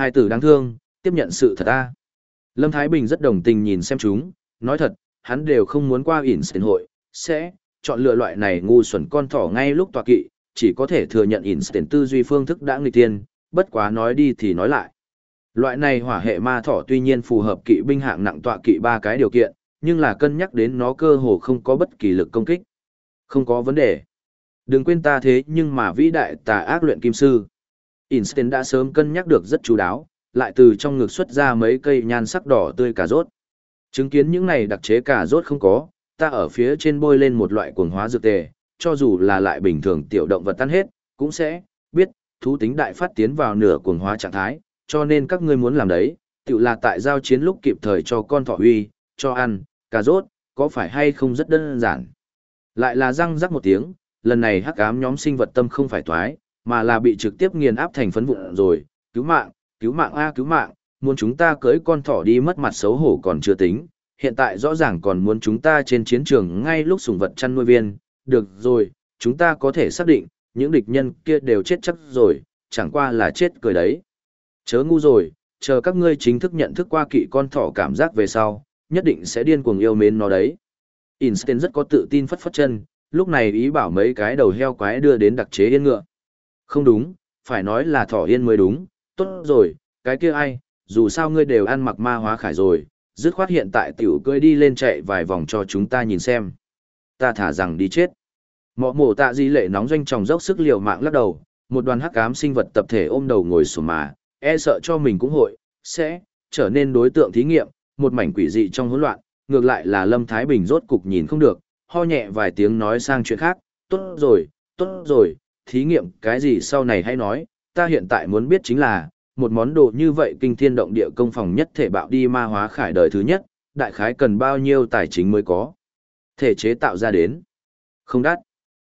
Hai tử đáng thương, tiếp nhận sự thật ta. Lâm Thái Bình rất đồng tình nhìn xem chúng, nói thật, hắn đều không muốn qua Einstein hội, sẽ chọn lựa loại này ngu xuẩn con thỏ ngay lúc tọa kỵ, chỉ có thể thừa nhận Einstein tư duy phương thức đã nghịch tiên, bất quá nói đi thì nói lại. Loại này hỏa hệ ma thỏ tuy nhiên phù hợp kỵ binh hạng nặng tọa kỵ ba cái điều kiện, nhưng là cân nhắc đến nó cơ hồ không có bất kỳ lực công kích. Không có vấn đề. Đừng quên ta thế nhưng mà vĩ đại tà ác luyện kim sư. Einstein đã sớm cân nhắc được rất chú đáo, lại từ trong ngực xuất ra mấy cây nhan sắc đỏ tươi cà rốt. Chứng kiến những này đặc chế cà rốt không có, ta ở phía trên bôi lên một loại cuồng hóa dược tề, cho dù là lại bình thường tiểu động vật tan hết, cũng sẽ biết thú tính đại phát tiến vào nửa cuồng hóa trạng thái, cho nên các ngươi muốn làm đấy, tự là tại giao chiến lúc kịp thời cho con thỏ huy, cho ăn, cà rốt, có phải hay không rất đơn giản. Lại là răng rắc một tiếng, lần này hắc ám nhóm sinh vật tâm không phải thoái, mà là bị trực tiếp nghiền áp thành phấn vụn rồi, cứu mạng, cứu mạng a cứu mạng, muốn chúng ta cưới con thỏ đi mất mặt xấu hổ còn chưa tính, hiện tại rõ ràng còn muốn chúng ta trên chiến trường ngay lúc sùng vật chăn nuôi viên, được rồi, chúng ta có thể xác định, những địch nhân kia đều chết chắc rồi, chẳng qua là chết cười đấy. Chớ ngu rồi, chờ các ngươi chính thức nhận thức qua kỵ con thỏ cảm giác về sau, nhất định sẽ điên cuồng yêu mến nó đấy. Einstein rất có tự tin phất phất chân, lúc này ý bảo mấy cái đầu heo quái đưa đến đặc chế yên ngựa. Không đúng, phải nói là thỏ yên mới đúng, tốt rồi, cái kia ai, dù sao ngươi đều ăn mặc ma hóa khải rồi, dứt khoát hiện tại tiểu cưỡi đi lên chạy vài vòng cho chúng ta nhìn xem. Ta thả rằng đi chết. Mọ mổ tạ di lệ nóng doanh tròng dốc sức liều mạng lắc đầu, một đoàn hắc ám sinh vật tập thể ôm đầu ngồi sổ mà, e sợ cho mình cũng hội, sẽ, trở nên đối tượng thí nghiệm, một mảnh quỷ dị trong hỗn loạn, ngược lại là Lâm Thái Bình rốt cục nhìn không được, ho nhẹ vài tiếng nói sang chuyện khác, tốt rồi, tốt rồi, thí nghiệm cái gì sau này hãy nói, ta hiện tại muốn biết chính là, một món đồ như vậy kinh thiên động địa công phòng nhất thể bạo đi ma hóa khải đời thứ nhất, đại khái cần bao nhiêu tài chính mới có. Thể chế tạo ra đến. Không đắt.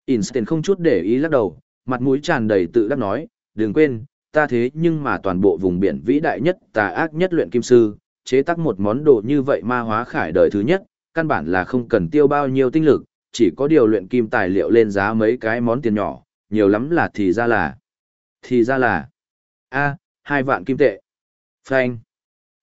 Einstein không chút để ý lắc đầu, mặt mũi tràn đầy tự đắc nói, đừng quên, ta thế nhưng mà toàn bộ vùng biển vĩ đại nhất tà ác nhất luyện kim sư, chế tác một món đồ như vậy ma hóa khải đời thứ nhất, căn bản là không cần tiêu bao nhiêu tinh lực, chỉ có điều luyện kim tài liệu lên giá mấy cái món tiền nhỏ, nhiều lắm là thì ra là. Thì ra là. a hai vạn kim tệ. Frank.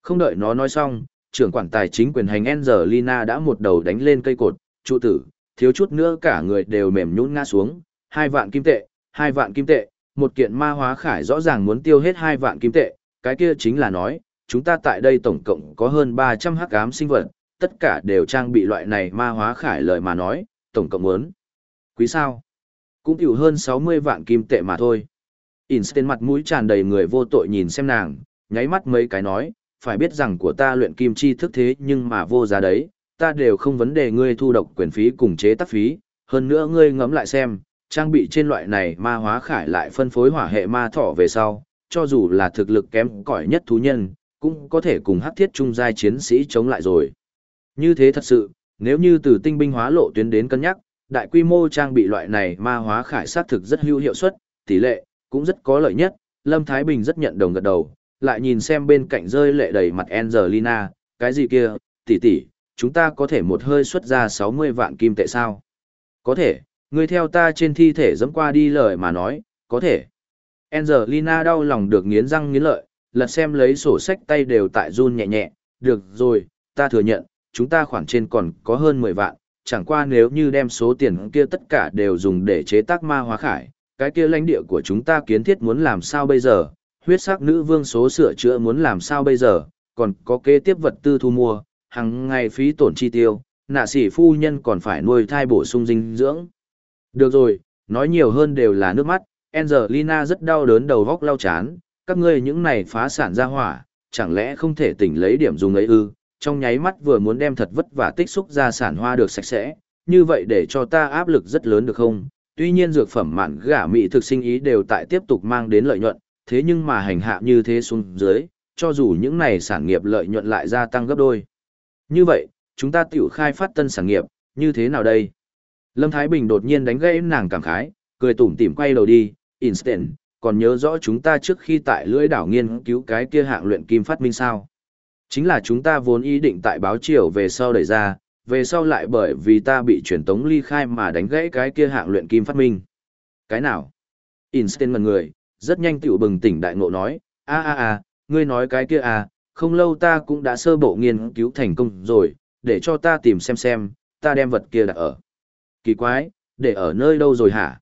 Không đợi nó nói xong, trưởng quản tài chính quyền hành Angelina đã một đầu đánh lên cây cột, trụ tử, thiếu chút nữa cả người đều mềm nhũn ngã xuống, hai vạn kim tệ, hai vạn kim tệ, một kiện ma hóa khải rõ ràng muốn tiêu hết hai vạn kim tệ, cái kia chính là nói, chúng ta tại đây tổng cộng có hơn 300 hắc ám sinh vật, tất cả đều trang bị loại này ma hóa khải lời mà nói, tổng cộng muốn. Quý sao? Cũng tiểu hơn 60 vạn kim tệ mà thôi. Einstein mặt mũi tràn đầy người vô tội nhìn xem nàng, nháy mắt mấy cái nói, phải biết rằng của ta luyện kim chi thức thế nhưng mà vô giá đấy, ta đều không vấn đề ngươi thu độc quyền phí cùng chế tác phí, hơn nữa ngươi ngẫm lại xem, trang bị trên loại này ma hóa khải lại phân phối hỏa hệ ma thỏ về sau, cho dù là thực lực kém cỏi nhất thú nhân, cũng có thể cùng hắc thiết trung giai chiến sĩ chống lại rồi. Như thế thật sự, nếu như từ tinh binh hóa lộ tuyến đến cân nhắc, đại quy mô trang bị loại này ma hóa khải sát thực rất hữu hiệu suất, tỷ lệ, cũng rất có lợi nhất, Lâm Thái Bình rất nhận đồng gật đầu, lại nhìn xem bên cạnh rơi lệ đầy mặt Angelina, cái gì kia, tỷ tỷ, chúng ta có thể một hơi xuất ra 60 vạn kim tệ sao? Có thể, người theo ta trên thi thể dẫm qua đi lời mà nói, có thể. Angelina đau lòng được nghiến răng nghiến lợi, lật xem lấy sổ sách tay đều tại run nhẹ nhẹ, được rồi, ta thừa nhận, chúng ta khoản trên còn có hơn 10 vạn, chẳng qua nếu như đem số tiền kia tất cả đều dùng để chế tác ma hóa khải, cái kia lãnh địa của chúng ta kiến thiết muốn làm sao bây giờ, huyết sắc nữ vương số sửa chữa muốn làm sao bây giờ, còn có kế tiếp vật tư thu mua, hàng ngày phí tổn chi tiêu, nạ sĩ phu nhân còn phải nuôi thai bổ sung dinh dưỡng. Được rồi, nói nhiều hơn đều là nước mắt, Angelina rất đau đớn đầu góc lau chán, các ngươi những này phá sản ra hỏa, chẳng lẽ không thể tỉnh lấy điểm dùng ấy ư, trong nháy mắt vừa muốn đem thật vất vả tích xúc ra sản hoa được sạch sẽ, như vậy để cho ta áp lực rất lớn được không? Tuy nhiên dược phẩm mạn gả mỹ thực sinh ý đều tại tiếp tục mang đến lợi nhuận, thế nhưng mà hành hạ như thế xuống dưới, cho dù những này sản nghiệp lợi nhuận lại gia tăng gấp đôi. Như vậy, chúng ta tiểu khai phát tân sản nghiệp, như thế nào đây? Lâm Thái Bình đột nhiên đánh gãy nàng cảm khái, cười tủm tỉm quay đầu đi, instant, còn nhớ rõ chúng ta trước khi tại lưỡi đảo nghiên cứu cái kia hạng luyện kim phát minh sao? Chính là chúng ta vốn ý định tại báo triều về sau đẩy ra, về sau lại bởi vì ta bị truyền tống ly khai mà đánh gãy cái kia hạng luyện kim phát minh. Cái nào? Einstein ngần người, rất nhanh tiểu bừng tỉnh đại ngộ nói, a a a, ngươi nói cái kia à, không lâu ta cũng đã sơ bộ nghiên cứu thành công rồi, để cho ta tìm xem xem, ta đem vật kia đặt ở. Kỳ quái, để ở nơi đâu rồi hả?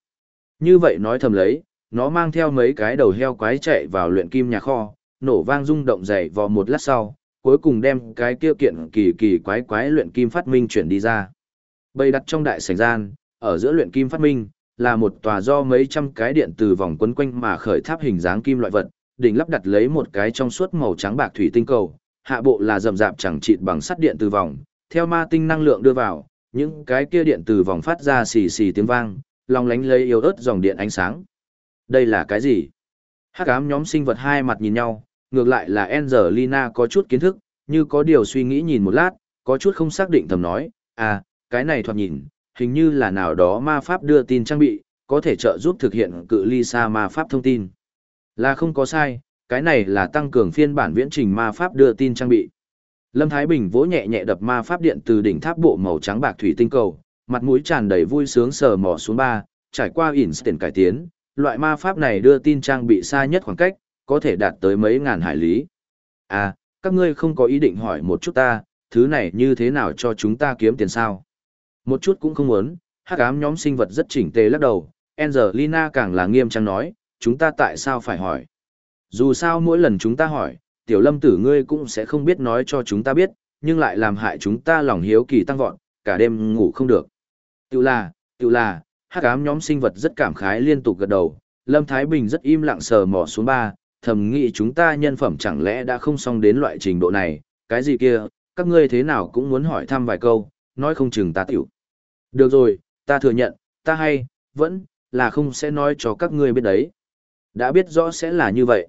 Như vậy nói thầm lấy, nó mang theo mấy cái đầu heo quái chạy vào luyện kim nhà kho, nổ vang rung động dày vào một lát sau, cuối cùng đem cái kia kiện kỳ kỳ quái quái luyện kim phát minh chuyển đi ra. Bày đặt trong đại sảnh gian, ở giữa luyện kim phát minh, là một tòa do mấy trăm cái điện từ vòng quấn quanh mà khởi tháp hình dáng kim loại vật, đỉnh lắp đặt lấy một cái trong suốt màu trắng bạc thủy tinh cầu, hạ bộ là rậm rạp chẳng chịt bằng sắt điện từ vòng, theo ma tinh năng lượng đưa vào, những cái kia điện từ vòng phát ra xì xì tiếng vang, long lánh lấy yếu ớt dòng điện ánh sáng. Đây là cái gì? Hắc ám nhóm sinh vật hai mặt nhìn nhau, ngược lại là Angelina có chút kiến thức, như có điều suy nghĩ nhìn một lát, có chút không xác định thầm nói, à, cái này thoạt nhìn, hình như là nào đó ma pháp đưa tin trang bị, có thể trợ giúp thực hiện cự ly xa ma pháp thông tin. Là không có sai, cái này là tăng cường phiên bản viễn trình ma pháp đưa tin trang bị. Lâm Thái Bình vỗ nhẹ nhẹ đập ma pháp điện từ đỉnh tháp bộ màu trắng bạc thủy tinh cầu, mặt mũi tràn đầy vui sướng sờ mò xuống ba, trải qua instant cải tiến, loại ma pháp này đưa tin trang bị xa nhất khoảng cách, có thể đạt tới mấy ngàn hải lý. À, các ngươi không có ý định hỏi một chút ta, thứ này như thế nào cho chúng ta kiếm tiền sao? Một chút cũng không muốn, hắc ám nhóm sinh vật rất chỉnh tề lắc đầu, Angelina càng là nghiêm trang nói, chúng ta tại sao phải hỏi? Dù sao mỗi lần chúng ta hỏi, tiểu lâm tử ngươi cũng sẽ không biết nói cho chúng ta biết, nhưng lại làm hại chúng ta lòng hiếu kỳ tăng vọt, cả đêm ngủ không được. Tiểu là, tiểu là, hắc ám nhóm sinh vật rất cảm khái liên tục gật đầu, Lâm Thái Bình rất im lặng sờ mò xuống ba, thầm nghĩ chúng ta nhân phẩm chẳng lẽ đã không xong đến loại trình độ này, cái gì kia, các ngươi thế nào cũng muốn hỏi thăm vài câu, nói không chừng ta tiểu. Được rồi, ta thừa nhận, ta hay, vẫn, là không sẽ nói cho các ngươi biết đấy. Đã biết rõ sẽ là như vậy.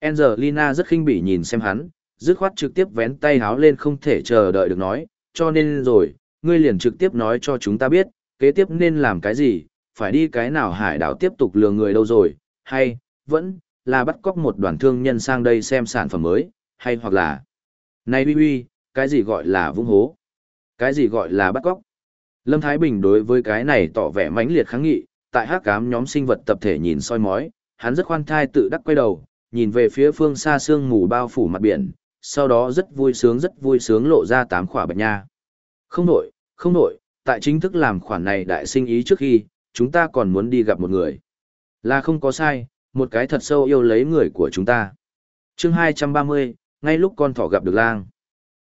Angelina rất khinh bỉ nhìn xem hắn, dứt khoát trực tiếp vén tay háo lên không thể chờ đợi được nói, cho nên rồi, ngươi liền trực tiếp nói cho chúng ta biết, kế tiếp nên làm cái gì, phải đi cái nào hải đảo tiếp tục lừa người đâu rồi, hay, vẫn, là bắt cóc một đoàn thương nhân sang đây xem sản phẩm mới, hay hoặc là, này uy uy, cái gì gọi là vung hố, cái gì gọi là bắt cóc. Lâm Thái Bình đối với cái này tỏ vẻ mãnh liệt kháng nghị, tại hắc cám nhóm sinh vật tập thể nhìn soi mói, hắn rất khoan thai tự đắc quay đầu, nhìn về phía phương xa sương mù bao phủ mặt biển, sau đó rất vui sướng rất vui sướng lộ ra tám khỏa bạch nha. Không nổi, không nổi, tại chính thức làm khoản này đại sinh ý trước khi, chúng ta còn muốn đi gặp một người. Là không có sai, một cái thật sâu yêu lấy người của chúng ta. chương 230, ngay lúc con thỏ gặp được lang.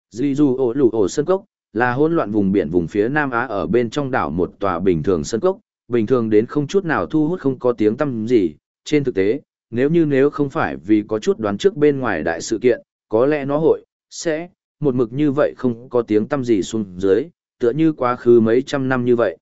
Dì dù ổ lù ổ sân cốc, là hỗn loạn vùng biển vùng phía Nam Á ở bên trong đảo một tòa bình thường sân cốc, bình thường đến không chút nào thu hút không có tiếng tâm gì, trên thực tế, nếu như nếu không phải vì có chút đoán trước bên ngoài đại sự kiện, có lẽ nó hội, sẽ, một mực như vậy không có tiếng tâm gì xuống dưới, tựa như quá khứ mấy trăm năm như vậy.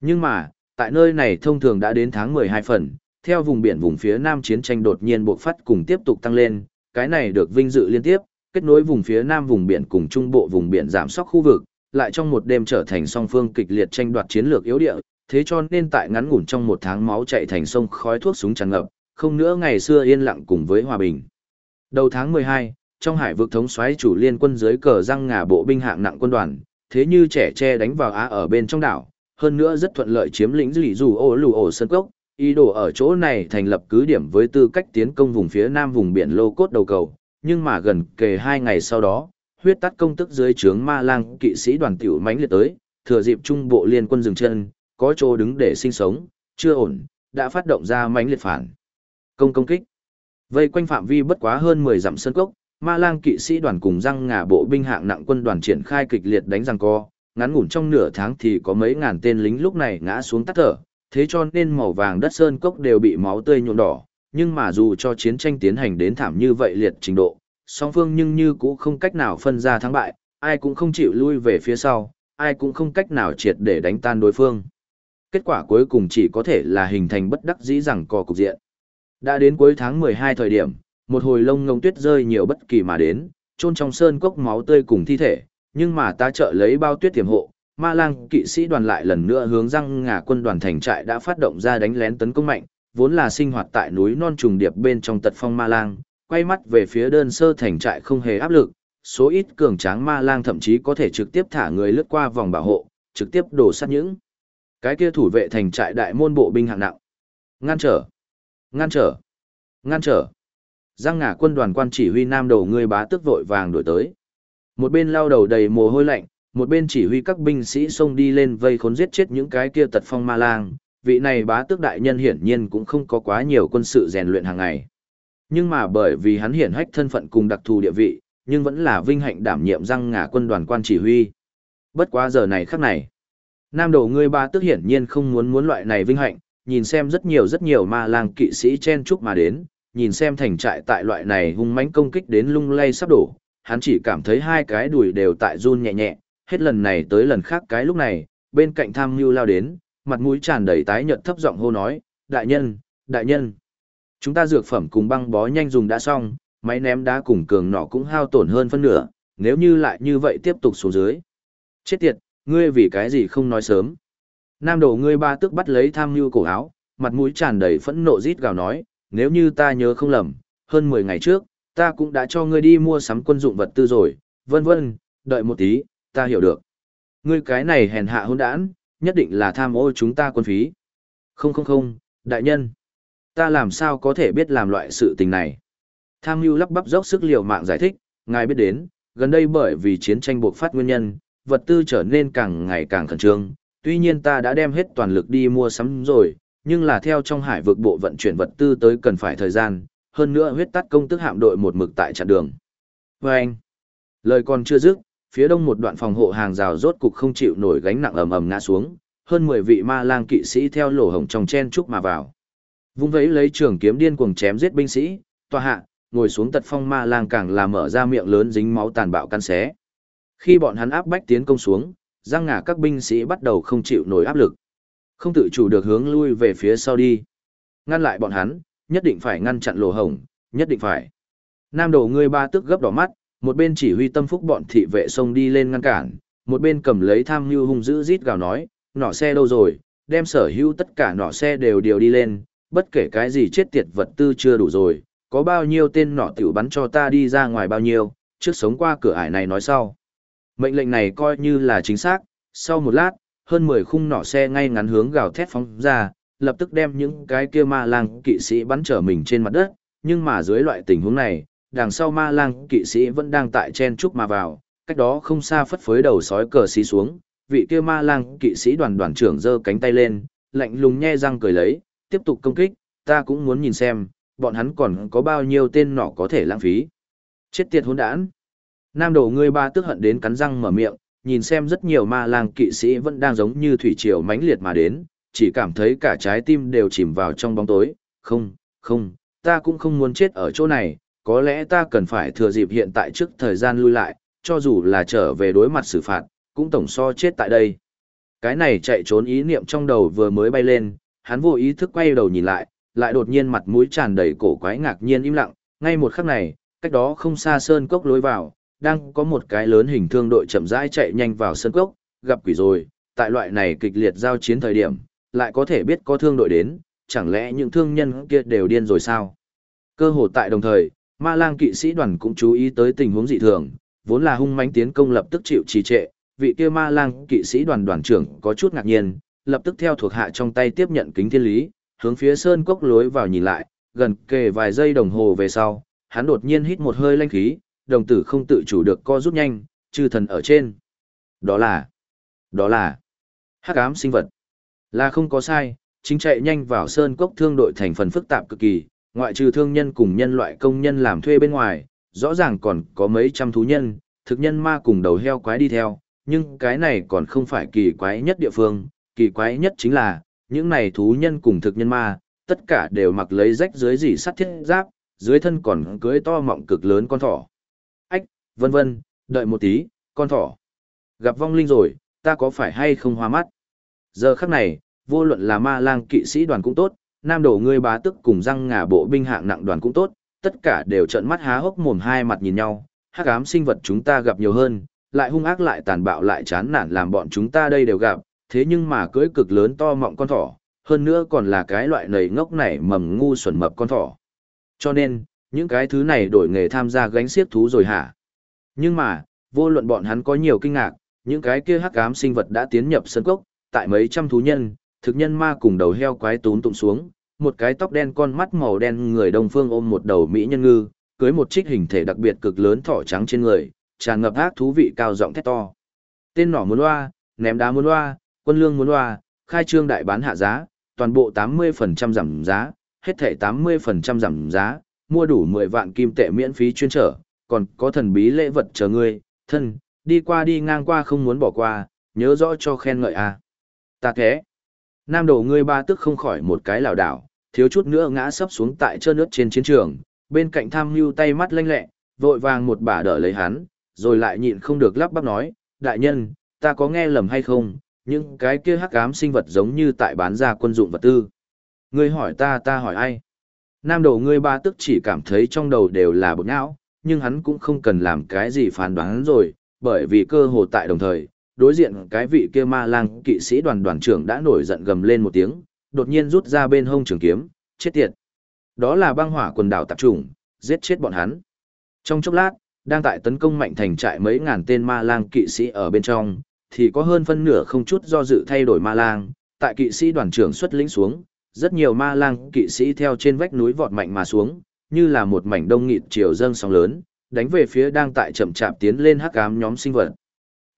Nhưng mà, tại nơi này thông thường đã đến tháng 12 phần, theo vùng biển vùng phía Nam chiến tranh đột nhiên bộc phát cùng tiếp tục tăng lên, cái này được vinh dự liên tiếp, kết nối vùng phía Nam vùng biển cùng trung bộ vùng biển giảm sóc khu vực, lại trong một đêm trở thành song phương kịch liệt tranh đoạt chiến lược yếu địa, thế cho nên tại ngắn ngủn trong một tháng máu chạy thành sông khói thuốc súng tràn ngập, không nữa ngày xưa yên lặng cùng với hòa bình. Đầu tháng 12, trong hải vực thống soái chủ liên quân dưới cờ răng ngà bộ binh hạng nặng quân đoàn, thế như trẻ tre đánh vào Á ở bên trong đảo, hơn nữa rất thuận lợi chiếm lĩnh dữ dù ô lù ổ sân cốc, ý đồ ở chỗ này thành lập cứ điểm với tư cách tiến công vùng phía nam vùng biển lô cốt đầu cầu, nhưng mà gần kề hai ngày sau đó, huyết tắt công tức dưới trướng ma lang kỵ sĩ đoàn tiểu mãnh liệt tới, thừa dịp trung bộ liên quân dừng chân, có chỗ đứng để sinh sống, chưa ổn, đã phát động ra mãnh liệt phản. Công công kích. Vây quanh phạm vi bất quá hơn 10 dặm sân cốc, ma lang kỵ sĩ đoàn cùng răng ngà bộ binh hạng nặng quân đoàn triển khai kịch liệt đánh răng co, ngắn ngủn trong nửa tháng thì có mấy ngàn tên lính lúc này ngã xuống tắt thở, thế cho nên màu vàng đất sơn cốc đều bị máu tươi nhuộm đỏ, nhưng mà dù cho chiến tranh tiến hành đến thảm như vậy liệt trình độ, song phương nhưng như cũng không cách nào phân ra thắng bại, ai cũng không chịu lui về phía sau, ai cũng không cách nào triệt để đánh tan đối phương. Kết quả cuối cùng chỉ có thể là hình thành bất đắc dĩ rằng cò cục diện. Đã đến cuối tháng 12 thời điểm, một hồi lông ngông tuyết rơi nhiều bất kỳ mà đến, chôn trong sơn cốc máu tươi cùng thi thể, nhưng mà ta trợ lấy bao tuyết tiềm hộ, ma lang kỵ sĩ đoàn lại lần nữa hướng răng ngà quân đoàn thành trại đã phát động ra đánh lén tấn công mạnh, vốn là sinh hoạt tại núi non trùng điệp bên trong tật phong ma lang, quay mắt về phía đơn sơ thành trại không hề áp lực, số ít cường tráng ma lang thậm chí có thể trực tiếp thả người lướt qua vòng bảo hộ, trực tiếp đổ sát những cái kia thủ vệ thành trại đại môn bộ binh hạng nặng. Ngăn trở, ngăn trở, ngăn trở. Giang ngả quân đoàn quan chỉ huy nam đầu ngươi bá tức vội vàng đổi tới. Một bên lao đầu đầy mồ hôi lạnh, một bên chỉ huy các binh sĩ xông đi lên vây khốn giết chết những cái kia tật phong ma lang. Vị này bá tước đại nhân hiển nhiên cũng không có quá nhiều quân sự rèn luyện hàng ngày. Nhưng mà bởi vì hắn hiển hách thân phận cùng đặc thù địa vị, nhưng vẫn là vinh hạnh đảm nhiệm răng ngả quân đoàn quan chỉ huy. Bất quá giờ này khắc này. Nam đầu ngươi ba tước hiển nhiên không muốn muốn loại này vinh hạnh, nhìn xem rất nhiều rất nhiều ma lang kỵ sĩ chen chúc mà đến, nhìn xem thành trại tại loại này hung mãnh công kích đến lung lay sắp đổ, hắn chỉ cảm thấy hai cái đùi đều tại run nhẹ nhẹ, hết lần này tới lần khác cái lúc này, bên cạnh tham mưu lao đến, mặt mũi tràn đầy tái nhợt thấp giọng hô nói, đại nhân, đại nhân. Chúng ta dược phẩm cùng băng bó nhanh dùng đã xong, máy ném đá cùng cường nỏ cũng hao tổn hơn phân nửa, nếu như lại như vậy tiếp tục xuống dưới. Chết tiệt, ngươi vì cái gì không nói sớm. Nam đồ ngươi ba tức bắt lấy tham mưu cổ áo, mặt mũi tràn đầy phẫn nộ rít gào nói, nếu như ta nhớ không lầm, hơn 10 ngày trước, ta cũng đã cho ngươi đi mua sắm quân dụng vật tư rồi, vân vân, đợi một tí, ta hiểu được. Ngươi cái này hèn hạ hôn đản, nhất định là tham ô chúng ta quân phí. Không không không, đại nhân. Ta làm sao có thể biết làm loại sự tình này? Tham mưu lắp bắp dốc sức liều mạng giải thích, ngài biết đến, gần đây bởi vì chiến tranh buộc phát nguyên nhân, vật tư trở nên càng ngày càng khẩn trương. Tuy nhiên ta đã đem hết toàn lực đi mua sắm rồi, nhưng là theo trong hải vực bộ vận chuyển vật tư tới cần phải thời gian, hơn nữa huyết tắt công tức hạm đội một mực tại chặn đường. Và anh, lời còn chưa dứt, phía đông một đoạn phòng hộ hàng rào rốt cục không chịu nổi gánh nặng ầm ầm ngã xuống, hơn 10 vị ma lang kỵ sĩ theo lỗ hổng trong chen chúc mà vào. Vung vẫy lấy trường kiếm điên cuồng chém giết binh sĩ, tòa hạ, ngồi xuống tật phong ma lang càng là mở ra miệng lớn dính máu tàn bạo căn xé. Khi bọn hắn áp bách tiến công xuống, răng ngả các binh sĩ bắt đầu không chịu nổi áp lực. Không tự chủ được hướng lui về phía sau đi. Ngăn lại bọn hắn, nhất định phải ngăn chặn lỗ hổng, nhất định phải. Nam đầu ngươi ba tức gấp đỏ mắt, một bên chỉ huy tâm phúc bọn thị vệ xông đi lên ngăn cản, một bên cầm lấy tham mưu hung dữ rít gào nói, nỏ xe đâu rồi, đem sở hữu tất cả nỏ xe đều điều đi lên, bất kể cái gì chết tiệt vật tư chưa đủ rồi, có bao nhiêu tên nỏ tiểu bắn cho ta đi ra ngoài bao nhiêu, trước sống qua cửa ải này nói sau. Mệnh lệnh này coi như là chính xác, sau một lát, hơn 10 khung nỏ xe ngay ngắn hướng gào thét phóng ra, lập tức đem những cái kia ma lang kỵ sĩ bắn trở mình trên mặt đất, nhưng mà dưới loại tình huống này, đằng sau ma lang kỵ sĩ vẫn đang tại chen trúc mà vào, cách đó không xa phất phới đầu sói cờ xí xuống, vị kia ma lang kỵ sĩ đoàn đoàn trưởng giơ cánh tay lên, lạnh lùng nhe răng cười lấy, tiếp tục công kích, ta cũng muốn nhìn xem, bọn hắn còn có bao nhiêu tên nọ có thể lãng phí. Chết tiệt hỗn đản. Nam đầu ngươi ba tức hận đến cắn răng mở miệng, nhìn xem rất nhiều ma lang kỵ sĩ vẫn đang giống như thủy triều mãnh liệt mà đến, chỉ cảm thấy cả trái tim đều chìm vào trong bóng tối. Không, không, ta cũng không muốn chết ở chỗ này, có lẽ ta cần phải thừa dịp hiện tại trước thời gian lui lại, cho dù là trở về đối mặt xử phạt, cũng tổng so chết tại đây. Cái này chạy trốn ý niệm trong đầu vừa mới bay lên, hắn vô ý thức quay đầu nhìn lại, lại đột nhiên mặt mũi tràn đầy cổ quái ngạc nhiên im lặng, ngay một khắc này, cách đó không xa sơn cốc lối vào, đang có một cái lớn hình thương đội chậm rãi chạy nhanh vào sơn cốc, gặp quỷ rồi, tại loại này kịch liệt giao chiến thời điểm, lại có thể biết có thương đội đến, chẳng lẽ những thương nhân kia đều điên rồi sao? Cơ hồ tại đồng thời, ma lang kỵ sĩ đoàn cũng chú ý tới tình huống dị thường, vốn là hung mãnh tiến công lập tức chịu trì trệ, vị kia ma lang kỵ sĩ đoàn đoàn trưởng có chút ngạc nhiên, lập tức theo thuộc hạ trong tay tiếp nhận kính thiên lý, hướng phía sơn cốc lối vào nhìn lại, gần kề vài giây đồng hồ về sau, hắn đột nhiên hít một hơi lanh khí, đồng tử không tự chủ được co rút nhanh, chư thần ở trên. Đó là, đó là, hắc ám sinh vật. Là không có sai, chính chạy nhanh vào sơn cốc thương đội thành phần phức tạp cực kỳ, ngoại trừ thương nhân cùng nhân loại công nhân làm thuê bên ngoài, rõ ràng còn có mấy trăm thú nhân, thực nhân ma cùng đầu heo quái đi theo, nhưng cái này còn không phải kỳ quái nhất địa phương, kỳ quái nhất chính là, những này thú nhân cùng thực nhân ma, tất cả đều mặc lấy rách dưới dỉ sắt thiết giáp, dưới thân còn cưới to mọng cực lớn con thỏ. Ách, vân vân, đợi một tí, con thỏ. Gặp vong linh rồi, ta có phải hay không hoa mắt? Giờ khắc này, vô luận là ma lang kỵ sĩ đoàn cũng tốt, nam đổ ngươi bá tức cùng răng ngà bộ binh hạng nặng đoàn cũng tốt, tất cả đều trợn mắt há hốc mồm hai mặt nhìn nhau, hắc ám sinh vật chúng ta gặp nhiều hơn, lại hung ác lại tàn bạo lại chán nản làm bọn chúng ta đây đều gặp, thế nhưng mà cưỡi cực lớn to mọng con thỏ, hơn nữa còn là cái loại nầy ngốc này mầm ngu xuẩn mập con thỏ. Cho nên, những cái thứ này đổi nghề tham gia gánh xiếc thú rồi hả? Nhưng mà, vô luận bọn hắn có nhiều kinh ngạc, những cái kia hắc ám sinh vật đã tiến nhập sân cốc, tại mấy trăm thú nhân, thực nhân ma cùng đầu heo quái tún tụng xuống, một cái tóc đen con mắt màu đen người đông phương ôm một đầu mỹ nhân ngư, cưới một trích hình thể đặc biệt cực lớn thỏ trắng trên người, tràn ngập ác thú vị cao giọng thét to. Tên nỏ muốn loa, ném đá muốn loa, quân lương muốn loa, khai trương đại bán hạ giá, toàn bộ 80% giảm giá, hết thảy 80% giảm giá, mua đủ 10 vạn kim tệ miễn phí chuyên trở, còn có thần bí lễ vật chờ ngươi, thân, đi qua đi ngang qua không muốn bỏ qua, nhớ rõ cho khen ngợi. À. Ta thế. Nam đầu ngươi ba tức không khỏi một cái lảo đảo, thiếu chút nữa ngã sấp xuống tại trơn nước trên chiến trường, bên cạnh tham mưu tay mắt lanh lẹ, vội vàng một bà đỡ lấy hắn, rồi lại nhịn không được lắp bắp nói, đại nhân, ta có nghe lầm hay không, những cái kia hắc ám sinh vật giống như tại bán ra quân dụng vật tư. Ngươi hỏi ta ta hỏi ai? Nam đầu ngươi ba tức chỉ cảm thấy trong đầu đều là bột não, nhưng hắn cũng không cần làm cái gì phán đoán rồi, bởi vì cơ hồ tại đồng thời, đối diện cái vị kia ma lang kỵ sĩ đoàn đoàn trưởng đã nổi giận gầm lên một tiếng, đột nhiên rút ra bên hông trường kiếm, chết tiệt. Đó là băng hỏa quần đảo tập trung, giết chết bọn hắn. Trong chốc lát, đang tại tấn công mạnh thành trại mấy ngàn tên ma lang kỵ sĩ ở bên trong, thì có hơn phân nửa không chút do dự thay đổi ma lang, tại kỵ sĩ đoàn trưởng xuất lĩnh xuống, rất nhiều ma lang kỵ sĩ theo trên vách núi vọt mạnh mà xuống, như là một mảnh đông nghịt chiều dâng sóng lớn, đánh về phía đang tại chậm chạp tiến lên hắc ám nhóm sinh vật.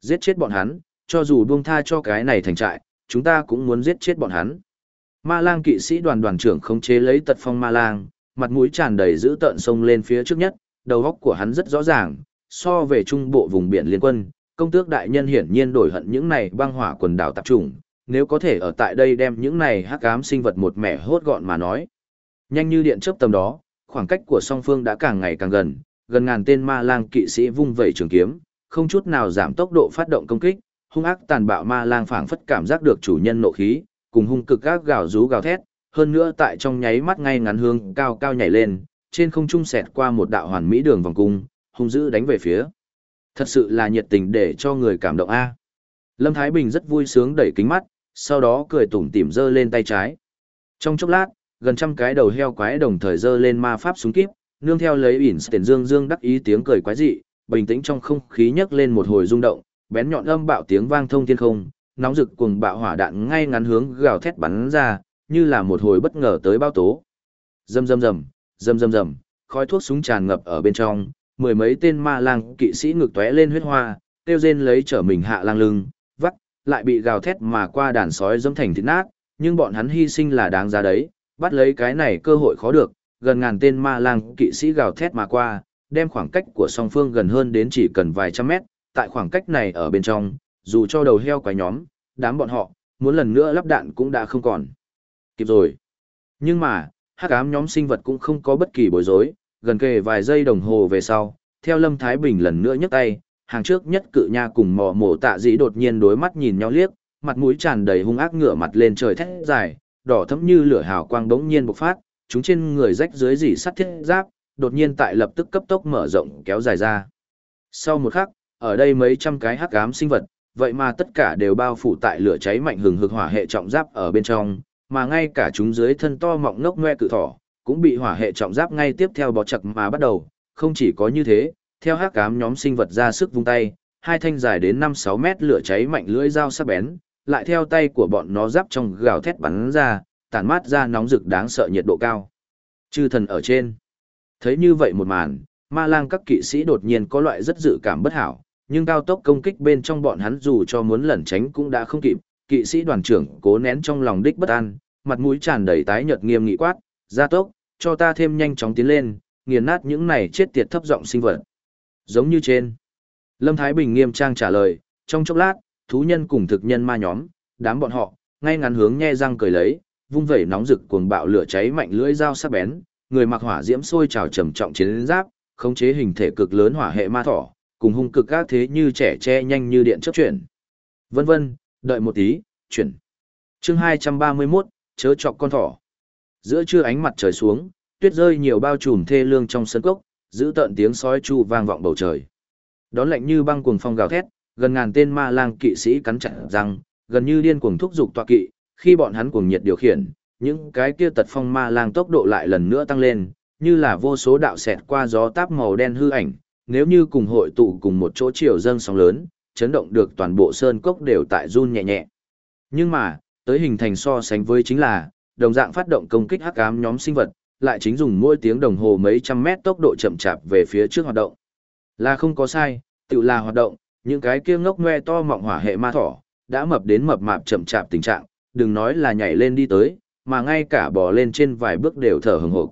Giết chết bọn hắn, cho dù buông tha cho cái này thành trại, chúng ta cũng muốn giết chết bọn hắn. Ma lang kỵ sĩ đoàn đoàn trưởng không chế lấy tật phong ma lang, mặt mũi tràn đầy dữ tợn sông lên phía trước nhất, đầu góc của hắn rất rõ ràng, so về trung bộ vùng biển liên quân, công tước đại nhân hiển nhiên đổi hận những này băng hỏa quần đảo tạp trùng. nếu có thể ở tại đây đem những này hắc ám sinh vật một mẻ hốt gọn mà nói. Nhanh như điện chớp tầm đó, khoảng cách của song phương đã càng ngày càng gần, gần ngàn tên ma lang kỵ sĩ vung vẩy trường kiếm, không chút nào giảm tốc độ phát động công kích, hung ác tàn bạo ma lang phảng phất cảm giác được chủ nhân nộ khí, cùng hung cực gác gào rú gào thét, hơn nữa tại trong nháy mắt ngay ngắn hương cao cao nhảy lên, trên không trung xẹt qua một đạo hoàn mỹ đường vòng cung, hung dữ đánh về phía. Thật sự là nhiệt tình để cho người cảm động a. Lâm Thái Bình rất vui sướng đẩy kính mắt, sau đó cười tủm tỉm giơ lên tay trái. Trong chốc lát, gần trăm cái đầu heo quái đồng thời giơ lên ma pháp súng kíp, nương theo lấy ỉn tiền dương dương đắc ý tiếng cười quái dị, bình tĩnh trong không khí nhấc lên một hồi rung động, bén nhọn âm bạo tiếng vang thông thiên không, nóng rực cuồng bạo hỏa đạn ngay ngắn hướng gào thét bắn ra, như là một hồi bất ngờ tới bao tố. Rầm rầm rầm, rầm rầm rầm, khói thuốc súng tràn ngập ở bên trong, mười mấy tên ma lang kỵ sĩ ngực tóe lên huyết hoa, tiêu rên lấy trở mình hạ lang lưng, vắt, lại bị gào thét mà qua đàn sói dẫm thành thịt nát, nhưng bọn hắn hy sinh là đáng giá đấy, bắt lấy cái này cơ hội khó được, gần ngàn tên ma lang kỵ sĩ gào thét mà qua, đem khoảng cách của song phương gần hơn đến chỉ cần vài trăm mét, tại khoảng cách này ở bên trong, dù cho đầu heo quái nhóm, đám bọn họ, muốn lần nữa lắp đạn cũng đã không còn. Kịp rồi. Nhưng mà, hắc ám nhóm sinh vật cũng không có bất kỳ bối rối, gần kề vài giây đồng hồ về sau, theo Lâm Thái Bình lần nữa nhấc tay, hàng trước nhất cự nha cùng mò mổ tạ dĩ đột nhiên đối mắt nhìn nhau liếc, mặt mũi tràn đầy hung ác ngửa mặt lên trời thét dài, đỏ thẫm như lửa hào quang bỗng nhiên bộc phát, chúng trên người rách dưới dỉ sắt thiết giáp, đột nhiên tại lập tức cấp tốc mở rộng kéo dài ra. Sau một khắc, ở đây mấy trăm cái hắc ám sinh vật, vậy mà tất cả đều bao phủ tại lửa cháy mạnh hừng hực hỏa hệ trọng giáp ở bên trong, mà ngay cả chúng dưới thân to mọng ngốc ngoe cự thỏ, cũng bị hỏa hệ trọng giáp ngay tiếp theo bó chặt mà bắt đầu, không chỉ có như thế, theo hắc ám nhóm sinh vật ra sức vung tay, hai thanh dài đến 5-6 mét lửa cháy mạnh lưỡi dao sắc bén, lại theo tay của bọn nó giáp trong gào thét bắn ra, tản mát ra nóng rực đáng sợ nhiệt độ cao. Chư thần ở trên. Thấy như vậy một màn, ma lang các kỵ sĩ đột nhiên có loại rất dự cảm bất hảo, nhưng cao tốc công kích bên trong bọn hắn dù cho muốn lẩn tránh cũng đã không kịp, kỵ sĩ đoàn trưởng cố nén trong lòng đích bất an, mặt mũi tràn đầy tái nhợt nghiêm nghị quát, gia tốc, cho ta thêm nhanh chóng tiến lên, nghiền nát những này chết tiệt thấp giọng sinh vật. Giống như trên. Lâm Thái Bình nghiêm trang trả lời, trong chốc lát, thú nhân cùng thực nhân ma nhóm, đám bọn họ, ngay ngắn hướng nhe răng cười lấy, vung vẩy nóng rực cuồng bạo lửa cháy mạnh lưỡi dao sắc bén, người mặc hỏa diễm sôi trào trầm trọng chiến giáp, khống chế hình thể cực lớn hỏa hệ ma thỏ, cùng hung cực các thế như trẻ che nhanh như điện chớp chuyển. Vân vân, đợi một tí, chuyển. Chương 231, chớ chọc con thỏ. Giữa trưa ánh mặt trời xuống, tuyết rơi nhiều bao trùm thê lương trong sân cốc, giữ tận tiếng sói chu vang vọng bầu trời. Đón lạnh như băng cuồng phong gào thét, gần ngàn tên ma lang kỵ sĩ cắn chặt răng, gần như điên cuồng thúc dục tọa kỵ, khi bọn hắn cuồng nhiệt điều khiển, những cái kia tật phong ma lang tốc độ lại lần nữa tăng lên, như là vô số đạo xẹt qua gió táp màu đen hư ảnh, nếu như cùng hội tụ cùng một chỗ chiều dâng sóng lớn, chấn động được toàn bộ sơn cốc đều tại run nhẹ nhẹ. Nhưng mà, tới hình thành so sánh với chính là, đồng dạng phát động công kích hắc ám nhóm sinh vật, lại chính dùng mỗi tiếng đồng hồ mấy trăm mét tốc độ chậm chạp về phía trước hoạt động. Là không có sai, tự là hoạt động, những cái kia ngốc ngoe to mọng hỏa hệ ma thỏ, đã mập đến mập mạp chậm chạp tình trạng, đừng nói là nhảy lên đi tới, mà ngay cả bò lên trên vài bước đều thở hừng hực.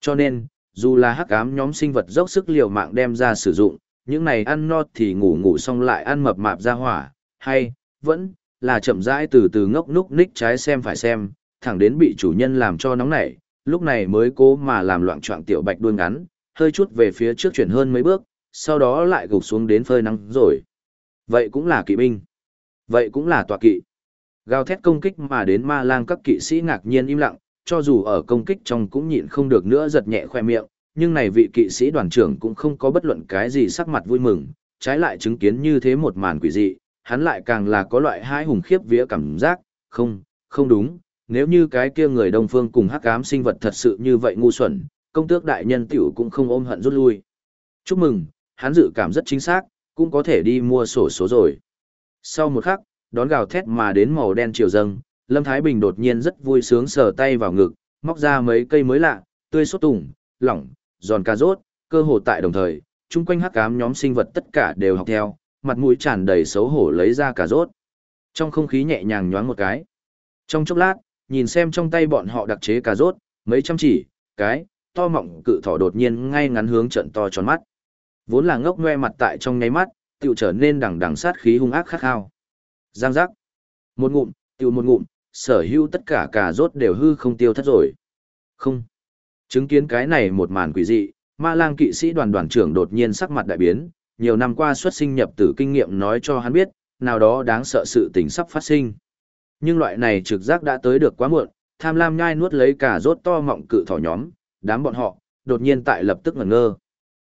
Cho nên, dù là hắc ám nhóm sinh vật dốc sức liều mạng đem ra sử dụng, những này ăn no thì ngủ ngủ xong lại ăn mập mạp ra hỏa, hay, vẫn, là chậm rãi từ từ ngốc núc ních trái xem phải xem, thẳng đến bị chủ nhân làm cho nóng nảy, lúc này mới cố mà làm loạn trọng tiểu bạch đuôi ngắn, hơi chút về phía trước chuyển hơn mấy bước, sau đó lại gục xuống đến phơi nắng rồi. Vậy cũng là kỵ binh. Vậy cũng là tọa kỵ. Gào thét công kích mà đến ma lang các kỵ sĩ ngạc nhiên im lặng, cho dù ở công kích trong cũng nhịn không được nữa giật nhẹ khoe miệng, nhưng này vị kỵ sĩ đoàn trưởng cũng không có bất luận cái gì sắc mặt vui mừng, trái lại chứng kiến như thế một màn quỷ dị, hắn lại càng là có loại hai hùng khiếp vía cảm giác, không, không đúng, nếu như cái kia người đông phương cùng hắc ám sinh vật thật sự như vậy ngu xuẩn, công tước đại nhân tiểu cũng không ôm hận rút lui. Chúc mừng, hắn dự cảm rất chính xác, cũng có thể đi mua sổ số rồi. Sau một khắc, đón gào thét mà đến màu đen chiều dâng, Lâm Thái Bình đột nhiên rất vui sướng sờ tay vào ngực, móc ra mấy cây mới lạ, tươi sốt tùng, lỏng, giòn cà rốt, cơ hồ tại đồng thời, chung quanh hắc ám nhóm sinh vật tất cả đều học theo, mặt mũi tràn đầy xấu hổ lấy ra cà rốt. Trong không khí nhẹ nhàng nhoáng một cái. Trong chốc lát, nhìn xem trong tay bọn họ đặc chế cà rốt, mấy trăm chỉ, cái, to mọng cự thỏ đột nhiên ngay ngắn hướng trận to tròn mắt. Vốn là ngốc ngoe mặt tại trong nháy mắt, tựu trở nên đằng đằng sát khí hung ác khát khao. Giang giác. Một ngụm, tiêu một ngụm, sở hữu tất cả cà rốt đều hư không tiêu thất rồi. Không. Chứng kiến cái này một màn quỷ dị, ma lang kỵ sĩ đoàn đoàn trưởng đột nhiên sắc mặt đại biến, nhiều năm qua xuất sinh nhập tử kinh nghiệm nói cho hắn biết, nào đó đáng sợ sự tình sắp phát sinh. Nhưng loại này trực giác đã tới được quá muộn, tham lam nhai nuốt lấy cả rốt to mọng cự thỏ nhóm, đám bọn họ, đột nhiên tại lập tức ngẩn ngơ.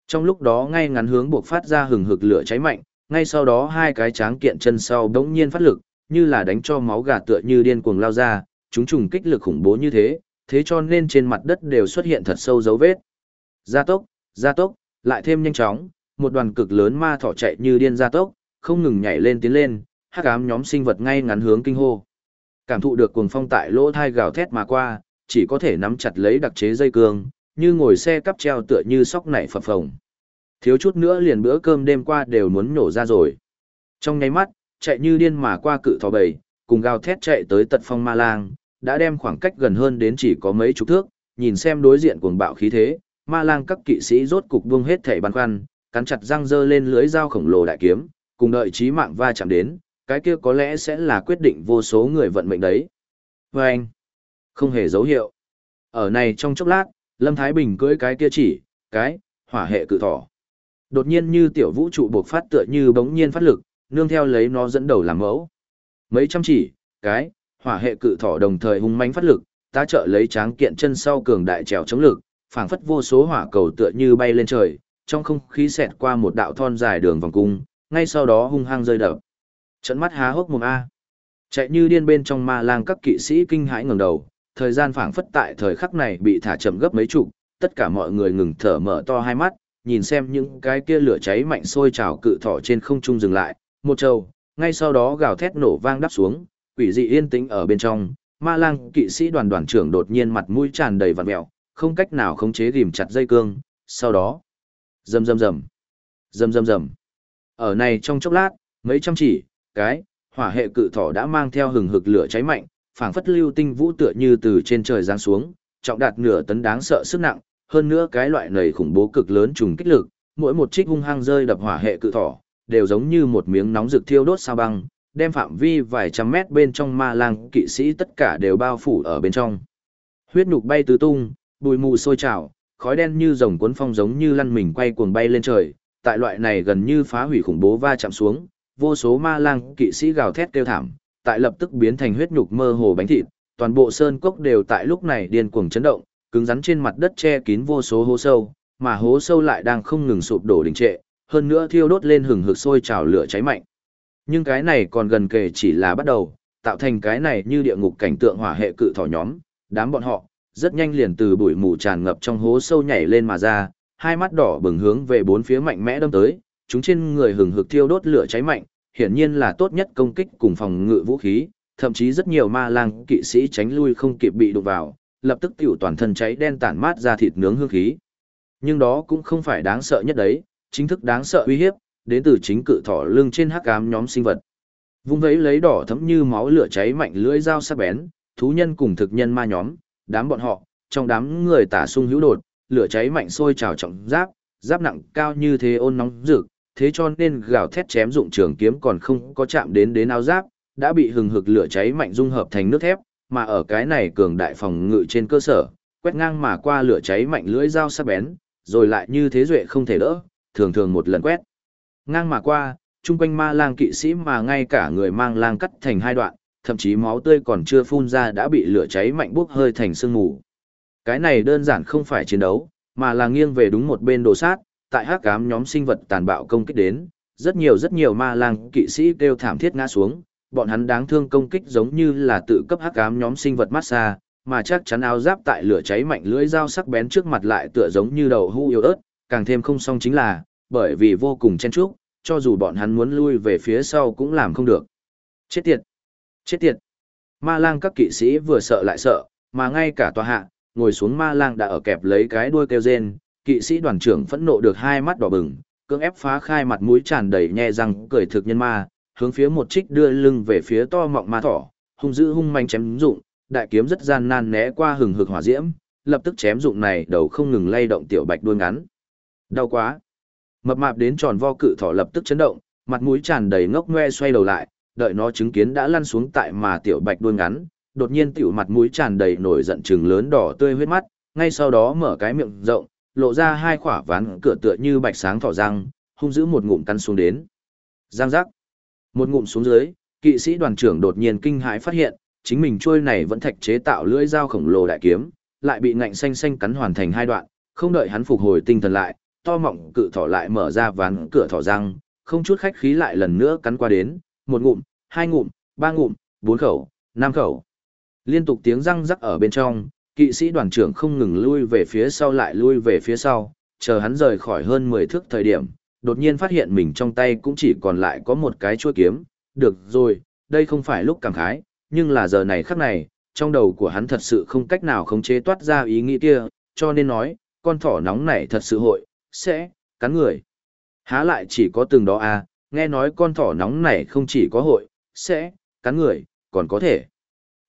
Trong lúc đó ngay ngắn hướng buộc phát ra hừng hực lửa cháy mạnh, ngay sau đó hai cái tráng kiện chân sau đống nhiên phát lực, như là đánh cho máu gà tựa như điên cuồng lao ra, chúng trùng kích lực khủng bố như thế, thế cho nên trên mặt đất đều xuất hiện thật sâu dấu vết. Gia tốc, gia tốc, lại thêm nhanh chóng, một đoàn cực lớn ma thỏ chạy như điên gia tốc, không ngừng nhảy lên tiến lên, hắc ám nhóm sinh vật ngay ngắn hướng kinh hô. Cảm thụ được cuồng phong tại lỗ thai gào thét mà qua, chỉ có thể nắm chặt lấy đặc chế dây cương, như ngồi xe cắp treo tựa như sóc nảy phập phồng. Thiếu chút nữa liền bữa cơm đêm qua đều muốn nổ ra rồi. Trong nháy mắt, chạy như điên mà qua cự thỏ bầy, cùng gào thét chạy tới tận phong ma lang, đã đem khoảng cách gần hơn đến chỉ có mấy chục thước, nhìn xem đối diện cuồng bạo khí thế, ma lang các kỵ sĩ rốt cục buông hết thể băn khoăn, cắn chặt răng dơ lên lưới dao khổng lồ đại kiếm, cùng đợi chí mạng va chạm đến, cái kia có lẽ sẽ là quyết định vô số người vận mệnh đấy. Và anh, không hề dấu hiệu. Ở này trong chốc lát, Lâm Thái Bình cưỡi cái kia chỉ, cái, hỏa hệ cự thỏ. Đột nhiên như tiểu vũ trụ buộc phát tựa như bỗng nhiên phát lực, nương theo lấy nó dẫn đầu làm mẫu. Mấy trăm chỉ, cái, hỏa hệ cự thỏ đồng thời hung mãnh phát lực, tá trợ lấy tráng kiện chân sau cường đại trèo chống lực, phảng phất vô số hỏa cầu tựa như bay lên trời, trong không khí xẹt qua một đạo thon dài đường vòng cung, ngay sau đó hung hăng rơi đập. Trận mắt há hốc mồm a. Chạy như điên bên trong ma lang các kỵ sĩ kinh hãi ngẩng đầu, thời gian phảng phất tại thời khắc này bị thả chậm gấp mấy chục, tất cả mọi người ngừng thở mở to hai mắt, nhìn xem những cái kia lửa cháy mạnh sôi trào cự thỏ trên không trung dừng lại, một trâu, ngay sau đó gào thét nổ vang đắp xuống, quỷ dị yên tĩnh ở bên trong, ma lang kỵ sĩ đoàn đoàn trưởng đột nhiên mặt mũi tràn đầy vằn mẹo, không cách nào khống chế ghim chặt dây cương, sau đó, rầm rầm rầm, rầm rầm rầm. Ở này trong chốc lát, mấy trăm chỉ, cái, hỏa hệ cự thỏ đã mang theo hừng hực lửa cháy mạnh, phảng phất lưu tinh vũ tựa như từ trên trời giáng xuống, trọng đạt nửa tấn đáng sợ sức nặng, hơn nữa cái loại nầy khủng bố cực lớn trùng kích lực, mỗi một trích hung hăng rơi đập hỏa hệ cự thỏ, đều giống như một miếng nóng rực thiêu đốt sao băng, đem phạm vi vài trăm mét bên trong ma lang kỵ sĩ tất cả đều bao phủ ở bên trong. Huyết nhục bay tứ tung, bụi mù sôi trào, khói đen như rồng cuốn phong giống như lăn mình quay cuồng bay lên trời, tại loại này gần như phá hủy khủng bố va chạm xuống, vô số ma lang kỵ sĩ gào thét kêu thảm, tại lập tức biến thành huyết nhục mơ hồ bánh thịt, toàn bộ sơn cốc đều tại lúc này điên cuồng chấn động, cứng rắn trên mặt đất che kín vô số hố sâu, mà hố sâu lại đang không ngừng sụp đổ đình trệ, hơn nữa thiêu đốt lên hừng hực sôi trào lửa cháy mạnh. Nhưng cái này còn gần kề chỉ là bắt đầu, tạo thành cái này như địa ngục cảnh tượng hỏa hệ cự thỏ nhóm, đám bọn họ, rất nhanh liền từ bụi mù tràn ngập trong hố sâu nhảy lên mà ra, hai mắt đỏ bừng hướng về bốn phía mạnh mẽ đâm tới, chúng trên người hừng hực thiêu đốt lửa cháy mạnh, hiển nhiên là tốt nhất công kích cùng phòng ngự vũ khí, thậm chí rất nhiều ma lang kỵ sĩ tránh lui không kịp bị đụng vào, lập tức tiểu toàn thân cháy đen tản mát ra thịt nướng hương khí. Nhưng đó cũng không phải đáng sợ nhất đấy, chính thức đáng sợ uy hiếp, đến từ chính cự thỏ lưng trên hắc ám nhóm sinh vật. Vung vẫy lấy đỏ thấm như máu lửa cháy mạnh lưỡi dao sắc bén, thú nhân cùng thực nhân ma nhóm, đám bọn họ, trong đám người tả sung hữu đột, lửa cháy mạnh sôi trào trọng giáp, giáp nặng cao như thế ôn nóng rực, thế cho nên gào thét chém dụng trường kiếm còn không có chạm đến đến áo giáp, đã bị hừng hực lửa cháy mạnh dung hợp thành nước thép, mà ở cái này cường đại phòng ngự trên cơ sở, quét ngang mà qua lửa cháy mạnh lưỡi dao sắc bén, rồi lại như thế duệ không thể đỡ, thường thường một lần quét. Ngang mà qua, chung quanh ma lang kỵ sĩ mà ngay cả người mang lang cắt thành hai đoạn, thậm chí máu tươi còn chưa phun ra đã bị lửa cháy mạnh bốc hơi thành sương mù. Cái này đơn giản không phải chiến đấu, mà là nghiêng về đúng một bên đồ sát, tại hắc ám nhóm sinh vật tàn bạo công kích đến, rất nhiều rất nhiều ma lang kỵ sĩ kêu thảm thiết ngã xuống, bọn hắn đáng thương công kích giống như là tự cấp hắc ám nhóm sinh vật massage, mà chắc chắn áo giáp tại lửa cháy mạnh lưỡi dao sắc bén trước mặt lại tựa giống như đầu hũ yếu ớt, càng thêm không xong chính là, bởi vì vô cùng chen chúc, cho dù bọn hắn muốn lui về phía sau cũng làm không được. Chết tiệt! Chết tiệt! Ma lang các kỵ sĩ vừa sợ lại sợ, mà ngay cả tòa hạ, ngồi xuống ma lang đã ở kẹp lấy cái đuôi kêu rên, kỵ sĩ đoàn trưởng phẫn nộ được hai mắt đỏ bừng, cưỡng ép phá khai mặt mũi tràn đầy nhe răng cười thực nhân ma, hướng phía một trích đưa lưng về phía to mọng ma thỏ, hung dữ hung manh chém dụng, đại kiếm rất gian nan né qua hừng hực hỏa diễm, lập tức chém dụng này đầu không ngừng lay động tiểu bạch đuôi ngắn. Đau quá. Mập mạp đến tròn vo cự thỏ lập tức chấn động, mặt mũi tràn đầy ngốc ngoe xoay đầu lại, đợi nó chứng kiến đã lăn xuống tại mà tiểu bạch đuôi ngắn, đột nhiên tiểu mặt mũi tràn đầy nổi giận trừng lớn đỏ tươi huyết mắt, ngay sau đó mở cái miệng rộng, lộ ra hai khỏa ván cửa tựa như bạch sáng thỏ răng, hung dữ một ngụm cắn xuống đến. Giang giác. Một ngụm xuống dưới, kỵ sĩ đoàn trưởng đột nhiên kinh hãi phát hiện, chính mình trôi này vẫn thạch chế tạo lưỡi dao khổng lồ đại kiếm, lại bị ngạnh xanh xanh cắn hoàn thành hai đoạn, không đợi hắn phục hồi tinh thần lại, to mọng cự thỏ lại mở ra ván cửa thỏ răng, không chút khách khí lại lần nữa cắn qua đến, một ngụm, hai ngụm, ba ngụm, bốn khẩu, năm khẩu. Liên tục tiếng răng rắc ở bên trong, kỵ sĩ đoàn trưởng không ngừng lui về phía sau lại lui về phía sau, chờ hắn rời khỏi hơn 10 thước thời điểm, đột nhiên phát hiện mình trong tay cũng chỉ còn lại có một cái chuôi kiếm. Được rồi, đây không phải lúc cảm khái, nhưng là giờ này khắc này, trong đầu của hắn thật sự không cách nào khống chế toát ra ý nghĩ kia, cho nên nói, con thỏ nóng này thật sự hội, sẽ, cắn người. Há lại chỉ có từng đó à, nghe nói con thỏ nóng này không chỉ có hội, sẽ, cắn người, còn có thể.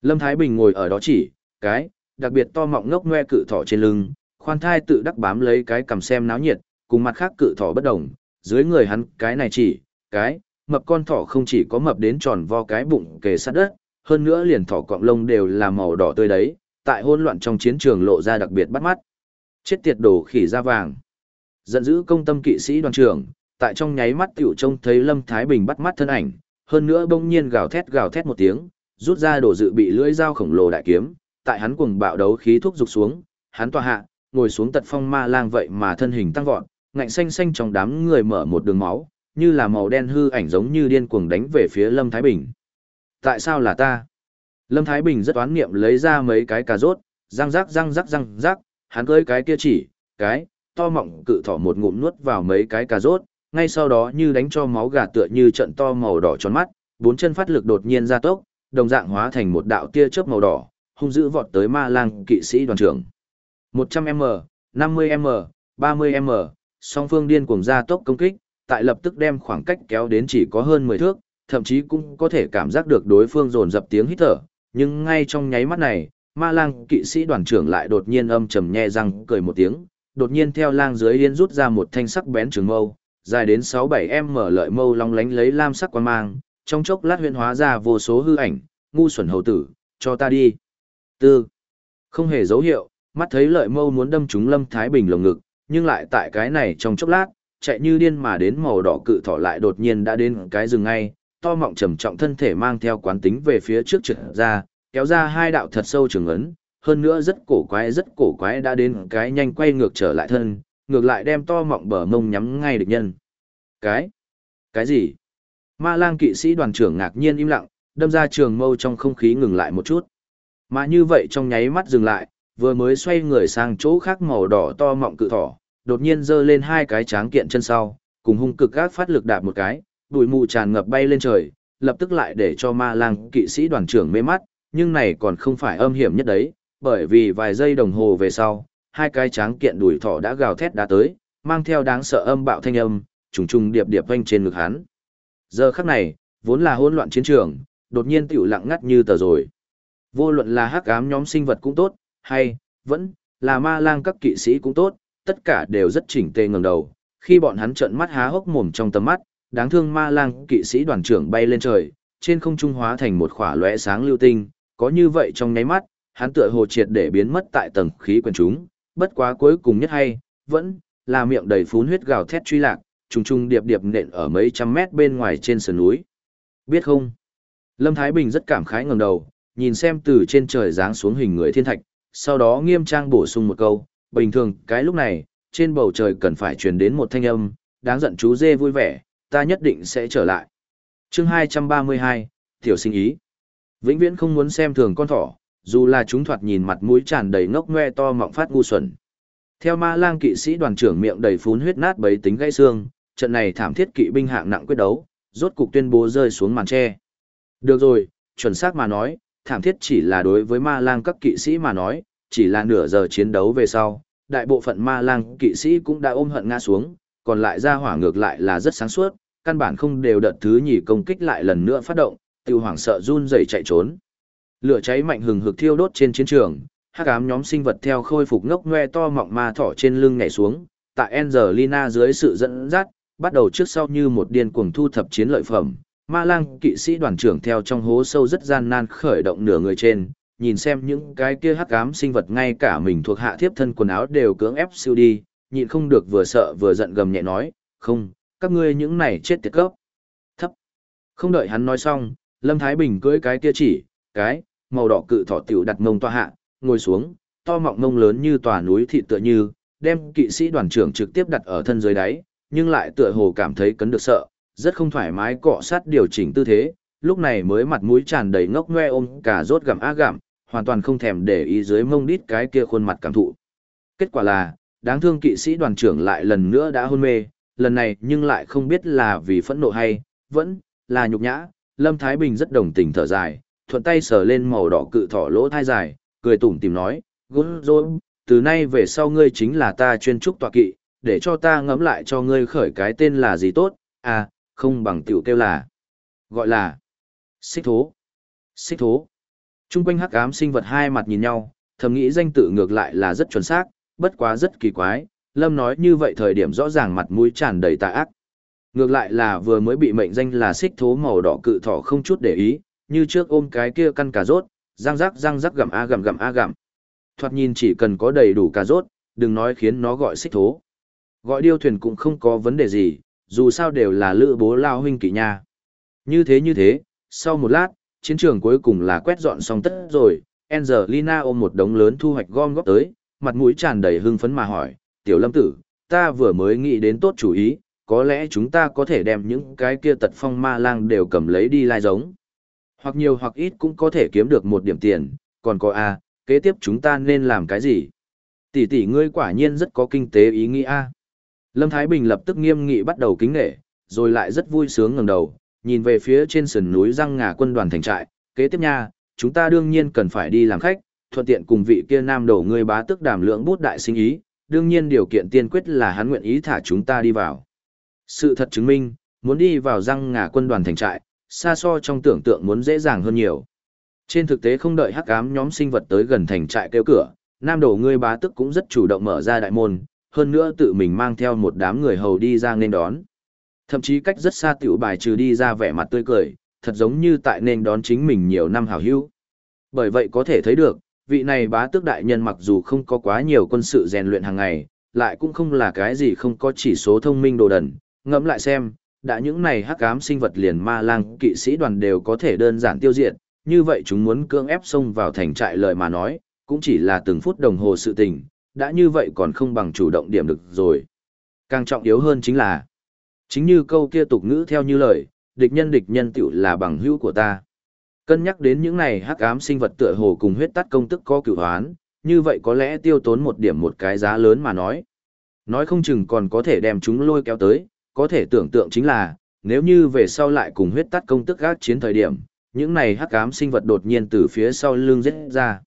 Lâm Thái Bình ngồi ở đó chỉ, cái, đặc biệt to mọng ngốc ngoe cự thỏ trên lưng, khoan thai tự đắc bám lấy cái cầm xem náo nhiệt, cùng mặt khác cự thỏ bất đồng, dưới người hắn cái này chỉ, cái, mập con thỏ không chỉ có mập đến tròn vo cái bụng kề sát đất, hơn nữa liền thỏ cọng lông đều là màu đỏ tươi đấy, tại hỗn loạn trong chiến trường lộ ra đặc biệt bắt mắt. Chết tiệt đồ khỉ da vàng. Giận dữ công tâm kỵ sĩ đoàn trưởng, tại trong nháy mắt tiểu trông thấy Lâm Thái Bình bắt mắt thân ảnh, hơn nữa bỗng nhiên gào thét gào thét một tiếng, rút ra đồ dự bị lưỡi dao khổng lồ đại kiếm, tại hắn cuồng bạo đấu khí thúc dục xuống, hắn tòa hạ, ngồi xuống tật phong ma lang vậy mà thân hình tăng vọt, ngạnh xanh xanh trong đám người mở một đường máu, như là màu đen hư ảnh giống như điên cuồng đánh về phía Lâm Thái Bình. Tại sao là ta? Lâm Thái Bình rất oán niệm lấy ra mấy cái cà rốt, răng rắc răng rắc răng rắc, hắn cưới cái kia chỉ, cái, to mọng cự thỏ một ngụm nuốt vào mấy cái cà rốt, ngay sau đó như đánh cho máu gà tựa như trận to màu đỏ tròn mắt, bốn chân phát lực đột nhiên ra tốc, đồng dạng hóa thành một đạo tia chớp màu đỏ, hung dữ vọt tới ma lang kỵ sĩ đoàn trưởng. 100m, 50m, 30m, song phương điên cuồng ra tốc công kích, tại lập tức đem khoảng cách kéo đến chỉ có hơn 10 thước, thậm chí cũng có thể cảm giác được đối phương dồn dập tiếng hít thở, nhưng ngay trong nháy mắt này, ma lang kỵ sĩ đoàn trưởng lại đột nhiên âm trầm nhe răng cười một tiếng, đột nhiên theo lang dưới yên rút ra một thanh sắc bén trường mâu, dài đến 6-7 m lợi mâu long lánh lấy lam sắc quan mang, trong chốc lát huyễn hóa ra vô số hư ảnh, ngu xuẩn hầu tử, cho ta đi. Tư. Không hề dấu hiệu, mắt thấy lợi mâu muốn đâm trúng Lâm Thái Bình lồng ngực, nhưng lại tại cái này trong chốc lát, chạy như điên mà đến màu đỏ cự thỏ lại đột nhiên đã đến cái rừng ngay, to mọng trầm trọng thân thể mang theo quán tính về phía trước trượt ra, kéo ra hai đạo thật sâu trường ấn, hơn nữa rất cổ quái rất cổ quái đã đến cái nhanh quay ngược trở lại thân, ngược lại đem to mọng bờ mông nhắm ngay địch nhân. Cái? Cái gì? Ma lang kỵ sĩ đoàn trưởng ngạc nhiên im lặng, đâm ra trường mâu trong không khí ngừng lại một chút. Mà như vậy trong nháy mắt dừng lại, vừa mới xoay người sang chỗ khác màu đỏ to mọng cự thỏ, đột nhiên giơ lên hai cái tráng kiện chân sau, cùng hung cực gác phát lực đạp một cái, bụi mù tràn ngập bay lên trời, lập tức lại để cho ma lang kỵ sĩ đoàn trưởng mê mắt, nhưng này còn không phải âm hiểm nhất đấy, bởi vì vài giây đồng hồ về sau, hai cái tráng kiện đuổi thỏ đã gào thét đã tới, mang theo đáng sợ âm bạo thanh âm, trùng trùng điệp điệp vang trên ngực hắn. Giờ khắc này, vốn là hỗn loạn chiến trường, đột nhiên tiểu lặng ngắt như tờ rồi. Vô luận là hắc ám nhóm sinh vật cũng tốt, hay, vẫn, là ma lang các kỵ sĩ cũng tốt, tất cả đều rất chỉnh tề ngẩng đầu. Khi bọn hắn trợn mắt há hốc mồm trong tầm mắt, đáng thương ma lang kỵ sĩ đoàn trưởng bay lên trời, trên không trung hóa thành một khỏa lóe sáng lưu tinh, có như vậy trong nháy mắt, hắn tựa hồ triệt để biến mất tại tầng khí quyển chúng, bất quá cuối cùng nhất hay, vẫn là miệng đầy phún huyết gào thét truy lạc, trùng trùng điệp điệp nện ở mấy trăm mét bên ngoài trên sườn núi. Biết không? Lâm Thái Bình rất cảm khái ngẩng đầu, nhìn xem từ trên trời giáng xuống hình người thiên thạch, sau đó nghiêm trang bổ sung một câu, bình thường cái lúc này, trên bầu trời cần phải truyền đến một thanh âm, đáng giận chú dê vui vẻ, ta nhất định sẽ trở lại. chương 232, Tiểu sinh ý. Vĩnh viễn không muốn xem thường con thỏ, dù là chúng thoạt nhìn mặt mũi tràn đầy ngốc ngoe to mọng phát ngu xuẩn. Theo ma lang kỵ sĩ đoàn trưởng miệng đầy phún huyết nát bấy tính gãy xương, trận này thảm thiết kỵ binh hạng nặng quyết đấu, rốt cục tuyên bố rơi xuống màn tre. Được rồi, chuẩn xác mà nói, thảm thiết chỉ là đối với ma lang các kỵ sĩ mà nói, chỉ là nửa giờ chiến đấu về sau, đại bộ phận ma lang kỵ sĩ cũng đã ôm hận ngã xuống, còn lại ra hỏa ngược lại là rất sáng suốt, căn bản không đều đợt thứ nhì công kích lại lần nữa phát động, tiêu hoảng sợ run rẩy chạy trốn. Lửa cháy mạnh hừng hực thiêu đốt trên chiến trường, hắc ám nhóm sinh vật theo khôi phục ngốc ngoe to mọng ma thỏ trên lưng nhảy xuống, tại Angelina dưới sự dẫn dắt, bắt đầu trước sau như một điên cuồng thu thập chiến lợi phẩm. Ma lang kỵ sĩ đoàn trưởng theo trong hố sâu rất gian nan khởi động nửa người trên, nhìn xem những cái kia hắc ám sinh vật ngay cả mình thuộc hạ thiếp thân quần áo đều cưỡng ép siêu đi, nhịn không được vừa sợ vừa giận gầm nhẹ nói, không, các ngươi những này chết tiệt cấp. Thấp. Không đợi hắn nói xong, Lâm Thái Bình cưỡi cái kia chỉ, cái, màu đỏ cự thỏ tiểu đặt mông toa hạ, ngồi xuống, to mọng mông lớn như tòa núi thị tựa như, đem kỵ sĩ đoàn trưởng trực tiếp đặt ở thân dưới đáy, nhưng lại tựa hồ cảm thấy cấn được sợ, rất không thoải mái cọ sát điều chỉnh tư thế, lúc này mới mặt mũi tràn đầy ngốc ngoe ôm cả rốt gặm á gặm, hoàn toàn không thèm để ý dưới mông đít cái kia khuôn mặt cảm thụ. Kết quả là, đáng thương kỵ sĩ đoàn trưởng lại lần nữa đã hôn mê, lần này nhưng lại không biết là vì phẫn nộ hay, vẫn là nhục nhã, Lâm Thái Bình rất đồng tình thở dài, thuận tay sờ lên màu đỏ cự thỏ lỗ thai dài, cười tủm tìm nói, gôn rồi, từ nay về sau ngươi chính là ta chuyên trúc tọa kỵ, để cho ta ngẫm lại cho ngươi khởi cái tên là gì tốt, à, không bằng tiểu kêu là, gọi là, xích thố, xích thố. Trung quanh hắc ám sinh vật hai mặt nhìn nhau, thầm nghĩ danh tự ngược lại là rất chuẩn xác, bất quá rất kỳ quái, Lâm nói như vậy thời điểm rõ ràng mặt mũi tràn đầy tà ác. Ngược lại là vừa mới bị mệnh danh là xích thố màu đỏ cự thỏ không chút để ý, như trước ôm cái kia căn cà rốt, răng rắc răng rắc gặm a gặm gặm a gặm. Thoạt nhìn chỉ cần có đầy đủ cà rốt, đừng nói khiến nó gọi xích thố. Gọi điêu thuyền cũng không có vấn đề gì, dù sao đều là lữ bố lao huynh kỵ nha. Như thế như thế, sau một lát, chiến trường cuối cùng là quét dọn xong tất rồi, Angelina ôm một đống lớn thu hoạch gom góp tới, mặt mũi tràn đầy hưng phấn mà hỏi, tiểu lâm tử, ta vừa mới nghĩ đến tốt chủ ý, có lẽ chúng ta có thể đem những cái kia tật phong ma lang đều cầm lấy đi lai giống. Hoặc nhiều hoặc ít cũng có thể kiếm được một điểm tiền, còn có A, kế tiếp chúng ta nên làm cái gì? Tỷ tỷ ngươi quả nhiên rất có kinh tế ý nghĩa A. Lâm Thái Bình lập tức nghiêm nghị bắt đầu kính nghệ, rồi lại rất vui sướng ngẩng đầu, nhìn về phía trên sườn núi răng ngà quân đoàn thành trại, kế tiếp nha, chúng ta đương nhiên cần phải đi làm khách, thuận tiện cùng vị kia nam đổ ngươi bá tức đàm lượng bút đại sinh ý, đương nhiên điều kiện tiên quyết là hắn nguyện ý thả chúng ta đi vào. Sự thật chứng minh, muốn đi vào răng ngà quân đoàn thành trại, xa so trong tưởng tượng muốn dễ dàng hơn nhiều. Trên thực tế không đợi hắc ám nhóm sinh vật tới gần thành trại kêu cửa, nam đổ ngươi bá tức cũng rất chủ động mở ra đại môn, hơn nữa tự mình mang theo một đám người hầu đi ra nên đón. Thậm chí cách rất xa tiểu bài trừ đi ra vẻ mặt tươi cười, thật giống như tại nên đón chính mình nhiều năm hào hữu. Bởi vậy có thể thấy được, vị này bá tước đại nhân mặc dù không có quá nhiều quân sự rèn luyện hàng ngày, lại cũng không là cái gì không có chỉ số thông minh đồ đần, ngẫm lại xem, đã những này hắc ám sinh vật liền ma lang kỵ sĩ đoàn đều có thể đơn giản tiêu diệt, như vậy chúng muốn cưỡng ép xông vào thành trại lời mà nói, cũng chỉ là từng phút đồng hồ sự tình, đã như vậy còn không bằng chủ động điểm được rồi. Càng trọng yếu hơn chính là, chính như câu kia tục ngữ theo như lời, địch nhân địch nhân tiểu là bằng hữu của ta. Cân nhắc đến những này hắc ám sinh vật tựa hồ cùng huyết tắt công tức có cửu hoán, như vậy có lẽ tiêu tốn một điểm một cái giá lớn mà nói. Nói không chừng còn có thể đem chúng lôi kéo tới, có thể tưởng tượng chính là, nếu như về sau lại cùng huyết tắt công tức gác chiến thời điểm, những này hắc ám sinh vật đột nhiên từ phía sau lưng rết ra.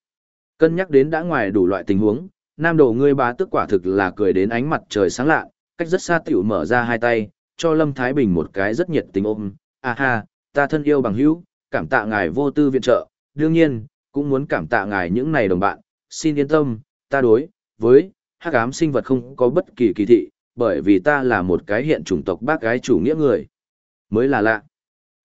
Cân nhắc đến đã ngoài đủ loại tình huống, nam đầu ngươi bá tức quả thực là cười đến ánh mặt trời sáng lạ, cách rất xa tiểu mở ra hai tay, cho Lâm Thái Bình một cái rất nhiệt tình ôm, a ha, ta thân yêu bằng hữu, cảm tạ ngài vô tư viện trợ, đương nhiên, cũng muốn cảm tạ ngài những này đồng bạn, xin yên tâm, ta đối, với, hắc ám sinh vật không có bất kỳ kỳ thị, bởi vì ta là một cái hiện chủng tộc bác gái chủ nghĩa người. Mới là lạ.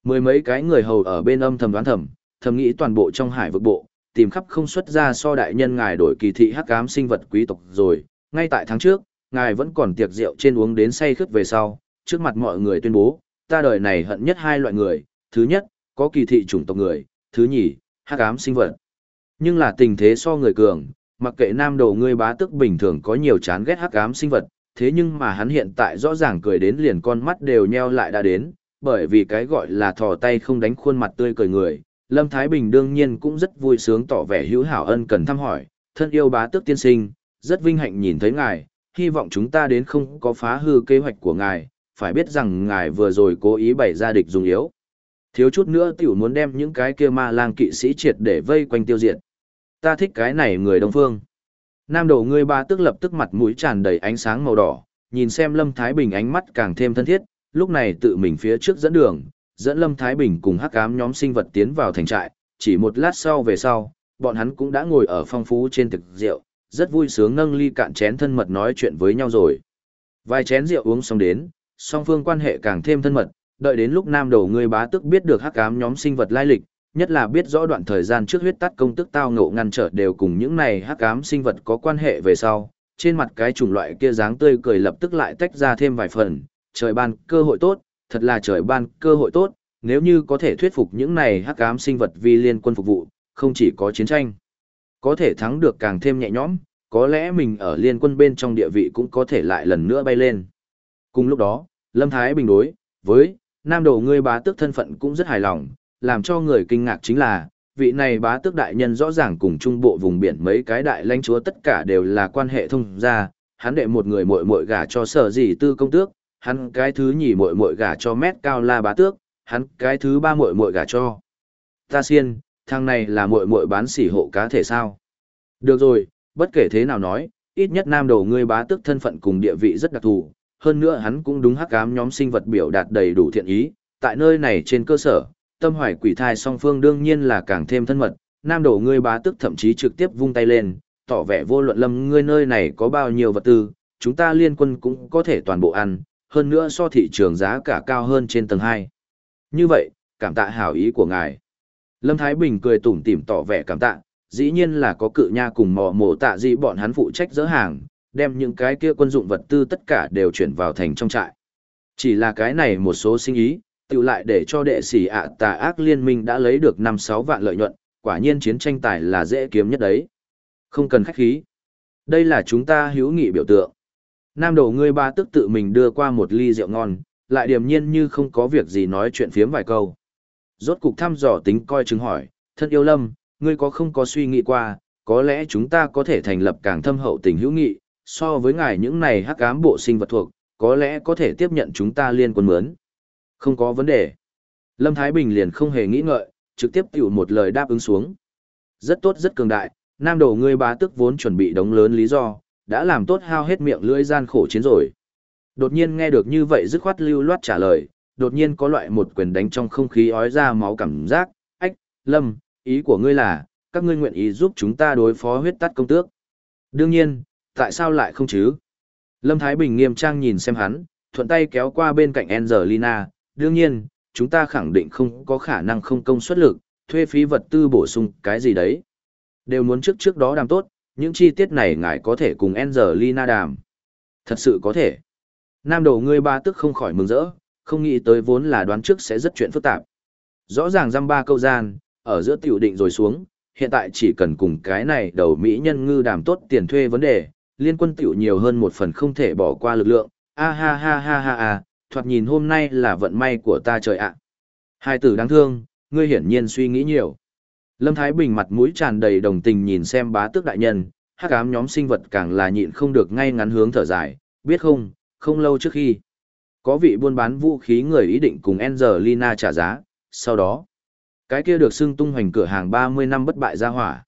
Mười mấy cái người hầu ở bên âm thầm đoán thầm, thầm nghĩ toàn bộ trong hải vực bộ, tìm khắp không xuất ra so đại nhân ngài đổi kỳ thị hắc ám sinh vật quý tộc rồi, ngay tại tháng trước, ngài vẫn còn tiệc rượu trên uống đến say khướt về sau, trước mặt mọi người tuyên bố, ta đời này hận nhất hai loại người, thứ nhất, có kỳ thị chủng tộc người, thứ nhì, hắc ám sinh vật. Nhưng là tình thế so người cường, mặc kệ nam đầu ngươi bá tức bình thường có nhiều chán ghét hắc ám sinh vật, thế nhưng mà hắn hiện tại rõ ràng cười đến liền con mắt đều nheo lại đã đến, bởi vì cái gọi là thò tay không đánh khuôn mặt tươi cười người. Lâm Thái Bình đương nhiên cũng rất vui sướng tỏ vẻ hữu hảo ân cần thăm hỏi, thân yêu bá tước tiên sinh, rất vinh hạnh nhìn thấy ngài, hy vọng chúng ta đến không có phá hư kế hoạch của ngài, phải biết rằng ngài vừa rồi cố ý bày ra địch dùng yếu. Thiếu chút nữa tiểu muốn đem những cái kia ma lang kỵ sĩ triệt để vây quanh tiêu diệt. Ta thích cái này người đông phương. Nam đầu ngươi ba tức lập tức mặt mũi tràn đầy ánh sáng màu đỏ, nhìn xem Lâm Thái Bình ánh mắt càng thêm thân thiết, lúc này tự mình phía trước dẫn đường, dẫn Lâm Thái Bình cùng hắc ám nhóm sinh vật tiến vào thành trại, chỉ một lát sau về sau, bọn hắn cũng đã ngồi ở phong phú trên thực rượu, rất vui sướng nâng ly cạn chén thân mật nói chuyện với nhau rồi. Vài chén rượu uống xong đến, song phương quan hệ càng thêm thân mật, đợi đến lúc nam đầu ngươi bá tức biết được hắc ám nhóm sinh vật lai lịch, nhất là biết rõ đoạn thời gian trước huyết tắt công tức tao ngộ ngăn trở đều cùng những này hắc ám sinh vật có quan hệ về sau, trên mặt cái chủng loại kia dáng tươi cười lập tức lại tách ra thêm vài phần, trời ban cơ hội tốt, thật là trời ban cơ hội tốt, nếu như có thể thuyết phục những này hắc ám sinh vật vi liên quân phục vụ, không chỉ có chiến tranh, có thể thắng được càng thêm nhẹ nhõm, có lẽ mình ở liên quân bên trong địa vị cũng có thể lại lần nữa bay lên. Cùng lúc đó, Lâm Thái Bình đối với nam đầu ngươi bá tước thân phận cũng rất hài lòng, làm cho người kinh ngạc chính là, vị này bá tước đại nhân rõ ràng cùng trung bộ vùng biển mấy cái đại lãnh chúa tất cả đều là quan hệ thông gia, hắn đệ một người muội muội gả cho sở gì tư công tước, hắn cái thứ nhì muội muội gả cho mét cao la bá tước, hắn cái thứ ba muội muội gả cho. Ta xiên, thằng này là muội muội bán sỉ hộ cá thể sao? Được rồi, bất kể thế nào nói, ít nhất nam đầu ngươi bá tước thân phận cùng địa vị rất đặc thù, hơn nữa hắn cũng đúng hắc ám nhóm sinh vật biểu đạt đầy đủ thiện ý, tại nơi này trên cơ sở, tâm hoài quỷ thai song phương đương nhiên là càng thêm thân mật, nam đầu ngươi bá tước thậm chí trực tiếp vung tay lên, tỏ vẻ vô luận lâm ngươi nơi này có bao nhiêu vật tư, chúng ta liên quân cũng có thể toàn bộ ăn, hơn nữa so thị trường giá cả cao hơn trên tầng 2. Như vậy, cảm tạ hảo ý của ngài. Lâm Thái Bình cười tủm tỉm tỏ vẻ cảm tạ, dĩ nhiên là có cự nha cùng mò mổ tạ dị bọn hắn phụ trách dỡ hàng, đem những cái kia quân dụng vật tư tất cả đều chuyển vào thành trong trại. Chỉ là cái này một số sinh ý, tự lại để cho đệ sĩ ạ tà ác liên minh đã lấy được 5-6 vạn lợi nhuận, quả nhiên chiến tranh tài là dễ kiếm nhất đấy. Không cần khách khí. Đây là chúng ta hữu nghị biểu tượng. Nam đầu ngươi ba tức tự mình đưa qua một ly rượu ngon, lại điềm nhiên như không có việc gì nói chuyện phiếm vài câu. Rốt cục thăm dò tính coi chứng hỏi, thân yêu lâm, ngươi có không có suy nghĩ qua, có lẽ chúng ta có thể thành lập càng thâm hậu tình hữu nghị, so với ngài những này hắc ám bộ sinh vật thuộc, có lẽ có thể tiếp nhận chúng ta liên quân mướn. Không có vấn đề. Lâm Thái Bình liền không hề nghĩ ngợi, trực tiếp tiểu một lời đáp ứng xuống. Rất tốt rất cường đại, nam đầu ngươi bá tức vốn chuẩn bị đống lớn lý do, đã làm tốt hao hết miệng lưỡi gian khổ chiến rồi. Đột nhiên nghe được như vậy dứt khoát lưu loát trả lời, đột nhiên có loại một quyền đánh trong không khí ói ra máu cảm giác, ách, lâm, ý của ngươi là, các ngươi nguyện ý giúp chúng ta đối phó huyết tắt công tước. Đương nhiên, tại sao lại không chứ? Lâm Thái Bình nghiêm trang nhìn xem hắn, thuận tay kéo qua bên cạnh Angelina, đương nhiên, chúng ta khẳng định không có khả năng không công suất lực, thuê phí vật tư bổ sung cái gì đấy. Đều muốn trước trước đó đàm tốt, những chi tiết này ngài có thể cùng Angelina đàm. Thật sự có thể. Nam đầu ngươi ba tức không khỏi mừng rỡ, không nghĩ tới vốn là đoán trước sẽ rất chuyện phức tạp. Rõ ràng răm ba câu gian, ở giữa tiểu định rồi xuống, hiện tại chỉ cần cùng cái này đầu Mỹ nhân ngư đàm tốt tiền thuê vấn đề, liên quân tiểu nhiều hơn một phần không thể bỏ qua lực lượng, a ha ha ha ha ha, thoạt nhìn hôm nay là vận may của ta trời ạ. Hai tử đáng thương, ngươi hiển nhiên suy nghĩ nhiều. Lâm Thái Bình mặt mũi tràn đầy đồng tình nhìn xem bá tước đại nhân, hắc ám nhóm sinh vật càng là nhịn không được ngay ngắn hướng thở dài, biết không, không lâu trước khi. có vị buôn bán vũ khí người ý định cùng Angelina trả giá, sau đó, cái kia được xưng tung hoành cửa hàng 30 năm bất bại ra hỏa.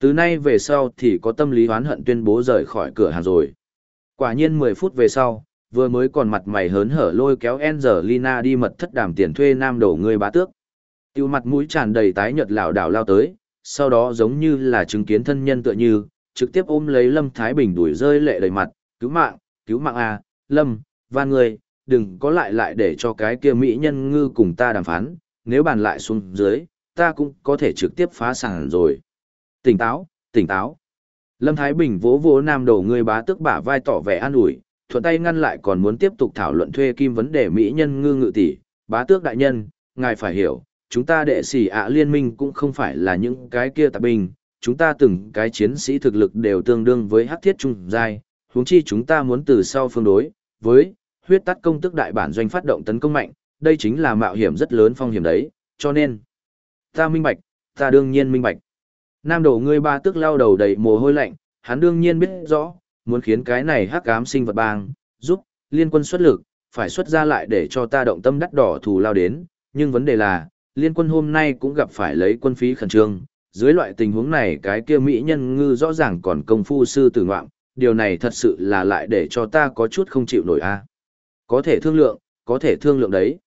Từ nay về sau thì có tâm lý oán hận tuyên bố rời khỏi cửa hàng rồi. Quả nhiên 10 phút về sau, vừa mới còn mặt mày hớn hở lôi kéo Angelina đi mật thất đàm tiền thuê nam đổ người bá tước. Tiêu mặt mũi tràn đầy tái nhợt lảo đảo lao tới, sau đó giống như là chứng kiến thân nhân tựa như, trực tiếp ôm lấy Lâm Thái Bình đuổi rơi lệ đầy mặt, cứu mạng, cứu mạng à, Lâm, van người, đừng có lại lại để cho cái kia mỹ nhân ngư cùng ta đàm phán, nếu bàn lại xuống dưới, ta cũng có thể trực tiếp phá sản rồi. Tỉnh táo, tỉnh táo. Lâm Thái Bình vỗ vỗ nam đầu người bá tức bả vai tỏ vẻ an ủi, thuận tay ngăn lại còn muốn tiếp tục thảo luận thuê kim vấn đề mỹ nhân ngư ngự tỷ, bá tước đại nhân, ngài phải hiểu, chúng ta đệ sĩ ạ liên minh cũng không phải là những cái kia tạp binh, chúng ta từng cái chiến sĩ thực lực đều tương đương với hắc thiết trung giai, huống chi chúng ta muốn từ sau phương đối, với huyết tắt công tức đại bản doanh phát động tấn công mạnh, đây chính là mạo hiểm rất lớn phong hiểm đấy, cho nên ta minh bạch, ta đương nhiên minh bạch. Nam đổ ngươi ba tức lao đầu đầy mồ hôi lạnh, hắn đương nhiên biết rõ, muốn khiến cái này hắc ám sinh vật bang, giúp, liên quân xuất lực, phải xuất ra lại để cho ta động tâm đắt đỏ thù lao đến, nhưng vấn đề là, liên quân hôm nay cũng gặp phải lấy quân phí khẩn trương, dưới loại tình huống này cái kia mỹ nhân ngư rõ ràng còn công phu sư tử ngoạm, điều này thật sự là lại để cho ta có chút không chịu nổi a. Có thể thương lượng, có thể thương lượng đấy.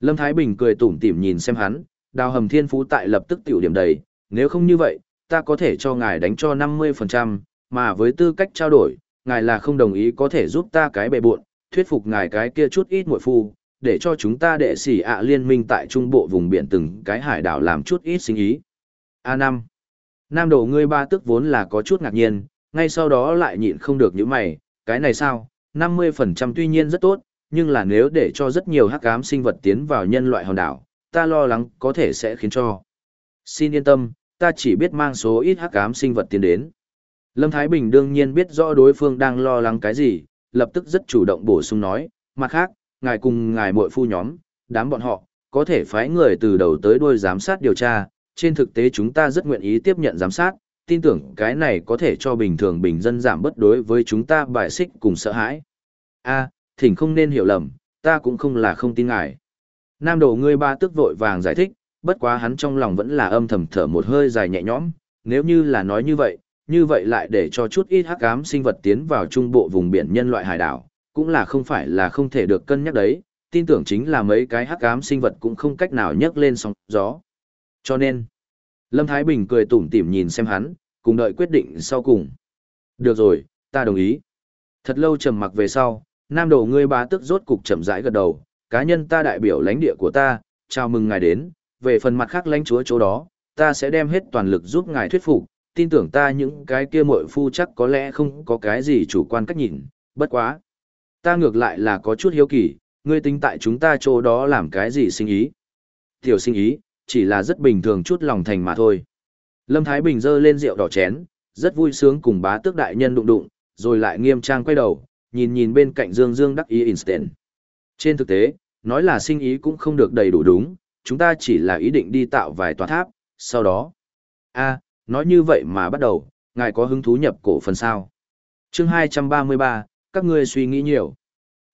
Lâm Thái Bình cười tủm tỉm nhìn xem hắn, đào hầm thiên phú tại lập tức tiểu điểm đầy, nếu không như vậy, ta có thể cho ngài đánh cho 50%, mà với tư cách trao đổi, ngài là không đồng ý có thể giúp ta cái bệ buộn, thuyết phục ngài cái kia chút ít muội phu, để cho chúng ta đệ sĩ ạ liên minh tại trung bộ vùng biển từng cái hải đảo làm chút ít sinh ý. A5. Nam đầu ngươi ba tức vốn là có chút ngạc nhiên, ngay sau đó lại nhịn không được những mày, cái này sao, 50% tuy nhiên rất tốt, nhưng là nếu để cho rất nhiều hắc ám sinh vật tiến vào nhân loại hòn đảo, ta lo lắng có thể sẽ khiến cho. Xin yên tâm, ta chỉ biết mang số ít hắc ám sinh vật tiến đến. Lâm Thái Bình đương nhiên biết rõ đối phương đang lo lắng cái gì, lập tức rất chủ động bổ sung nói, mặt khác, ngài cùng ngài muội phu nhóm, đám bọn họ, có thể phái người từ đầu tới đuôi giám sát điều tra, trên thực tế chúng ta rất nguyện ý tiếp nhận giám sát, tin tưởng cái này có thể cho bình thường bình dân giảm bất đối với chúng ta bài xích cùng sợ hãi. A, thỉnh không nên hiểu lầm, ta cũng không là không tin ngài. Nam đầu ngươi ba tức vội vàng giải thích, bất quá hắn trong lòng vẫn là âm thầm thở một hơi dài nhẹ nhõm, nếu như là nói như vậy, như vậy lại để cho chút ít hắc ám sinh vật tiến vào trung bộ vùng biển nhân loại hải đảo, cũng là không phải là không thể được cân nhắc đấy, tin tưởng chính là mấy cái hắc ám sinh vật cũng không cách nào nhấc lên sóng gió. Cho nên, Lâm Thái Bình cười tủm tỉm nhìn xem hắn, cùng đợi quyết định sau cùng. Được rồi, ta đồng ý. Thật lâu trầm mặc về sau, nam đầu ngươi bá tức rốt cục chậm rãi gật đầu, cá nhân ta đại biểu lãnh địa của ta, chào mừng ngài đến, về phần mặt khác lãnh chúa chỗ đó, ta sẽ đem hết toàn lực giúp ngài thuyết phục, tin tưởng ta những cái kia muội phu chắc có lẽ không có cái gì chủ quan cách nhìn, bất quá. Ta ngược lại là có chút hiếu kỳ, ngươi tính tại chúng ta chỗ đó làm cái gì sinh ý. Tiểu sinh ý, chỉ là rất bình thường chút lòng thành mà thôi. Lâm Thái Bình dơ lên rượu đỏ chén, rất vui sướng cùng bá tước đại nhân đụng đụng, rồi lại nghiêm trang quay đầu, nhìn nhìn bên cạnh Dương Dương đắc ý instant. Trên thực tế, nói là sinh ý cũng không được đầy đủ đúng, chúng ta chỉ là ý định đi tạo vài tòa tháp, sau đó. a nói như vậy mà bắt đầu, ngài có hứng thú nhập cổ phần sao. chương 233, các ngươi suy nghĩ nhiều.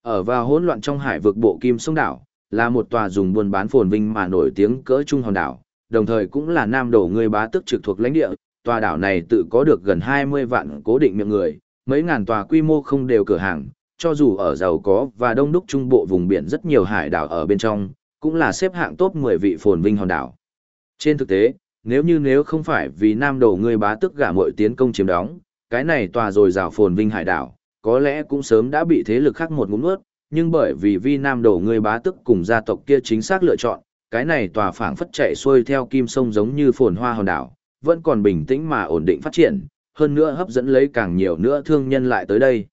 Ở vào hỗn loạn trong hải vực bộ kim sông đảo, là một tòa dùng buôn bán phồn vinh mà nổi tiếng cỡ trung hòn đảo, đồng thời cũng là nam đổ người bá tức trực thuộc lãnh địa. Tòa đảo này tự có được gần 20 vạn cố định miệng người, mấy ngàn tòa quy mô không đều cửa hàng, cho dù ở giàu có và đông đúc trung bộ vùng biển rất nhiều hải đảo ở bên trong, cũng là xếp hạng top 10 vị phồn vinh hòn đảo. Trên thực tế, nếu như nếu không phải vì nam đầu người bá tức gả mội tiến công chiếm đóng, cái này tòa rồi rào phồn vinh hải đảo, có lẽ cũng sớm đã bị thế lực khác một ngụm nuốt, nhưng bởi vì vi nam đổ người bá tức cùng gia tộc kia chính xác lựa chọn, cái này tòa phảng phất chạy xuôi theo kim sông giống như phồn hoa hòn đảo, vẫn còn bình tĩnh mà ổn định phát triển, hơn nữa hấp dẫn lấy càng nhiều nữa thương nhân lại tới đây.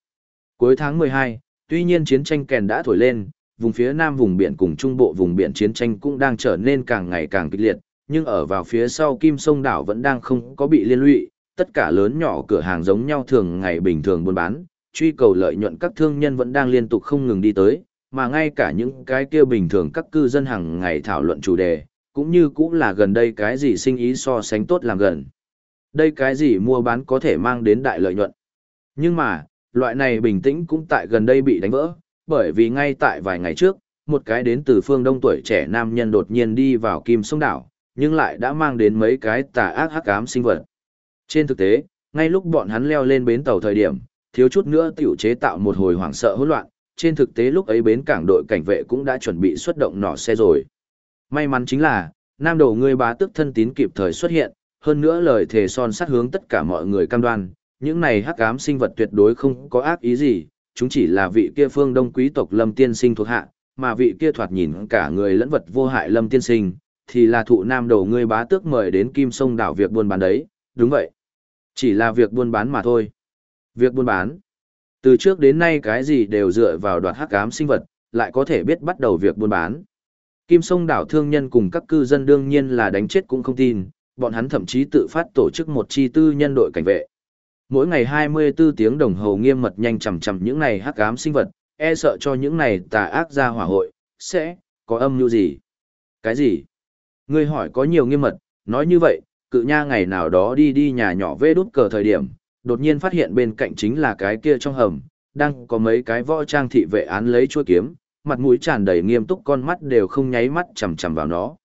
Cuối tháng 12, tuy nhiên chiến tranh kèn đã thổi lên, vùng phía nam vùng biển cùng trung bộ vùng biển chiến tranh cũng đang trở nên càng ngày càng kịch liệt, nhưng ở vào phía sau Kim Sông đảo vẫn đang không có bị liên lụy, tất cả lớn nhỏ cửa hàng giống nhau thường ngày bình thường buôn bán, truy cầu lợi nhuận các thương nhân vẫn đang liên tục không ngừng đi tới, mà ngay cả những cái kia bình thường các cư dân hàng ngày thảo luận chủ đề, cũng như cũng là gần đây cái gì sinh ý so sánh tốt làm gần. Đây cái gì mua bán có thể mang đến đại lợi nhuận. Nhưng mà, loại này bình tĩnh cũng tại gần đây bị đánh vỡ, bởi vì ngay tại vài ngày trước, một cái đến từ phương đông tuổi trẻ nam nhân đột nhiên đi vào kim sông đảo, nhưng lại đã mang đến mấy cái tà ác hắc ám sinh vật. Trên thực tế, ngay lúc bọn hắn leo lên bến tàu thời điểm, thiếu chút nữa tiểu chế tạo một hồi hoảng sợ hỗn loạn, trên thực tế lúc ấy bến cảng đội cảnh vệ cũng đã chuẩn bị xuất động nỏ xe rồi. May mắn chính là, nam đầu ngươi bá tức thân tín kịp thời xuất hiện, hơn nữa lời thề son sát hướng tất cả mọi người cam đoan, những này hắc ám sinh vật tuyệt đối không có ác ý gì, chúng chỉ là vị kia phương đông quý tộc lâm tiên sinh thuộc hạ, mà vị kia thoạt nhìn cả người lẫn vật vô hại lâm tiên sinh, thì là thụ nam đầu ngươi bá tước mời đến kim sông đảo việc buôn bán đấy, đúng vậy. Chỉ là việc buôn bán mà thôi. Việc buôn bán. Từ trước đến nay cái gì đều dựa vào đoạt hắc ám sinh vật, lại có thể biết bắt đầu việc buôn bán. Kim sông đảo thương nhân cùng các cư dân đương nhiên là đánh chết cũng không tin, bọn hắn thậm chí tự phát tổ chức một chi tư nhân đội cảnh vệ. Mỗi ngày 24 tiếng đồng hồ nghiêm mật nhanh chằm chằm những này hắc ám sinh vật, e sợ cho những này tà ác ra hỏa hội, sẽ, có âm mưu gì? Cái gì? Ngươi hỏi có nhiều nghiêm mật, nói như vậy, cự nha ngày nào đó đi đi nhà nhỏ vê đút cờ thời điểm, đột nhiên phát hiện bên cạnh chính là cái kia trong hầm, đang có mấy cái võ trang thị vệ án lấy chuôi kiếm, mặt mũi tràn đầy nghiêm túc con mắt đều không nháy mắt chằm chằm vào nó.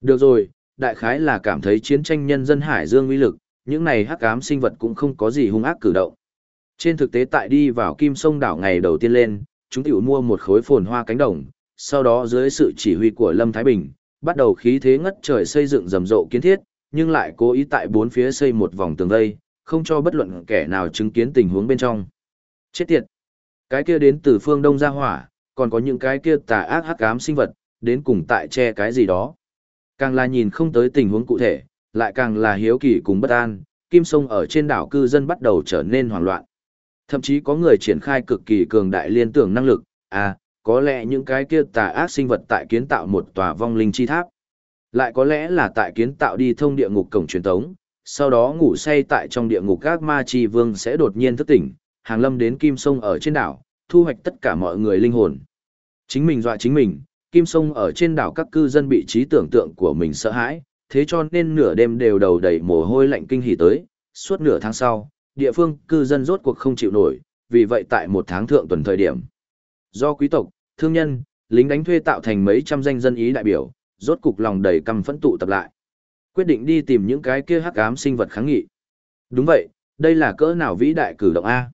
Được rồi, đại khái là cảm thấy chiến tranh nhân dân Hải Dương uy lực, những này hắc ám sinh vật cũng không có gì hung ác cử động. Trên thực tế tại đi vào Kim Sông đảo ngày đầu tiên lên, chúng tiểu mua một khối phồn hoa cánh đồng, sau đó dưới sự chỉ huy của Lâm Thái Bình, bắt đầu khí thế ngất trời xây dựng rầm rộ kiến thiết, nhưng lại cố ý tại bốn phía xây một vòng tường vây, không cho bất luận kẻ nào chứng kiến tình huống bên trong. Chết tiệt! Cái kia đến từ phương Đông gia hỏa, còn có những cái kia tà ác hắc ám sinh vật, đến cùng tại che cái gì đó. Càng là nhìn không tới tình huống cụ thể, lại càng là hiếu kỳ cùng bất an, kim sông ở trên đảo cư dân bắt đầu trở nên hoảng loạn. Thậm chí có người triển khai cực kỳ cường đại liên tưởng năng lực, à, có lẽ những cái kia tà ác sinh vật tại kiến tạo một tòa vong linh chi tháp. Lại có lẽ là tại kiến tạo đi thông địa ngục cổng truyền tống, sau đó ngủ say tại trong địa ngục các ma chi vương sẽ đột nhiên thức tỉnh, hàng lâm đến kim sông ở trên đảo, thu hoạch tất cả mọi người linh hồn. Chính mình dọa chính mình, kim sông ở trên đảo các cư dân bị trí tưởng tượng của mình sợ hãi, thế cho nên nửa đêm đều đầu đầy mồ hôi lạnh kinh hỉ tới, suốt nửa tháng sau, địa phương cư dân rốt cuộc không chịu nổi, vì vậy tại một tháng thượng tuần thời điểm. Do quý tộc, thương nhân, lính đánh thuê tạo thành mấy trăm danh dân ý đại biểu, rốt cục lòng đầy căm phẫn tụ tập lại. Quyết định đi tìm những cái kia hắc ám sinh vật kháng nghị. Đúng vậy, đây là cỡ nào vĩ đại cử động A.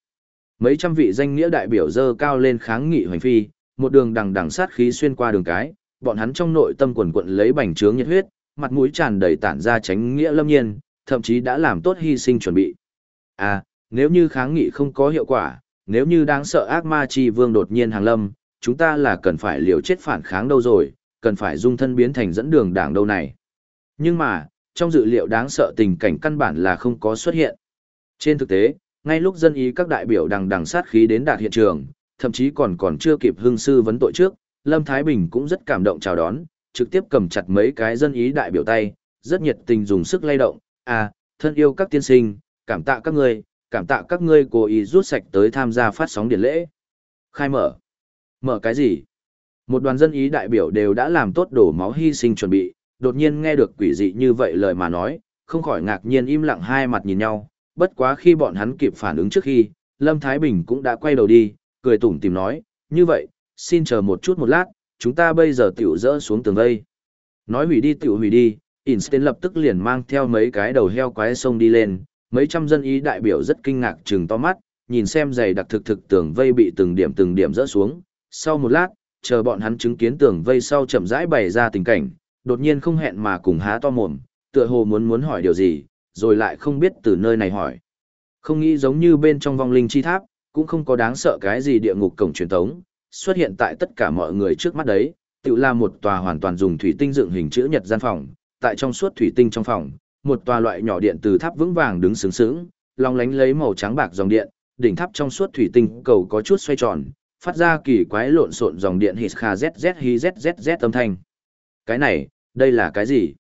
Mấy trăm vị danh nghĩa đại biểu dơ cao lên kháng nghị hoành phi, một đường đằng đằng sát khí xuyên qua đường cái, bọn hắn trong nội tâm quần quận lấy bành trướng nhiệt huyết, mặt mũi tràn đầy tản ra tránh nghĩa lâm nhiên, thậm chí đã làm tốt hy sinh chuẩn bị. À, nếu như kháng nghị không có hiệu quả, nếu như đáng sợ ác ma chi vương đột nhiên hàng lâm, chúng ta là cần phải liều chết phản kháng đâu rồi, cần phải dung thân biến thành dẫn đường đảng đâu này. Nhưng mà, trong dự liệu đáng sợ tình cảnh căn bản là không có xuất hiện. Trên thực tế, ngay lúc dân ý các đại biểu đằng đằng sát khí đến đạt hiện trường, thậm chí còn còn chưa kịp hưng sư vấn tội trước, Lâm Thái Bình cũng rất cảm động chào đón, trực tiếp cầm chặt mấy cái dân ý đại biểu tay, rất nhiệt tình dùng sức lay động, à, thân yêu các tiên sinh, cảm tạ các ngươi, cảm tạ các ngươi cố ý rút sạch tới tham gia phát sóng điển lễ. Khai mở. Mở cái gì? Một đoàn dân ý đại biểu đều đã làm tốt đổ máu hy sinh chuẩn bị, đột nhiên nghe được quỷ dị như vậy lời mà nói, không khỏi ngạc nhiên im lặng hai mặt nhìn nhau, bất quá khi bọn hắn kịp phản ứng trước khi, Lâm Thái Bình cũng đã quay đầu đi, cười tủm tìm nói, như vậy, xin chờ một chút một lát, chúng ta bây giờ tiểu dỡ xuống tường vây. Nói hủy đi tiểu hủy đi, Einstein lập tức liền mang theo mấy cái đầu heo quái sông đi lên, mấy trăm dân ý đại biểu rất kinh ngạc trừng to mắt, nhìn xem giày đặc thực thực tường vây bị từng điểm từng điểm dỡ xuống. Sau một lát, chờ bọn hắn chứng kiến tường vây sau chậm rãi bày ra tình cảnh, đột nhiên không hẹn mà cùng há to mồm, tựa hồ muốn muốn hỏi điều gì, rồi lại không biết từ nơi này hỏi. Không nghĩ giống như bên trong vong linh chi tháp, cũng không có đáng sợ cái gì địa ngục cổng truyền tống xuất hiện tại tất cả mọi người trước mắt đấy, tự là một tòa hoàn toàn dùng thủy tinh dựng hình chữ nhật gian phòng, tại trong suốt thủy tinh trong phòng, một tòa loại nhỏ điện từ tháp vững vàng đứng sướng sướng, long lánh lấy màu trắng bạc dòng điện, đỉnh tháp trong suốt thủy tinh cầu có chút xoay tròn, phát ra kỳ quái lộn xộn dòng điện hít kha zz hi zzz âm thanh. Cái này, đây là cái gì?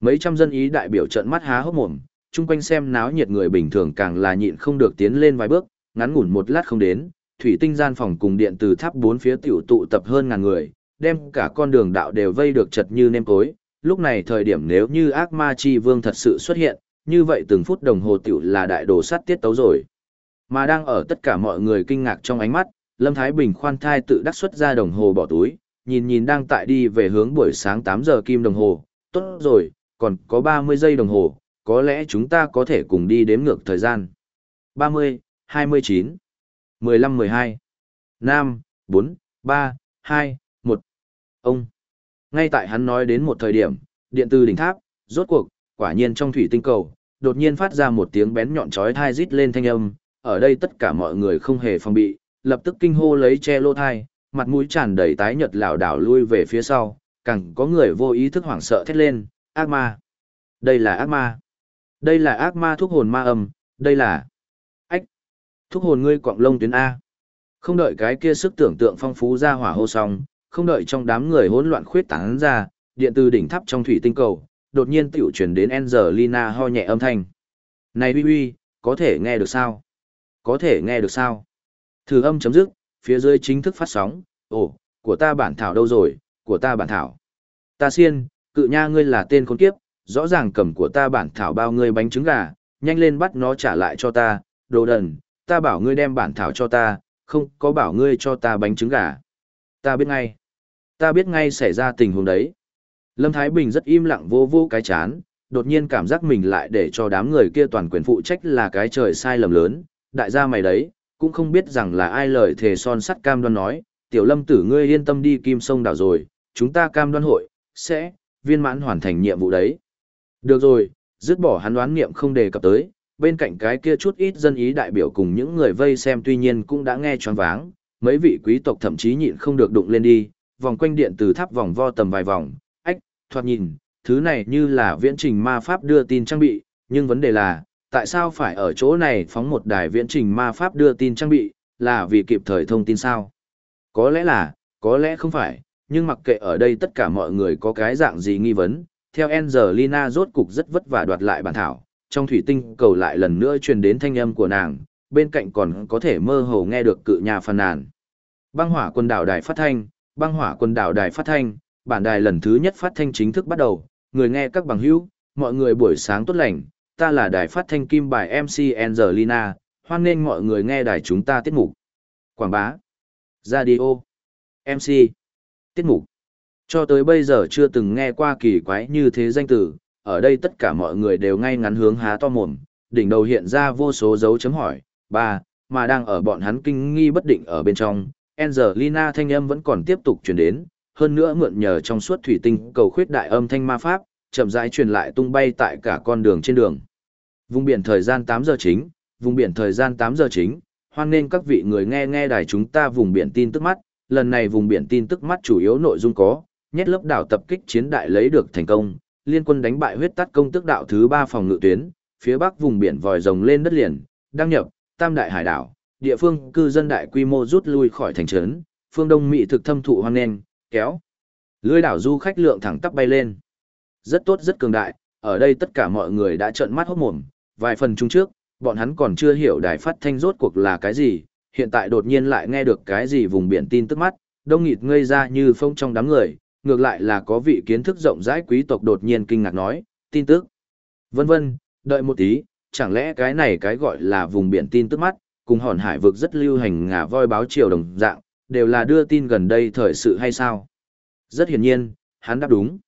Mấy trăm dân ý đại biểu trợn mắt há hốc mồm, chung quanh xem náo nhiệt người bình thường càng là nhịn không được tiến lên vài bước, ngắn ngủn một lát không đến, thủy tinh gian phòng cùng điện từ tháp bốn phía tiểu tụ tập hơn ngàn người, đem cả con đường đạo đều vây được chật như nêm cối. Lúc này thời điểm nếu như ác ma chi vương thật sự xuất hiện, như vậy từng phút đồng hồ tiểu là đại đồ sát tiết tấu rồi. Mà đang ở tất cả mọi người kinh ngạc trong ánh mắt, Lâm Thái Bình khoan thai tự đắc xuất ra đồng hồ bỏ túi, nhìn nhìn đang tại đi về hướng buổi sáng 8 giờ kim đồng hồ, tốt rồi, còn có 30 giây đồng hồ, có lẽ chúng ta có thể cùng đi đếm ngược thời gian. 30, 29, 15, 12, 5, 4, 3, 2, 1. Ông. Ngay tại hắn nói đến một thời điểm, điện từ đỉnh tháp, rốt cuộc, quả nhiên trong thủy tinh cầu, đột nhiên phát ra một tiếng bén nhọn chói thai rít lên thanh âm, ở đây tất cả mọi người không hề phòng bị, lập tức kinh hô lấy che lô thai, mặt mũi tràn đầy tái nhợt lảo đảo lui về phía sau, càng có người vô ý thức hoảng sợ thét lên, ác ma. Đây là ác ma. Đây là ác ma thuốc hồn ma âm, đây là... Ách! Thuốc hồn ngươi quạng lông tuyến A. Không đợi cái kia sức tưởng tượng phong phú ra hỏa hô xong, không đợi trong đám người hỗn loạn khuyết tán ra, điện từ đỉnh tháp trong thủy tinh cầu, đột nhiên tiểu chuyển đến Angelina ho nhẹ âm thanh. Này uy uy, có thể nghe được sao? Có thể nghe được sao? Thử âm chấm dứt, phía dưới chính thức phát sóng, ồ, của ta bản thảo đâu rồi, của ta bản thảo. Ta xiên, cự nha ngươi là tên con kiếp, rõ ràng cầm của ta bản thảo bao ngươi bánh trứng gà, nhanh lên bắt nó trả lại cho ta, đồ đần, ta bảo ngươi đem bản thảo cho ta, không có bảo ngươi cho ta bánh trứng gà. Ta biết ngay. Ta biết ngay xảy ra tình huống đấy. Lâm Thái Bình rất im lặng vô vô cái chán, đột nhiên cảm giác mình lại để cho đám người kia toàn quyền phụ trách là cái trời sai lầm lớn, đại gia mày đấy, cũng không biết rằng là ai lời thề son sắt cam đoan nói, tiểu lâm tử ngươi yên tâm đi kim sông đảo rồi, chúng ta cam đoan hội, sẽ, viên mãn hoàn thành nhiệm vụ đấy. Được rồi, dứt bỏ hắn đoán niệm không đề cập tới, bên cạnh cái kia chút ít dân ý đại biểu cùng những người vây xem tuy nhiên cũng đã nghe choáng váng, mấy vị quý tộc thậm chí nhịn không được đụng lên đi, vòng quanh điện từ tháp vòng vo tầm vài vòng, ách, thoạt nhìn, thứ này như là viễn trình ma pháp đưa tin trang bị, nhưng vấn đề là, tại sao phải ở chỗ này phóng một đài viễn trình ma pháp đưa tin trang bị, là vì kịp thời thông tin sao? Có lẽ là, có lẽ không phải, nhưng mặc kệ ở đây tất cả mọi người có cái dạng gì nghi vấn, theo Angelina rốt cục rất vất vả đoạt lại bản thảo, trong thủy tinh cầu lại lần nữa truyền đến thanh âm của nàng, bên cạnh còn có thể mơ hồ nghe được cự nhà phàn nàn. Băng hỏa quân đảo đài phát thanh, băng hỏa quân đảo đài phát thanh, bản đài lần thứ nhất phát thanh chính thức bắt đầu, người nghe các bằng hữu, mọi người buổi sáng tốt lành, ta là đài phát thanh kim bài MC Angelina, hoan nghênh mọi người nghe đài chúng ta tiết mục. Quảng bá, radio, MC, tiết mục. Cho tới bây giờ chưa từng nghe qua kỳ quái như thế danh từ, ở đây tất cả mọi người đều ngay ngắn hướng há to mồm, đỉnh đầu hiện ra vô số dấu chấm hỏi, ba, mà đang ở bọn hắn kinh nghi bất định ở bên trong, Angelina thanh âm vẫn còn tiếp tục truyền đến, hơn nữa mượn nhờ trong suốt thủy tinh cầu khuyết đại âm thanh ma pháp, chậm rãi truyền lại tung bay tại cả con đường trên đường. Vùng biển thời gian 8 giờ chính, vùng biển thời gian 8 giờ chính, hoan nên các vị người nghe nghe đài chúng ta vùng biển tin tức mắt, lần này vùng biển tin tức mắt chủ yếu nội dung có, nhét lớp đảo tập kích chiến đại lấy được thành công, liên quân đánh bại huyết tắt công tức đạo thứ 3 phòng ngự tuyến, phía bắc vùng biển vòi rồng lên đất liền, đăng nhập, tam đại hải đảo, địa phương cư dân đại quy mô rút lui khỏi thành trấn, phương đông mỹ thực thâm thụ hoan nên, kéo. Lưới đảo du khách lượng thẳng tắp bay lên. Rất tốt rất cường đại, ở đây tất cả mọi người đã trợn mắt hốt mồm, vài phần chung trước, bọn hắn còn chưa hiểu đài phát thanh rốt cuộc là cái gì, hiện tại đột nhiên lại nghe được cái gì vùng biển tin tức mắt, đông nghịt ngây ra như phong trong đám người, ngược lại là có vị kiến thức rộng rãi quý tộc đột nhiên kinh ngạc nói, tin tức. Vân vân, đợi một tí, chẳng lẽ cái này cái gọi là vùng biển tin tức mắt, cùng hòn hải vực rất lưu hành ngả voi báo triều đồng dạng, đều là đưa tin gần đây thời sự hay sao? Rất hiển nhiên, hắn đáp đúng.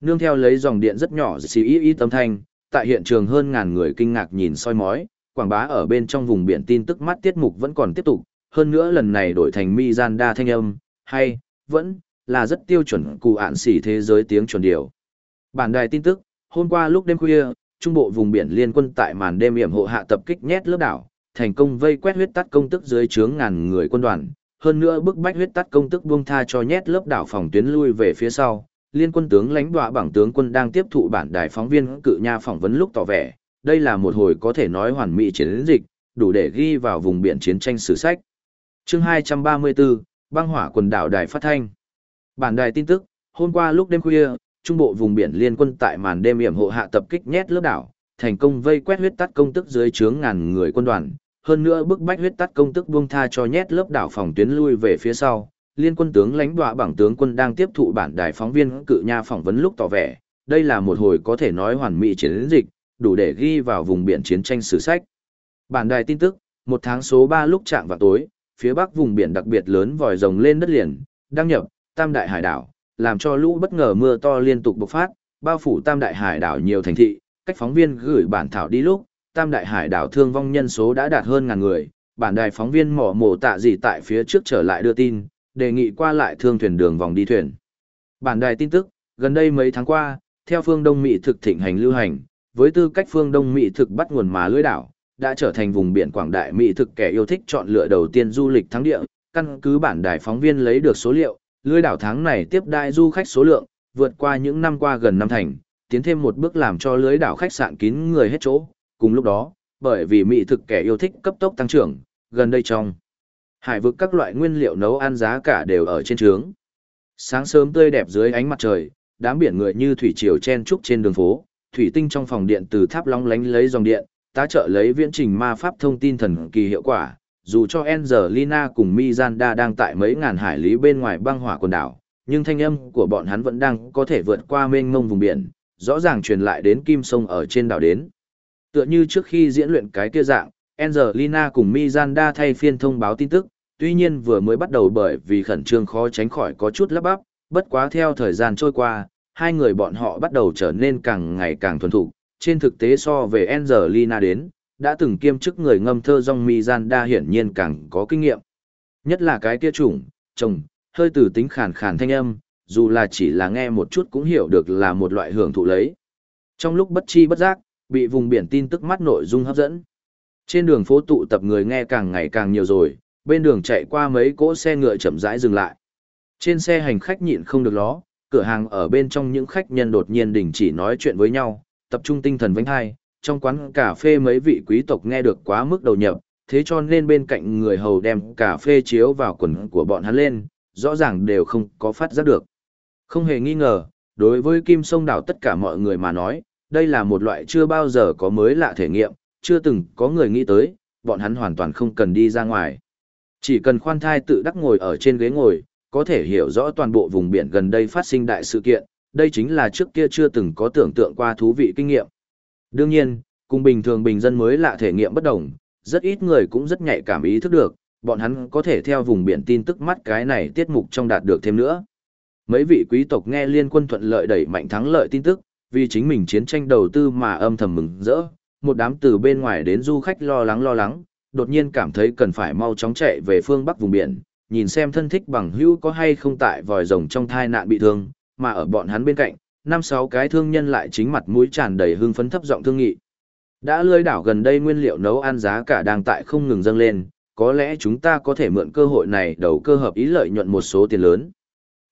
Nương theo lấy dòng điện rất nhỏ xì ý ý tâm thanh, tại hiện trường hơn ngàn người kinh ngạc nhìn soi mói, quảng bá ở bên trong vùng biển tin tức mắt tiết mục vẫn còn tiếp tục, hơn nữa lần này đổi thành Mizanda thanh âm, hay, vẫn, là rất tiêu chuẩn cụ ạn xỉ thế giới tiếng chuẩn điều. Bản đài tin tức, hôm qua lúc đêm khuya, trung bộ vùng biển liên quân tại màn đêm hiểm hộ hạ tập kích nhét lớp đảo, thành công vây quét huyết tắt công tức dưới trướng ngàn người quân đoàn, hơn nữa bức bách huyết tắt công tức buông tha cho nhét lớp đảo phòng tuyến lui về phía sau. Liên quân tướng lãnh đọa bảng tướng quân đang tiếp thụ bản đài phóng viên cự nha phỏng vấn lúc tỏ vẻ, đây là một hồi có thể nói hoàn mỹ chiến dịch, đủ để ghi vào vùng biển chiến tranh sử sách. Chương 234, băng hỏa quần đảo đài phát thanh. Bản đài tin tức, hôm qua lúc đêm khuya, trung bộ vùng biển liên quân tại màn đêm hiểm hộ hạ tập kích nhét lớp đảo, thành công vây quét huyết tắt công tức dưới trướng ngàn người quân đoàn, hơn nữa bức bách huyết tắt công tức buông tha cho nhét lớp đảo phòng tuyến lui về phía sau. Liên quân tướng lãnh đọa bằng tướng quân đang tiếp thụ bản đài phóng viên cự nha phỏng vấn lúc tỏ vẻ, đây là một hồi có thể nói hoàn mỹ chiến dịch, đủ để ghi vào vùng biển chiến tranh sử sách. Bản đài tin tức, một tháng số 3 lúc chạm vào tối, phía bắc vùng biển đặc biệt lớn vòi rồng lên đất liền, đăng nhập, tam đại hải đảo, làm cho lũ bất ngờ mưa to liên tục bộc phát, bao phủ tam đại hải đảo nhiều thành thị, cách phóng viên gửi bản thảo đi lúc, tam đại hải đảo thương vong nhân số đã đạt hơn ngàn người, bản đài phóng viên mỏ mổ tạ gì tại phía trước trở lại đưa tin, đề nghị qua lại thương thuyền đường vòng đi thuyền. Bản đài tin tức, gần đây mấy tháng qua, theo phương Đông Mỹ thực thịnh hành lưu hành, với tư cách phương Đông Mỹ thực bắt nguồn mà lưới đảo, đã trở thành vùng biển quảng đại Mỹ thực kẻ yêu thích chọn lựa đầu tiên du lịch thắng địa, căn cứ bản đài phóng viên lấy được số liệu, lưới đảo tháng này tiếp đại du khách số lượng, vượt qua những năm qua gần năm thành, tiến thêm một bước làm cho lưới đảo khách sạn kín người hết chỗ. Cùng lúc đó, bởi vì mỹ thực kẻ yêu thích cấp tốc tăng trưởng, gần đây trong hải vực các loại nguyên liệu nấu ăn giá cả đều ở trên trướng. Sáng sớm tươi đẹp dưới ánh mặt trời, đám biển người như thủy triều chen trúc trên đường phố, thủy tinh trong phòng điện từ tháp long lánh lấy dòng điện, tá trợ lấy viễn trình ma pháp thông tin thần kỳ hiệu quả, dù cho Angelina cùng Mizanda đang tại mấy ngàn hải lý bên ngoài băng hỏa quần đảo, nhưng thanh âm của bọn hắn vẫn đang có thể vượt qua mênh mông vùng biển, rõ ràng truyền lại đến kim sông ở trên đảo đến. Tựa như trước khi diễn luyện cái kia dạng, Angelina cùng Mizanda thay phiên thông báo tin tức, tuy nhiên vừa mới bắt đầu bởi vì khẩn trương khó tránh khỏi có chút lắp bắp, bất quá theo thời gian trôi qua, hai người bọn họ bắt đầu trở nên càng ngày càng thuần thục, trên thực tế so về Angelina đến, đã từng kiêm chức người ngâm thơ dòng Mizanda hiển nhiên càng có kinh nghiệm. Nhất là cái kia chủng, chồng, hơi từ tính khàn khàn thanh âm, dù là chỉ là nghe một chút cũng hiểu được là một loại hưởng thụ lấy. Trong lúc bất chi bất giác, bị vùng biển tin tức mắt nội dung hấp dẫn. Trên đường phố tụ tập người nghe càng ngày càng nhiều rồi, bên đường chạy qua mấy cỗ xe ngựa chậm rãi dừng lại. Trên xe hành khách nhịn không được ló, cửa hàng ở bên trong những khách nhân đột nhiên đình chỉ nói chuyện với nhau, tập trung tinh thần vánh hai, trong quán cà phê mấy vị quý tộc nghe được quá mức đầu nhập, thế cho nên bên cạnh người hầu đem cà phê chiếu vào quần của bọn hắn lên, rõ ràng đều không có phát giác được. Không hề nghi ngờ, đối với Kim Sông Đảo tất cả mọi người mà nói, đây là một loại chưa bao giờ có mới lạ thể nghiệm, chưa từng có người nghĩ tới, bọn hắn hoàn toàn không cần đi ra ngoài. Chỉ cần khoan thai tự đắc ngồi ở trên ghế ngồi, có thể hiểu rõ toàn bộ vùng biển gần đây phát sinh đại sự kiện, đây chính là trước kia chưa từng có tưởng tượng qua thú vị kinh nghiệm. Đương nhiên, cùng bình thường bình dân mới lạ thể nghiệm bất đồng, rất ít người cũng rất nhạy cảm ý thức được, bọn hắn có thể theo vùng biển tin tức mắt cái này tiết mục trong đạt được thêm nữa. Mấy vị quý tộc nghe liên quân thuận lợi đẩy mạnh thắng lợi tin tức, vì chính mình chiến tranh đầu tư mà âm thầm mừng rỡ, một đám từ bên ngoài đến du khách lo lắng lo lắng, đột nhiên cảm thấy cần phải mau chóng chạy về phương bắc vùng biển, nhìn xem thân thích bằng hữu có hay không tại vòi rồng trong thai nạn bị thương, mà ở bọn hắn bên cạnh, năm sáu cái thương nhân lại chính mặt mũi tràn đầy hưng phấn thấp giọng thương nghị. Đã lơi đảo gần đây nguyên liệu nấu ăn giá cả đang tại không ngừng dâng lên, có lẽ chúng ta có thể mượn cơ hội này đầu cơ hợp ý lợi nhuận một số tiền lớn.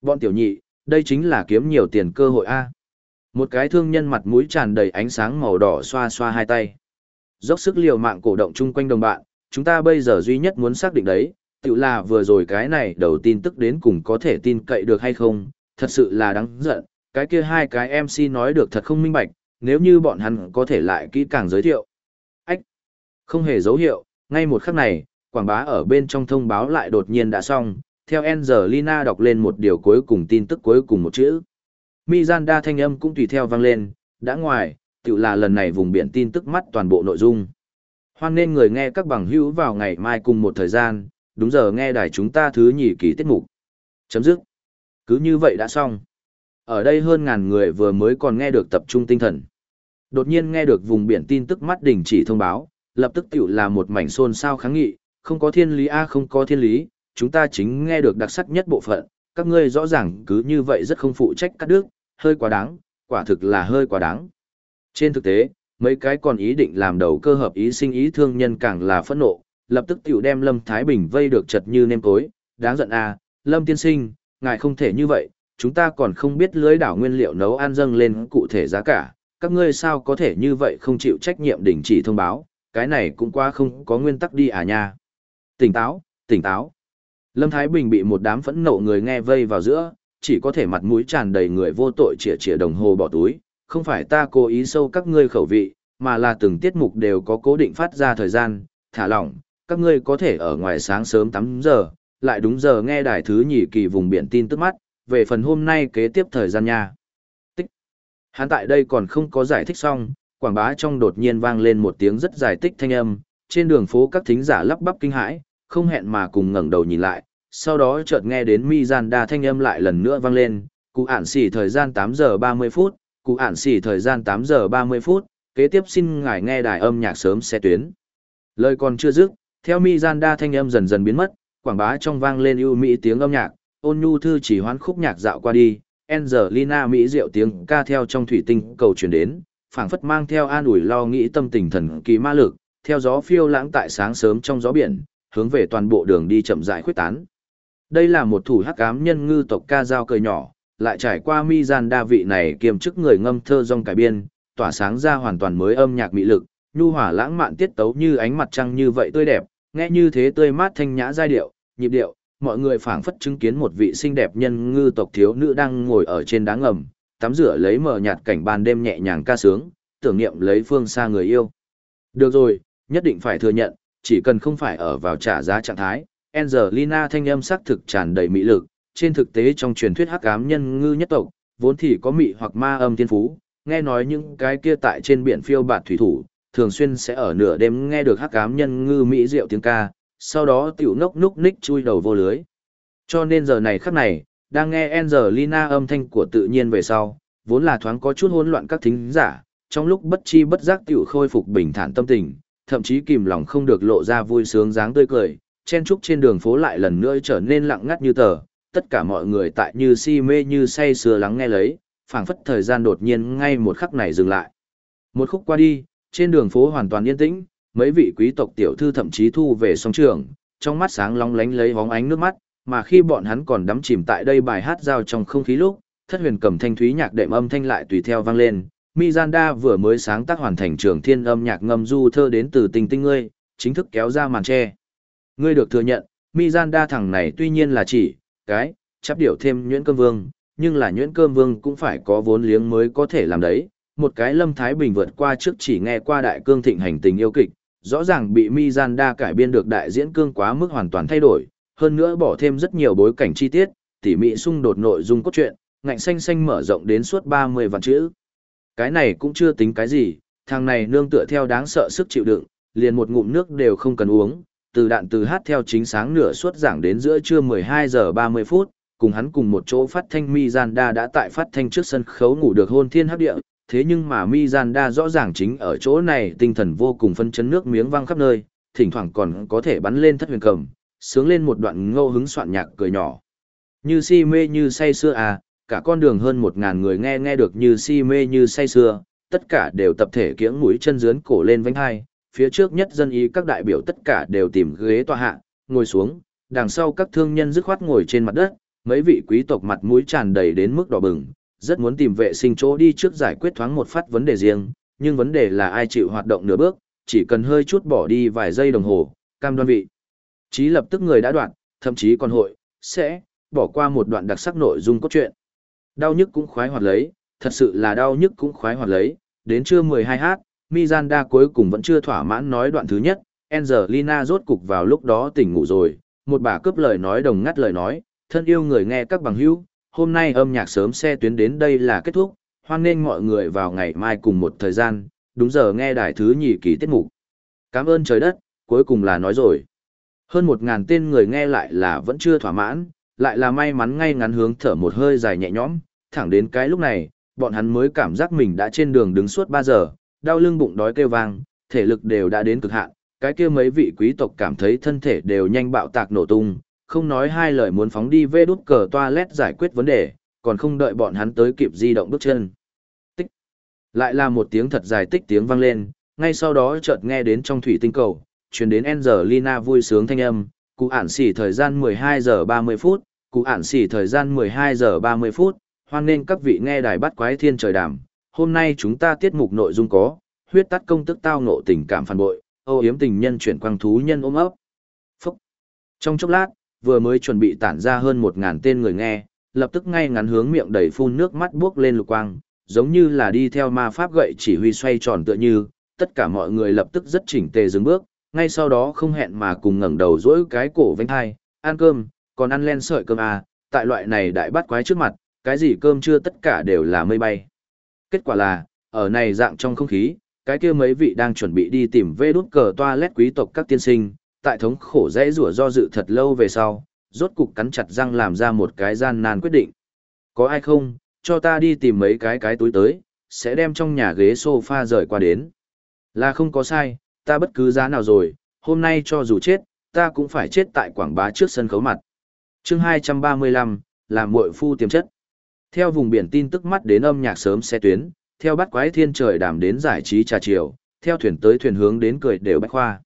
Bọn tiểu nhị, đây chính là kiếm nhiều tiền cơ hội A. Một cái thương nhân mặt mũi tràn đầy ánh sáng màu đỏ xoa xoa hai tay. Dốc sức liều mạng cổ động chung quanh đồng bạn, chúng ta bây giờ duy nhất muốn xác định đấy, tự là vừa rồi cái này đầu tin tức đến cùng có thể tin cậy được hay không, thật sự là đáng giận, cái kia hai cái MC nói được thật không minh bạch, nếu như bọn hắn có thể lại kỹ càng giới thiệu. Ách! Không hề dấu hiệu, ngay một khắc này, quảng bá ở bên trong thông báo lại đột nhiên đã xong, theo Angelina đọc lên một điều cuối cùng tin tức cuối cùng một chữ. Mizanda thanh âm cũng tùy theo vang lên, đã ngoài, tự là lần này vùng biển tin tức mắt toàn bộ nội dung. Hoan nên người nghe các bằng hữu vào ngày mai cùng một thời gian, đúng giờ nghe đài chúng ta thứ nhì kỳ tiết mục. Chấm dứt. Cứ như vậy đã xong. Ở đây hơn ngàn người vừa mới còn nghe được tập trung tinh thần. Đột nhiên nghe được vùng biển tin tức mắt đình chỉ thông báo, lập tức tiểu là một mảnh xôn xao kháng nghị, không có thiên lý a không có thiên lý, chúng ta chính nghe được đặc sắc nhất bộ phận, các ngươi rõ ràng cứ như vậy rất không phụ trách các đức hơi quá đáng, quả thực là hơi quá đáng. Trên thực tế, mấy cái còn ý định làm đầu cơ hợp ý sinh ý thương nhân càng là phẫn nộ, lập tức tiểu đem Lâm Thái Bình vây được chật như nêm tối, đáng giận a, Lâm tiên sinh, ngài không thể như vậy, chúng ta còn không biết lưới đảo nguyên liệu nấu ăn dâng lên cụ thể giá cả, các ngươi sao có thể như vậy không chịu trách nhiệm đình chỉ thông báo, cái này cũng quá không có nguyên tắc đi à nha. Tỉnh táo, tỉnh táo. Lâm Thái Bình bị một đám phẫn nộ người nghe vây vào giữa, chỉ có thể mặt mũi tràn đầy người vô tội chĩa chĩa đồng hồ bỏ túi, không phải ta cố ý sâu các ngươi khẩu vị, mà là từng tiết mục đều có cố định phát ra thời gian, thả lỏng, các ngươi có thể ở ngoài sáng sớm 8 giờ, lại đúng giờ nghe đài thứ nhì kỳ vùng biển tin tức mắt, về phần hôm nay kế tiếp thời gian nha. Tích. Hắn tại đây còn không có giải thích xong, quảng bá trong đột nhiên vang lên một tiếng rất dài tích thanh âm, trên đường phố các thính giả lắp bắp kinh hãi, không hẹn mà cùng ngẩng đầu nhìn lại, sau đó chợt nghe đến Mizanda thanh âm lại lần nữa vang lên, cụ ản xỉ thời gian 8 giờ 30 phút, cụ ản xỉ thời gian 8 giờ 30 phút, kế tiếp xin ngài nghe đài âm nhạc sớm xe tuyến. Lời còn chưa dứt, theo Mizanda thanh âm dần dần biến mất, quảng bá trong vang lên ưu mỹ tiếng âm nhạc, ôn nhu thư chỉ hoán khúc nhạc dạo qua đi, Angelina mỹ diệu tiếng ca theo trong thủy tinh cầu truyền đến, phảng phất mang theo an ủi lo nghĩ tâm tình thần kỳ ma lực, theo gió phiêu lãng tại sáng sớm trong gió biển, hướng về toàn bộ đường đi chậm rãi khuyết tán. Đây là một thủ hắc ám nhân ngư tộc ca dao cười nhỏ, lại trải qua mi gian đa vị này kiềm chức người ngâm thơ rong cải biên, tỏa sáng ra hoàn toàn mới âm nhạc mỹ lực, nhu hòa lãng mạn tiết tấu như ánh mặt trăng như vậy tươi đẹp, nghe như thế tươi mát thanh nhã giai điệu, nhịp điệu, mọi người phảng phất chứng kiến một vị xinh đẹp nhân ngư tộc thiếu nữ đang ngồi ở trên đá ngầm, tắm rửa lấy mờ nhạt cảnh ban đêm nhẹ nhàng ca sướng, tưởng niệm lấy phương xa người yêu. Được rồi, nhất định phải thừa nhận, chỉ cần không phải ở vào trả giá trạng thái, Angelina thanh âm sắc thực tràn đầy mỹ lực, trên thực tế trong truyền thuyết hắc ám nhân ngư nhất tộc, vốn thì có mị hoặc ma âm thiên phú, nghe nói những cái kia tại trên biển phiêu bạt thủy thủ, thường xuyên sẽ ở nửa đêm nghe được hắc ám nhân ngư mỹ diệu tiếng ca, sau đó tiểu ngốc núc ních chui đầu vô lưới. Cho nên giờ này khắc này, đang nghe Angelina âm thanh của tự nhiên về sau, vốn là thoáng có chút hỗn loạn các thính giả, trong lúc bất chi bất giác tiểu khôi phục bình thản tâm tình, thậm chí kìm lòng không được lộ ra vui sướng dáng tươi cười, chen trúc trên đường phố lại lần nữa trở nên lặng ngắt như tờ, tất cả mọi người tại như si mê như say sưa lắng nghe lấy, phảng phất thời gian đột nhiên ngay một khắc này dừng lại. Một khúc qua đi, trên đường phố hoàn toàn yên tĩnh, mấy vị quý tộc tiểu thư thậm chí thu về song trường, trong mắt sáng long lánh lấy hóng ánh nước mắt, mà khi bọn hắn còn đắm chìm tại đây bài hát giao trong không khí lúc, thất huyền cầm thanh thúy nhạc đệm âm thanh lại tùy theo vang lên. Mizanda vừa mới sáng tác hoàn thành trường thiên âm nhạc ngâm du thơ đến từ tình tinh ngươi, chính thức kéo ra màn che. Ngươi được thừa nhận, Mizanda thằng này tuy nhiên là chỉ, cái, chấp điệu thêm nhuyễn cơm vương, nhưng là nhuyễn cơm vương cũng phải có vốn liếng mới có thể làm đấy. Một cái lâm thái bình vượt qua trước chỉ nghe qua đại cương thịnh hành tình yêu kịch, rõ ràng bị Mizanda cải biên được đại diễn cương quá mức hoàn toàn thay đổi, hơn nữa bỏ thêm rất nhiều bối cảnh chi tiết, tỉ mỉ xung đột nội dung cốt truyện, ngạnh xanh xanh mở rộng đến suốt 30 vạn chữ. Cái này cũng chưa tính cái gì, thằng này nương tựa theo đáng sợ sức chịu đựng, liền một ngụm nước đều không cần uống, từ đạn từ hát theo chính sáng nửa suốt giảng đến giữa trưa 12 giờ 30 phút, cùng hắn cùng một chỗ phát thanh Mizanda đã tại phát thanh trước sân khấu ngủ được hôn thiên hấp địa, thế nhưng mà Mizanda rõ ràng chính ở chỗ này tinh thần vô cùng phân chấn nước miếng văng khắp nơi, thỉnh thoảng còn có thể bắn lên thất huyền cầm, sướng lên một đoạn ngô hứng soạn nhạc cười nhỏ. Như si mê như say xưa à, cả con đường hơn một ngàn người nghe nghe được như si mê như say xưa, tất cả đều tập thể kiễng mũi chân dướn cổ lên vánh hai, phía trước nhất dân ý các đại biểu tất cả đều tìm ghế tòa hạ, ngồi xuống, đằng sau các thương nhân dứt khoát ngồi trên mặt đất, mấy vị quý tộc mặt mũi tràn đầy đến mức đỏ bừng, rất muốn tìm vệ sinh chỗ đi trước giải quyết thoáng một phát vấn đề riêng, nhưng vấn đề là ai chịu hoạt động nửa bước, chỉ cần hơi chút bỏ đi vài giây đồng hồ, cam đoan vị. Chí lập tức người đã đoạn, thậm chí còn hội, sẽ, bỏ qua một đoạn đặc sắc nội dung cốt truyện. Đau nhức cũng khoái hoạt lấy, thật sự là đau nhức cũng khoái hoạt lấy, đến trưa 12h, Mizanda cuối cùng vẫn chưa thỏa mãn nói đoạn thứ nhất, Angelina rốt cục vào lúc đó tỉnh ngủ rồi, một bà cướp lời nói đồng ngắt lời nói, thân yêu người nghe các bằng hữu, hôm nay âm nhạc sớm xe tuyến đến đây là kết thúc, hoan nghênh mọi người vào ngày mai cùng một thời gian, đúng giờ nghe đài thứ nhì kỳ tiết mục. Cảm ơn trời đất, cuối cùng là nói rồi. Hơn một ngàn tên người nghe lại là vẫn chưa thỏa mãn, lại là may mắn ngay ngắn hướng thở một hơi dài nhẹ nhõm, thẳng đến cái lúc này, bọn hắn mới cảm giác mình đã trên đường đứng suốt 3 giờ, đau lưng bụng đói kêu vang, thể lực đều đã đến cực hạn, cái kia mấy vị quý tộc cảm thấy thân thể đều nhanh bạo tạc nổ tung, không nói hai lời muốn phóng đi vê đút cờ toilet giải quyết vấn đề, còn không đợi bọn hắn tới kịp di động bước chân. Tích. Lại là một tiếng thật dài tích tiếng vang lên, ngay sau đó chợt nghe đến trong thủy tinh cầu, truyền đến Angelina vui sướng thanh âm, cụ ản xỉ thời gian 12 giờ 30 phút, cụ ản xỉ thời gian 12 giờ 30 phút, hoan nên các vị nghe đài bắt quái thiên trời đàm. Hôm nay chúng ta tiết mục nội dung có, huyết tắt công tức tao nộ tình cảm phản bội, ô yếm tình nhân chuyển quang thú nhân ôm ấp. Phúc. Trong chốc lát, vừa mới chuẩn bị tản ra hơn một ngàn tên người nghe, lập tức ngay ngắn hướng miệng đầy phun nước mắt buốc lên lục quang, giống như là đi theo ma pháp gậy chỉ huy xoay tròn tựa như, tất cả mọi người lập tức rất chỉnh tề dừng bước, ngay sau đó không hẹn mà cùng ngẩng đầu dỗi cái cổ vênh hai, ăn cơm, còn ăn len sợi cơm à, tại loại này đại bắt quái trước mặt, cái gì cơm chưa tất cả đều là mây bay. Kết quả là, ở này dạng trong không khí, cái kia mấy vị đang chuẩn bị đi tìm vê đút cờ toilet quý tộc các tiên sinh, tại thống khổ dễ rủa do dự thật lâu về sau, rốt cục cắn chặt răng làm ra một cái gian nan quyết định. Có ai không, cho ta đi tìm mấy cái cái túi tới, sẽ đem trong nhà ghế sofa rời qua đến. Là không có sai, ta bất cứ giá nào rồi, hôm nay cho dù chết, ta cũng phải chết tại quảng bá trước sân khấu mặt. chương 235, làm muội phu tiềm chất. Theo vùng biển tin tức mắt đến âm nhạc sớm xe tuyến, theo bắt quái thiên trời đàm đến giải trí trà chiều, theo thuyền tới thuyền hướng đến cười đều bách khoa.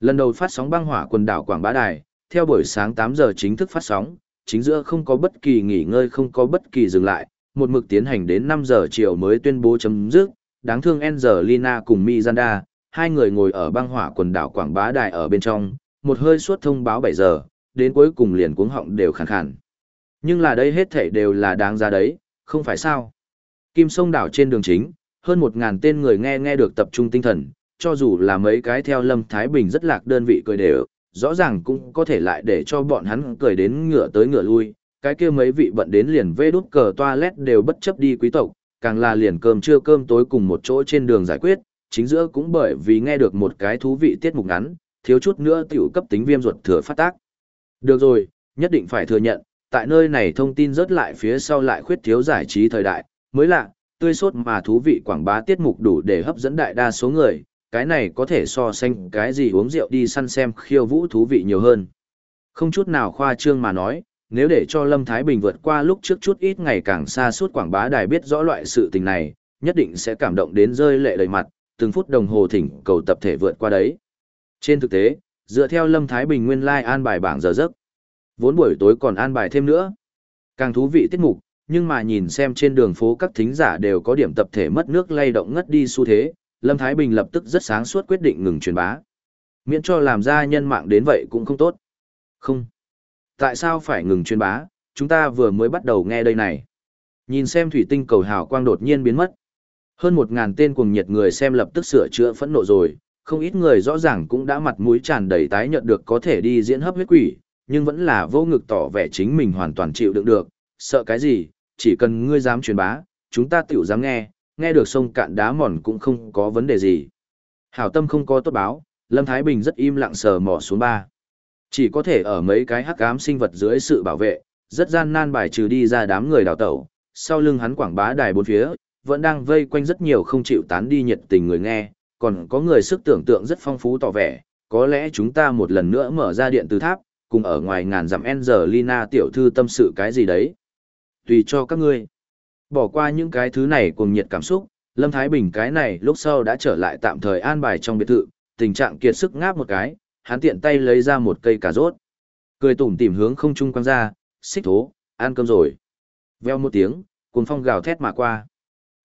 Lần đầu phát sóng băng hỏa quần đảo Quảng Bá Đài, theo buổi sáng 8 giờ chính thức phát sóng, chính giữa không có bất kỳ nghỉ ngơi không có bất kỳ dừng lại, một mực tiến hành đến 5 giờ chiều mới tuyên bố chấm dứt. Đáng thương Angelina cùng miranda hai người ngồi ở băng hỏa quần đảo Quảng Bá Đài ở bên trong, một hơi suốt thông báo 7 giờ, đến cuối cùng liền cuống họng đều khàn khàn. Nhưng là đây hết thảy đều là đáng ra đấy, không phải sao? Kim sông đảo trên đường chính, hơn một ngàn tên người nghe nghe được tập trung tinh thần, cho dù là mấy cái theo Lâm Thái Bình rất lạc đơn vị cười đều, rõ ràng cũng có thể lại để cho bọn hắn cười đến ngựa tới ngựa lui, cái kia mấy vị bận đến liền vê đút cờ toilet đều bất chấp đi quý tộc, càng là liền cơm trưa cơm tối cùng một chỗ trên đường giải quyết, chính giữa cũng bởi vì nghe được một cái thú vị tiết mục ngắn, thiếu chút nữa tiểu cấp tính viêm ruột thừa phát tác. Được rồi, nhất định phải thừa nhận, tại nơi này thông tin rớt lại phía sau lại khuyết thiếu giải trí thời đại, mới lạ, tươi sốt mà thú vị quảng bá tiết mục đủ để hấp dẫn đại đa số người, cái này có thể so sánh cái gì uống rượu đi săn xem khiêu vũ thú vị nhiều hơn. Không chút nào khoa trương mà nói, nếu để cho Lâm Thái Bình vượt qua lúc trước chút ít ngày càng xa suốt quảng bá đài biết rõ loại sự tình này, nhất định sẽ cảm động đến rơi lệ đầy mặt, từng phút đồng hồ thỉnh cầu tập thể vượt qua đấy. Trên thực tế, dựa theo Lâm Thái Bình nguyên lai like an bài bảng giờ giấc, vốn buổi tối còn an bài thêm nữa. Càng thú vị tiết mục, nhưng mà nhìn xem trên đường phố các thính giả đều có điểm tập thể mất nước lay động ngất đi xu thế, Lâm Thái Bình lập tức rất sáng suốt quyết định ngừng truyền bá. Miễn cho làm ra nhân mạng đến vậy cũng không tốt. Không. Tại sao phải ngừng truyền bá, chúng ta vừa mới bắt đầu nghe đây này. Nhìn xem thủy tinh cầu hào quang đột nhiên biến mất. Hơn một ngàn tên cuồng nhiệt người xem lập tức sửa chữa phẫn nộ rồi, không ít người rõ ràng cũng đã mặt mũi tràn đầy tái nhận được có thể đi diễn hấp huyết quỷ, nhưng vẫn là vô ngực tỏ vẻ chính mình hoàn toàn chịu đựng được, sợ cái gì, chỉ cần ngươi dám truyền bá, chúng ta tiểu dám nghe, nghe được sông cạn đá mòn cũng không có vấn đề gì. Hảo tâm không có tốt báo, Lâm Thái Bình rất im lặng sờ mỏ xuống ba. Chỉ có thể ở mấy cái hắc ám sinh vật dưới sự bảo vệ, rất gian nan bài trừ đi ra đám người đào tẩu, sau lưng hắn quảng bá đài bốn phía, vẫn đang vây quanh rất nhiều không chịu tán đi nhiệt tình người nghe, còn có người sức tưởng tượng rất phong phú tỏ vẻ, có lẽ chúng ta một lần nữa mở ra điện từ tháp, cùng ở ngoài ngàn dặm Angelina tiểu thư tâm sự cái gì đấy. Tùy cho các ngươi. Bỏ qua những cái thứ này cùng nhiệt cảm xúc, Lâm Thái Bình cái này lúc sau đã trở lại tạm thời an bài trong biệt thự, tình trạng kiệt sức ngáp một cái, hắn tiện tay lấy ra một cây cà rốt. Cười tủm tỉm hướng không trung quăng ra, xích thố, ăn cơm rồi. Veo một tiếng, cuồng phong gào thét mà qua.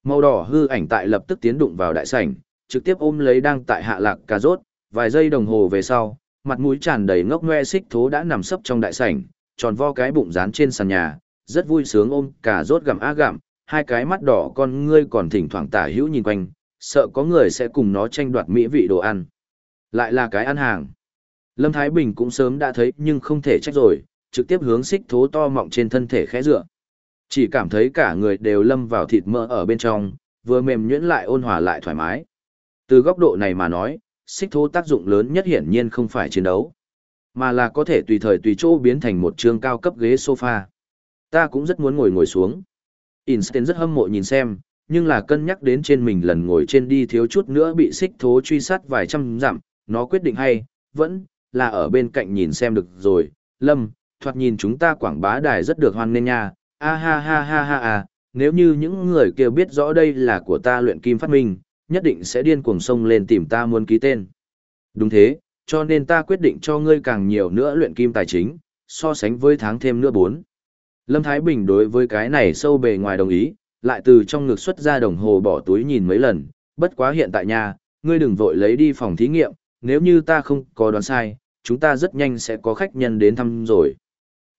Màu đỏ hư ảnh tại lập tức tiến đụng vào đại sảnh, trực tiếp ôm lấy đang tại hạ lạc cà rốt, vài giây đồng hồ về sau, mặt mũi tràn đầy ngốc ngoe xích thố đã nằm sấp trong đại sảnh, tròn vo cái bụng dán trên sàn nhà, rất vui sướng ôm cả rốt gặm á gặm, hai cái mắt đỏ con ngươi còn thỉnh thoảng tả hữu nhìn quanh, sợ có người sẽ cùng nó tranh đoạt mỹ vị đồ ăn. Lại là cái ăn hàng. Lâm Thái Bình cũng sớm đã thấy nhưng không thể trách rồi, trực tiếp hướng xích thố to mọng trên thân thể khẽ dựa. Chỉ cảm thấy cả người đều lâm vào thịt mỡ ở bên trong, vừa mềm nhuyễn lại ôn hòa lại thoải mái. Từ góc độ này mà nói, xích thố tác dụng lớn nhất hiển nhiên không phải chiến đấu, mà là có thể tùy thời tùy chỗ biến thành một trường cao cấp ghế sofa. Ta cũng rất muốn ngồi ngồi xuống. Einstein rất hâm mộ nhìn xem, nhưng là cân nhắc đến trên mình lần ngồi trên đi thiếu chút nữa bị xích thố truy sát vài trăm dặm, nó quyết định hay, vẫn là ở bên cạnh nhìn xem được rồi. Lâm, thoạt nhìn chúng ta quảng bá đài rất được hoan nghênh nha, a ha ha ha ha ha, nếu như những người kia biết rõ đây là của ta luyện kim phát minh, nhất định sẽ điên cuồng sông lên tìm ta muốn ký tên. Đúng thế, cho nên ta quyết định cho ngươi càng nhiều nữa luyện kim tài chính, so sánh với tháng thêm nữa bốn. Lâm Thái Bình đối với cái này sâu bề ngoài đồng ý, lại từ trong ngực xuất ra đồng hồ bỏ túi nhìn mấy lần, bất quá hiện tại nhà, ngươi đừng vội lấy đi phòng thí nghiệm, nếu như ta không có đoán sai, chúng ta rất nhanh sẽ có khách nhân đến thăm rồi.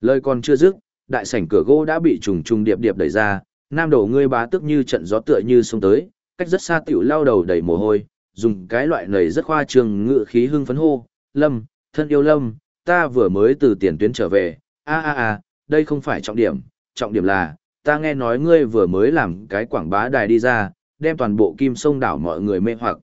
Lời còn chưa dứt, đại sảnh cửa gỗ đã bị trùng trùng điệp điệp đẩy ra, nam đổ ngươi bá tức như trận gió tựa như xông tới, cách rất xa tiểu lao đầu đầy mồ hôi, dùng cái loại nầy rất khoa trương ngự khí hưng phấn hô, lâm, thân yêu lâm, ta vừa mới từ tiền tuyến trở về, a a a, đây không phải trọng điểm, trọng điểm là, ta nghe nói ngươi vừa mới làm cái quảng bá đài đi ra, đem toàn bộ kim sông đảo mọi người mê hoặc.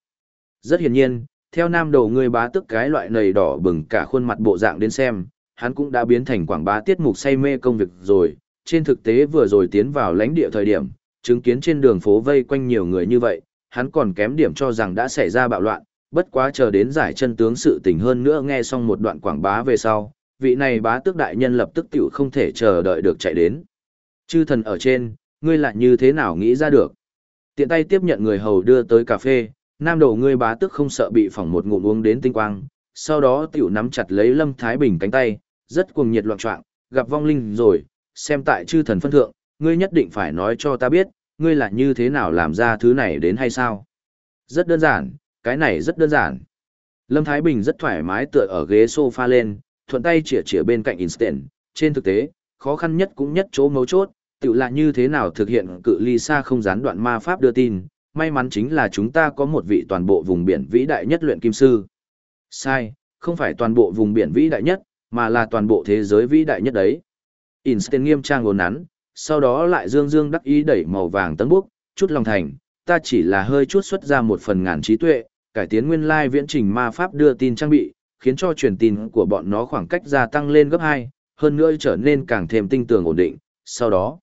Rất hiển nhiên, Theo nam đầu người bá tức cái loại nầy đỏ bừng cả khuôn mặt bộ dạng đến xem, hắn cũng đã biến thành quảng bá tiết mục say mê công việc rồi. Trên thực tế vừa rồi tiến vào lãnh địa thời điểm, chứng kiến trên đường phố vây quanh nhiều người như vậy, hắn còn kém điểm cho rằng đã xảy ra bạo loạn, bất quá chờ đến giải chân tướng sự tình hơn nữa nghe xong một đoạn quảng bá về sau, vị này bá tước đại nhân lập tức tiểu không thể chờ đợi được chạy đến. Chư thần ở trên, ngươi lại như thế nào nghĩ ra được? Tiện tay tiếp nhận người hầu đưa tới cà phê, nam đầu ngươi bá tước không sợ bị phỏng một ngụm uống đến tinh quang, sau đó tiểu nắm chặt lấy Lâm Thái Bình cánh tay, rất cuồng nhiệt loạn trọng, gặp vong linh rồi, xem tại chư thần phân thượng, ngươi nhất định phải nói cho ta biết, ngươi là như thế nào làm ra thứ này đến hay sao? Rất đơn giản, cái này rất đơn giản. Lâm Thái Bình rất thoải mái tựa ở ghế sofa lên, thuận tay chĩa chĩa bên cạnh Instant, trên thực tế, khó khăn nhất cũng nhất chỗ mấu chốt, tự là như thế nào thực hiện cự ly xa không gián đoạn ma pháp đưa tin, may mắn chính là chúng ta có một vị toàn bộ vùng biển vĩ đại nhất luyện kim sư. Sai, không phải toàn bộ vùng biển vĩ đại nhất, mà là toàn bộ thế giới vĩ đại nhất đấy. Instant nghiêm trang ngồn nắn, sau đó lại dương dương đắc ý đẩy màu vàng tấn bốc, chút lòng thành, ta chỉ là hơi chút xuất ra một phần ngàn trí tuệ, cải tiến nguyên lai viễn trình ma pháp đưa tin trang bị, khiến cho truyền tin của bọn nó khoảng cách gia tăng lên gấp 2, hơn nữa trở nên càng thêm tinh tường ổn định. Sau đó,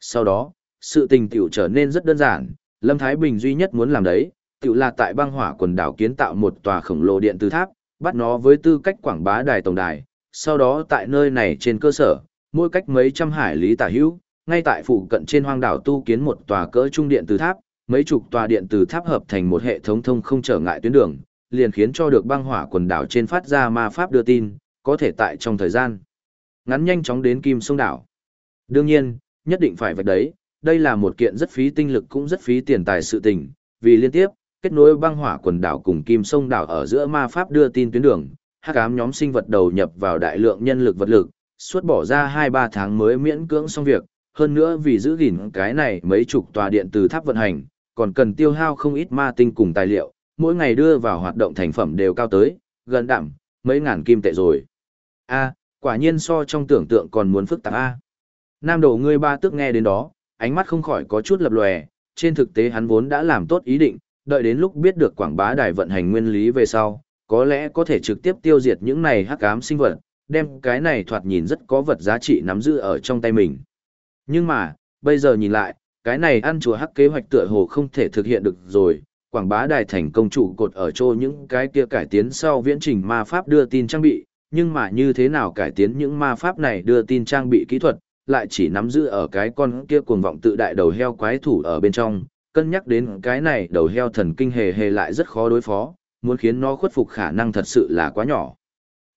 sau đó, sự tình tiểu trở nên rất đơn giản, Lâm Thái Bình duy nhất muốn làm đấy, tiểu là tại băng hỏa quần đảo kiến tạo một tòa khổng lồ điện từ tháp, bắt nó với tư cách quảng bá đài tổng đài, sau đó tại nơi này trên cơ sở, mỗi cách mấy trăm hải lý tả hữu, ngay tại phụ cận trên hoang đảo tu kiến một tòa cỡ trung điện từ tháp, mấy chục tòa điện từ tháp hợp thành một hệ thống thông không trở ngại tuyến đường, liền khiến cho được băng hỏa quần đảo trên phát ra ma pháp đưa tin, có thể tại trong thời gian ngắn nhanh chóng đến kim sông đảo. Đương nhiên, nhất định phải vạch đấy, đây là một kiện rất phí tinh lực cũng rất phí tiền tài sự tình, vì liên tiếp, kết nối băng hỏa quần đảo cùng kim sông đảo ở giữa ma pháp đưa tin tuyến đường, hắc ám nhóm sinh vật đầu nhập vào đại lượng nhân lực vật lực, suốt bỏ ra 2-3 tháng mới miễn cưỡng xong việc, hơn nữa vì giữ gìn cái này mấy chục tòa điện từ tháp vận hành, còn cần tiêu hao không ít ma tinh cùng tài liệu, mỗi ngày đưa vào hoạt động thành phẩm đều cao tới, gần đẳng, mấy ngàn kim tệ rồi. A, quả nhiên so trong tưởng tượng còn muốn phức tạp A. Nam đầu ngươi ba tức nghe đến đó, ánh mắt không khỏi có chút lập lòe, trên thực tế hắn vốn đã làm tốt ý định, đợi đến lúc biết được quảng bá đài vận hành nguyên lý về sau, có lẽ có thể trực tiếp tiêu diệt những này hắc ám sinh vật, đem cái này thoạt nhìn rất có vật giá trị nắm giữ ở trong tay mình. Nhưng mà, bây giờ nhìn lại, cái này ăn chùa hắc kế hoạch tựa hồ không thể thực hiện được rồi, quảng bá đài thành công chủ cột ở chỗ những cái kia cải tiến sau viễn trình ma pháp đưa tin trang bị, nhưng mà như thế nào cải tiến những ma pháp này đưa tin trang bị kỹ thuật, lại chỉ nắm giữ ở cái con kia cuồng vọng tự đại đầu heo quái thủ ở bên trong, cân nhắc đến cái này đầu heo thần kinh hề hề lại rất khó đối phó, muốn khiến nó khuất phục khả năng thật sự là quá nhỏ.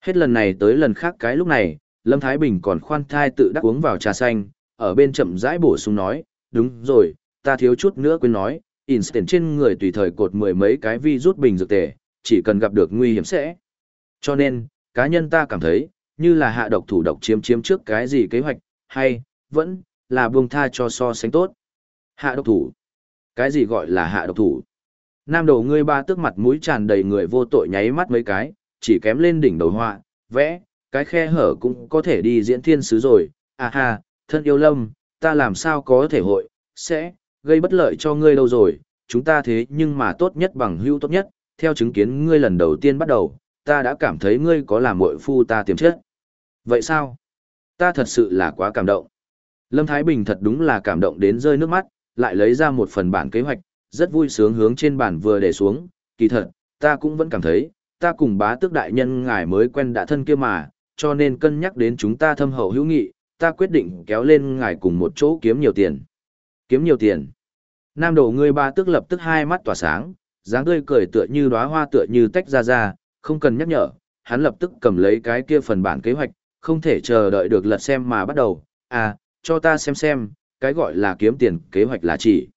Hết lần này tới lần khác cái lúc này, Lâm Thái Bình còn khoan thai tự đắc uống vào trà xanh, ở bên chậm rãi bổ sung nói, đúng rồi, ta thiếu chút nữa quên nói, instant trên người tùy thời cột mười mấy cái vi rút bình dược tề, chỉ cần gặp được nguy hiểm sẽ. Cho nên, cá nhân ta cảm thấy, như là hạ độc thủ độc chiếm chiếm trước cái gì kế hoạch, hay, vẫn, là buông tha cho so sánh tốt. Hạ độc thủ. Cái gì gọi là hạ độc thủ? Nam đầu ngươi ba tức mặt mũi tràn đầy người vô tội nháy mắt mấy cái, chỉ kém lên đỉnh đầu họa, vẽ, cái khe hở cũng có thể đi diễn thiên sứ rồi, à ha, thân yêu lâm, ta làm sao có thể hội, sẽ, gây bất lợi cho ngươi đâu rồi, chúng ta thế nhưng mà tốt nhất bằng hữu tốt nhất, theo chứng kiến ngươi lần đầu tiên bắt đầu, ta đã cảm thấy ngươi có làm muội phu ta tiềm chất. Vậy sao? Ta thật sự là quá cảm động. Lâm Thái Bình thật đúng là cảm động đến rơi nước mắt, lại lấy ra một phần bản kế hoạch, rất vui sướng hướng trên bản vừa để xuống, kỳ thật, ta cũng vẫn cảm thấy, ta cùng bá tước đại nhân ngài mới quen đã thân kia mà, cho nên cân nhắc đến chúng ta thâm hậu hữu nghị, ta quyết định kéo lên ngài cùng một chỗ kiếm nhiều tiền. Kiếm nhiều tiền. Nam đầu ngươi ba Tước lập tức hai mắt tỏa sáng, dáng tươi cười tựa như đóa hoa tựa như tách ra ra, không cần nhắc nhở, hắn lập tức cầm lấy cái kia phần bản kế hoạch, không thể chờ đợi được lật xem mà bắt đầu, à, cho ta xem xem, cái gọi là kiếm tiền kế hoạch là chỉ.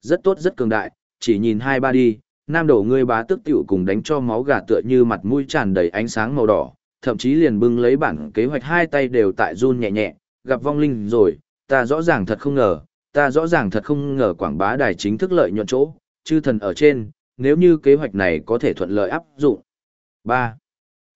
Rất tốt rất cường đại, chỉ nhìn hai ba đi, nam đầu ngươi bá tức tiểu cùng đánh cho máu gà tựa như mặt mũi tràn đầy ánh sáng màu đỏ, thậm chí liền bưng lấy bản kế hoạch hai tay đều tại run nhẹ nhẹ, gặp vong linh rồi, ta rõ ràng thật không ngờ, ta rõ ràng thật không ngờ quảng bá đài chính thức lợi nhuận chỗ, chư thần ở trên, nếu như kế hoạch này có thể thuận lợi áp dụng. 3.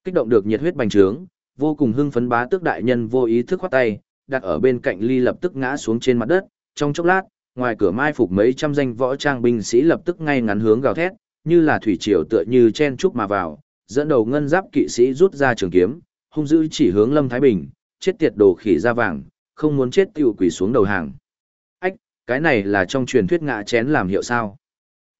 Kích động được nhiệt huyết bành trướng, vô cùng hưng phấn bá tước đại nhân vô ý thức khoát tay, đặt ở bên cạnh ly lập tức ngã xuống trên mặt đất, trong chốc lát, ngoài cửa mai phục mấy trăm danh võ trang binh sĩ lập tức ngay ngắn hướng gào thét, như là thủy triều tựa như chen trúc mà vào, dẫn đầu ngân giáp kỵ sĩ rút ra trường kiếm, hung dữ chỉ hướng Lâm Thái Bình, chết tiệt đồ khỉ da vàng, không muốn chết tiểu quỷ xuống đầu hàng. Ách, cái này là trong truyền thuyết ngã chén làm hiệu sao.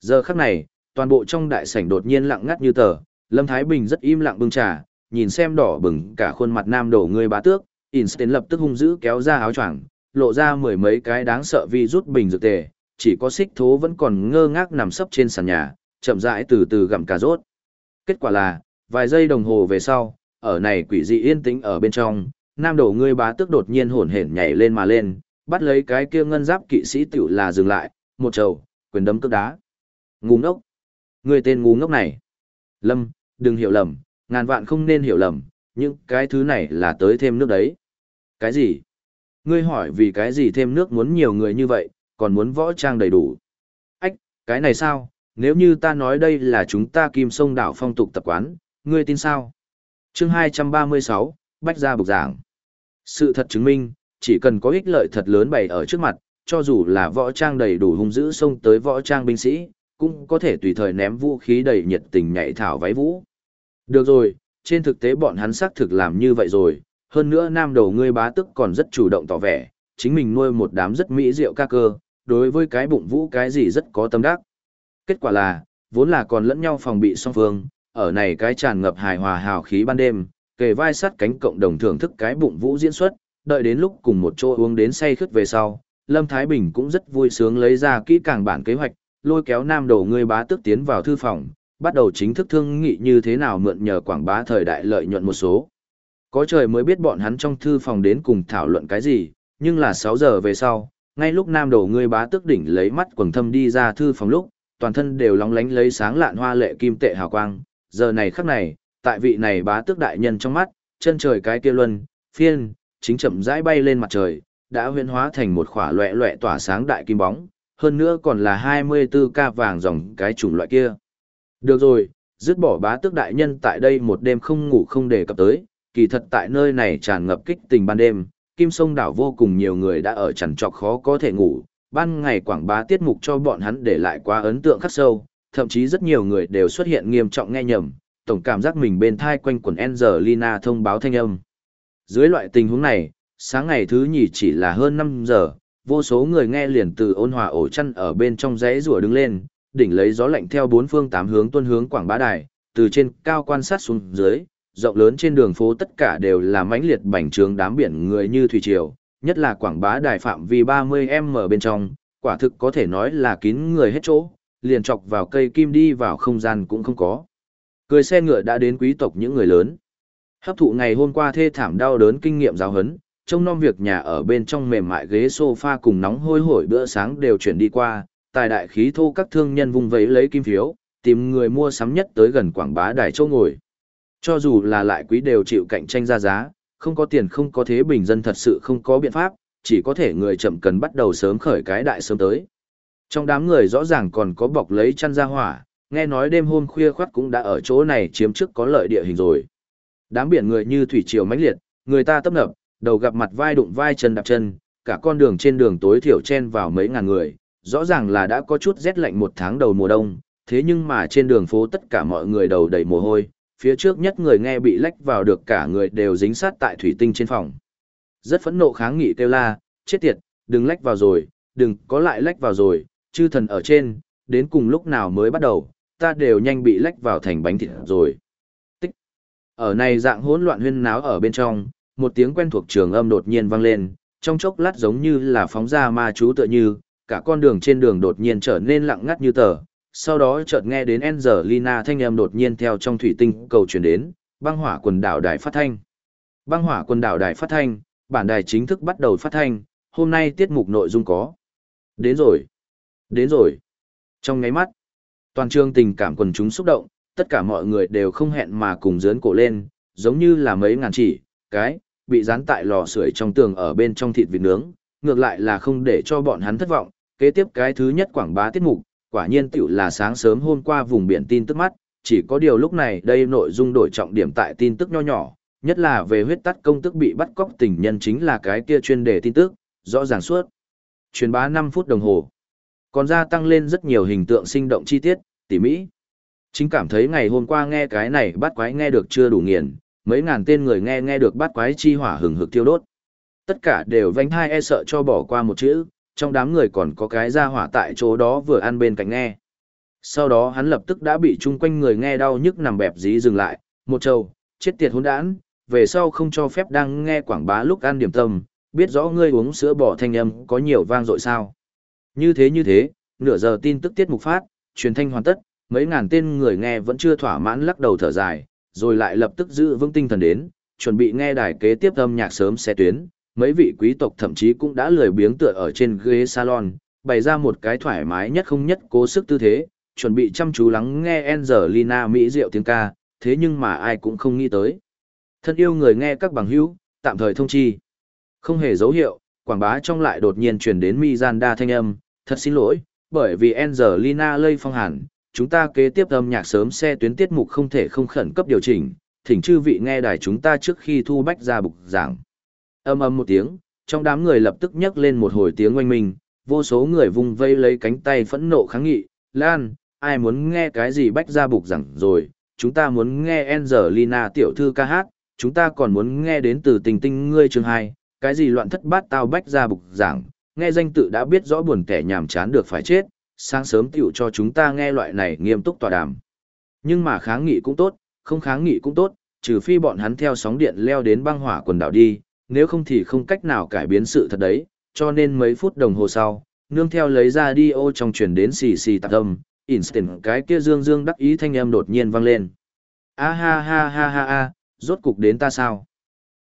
Giờ khắc này, toàn bộ trong đại sảnh đột nhiên lặng ngắt như tờ, Lâm Thái Bình rất im lặng bưng trà, nhìn xem đỏ bừng cả khuôn mặt nam đổ người bá tước, Einstein lập tức hung dữ kéo ra áo choàng, lộ ra mười mấy cái đáng sợ vi rút bình dược tề, chỉ có xích thố vẫn còn ngơ ngác nằm sấp trên sàn nhà, chậm rãi từ từ gặm cà rốt. Kết quả là, vài giây đồng hồ về sau, ở này quỷ dị yên tĩnh ở bên trong, nam đổ ngươi bá tước đột nhiên hổn hển nhảy lên mà lên, bắt lấy cái kia ngân giáp kỵ sĩ tiểu là dừng lại, một trầu, quyền đấm cước đá. Ngu ngốc. Người tên ngu ngốc này. Lâm, đừng hiểu lầm, ngàn vạn không nên hiểu lầm, nhưng cái thứ này là tới thêm nước đấy. Cái gì? Ngươi hỏi vì cái gì thêm nước muốn nhiều người như vậy, còn muốn võ trang đầy đủ. Ách, cái này sao? Nếu như ta nói đây là chúng ta kim sông đảo phong tục tập quán, ngươi tin sao? chương 236, Bách gia bục giảng. Sự thật chứng minh, chỉ cần có ích lợi thật lớn bày ở trước mặt, cho dù là võ trang đầy đủ hung dữ xông tới võ trang binh sĩ, cũng có thể tùy thời ném vũ khí đầy nhiệt tình nhảy thảo váy vũ. Được rồi, trên thực tế bọn hắn xác thực làm như vậy rồi, hơn nữa nam đầu ngươi bá tức còn rất chủ động tỏ vẻ, chính mình nuôi một đám rất mỹ rượu ca cơ, đối với cái bụng vũ cái gì rất có tâm đắc. Kết quả là, vốn là còn lẫn nhau phòng bị song phương, ở này cái tràn ngập hài hòa hào khí ban đêm, kề vai sát cánh cộng đồng thưởng thức cái bụng vũ diễn xuất, đợi đến lúc cùng một chỗ uống đến say khướt về sau, Lâm Thái Bình cũng rất vui sướng lấy ra kỹ càng bản kế hoạch, lôi kéo nam đầu ngươi bá tức tiến vào thư phòng, bắt đầu chính thức thương nghị như thế nào mượn nhờ quảng bá thời đại lợi nhuận một số. Có trời mới biết bọn hắn trong thư phòng đến cùng thảo luận cái gì, nhưng là 6 giờ về sau, ngay lúc nam đầu ngươi bá tức đỉnh lấy mắt quầng thâm đi ra thư phòng lúc, toàn thân đều lóng lánh lấy sáng lạn hoa lệ kim tệ hào quang, giờ này khắc này, tại vị này bá tước đại nhân trong mắt, chân trời cái kia luân, phiên, chính chậm rãi bay lên mặt trời, đã huyễn hóa thành một khỏa loẹ loẹ tỏa sáng đại kim bóng, hơn nữa còn là 24 ca vàng dòng cái chủng loại kia. Được rồi, dứt bỏ bá tước đại nhân tại đây một đêm không ngủ không đề cập tới, kỳ thật tại nơi này tràn ngập kích tình ban đêm, kim sông đảo vô cùng nhiều người đã ở chằn trọc khó có thể ngủ, ban ngày quảng bá tiết mục cho bọn hắn để lại quá ấn tượng khắc sâu, thậm chí rất nhiều người đều xuất hiện nghiêm trọng nghe nhầm, tổng cảm giác mình bên thai quanh quần Angelina thông báo thanh âm. Dưới loại tình huống này, sáng ngày thứ nhì chỉ là hơn 5 giờ, vô số người nghe liền từ ôn hòa ổ chăn ở bên trong rẽ rùa đứng lên, đỉnh lấy gió lạnh theo bốn phương tám hướng tuân hướng quảng bá đài, từ trên cao quan sát xuống dưới, rộng lớn trên đường phố tất cả đều là mãnh liệt bành trướng đám biển người như thủy triều, nhất là quảng bá đài phạm vi 30m bên trong, quả thực có thể nói là kín người hết chỗ, liền chọc vào cây kim đi vào không gian cũng không có. Cười xe ngựa đã đến quý tộc những người lớn. Hấp thụ ngày hôm qua thê thảm đau đớn kinh nghiệm giáo hấn, trông nom việc nhà ở bên trong mềm mại ghế sofa cùng nóng hôi hổi bữa sáng đều chuyển đi qua, tài đại khí thô các thương nhân vung vẫy lấy kim phiếu, tìm người mua sắm nhất tới gần quảng bá đài châu ngồi. Cho dù là lại quý đều chịu cạnh tranh ra giá, không có tiền không có thế bình dân thật sự không có biện pháp, chỉ có thể người chậm cần bắt đầu sớm khởi cái đại sớm tới. Trong đám người rõ ràng còn có bọc lấy chăn ra hỏa, nghe nói đêm hôm khuya khoắt cũng đã ở chỗ này chiếm trước có lợi địa hình rồi. Đám biển người như thủy triều mãnh liệt, người ta tấp nập, đầu gặp mặt vai đụng vai chân đạp chân, cả con đường trên đường tối thiểu chen vào mấy ngàn người, rõ ràng là đã có chút rét lạnh một tháng đầu mùa đông, thế nhưng mà trên đường phố tất cả mọi người đầu đầy mồ hôi, phía trước nhất người nghe bị lách vào được cả người đều dính sát tại thủy tinh trên phòng. Rất phẫn nộ kháng nghị kêu la, chết tiệt, đừng lách vào rồi, đừng có lại lách vào rồi, chư thần ở trên, đến cùng lúc nào mới bắt đầu, ta đều nhanh bị lách vào thành bánh thịt rồi. Tích. Ở này dạng hỗn loạn huyên náo ở bên trong, một tiếng quen thuộc trường âm đột nhiên vang lên, trong chốc lát giống như là phóng ra ma chú tựa như, cả con đường trên đường đột nhiên trở nên lặng ngắt như tờ. Sau đó chợt nghe đến Angelina thanh âm đột nhiên theo trong thủy tinh cầu truyền đến, băng hỏa quần đảo đài phát thanh. Băng hỏa quần đảo đài phát thanh, bản đài chính thức bắt đầu phát thanh, hôm nay tiết mục nội dung có. Đến rồi. Đến rồi. Trong ngáy mắt, toàn trường tình cảm quần chúng xúc động, tất cả mọi người đều không hẹn mà cùng dướn cổ lên, giống như là mấy ngàn chỉ, cái, bị dán tại lò sưởi trong tường ở bên trong thịt vịt nướng, ngược lại là không để cho bọn hắn thất vọng. Kế tiếp cái thứ nhất quảng bá tiết mục, quả nhiên tiểu là sáng sớm hôm qua vùng biển tin tức mắt, chỉ có điều lúc này đây nội dung đổi trọng điểm tại tin tức nho nhỏ, nhất là về huyết tắt công tức bị bắt cóc tình nhân chính là cái kia chuyên đề tin tức, rõ ràng suốt. Truyền bá 5 phút đồng hồ. Còn gia tăng lên rất nhiều hình tượng sinh động chi tiết, tỉ mỹ. Chính cảm thấy ngày hôm qua nghe cái này bắt quái nghe được chưa đủ nghiền, mấy ngàn tên người nghe nghe được bắt quái chi hỏa hừng hực tiêu đốt. Tất cả đều vánh hai e sợ cho bỏ qua một chữ, trong đám người còn có cái ra hỏa tại chỗ đó vừa ăn bên cạnh nghe. Sau đó hắn lập tức đã bị chung quanh người nghe đau nhức nằm bẹp dí dừng lại, một trâu, chết tiệt hỗn đản, về sau không cho phép đang nghe quảng bá lúc ăn điểm tâm, biết rõ ngươi uống sữa bò thanh âm có nhiều vang dội sao. Như thế như thế, nửa giờ tin tức tiết mục phát, truyền thanh hoàn tất, mấy ngàn tên người nghe vẫn chưa thỏa mãn lắc đầu thở dài, rồi lại lập tức giữ vững tinh thần đến, chuẩn bị nghe đài kế tiếp âm nhạc sớm xe tuyến. Mấy vị quý tộc thậm chí cũng đã lười biếng tựa ở trên ghế salon, bày ra một cái thoải mái nhất không nhất cố sức tư thế, chuẩn bị chăm chú lắng nghe Angelina Mỹ diệu tiếng ca, thế nhưng mà ai cũng không nghĩ tới. Thân yêu người nghe các bằng hữu, tạm thời thông chi. Không hề dấu hiệu, quảng bá trong lại đột nhiên truyền đến Mizanda thanh âm, thật xin lỗi, bởi vì Angelina lây phong hàn, chúng ta kế tiếp âm nhạc sớm xe tuyến tiết mục không thể không khẩn cấp điều chỉnh, thỉnh chư vị nghe đài chúng ta trước khi thu bách ra bục giảng. Âm âm một tiếng, trong đám người lập tức nhấc lên một hồi tiếng oanh minh, vô số người vung vây lấy cánh tay phẫn nộ kháng nghị, Lan, ai muốn nghe cái gì bách ra bục giảng rồi, chúng ta muốn nghe Angelina tiểu thư ca hát, chúng ta còn muốn nghe đến từ tình tinh ngươi chương hai, cái gì loạn thất bát tao bách ra bục giảng, nghe danh tự đã biết rõ buồn kẻ nhàm chán được phải chết, sáng sớm tiểu cho chúng ta nghe loại này nghiêm túc tòa đàm. Nhưng mà kháng nghị cũng tốt, không kháng nghị cũng tốt, trừ phi bọn hắn theo sóng điện leo đến băng hỏa quần đảo đi, nếu không thì không cách nào cải biến sự thật đấy, cho nên mấy phút đồng hồ sau, nương theo lấy ra đi ô trong truyền đến xì xì tạc âm, instant cái kia dương dương đắc ý thanh âm đột nhiên vang lên. A ha ha ha ha ha, rốt cục đến ta sao?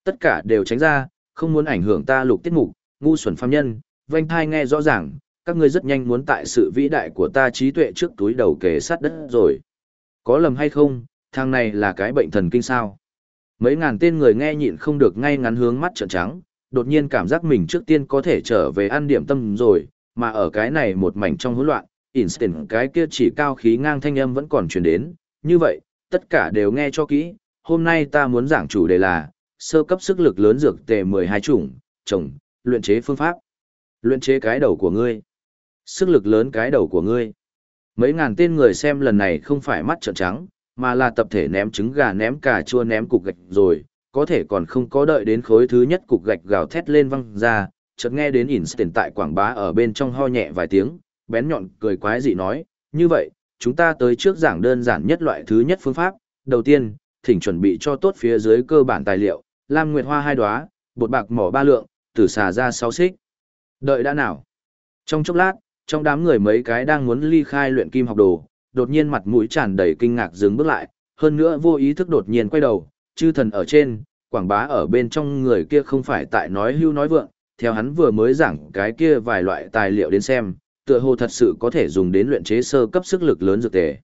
Tất cả đều tránh ra, không muốn ảnh hưởng ta lục tiết mục, ngu xuẩn phàm nhân, vanh thai nghe rõ ràng, các ngươi rất nhanh muốn tại sự vĩ đại của ta trí tuệ trước túi đầu kề sát đất rồi. Có lầm hay không, thằng này là cái bệnh thần kinh sao? Mấy ngàn tên người nghe nhịn không được ngay ngắn hướng mắt trợn trắng, đột nhiên cảm giác mình trước tiên có thể trở về ăn điểm tâm rồi, mà ở cái này một mảnh trong hỗn loạn, instant cái kia chỉ cao khí ngang thanh âm vẫn còn truyền đến, như vậy, tất cả đều nghe cho kỹ, hôm nay ta muốn giảng chủ đề là, sơ cấp sức lực lớn dược tề 12 chủng, trồng, luyện chế phương pháp. Luyện chế cái đầu của ngươi. Sức lực lớn cái đầu của ngươi. Mấy ngàn tên người xem lần này không phải mắt trợn trắng, mà là tập thể ném trứng gà ném cà chua ném cục gạch rồi, có thể còn không có đợi đến khối thứ nhất cục gạch gào thét lên văng ra, chợt nghe đến Instant tại quảng bá ở bên trong ho nhẹ vài tiếng, bén nhọn cười quái dị nói, như vậy, chúng ta tới trước giảng đơn giản nhất loại thứ nhất phương pháp, đầu tiên, thỉnh chuẩn bị cho tốt phía dưới cơ bản tài liệu, lam nguyệt hoa hai đóa, bột bạc mỏ ba lượng, tử xà ra sáu xích. Đợi đã nào. Trong chốc lát, trong đám người mấy cái đang muốn ly khai luyện kim học đồ, đột nhiên mặt mũi tràn đầy kinh ngạc dừng bước lại, hơn nữa vô ý thức đột nhiên quay đầu, chư thần ở trên, quảng bá ở bên trong người kia không phải tại nói hưu nói vượng, theo hắn vừa mới giảng cái kia vài loại tài liệu đến xem, tựa hồ thật sự có thể dùng đến luyện chế sơ cấp sức lực lớn dược tề.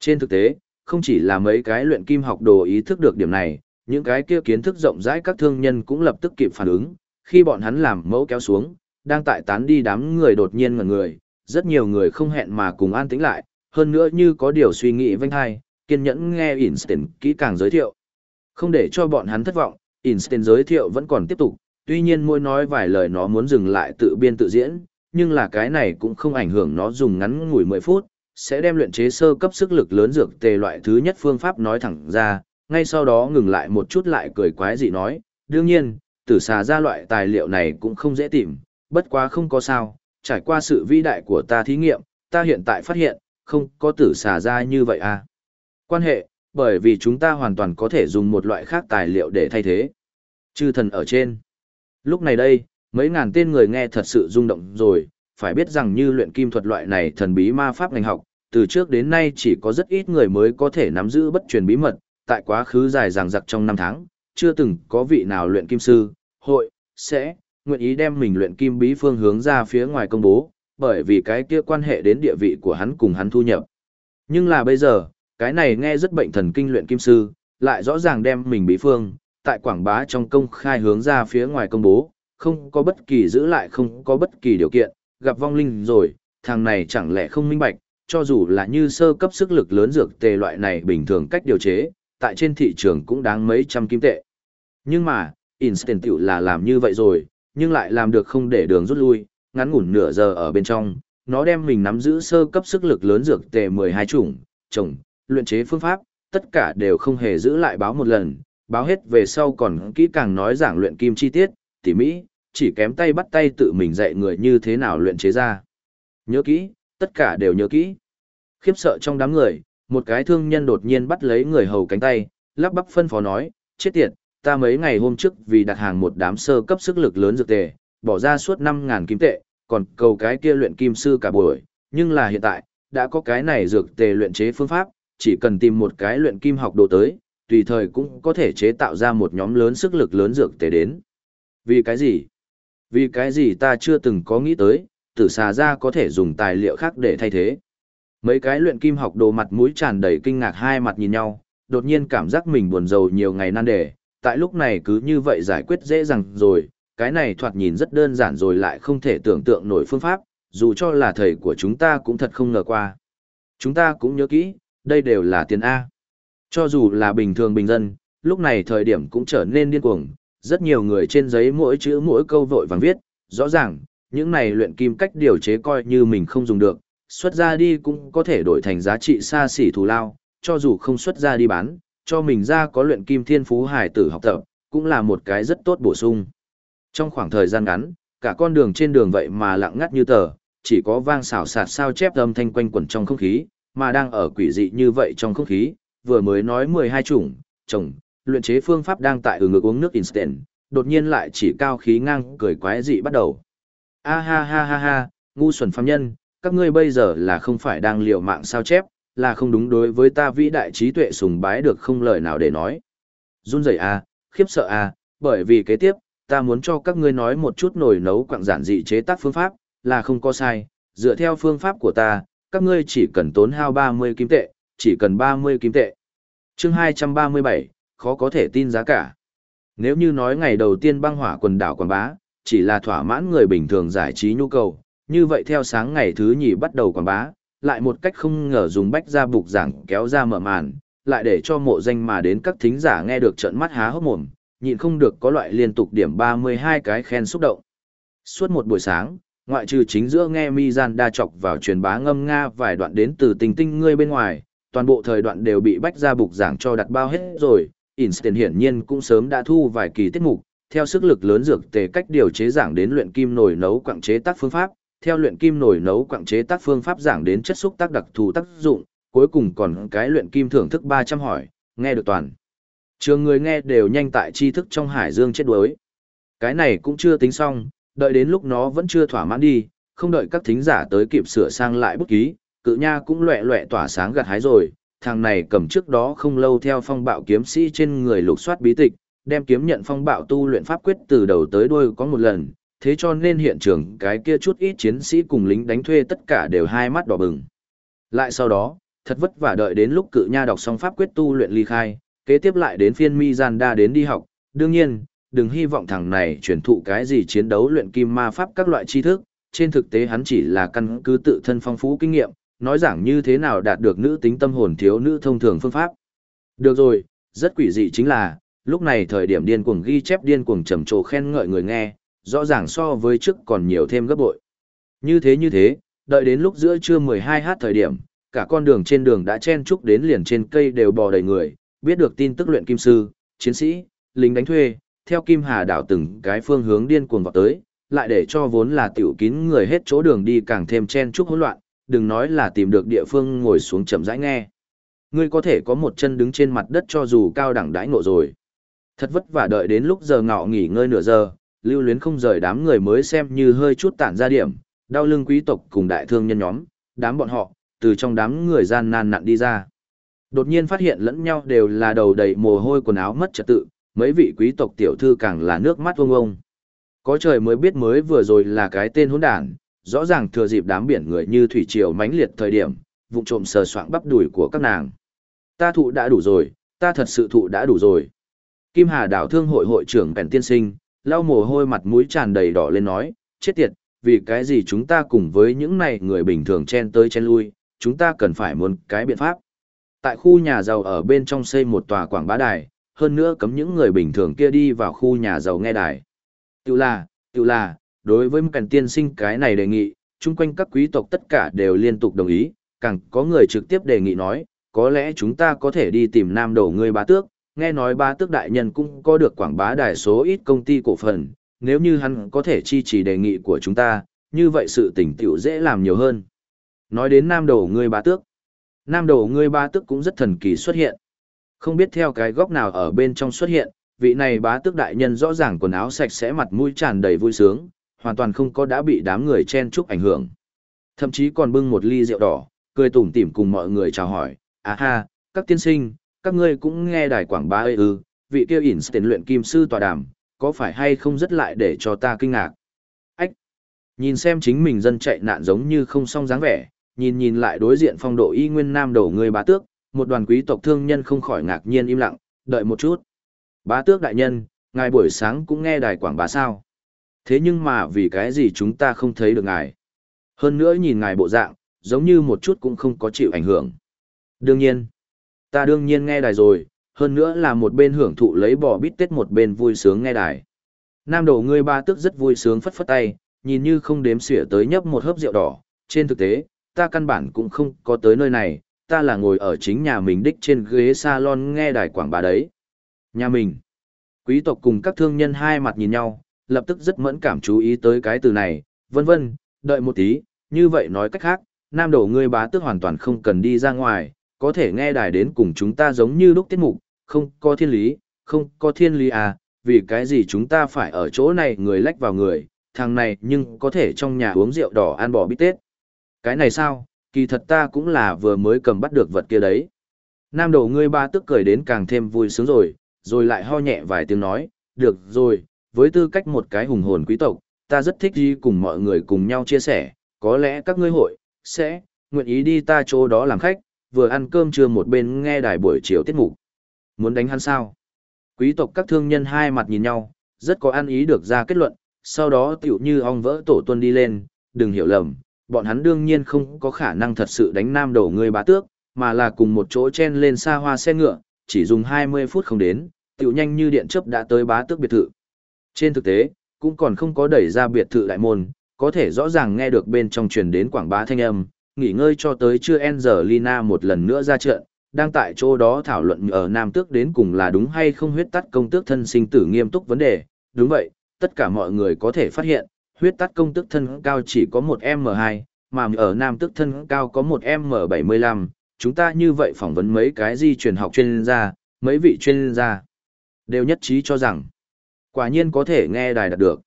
Trên thực tế, không chỉ là mấy cái luyện kim học đồ ý thức được điểm này, những cái kia kiến thức rộng rãi các thương nhân cũng lập tức kịp phản ứng, khi bọn hắn làm mẫu kéo xuống, đang tại tán đi đám người đột nhiên ngẩn người, rất nhiều người không hẹn mà cùng an tĩnh lại, hơn nữa như có điều suy nghĩ vênh hai, kiên nhẫn nghe Einstein kỹ càng giới thiệu. Không để cho bọn hắn thất vọng, Einstein giới thiệu vẫn còn tiếp tục, tuy nhiên mỗi nói vài lời nó muốn dừng lại tự biên tự diễn, nhưng là cái này cũng không ảnh hưởng nó dùng ngắn ngủi 10 phút, sẽ đem luyện chế sơ cấp sức lực lớn dược tề loại thứ nhất phương pháp nói thẳng ra, ngay sau đó ngừng lại một chút lại cười quái dị nói, đương nhiên, tử xà ra loại tài liệu này cũng không dễ tìm, bất quá không có sao, trải qua sự vĩ đại của ta thí nghiệm, ta hiện tại phát hiện, không có tử xà ra như vậy à. Quan hệ, bởi vì chúng ta hoàn toàn có thể dùng một loại khác tài liệu để thay thế. Chư thần ở trên. Lúc này đây, mấy ngàn tên người nghe thật sự rung động rồi, phải biết rằng như luyện kim thuật loại này thần bí ma pháp ngành học, từ trước đến nay chỉ có rất ít người mới có thể nắm giữ bất truyền bí mật, tại quá khứ dài dằng dặc trong năm tháng, chưa từng có vị nào luyện kim sư, hội, sẽ, nguyện ý đem mình luyện kim bí phương hướng ra phía ngoài công bố, bởi vì cái kia quan hệ đến địa vị của hắn cùng hắn thu nhập. Nhưng là bây giờ, cái này nghe rất bệnh thần kinh luyện kim sư, lại rõ ràng đem mình bí phương, tại quảng bá trong công khai hướng ra phía ngoài công bố, không có bất kỳ giữ lại không có bất kỳ điều kiện, gặp vong linh rồi, thằng này chẳng lẽ không minh bạch, cho dù là như sơ cấp sức lực lớn dược tề loại này bình thường cách điều chế, tại trên thị trường cũng đáng mấy trăm kim tệ. Nhưng mà, Instant là làm như vậy rồi, nhưng lại làm được không để đường rút lui, ngắn ngủn nửa giờ ở bên trong, nó đem mình nắm giữ sơ cấp sức lực lớn dược tề 12 chủng, trồng, luyện chế phương pháp, tất cả đều không hề giữ lại báo một lần, báo hết về sau còn kỹ càng nói giảng luyện kim chi tiết, tỉ mỹ, chỉ kém tay bắt tay tự mình dạy người như thế nào luyện chế ra. Nhớ kỹ, tất cả đều nhớ kỹ. Khiếp sợ trong đám người, một cái thương nhân đột nhiên bắt lấy người hầu cánh tay, lắp bắp phân phó nói, chết tiệt, ta mấy ngày hôm trước vì đặt hàng một đám sơ cấp sức lực lớn dược tề, bỏ ra suốt 5.000 kim tệ, còn cầu cái kia luyện kim sư cả buổi, nhưng là hiện tại, đã có cái này dược tề luyện chế phương pháp, chỉ cần tìm một cái luyện kim học đồ tới, tùy thời cũng có thể chế tạo ra một nhóm lớn sức lực lớn dược tề đến. Vì cái gì? Vì cái gì ta chưa từng có nghĩ tới, tử xà ra có thể dùng tài liệu khác để thay thế. Mấy cái luyện kim học đồ mặt mũi tràn đầy kinh ngạc hai mặt nhìn nhau, đột nhiên cảm giác mình buồn rầu nhiều ngày nan đề, tại lúc này cứ như vậy giải quyết dễ dàng rồi, cái này thoạt nhìn rất đơn giản rồi lại không thể tưởng tượng nổi phương pháp, dù cho là thầy của chúng ta cũng thật không ngờ qua. Chúng ta cũng nhớ kỹ, đây đều là tiền A. Cho dù là bình thường bình dân, lúc này thời điểm cũng trở nên điên cuồng, rất nhiều người trên giấy mỗi chữ mỗi câu vội vàng viết, rõ ràng, những này luyện kim cách điều chế coi như mình không dùng được, xuất ra đi cũng có thể đổi thành giá trị xa xỉ thù lao, cho dù không xuất ra đi bán, cho mình ra có luyện kim thiên phú hải tử học tập, cũng là một cái rất tốt bổ sung. Trong khoảng thời gian ngắn, cả con đường trên đường vậy mà lặng ngắt như tờ, chỉ có vang xào sạt sao chép âm thanh quanh quẩn trong không khí, mà đang ở quỷ dị như vậy trong không khí, vừa mới nói 12 chủng, chồng, luyện chế phương pháp đang tại ừ ngực uống nước instant, đột nhiên lại chỉ cao khí ngang cười quái dị bắt đầu. A ha ha ha ha, ngu xuẩn phàm nhân, các ngươi bây giờ là không phải đang liều mạng sao chép, là không đúng đối với ta vĩ đại trí tuệ sùng bái được không lời nào để nói. Run rẩy a, khiếp sợ a, bởi vì kế tiếp, ta muốn cho các ngươi nói một chút nồi nấu quặng giản dị chế tác phương pháp, là không có sai, dựa theo phương pháp của ta, các ngươi chỉ cần tốn hao 30 kim tệ, chỉ cần 30 kim tệ. Chương 237, khó có thể tin giá cả. Nếu như nói ngày đầu tiên băng hỏa quần đảo quảng bá, chỉ là thỏa mãn người bình thường giải trí nhu cầu, như vậy theo sáng ngày thứ nhì bắt đầu quảng bá, lại một cách không ngờ dùng bách ra bục giảng kéo ra mở màn, lại để cho mộ danh mà đến các thính giả nghe được trận mắt há hốc mồm, nhịn không được có loại liên tục điểm 32 cái khen xúc động. Suốt một buổi sáng, ngoại trừ chính giữa nghe mi đa chọc vào truyền bá ngâm nga vài đoạn đến từ tình tinh ngươi bên ngoài, toàn bộ thời đoạn đều bị bách ra bục giảng cho đặt bao hết rồi. Einstein hiển nhiên cũng sớm đã thu vài kỳ tiết mục, theo sức lực lớn dược tề cách điều chế giảng đến luyện kim nồi nấu quặng chế tác phương pháp, theo luyện kim nồi nấu quặng chế tác phương pháp giảng đến chất xúc tác đặc thù tác dụng, cuối cùng còn cái luyện kim thưởng thức 300 hỏi, nghe được toàn. Trường người nghe đều nhanh tại tri thức trong hải dương chết đuối. Cái này cũng chưa tính xong, đợi đến lúc nó vẫn chưa thỏa mãn đi, không đợi các thính giả tới kịp sửa sang lại bút ký, cự nha cũng loẹ loẹ tỏa sáng gặt hái rồi, thằng này cầm trước đó không lâu theo phong bạo kiếm sĩ trên người lục soát bí tịch, đem kiếm nhận phong bạo tu luyện pháp quyết từ đầu tới đuôi có một lần, thế cho nên hiện trường cái kia chút ít chiến sĩ cùng lính đánh thuê tất cả đều hai mắt đỏ bừng. Lại sau đó, thật vất vả đợi đến lúc cự nha đọc xong pháp quyết tu luyện ly khai, kế tiếp lại đến phiên mi gian đa đến đi học, đương nhiên, đừng hy vọng thằng này truyền thụ cái gì chiến đấu luyện kim ma pháp các loại tri thức, trên thực tế hắn chỉ là căn cứ tự thân phong phú kinh nghiệm, nói giảng như thế nào đạt được nữ tính tâm hồn thiếu nữ thông thường phương pháp. Được rồi, rất quỷ dị chính là, lúc này thời điểm điên cuồng ghi chép điên cuồng trầm trồ khen ngợi người nghe, rõ ràng so với trước còn nhiều thêm gấp bội. Như thế như thế, đợi đến lúc giữa trưa 12h thời điểm, cả con đường trên đường đã chen chúc đến liền trên cây đều bò đầy người, biết được tin tức luyện kim sư, chiến sĩ, lính đánh thuê, theo Kim Hà đảo từng cái phương hướng điên cuồng vào tới, lại để cho vốn là tiểu kín người hết chỗ đường đi càng thêm chen chúc hỗn loạn, đừng nói là tìm được địa phương ngồi xuống chậm rãi nghe. Ngươi có thể có một chân đứng trên mặt đất cho dù cao đẳng đãi ngộ rồi. Thật vất vả đợi đến lúc giờ ngọ nghỉ ngơi nửa giờ, lưu luyến không rời đám người mới xem như hơi chút tản ra điểm, đau lưng quý tộc cùng đại thương nhân nhóm, đám bọn họ, từ trong đám người gian nan nặn đi ra. Đột nhiên phát hiện lẫn nhau đều là đầu đầy mồ hôi quần áo mất trật tự, mấy vị quý tộc tiểu thư càng là nước mắt ông ông. Có trời mới biết mới vừa rồi là cái tên hỗn đản, rõ ràng thừa dịp đám biển người như thủy triều mãnh liệt thời điểm, vụng trộm sờ soạng bắp đùi của các nàng. Ta thụ đã đủ rồi, ta thật sự thụ đã đủ rồi. Kim Hà đảo thương hội hội trưởng Bèn Tiên Sinh, lau mồ hôi mặt mũi tràn đầy đỏ lên nói, chết tiệt, vì cái gì chúng ta cùng với những này người bình thường chen tới chen lui, chúng ta cần phải muốn cái biện pháp. Tại khu nhà giàu ở bên trong xây một tòa quảng bá đài, hơn nữa cấm những người bình thường kia đi vào khu nhà giàu nghe đài. Tự là, tự là, đối với một cảnh tiên sinh cái này đề nghị, chung quanh các quý tộc tất cả đều liên tục đồng ý, càng có người trực tiếp đề nghị nói, có lẽ chúng ta có thể đi tìm nam đầu người bá tước, nghe nói bá tước đại nhân cũng có được quảng bá đài số ít công ty cổ phần, nếu như hắn có thể chi trì đề nghị của chúng ta, như vậy sự tỉnh tiểu dễ làm nhiều hơn. Nói đến nam đầu người bá tước, nam đầu ngươi bá tước cũng rất thần kỳ xuất hiện. Không biết theo cái góc nào ở bên trong xuất hiện, vị này bá tước đại nhân rõ ràng quần áo sạch sẽ mặt mũi tràn đầy vui sướng, hoàn toàn không có đã bị đám người chen chúc ảnh hưởng. Thậm chí còn bưng một ly rượu đỏ, cười tủm tỉm cùng mọi người chào hỏi, à ha, các tiên sinh, các ngươi cũng nghe đài quảng bá ư, vị kia ỉn tiền luyện kim sư tòa đàm, có phải hay không rất lại để cho ta kinh ngạc. Ách! Nhìn xem chính mình dân chạy nạn giống như không song dáng vẻ, nhìn nhìn lại đối diện phong độ y nguyên nam đầu người bá tước, một đoàn quý tộc thương nhân không khỏi ngạc nhiên im lặng, đợi một chút. Bá tước đại nhân, ngài buổi sáng cũng nghe đài quảng bá sao. Thế nhưng mà vì cái gì chúng ta không thấy được ngài. Hơn nữa nhìn ngài bộ dạng, giống như một chút cũng không có chịu ảnh hưởng. Đương nhiên, ta đương nhiên nghe đài rồi, hơn nữa là một bên hưởng thụ lấy bò bít tết một bên vui sướng nghe đài. Nam đầu ngươi ba tước rất vui sướng phất phất tay, nhìn như không đếm xỉa tới nhấp một hớp rượu đỏ, trên thực tế, ta căn bản cũng không có tới nơi này, ta là ngồi ở chính nhà mình đích trên ghế salon nghe đài quảng bá đấy. Nhà mình. Quý tộc cùng các thương nhân hai mặt nhìn nhau, lập tức rất mẫn cảm chú ý tới cái từ này, vân vân, đợi một tí, như vậy nói cách khác, nam đổ ngươi bá tước hoàn toàn không cần đi ra ngoài, có thể nghe đài đến cùng chúng ta giống như lúc tiết mục, không có thiên lý, không có thiên lý à, vì cái gì chúng ta phải ở chỗ này người lách vào người, thằng này nhưng có thể trong nhà uống rượu đỏ ăn bò bít tết. Cái này sao, kỳ thật ta cũng là vừa mới cầm bắt được vật kia đấy. Nam đầu ngươi ba tức cười đến càng thêm vui sướng rồi, rồi lại ho nhẹ vài tiếng nói, được rồi, với tư cách một cái hùng hồn quý tộc, ta rất thích đi cùng mọi người cùng nhau chia sẻ, có lẽ các ngươi hội, sẽ, nguyện ý đi ta chỗ đó làm khách, vừa ăn cơm trưa một bên nghe đài buổi chiều tiết mục. Muốn đánh hắn sao? Quý tộc các thương nhân hai mặt nhìn nhau, rất có ăn ý được ra kết luận, sau đó tiểu như ong vỡ tổ tuân đi lên, đừng hiểu lầm, bọn hắn đương nhiên không có khả năng thật sự đánh nam đầu người bá tước, mà là cùng một chỗ chen lên xa hoa xe ngựa, chỉ dùng 20 phút không đến, tiểu nhanh như điện chớp đã tới bá tước biệt thự. Trên thực tế, cũng còn không có đẩy ra biệt thự đại môn, có thể rõ ràng nghe được bên trong truyền đến quảng bá thanh âm, nghỉ ngơi cho tới chưa Angelina một lần nữa ra trận, đang tại chỗ đó thảo luận ở Nam Tước đến cùng là đúng hay không huyết tắt công tước thân sinh tử nghiêm túc vấn đề. Đúng vậy, tất cả mọi người có thể phát hiện, huyết tắt công tức thân cao chỉ có một M2, mà ở Nam tức thân cao có một M75. Chúng ta như vậy phỏng vấn mấy cái di truyền học chuyên gia, mấy vị chuyên gia đều nhất trí cho rằng quả nhiên có thể nghe đài đạt được.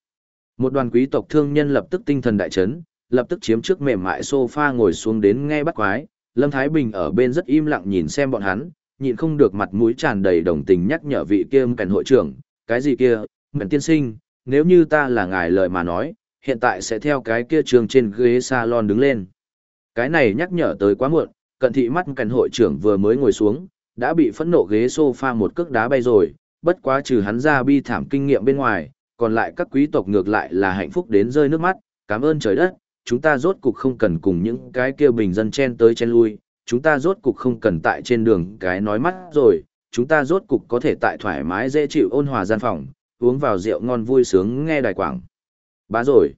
Một đoàn quý tộc thương nhân lập tức tinh thần đại chấn, lập tức chiếm trước mềm mại sofa ngồi xuống đến nghe bắt quái, Lâm Thái Bình ở bên rất im lặng nhìn xem bọn hắn, nhịn không được mặt mũi tràn đầy đồng tình nhắc nhở vị kia cẩn hội trưởng, cái gì kia, mệnh tiên sinh, nếu như ta là ngài lời mà nói, hiện tại sẽ theo cái kia trường trên ghế salon đứng lên. Cái này nhắc nhở tới quá muộn, cận thị mắt cảnh hội trưởng vừa mới ngồi xuống, đã bị phẫn nộ ghế sofa một cước đá bay rồi, bất quá trừ hắn ra bi thảm kinh nghiệm bên ngoài, còn lại các quý tộc ngược lại là hạnh phúc đến rơi nước mắt, cảm ơn trời đất, chúng ta rốt cục không cần cùng những cái kia bình dân chen tới chen lui, chúng ta rốt cục không cần tại trên đường cái nói mắt rồi, chúng ta rốt cục có thể tại thoải mái dễ chịu ôn hòa gian phòng, uống vào rượu ngon vui sướng nghe đài quảng. Bá rồi.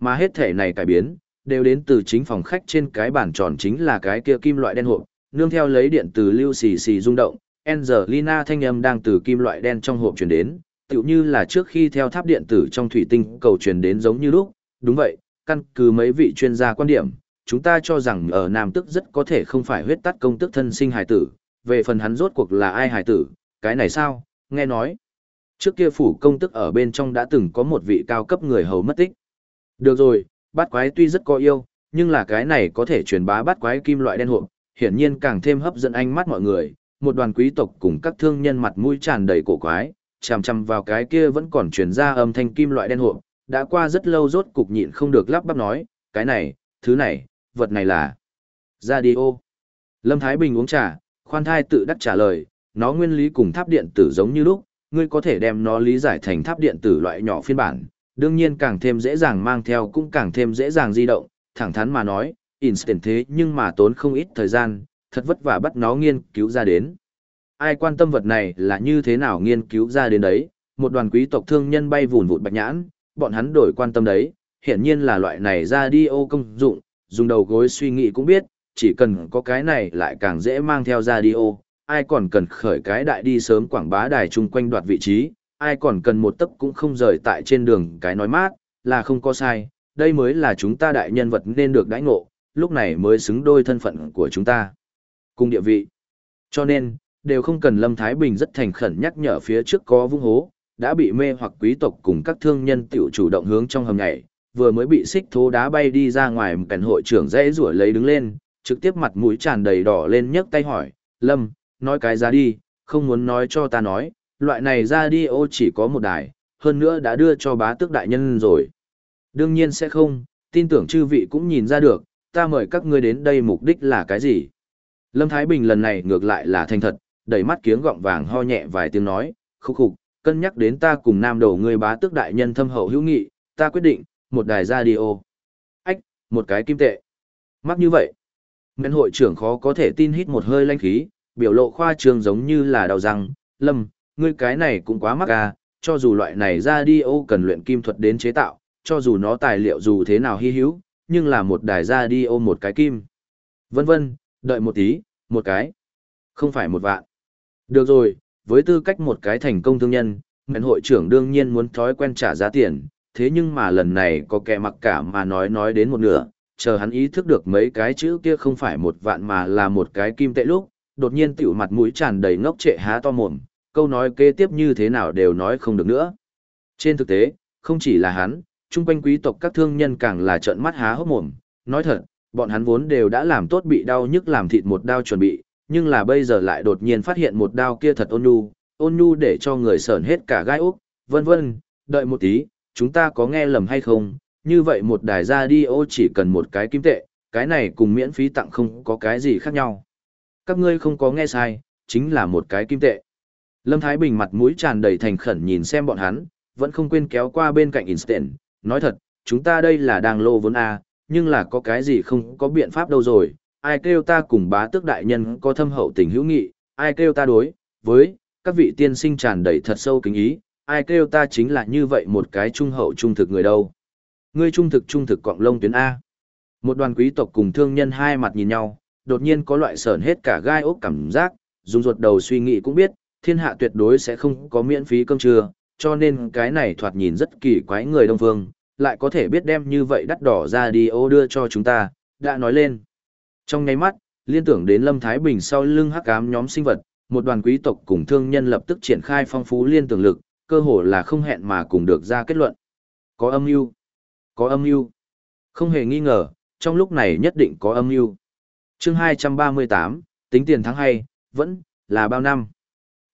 Mà hết thể này cải biến, đều đến từ chính phòng khách trên cái bàn tròn chính là cái kia kim loại đen hộp, nương theo lấy điện từ lưu xì xì rung động, Angelina thanh âm đang từ kim loại đen trong hộp truyền đến, tựu như là trước khi theo tháp điện tử trong thủy tinh cầu truyền đến giống như lúc, đúng vậy, căn cứ mấy vị chuyên gia quan điểm, chúng ta cho rằng ở Nam Tức rất có thể không phải huyết tắt công tức thân sinh hài tử, về phần hắn rốt cuộc là ai hài tử, cái này sao, nghe nói. Trước kia phủ công tức ở bên trong đã từng có một vị cao cấp người hầu mất tích. Được rồi, bát quái tuy rất có yêu, nhưng là cái này có thể truyền bá bát quái kim loại đen hộp, hiển nhiên càng thêm hấp dẫn ánh mắt mọi người, một đoàn quý tộc cùng các thương nhân mặt mũi tràn đầy cổ quái, chằm chằm vào cái kia vẫn còn truyền ra âm thanh kim loại đen hộp, đã qua rất lâu rốt cục nhịn không được lắp bắp nói, cái này, thứ này, vật này là radio. Lâm Thái Bình uống trà, khoan thai tự đắc trả lời, nó nguyên lý cùng tháp điện tử giống như lúc, ngươi có thể đem nó lý giải thành tháp điện tử loại nhỏ phiên bản, đương nhiên càng thêm dễ dàng mang theo cũng càng thêm dễ dàng di động, thẳng thắn mà nói, instant thế nhưng mà tốn không ít thời gian, thật vất vả bắt nó nghiên cứu ra đến. Ai quan tâm vật này là như thế nào nghiên cứu ra đến đấy, một đoàn quý tộc thương nhân bay vùn vụt bạch nhãn, bọn hắn đổi quan tâm đấy, hiển nhiên là loại này ra đi ô công dụng, dùng đầu gối suy nghĩ cũng biết, chỉ cần có cái này lại càng dễ mang theo radio, ai còn cần khởi cái đại đi sớm quảng bá đài chung quanh đoạt vị trí, ai còn cần một tấc cũng không rời tại trên đường cái nói mát, là không có sai, đây mới là chúng ta đại nhân vật nên được đãi ngộ, lúc này mới xứng đôi thân phận của chúng ta. Cùng địa vị. Cho nên, đều không cần Lâm Thái Bình rất thành khẩn nhắc nhở phía trước có vung hố, đã bị mê hoặc quý tộc cùng các thương nhân tiểu chủ động hướng trong hầm nhảy, vừa mới bị xích thố đá bay đi ra ngoài một cảnh hội trưởng dễ rủa lấy đứng lên, trực tiếp mặt mũi tràn đầy đỏ lên nhấc tay hỏi, Lâm, nói cái ra đi, không muốn nói cho ta nói, loại này ra đi ô chỉ có một đài, hơn nữa đã đưa cho bá tước đại nhân rồi. Đương nhiên sẽ không, tin tưởng chư vị cũng nhìn ra được, ta mời các ngươi đến đây mục đích là cái gì. Lâm Thái Bình lần này ngược lại là thành thật, đẩy mắt kiếng gọng vàng ho nhẹ vài tiếng nói, khúc khục, cân nhắc đến ta cùng nam đầu người bá tước đại nhân thâm hậu hữu nghị, ta quyết định, một đài ra đi ô, Ách, một cái kim tệ. Mắc như vậy. Ngân hội trưởng khó có thể tin hít một hơi lanh khí, biểu lộ khoa trương giống như là đau răng, lâm, ngươi cái này cũng quá mắc à, cho dù loại này ra đi ô cần luyện kim thuật đến chế tạo, cho dù nó tài liệu dù thế nào hy hữu, nhưng là một đài ra đi ô một cái kim. Vân vân, đợi một tí, một cái. Không phải một vạn. Được rồi, với tư cách một cái thành công thương nhân, ngân hội trưởng đương nhiên muốn thói quen trả giá tiền, thế nhưng mà lần này có kẻ mặc cả mà nói nói đến một nửa, chờ hắn ý thức được mấy cái chữ kia không phải một vạn mà là một cái kim tệ lúc, đột nhiên tiểu mặt mũi tràn đầy ngốc trệ há to mồm, câu nói kế tiếp như thế nào đều nói không được nữa. Trên thực tế, không chỉ là hắn, chung quanh quý tộc các thương nhân càng là trợn mắt há hốc mồm, nói thật, bọn hắn vốn đều đã làm tốt bị đau nhức làm thịt một đao chuẩn bị, nhưng là bây giờ lại đột nhiên phát hiện một đao kia thật ôn nhu, ôn nhu để cho người sởn hết cả gai úc, vân vân, đợi một tí, chúng ta có nghe lầm hay không, như vậy một đài radio chỉ cần một cái kim tệ, cái này cùng miễn phí tặng không có cái gì khác nhau. Các ngươi không có nghe sai, chính là một cái kim tệ. Lâm Thái Bình mặt mũi tràn đầy thành khẩn nhìn xem bọn hắn, vẫn không quên kéo qua bên cạnh Instant, nói thật, chúng ta đây là đang lô vốn A, nhưng là có cái gì không có biện pháp đâu rồi, ai kêu ta cùng bá tước đại nhân có thâm hậu tình hữu nghị, ai kêu ta đối, với, các vị tiên sinh tràn đầy thật sâu kính ý, ai kêu ta chính là như vậy một cái trung hậu trung thực người đâu. Ngươi trung thực trung thực cọng lông tuyến A. Một đoàn quý tộc cùng thương nhân hai mặt nhìn nhau, đột nhiên có loại sờn hết cả gai ốc cảm giác, dùng ruột đầu suy nghĩ cũng biết, thiên hạ tuyệt đối sẽ không có miễn phí cơm trưa, cho nên cái này thoạt nhìn rất kỳ quái người đông phương, lại có thể biết đem như vậy đắt đỏ ra đi ô đưa cho chúng ta, đã nói lên. Trong nháy mắt, liên tưởng đến Lâm Thái Bình sau lưng hắc ám nhóm sinh vật, một đoàn quý tộc cùng thương nhân lập tức triển khai phong phú liên tưởng lực, cơ hồ là không hẹn mà cùng được ra kết luận. Có âm mưu, có âm mưu. Không hề nghi ngờ, trong lúc này nhất định có âm mưu. Chương 238, tính tiền thắng hay, vẫn là bao năm.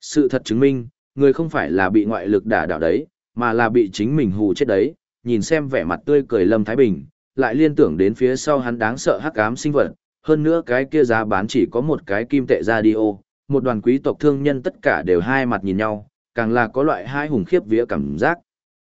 Sự thật chứng minh, người không phải là bị ngoại lực đả đảo đấy, mà là bị chính mình hù chết đấy, nhìn xem vẻ mặt tươi cười Lâm Thái Bình, lại liên tưởng đến phía sau hắn đáng sợ hắc ám sinh vật, hơn nữa cái kia giá bán chỉ có một cái kim tệ radio, một đoàn quý tộc thương nhân tất cả đều hai mặt nhìn nhau, càng là có loại hai hùng khiếp vía cảm giác.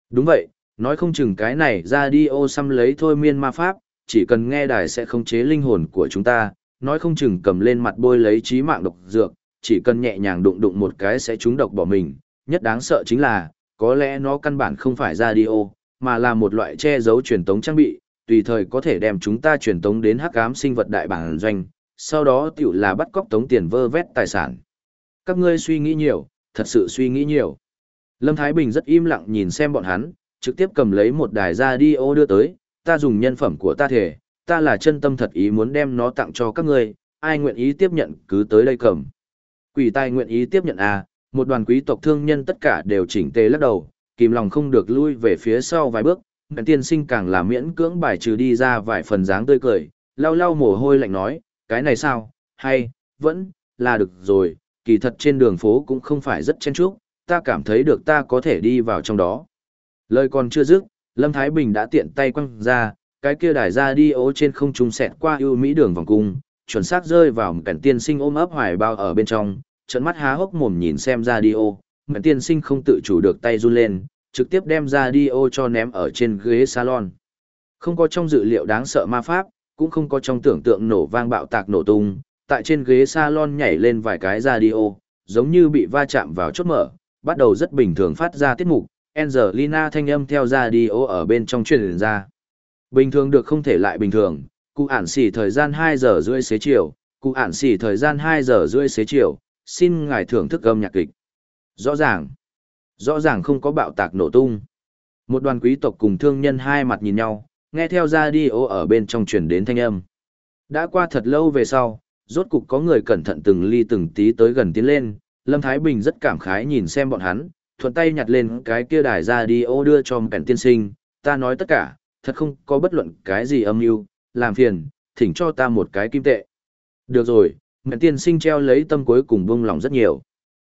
Đúng vậy, nói không chừng cái này radio xăm lấy thôi miên ma pháp, chỉ cần nghe đài sẽ khống chế linh hồn của chúng ta, nói không chừng cầm lên mặt bôi lấy trí mạng độc dược, chỉ cần nhẹ nhàng đụng đụng một cái sẽ trúng độc bỏ mình, nhất đáng sợ chính là, có lẽ nó căn bản không phải radio, mà là một loại che giấu truyền tống trang bị, tùy thời có thể đem chúng ta truyền tống đến hắc ám sinh vật đại bản doanh, sau đó tiểu là bắt cóc tống tiền vơ vét tài sản. Các ngươi suy nghĩ nhiều, thật sự suy nghĩ nhiều. Lâm Thái Bình rất im lặng nhìn xem bọn hắn, trực tiếp cầm lấy một đài radio đưa tới, ta dùng nhân phẩm của ta thể, ta là chân tâm thật ý muốn đem nó tặng cho các ngươi, ai nguyện ý tiếp nhận cứ tới đây cầm. Quỷ tài nguyện ý tiếp nhận à, một đoàn quý tộc thương nhân tất cả đều chỉnh tề lắc đầu, kìm lòng không được lui về phía sau vài bước, nguyện tiên sinh càng là miễn cưỡng bài trừ đi ra vài phần dáng tươi cười, lau lau mồ hôi lạnh nói, cái này sao, hay, vẫn, là được rồi, kỳ thật trên đường phố cũng không phải rất chen chúc, ta cảm thấy được ta có thể đi vào trong đó. Lời còn chưa dứt, Lâm Thái Bình đã tiện tay quăng ra, cái kia đài ra đi ố trên không trung sẹt qua ưu mỹ đường vòng cung, chuẩn xác rơi vào một cảnh tiên sinh ôm ấp hoài bao ở bên trong, trận mắt há hốc mồm nhìn xem ra đi ô, cảnh tiên sinh không tự chủ được tay run lên, trực tiếp đem ra đi ô cho ném ở trên ghế salon. Không có trong dự liệu đáng sợ ma pháp, cũng không có trong tưởng tượng nổ vang bạo tạc nổ tung, tại trên ghế salon nhảy lên vài cái ra đi ô giống như bị va chạm vào chốt mở, bắt đầu rất bình thường phát ra tiết mục, Angelina thanh âm theo ra đi ô ở bên trong truyền ra. Bình thường được không thể lại bình thường, cụ ản xỉ thời gian 2 giờ rưỡi xế chiều, cụ ản xỉ thời gian 2 giờ rưỡi xế chiều, xin ngài thưởng thức âm nhạc kịch. Rõ ràng, rõ ràng không có bạo tạc nổ tung. Một đoàn quý tộc cùng thương nhân hai mặt nhìn nhau, nghe theo ra đi ô ở bên trong truyền đến thanh âm. Đã qua thật lâu về sau, rốt cục có người cẩn thận từng ly từng tí tới gần tiến lên, Lâm Thái Bình rất cảm khái nhìn xem bọn hắn, thuận tay nhặt lên cái kia đài ra đi ô đưa cho Mẹn tiên sinh, ta nói tất cả, thật không có bất luận cái gì âm mưu làm phiền, thỉnh cho ta một cái kim tệ. Được rồi, mẹ tiên sinh treo lấy tâm cuối cùng buông lòng rất nhiều.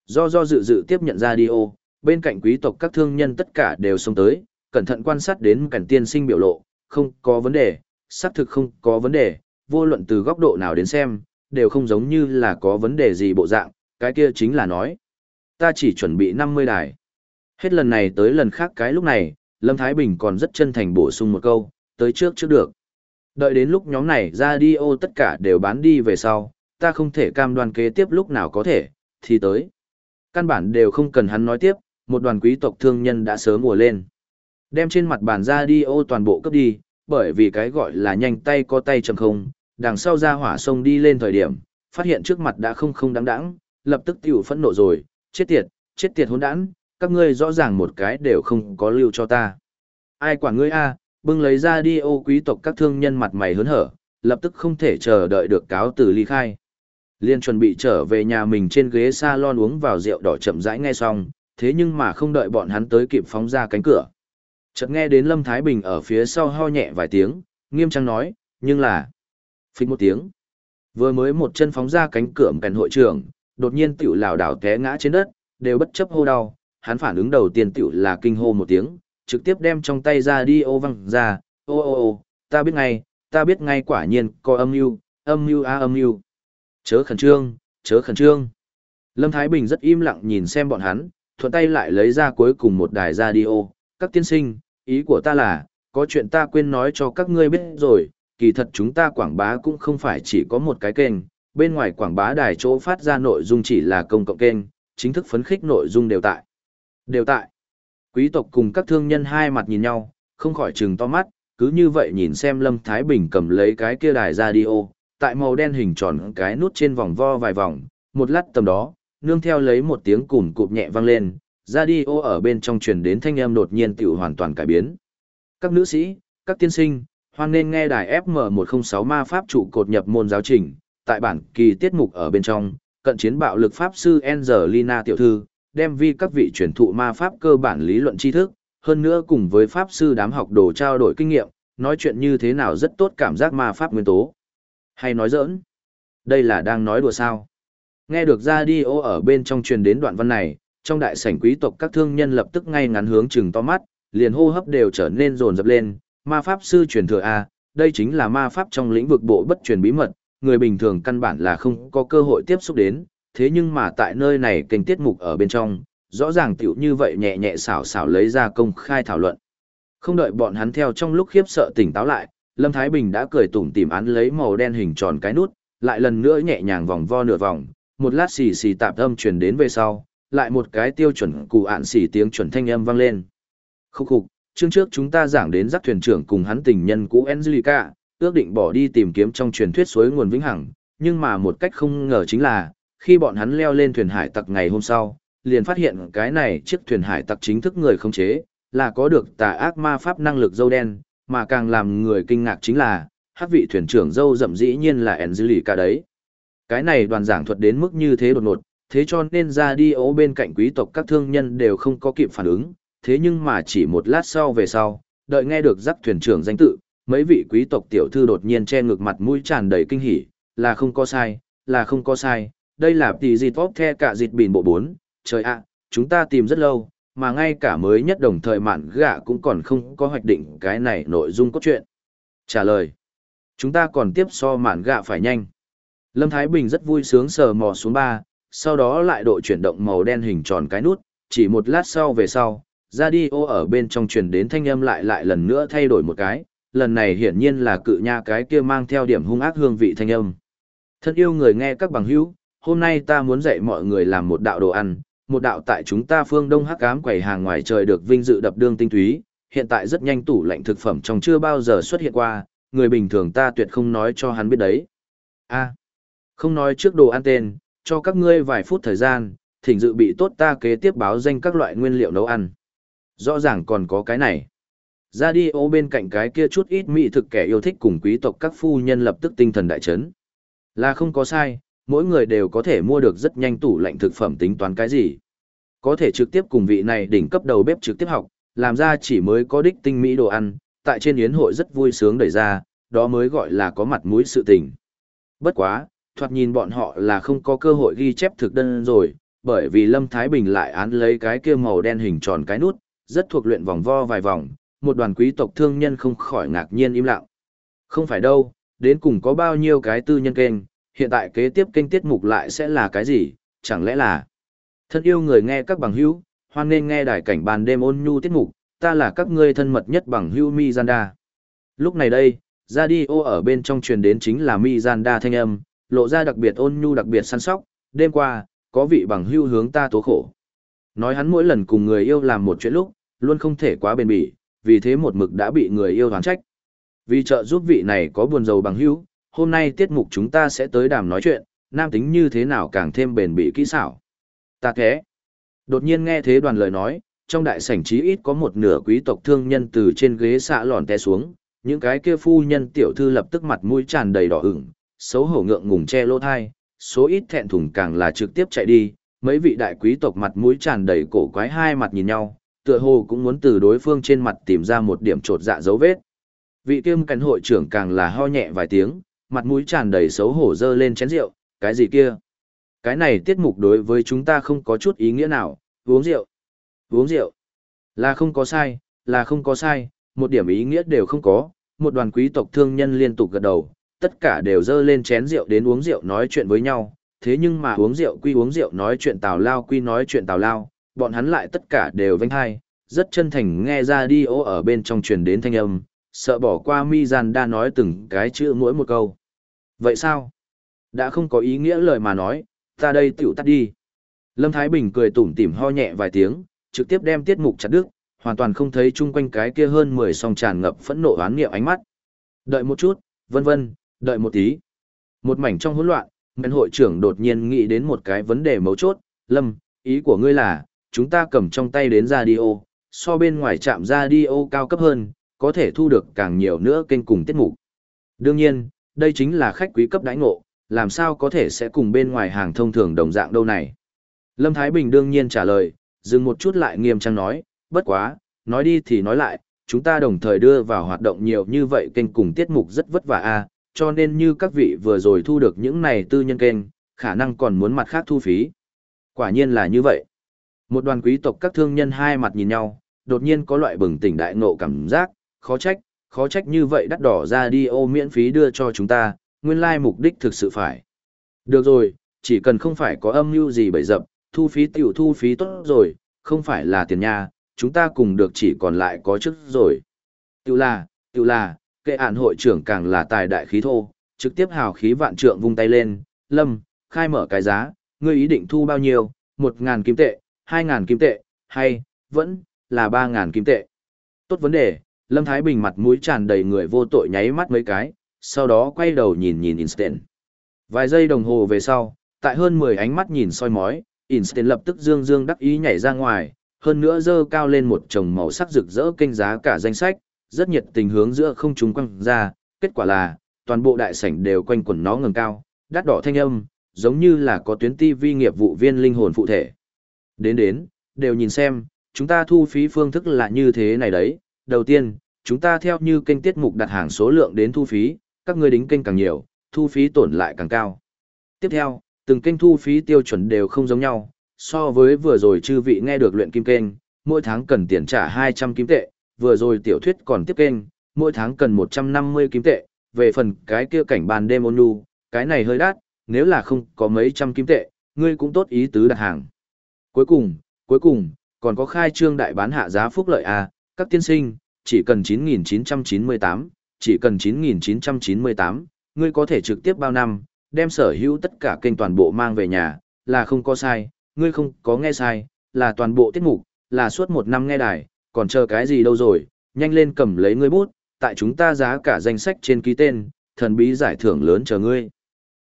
Do do dự dự tiếp nhận ra đi ô, bên cạnh quý tộc các thương nhân tất cả đều xông tới, cẩn thận quan sát đến cảnh tiên sinh biểu lộ, không có vấn đề, xác thực không có vấn đề, vô luận từ góc độ nào đến xem, đều không giống như là có vấn đề gì bộ dạng, cái kia chính là nói. Ta chỉ chuẩn bị 50 đài. Hết lần này tới lần khác cái lúc này, Lâm Thái Bình còn rất chân thành bổ sung một câu, tới trước trước được. Đợi đến lúc nhóm này ra đi ô tất cả đều bán đi về sau, ta không thể cam đoan kế tiếp lúc nào có thể, thì tới. Căn bản đều không cần hắn nói tiếp, một đoàn quý tộc thương nhân đã sớm mùa lên. Đem trên mặt bàn ra đi ô toàn bộ cấp đi, bởi vì cái gọi là nhanh tay có tay chầm không, đằng sau ra hỏa sông đi lên thời điểm, phát hiện trước mặt đã không không đáng đáng, lập tức tiểu phẫn nộ rồi, chết tiệt, chết tiệt hỗn đản, các ngươi rõ ràng một cái đều không có lưu cho ta. Ai quản ngươi a, bưng lấy ra đi ô quý tộc các thương nhân mặt mày hớn hở, lập tức không thể chờ đợi được cáo từ ly khai. Liên chuẩn bị trở về nhà mình trên ghế salon uống vào rượu đỏ chậm rãi nghe xong, thế nhưng mà không đợi bọn hắn tới kịp phóng ra cánh cửa. Chợt nghe đến Lâm Thái Bình ở phía sau ho nhẹ vài tiếng, nghiêm trang nói, nhưng là... Phích một tiếng. Vừa mới một chân phóng ra cánh cửa bèn hội trưởng, đột nhiên tiểu lảo đảo té ngã trên đất, đều bất chấp hô đau, hắn phản ứng đầu tiên tiểu là kinh hô một tiếng, trực tiếp đem trong tay ra đi ô văng ra, ô ô ô, ta biết ngay, ta biết ngay quả nhiên, có âm mưu, âm mưu a âm mưu. Chớ khẩn trương, chớ khẩn trương. Lâm Thái Bình rất im lặng nhìn xem bọn hắn, thuận tay lại lấy ra cuối cùng một đài radio, các tiên sinh, ý của ta là, có chuyện ta quên nói cho các ngươi biết rồi, kỳ thật chúng ta quảng bá cũng không phải chỉ có một cái kênh, bên ngoài quảng bá đài chỗ phát ra nội dung chỉ là công cộng kênh, chính thức phấn khích nội dung đều tại. Đều tại. Quý tộc cùng các thương nhân hai mặt nhìn nhau, không khỏi trừng to mắt, cứ như vậy nhìn xem Lâm Thái Bình cầm lấy cái kia đài radio, tại màu đen hình tròn cái nút trên vòng vo vài vòng, một lát tầm đó, nương theo lấy một tiếng cùn cụp nhẹ vang lên, radio ở bên trong truyền đến thanh âm đột nhiên tiểu hoàn toàn cải biến. Các nữ sĩ, các tiên sinh, hoan nên nghe đài FM106 ma pháp trụ cột nhập môn giáo trình, tại bản kỳ tiết mục ở bên trong, cận chiến bạo lực pháp sư Angelina tiểu thư, đem vi các vị truyền thụ ma pháp cơ bản lý luận tri thức, hơn nữa cùng với pháp sư đám học đồ trao đổi kinh nghiệm, nói chuyện như thế nào rất tốt cảm giác ma pháp nguyên tố. Hay nói giỡn? Đây là đang nói đùa sao? Nghe được ra đi ô ở bên trong truyền đến đoạn văn này, trong đại sảnh quý tộc các thương nhân lập tức ngay ngắn hướng chừng to mắt, liền hô hấp đều trở nên rồn rập lên, ma pháp sư truyền thừa A, đây chính là ma pháp trong lĩnh vực bộ bất truyền bí mật, người bình thường căn bản là không có cơ hội tiếp xúc đến, thế nhưng mà tại nơi này kênh tiết mục ở bên trong, rõ ràng tiểu như vậy nhẹ nhẹ xảo xảo lấy ra công khai thảo luận. Không đợi bọn hắn theo trong lúc khiếp sợ tỉnh táo lại, Lâm Thái Bình đã cười tủm tỉm án lấy màu đen hình tròn cái nút, lại lần nữa nhẹ nhàng vòng vo nửa vòng, một lát xì xì tạp âm truyền đến về sau, lại một cái tiêu chuẩn cụ ạn xì tiếng chuẩn thanh âm vang lên. Khúc khục, chương trước chúng ta giảng đến giác thuyền trưởng cùng hắn tình nhân cũ Angelica, ước định bỏ đi tìm kiếm trong truyền thuyết suối nguồn vĩnh hằng, nhưng mà một cách không ngờ chính là, khi bọn hắn leo lên thuyền hải tặc ngày hôm sau, liền phát hiện cái này chiếc thuyền hải tặc chính thức người không chế, là có được tà ác ma pháp năng lực dâu đen, mà càng làm người kinh ngạc chính là, hát vị thuyền trưởng dâu rậm dĩ nhiên là Angelica đấy. Cái này đoàn giảng thuật đến mức như thế đột ngột, thế cho nên ra đi ố bên cạnh quý tộc các thương nhân đều không có kịp phản ứng, thế nhưng mà chỉ một lát sau về sau, đợi nghe được giáp thuyền trưởng danh tự, mấy vị quý tộc tiểu thư đột nhiên che ngực mặt mũi tràn đầy kinh hỉ, là không có sai, là không có sai, đây là tỷ dịt vóc the cả dịt bìn bộ 4, trời ạ, chúng ta tìm rất lâu, mà ngay cả mới nhất đồng thời mạn gạ cũng còn không có hoạch định cái này nội dung cốt truyện. Trả lời, chúng ta còn tiếp so mạn gạ phải nhanh. Lâm Thái Bình rất vui sướng sờ mò xuống ba, sau đó lại độ chuyển động màu đen hình tròn cái nút, chỉ một lát sau về sau, radio ở bên trong truyền đến thanh âm lại lại lần nữa thay đổi một cái, lần này hiển nhiên là cự nha cái kia mang theo điểm hung ác hương vị thanh âm. Thân yêu người nghe các bằng hữu, hôm nay ta muốn dạy mọi người làm một đạo đồ ăn, một đạo tại chúng ta phương Đông Hắc Ám quầy hàng ngoài trời được vinh dự đập đương tinh túy, hiện tại rất nhanh tủ lạnh thực phẩm trong chưa bao giờ xuất hiện qua, người bình thường ta tuyệt không nói cho hắn biết đấy. a không nói trước đồ ăn tên, cho các ngươi vài phút thời gian, thỉnh dự bị tốt ta kế tiếp báo danh các loại nguyên liệu nấu ăn. Rõ ràng còn có cái này. Ra đi ô bên cạnh cái kia chút ít mỹ thực kẻ yêu thích cùng quý tộc các phu nhân lập tức tinh thần đại chấn. Là không có sai, mỗi người đều có thể mua được rất nhanh tủ lạnh thực phẩm tính toán cái gì. Có thể trực tiếp cùng vị này đỉnh cấp đầu bếp trực tiếp học, làm ra chỉ mới có đích tinh mỹ đồ ăn, tại trên yến hội rất vui sướng đẩy ra, đó mới gọi là có mặt mũi sự tình. Bất quá, thoạt nhìn bọn họ là không có cơ hội ghi chép thực đơn rồi, bởi vì Lâm Thái Bình lại án lấy cái kia màu đen hình tròn cái nút, rất thuộc luyện vòng vo vài vòng, một đoàn quý tộc thương nhân không khỏi ngạc nhiên im lặng. Không phải đâu, đến cùng có bao nhiêu cái tư nhân kênh, hiện tại kế tiếp kênh tiết mục lại sẽ là cái gì, chẳng lẽ là thân yêu người nghe các bằng hữu, hoan nên nghe đài cảnh bàn đêm ôn nhu tiết mục, ta là các ngươi thân mật nhất bằng hữu Mizanda. Lúc này đây, radio ở bên trong truyền đến chính là Mizanda thanh âm, lộ ra đặc biệt ôn nhu đặc biệt săn sóc, đêm qua, có vị bằng hữu hướng ta tố khổ. Nói hắn mỗi lần cùng người yêu làm một chuyện lúc, luôn không thể quá bền bỉ, vì thế một mực đã bị người yêu đoán trách. Vì trợ giúp vị này có buồn giàu bằng hữu, hôm nay tiết mục chúng ta sẽ tới đàm nói chuyện, nam tính như thế nào càng thêm bền bỉ kỹ xảo. Ta thế. Đột nhiên nghe thế đoàn lời nói, trong đại sảnh chí ít có một nửa quý tộc thương nhân từ trên ghế xạ lòn té xuống, những cái kia phu nhân tiểu thư lập tức mặt mũi tràn đầy đỏ ửng, xấu hổ ngượng ngùng che lỗ thai, số ít thẹn thùng càng là trực tiếp chạy đi, mấy vị đại quý tộc mặt mũi tràn đầy cổ quái hai mặt nhìn nhau, tựa hồ cũng muốn từ đối phương trên mặt tìm ra một điểm trột dạ dấu vết. Vị kiêm cảnh hội trưởng càng là ho nhẹ vài tiếng, mặt mũi tràn đầy xấu hổ dơ lên chén rượu, cái gì kia? Cái này tiết mục đối với chúng ta không có chút ý nghĩa nào, uống rượu. Uống rượu. Là không có sai, là không có sai, một điểm ý nghĩa đều không có, một đoàn quý tộc thương nhân liên tục gật đầu, tất cả đều dơ lên chén rượu đến uống rượu nói chuyện với nhau, thế nhưng mà uống rượu quy uống rượu nói chuyện tào lao quy nói chuyện tào lao, bọn hắn lại tất cả đều vênh hai, rất chân thành nghe ra đi ô ở bên trong truyền đến thanh âm, sợ bỏ qua mi gian đa nói từng cái chữ mỗi một câu. Vậy sao? Đã không có ý nghĩa lời mà nói, ta đây tiểu tắt đi. Lâm Thái Bình cười tủm tỉm ho nhẹ vài tiếng, trực tiếp đem tiết mục chặt đứt, hoàn toàn không thấy chung quanh cái kia hơn 10 song tràn ngập phẫn nộ oán niệm ánh mắt. Đợi một chút, vân vân, đợi một tí. Một mảnh trong hỗn loạn, ngân hội trưởng đột nhiên nghĩ đến một cái vấn đề mấu chốt, Lâm, ý của ngươi là, chúng ta cầm trong tay đến radio, so bên ngoài chạm radio cao cấp hơn, có thể thu được càng nhiều nữa kênh cùng tiết mục. Đương nhiên, đây chính là khách quý cấp đãi ngộ, làm sao có thể sẽ cùng bên ngoài hàng thông thường đồng dạng đâu này. Lâm Thái Bình đương nhiên trả lời, dừng một chút lại nghiêm trang nói, bất quá, nói đi thì nói lại, chúng ta đồng thời đưa vào hoạt động nhiều như vậy kênh cùng tiết mục rất vất vả a cho nên như các vị vừa rồi thu được những này tư nhân kênh, khả năng còn muốn mặt khác thu phí. Quả nhiên là như vậy. Một đoàn quý tộc các thương nhân hai mặt nhìn nhau, đột nhiên có loại bừng tỉnh đại ngộ cảm giác, khó trách, khó trách như vậy đắt đỏ ra đi ô miễn phí đưa cho chúng ta, nguyên lai mục đích thực sự phải. Được rồi, chỉ cần không phải có âm mưu gì bậy dập, thu phí tiểu thu phí tốt rồi, không phải là tiền nhà, chúng ta cùng được chỉ còn lại có chức rồi. Tiểu là, tiểu là, kệ ản hội trưởng càng là tài đại khí thô, trực tiếp hào khí vạn trượng vung tay lên, lâm, khai mở cái giá, ngươi ý định thu bao nhiêu, một ngàn kim tệ, hai ngàn kim tệ, hay, vẫn, là ba ngàn kim tệ. Tốt vấn đề, Lâm Thái Bình mặt mũi tràn đầy người vô tội nháy mắt mấy cái, sau đó quay đầu nhìn nhìn Instant. Vài giây đồng hồ về sau, tại hơn 10 ánh mắt nhìn soi mói, Instant lập tức dương dương đắc ý nhảy ra ngoài, hơn nữa dơ cao lên một chồng màu sắc rực rỡ kênh giá cả danh sách, rất nhiệt tình hướng giữa không trung quăng ra, kết quả là, toàn bộ đại sảnh đều quanh quẩn nó ngầm cao, đắt đỏ thanh âm, giống như là có tuyến ti vi nghiệp vụ viên linh hồn phụ thể. Đến đến, đều nhìn xem, chúng ta thu phí phương thức là như thế này đấy, đầu tiên, chúng ta theo như kênh tiết mục đặt hàng số lượng đến thu phí, các người đính kênh càng nhiều, thu phí tổn lại càng cao. Tiếp theo, từng kênh thu phí tiêu chuẩn đều không giống nhau, so với vừa rồi chư vị nghe được luyện kim kênh, mỗi tháng cần tiền trả 200 kim tệ, vừa rồi tiểu thuyết còn tiếp kênh, mỗi tháng cần 150 kim tệ, về phần cái kia cảnh bàn đêm ôn nhu, cái này hơi đắt, nếu là không có mấy trăm kim tệ, ngươi cũng tốt ý tứ đặt hàng. Cuối cùng, cuối cùng, còn có khai trương đại bán hạ giá phúc lợi à? Các tiên sinh, chỉ cần 9.998, chỉ cần 9.998, ngươi có thể trực tiếp bao năm, đem sở hữu tất cả kênh toàn bộ mang về nhà, là không có sai, ngươi không có nghe sai, là toàn bộ tiết mục, là suốt một năm nghe đài, còn chờ cái gì đâu rồi, nhanh lên cầm lấy ngươi bút, tại chúng ta giá cả danh sách trên ký tên, thần bí giải thưởng lớn chờ ngươi.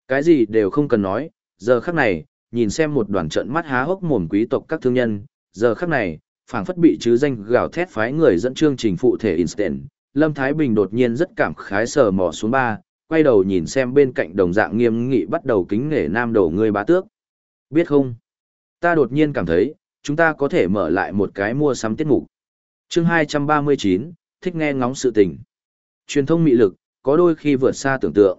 Cái gì đều không cần nói, giờ khắc này, nhìn xem một đoàn trận mắt há hốc mồm quý tộc các thương nhân, giờ khắc này, phảng phất bị chứ danh gào thét phái người dẫn chương trình phụ thể instant, Lâm Thái Bình đột nhiên rất cảm khái sờ mò xuống ba, quay đầu nhìn xem bên cạnh đồng dạng nghiêm nghị bắt đầu kính nể nam đầu người bá tước. Biết không? Ta đột nhiên cảm thấy, chúng ta có thể mở lại một cái mua sắm tiết mục. chương 239, thích nghe ngóng sự tình. Truyền thông mị lực, có đôi khi vượt xa tưởng tượng.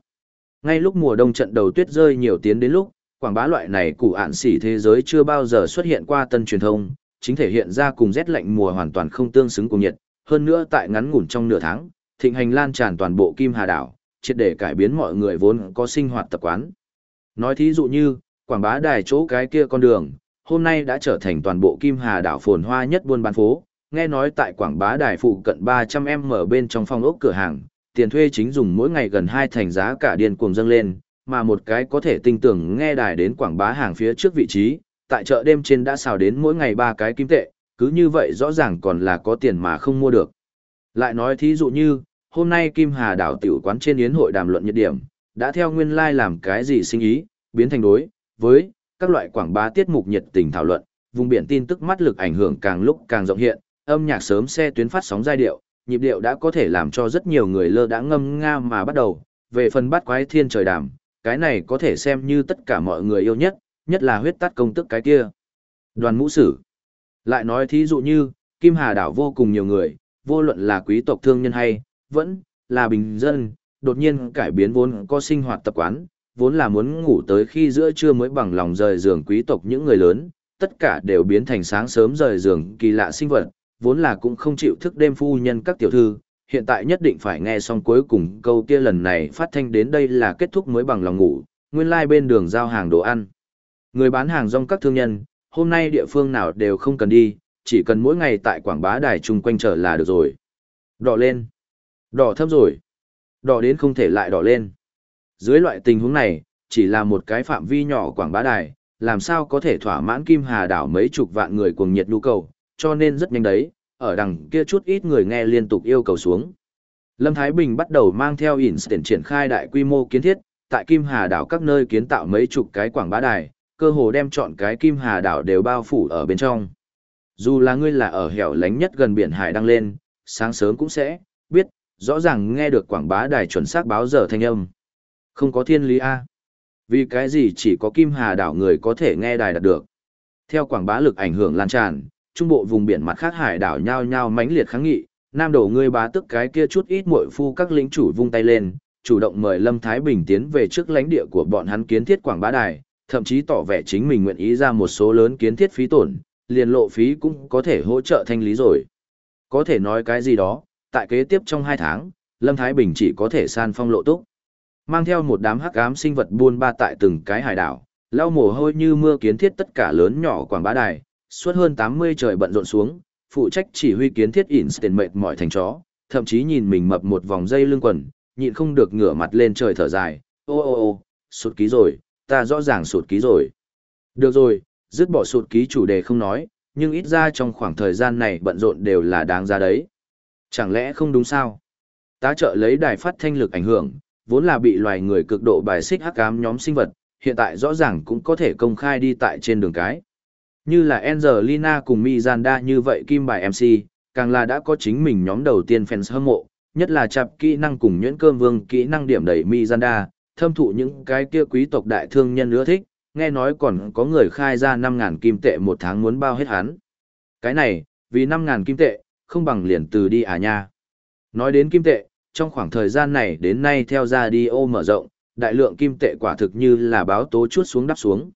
Ngay lúc mùa đông trận đầu tuyết rơi nhiều tiến đến lúc, quảng bá loại này cụ ạn xỉ thế giới chưa bao giờ xuất hiện qua tân truyền thông, chính thể hiện ra cùng rét lạnh mùa hoàn toàn không tương xứng cùng nhiệt, hơn nữa tại ngắn ngủn trong nửa tháng, thịnh hành lan tràn toàn bộ Kim Hà đảo, triệt để cải biến mọi người vốn có sinh hoạt tập quán. Nói thí dụ như, quảng bá đài chỗ cái kia con đường, hôm nay đã trở thành toàn bộ Kim Hà đảo phồn hoa nhất buôn bán phố, nghe nói tại quảng bá đài phụ cận 300 m bên trong phòng ốc cửa hàng, tiền thuê chính dùng mỗi ngày gần hai thành giá cả điên cuồng dâng lên, mà một cái có thể tinh tưởng nghe đài đến quảng bá hàng phía trước vị trí, tại chợ đêm trên đã xào đến mỗi ngày ba cái kim tệ, cứ như vậy rõ ràng còn là có tiền mà không mua được. Lại nói thí dụ như, hôm nay Kim Hà đảo tiểu quán trên yến hội đàm luận nhiệt điểm, đã theo nguyên lai like làm cái gì sinh ý, biến thành đối, với, các loại quảng bá tiết mục nhiệt tình thảo luận, vùng biển tin tức mắt lực ảnh hưởng càng lúc càng rộng hiện, âm nhạc sớm xe tuyến phát sóng giai điệu, nhịp điệu đã có thể làm cho rất nhiều người lơ đã ngâm nga mà bắt đầu, về phần bắt quái thiên trời đàm, cái này có thể xem như tất cả mọi người yêu nhất, nhất là huyết tắt công tức cái kia. Đoàn mũ sử. Lại nói thí dụ như, Kim Hà đảo vô cùng nhiều người, vô luận là quý tộc thương nhân hay, vẫn là bình dân, đột nhiên cải biến vốn có sinh hoạt tập quán, vốn là muốn ngủ tới khi giữa trưa mới bằng lòng rời giường quý tộc những người lớn, tất cả đều biến thành sáng sớm rời giường kỳ lạ sinh vật, vốn là cũng không chịu thức đêm phu nhân các tiểu thư, hiện tại nhất định phải nghe xong cuối cùng câu kia lần này phát thanh đến đây là kết thúc mới bằng lòng ngủ, nguyên lai like bên đường giao hàng đồ ăn. Người bán hàng rong các thương nhân, hôm nay địa phương nào đều không cần đi, chỉ cần mỗi ngày tại quảng bá đài chung quanh trở là được rồi. Đỏ lên. Đỏ thấp rồi. Đỏ đến không thể lại đỏ lên. Dưới loại tình huống này, chỉ là một cái phạm vi nhỏ quảng bá đài, làm sao có thể thỏa mãn Kim Hà đảo mấy chục vạn người cuồng nhiệt nhu cầu, cho nên rất nhanh đấy, ở đằng kia chút ít người nghe liên tục yêu cầu xuống. Lâm Thái Bình bắt đầu mang theo Instant triển khai đại quy mô kiến thiết, tại Kim Hà đảo các nơi kiến tạo mấy chục cái quảng bá đài, cơ hồ đem chọn cái Kim Hà đảo đều bao phủ ở bên trong. Dù là ngươi là ở hẻo lánh nhất gần biển hải đăng lên, sáng sớm cũng sẽ biết, rõ ràng nghe được quảng bá đài chuẩn xác báo giờ thanh âm. Không có thiên lý A. Vì cái gì chỉ có Kim Hà đảo người có thể nghe đài đạt được. Theo quảng bá lực ảnh hưởng lan tràn, trung bộ vùng biển mặt khác hải đảo nhao nhao mãnh liệt kháng nghị, nam đổ ngươi bá tức cái kia chút ít muội phu các lĩnh chủ vung tay lên, chủ động mời Lâm Thái Bình tiến về trước lãnh địa của bọn hắn kiến thiết quảng bá đài, thậm chí tỏ vẻ chính mình nguyện ý ra một số lớn kiến thiết phí tổn, liền lộ phí cũng có thể hỗ trợ thanh lý rồi. Có thể nói cái gì đó, tại kế tiếp trong hai tháng, Lâm Thái Bình chỉ có thể san phong lộ túc. Mang theo một đám hắc ám sinh vật buôn ba tại từng cái hải đảo, lau mồ hôi như mưa kiến thiết tất cả lớn nhỏ quảng bá đài, suốt hơn 80 trời bận rộn xuống, phụ trách chỉ huy kiến thiết instant mệt mỏi thành chó, thậm chí nhìn mình mập một vòng dây lưng quần, nhịn không được ngửa mặt lên trời thở dài, ô ô ô, sụt ký rồi, ta rõ ràng sụt ký rồi. Được rồi, dứt bỏ sụt ký chủ đề không nói, nhưng ít ra trong khoảng thời gian này bận rộn đều là đáng ra đấy. Chẳng lẽ không đúng sao? Tá trợ lấy đài phát thanh lực ảnh hưởng, vốn là bị loài người cực độ bài xích hắc ám nhóm sinh vật, hiện tại rõ ràng cũng có thể công khai đi tại trên đường cái. Như là Angelina cùng Mizanda như vậy kim bài MC, càng là đã có chính mình nhóm đầu tiên fans hâm mộ, nhất là chạp kỹ năng cùng nhuyễn cơm vương kỹ năng điểm đẩy Mizanda, thâm thụ những cái kia quý tộc đại thương nhân ưa thích, nghe nói còn có người khai ra 5.000 kim tệ một tháng muốn bao hết hắn. Cái này, vì 5.000 kim tệ, không bằng liền từ đi à nha. Nói đến kim tệ, trong khoảng thời gian này đến nay theo ra đi ô mở rộng, đại lượng kim tệ quả thực như là báo tố chuốt xuống đắp xuống.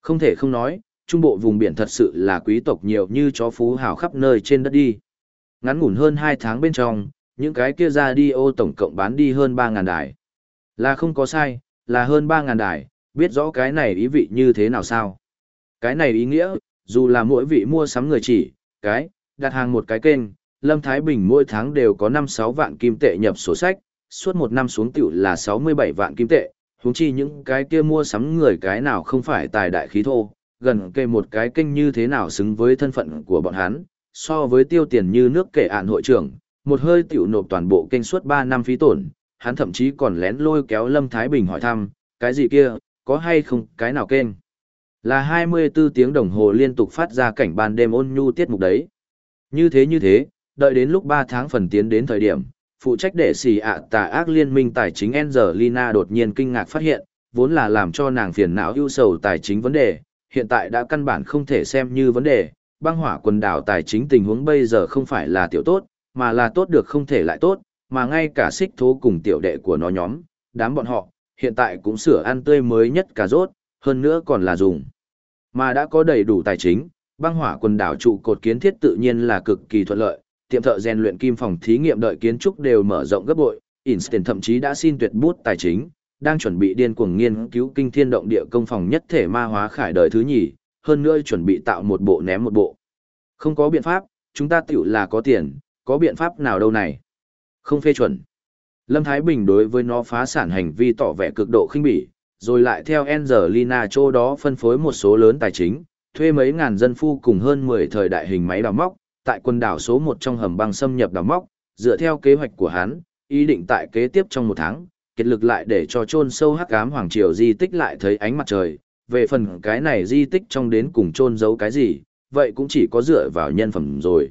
Không thể không nói, trung bộ vùng biển thật sự là quý tộc nhiều như chó phú hào khắp nơi trên đất đi. Ngắn ngủn hơn 2 tháng bên trong, những cái kia ra đi ô tổng cộng bán đi hơn 3.000 đài. Là không có sai, là hơn 3.000 đài, biết rõ cái này ý vị như thế nào sao. Cái này ý nghĩa, dù là mỗi vị mua sắm người chỉ, cái, đặt hàng một cái kênh, Lâm Thái Bình mỗi tháng đều có 5-6 vạn kim tệ nhập sổ sách, suốt một năm xuống tiểu là 67 vạn kim tệ, huống chi những cái kia mua sắm người cái nào không phải tài đại khí thô, gần kề một cái kênh như thế nào xứng với thân phận của bọn hắn, so với tiêu tiền như nước kể ạn hội trưởng, một hơi tiểu nộp toàn bộ kênh suốt 3 năm phí tổn, hắn thậm chí còn lén lôi kéo Lâm Thái Bình hỏi thăm, cái gì kia, có hay không, cái nào kênh? Là 24 tiếng đồng hồ liên tục phát ra cảnh ban đêm ôn nhu tiết mục đấy. Như thế như thế, đợi đến lúc 3 tháng phần tiến đến thời điểm, phụ trách đệ xì ạ tà ác liên minh tài chính Angelina đột nhiên kinh ngạc phát hiện, vốn là làm cho nàng phiền não ưu sầu tài chính vấn đề, hiện tại đã căn bản không thể xem như vấn đề, băng hỏa quần đảo tài chính tình huống bây giờ không phải là tiểu tốt, mà là tốt được không thể lại tốt, mà ngay cả xích thố cùng tiểu đệ của nó nhóm, đám bọn họ, hiện tại cũng sửa ăn tươi mới nhất cả rốt, hơn nữa còn là dùng. Mà đã có đầy đủ tài chính, băng hỏa quần đảo trụ cột kiến thiết tự nhiên là cực kỳ thuận lợi, tiệm thợ rèn luyện kim phòng thí nghiệm đợi kiến trúc đều mở rộng gấp bội, Einstein thậm chí đã xin tuyệt bút tài chính, đang chuẩn bị điên cuồng nghiên cứu kinh thiên động địa công phòng nhất thể ma hóa khải đời thứ nhì, hơn nữa chuẩn bị tạo một bộ ném một bộ. Không có biện pháp, chúng ta tiểu là có tiền, có biện pháp nào đâu này? Không phê chuẩn. Lâm Thái Bình đối với nó phá sản hành vi tỏ vẻ cực độ khinh bỉ, rồi lại theo Angelina chỗ đó phân phối một số lớn tài chính, thuê mấy ngàn dân phu cùng hơn 10 thời đại hình máy đào móc, tại quần đảo số 1 trong hầm băng xâm nhập đào móc, dựa theo kế hoạch của hắn, ý định tại kế tiếp trong một tháng, kết lực lại để cho chôn sâu hắc ám hoàng triều di tích lại thấy ánh mặt trời, về phần cái này di tích trong đến cùng chôn giấu cái gì, vậy cũng chỉ có dựa vào nhân phẩm rồi.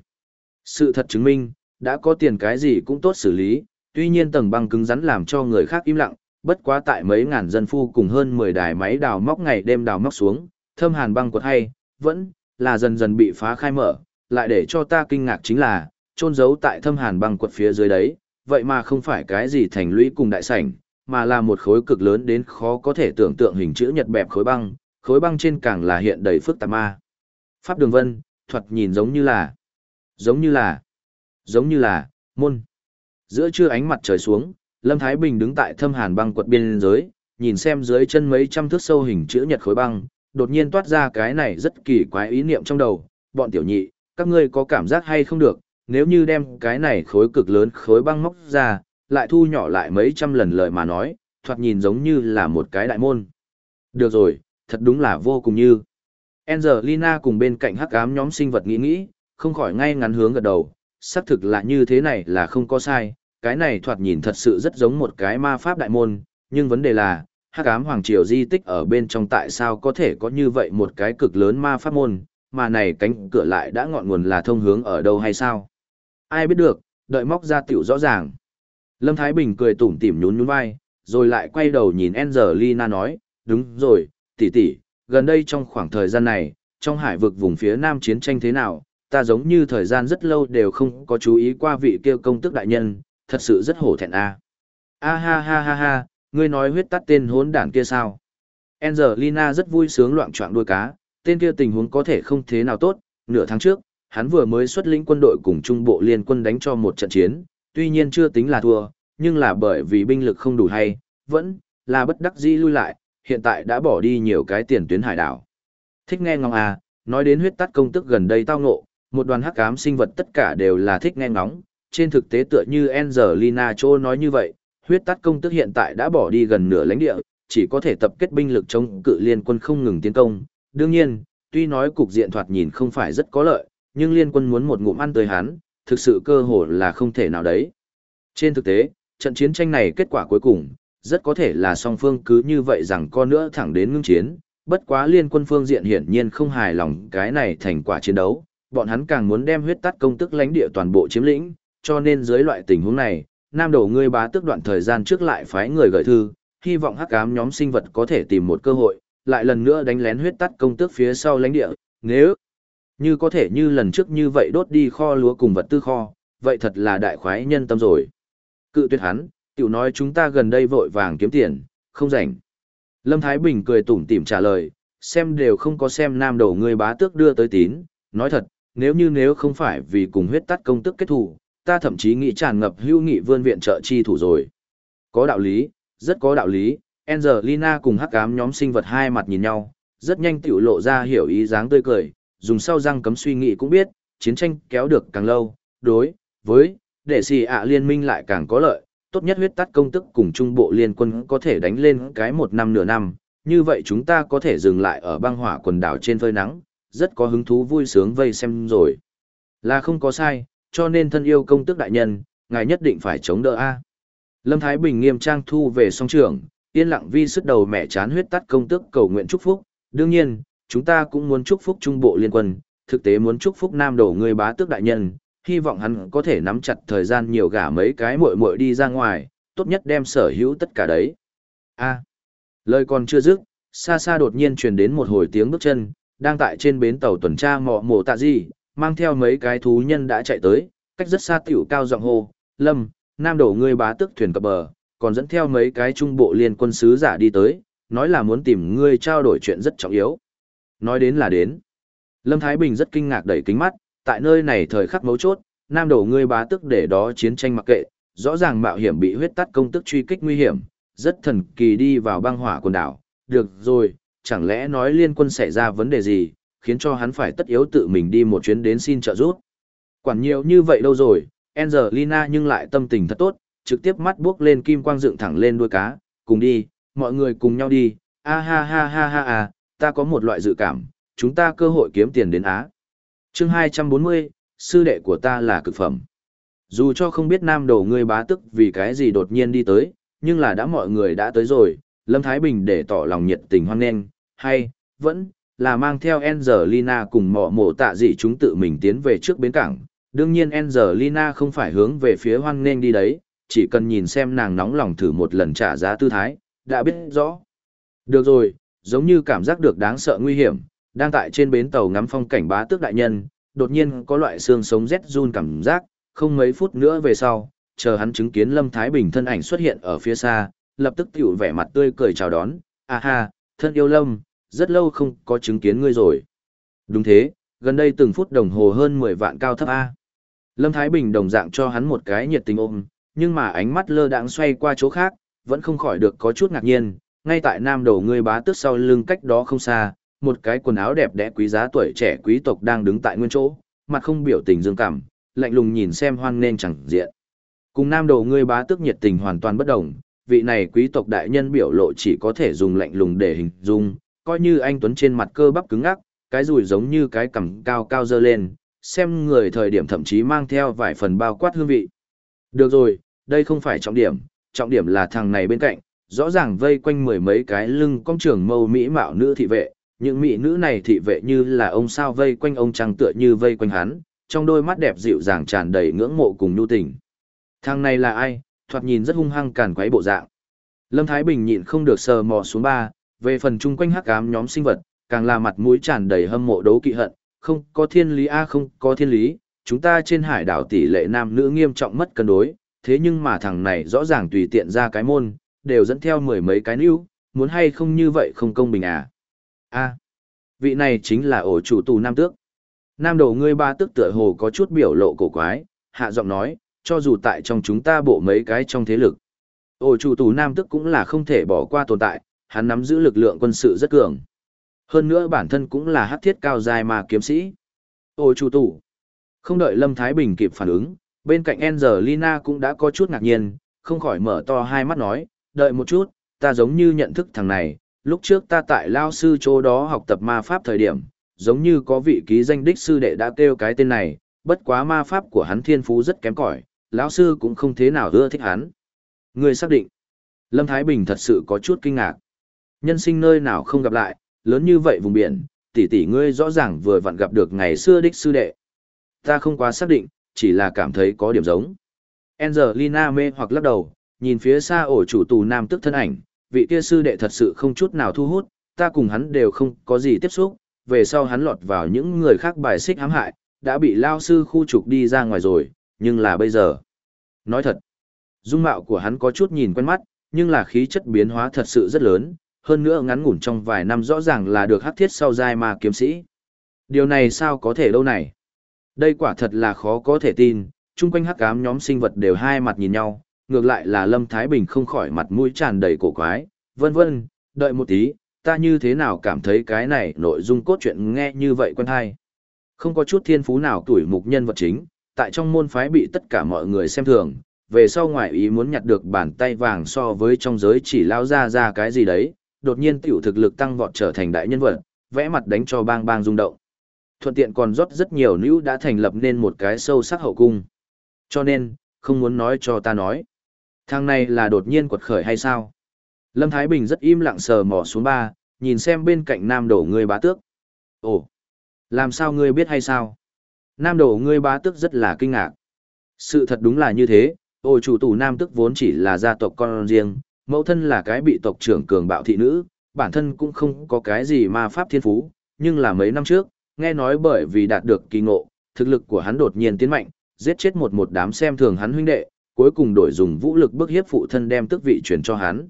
Sự thật chứng minh, đã có tiền cái gì cũng tốt xử lý, tuy nhiên tầng băng cứng rắn làm cho người khác im lặng, bất quá tại mấy ngàn dân phu cùng hơn 10 đài máy đào móc ngày đêm đào móc xuống, thâm hàn băng quật hay, vẫn là dần dần bị phá khai mở, lại để cho ta kinh ngạc chính là, trôn giấu tại thâm hàn băng quật phía dưới đấy, vậy mà không phải cái gì thành lũy cùng đại sảnh, mà là một khối cực lớn đến khó có thể tưởng tượng hình chữ nhật bẹp khối băng, khối băng trên càng là hiện đầy phức tạp ma. Pháp đường vân, thuật nhìn giống như là, giống như là, giống như là, môn. Giữa trưa ánh mặt trời xuống, Lâm Thái Bình đứng tại thâm hàn băng quật biên giới, nhìn xem dưới chân mấy trăm thước sâu hình chữ nhật khối băng, đột nhiên toát ra cái này rất kỳ quái ý niệm trong đầu, bọn tiểu nhị, các ngươi có cảm giác hay không được, nếu như đem cái này khối cực lớn khối băng móc ra, lại thu nhỏ lại mấy trăm lần lời mà nói, thoạt nhìn giống như là một cái đại môn. Được rồi, thật đúng là vô cùng như. Angelina cùng bên cạnh hắc ám nhóm sinh vật nghĩ nghĩ, không khỏi ngay ngắn hướng gật đầu, xác thực là như thế này là không có sai, cái này thoạt nhìn thật sự rất giống một cái ma pháp đại môn, nhưng vấn đề là, hắc ám hoàng triều di tích ở bên trong tại sao có thể có như vậy một cái cực lớn ma pháp môn, mà này cánh cửa lại đã ngọn nguồn là thông hướng ở đâu hay sao? Ai biết được, đợi móc ra tiểu rõ ràng. Lâm Thái Bình cười tủm tỉm nhún nhún vai, rồi lại quay đầu nhìn Angelina nói, đúng rồi, tỷ tỷ, gần đây trong khoảng thời gian này, trong hải vực vùng phía nam chiến tranh thế nào, ta giống như thời gian rất lâu đều không có chú ý qua vị kia công tước đại nhân, thật sự rất hổ thẹn a. A ha ha ha ha, ngươi nói huyết tắt tên hốn đản kia sao? Angelina rất vui sướng loạn choạng đuôi cá, tên kia tình huống có thể không thế nào tốt, nửa tháng trước, hắn vừa mới xuất lĩnh quân đội cùng trung bộ liên quân đánh cho một trận chiến, tuy nhiên chưa tính là thua, nhưng là bởi vì binh lực không đủ hay, vẫn là bất đắc dĩ lui lại, hiện tại đã bỏ đi nhiều cái tiền tuyến hải đảo. Thích nghe ngóng à, nói đến huyết tắt công tức gần đây tao ngộ, một đoàn hắc ám sinh vật tất cả đều là thích nghe ngóng, trên thực tế tựa như Angelina Cho nói như vậy, huyết tắt công tức hiện tại đã bỏ đi gần nửa lãnh địa, chỉ có thể tập kết binh lực chống cự liên quân không ngừng tiến công. Đương nhiên, tuy nói cục diện thoạt nhìn không phải rất có lợi, nhưng liên quân muốn một ngụm ăn tới hắn, thực sự cơ hội là không thể nào đấy. Trên thực tế, trận chiến tranh này kết quả cuối cùng, rất có thể là song phương cứ như vậy rằng con nữa thẳng đến ngưng chiến, bất quá liên quân phương diện hiển nhiên không hài lòng cái này thành quả chiến đấu, bọn hắn càng muốn đem huyết tắt công tức lãnh địa toàn bộ chiếm lĩnh, cho nên dưới loại tình huống này, nam đầu ngươi bá tước đoạn thời gian trước lại phái người gửi thư, hy vọng hắc ám nhóm sinh vật có thể tìm một cơ hội, lại lần nữa đánh lén huyết tắt công tước phía sau lãnh địa, nếu như có thể như lần trước như vậy đốt đi kho lúa cùng vật tư kho, vậy thật là đại khoái nhân tâm rồi. Cự tuyệt hắn, tiểu nói chúng ta gần đây vội vàng kiếm tiền, không rảnh. Lâm Thái Bình cười tủm tỉm trả lời, xem đều không có xem nam đầu ngươi bá tước đưa tới tín, nói thật, nếu như nếu không phải vì cùng huyết tắt công tức kết thủ, ta thậm chí nghĩ tràn ngập hưu nghị vươn viện trợ chi thủ rồi. Có đạo lý, rất có đạo lý, Angelina cùng hắc ám nhóm sinh vật hai mặt nhìn nhau, rất nhanh tiểu lộ ra hiểu ý dáng tươi cười, dùng sau răng cấm suy nghĩ cũng biết, chiến tranh kéo được càng lâu, đối, với, để xì ạ liên minh lại càng có lợi, tốt nhất huyết tắt công tức cùng trung bộ liên quân có thể đánh lên cái một năm nửa năm, như vậy chúng ta có thể dừng lại ở băng hỏa quần đảo trên phơi nắng, rất có hứng thú vui sướng vây xem rồi. Là không có sai, cho nên thân yêu công tước đại nhân, ngài nhất định phải chống đỡ A. Lâm Thái Bình nghiêm trang thu về song trường, yên lặng vi sức đầu mẹ chán huyết tắt công tước cầu nguyện chúc phúc. Đương nhiên, chúng ta cũng muốn chúc phúc trung bộ liên quân, thực tế muốn chúc phúc nam đổ người bá tước đại nhân, hy vọng hắn có thể nắm chặt thời gian nhiều gả mấy cái muội muội đi ra ngoài, tốt nhất đem sở hữu tất cả đấy. A. lời còn chưa dứt, xa xa đột nhiên truyền đến một hồi tiếng bước chân, đang tại trên bến tàu tuần tra mọ mổ tạ gì, mang theo mấy cái thú nhân đã chạy tới, cách rất xa tiểu cao giọng hô, lâm, nam đổ ngươi bá tức thuyền cập bờ, còn dẫn theo mấy cái trung bộ liên quân sứ giả đi tới, nói là muốn tìm ngươi trao đổi chuyện rất trọng yếu. Nói đến là đến. Lâm Thái Bình rất kinh ngạc đẩy kính mắt, tại nơi này thời khắc mấu chốt, nam đổ ngươi bá tức để đó chiến tranh mặc kệ, rõ ràng mạo hiểm bị huyết tắt công tức truy kích nguy hiểm, rất thần kỳ đi vào băng hỏa quần đảo. Được rồi, chẳng lẽ nói liên quân xảy ra vấn đề gì, khiến cho hắn phải tất yếu tự mình đi một chuyến đến xin trợ giúp. Quản nhiều như vậy đâu rồi, Angelina nhưng lại tâm tình thật tốt, trực tiếp mắt buốc lên kim quang dựng thẳng lên đuôi cá, cùng đi, mọi người cùng nhau đi, a ha ha ha ha ha, ta có một loại dự cảm, chúng ta cơ hội kiếm tiền đến Á. chương 240, sư đệ của ta là cực phẩm. Dù cho không biết nam đầu ngươi bá tức vì cái gì đột nhiên đi tới, nhưng là đã mọi người đã tới rồi, Lâm Thái Bình để tỏ lòng nhiệt tình hoan nghênh, hay, vẫn, là mang theo Angelina cùng mỏ mổ tạ dị chúng tự mình tiến về trước bến cảng. Đương nhiên Angelina không phải hướng về phía hoang nên đi đấy, chỉ cần nhìn xem nàng nóng lòng thử một lần trả giá tư thái, đã biết rõ. Được rồi, giống như cảm giác được đáng sợ nguy hiểm, đang tại trên bến tàu ngắm phong cảnh bá tước đại nhân, đột nhiên có loại xương sống rét run cảm giác, không mấy phút nữa về sau, chờ hắn chứng kiến Lâm Thái Bình thân ảnh xuất hiện ở phía xa, lập tức tiểu vẻ mặt tươi cười chào đón, a ha, thân yêu Lâm, rất lâu không có chứng kiến ngươi rồi. Đúng thế, gần đây từng phút đồng hồ hơn 10 vạn cao thấp A. Lâm Thái Bình đồng dạng cho hắn một cái nhiệt tình ôm, nhưng mà ánh mắt lơ đãng xoay qua chỗ khác, vẫn không khỏi được có chút ngạc nhiên, ngay tại nam đầu ngươi bá tước sau lưng cách đó không xa, một cái quần áo đẹp đẽ quý giá tuổi trẻ quý tộc đang đứng tại nguyên chỗ, mặt không biểu tình dương cảm, lạnh lùng nhìn xem hoang nên chẳng diện. Cùng nam đầu ngươi bá tước nhiệt tình hoàn toàn bất đồng, vị này quý tộc đại nhân biểu lộ chỉ có thể dùng lạnh lùng để hình dung, coi như anh Tuấn trên mặt cơ bắp cứng ngắc, cái rùi giống như cái cằm cao cao dơ lên, xem người thời điểm thậm chí mang theo vài phần bao quát hương vị. Được rồi, đây không phải trọng điểm, trọng điểm là thằng này bên cạnh, rõ ràng vây quanh mười mấy cái lưng công trường mâu mỹ mạo nữ thị vệ, những mỹ nữ này thị vệ như là ông sao vây quanh ông trăng tựa như vây quanh hắn, trong đôi mắt đẹp dịu dàng tràn đầy ngưỡng mộ cùng nhu tình. Thằng này là ai, thoạt nhìn rất hung hăng càn quấy bộ dạng. Lâm Thái Bình nhịn không được sờ mò xuống ba, về phần chung quanh hắc ám nhóm sinh vật, càng là mặt mũi tràn đầy hâm mộ đấu kỵ hận, không có thiên lý a không có thiên lý, chúng ta trên hải đảo tỷ lệ nam nữ nghiêm trọng mất cân đối, thế nhưng mà thằng này rõ ràng tùy tiện ra cái môn, đều dẫn theo mười mấy cái níu, muốn hay không như vậy không công bình à. a vị này chính là ổ chủ tù nam tước. Nam đầu ngươi ba tước tựa hồ có chút biểu lộ cổ quái, hạ giọng nói, cho dù tại trong chúng ta bộ mấy cái trong thế lực. Ổ chủ tù nam tước cũng là không thể bỏ qua tồn tại, hắn nắm giữ lực lượng quân sự rất cường. Hơn nữa bản thân cũng là hắc thiết cao dài mà kiếm sĩ. Ôi chủ tủ. Không đợi Lâm Thái Bình kịp phản ứng, bên cạnh Angelina cũng đã có chút ngạc nhiên, không khỏi mở to hai mắt nói, đợi một chút, ta giống như nhận thức thằng này, lúc trước ta tại Lao sư chỗ đó học tập ma pháp thời điểm, giống như có vị ký danh đích sư đệ đã kêu cái tên này, bất quá ma pháp của hắn thiên phú rất kém cỏi, lão sư cũng không thế nào ưa thích hắn. Người xác định. Lâm Thái Bình thật sự có chút kinh ngạc. Nhân sinh nơi nào không gặp lại, lớn như vậy vùng biển, tỷ tỷ ngươi rõ ràng vừa vặn gặp được ngày xưa đích sư đệ. Ta không quá xác định, chỉ là cảm thấy có điểm giống. Angelina mê hoặc lắc đầu, nhìn phía xa ổ chủ tù nam tức thân ảnh, vị kia sư đệ thật sự không chút nào thu hút, ta cùng hắn đều không có gì tiếp xúc, về sau hắn lọt vào những người khác bài xích hãm hại, đã bị lao sư khu trục đi ra ngoài rồi, nhưng là bây giờ. Nói thật, dung mạo của hắn có chút nhìn quen mắt, nhưng là khí chất biến hóa thật sự rất lớn, hơn nữa ngắn ngủn trong vài năm rõ ràng là được hắc thiết sau giai ma kiếm sĩ. Điều này sao có thể đâu này? Đây quả thật là khó có thể tin, chung quanh hắc ám nhóm sinh vật đều hai mặt nhìn nhau, ngược lại là Lâm Thái Bình không khỏi mặt mũi tràn đầy cổ quái, vân vân, đợi một tí, ta như thế nào cảm thấy cái này nội dung cốt truyện nghe như vậy quen hay. Không có chút thiên phú nào tuổi mục nhân vật chính, tại trong môn phái bị tất cả mọi người xem thường, về sau ngoại ý muốn nhặt được bàn tay vàng so với trong giới chỉ lao ra ra cái gì đấy, đột nhiên tiểu thực lực tăng vọt trở thành đại nhân vật, vẽ mặt đánh cho bang bang rung động. Thuận tiện còn rót rất nhiều nữ đã thành lập nên một cái sâu sắc hậu cung. Cho nên, không muốn nói cho ta nói. Thằng này là đột nhiên quật khởi hay sao? Lâm Thái Bình rất im lặng sờ mỏ xuống ba, nhìn xem bên cạnh nam đổ ngươi bá tước. Ồ, làm sao ngươi biết hay sao? Nam đổ ngươi bá tước rất là kinh ngạc. Sự thật đúng là như thế, ồ chủ tù nam tước vốn chỉ là gia tộc con riêng, mẫu thân là cái bị tộc trưởng cường bạo thị nữ, bản thân cũng không có cái gì ma pháp thiên phú, nhưng là mấy năm trước, nghe nói bởi vì đạt được kỳ ngộ, thực lực của hắn đột nhiên tiến mạnh, giết chết một một đám xem thường hắn huynh đệ, cuối cùng đổi dùng vũ lực bức hiếp phụ thân đem tước vị truyền cho hắn.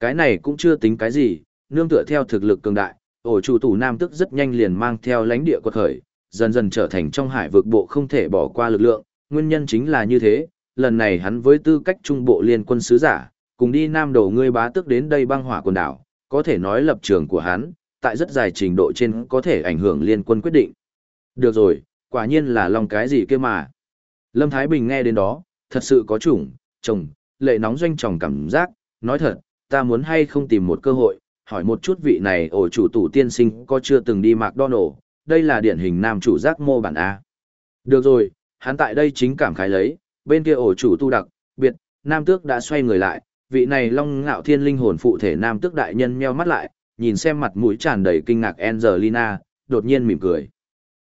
Cái này cũng chưa tính cái gì, nương tựa theo thực lực cường đại, ổ chủ tủ nam tức rất nhanh liền mang theo lãnh địa quật khởi, dần dần trở thành trong hải vực bộ không thể bỏ qua lực lượng, nguyên nhân chính là như thế, lần này hắn với tư cách trung bộ liên quân sứ giả, cùng đi nam đầu ngươi bá tước đến đây băng hỏa quần đảo, có thể nói lập trường của hắn, tại rất dài trình độ trên có thể ảnh hưởng liên quân quyết định. Được rồi, quả nhiên là lòng cái gì kia mà. Lâm Thái Bình nghe đến đó, thật sự có chủng, chồng, lệ nóng doanh tròng cảm giác, nói thật, ta muốn hay không tìm một cơ hội, hỏi một chút vị này ổ chủ tủ tiên sinh có chưa từng đi mạc đo nổ, đây là điển hình nam chủ giác mô bản A. Được rồi, hắn tại đây chính cảm khái lấy, bên kia ổ chủ tu đặc, biệt, nam tước đã xoay người lại, vị này long ngạo thiên linh hồn phụ thể nam tước đại nhân meo mắt lại, nhìn xem mặt mũi tràn đầy kinh ngạc Angelina, đột nhiên mỉm cười.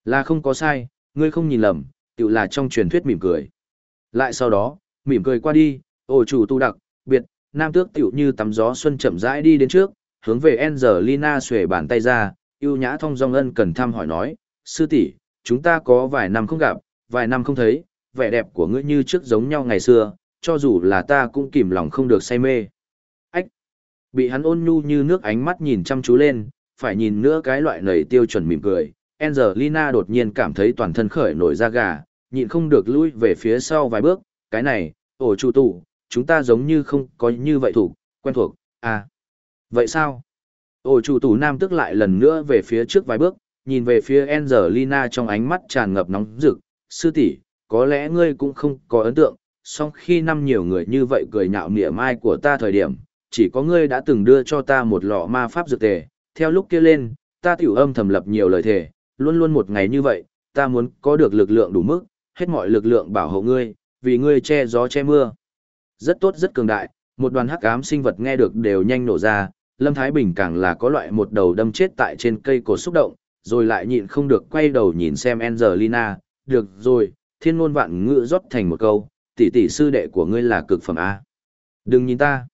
Là không có sai, ngươi không nhìn lầm, tự là trong truyền thuyết mỉm cười. Lại sau đó, mỉm cười qua đi, ổ chủ tu đặc, biệt, nam tước tiểu như tắm gió xuân chậm rãi đi đến trước, hướng về Angelina xuề bàn tay ra, yêu nhã thông dong ân cần thăm hỏi nói, sư tỷ, chúng ta có vài năm không gặp, vài năm không thấy, vẻ đẹp của ngươi như trước giống nhau ngày xưa, cho dù là ta cũng kìm lòng không được say mê. Ách! Bị hắn ôn nhu như nước ánh mắt nhìn chăm chú lên, phải nhìn nữa cái loại nầy tiêu chuẩn mỉm cười. Angelina đột nhiên cảm thấy toàn thân khởi nổi da gà, nhịn không được lui về phía sau vài bước, cái này, ổ chủ tụ, chúng ta giống như không có như vậy thủ, quen thuộc, à. Vậy sao? Ổ chủ tủ nam tức lại lần nữa về phía trước vài bước, nhìn về phía Angelina trong ánh mắt tràn ngập nóng rực, sư tỷ, có lẽ ngươi cũng không có ấn tượng, song khi năm nhiều người như vậy cười nhạo mỉa mai của ta thời điểm, chỉ có ngươi đã từng đưa cho ta một lọ ma pháp dược tề, theo lúc kia lên, ta tiểu âm thầm lập nhiều lời thề, luôn luôn một ngày như vậy, ta muốn có được lực lượng đủ mức, hết mọi lực lượng bảo hộ ngươi, vì ngươi che gió che mưa. Rất tốt rất cường đại, một đoàn hắc ám sinh vật nghe được đều nhanh nổ ra, Lâm Thái Bình càng là có loại một đầu đâm chết tại trên cây cổ xúc động, rồi lại nhịn không được quay đầu nhìn xem Angelina, được rồi, thiên ngôn vạn ngữ rót thành một câu, tỷ tỷ sư đệ của ngươi là cực phẩm A. Đừng nhìn ta.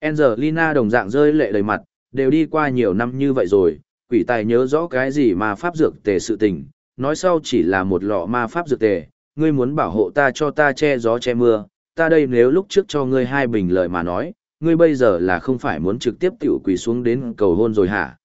Angelina đồng dạng rơi lệ đầy mặt, đều đi qua nhiều năm như vậy rồi, quỷ tài nhớ rõ cái gì mà pháp dược tề sự tình, nói sau chỉ là một lọ ma pháp dược tề, ngươi muốn bảo hộ ta cho ta che gió che mưa, ta đây nếu lúc trước cho ngươi hai bình lời mà nói, ngươi bây giờ là không phải muốn trực tiếp tiểu quỳ xuống đến cầu hôn rồi hả?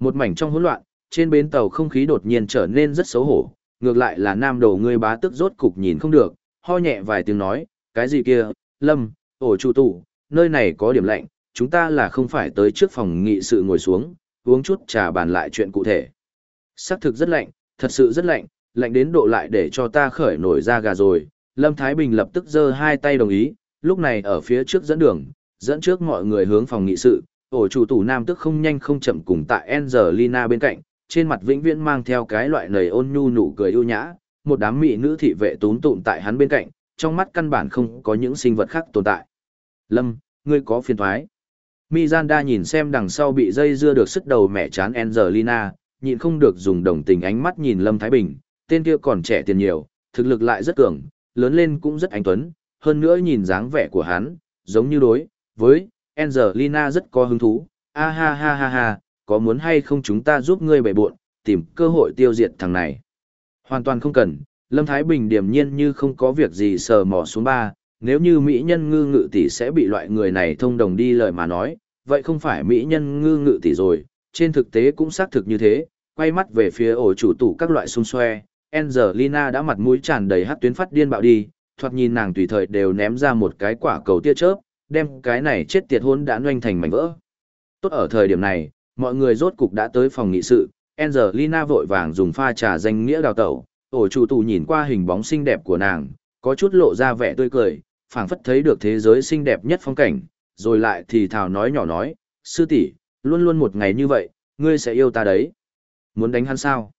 Một mảnh trong hỗn loạn, trên bến tàu không khí đột nhiên trở nên rất xấu hổ, ngược lại là nam đầu ngươi bá tức rốt cục nhìn không được, ho nhẹ vài tiếng nói, cái gì kia, lâm, ổ chủ tủ, nơi này có điểm lạnh, chúng ta là không phải tới trước phòng nghị sự ngồi xuống, uống chút trà bàn lại chuyện cụ thể. Sắc thực rất lạnh, thật sự rất lạnh, lạnh đến độ lại để cho ta khởi nổi ra gà rồi. Lâm Thái Bình lập tức giơ hai tay đồng ý, lúc này ở phía trước dẫn đường, dẫn trước mọi người hướng phòng nghị sự, ổ chủ tủ nam tức không nhanh không chậm cùng tại Angelina bên cạnh, trên mặt vĩnh viễn mang theo cái loại nầy ôn nhu nụ cười ưu nhã, một đám mỹ nữ thị vệ tún tụm tại hắn bên cạnh, trong mắt căn bản không có những sinh vật khác tồn tại. Lâm, ngươi có phiền thoái. Mizanda nhìn xem đằng sau bị dây dưa được sức đầu mẹ chán Angelina, nhịn không được dùng đồng tình ánh mắt nhìn Lâm Thái Bình, tên kia còn trẻ tiền nhiều, thực lực lại rất cường, lớn lên cũng rất anh tuấn, hơn nữa nhìn dáng vẻ của hắn, giống như đối với Angelina rất có hứng thú. A ha ha ha ha, có muốn hay không chúng ta giúp ngươi bẻ buộn, tìm cơ hội tiêu diệt thằng này. Hoàn toàn không cần, Lâm Thái Bình điềm nhiên như không có việc gì sờ mò xuống ba, nếu như Mỹ nhân ngư ngự tỷ sẽ bị loại người này thông đồng đi lời mà nói, vậy không phải Mỹ nhân ngư ngự tỷ rồi, trên thực tế cũng xác thực như thế, quay mắt về phía ổ chủ tủ các loại xung xoe, Angelina đã mặt mũi tràn đầy hát tuyến phát điên bạo đi, thoạt nhìn nàng tùy thời đều ném ra một cái quả cầu tia chớp, đem cái này chết tiệt hôn đã nhoanh thành mảnh vỡ. Tốt ở thời điểm này, mọi người rốt cục đã tới phòng nghị sự, Angelina vội vàng dùng pha trà danh nghĩa đào tẩu, ổ chủ tù nhìn qua hình bóng xinh đẹp của nàng, có chút lộ ra vẻ tươi cười, phảng phất thấy được thế giới xinh đẹp nhất phong cảnh, rồi lại thì thào nói nhỏ nói, sư tỷ, luôn luôn một ngày như vậy, ngươi sẽ yêu ta đấy. Muốn đánh hắn sao?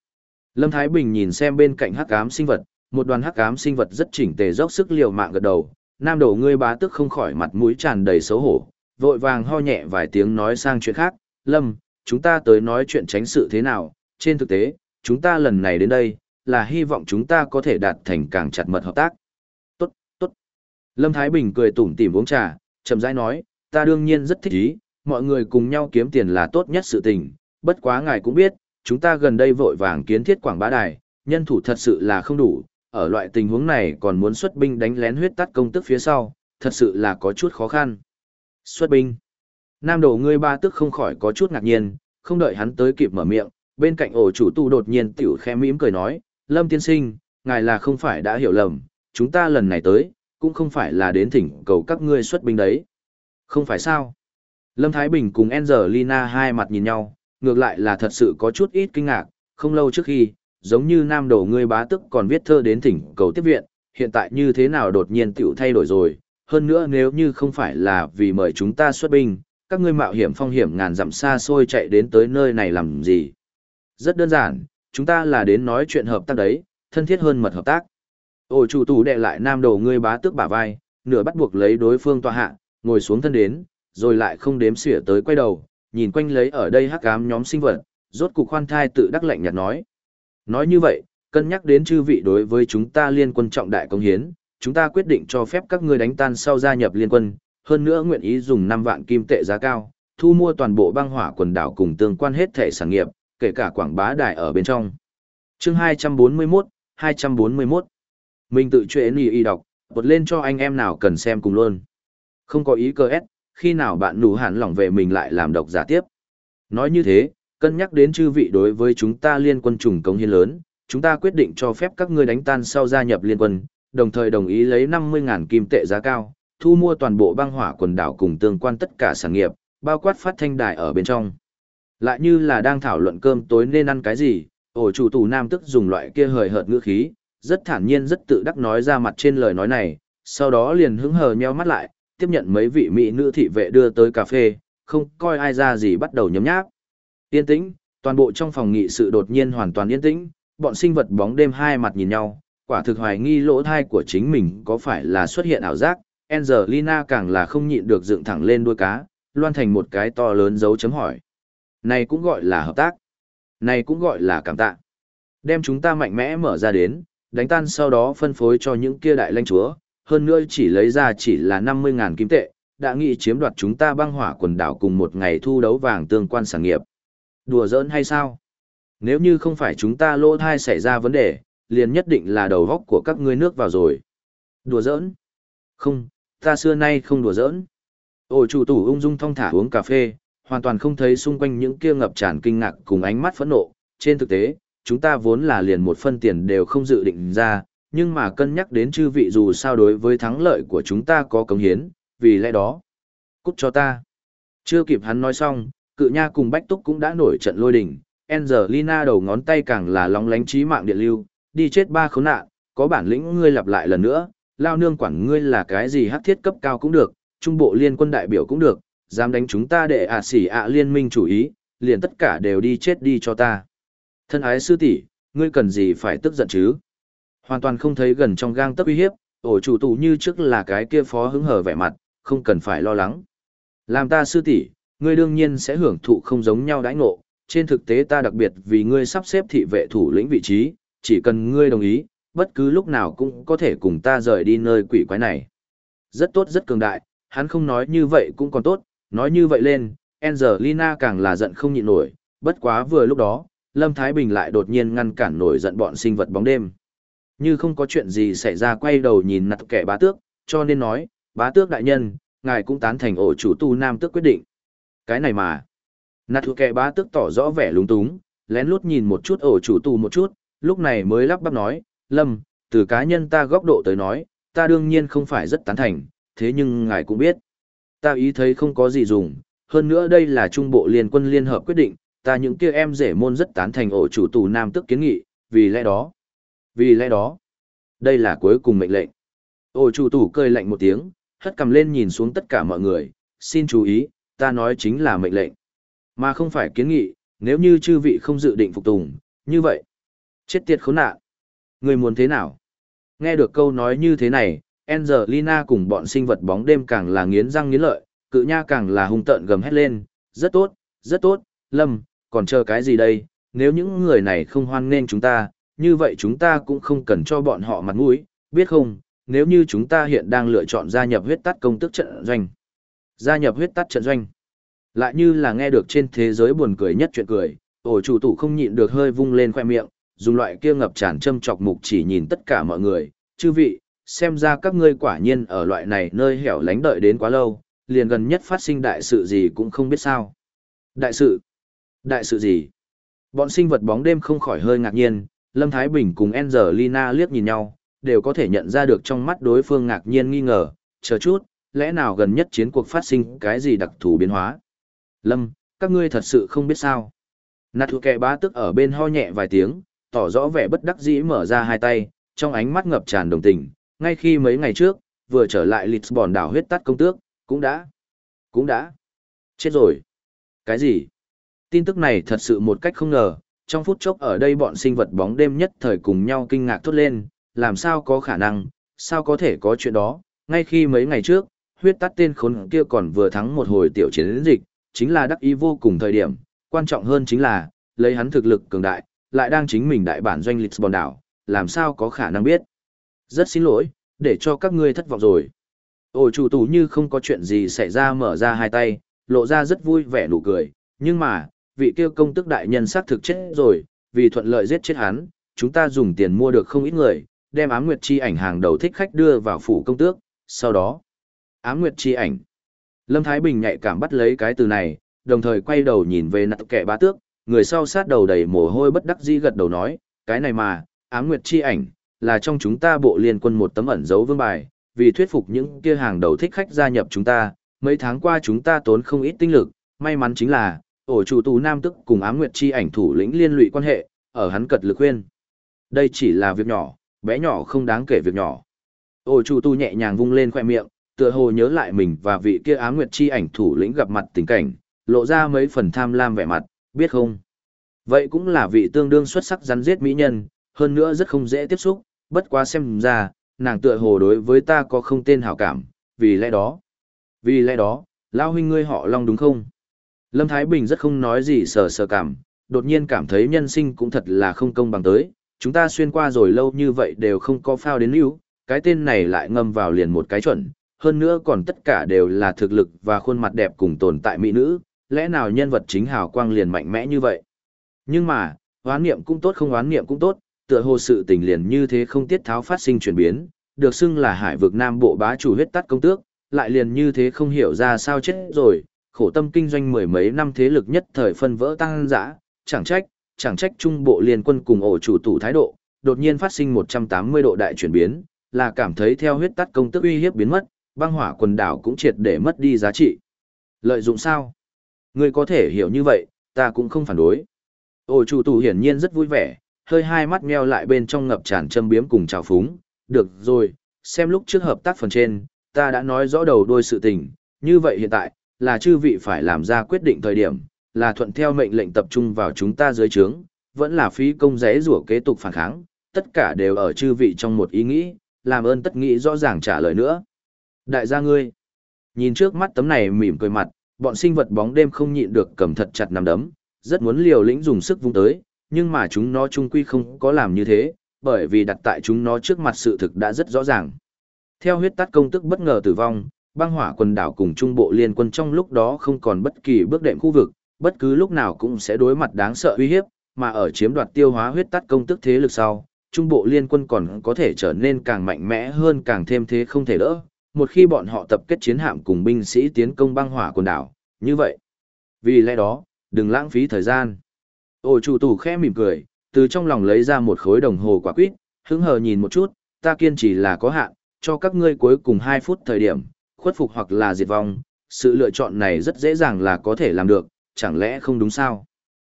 Lâm Thái Bình nhìn xem bên cạnh hắc ám sinh vật, một đoàn hắc ám sinh vật rất chỉnh tề dốc sức liều mạng gật đầu, nam đầu ngươi bá tức không khỏi mặt mũi tràn đầy xấu hổ, vội vàng ho nhẹ vài tiếng nói sang chuyện khác, Lâm, chúng ta tới nói chuyện tránh sự thế nào, trên thực tế, chúng ta lần này đến đây, là hy vọng chúng ta có thể đạt thành càng chặt mật hợp tác. Tốt, tốt. Lâm Thái Bình cười tủm tỉm uống trà, chậm rãi nói, ta đương nhiên rất thích ý, mọi người cùng nhau kiếm tiền là tốt nhất sự tình, bất quá ngài cũng biết, chúng ta gần đây vội vàng kiến thiết quảng bá đài, nhân thủ thật sự là không đủ, ở loại tình huống này còn muốn xuất binh đánh lén huyết tắt công tức phía sau, thật sự là có chút khó khăn. Xuất binh. Nam đồ ngươi ba tức không khỏi có chút ngạc nhiên, không đợi hắn tới kịp mở miệng, bên cạnh ổ chủ tu đột nhiên tiểu khẽ mỉm cười nói, Lâm tiên sinh, ngài là không phải đã hiểu lầm, chúng ta lần này tới, cũng không phải là đến thỉnh cầu các ngươi xuất binh đấy. Không phải sao? Lâm Thái Bình cùng Angelina hai mặt nhìn nhau, ngược lại là thật sự có chút ít kinh ngạc, không lâu trước khi, giống như nam đồ ngươi bá tức còn viết thơ đến thỉnh cầu tiếp viện, hiện tại như thế nào đột nhiên tiểu thay đổi rồi, hơn nữa nếu như không phải là vì mời chúng ta xuất binh, các ngươi mạo hiểm phong hiểm ngàn dặm xa xôi chạy đến tới nơi này làm gì. Rất đơn giản, chúng ta là đến nói chuyện hợp tác đấy, thân thiết hơn mật hợp tác. Ôi chủ tù đệ lại nam đầu ngươi bá tước bả vai, nửa bắt buộc lấy đối phương tòa hạ, ngồi xuống thân đến, rồi lại không đếm xỉa tới quay đầu, nhìn quanh lấy ở đây hắc ám nhóm sinh vật, rốt cục khoan thai tự đắc lạnh nhạt nói. Nói như vậy, cân nhắc đến chư vị đối với chúng ta liên quân trọng đại công hiến, chúng ta quyết định cho phép các ngươi đánh tan sau gia nhập liên quân, hơn nữa nguyện ý dùng 5 vạn kim tệ giá cao, thu mua toàn bộ băng hỏa quần đảo cùng tương quan hết thể sản nghiệp, kể cả quảng bá đài ở bên trong. Chương 241, 241. Mình tự chuyện y y đọc, bật lên cho anh em nào cần xem cùng luôn. Không có ý cơ ép, khi nào bạn nụ hẳn lòng về mình lại làm độc giả tiếp. Nói như thế, cân nhắc đến chư vị đối với chúng ta liên quân trùng công hiến lớn, chúng ta quyết định cho phép các ngươi đánh tan sau gia nhập liên quân, đồng thời đồng ý lấy 50.000 kim tệ giá cao, thu mua toàn bộ băng hỏa quần đảo cùng tương quan tất cả sản nghiệp, bao quát phát thanh đài ở bên trong. Lại như là đang thảo luận cơm tối nên ăn cái gì, ổ chủ tù nam tức dùng loại kia hời hợt ngữ khí, rất thản nhiên rất tự đắc nói ra mặt trên lời nói này, sau đó liền hứng hờ nheo mắt lại, tiếp nhận mấy vị mỹ nữ thị vệ đưa tới cà phê, không coi ai ra gì bắt đầu nhấm nháp. Yên tĩnh, toàn bộ trong phòng nghị sự đột nhiên hoàn toàn yên tĩnh, bọn sinh vật bóng đêm hai mặt nhìn nhau, quả thực hoài nghi lỗ thai của chính mình có phải là xuất hiện ảo giác, Angelina càng là không nhịn được dựng thẳng lên đuôi cá, loan thành một cái to lớn dấu chấm hỏi. Này cũng gọi là hợp tác. Này cũng gọi là cảm tạ. Đem chúng ta mạnh mẽ mở ra đến, đánh tan sau đó phân phối cho những kia đại lãnh chúa, hơn nữa chỉ lấy ra chỉ là 50.000 kim tệ, đã nghị chiếm đoạt chúng ta băng hỏa quần đảo cùng một ngày thu đấu vàng tương quan sản nghiệp. Đùa giỡn hay sao? Nếu như không phải chúng ta lỗ thai xảy ra vấn đề, liền nhất định là đầu góc của các ngươi nước vào rồi. Đùa giỡn? Không, ta xưa nay không đùa giỡn. Ôi chủ tủ ung dung thong thả uống cà phê, hoàn toàn không thấy xung quanh những kia ngập tràn kinh ngạc cùng ánh mắt phẫn nộ. Trên thực tế, chúng ta vốn là liền một phân tiền đều không dự định ra, nhưng mà cân nhắc đến chư vị dù sao đối với thắng lợi của chúng ta có cống hiến, vì lẽ đó. Cút cho ta. Chưa kịp hắn nói xong, cự nha cùng bách túc cũng đã nổi trận lôi đình. Angelina đầu ngón tay càng là lóng lánh trí mạng điện lưu, đi chết ba khốn nạn, có bản lĩnh ngươi lặp lại lần nữa, lao nương quản ngươi là cái gì hắc thiết cấp cao cũng được, trung bộ liên quân đại biểu cũng được, dám đánh chúng ta để ạ xỉ ạ liên minh chủ ý, liền tất cả đều đi chết đi cho ta. Thân ái sư tỷ, ngươi cần gì phải tức giận chứ? Hoàn toàn không thấy gần trong gang tấc uy hiếp, ổ chủ tù như trước là cái kia phó hứng hở vẻ mặt, không cần phải lo lắng. Làm ta sư tỷ, ngươi đương nhiên sẽ hưởng thụ không giống nhau đãi ngộ, trên thực tế ta đặc biệt vì ngươi sắp xếp thị vệ thủ lĩnh vị trí, chỉ cần ngươi đồng ý, bất cứ lúc nào cũng có thể cùng ta rời đi nơi quỷ quái này. Rất tốt rất cường đại, hắn không nói như vậy cũng còn tốt, nói như vậy lên, Angelina càng là giận không nhịn nổi, bất quá vừa lúc đó, Lâm Thái Bình lại đột nhiên ngăn cản nổi giận bọn sinh vật bóng đêm. Như không có chuyện gì xảy ra quay đầu nhìn nặt kẻ bá tước, cho nên nói, bá tước đại nhân, ngài cũng tán thành ổ chủ tu nam tước quyết định. Cái này mà. Nặt kẻ bá tước tỏ rõ vẻ lúng túng, lén lút nhìn một chút ổ chủ tu một chút, lúc này mới lắp bắp nói, Lâm, từ cá nhân ta góc độ tới nói, ta đương nhiên không phải rất tán thành, thế nhưng ngài cũng biết. Ta ý thấy không có gì dùng, hơn nữa đây là trung bộ liên quân liên hợp quyết định, ta những kia em rể môn rất tán thành ổ chủ tù nam tức kiến nghị, vì lẽ đó. Vì lẽ đó, đây là cuối cùng mệnh lệnh. Ổ chủ tù cười lạnh một tiếng, hất cầm lên nhìn xuống tất cả mọi người, xin chú ý, ta nói chính là mệnh lệnh, mà không phải kiến nghị, nếu như chư vị không dự định phục tùng, như vậy. Chết tiệt khốn nạn. Người muốn thế nào? Nghe được câu nói như thế này, Angelina cùng bọn sinh vật bóng đêm càng là nghiến răng nghiến lợi, cự nha càng là hung tợn gầm hét lên, rất tốt, rất tốt, Lâm, còn chờ cái gì đây, nếu những người này không hoan nghênh chúng ta, như vậy chúng ta cũng không cần cho bọn họ mặt mũi, biết không, nếu như chúng ta hiện đang lựa chọn gia nhập huyết tắt công tức trận doanh. Gia nhập huyết tắt trận doanh. Lại như là nghe được trên thế giới buồn cười nhất chuyện cười, ổ chủ tủ không nhịn được hơi vung lên khoe miệng, dùng loại kia ngập tràn châm chọc mục chỉ nhìn tất cả mọi người, chư vị, xem ra các ngươi quả nhiên ở loại này nơi hẻo lánh đợi đến quá lâu, liền gần nhất phát sinh đại sự gì cũng không biết sao. Đại sự? Đại sự gì? Bọn sinh vật bóng đêm không khỏi hơi ngạc nhiên, Lâm Thái Bình cùng Angelina liếc nhìn nhau, đều có thể nhận ra được trong mắt đối phương ngạc nhiên nghi ngờ, chờ chút, lẽ nào gần nhất chiến cuộc phát sinh cái gì đặc thù biến hóa? Lâm, các ngươi thật sự không biết sao. Nạt thuộc kẻ bá tức ở bên ho nhẹ vài tiếng, tỏ rõ vẻ bất đắc dĩ mở ra hai tay, trong ánh mắt ngập tràn đồng tình, ngay khi mấy ngày trước, vừa trở lại Lisbon đảo huyết tắt công tước, cũng đã, cũng đã, chết rồi. Cái gì? Tin tức này thật sự một cách không ngờ, trong phút chốc ở đây bọn sinh vật bóng đêm nhất thời cùng nhau kinh ngạc thốt lên, làm sao có khả năng, sao có thể có chuyện đó, ngay khi mấy ngày trước, huyết tắt tên khốn kia còn vừa thắng một hồi tiểu chiến dịch, chính là đắc ý vô cùng thời điểm, quan trọng hơn chính là, lấy hắn thực lực cường đại, lại đang chính mình đại bản doanh Lisbon đảo, làm sao có khả năng biết. Rất xin lỗi, để cho các ngươi thất vọng rồi. Ôi chủ tù như không có chuyện gì xảy ra mở ra hai tay, lộ ra rất vui vẻ nụ cười, nhưng mà, vị kia công tức đại nhân xác thực chết rồi, vì thuận lợi giết chết hắn, chúng ta dùng tiền mua được không ít người, đem ám nguyệt chi ảnh hàng đầu thích khách đưa vào phủ công tước, sau đó, ám nguyệt chi ảnh. Lâm Thái Bình nhạy cảm bắt lấy cái từ này, đồng thời quay đầu nhìn về nặng kẻ bá tước, người sau sát đầu đầy mồ hôi bất đắc dĩ gật đầu nói, cái này mà, ám nguyệt chi ảnh, là trong chúng ta bộ liên quân một tấm ẩn dấu vương bài, vì thuyết phục những kia hàng đầu thích khách gia nhập chúng ta, mấy tháng qua chúng ta tốn không ít tinh lực, may mắn chính là, ổ chủ tù nam tức cùng ám nguyệt chi ảnh thủ lĩnh liên lụy quan hệ, ở hắn cật lực khuyên. Đây chỉ là việc nhỏ, bé nhỏ không đáng kể việc nhỏ. Ổ chủ tù nhẹ nhàng vung lên khoe miệng, tựa hồ nhớ lại mình và vị kia ám nguyệt chi ảnh thủ lĩnh gặp mặt tình cảnh, lộ ra mấy phần tham lam vẻ mặt, biết không? Vậy cũng là vị tương đương xuất sắc rắn giết mỹ nhân, hơn nữa rất không dễ tiếp xúc, bất quá xem ra, nàng tựa hồ đối với ta có không tên hảo cảm, vì lẽ đó. Vì lẽ đó, lao huynh ngươi họ Long đúng không? Lâm Thái Bình rất không nói gì sờ sờ cảm, đột nhiên cảm thấy nhân sinh cũng thật là không công bằng tới, chúng ta xuyên qua rồi lâu như vậy đều không có phao đến lưu, cái tên này lại ngâm vào liền một cái chuẩn, hơn nữa còn tất cả đều là thực lực và khuôn mặt đẹp cùng tồn tại mỹ nữ, lẽ nào nhân vật chính hào quang liền mạnh mẽ như vậy? Nhưng mà, oán niệm cũng tốt không oán niệm cũng tốt, tựa hồ sự tình liền như thế không tiết tháo phát sinh chuyển biến, được xưng là hải vực nam bộ bá chủ huyết tắt công tước, lại liền như thế không hiểu ra sao chết rồi, khổ tâm kinh doanh mười mấy năm thế lực nhất thời phân vỡ tăng dã, chẳng trách, chẳng trách trung bộ liên quân cùng ổ chủ tủ thái độ, đột nhiên phát sinh 180 độ đại chuyển biến, là cảm thấy theo huyết tắt công tức uy hiếp biến mất, băng hỏa quần đảo cũng triệt để mất đi giá trị. Lợi dụng sao? Ngươi có thể hiểu như vậy, ta cũng không phản đối. Ôi chủ tù hiển nhiên rất vui vẻ, hơi hai mắt meo lại bên trong ngập tràn châm biếm cùng trào phúng. Được rồi, xem lúc trước hợp tác phần trên, ta đã nói rõ đầu đuôi sự tình, như vậy hiện tại, là chư vị phải làm ra quyết định thời điểm, là thuận theo mệnh lệnh tập trung vào chúng ta dưới trướng, vẫn là phí công rẽ rủa kế tục phản kháng, tất cả đều ở chư vị trong một ý nghĩ, làm ơn tất nghĩ rõ ràng trả lời nữa. Đại gia ngươi, nhìn trước mắt tấm này mỉm cười mặt, bọn sinh vật bóng đêm không nhịn được cầm thật chặt nằm đấm, rất muốn liều lĩnh dùng sức vung tới, nhưng mà chúng nó chung quy không có làm như thế, bởi vì đặt tại chúng nó trước mặt sự thực đã rất rõ ràng. Theo huyết tắt công tức bất ngờ tử vong, băng hỏa quần đảo cùng trung bộ liên quân trong lúc đó không còn bất kỳ bước đệm khu vực, bất cứ lúc nào cũng sẽ đối mặt đáng sợ uy hiếp, mà ở chiếm đoạt tiêu hóa huyết tắt công tức thế lực sau, trung bộ liên quân còn có thể trở nên càng mạnh mẽ hơn càng thêm thế không thể đỡ, một khi bọn họ tập kết chiến hạm cùng binh sĩ tiến công băng hỏa quần đảo, như vậy. Vì lẽ đó, đừng lãng phí thời gian. Ổ chủ tù khẽ mỉm cười, từ trong lòng lấy ra một khối đồng hồ quả quýt, hứng hờ nhìn một chút, ta kiên trì là có hạn, cho các ngươi cuối cùng 2 phút thời điểm, khuất phục hoặc là diệt vong, sự lựa chọn này rất dễ dàng là có thể làm được, chẳng lẽ không đúng sao?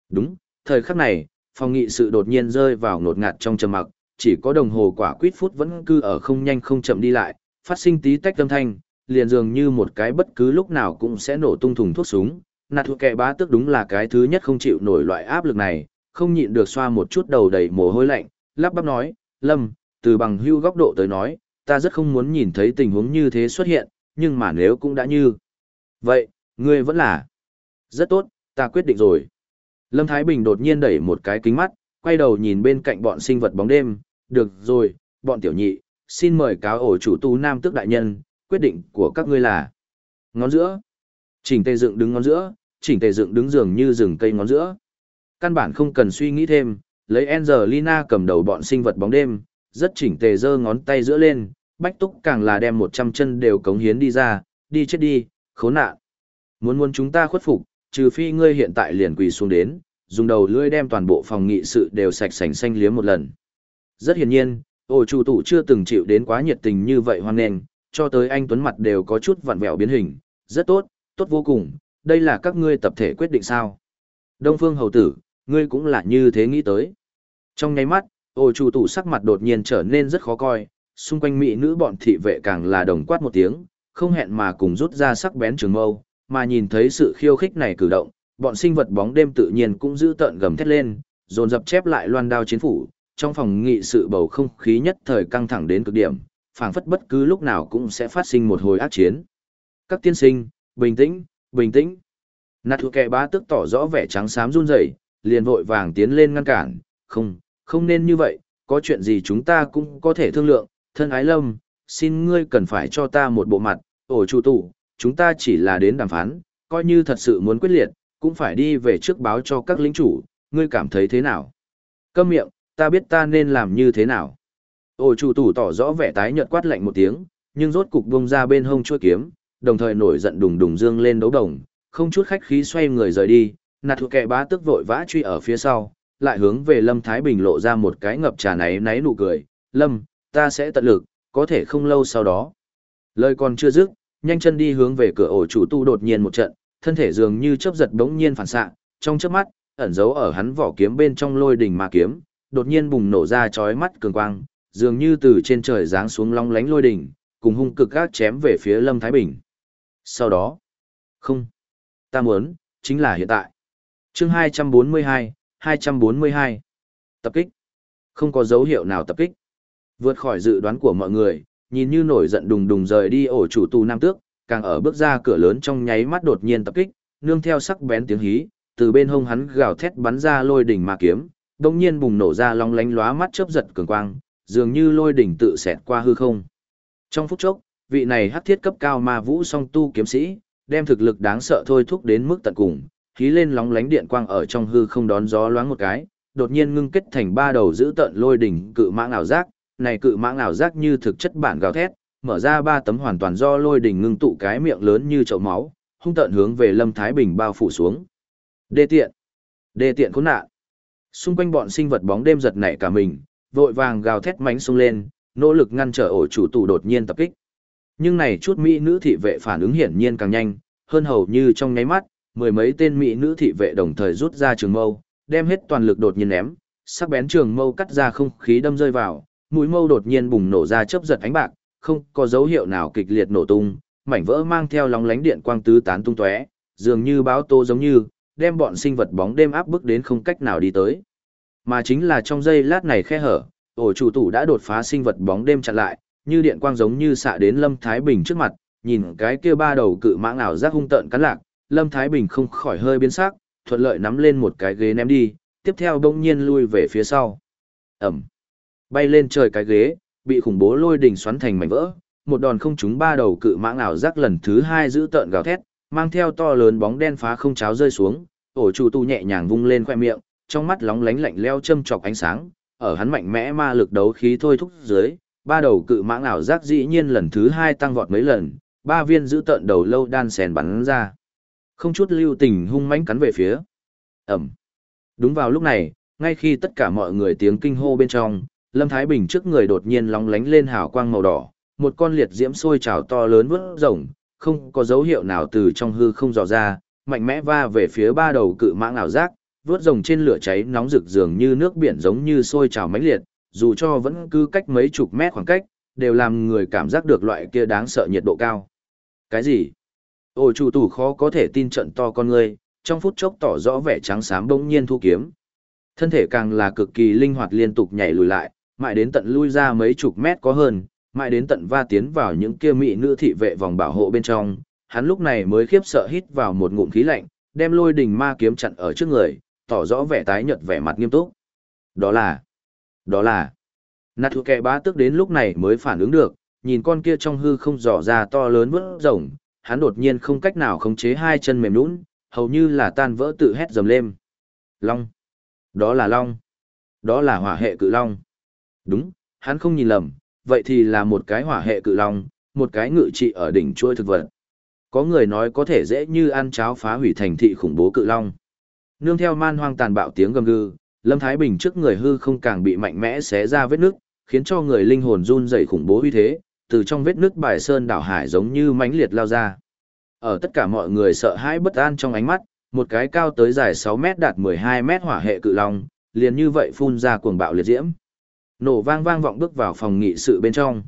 Đúng, thời khắc này, phòng nghị sự đột nhiên rơi vào nột ngạt trong trầm mặc, chỉ có đồng hồ quả quýt phút vẫn cứ ở không nhanh không chậm đi lại, phát sinh tí tách âm thanh, liền dường như một cái bất cứ lúc nào cũng sẽ nổ tung thùng thuốc súng. Nạt thuộc kẻ bá tức đúng là cái thứ nhất không chịu nổi loại áp lực này, không nhịn được xoa một chút đầu đầy mồ hôi lạnh, lắp bắp nói, Lâm, từ bằng hưu góc độ tới nói, ta rất không muốn nhìn thấy tình huống như thế xuất hiện, nhưng mà nếu cũng đã như. Vậy, ngươi vẫn là. Rất tốt, ta quyết định rồi. Lâm Thái Bình đột nhiên đẩy một cái kính mắt, quay đầu nhìn bên cạnh bọn sinh vật bóng đêm, được rồi, bọn tiểu nhị, xin mời cáo ổ chủ tu nam tước đại nhân, quyết định của các ngươi là. Ngón giữa. Chỉnh tề dựng đứng ngón giữa, chỉnh tề dựng đứng dường như rừng cây ngón giữa. Căn bản không cần suy nghĩ thêm, lấy Angelina cầm đầu bọn sinh vật bóng đêm, rất chỉnh tề giơ ngón tay giữa lên, bách túc càng là đem một trăm chân đều cống hiến đi ra, đi chết đi, khốn nạn. Muốn muốn chúng ta khuất phục, trừ phi ngươi hiện tại liền quỳ xuống đến, dùng đầu lưỡi đem toàn bộ phòng nghị sự đều sạch sành xanh liếm một lần. Rất hiển nhiên, ổ chủ tủ chưa từng chịu đến quá nhiệt tình như vậy hoan nghênh, cho tới anh Tuấn mặt đều có chút vặn vẹo biến hình, rất tốt, tốt vô cùng, đây là các ngươi tập thể quyết định sao. Đông Phương Hầu Tử, ngươi cũng là như thế nghĩ tới. Trong nháy mắt, ổ chủ tủ sắc mặt đột nhiên trở nên rất khó coi, xung quanh mỹ nữ bọn thị vệ càng là đồng quát một tiếng, không hẹn mà cùng rút ra sắc bén trường mâu, mà nhìn thấy sự khiêu khích này cử động, bọn sinh vật bóng đêm tự nhiên cũng giữ tợn gầm thét lên, dồn dập chép lại loan đao chiến phủ, trong phòng nghị sự bầu không khí nhất thời căng thẳng đến cực điểm, phảng phất bất cứ lúc nào cũng sẽ phát sinh một hồi ác chiến. Các tiên sinh, bình tĩnh, bình tĩnh. Nạt thuộc kẻ bá tức tỏ rõ vẻ trắng xám run rẩy, liền vội vàng tiến lên ngăn cản, không, không nên như vậy, có chuyện gì chúng ta cũng có thể thương lượng, thân ái lâm, xin ngươi cần phải cho ta một bộ mặt, ổ chủ tủ, chúng ta chỉ là đến đàm phán, coi như thật sự muốn quyết liệt, cũng phải đi về trước báo cho các lính chủ, ngươi cảm thấy thế nào? Câm miệng, ta biết ta nên làm như thế nào. Ổ chủ tủ tỏ rõ vẻ tái nhợt quát lạnh một tiếng, nhưng rốt cục bung ra bên hông chuôi kiếm, đồng thời nổi giận đùng đùng dương lên đấu đồng, không chút khách khí xoay người rời đi, nạt thuộc kẻ bá tức vội vã truy ở phía sau, lại hướng về Lâm Thái Bình lộ ra một cái ngập trà náy náy nụ cười, Lâm, ta sẽ tận lực, có thể không lâu sau đó. Lời còn chưa dứt, nhanh chân đi hướng về cửa ổ chủ tu đột nhiên một trận, thân thể dường như chớp giật bỗng nhiên phản xạ, trong chớp mắt, ẩn giấu ở hắn vỏ kiếm bên trong lôi đỉnh ma kiếm, đột nhiên bùng nổ ra chói mắt cường quang, dường như từ trên trời giáng xuống long lánh lôi đỉnh, cùng hung cực gác chém về phía Lâm Thái Bình. Sau đó, không, ta muốn, chính là hiện tại. Chương 242, 242. Tập kích. Không có dấu hiệu nào tập kích. Vượt khỏi dự đoán của mọi người, nhìn như nổi giận đùng đùng rời đi ổ chủ tù nam tước, càng ở bước ra cửa lớn trong nháy mắt đột nhiên tập kích, nương theo sắc bén tiếng hí, từ bên hông hắn gào thét bắn ra lôi đỉnh ma kiếm, đông nhiên bùng nổ ra long lánh lóa mắt chớp giật cường quang, dường như lôi đỉnh tự xẹt qua hư không. Trong phút chốc, vị này hắc thiết cấp cao ma vũ song tu kiếm sĩ, đem thực lực đáng sợ thôi thúc đến mức tận cùng, khí lên lóng lánh điện quang ở trong hư không đón gió loáng một cái, đột nhiên ngưng kết thành ba đầu giữ tận lôi đỉnh cự mãng ảo giác, này cự mãng ảo giác như thực chất bản gào thét, mở ra ba tấm hoàn toàn do lôi đỉnh ngưng tụ cái miệng lớn như chậu máu, hung tận hướng về Lâm Thái Bình bao phủ xuống. Đê tiện, đê tiện khốn nạn. Xung quanh bọn sinh vật bóng đêm giật nảy cả mình, vội vàng gào thét mánh xung lên, nỗ lực ngăn trở ổ chủ tù đột nhiên tập kích. Nhưng này chút mỹ nữ thị vệ phản ứng hiển nhiên càng nhanh, hơn hầu như trong nháy mắt, mười mấy tên mỹ nữ thị vệ đồng thời rút ra trường mâu, đem hết toàn lực đột nhiên ném, sắc bén trường mâu cắt ra không khí đâm rơi vào, mũi mâu đột nhiên bùng nổ ra chớp giật ánh bạc, không có dấu hiệu nào kịch liệt nổ tung, mảnh vỡ mang theo lóng lánh điện quang tứ tán tung tóe, dường như báo tố giống như, đem bọn sinh vật bóng đêm áp bức đến không cách nào đi tới. Mà chính là trong giây lát này khe hở, ổ chủ tủ đã đột phá sinh vật bóng đêm chặn lại, như điện quang giống như xạ đến Lâm Thái Bình trước mặt, nhìn cái kia ba đầu cự mãng ảo giác hung tợn cắn lạc, Lâm Thái Bình không khỏi hơi biến sắc, thuận lợi nắm lên một cái ghế ném đi, tiếp theo bỗng nhiên lui về phía sau. Ẩm. Bay lên trời cái ghế, bị khủng bố lôi đỉnh xoắn thành mảnh vỡ, một đòn không trúng ba đầu cự mãng ảo giác lần thứ hai giữ tợn gào thét, mang theo to lớn bóng đen phá không cháo rơi xuống, ổ chủ tu nhẹ nhàng vung lên khoe miệng, trong mắt lóng lánh lạnh leo châm chọc ánh sáng, ở hắn mạnh mẽ ma lực đấu khí thôi thúc dưới, ba đầu cự mãng ảo giác dĩ nhiên lần thứ hai tăng vọt mấy lần, ba viên giữ tợn đầu lâu đan sèn bắn ra. Không chút lưu tình hung mãnh cắn về phía. Ẩm. Đúng vào lúc này, ngay khi tất cả mọi người tiếng kinh hô bên trong, Lâm Thái Bình trước người đột nhiên lóng lánh lên hào quang màu đỏ, một con liệt diễm sôi trào to lớn vút rồng, không có dấu hiệu nào từ trong hư không dò ra, mạnh mẽ va về phía ba đầu cự mãng ảo giác, vút rồng trên lửa cháy nóng rực dường như nước biển giống như sôi trào mãnh liệt, dù cho vẫn cứ cách mấy chục mét khoảng cách, đều làm người cảm giác được loại kia đáng sợ nhiệt độ cao. Cái gì? Ôi chủ tủ khó có thể tin trận to con người, trong phút chốc tỏ rõ vẻ trắng xám bỗng nhiên thu kiếm. Thân thể càng là cực kỳ linh hoạt liên tục nhảy lùi lại, mãi đến tận lui ra mấy chục mét có hơn, mãi đến tận va tiến vào những kia mỹ nữ thị vệ vòng bảo hộ bên trong, hắn lúc này mới khiếp sợ hít vào một ngụm khí lạnh, đem lôi đình ma kiếm chặn ở trước người, tỏ rõ vẻ tái nhợt vẻ mặt nghiêm túc. Đó là, đó là, nạt thuộc kẻ bá tức đến lúc này mới phản ứng được, nhìn con kia trong hư không dò ra to lớn vỡ rồng, hắn đột nhiên không cách nào khống chế hai chân mềm nũng, hầu như là tan vỡ tự hét dầm lên. Long, đó là long, đó là hỏa hệ cự long. Đúng, hắn không nhìn lầm, vậy thì là một cái hỏa hệ cự long, một cái ngự trị ở đỉnh chuôi thực vật. Có người nói có thể dễ như ăn cháo phá hủy thành thị khủng bố cự long. Nương theo man hoang tàn bạo tiếng gầm gừ, Lâm Thái Bình trước người hư không càng bị mạnh mẽ xé ra vết nước, khiến cho người linh hồn run rẩy khủng bố uy thế, từ trong vết nước bài sơn đảo hải giống như mãnh liệt lao ra. Ở tất cả mọi người sợ hãi bất an trong ánh mắt, một cái cao tới dài 6 mét đạt 12 mét hỏa hệ cự long, liền như vậy phun ra cuồng bạo liệt diễm. Nổ vang vang vọng bước vào phòng nghị sự bên trong.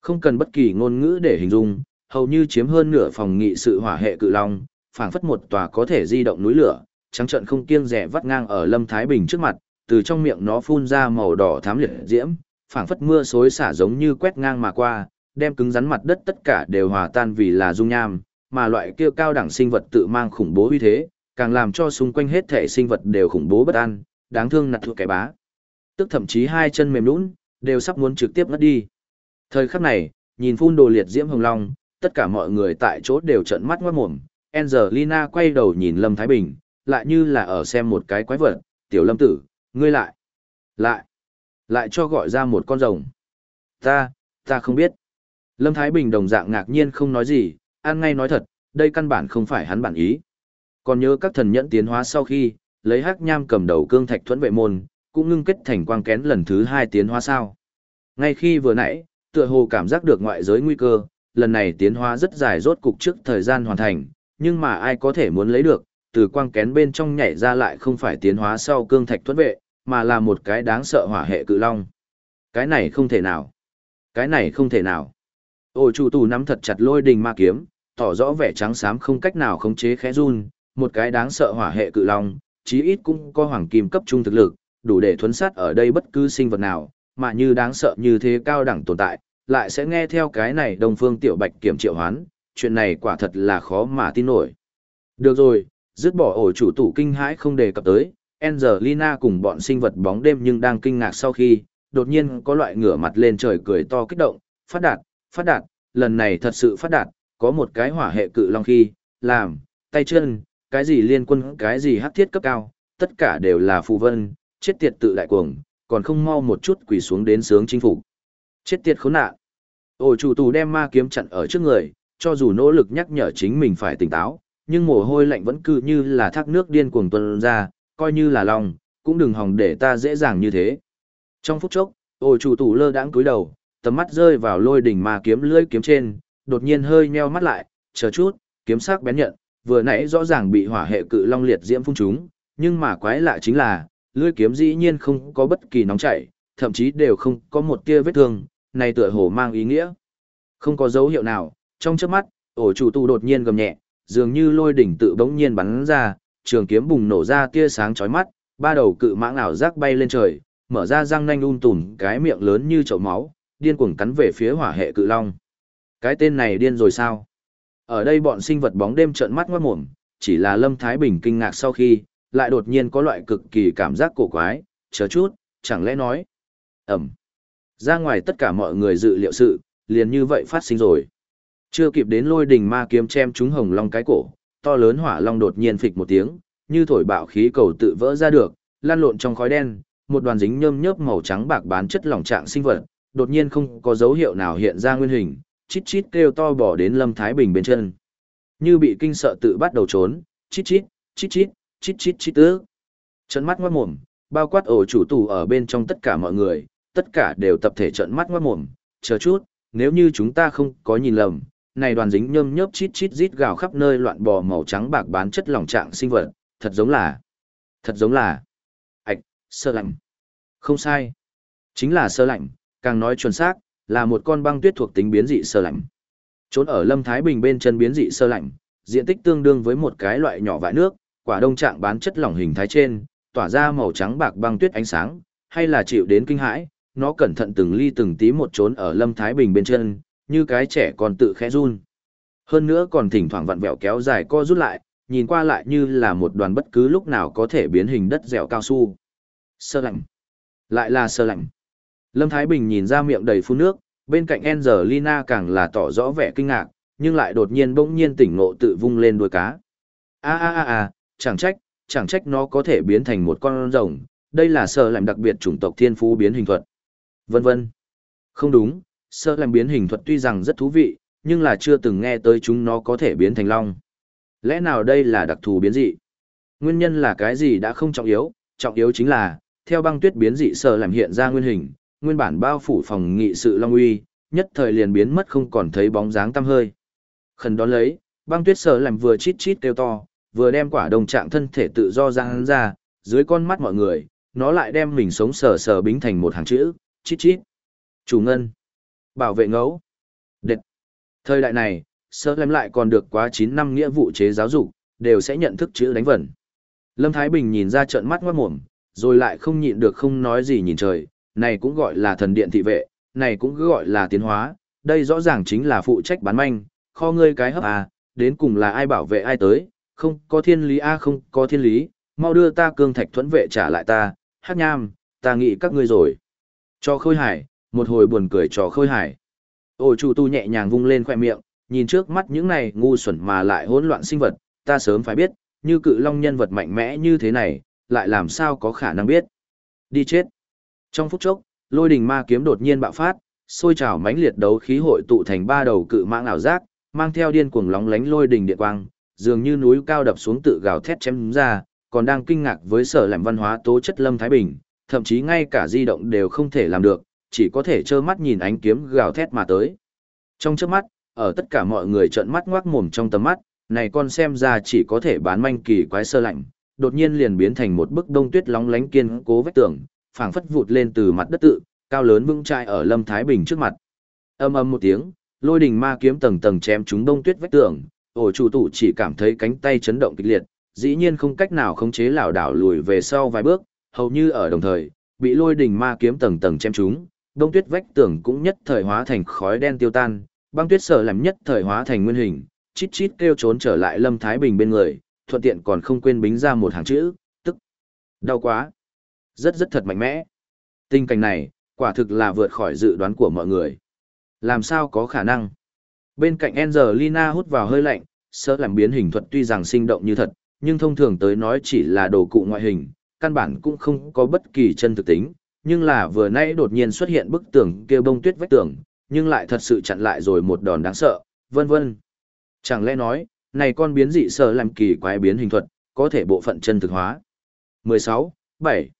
Không cần bất kỳ ngôn ngữ để hình dung, hầu như chiếm hơn nửa phòng nghị sự hỏa hệ cự long, phảng phất một tòa có thể di động núi lửa, trắng trận không kiêng rẻ vắt ngang ở Lâm Thái Bình trước mặt, từ trong miệng nó phun ra màu đỏ thám liệt diễm, phảng phất mưa xối xả giống như quét ngang mà qua, đem cứng rắn mặt đất tất cả đều hòa tan vì là dung nham, mà loại kia cao đẳng sinh vật tự mang khủng bố uy thế, càng làm cho xung quanh hết thể sinh vật đều khủng bố bất an, đáng thương nạt thuộc cái bá. Tức thậm chí hai chân mềm nhũn, đều sắp muốn trực tiếp ngất đi. Thời khắc này, nhìn phun đồ liệt diễm hồng long, tất cả mọi người tại chỗ đều trợn mắt ngoát mồm. Angelina quay đầu nhìn Lâm Thái Bình, lại như là ở xem một cái quái vật, tiểu lâm tử, ngươi lại, lại, lại cho gọi ra một con rồng. Ta, ta không biết. Lâm Thái Bình đồng dạng ngạc nhiên không nói gì, an ngay nói thật, đây căn bản không phải hắn bản ý. Còn nhớ các thần nhẫn tiến hóa sau khi, lấy hắc nham cầm đầu cương thạch thuẫn vệ môn, cũng ngưng kết thành quang kén lần thứ hai tiến hóa sao. Ngay khi vừa nãy, tựa hồ cảm giác được ngoại giới nguy cơ, lần này tiến hóa rất dài rốt cục trước thời gian hoàn thành, nhưng mà ai có thể muốn lấy được, từ quang kén bên trong nhảy ra lại không phải tiến hóa sau cương thạch thuẫn vệ, mà là một cái đáng sợ hỏa hệ cự long. Cái này không thể nào. Cái này không thể nào. Ôi chủ tù nắm thật chặt lôi đình ma kiếm, tỏ rõ vẻ trắng xám không cách nào khống chế khẽ run, một cái đáng sợ hỏa hệ cự long, chí ít cũng có hoàng kim cấp trung thực lực, đủ để thuấn sát ở đây bất cứ sinh vật nào, mà như đáng sợ như thế cao đẳng tồn tại, lại sẽ nghe theo cái này Đông Phương Tiểu Bạch kiểm triệu hoán, chuyện này quả thật là khó mà tin nổi. Được rồi, dứt bỏ ổ chủ tủ kinh hãi không đề cập tới, Angelina cùng bọn sinh vật bóng đêm nhưng đang kinh ngạc sau khi, đột nhiên có loại ngửa mặt lên trời cười to kích động, phát đạt, phát đạt, lần này thật sự phát đạt, có một cái hỏa hệ cự long khi, làm, tay chân, cái gì liên quân, cái gì hắc thiết cấp cao, tất cả đều là phù vân, chết tiệt tự đại cuồng, còn không mau một chút quỳ xuống đến sướng chính phủ. Chết tiệt khốn nạn. Ổ chủ tù đem ma kiếm chặn ở trước người, cho dù nỗ lực nhắc nhở chính mình phải tỉnh táo, nhưng mồ hôi lạnh vẫn cứ như là thác nước điên cuồng tuôn ra, coi như là lòng, cũng đừng hòng để ta dễ dàng như thế. Trong phút chốc, ổ chủ tù lơ đãng cúi đầu, tầm mắt rơi vào lôi đỉnh ma kiếm lưỡi kiếm trên, đột nhiên hơi nheo mắt lại, chờ chút, kiếm sắc bén nhận, vừa nãy rõ ràng bị hỏa hệ cự long liệt diễm phun chúng, nhưng mà quái lạ chính là, lưỡi kiếm dĩ nhiên không có bất kỳ nóng chảy, thậm chí đều không có một tia vết thương, này tựa hồ mang ý nghĩa. Không có dấu hiệu nào, trong chớp mắt, ổ chủ tu đột nhiên gầm nhẹ, dường như lôi đỉnh tự bỗng nhiên bắn ra, trường kiếm bùng nổ ra tia sáng chói mắt, ba đầu cự mãng ảo giác bay lên trời, mở ra răng nanh um tùm cái miệng lớn như chậu máu, điên cuồng cắn về phía hỏa hệ cự long. Cái tên này điên rồi sao? Ở đây bọn sinh vật bóng đêm trợn mắt ngoát mồm, chỉ là Lâm Thái Bình kinh ngạc sau khi, lại đột nhiên có loại cực kỳ cảm giác cổ quái, chờ chút, chẳng lẽ nói. Ẩm. Ra ngoài tất cả mọi người dự liệu sự, liền như vậy phát sinh rồi. Chưa kịp đến lôi đình ma kiếm chém trúng hồng long cái cổ, to lớn hỏa long đột nhiên phịch một tiếng, như thổi bạo khí cầu tự vỡ ra được, lan lộn trong khói đen, một đoàn dính nhơm nhớp màu trắng bạc bán chất lỏng trạng sinh vật, đột nhiên không có dấu hiệu nào hiện ra nguyên hình, chít chít kêu to bỏ đến Lâm Thái Bình bên chân. Như bị kinh sợ tự bắt đầu trốn, chít chít, chít chít, chít chít chít tứ. Trận mắt ngoát mồm, bao quát ổ chủ tù ở bên trong tất cả mọi người, tất cả đều tập thể trợn mắt ngoát mồm, chờ chút, nếu như chúng ta không có nhìn lầm, này đoàn dính nhơm nhớp chít chít rít gào khắp nơi loạn bò màu trắng bạc bán chất lỏng trạng sinh vật, thật giống là, thật giống là, ạch, sơ lạnh. Không sai, chính là sơ lạnh, càng nói chuẩn xác, là một con băng tuyết thuộc tính biến dị sơ lạnh. Trốn ở Lâm Thái Bình bên chân biến dị sơ lạnh, diện tích tương đương với một cái loại nhỏ vại nước, quả đông trạng bán chất lỏng hình thái trên, tỏa ra màu trắng bạc băng tuyết ánh sáng, hay là chịu đến kinh hãi, nó cẩn thận từng ly từng tí một trốn ở Lâm Thái Bình bên chân, như cái trẻ còn tự khẽ run. Hơn nữa còn thỉnh thoảng vặn vẹo kéo dài co rút lại, nhìn qua lại như là một đoàn bất cứ lúc nào có thể biến hình đất dẻo cao su. Sơ lạnh. Lại là sơ lạnh. Lâm Thái Bình nhìn ra miệng đầy phun nước, bên cạnh Angelina càng là tỏ rõ vẻ kinh ngạc, nhưng lại đột nhiên bỗng nhiên tỉnh ngộ tự vung lên đuôi cá. A a a a, chẳng trách, chẳng trách nó có thể biến thành một con rồng, đây là sơ lạnh đặc biệt chủng tộc thiên phú biến hình thuật. Vân vân. Không đúng, sơ làm biến hình thuật tuy rằng rất thú vị, nhưng là chưa từng nghe tới chúng nó có thể biến thành long. Lẽ nào đây là đặc thù biến dị? Nguyên nhân là cái gì đã không trọng yếu, trọng yếu chính là, theo băng tuyết biến dị sơ làm hiện ra nguyên hình, nguyên bản bao phủ phòng nghị sự long uy, nhất thời liền biến mất không còn thấy bóng dáng tăm hơi. Khẩn đón lấy, băng tuyết sơ làm vừa chít chít kêu to, vừa đem quả đồng trạng thân thể tự do ra hắn ra, dưới con mắt mọi người, nó lại đem mình sống sờ sờ bính thành một hàng chữ, chít chít. Chủ ngân. Bảo vệ ngẫu. Đệt. Thời đại này, sơ lem lại còn được quá chín năm nghĩa vụ chế giáo dục, đều sẽ nhận thức chữ đánh vần. Lâm Thái Bình nhìn ra trận mắt ngoát mồm, rồi lại không nhịn được không nói gì nhìn trời, này cũng gọi là thần điện thị vệ, này cũng cứ gọi là tiến hóa, đây rõ ràng chính là phụ trách bán manh, kho ngươi cái hấp à, đến cùng là ai bảo vệ ai tới, không có thiên lý a à không có thiên lý, mau đưa ta cương thạch thuẫn vệ trả lại ta, hát nham, ta nghĩ các ngươi rồi. Cho khôi hải, một hồi buồn cười cho khôi hải. Ô chủ tu nhẹ nhàng vung lên khoe miệng, nhìn trước mắt những này ngu xuẩn mà lại hỗn loạn sinh vật, ta sớm phải biết, như cự long nhân vật mạnh mẽ như thế này, lại làm sao có khả năng biết. Đi chết. Trong phút chốc, lôi đình ma kiếm đột nhiên bạo phát, sôi trào mãnh liệt đấu khí hội tụ thành ba đầu cự mãng ảo giác, mang theo điên cuồng lóng lánh lôi đình điện quang, dường như núi cao đập xuống tự gào thét chém ra, còn đang kinh ngạc với sở làm văn hóa tố chất Lâm Thái Bình, thậm chí ngay cả di động đều không thể làm được, chỉ có thể trơ mắt nhìn ánh kiếm gào thét mà tới. Trong chớp mắt, ở tất cả mọi người trợn mắt ngoác mồm trong tầm mắt, này con xem ra chỉ có thể bán manh kỳ quái sơ lạnh, đột nhiên liền biến thành một bức đông tuyết lóng lánh kiên cố vách tường, phảng phất vụt lên từ mặt đất tự, cao lớn vững chãi ở Lâm Thái Bình trước mặt. Âm ầm một tiếng, lôi đình ma kiếm tầng tầng chém trúng đông tuyết vách tường, ổ chủ tụ chỉ cảm thấy cánh tay chấn động kịch liệt, dĩ nhiên không cách nào khống chế lảo đảo lùi về sau vài bước, hầu như ở đồng thời, bị lôi đình ma kiếm tầng tầng chém trúng, đông tuyết vách tường cũng nhất thời hóa thành khói đen tiêu tan, băng tuyết sở làm nhất thời hóa thành nguyên hình, chít chít kêu trốn trở lại Lâm Thái Bình bên người, thuận tiện còn không quên bính ra một hàng chữ, tức. Đau quá. Rất rất thật mạnh mẽ. Tình cảnh này, quả thực là vượt khỏi dự đoán của mọi người. Làm sao có khả năng? Bên cạnh Angelina hút vào hơi lạnh, sợ làm biến hình thuật tuy rằng sinh động như thật, nhưng thông thường tới nói chỉ là đồ cụ ngoại hình, căn bản cũng không có bất kỳ chân thực tính, nhưng là vừa nãy đột nhiên xuất hiện bức tường kêu bông tuyết vách tường, nhưng lại thật sự chặn lại rồi một đòn đáng sợ, vân vân. Chẳng lẽ nói, này con biến dị sở làm kỳ quái biến hình thuật, có thể bộ phận chân thực hóa. 16, 7.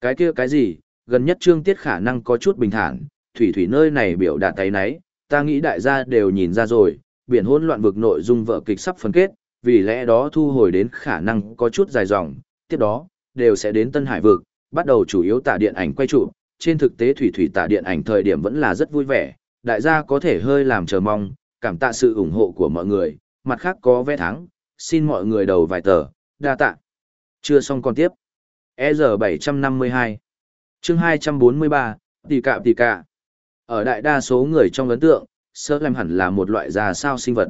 Cái kia cái gì, gần nhất trương tiết khả năng có chút bình thản, thủy thủy nơi này biểu đạt tay nấy, ta nghĩ đại gia đều nhìn ra rồi, biển hỗn loạn vực nội dung vợ kịch sắp phân kết, vì lẽ đó thu hồi đến khả năng có chút dài dòng, tiếp đó, đều sẽ đến Tân Hải vực, bắt đầu chủ yếu tả điện ảnh quay trụ, trên thực tế thủy thủy tả điện ảnh thời điểm vẫn là rất vui vẻ, đại gia có thể hơi làm chờ mong, cảm tạ sự ủng hộ của mọi người, mặt khác có vé thắng, xin mọi người đầu vài tờ, đa tạ. Chưa xong còn tiếp. EZ752 chương 243, tỷ cạ tỷ cạ. Ở đại đa số người trong ấn tượng, sơ lem hẳn là một loại già sao sinh vật.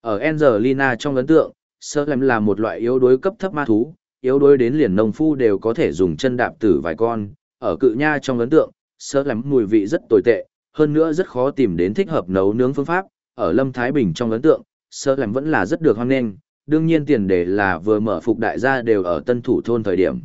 Ở Angelina trong ấn tượng, sơ lem là một loại yếu đuối cấp thấp ma thú, yếu đuối đến liền nông phu đều có thể dùng chân đạp tử vài con. Ở cự nha trong ấn tượng, sơ lắm mùi vị rất tồi tệ, hơn nữa rất khó tìm đến thích hợp nấu nướng phương pháp. Ở Lâm Thái Bình trong ấn tượng, sơ lắm vẫn là rất được hoan nghênh, đương nhiên tiền đề là vừa mở phục đại gia đều ở tân thủ thôn thời điểm.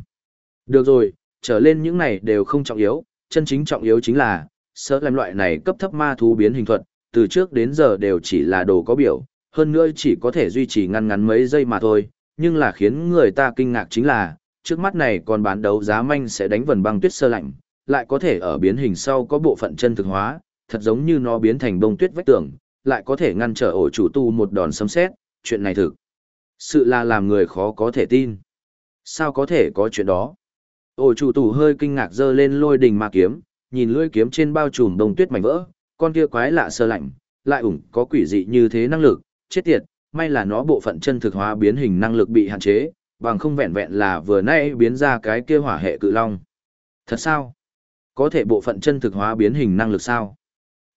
Được rồi, trở lên những này đều không trọng yếu, chân chính trọng yếu chính là, sơ lắm loại này cấp thấp ma thú biến hình thuật, từ trước đến giờ đều chỉ là đồ có biểu, hơn nữa chỉ có thể duy trì ngăn ngắn mấy giây mà thôi, nhưng là khiến người ta kinh ngạc chính là, trước mắt này còn bán đấu giá manh sẽ đánh vần băng tuyết sơ lạnh, lại có thể ở biến hình sau có bộ phận chân thực hóa, thật giống như nó biến thành bông tuyết vách tường, lại có thể ngăn trở ổ chủ tu một đòn sấm sét, chuyện này thực. Sự là làm người khó có thể tin. Sao có thể có chuyện đó? Ổ chủ tù hơi kinh ngạc dơ lên lôi đình ma kiếm, nhìn lưỡi kiếm trên bao trùm đông tuyết mảnh vỡ, con kia quái lạ sơ lạnh, lại ủng có quỷ dị như thế năng lực, chết tiệt, may là nó bộ phận chân thực hóa biến hình năng lực bị hạn chế, bằng không vẹn vẹn là vừa nãy biến ra cái kia hỏa hệ cự long. Thật sao? Có thể bộ phận chân thực hóa biến hình năng lực sao?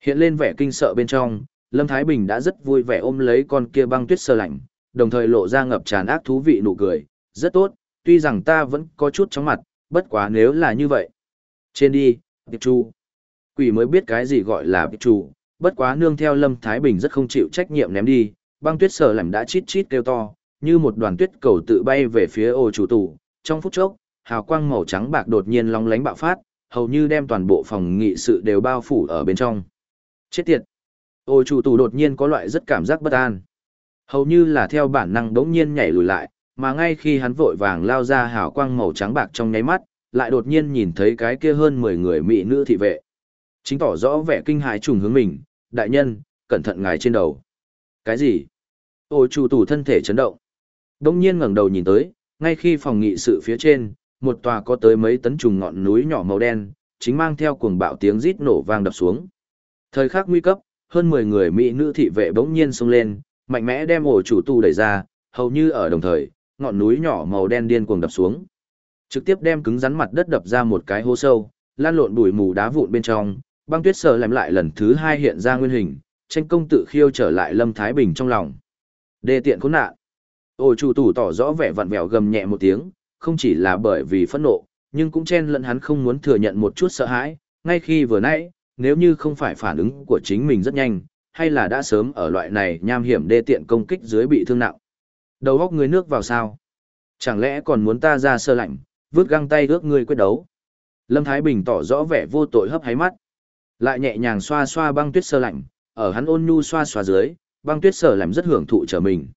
Hiện lên vẻ kinh sợ bên trong, Lâm Thái Bình đã rất vui vẻ ôm lấy con kia băng tuyết sơ lạnh, đồng thời lộ ra ngập tràn ác thú vị nụ cười. Rất tốt, tuy rằng ta vẫn có chút chóng mặt, bất quá nếu là như vậy. Trên đi, tiệp chu. Quỷ mới biết cái gì gọi là tiệp chu, bất quá nương theo Lâm Thái Bình rất không chịu trách nhiệm ném đi, băng tuyết sở lạnh đã chít chít kêu to, như một đoàn tuyết cầu tự bay về phía ô chủ tủ. Trong phút chốc, hào quang màu trắng bạc đột nhiên long lánh bạo phát, hầu như đem toàn bộ phòng nghị sự đều bao phủ ở bên trong. Chết tiệt! Ô chủ tủ đột nhiên có loại rất cảm giác bất an. Hầu như là theo bản năng đống nhiên nhảy lùi lại, mà ngay khi hắn vội vàng lao ra hào quang màu trắng bạc trong nháy mắt, lại đột nhiên nhìn thấy cái kia hơn 10 người mỹ nữ thị vệ. Chính tỏ rõ vẻ kinh hãi trùng hướng mình, đại nhân, cẩn thận ngài trên đầu. Cái gì? Ô chủ tủ thân thể chấn động. Đông nhiên ngẩng đầu nhìn tới, ngay khi phòng nghị sự phía trên, một tòa có tới mấy tấn trùng ngọn núi nhỏ màu đen, chính mang theo cuồng bạo tiếng rít nổ vang đập xuống. Thời khắc nguy cấp, hơn 10 người mỹ nữ thị vệ bỗng nhiên xông lên, mạnh mẽ đem ổ chủ tu đẩy ra, hầu như ở đồng thời, ngọn núi nhỏ màu đen điên cuồng đập xuống. Trực tiếp đem cứng rắn mặt đất đập ra một cái hố sâu, lan lộn bụi mù đá vụn bên trong, băng tuyết sờ làm lại lần thứ hai hiện ra nguyên hình, tranh công tự khiêu trở lại Lâm Thái Bình trong lòng. Đê tiện khốn nạn. Ổ chủ tủ tỏ rõ vẻ vặn vẹo gầm nhẹ một tiếng, không chỉ là bởi vì phẫn nộ, nhưng cũng chen lẫn hắn không muốn thừa nhận một chút sợ hãi, ngay khi vừa nãy, nếu như không phải phản ứng của chính mình rất nhanh, hay là đã sớm ở loại này nham hiểm đê tiện công kích dưới bị thương nặng. Đầu góc người nước vào sao? Chẳng lẽ còn muốn ta ra sơ lạnh, vứt găng tay ước người quyết đấu? Lâm Thái Bình tỏ rõ vẻ vô tội hấp háy mắt. Lại nhẹ nhàng xoa xoa băng tuyết sơ lạnh, ở hắn ôn nhu xoa xoa dưới, băng tuyết Sở làm rất hưởng thụ trở mình.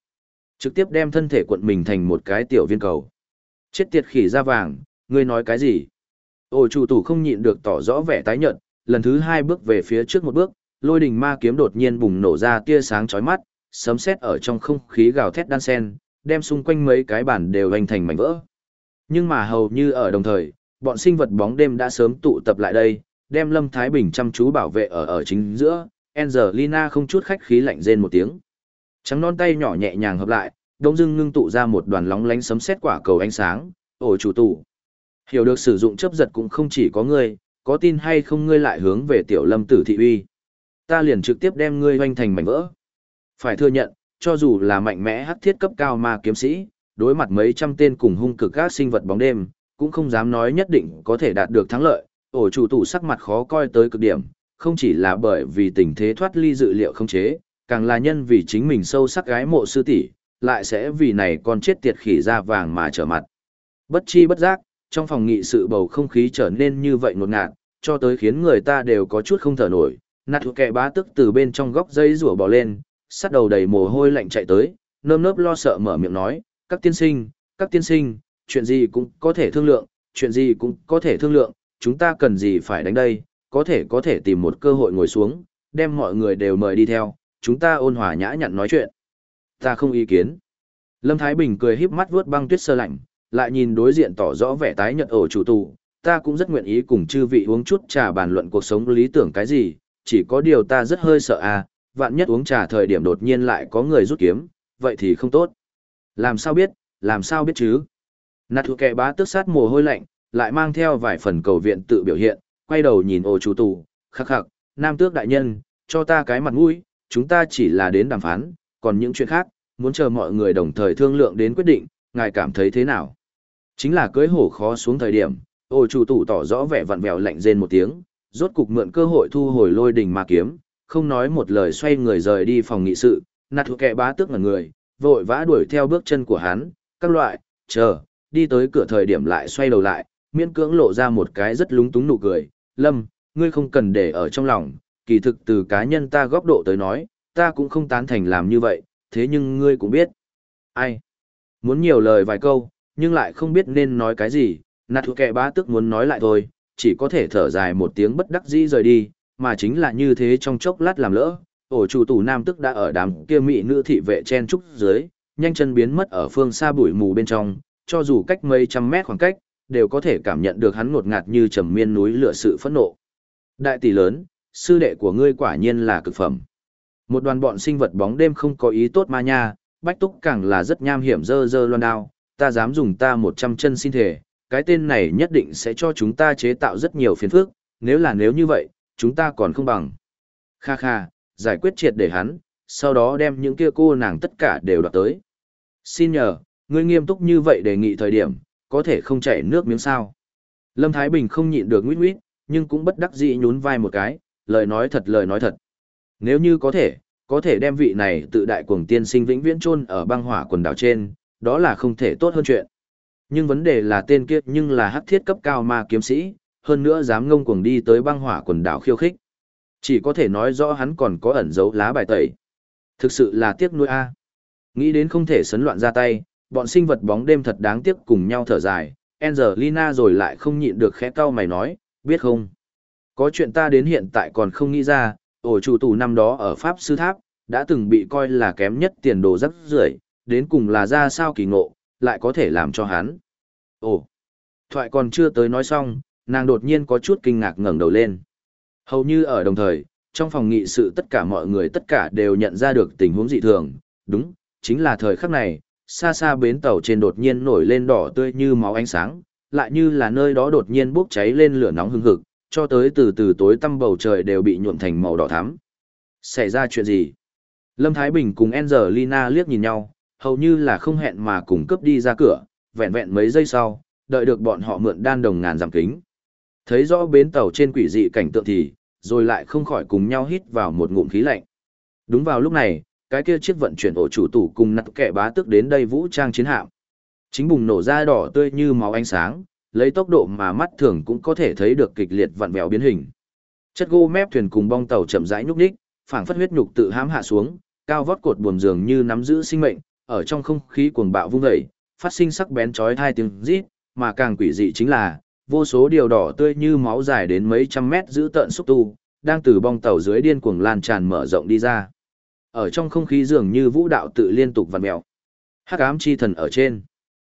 Trực tiếp đem thân thể cuộn mình thành một cái tiểu viên cầu. Chết tiệt khỉ da vàng, ngươi nói cái gì? Ổ chủ tủ không nhịn được tỏ rõ vẻ tái nhợt, lần thứ hai bước về phía trước một bước, lôi đình ma kiếm đột nhiên bùng nổ ra tia sáng chói mắt, sấm sét ở trong không khí gào thét đan sen, đem xung quanh mấy cái bản đều hành thành mảnh vỡ. Nhưng mà hầu như ở đồng thời, bọn sinh vật bóng đêm đã sớm tụ tập lại đây, đem Lâm Thái Bình chăm chú bảo vệ ở ở chính giữa, Angelina không chút khách khí lạnh rên một tiếng. Trắng non tay nhỏ nhẹ nhàng hợp lại, đông dưng ngưng tụ ra một đoàn lóng lánh sấm sét quả cầu ánh sáng, ổ chủ tụ. Hiểu được sử dụng chấp giật cũng không chỉ có ngươi, có tin hay không ngươi lại hướng về tiểu lâm tử thị uy. Ta liền trực tiếp đem ngươi hoanh thành mảnh vỡ. Phải thừa nhận, cho dù là mạnh mẽ hắc thiết cấp cao ma kiếm sĩ, đối mặt mấy trăm tên cùng hung cực các sinh vật bóng đêm, cũng không dám nói nhất định có thể đạt được thắng lợi, ổ chủ tụ sắc mặt khó coi tới cực điểm, không chỉ là bởi vì tình thế thoát ly dự liệu không chế, càng là nhân vì chính mình sâu sắc gái mộ sư tỷ, lại sẽ vì này còn chết tiệt khỉ ra vàng mà trở mặt. Bất chi bất giác, trong phòng nghị sự bầu không khí trở nên như vậy ngột ngạt, cho tới khiến người ta đều có chút không thở nổi. Nạt thuộc kẻ bá tức từ bên trong góc dây rủa bò lên, sắt đầu đầy mồ hôi lạnh chạy tới, nơm nớp lo sợ mở miệng nói, các tiên sinh, các tiên sinh, chuyện gì cũng có thể thương lượng, chuyện gì cũng có thể thương lượng, chúng ta cần gì phải đánh đây, có thể có thể tìm một cơ hội ngồi xuống, đem mọi người đều mời đi theo, chúng ta ôn hòa nhã nhặn nói chuyện. Ta không ý kiến. Lâm Thái Bình cười híp mắt vuốt băng tuyết sơ lạnh, lại nhìn đối diện tỏ rõ vẻ tái nhợt ổ chủ tù, ta cũng rất nguyện ý cùng chư vị uống chút trà bàn luận cuộc sống lý tưởng cái gì, chỉ có điều ta rất hơi sợ à, vạn nhất uống trà thời điểm đột nhiên lại có người rút kiếm, vậy thì không tốt. Làm sao biết, làm sao biết chứ? Nạt thuộc kẻ bá tức sát mồ hôi lạnh, lại mang theo vài phần cầu viện tự biểu hiện, quay đầu nhìn ổ chủ tù, khắc khắc, nam tước đại nhân, cho ta cái mặt mũi, chúng ta chỉ là đến đàm phán, còn những chuyện khác, muốn chờ mọi người đồng thời thương lượng đến quyết định, ngài cảm thấy thế nào? Chính là cưới hổ khó xuống thời điểm, ổ chủ tù tỏ rõ vẻ vặn vẹo lạnh rên một tiếng, rốt cục mượn cơ hội thu hồi lôi đình ma kiếm, không nói một lời xoay người rời đi phòng nghị sự, nạt thuộc kẻ bá tước ngần người, vội vã đuổi theo bước chân của hắn, các loại, chờ, đi tới cửa thời điểm lại xoay đầu lại, miễn cưỡng lộ ra một cái rất lúng túng nụ cười, lâm, ngươi không cần để ở trong lòng, kỳ thực từ cá nhân ta góc độ tới nói, ta cũng không tán thành làm như vậy, thế nhưng ngươi cũng biết. Ai? Muốn nhiều lời vài câu, nhưng lại không biết nên nói cái gì, nạt thuộc kẻ bá tức muốn nói lại thôi, chỉ có thể thở dài một tiếng bất đắc dĩ rời đi, mà chính là như thế trong chốc lát làm lỡ, ổ chủ tủ nam tức đã ở đám kia mỹ nữ thị vệ chen trúc dưới, nhanh chân biến mất ở phương xa bụi mù bên trong, cho dù cách mấy trăm mét khoảng cách, đều có thể cảm nhận được hắn ngột ngạt như trầm miên núi lửa sự phẫn nộ. Đại tỷ lớn, sư đệ của ngươi quả nhiên là cực phẩm. Một đoàn bọn sinh vật bóng đêm không có ý tốt ma nha, bách túc càng là rất nham hiểm dơ dơ loan đao, ta dám dùng ta một trăm chân xin thể, cái tên này nhất định sẽ cho chúng ta chế tạo rất nhiều phiền phức, nếu là nếu như vậy, chúng ta còn không bằng. Kha kha, giải quyết triệt để hắn, sau đó đem những kia cô nàng tất cả đều đoạt tới. Xin nhờ, ngươi nghiêm túc như vậy đề nghị thời điểm, có thể không chảy nước miếng sao. Lâm Thái Bình không nhịn được nguyết nguyết, nhưng cũng bất đắc dĩ nhún vai một cái, lời nói thật lời nói thật. Nếu như có thể, có thể đem vị này tự đại cuồng tiên sinh vĩnh viễn chôn ở băng hỏa quần đảo trên, đó là không thể tốt hơn chuyện. Nhưng vấn đề là tên kia nhưng là hắc thiết cấp cao ma kiếm sĩ, hơn nữa dám ngông cuồng đi tới băng hỏa quần đảo khiêu khích. Chỉ có thể nói rõ hắn còn có ẩn dấu lá bài tẩy. Thực sự là tiếc nuôi a. Nghĩ đến không thể sấn loạn ra tay, bọn sinh vật bóng đêm thật đáng tiếc cùng nhau thở dài. Angelina rồi lại không nhịn được khẽ cau mày nói, biết không? Có chuyện ta đến hiện tại còn không nghĩ ra, ổ chủ tù năm đó ở Pháp Sư Tháp, đã từng bị coi là kém nhất tiền đồ rất rưởi đến cùng là ra sao kỳ ngộ, lại có thể làm cho hắn. Ồ, thoại còn chưa tới nói xong, nàng đột nhiên có chút kinh ngạc ngẩng đầu lên. Hầu như ở đồng thời, trong phòng nghị sự tất cả mọi người tất cả đều nhận ra được tình huống dị thường, đúng, chính là thời khắc này, xa xa bến tàu trên đột nhiên nổi lên đỏ tươi như máu ánh sáng, lại như là nơi đó đột nhiên bốc cháy lên lửa nóng hừng hực, cho tới từ từ tối tăm bầu trời đều bị nhuộm thành màu đỏ thắm. Xảy ra chuyện gì? Lâm Thái Bình cùng Angelina liếc nhìn nhau, hầu như là không hẹn mà cùng cướp đi ra cửa, vẹn vẹn mấy giây sau, đợi được bọn họ mượn đan đồng ngàn giảm kính. Thấy rõ bến tàu trên quỷ dị cảnh tượng thì, rồi lại không khỏi cùng nhau hít vào một ngụm khí lạnh. Đúng vào lúc này, cái kia chiếc vận chuyển ổ chủ tủ cùng nặt kẻ bá tức đến đây vũ trang chiến hạm. Chính bùng nổ ra đỏ tươi như máu ánh sáng, lấy tốc độ mà mắt thường cũng có thể thấy được kịch liệt vặn vẹo biến hình. Chất gỗ mép thuyền cùng bong tàu chậm rãi nhúc nhích, phảng phất huyết nhục tự hãm hạ xuống, cao vót cột buồm giường như nắm giữ sinh mệnh, ở trong không khí cuồng bạo vung dậy, phát sinh sắc bén chói tai tiếng rít, mà càng quỷ dị chính là, vô số điều đỏ tươi như máu dài đến mấy trăm mét giữ tận xúc tu, đang từ bong tàu dưới điên cuồng lan tràn mở rộng đi ra. Ở trong không khí dường như vũ đạo tự liên tục vặn mèo. Hắc ám chi thần ở trên.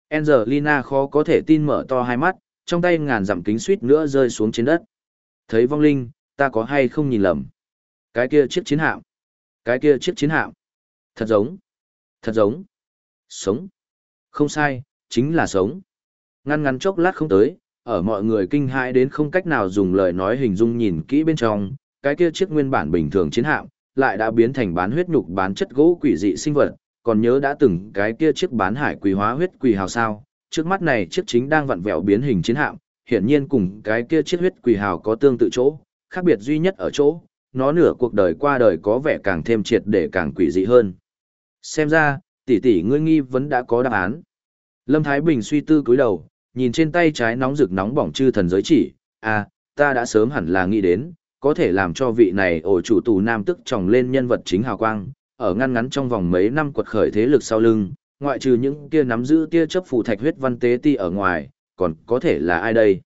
Angelina khó có thể tin mở to hai mắt, trong tay ngàn dặm kính suýt nữa rơi xuống trên đất. Thấy vong linh, ta có hay không nhìn lầm? Cái kia chiếc chiến hạm. Cái kia chiếc chiến hạm. Thật giống. Thật giống. Sống. Không sai, chính là sống. Ngăn ngắn chốc lát không tới, ở mọi người kinh hãi đến không cách nào dùng lời nói hình dung nhìn kỹ bên trong, cái kia chiếc nguyên bản bình thường chiến hạm, lại đã biến thành bán huyết nhục bán chất gỗ quỷ dị sinh vật, còn nhớ đã từng cái kia chiếc bán hải quỷ hóa huyết quỷ hào sao, trước mắt này chiếc chính đang vặn vẹo biến hình chiến hạm, hiển nhiên cùng cái kia chiếc huyết quỷ hào có tương tự chỗ, khác biệt duy nhất ở chỗ, nó nửa cuộc đời qua đời có vẻ càng thêm triệt để càng quỷ dị hơn. Xem ra, tỷ tỷ ngươi nghi vẫn đã có đáp án. Lâm Thái Bình suy tư cúi đầu, nhìn trên tay trái nóng rực nóng bỏng chư thần giới chỉ, à, ta đã sớm hẳn là nghĩ đến, có thể làm cho vị này ổ chủ tù nam tức tròng lên nhân vật chính hào quang, ở ngăn ngắn trong vòng mấy năm quật khởi thế lực sau lưng, ngoại trừ những kia nắm giữ tia chấp phù thạch huyết văn tế ti ở ngoài, còn có thể là ai đây?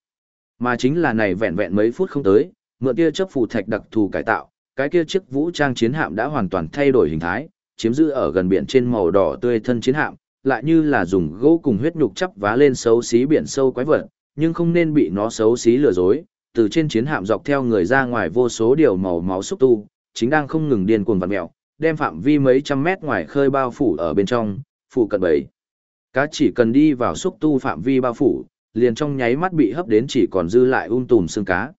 Mà chính là này vẹn vẹn mấy phút không tới, mượn tia chấp phù thạch đặc thù cải tạo, cái kia chiếc vũ trang chiến hạm đã hoàn toàn thay đổi hình thái, chiếm giữ ở gần biển trên màu đỏ tươi thân chiến hạm, lại như là dùng gỗ cùng huyết nhục chắp vá lên xấu xí biển sâu quái vật, nhưng không nên bị nó xấu xí lừa dối, từ trên chiến hạm dọc theo người ra ngoài vô số điều màu máu xúc tu, chính đang không ngừng điên cuồng vặn mèo, đem phạm vi mấy trăm mét ngoài khơi bao phủ ở bên trong, phủ cận bầy. Cá chỉ cần đi vào xúc tu phạm vi bao phủ, liền trong nháy mắt bị hấp đến chỉ còn dư lại um tùm xương cá.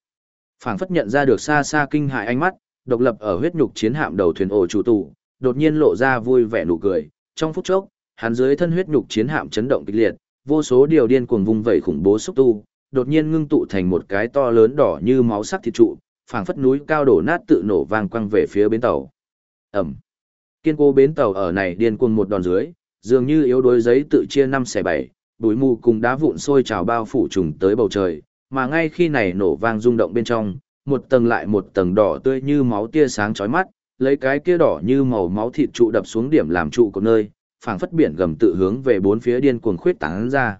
Phảng phất nhận ra được xa xa kinh hại ánh mắt, độc lập ở huyết nhục chiến hạm đầu thuyền ổ chủ tụ, đột nhiên lộ ra vui vẻ nụ cười, trong phút chốc, hắn dưới thân huyết nhục chiến hạm chấn động kịch liệt, vô số điều điên cuồng vung vẩy khủng bố xúc tu, đột nhiên ngưng tụ thành một cái to lớn đỏ như máu sắc thịt trụ, phảng phất núi cao đổ nát tự nổ vang quăng về phía bến tàu. Ẩm. Kiên cố bến tàu ở này điên cuồng một đòn dưới, dường như yếu đuối giấy tự chia năm xẻ bảy, bụi mù cùng đá vụn sôi trào bao phủ trùng tới bầu trời, mà ngay khi này nổ vang rung động bên trong, một tầng lại một tầng đỏ tươi như máu tia sáng chói mắt, lấy cái kia đỏ như màu máu thịt trụ đập xuống điểm làm trụ của nơi, phảng phất biển gầm tự hướng về bốn phía điên cuồng khuyết tán ra.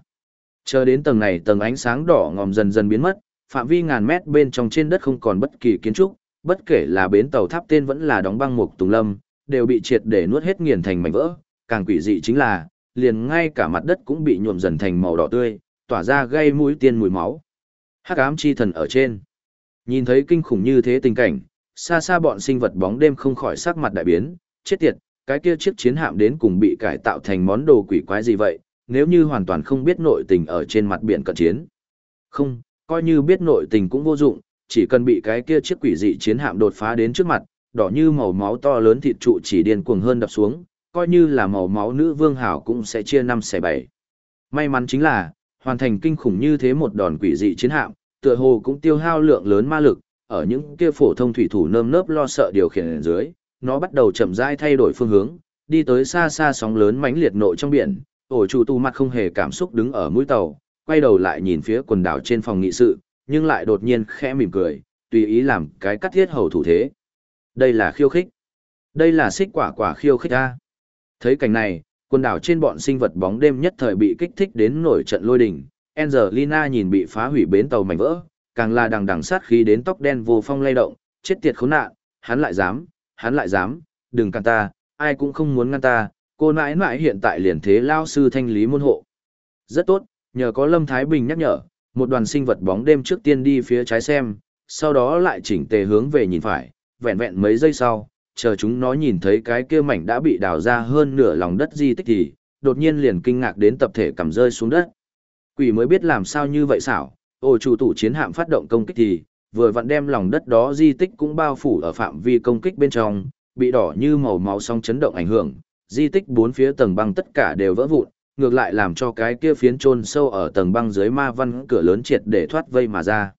Chờ đến tầng này tầng ánh sáng đỏ ngòm dần dần biến mất, phạm vi ngàn mét bên trong trên đất không còn bất kỳ kiến trúc, bất kể là bến tàu tháp tên vẫn là đóng băng mục tùng lâm, đều bị triệt để nuốt hết nghiền thành mảnh vỡ, càng quỷ dị chính là, liền ngay cả mặt đất cũng bị nhuộm dần thành màu đỏ tươi, tỏa ra gây mũi tiên mùi máu. Hắc ám chi thần ở trên. Nhìn thấy kinh khủng như thế tình cảnh, xa xa bọn sinh vật bóng đêm không khỏi sắc mặt đại biến, chết tiệt, cái kia chiếc chiến hạm đến cùng bị cải tạo thành món đồ quỷ quái gì vậy, nếu như hoàn toàn không biết nội tình ở trên mặt biển cận chiến. Không, coi như biết nội tình cũng vô dụng, chỉ cần bị cái kia chiếc quỷ dị chiến hạm đột phá đến trước mặt, đỏ như màu máu to lớn thịt trụ chỉ điên cuồng hơn đập xuống, coi như là màu máu nữ vương hảo cũng sẽ chia năm xẻ bảy. May mắn chính là, hoàn thành kinh khủng như thế một đòn quỷ dị chiến hạm, tựa hồ cũng tiêu hao lượng lớn ma lực, ở những kia phổ thông thủy thủ nơm nớp lo sợ điều khiển dưới, nó bắt đầu chậm rãi thay đổi phương hướng, đi tới xa xa sóng lớn mãnh liệt nội trong biển, ổ chủ tu mặt không hề cảm xúc đứng ở mũi tàu, quay đầu lại nhìn phía quần đảo trên phòng nghị sự, nhưng lại đột nhiên khẽ mỉm cười, tùy ý làm cái cắt thiết hầu thủ thế. Đây là khiêu khích. Đây là xích quả quả khiêu khích a. Thấy cảnh này, quần đảo trên bọn sinh vật bóng đêm nhất thời bị kích thích đến nổi trận lôi đình. Angelina nhìn bị phá hủy bến tàu mảnh vỡ, càng là đằng đằng sát khí đến tóc đen vô phong lay động, chết tiệt khốn nạn, hắn lại dám, hắn lại dám, đừng cản ta, ai cũng không muốn ngăn ta, cô nãi nãi hiện tại liền thế lao sư thanh lý môn hộ. Rất tốt, nhờ có Lâm Thái Bình nhắc nhở, một đoàn sinh vật bóng đêm trước tiên đi phía trái xem, sau đó lại chỉnh tề hướng về nhìn phải, vẹn vẹn mấy giây sau, chờ chúng nó nhìn thấy cái kia mảnh đã bị đào ra hơn nửa lòng đất di tích thì, đột nhiên liền kinh ngạc đến tập thể cầm rơi xuống đất. Quỷ mới biết làm sao như vậy xảo, ồ chủ tủ chiến hạm phát động công kích thì, vừa vặn đem lòng đất đó di tích cũng bao phủ ở phạm vi công kích bên trong, bị đỏ như màu máu song chấn động ảnh hưởng, di tích bốn phía tầng băng tất cả đều vỡ vụn, ngược lại làm cho cái kia phiến chôn sâu ở tầng băng dưới ma văn cửa lớn triệt để thoát vây mà ra.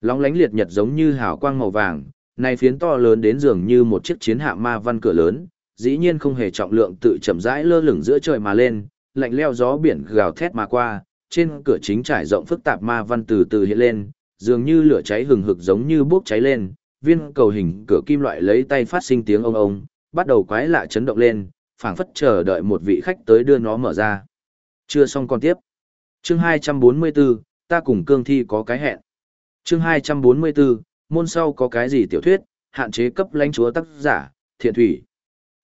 Lóng lánh liệt nhật giống như hào quang màu vàng, này phiến to lớn đến dường như một chiếc chiến hạm ma văn cửa lớn, dĩ nhiên không hề trọng lượng tự chậm rãi lơ lửng giữa trời mà lên, lạnh leo gió biển gào thét mà qua, trên cửa chính trải rộng phức tạp ma văn từ từ hiện lên, dường như lửa cháy hừng hực giống như bốc cháy lên, viên cầu hình cửa kim loại lấy tay phát sinh tiếng ông ông, bắt đầu quái lạ chấn động lên, phảng phất chờ đợi một vị khách tới đưa nó mở ra. Chưa xong còn tiếp. Chương 244, ta cùng cương thi có cái hẹn. Chương 244, môn sau có cái gì tiểu thuyết, hạn chế cấp lãnh chúa tác giả, thiện thủy.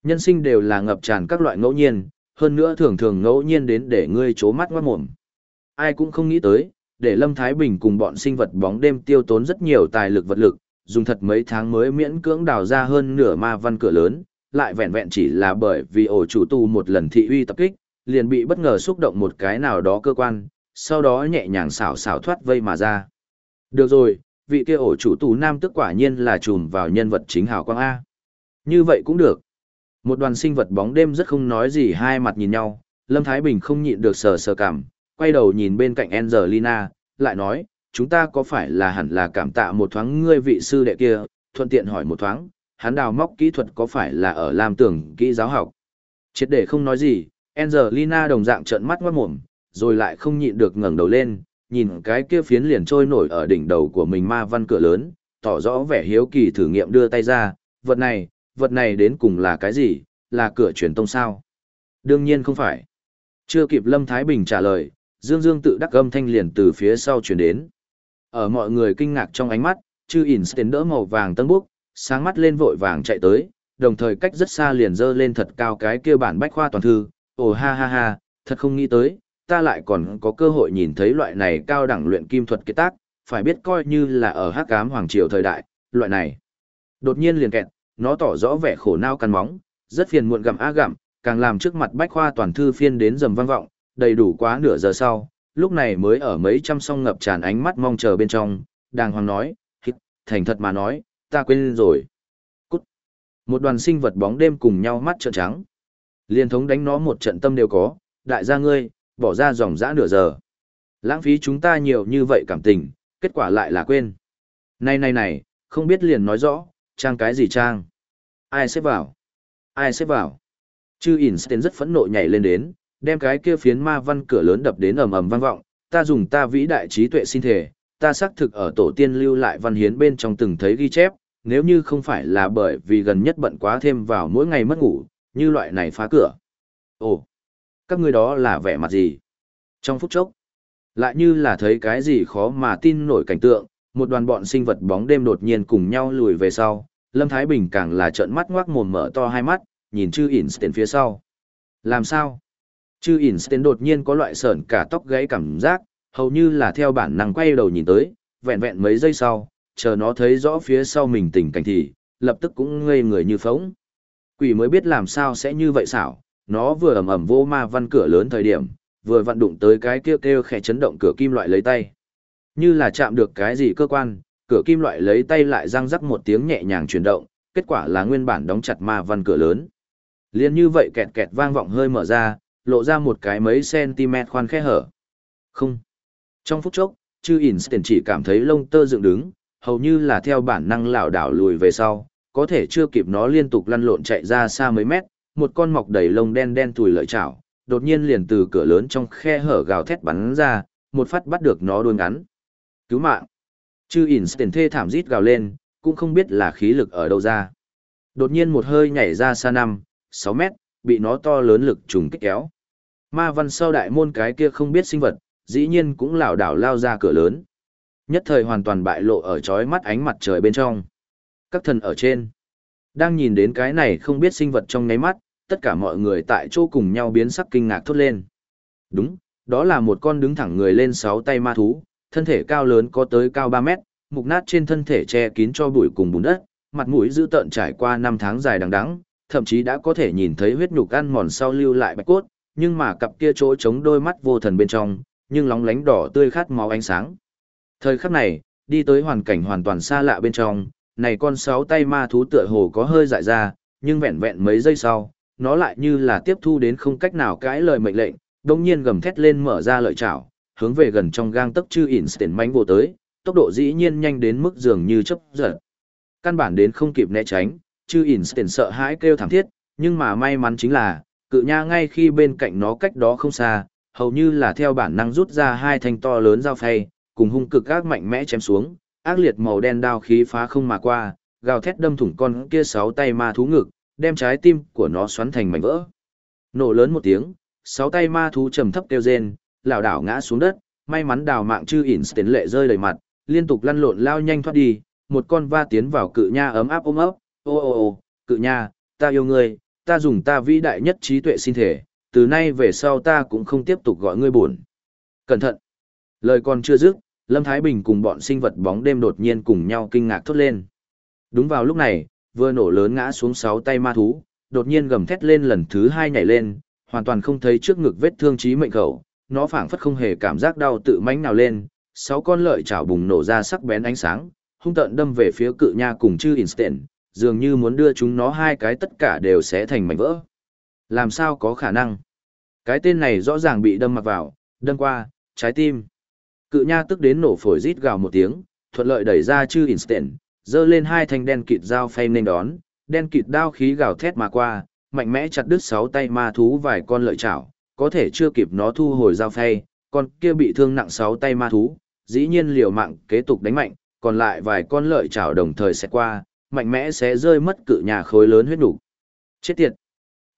Nhân sinh đều là ngập tràn các loại ngẫu nhiên, hơn nữa thường thường ngẫu nhiên đến để ngươi chố mắt ngoát mồm. Ai cũng không nghĩ tới, để Lâm Thái Bình cùng bọn sinh vật bóng đêm tiêu tốn rất nhiều tài lực vật lực, dùng thật mấy tháng mới miễn cưỡng đào ra hơn nửa ma văn cửa lớn, lại vẹn vẹn chỉ là bởi vì ổ chủ tu một lần thị uy tập kích, liền bị bất ngờ xúc động một cái nào đó cơ quan, sau đó nhẹ nhàng xảo xảo thoát vây mà ra. Được rồi, vị kia ổ chủ tù nam tức quả nhiên là trùm vào nhân vật chính hào quang A. Như vậy cũng được. Một đoàn sinh vật bóng đêm rất không nói gì hai mặt nhìn nhau, Lâm Thái Bình không nhịn được sờ sờ cảm, quay đầu nhìn bên cạnh Angelina, lại nói, chúng ta có phải là hẳn là cảm tạ một thoáng ngươi vị sư đệ kia, thuận tiện hỏi một thoáng, hắn đào móc kỹ thuật có phải là ở làm tưởng kỹ giáo học. Chết để không nói gì, Angelina đồng dạng trợn mắt ngoát mồm, rồi lại không nhịn được ngẩng đầu lên, nhìn cái kia phiến liền trôi nổi ở đỉnh đầu của mình ma văn cửa lớn, tỏ rõ vẻ hiếu kỳ thử nghiệm đưa tay ra, vật này, vật này đến cùng là cái gì, là cửa truyền tông sao? Đương nhiên không phải. Chưa kịp Lâm Thái Bình trả lời, Dương Dương tự đắc âm thanh liền từ phía sau truyền đến. Ở mọi người kinh ngạc trong ánh mắt, chư tiến đỡ màu vàng tân búc, sáng mắt lên vội vàng chạy tới, đồng thời cách rất xa liền dơ lên thật cao cái kia bản bách khoa toàn thư, ồ ha ha ha, thật không nghĩ tới, ta lại còn có cơ hội nhìn thấy loại này cao đẳng luyện kim thuật kết tác, phải biết coi như là ở hắc ám hoàng triều thời đại, loại này. Đột nhiên liền kẹt, nó tỏ rõ vẻ khổ nao cắn móng, rất phiền muộn gặm á gặm, càng làm trước mặt bách khoa toàn thư phiên đến dầm vang vọng, đầy đủ quá nửa giờ sau, lúc này mới ở mấy trăm song ngập tràn ánh mắt mong chờ bên trong, đàng hoàng nói, hít, thành thật mà nói, ta quên rồi. Cút. Một đoàn sinh vật bóng đêm cùng nhau mắt trợn trắng. Liên thống đánh nó một trận tâm đều có, đại gia ngươi, bỏ ra dòng dã nửa giờ. Lãng phí chúng ta nhiều như vậy cảm tình, kết quả lại là quên. Này này này, không biết liền nói rõ, trang cái gì trang. Ai xếp vào? Ai xếp vào? Chư Einstein rất phẫn nộ nhảy lên đến, đem cái kia phiến ma văn cửa lớn đập đến ầm ầm vang vọng, ta dùng ta vĩ đại trí tuệ xin thể, ta xác thực ở tổ tiên lưu lại văn hiến bên trong từng thấy ghi chép, nếu như không phải là bởi vì gần nhất bận quá thêm vào mỗi ngày mất ngủ, như loại này phá cửa. Ồ, các ngươi đó là vẻ mặt gì? Trong phút chốc, lại như là thấy cái gì khó mà tin nổi cảnh tượng, một đoàn bọn sinh vật bóng đêm đột nhiên cùng nhau lùi về sau, Lâm Thái Bình càng là trợn mắt ngoác mồm mở to hai mắt, nhìn chư Einstein phía sau. Làm sao? Chư Einstein đột nhiên có loại sởn cả tóc gáy cảm giác, hầu như là theo bản năng quay đầu nhìn tới, vẹn vẹn mấy giây sau, chờ nó thấy rõ phía sau mình tình cảnh thì, lập tức cũng ngây người như phóng. Quỷ mới biết làm sao sẽ như vậy xảo, nó vừa ầm ầm vô ma văn cửa lớn thời điểm, vừa vặn đụng tới cái kêu kêu khẽ chấn động cửa kim loại lấy tay. Như là chạm được cái gì cơ quan, cửa kim loại lấy tay lại răng rắc một tiếng nhẹ nhàng chuyển động, kết quả là nguyên bản đóng chặt ma văn cửa lớn. Liên như vậy kẹt kẹt vang vọng hơi mở ra, lộ ra một cái mấy cm khoan khe hở. Không. Trong phút chốc, chư Instant chỉ cảm thấy lông tơ dựng đứng, hầu như là theo bản năng lảo đảo lùi về sau, có thể chưa kịp nó liên tục lăn lộn chạy ra xa mấy mét, một con mọc đầy lông đen đen thùi lợi chảo, đột nhiên liền từ cửa lớn trong khe hở gào thét bắn ra, một phát bắt được nó đuôi ngắn. Cứu mạng. Chư Instant thê thảm rít gào lên, cũng không biết là khí lực ở đâu ra. Đột nhiên một hơi nhảy ra xa năm, sáu mét, bị nó to lớn lực trùng kích kéo. Ma văn sau đại môn cái kia không biết sinh vật, dĩ nhiên cũng lảo đảo lao ra cửa lớn. Nhất thời hoàn toàn bại lộ ở chói mắt ánh mặt trời bên trong. Các thần ở trên. Đang nhìn đến cái này không biết sinh vật trong ngáy mắt, tất cả mọi người tại chỗ cùng nhau biến sắc kinh ngạc thốt lên. Đúng, đó là một con đứng thẳng người lên sáu tay ma thú, thân thể cao lớn có tới cao 3 mét, mục nát trên thân thể che kín cho bụi cùng bùn đất, mặt mũi dữ tợn trải qua năm tháng dài đằng đẵng, thậm chí đã có thể nhìn thấy huyết nhục ăn mòn sau lưu lại bạch cốt, nhưng mà cặp kia chỗ chống đôi mắt vô thần bên trong, nhưng lóng lánh đỏ tươi khát máu ánh sáng. Thời khắc này, đi tới hoàn cảnh hoàn toàn xa lạ bên trong, này con sáu tay ma thú tựa hồ có hơi dại ra, nhưng vẹn vẹn mấy giây sau, nó lại như là tiếp thu đến không cách nào cãi lời mệnh lệnh, đồng nhiên gầm thét lên mở ra lợi chảo, hướng về gần trong gang tấc chư instant mánh vô tới, tốc độ dĩ nhiên nhanh đến mức dường như chấp giật. Căn bản đến không kịp né tránh, chư instant sợ hãi kêu thảm thiết, nhưng mà may mắn chính là, cự nha ngay khi bên cạnh nó cách đó không xa, hầu như là theo bản năng rút ra hai thanh to lớn dao phay, cùng hung cực ác mạnh mẽ chém xuống, ác liệt màu đen đao khí phá không mà qua, gào thét đâm thủng con kia sáu tay ma thú ngực, đem trái tim của nó xoắn thành mảnh vỡ. Nổ lớn một tiếng, sáu tay ma thú trầm thấp kêu rên, lảo đảo ngã xuống đất, may mắn đào mạng chư ỉn tiến lệ rơi đầy mặt, liên tục lăn lộn lao nhanh thoát đi, một con va tiến vào cự nha ấm áp ôm ấp, ô ô ô, cự nha, ta yêu ngươi, ta dùng ta vĩ đại nhất trí tuệ xin thể, từ nay về sau ta cũng không tiếp tục gọi ngươi buồn. Cẩn thận. Lời còn chưa dứt, Lâm Thái Bình cùng bọn sinh vật bóng đêm đột nhiên cùng nhau kinh ngạc thốt lên. Đúng vào lúc này, vừa nổ lớn ngã xuống sáu tay ma thú, đột nhiên gầm thét lên lần thứ hai nhảy lên, hoàn toàn không thấy trước ngực vết thương chí mệnh khẩu, nó phảng phất không hề cảm giác đau tự mãnh nào lên, sáu con lợi chảo bùng nổ ra sắc bén ánh sáng, hung tợn đâm về phía cự nha cùng chư instant, dường như muốn đưa chúng nó hai cái tất cả đều sẽ thành mảnh vỡ. Làm sao có khả năng? Cái tên này rõ ràng bị đâm mặc vào, đâm qua, trái tim. Cự nha tức đến nổ phổi rít gào một tiếng, thuận lợi đẩy ra chư instant, giơ lên hai thanh đen kịt dao phay nên đón, đen kịt đao khí gào thét mà qua, mạnh mẽ chặt đứt sáu tay ma thú vài con lợi chảo, có thể chưa kịp nó thu hồi dao phay, con kia bị thương nặng sáu tay ma thú, dĩ nhiên liều mạng kế tục đánh mạnh, còn lại vài con lợi chảo đồng thời sẽ qua, mạnh mẽ sẽ rơi mất cự nhà khối lớn huyết đủ. Chết tiệt!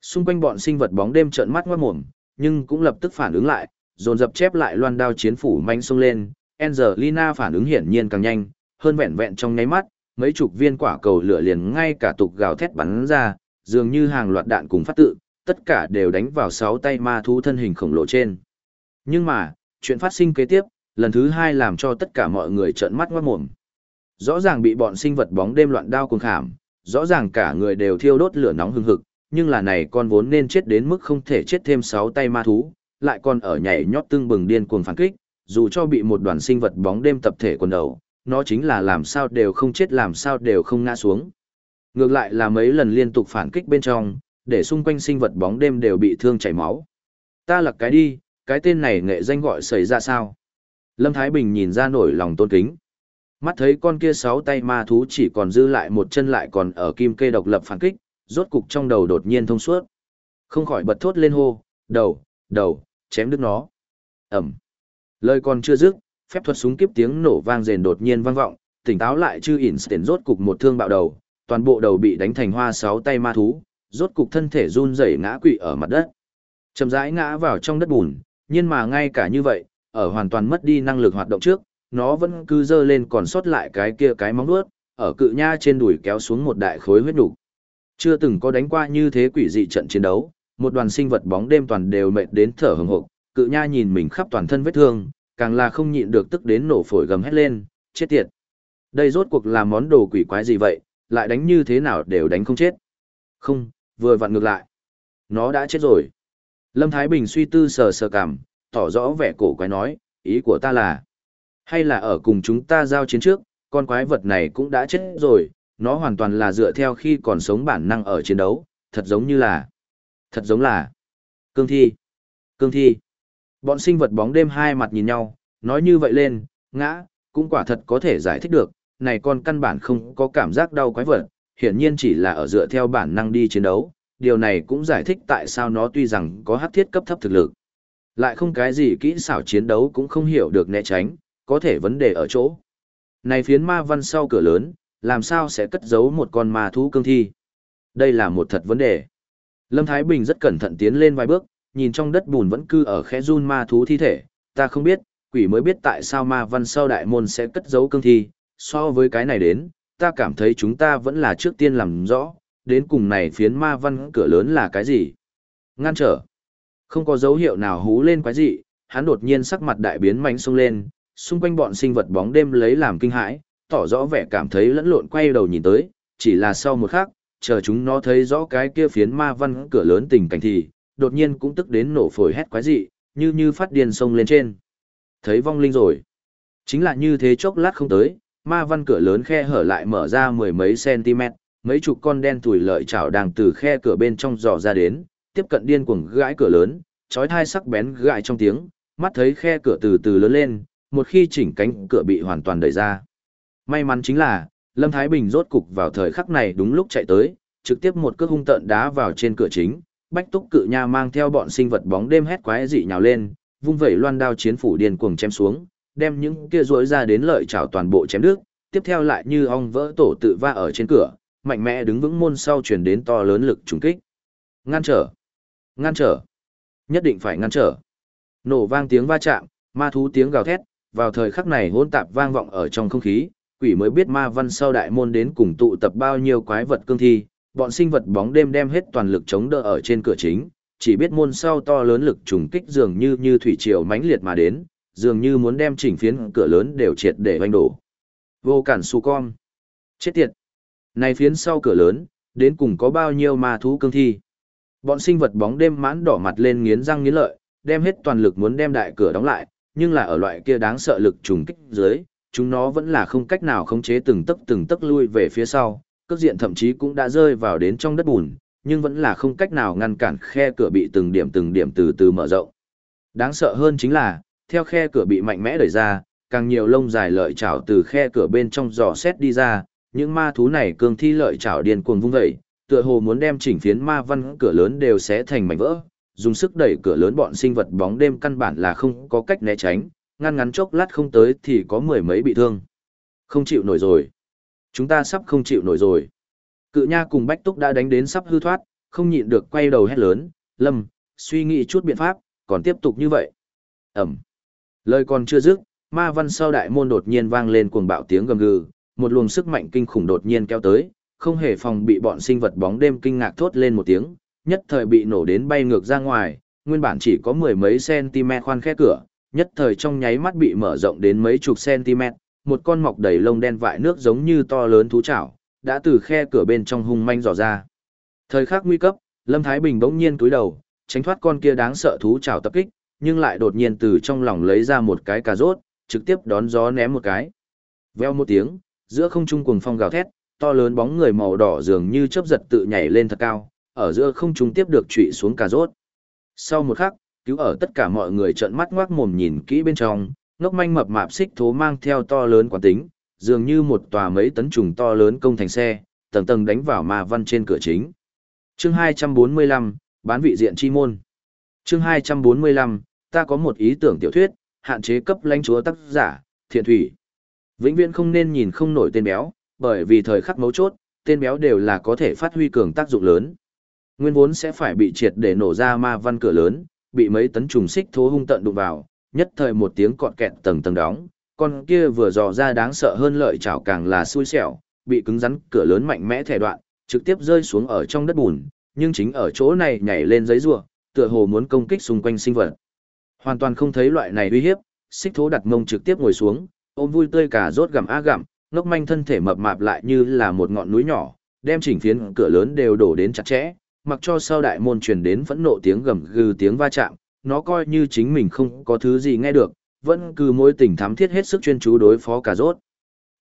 Xung quanh bọn sinh vật bóng đêm trợn mắt ngoát mồm, nhưng cũng lập tức phản ứng lại, dồn dập chép lại loan đao chiến phủ manh xông lên, Angelina phản ứng hiển nhiên càng nhanh, hơn vẹn vẹn trong nháy mắt, mấy chục viên quả cầu lửa liền ngay cả tục gào thét bắn ra, dường như hàng loạt đạn cùng phát tự, tất cả đều đánh vào sáu tay ma thú thân hình khổng lồ trên. Nhưng mà, chuyện phát sinh kế tiếp, lần thứ hai làm cho tất cả mọi người trợn mắt ngoát mồm. Rõ ràng bị bọn sinh vật bóng đêm loạn đao cuồng khảm, rõ ràng cả người đều thiêu đốt lửa nóng hừng hực, nhưng là này con vốn nên chết đến mức không thể chết thêm sáu tay ma thú, lại còn ở nhảy nhót tương bừng điên cuồng phản kích, dù cho bị một đoàn sinh vật bóng đêm tập thể quần đầu, nó chính là làm sao đều không chết làm sao đều không ngã xuống. Ngược lại là mấy lần liên tục phản kích bên trong, để xung quanh sinh vật bóng đêm đều bị thương chảy máu. Ta lặc cái đi, cái tên này nghệ danh gọi xảy ra sao? Lâm Thái Bình nhìn ra nổi lòng tôn kính. Mắt thấy con kia sáu tay ma thú chỉ còn dư lại một chân lại còn ở kim kê độc lập phản kích, rốt cục trong đầu đột nhiên thông suốt. Không khỏi bật thốt lên hô, đầu, đầu, chém đứt nó. Ẩm. Lời còn chưa dứt, phép thuật súng kiếp tiếng nổ vang rền đột nhiên vang vọng, tỉnh táo lại chư Einstein rốt cục một thương bạo đầu, toàn bộ đầu bị đánh thành hoa sáu tay ma thú, rốt cục thân thể run rẩy ngã quỵ ở mặt đất. Chậm rãi ngã vào trong đất bùn, nhưng mà ngay cả như vậy, ở hoàn toàn mất đi năng lực hoạt động trước, nó vẫn cứ dơ lên còn sót lại cái kia cái móng vuốt, ở cự nha trên đùi kéo xuống một đại khối huyết đủ. Chưa từng có đánh qua như thế quỷ dị trận chiến đấu, một đoàn sinh vật bóng đêm toàn đều mệt đến thở hừng hực, cự nha nhìn mình khắp toàn thân vết thương, càng là không nhịn được tức đến nổ phổi gầm hét lên, chết tiệt. Đây rốt cuộc là món đồ quỷ quái gì vậy, lại đánh như thế nào đều đánh không chết. Không, vừa vặn ngược lại. Nó đã chết rồi. Lâm Thái Bình suy tư sờ sờ cảm, tỏ rõ vẻ cổ quái nói, ý của ta là, hay là ở cùng chúng ta giao chiến trước, con quái vật này cũng đã chết rồi, nó hoàn toàn là dựa theo khi còn sống bản năng ở chiến đấu, thật giống như là, thật giống là, cương thi, cương thi. Bọn sinh vật bóng đêm hai mặt nhìn nhau, nói như vậy lên, ngã, cũng quả thật có thể giải thích được, này con căn bản không có cảm giác đau quái vật, hiển nhiên chỉ là ở dựa theo bản năng đi chiến đấu, điều này cũng giải thích tại sao nó tuy rằng có hắc thiết cấp thấp thực lực. Lại không cái gì kỹ xảo chiến đấu cũng không hiểu được né tránh, có thể vấn đề ở chỗ. Này phiến ma văn sau cửa lớn, làm sao sẽ cất giấu một con ma thú cương thi? Đây là một thật vấn đề. Lâm Thái Bình rất cẩn thận tiến lên vài bước, nhìn trong đất bùn vẫn cư ở khẽ run ma thú thi thể, ta không biết, quỷ mới biết tại sao ma văn sau đại môn sẽ cất giấu cương thi, so với cái này đến, ta cảm thấy chúng ta vẫn là trước tiên làm rõ, đến cùng này phiến ma văn cửa lớn là cái gì? Ngăn trở. Không có dấu hiệu nào hú lên quái gì, hắn đột nhiên sắc mặt đại biến mạnh xông lên, xung quanh bọn sinh vật bóng đêm lấy làm kinh hãi, tỏ rõ vẻ cảm thấy lẫn lộn quay đầu nhìn tới, chỉ là sau một khắc, chờ chúng nó thấy rõ cái kia phiến ma văn cửa lớn tình cảnh thì, đột nhiên cũng tức đến nổ phổi hét quái dị, như như phát điên sông lên trên. Thấy vong linh rồi. Chính là như thế chốc lát không tới, ma văn cửa lớn khe hở lại mở ra mười mấy cm, mấy chục con đen thủi lợi chảo đang từ khe cửa bên trong dò ra đến, tiếp cận điên cuồng gãi cửa lớn, chói thai sắc bén gãi trong tiếng, mắt thấy khe cửa từ từ lớn lên, một khi chỉnh cánh cửa bị hoàn toàn đẩy ra. May mắn chính là, Lâm Thái Bình rốt cục vào thời khắc này đúng lúc chạy tới, trực tiếp một cước hung tợn đá vào trên cửa chính, Bách Túc Cự Nha mang theo bọn sinh vật bóng đêm hét quái dị nhào lên, vung vẩy loan đao chiến phủ điên cuồng chém xuống, đem những kia rối ra đến lợi chảo toàn bộ chém nước, tiếp theo lại như ong vỡ tổ tự va ở trên cửa, mạnh mẽ đứng vững môn sau truyền đến to lớn lực trùng kích. Ngăn trở! Ngăn trở! Nhất định phải ngăn trở! Nổ vang tiếng va chạm, ma thú tiếng gào thét, vào thời khắc này hỗn tạp vang vọng ở trong không khí, quỷ mới biết ma văn sau đại môn đến cùng tụ tập bao nhiêu quái vật cương thi, bọn sinh vật bóng đêm đem hết toàn lực chống đỡ ở trên cửa chính, chỉ biết môn sau to lớn lực trùng kích dường như như thủy triều mãnh liệt mà đến, dường như muốn đem chỉnh phiến cửa lớn đều triệt để hoành đổ. Vô cản su con. Chết tiệt. Này phiến sau cửa lớn, đến cùng có bao nhiêu ma thú cương thi. Bọn sinh vật bóng đêm mãn đỏ mặt lên nghiến răng nghiến lợi, đem hết toàn lực muốn đem đại cửa đóng lại, nhưng là ở loại kia đáng sợ lực trùng kích dưới, chúng nó vẫn là không cách nào khống chế từng tấc từng tấc lui về phía sau, cước diện thậm chí cũng đã rơi vào đến trong đất bùn, nhưng vẫn là không cách nào ngăn cản khe cửa bị từng điểm từng điểm từ từ mở rộng. Đáng sợ hơn chính là, theo khe cửa bị mạnh mẽ đẩy ra, càng nhiều lông dài lợi chảo từ khe cửa bên trong giò xét đi ra, những ma thú này cường thi lợi chảo điên cuồng vung vẩy, tựa hồ muốn đem chỉnh phiến ma văn cửa lớn đều xé thành mảnh vỡ, dùng sức đẩy cửa lớn bọn sinh vật bóng đêm căn bản là không có cách né tránh, ngăn ngắn chốc lát không tới thì có mười mấy bị thương. Không chịu nổi rồi. Chúng ta sắp không chịu nổi rồi. Cự nha cùng Bách Túc đã đánh đến sắp hư thoát, không nhịn được quay đầu hét lớn, Lâm, suy nghĩ chút biện pháp, còn tiếp tục như vậy. Ẩm. Lời còn chưa dứt, ma văn sau đại môn đột nhiên vang lên cuồng bạo tiếng gầm gừ, một luồng sức mạnh kinh khủng đột nhiên kéo tới, không hề phòng bị bọn sinh vật bóng đêm kinh ngạc thốt lên một tiếng, nhất thời bị nổ đến bay ngược ra ngoài, nguyên bản chỉ có mười mấy cm khoan khe cửa, nhất thời trong nháy mắt bị mở rộng đến mấy chục cm, một con mọc đầy lông đen vại nước giống như to lớn thú chảo, đã từ khe cửa bên trong hung manh dò ra. Thời khắc nguy cấp, Lâm Thái Bình bỗng nhiên túi đầu, tránh thoát con kia đáng sợ thú chảo tập kích, nhưng lại đột nhiên từ trong lòng lấy ra một cái cà rốt, trực tiếp đón gió ném một cái. Veo một tiếng, giữa không trung cuồng phong gào thét, to lớn bóng người màu đỏ dường như chớp giật tự nhảy lên thật cao, ở giữa không trung tiếp được trụy xuống cà rốt. Sau một khắc, cứu ở tất cả mọi người trợn mắt ngoác mồm nhìn kỹ bên trong, ngốc manh mập mạp xích thố mang theo to lớn quán tính, dường như một tòa mấy tấn trùng to lớn công thành xe, tầng tầng đánh vào ma văn trên cửa chính. Chương 245, bán vị diện chi môn. Chương 245, ta có một ý tưởng tiểu thuyết, hạn chế cấp lãnh chúa tác giả, thiện thủy. Vĩnh viễn không nên nhìn không nổi tên béo, bởi vì thời khắc mấu chốt, tên béo đều là có thể phát huy cường tác dụng lớn. Nguyên vốn sẽ phải bị triệt để nổ ra ma văn cửa lớn, bị mấy tấn trùng xích thố hung tận đụng vào, nhất thời một tiếng cọt kẹt tầng tầng đóng, con kia vừa dò ra đáng sợ hơn lợi chảo càng là xui xẻo, bị cứng rắn cửa lớn mạnh mẽ thẻ đoạn, trực tiếp rơi xuống ở trong đất bùn, nhưng chính ở chỗ này nhảy lên giấy rùa, tựa hồ muốn công kích xung quanh sinh vật. Hoàn toàn không thấy loại này uy hiếp, xích thố đặt mông trực tiếp ngồi xuống, ôm vui tươi cả rốt gặm á gặm, ngốc manh thân thể mập mạp lại như là một ngọn núi nhỏ, đem chỉnh phiến cửa lớn đều đổ đến chặt chẽ, mặc cho sau đại môn truyền đến phẫn nộ tiếng gầm gừ tiếng va chạm, nó coi như chính mình không có thứ gì nghe được, vẫn cứ mối tình thám thiết hết sức chuyên chú đối phó cà rốt.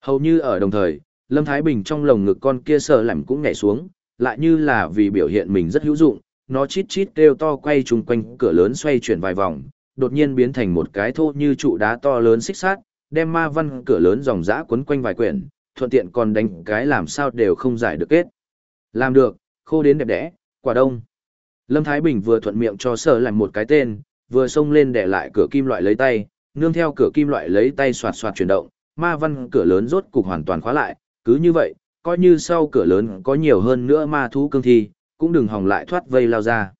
Hầu như ở đồng thời, Lâm Thái Bình trong lồng ngực con kia sợ lạnh cũng nhảy xuống, lại như là vì biểu hiện mình rất hữu dụng, nó chít chít kêu to quay chung quanh cửa lớn xoay chuyển vài vòng, đột nhiên biến thành một cái thô như trụ đá to lớn xích sát, đem ma văn cửa lớn dòng dã quấn quanh vài quyển, thuận tiện còn đánh cái làm sao đều không giải được kết. Làm được, khô đến đẹp đẽ, quả đông. Lâm Thái Bình vừa thuận miệng cho sở lại một cái tên, vừa xông lên để lại cửa kim loại lấy tay, nương theo cửa kim loại lấy tay xoạt xoạt chuyển động, ma văn cửa lớn rốt cục hoàn toàn khóa lại, cứ như vậy, coi như sau cửa lớn có nhiều hơn nữa ma thú cương thi, cũng đừng hòng lại thoát vây lao ra.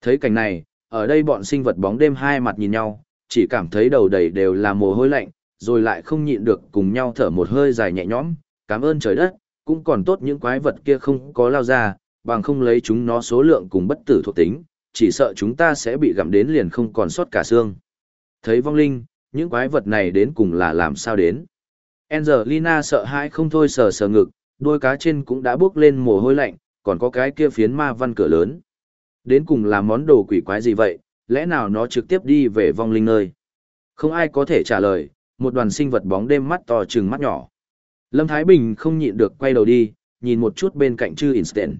Thấy cảnh này, ở đây bọn sinh vật bóng đêm hai mặt nhìn nhau, chỉ cảm thấy đầu đầy đều là mồ hôi lạnh, rồi lại không nhịn được cùng nhau thở một hơi dài nhẹ nhõm, cảm ơn trời đất, cũng còn tốt những quái vật kia không có lao ra, bằng không lấy chúng nó số lượng cùng bất tử thuộc tính, chỉ sợ chúng ta sẽ bị gặm đến liền không còn sót cả xương. Thấy vong linh, những quái vật này đến cùng là làm sao đến. Angelina sợ hãi không thôi sờ sờ ngực, đôi cá trên cũng đã bước lên mồ hôi lạnh, còn có cái kia phiến ma văn cửa lớn. Đến cùng là món đồ quỷ quái gì vậy, lẽ nào nó trực tiếp đi về vong linh nơi? Không ai có thể trả lời, một đoàn sinh vật bóng đêm mắt to trừng mắt nhỏ. Lâm Thái Bình không nhịn được quay đầu đi, nhìn một chút bên cạnh chư Instant.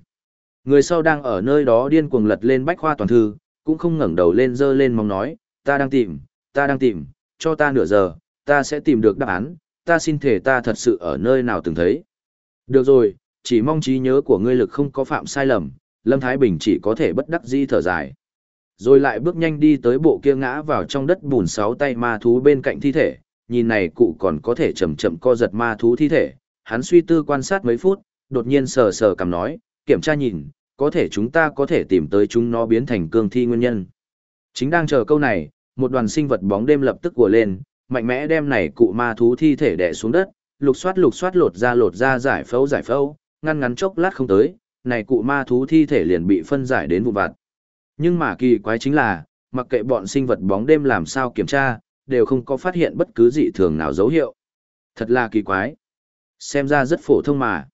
Người sau đang ở nơi đó điên cuồng lật lên bách khoa toàn thư, cũng không ngẩng đầu lên dơ lên mong nói, ta đang tìm, ta đang tìm, cho ta nửa giờ, ta sẽ tìm được đáp án, ta xin thể ta thật sự ở nơi nào từng thấy. Được rồi, chỉ mong trí nhớ của ngươi lực không có phạm sai lầm, Lâm Thái Bình chỉ có thể bất đắc dĩ thở dài. Rồi lại bước nhanh đi tới bộ kia ngã vào trong đất bùn sáu tay ma thú bên cạnh thi thể, nhìn này cụ còn có thể chậm chậm co giật ma thú thi thể. Hắn suy tư quan sát mấy phút, đột nhiên sờ sờ cầm nói, kiểm tra nhìn, có thể chúng ta có thể tìm tới chúng nó biến thành cương thi nguyên nhân. Chính đang chờ câu này, một đoàn sinh vật bóng đêm lập tức của lên, mạnh mẽ đem này cụ ma thú thi thể đè xuống đất, lục soát lục soát lột ra lột ra giải phẫu giải phẫu, ngăn ngắn chốc lát không tới, này cụ ma thú thi thể liền bị phân giải đến vụn vặt. Nhưng mà kỳ quái chính là, mặc kệ bọn sinh vật bóng đêm làm sao kiểm tra, đều không có phát hiện bất cứ dị thường nào dấu hiệu. Thật là kỳ quái. Xem ra rất phổ thông mà.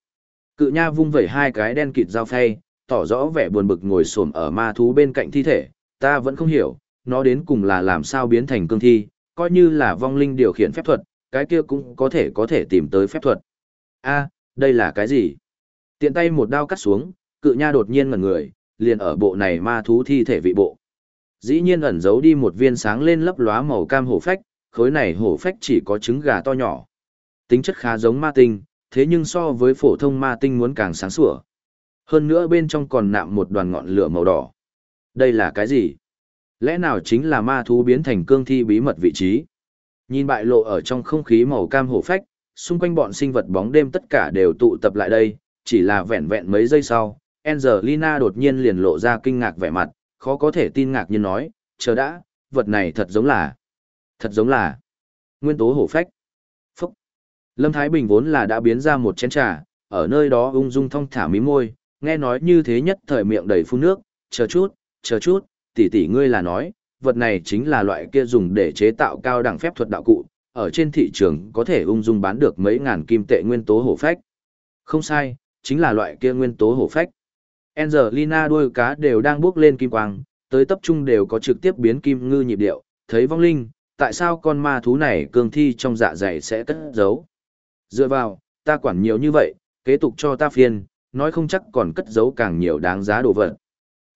Cự nha vung vẩy hai cái đen kịt dao phay, tỏ rõ vẻ buồn bực ngồi xổm ở ma thú bên cạnh thi thể, ta vẫn không hiểu, nó đến cùng là làm sao biến thành cương thi, coi như là vong linh điều khiển phép thuật, cái kia cũng có thể có thể tìm tới phép thuật. A, đây là cái gì? Tiện tay một đao cắt xuống, cự nha đột nhiên ngẩn người, liền ở bộ này ma thú thi thể vị bộ. Dĩ nhiên ẩn giấu đi một viên sáng lên lấp lóa màu cam hổ phách, khối này hổ phách chỉ có trứng gà to nhỏ. Tính chất khá giống ma tinh, thế nhưng so với phổ thông ma tinh muốn càng sáng sủa. Hơn nữa bên trong còn nạm một đoàn ngọn lửa màu đỏ. Đây là cái gì? Lẽ nào chính là ma thú biến thành cương thi bí mật vị trí? Nhìn bại lộ ở trong không khí màu cam hổ phách, xung quanh bọn sinh vật bóng đêm tất cả đều tụ tập lại đây, chỉ là vẹn vẹn mấy giây sau, Angelina đột nhiên liền lộ ra kinh ngạc vẻ mặt, khó có thể tin ngạc nhiên nói, chờ đã, vật này thật giống là, thật giống là, nguyên tố hổ phách. Lâm Thái Bình vốn là đã biến ra một chén trà, ở nơi đó ung dung thong thả mí môi, nghe nói như thế nhất thời miệng đầy phun nước, chờ chút, chờ chút, tỷ tỷ ngươi là nói, vật này chính là loại kia dùng để chế tạo cao đẳng phép thuật đạo cụ, ở trên thị trường có thể ung dung bán được mấy ngàn kim tệ nguyên tố hổ phách. Không sai, chính là loại kia nguyên tố hổ phách. Angelina đuôi cá đều đang bước lên kim quang, tới tập trung đều có trực tiếp biến kim ngư nhịp điệu, thấy vong linh, tại sao con ma thú này cường thi trong dạ dày sẽ cất giấu. Dựa vào, ta quản nhiều như vậy, kế tục cho ta phiên nói không chắc còn cất giấu càng nhiều đáng giá đồ vật.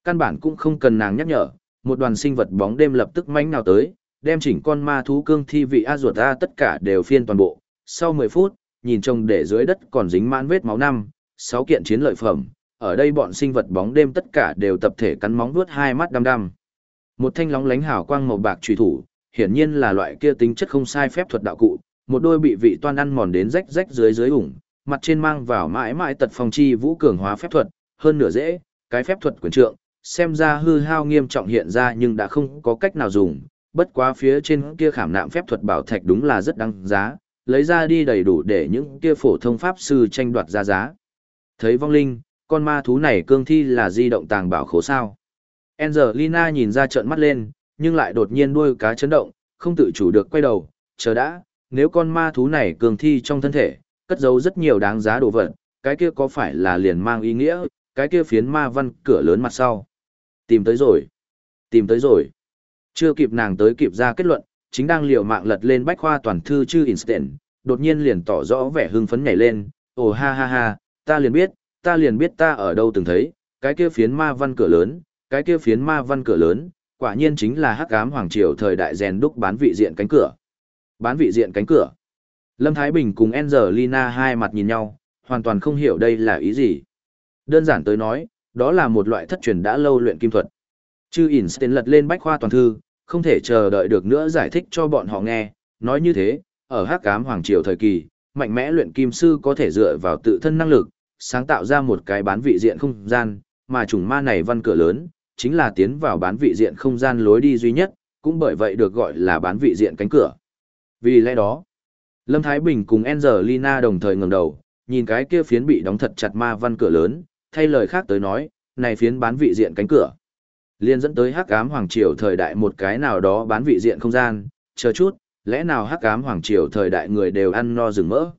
Căn bản cũng không cần nàng nhắc nhở, một đoàn sinh vật bóng đêm lập tức manh nào tới, đem chỉnh con ma thú cương thi vị a ruột ra tất cả đều phiên toàn bộ. Sau 10 phút, nhìn trông để dưới đất còn dính mãn vết máu năm, sáu kiện chiến lợi phẩm, ở đây bọn sinh vật bóng đêm tất cả đều tập thể cắn móng vuốt hai mắt đăm đăm. Một thanh lóng lánh hào quang màu bạc truy thủ, hiển nhiên là loại kia tính chất không sai phép thuật đạo cụ, một đôi bị vị toan ăn mòn đến rách rách dưới dưới ủng, mặt trên mang vào mãi mãi tật phong chi vũ cường hóa phép thuật, hơn nửa dễ, cái phép thuật quyền trượng, xem ra hư hao nghiêm trọng hiện ra nhưng đã không có cách nào dùng, bất quá phía trên kia khảm nạm phép thuật bảo thạch đúng là rất đáng giá, lấy ra đi đầy đủ để những kia phổ thông pháp sư tranh đoạt ra giá. Thấy vong linh, con ma thú này cương thi là di động tàng bảo khố sao. Angelina nhìn ra trợn mắt lên, nhưng lại đột nhiên đuôi cá chấn động, không tự chủ được quay đầu, chờ đã, nếu con ma thú này cường thi trong thân thể, cất giấu rất nhiều đáng giá đồ vật, cái kia có phải là liền mang ý nghĩa, cái kia phiến ma văn cửa lớn mặt sau. Tìm tới rồi, tìm tới rồi. Chưa kịp nàng tới kịp ra kết luận, chính đang liều mạng lật lên bách khoa toàn thư chư instant, đột nhiên liền tỏ rõ vẻ hưng phấn nhảy lên, ồ ha ha ha, ta liền biết, ta liền biết ta ở đâu từng thấy, cái kia phiến ma văn cửa lớn, cái kia phiến ma văn cửa lớn, quả nhiên chính là hắc ám hoàng triều thời đại rèn đúc bán vị diện cánh cửa. Bán vị diện cánh cửa. Lâm Thái Bình cùng Angelina hai mặt nhìn nhau, hoàn toàn không hiểu đây là ý gì. Đơn giản tới nói, đó là một loại thất truyền đã lâu luyện kim thuật. Chư Einstein lật lên bách khoa toàn thư, không thể chờ đợi được nữa giải thích cho bọn họ nghe, nói như thế, ở hắc ám hoàng triều thời kỳ, mạnh mẽ luyện kim sư có thể dựa vào tự thân năng lực, sáng tạo ra một cái bán vị diện không gian, mà chủng ma này văn cửa lớn, chính là tiến vào bán vị diện không gian lối đi duy nhất, cũng bởi vậy được gọi là bán vị diện cánh cửa. Vì lẽ đó, Lâm Thái Bình cùng Angelina đồng thời ngẩng đầu, nhìn cái kia phiến bị đóng thật chặt ma văn cửa lớn, thay lời khác tới nói, này phiến bán vị diện cánh cửa. Liên dẫn tới hắc ám hoàng triều thời đại một cái nào đó bán vị diện không gian, chờ chút, lẽ nào hắc ám hoàng triều thời đại người đều ăn no rừng mỡ.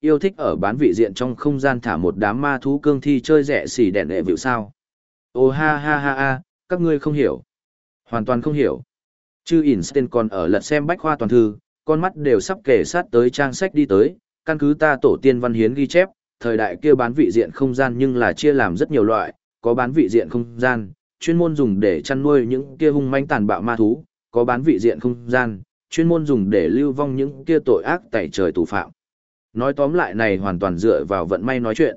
Yêu thích ở bán vị diện trong không gian thả một đám ma thú cương thi chơi rẻ xỉ đèn đệ vịu sao. Ô ha ha ha ha, các ngươi không hiểu. Hoàn toàn không hiểu. Chư Einstein còn ở lật xem bách khoa toàn thư, con mắt đều sắp kể sát tới trang sách đi tới, căn cứ ta tổ tiên văn hiến ghi chép, thời đại kia bán vị diện không gian nhưng là chia làm rất nhiều loại, có bán vị diện không gian, chuyên môn dùng để chăn nuôi những kia hung manh tàn bạo ma thú, có bán vị diện không gian, chuyên môn dùng để lưu vong những kia tội ác tẩy trời tù phạm. Nói tóm lại này hoàn toàn dựa vào vận may nói chuyện.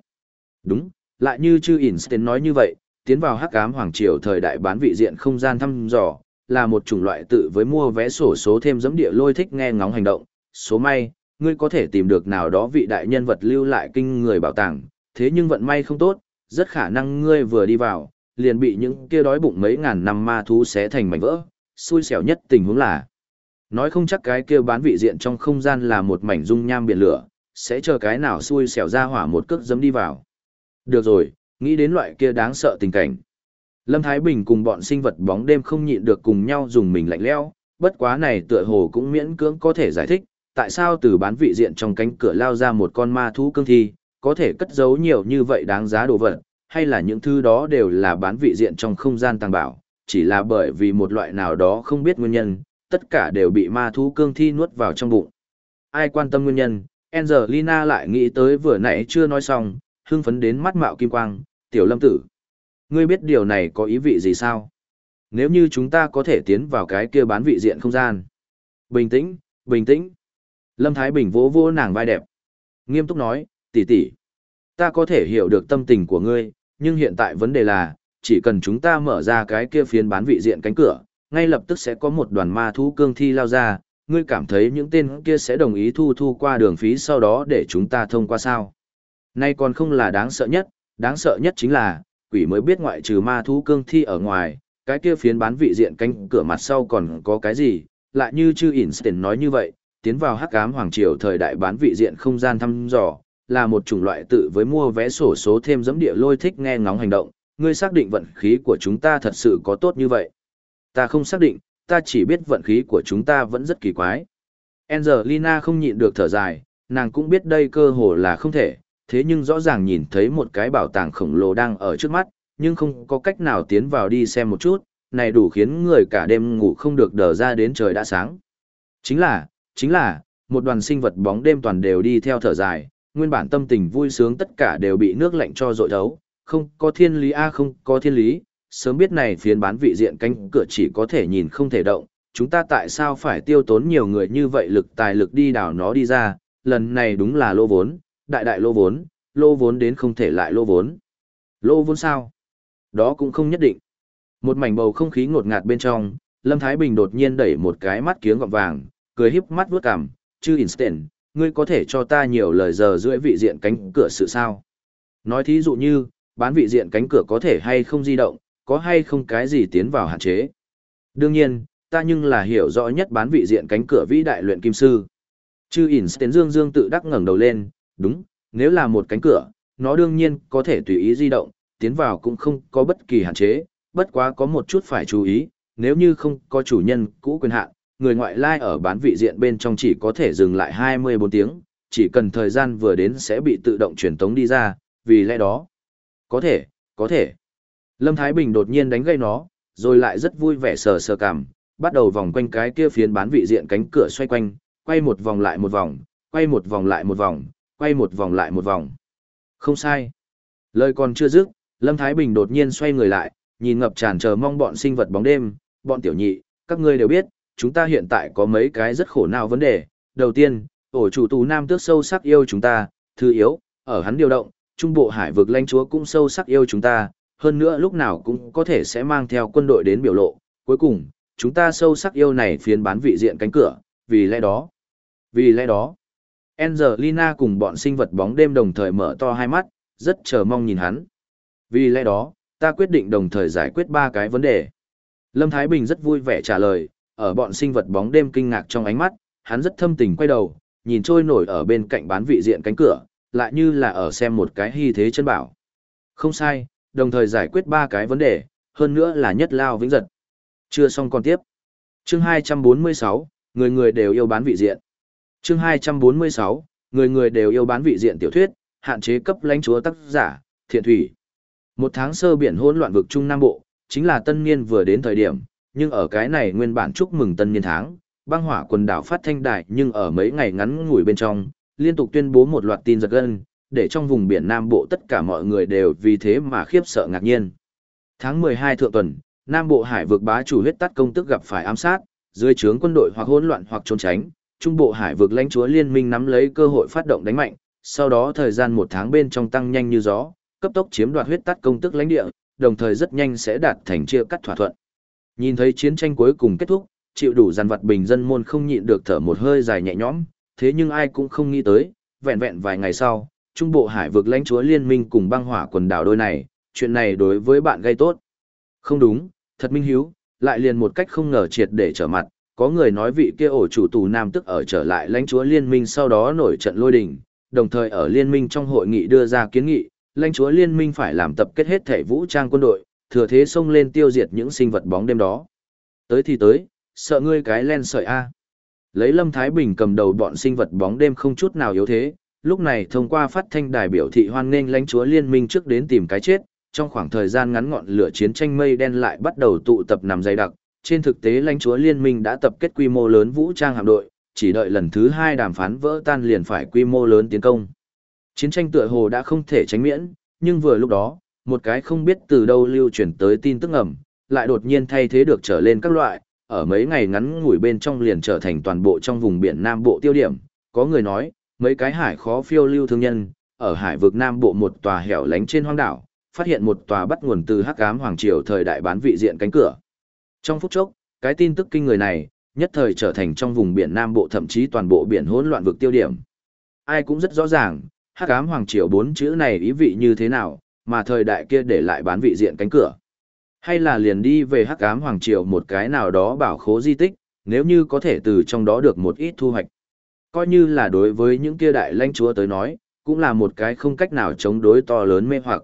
Đúng, lại như chư Einstein nói như vậy, tiến vào hắc ám hoàng triều thời đại bán vị diện không gian thăm dò, là một chủng loại tự với mua vé sổ số thêm giấm địa lôi thích nghe ngóng hành động. Số may, ngươi có thể tìm được nào đó vị đại nhân vật lưu lại kinh người bảo tàng, thế nhưng vận may không tốt, rất khả năng ngươi vừa đi vào, liền bị những kia đói bụng mấy ngàn năm ma thú xé thành mảnh vỡ. Xui xẻo nhất tình huống là, nói không chắc cái kia bán vị diện trong không gian là một mảnh dung nham biển lửa, sẽ chờ cái nào xui xẻo ra hỏa một cước dấm đi vào. Được rồi, nghĩ đến loại kia đáng sợ tình cảnh. Lâm Thái Bình cùng bọn sinh vật bóng đêm không nhịn được cùng nhau dùng mình lạnh lẽo, bất quá này tựa hồ cũng miễn cưỡng có thể giải thích, tại sao từ bán vị diện trong cánh cửa lao ra một con ma thú cương thi, có thể cất giấu nhiều như vậy đáng giá đồ vật, hay là những thứ đó đều là bán vị diện trong không gian tăng bảo, chỉ là bởi vì một loại nào đó không biết nguyên nhân, tất cả đều bị ma thú cương thi nuốt vào trong bụng. Ai quan tâm nguyên nhân, Angelina lại nghĩ tới vừa nãy chưa nói xong, hưng phấn đến mắt mạo kim quang, tiểu lâm tử. Ngươi biết điều này có ý vị gì sao? Nếu như chúng ta có thể tiến vào cái kia bán vị diện không gian. Bình tĩnh, bình tĩnh. Lâm Thái Bình vỗ vỗ nàng vai đẹp. Nghiêm túc nói, tỷ tỷ, ta có thể hiểu được tâm tình của ngươi, nhưng hiện tại vấn đề là, chỉ cần chúng ta mở ra cái kia phiến bán vị diện cánh cửa, ngay lập tức sẽ có một đoàn ma thú cương thi lao ra, ngươi cảm thấy những tên kia sẽ đồng ý thu thu qua đường phí sau đó để chúng ta thông qua sao. Nay còn không là đáng sợ nhất, đáng sợ nhất chính là, quỷ mới biết ngoại trừ ma thú cương thi ở ngoài, cái kia phiến bán vị diện cánh cửa mặt sau còn có cái gì, lại như chư Einstein nói như vậy, tiến vào hắc ám hoàng triều thời đại bán vị diện không gian thăm dò, là một chủng loại tự với mua vé sổ số thêm giấm địa lôi thích nghe ngóng hành động, ngươi xác định vận khí của chúng ta thật sự có tốt như vậy. Ta không xác định, ta chỉ biết vận khí của chúng ta vẫn rất kỳ quái. Angelina không nhịn được thở dài, nàng cũng biết đây cơ hồ là không thể, thế nhưng rõ ràng nhìn thấy một cái bảo tàng khổng lồ đang ở trước mắt, nhưng không có cách nào tiến vào đi xem một chút, này đủ khiến người cả đêm ngủ không được đờ ra đến trời đã sáng. Chính là, chính là, một đoàn sinh vật bóng đêm toàn đều đi theo thở dài, nguyên bản tâm tình vui sướng tất cả đều bị nước lạnh cho dội thấu, không có thiên lý a à, không có thiên lý, sớm biết này phiến bán vị diện canh cửa chỉ có thể nhìn không thể động, chúng ta tại sao phải tiêu tốn nhiều người như vậy lực tài lực đi đào nó đi ra, lần này đúng là lô vốn, đại đại lô vốn, lô vốn đến không thể lại lô vốn. Lô vốn sao? Đó cũng không nhất định. Một mảnh bầu không khí ngột ngạt bên trong, Lâm Thái Bình đột nhiên đẩy một cái mắt kiếng gọng vàng, cười híp mắt vuốt cằm, chư Instant, ngươi có thể cho ta nhiều lời giờ rưỡi vị diện cánh cửa sự sao? Nói thí dụ như, bán vị diện cánh cửa có thể hay không di động, có hay không cái gì tiến vào hạn chế. Đương nhiên, ta nhưng là hiểu rõ nhất bán vị diện cánh cửa vĩ đại luyện kim sư. Chư Instant dương dương tự đắc ngẩng đầu lên, đúng, nếu là một cánh cửa, nó đương nhiên có thể tùy ý di động, tiến vào cũng không có bất kỳ hạn chế, bất quá có một chút phải chú ý, nếu như không có chủ nhân cũ quyền hạn, người ngoại lai ở bán vị diện bên trong chỉ có thể dừng lại 24 tiếng, chỉ cần thời gian vừa đến sẽ bị tự động truyền tống đi ra, vì lẽ đó. Có thể, có thể. Lâm Thái Bình đột nhiên đánh gây nó, rồi lại rất vui vẻ sờ sờ cảm, bắt đầu vòng quanh cái kia phiến bán vị diện cánh cửa xoay quanh, quay một vòng lại một vòng, quay một vòng lại một vòng, quay một vòng lại một vòng. Không sai. Lời còn chưa dứt, Lâm Thái Bình đột nhiên xoay người lại, nhìn ngập tràn chờ mong bọn sinh vật bóng đêm, bọn tiểu nhị, các ngươi đều biết, chúng ta hiện tại có mấy cái rất khổ não vấn đề. Đầu tiên, ổ chủ tù nam tước sâu sắc yêu chúng ta, thứ yếu, ở hắn điều động, trung bộ hải vực lãnh chúa cũng sâu sắc yêu chúng ta, hơn nữa lúc nào cũng có thể sẽ mang theo quân đội đến biểu lộ. Cuối cùng, chúng ta sâu sắc yêu này phiến bán vị diện cánh cửa, vì lẽ đó. Vì lẽ đó, Angelina cùng bọn sinh vật bóng đêm đồng thời mở to hai mắt, rất chờ mong nhìn hắn. Vì lẽ đó, ta quyết định đồng thời giải quyết ba cái vấn đề. Lâm Thái Bình rất vui vẻ trả lời, ở bọn sinh vật bóng đêm kinh ngạc trong ánh mắt, hắn rất thâm tình quay đầu, nhìn trôi nổi ở bên cạnh bán vị diện cánh cửa, lại như là ở xem một cái hy thế chân bảo. Không sai, đồng thời giải quyết ba cái vấn đề, hơn nữa là nhất lao vĩnh giật. Chưa xong còn tiếp. Chương 246, người người đều yêu bán vị diện. Chương 246, người người đều yêu bán vị diện tiểu thuyết, hạn chế cấp lãnh chúa tác giả, thiện thủy. Một tháng sơ biển hỗn loạn vực Trung Nam Bộ, chính là tân niên vừa đến thời điểm, nhưng ở cái này nguyên bản chúc mừng tân niên tháng, băng hỏa quần đảo phát thanh đại nhưng ở mấy ngày ngắn ngủi bên trong, liên tục tuyên bố một loạt tin giật gân, để trong vùng biển Nam Bộ tất cả mọi người đều vì thế mà khiếp sợ ngạc nhiên. Tháng 12 thượng tuần, Nam Bộ hải vực bá chủ huyết tắt công tức gặp phải ám sát, dưới trướng quân đội hoặc hỗn loạn hoặc trốn tránh, Trung Bộ hải vực lãnh chúa liên minh nắm lấy cơ hội phát động đánh mạnh, sau đó thời gian một tháng bên trong tăng nhanh như gió, cấp tốc chiếm đoạt huyết tắt công tức lãnh địa, đồng thời rất nhanh sẽ đạt thành chia cắt thỏa thuận. Nhìn thấy chiến tranh cuối cùng kết thúc, chịu đủ gian vật bình dân môn không nhịn được thở một hơi dài nhẹ nhõm, thế nhưng ai cũng không nghĩ tới, vẹn vẹn vài ngày sau, Trung Bộ Hải vực lãnh chúa liên minh cùng băng hỏa quần đảo đôi này, chuyện này đối với bạn gây tốt. Không đúng, thật minh hiếu, lại liền một cách không ngờ triệt để trở mặt, có người nói vị kia ổ chủ tù nam tức ở trở lại lãnh chúa liên minh sau đó nổi trận lôi đình, đồng thời ở liên minh trong hội nghị đưa ra kiến nghị, lãnh chúa liên minh phải làm tập kết hết thể vũ trang quân đội, thừa thế xông lên tiêu diệt những sinh vật bóng đêm đó. Tới thì tới, sợ ngươi cái len sợi A. Lấy Lâm Thái Bình cầm đầu bọn sinh vật bóng đêm không chút nào yếu thế, lúc này thông qua phát thanh đài biểu thị hoan nghênh lãnh chúa liên minh trước đến tìm cái chết, trong khoảng thời gian ngắn ngọn lửa chiến tranh mây đen lại bắt đầu tụ tập nằm dày đặc, trên thực tế lãnh chúa liên minh đã tập kết quy mô lớn vũ trang hạm đội, chỉ đợi lần thứ hai đàm phán vỡ tan liền phải quy mô lớn tiến công. Chiến tranh tựa hồ đã không thể tránh miễn, nhưng vừa lúc đó, một cái không biết từ đâu lưu truyền tới tin tức ẩm, lại đột nhiên thay thế được trở lên các loại, ở mấy ngày ngắn ngủi bên trong liền trở thành toàn bộ trong vùng biển Nam Bộ tiêu điểm. Có người nói, mấy cái hải khó phiêu lưu thương nhân, ở hải vực Nam Bộ một tòa hẻo lánh trên hoang đảo, phát hiện một tòa bắt nguồn từ hắc ám hoàng triều thời đại bán vị diện cánh cửa. Trong phút chốc, cái tin tức kinh người này, nhất thời trở thành trong vùng biển Nam Bộ thậm chí toàn bộ biển hỗn loạn vực tiêu điểm. Ai cũng rất rõ ràng, hắc ám hoàng triều bốn chữ này ý vị như thế nào, mà thời đại kia để lại bán vị diện cánh cửa. Hay là liền đi về hắc ám hoàng triều một cái nào đó bảo khố di tích, nếu như có thể từ trong đó được một ít thu hoạch. Coi như là đối với những kia đại lãnh chúa tới nói, cũng là một cái không cách nào chống đối to lớn mê hoặc.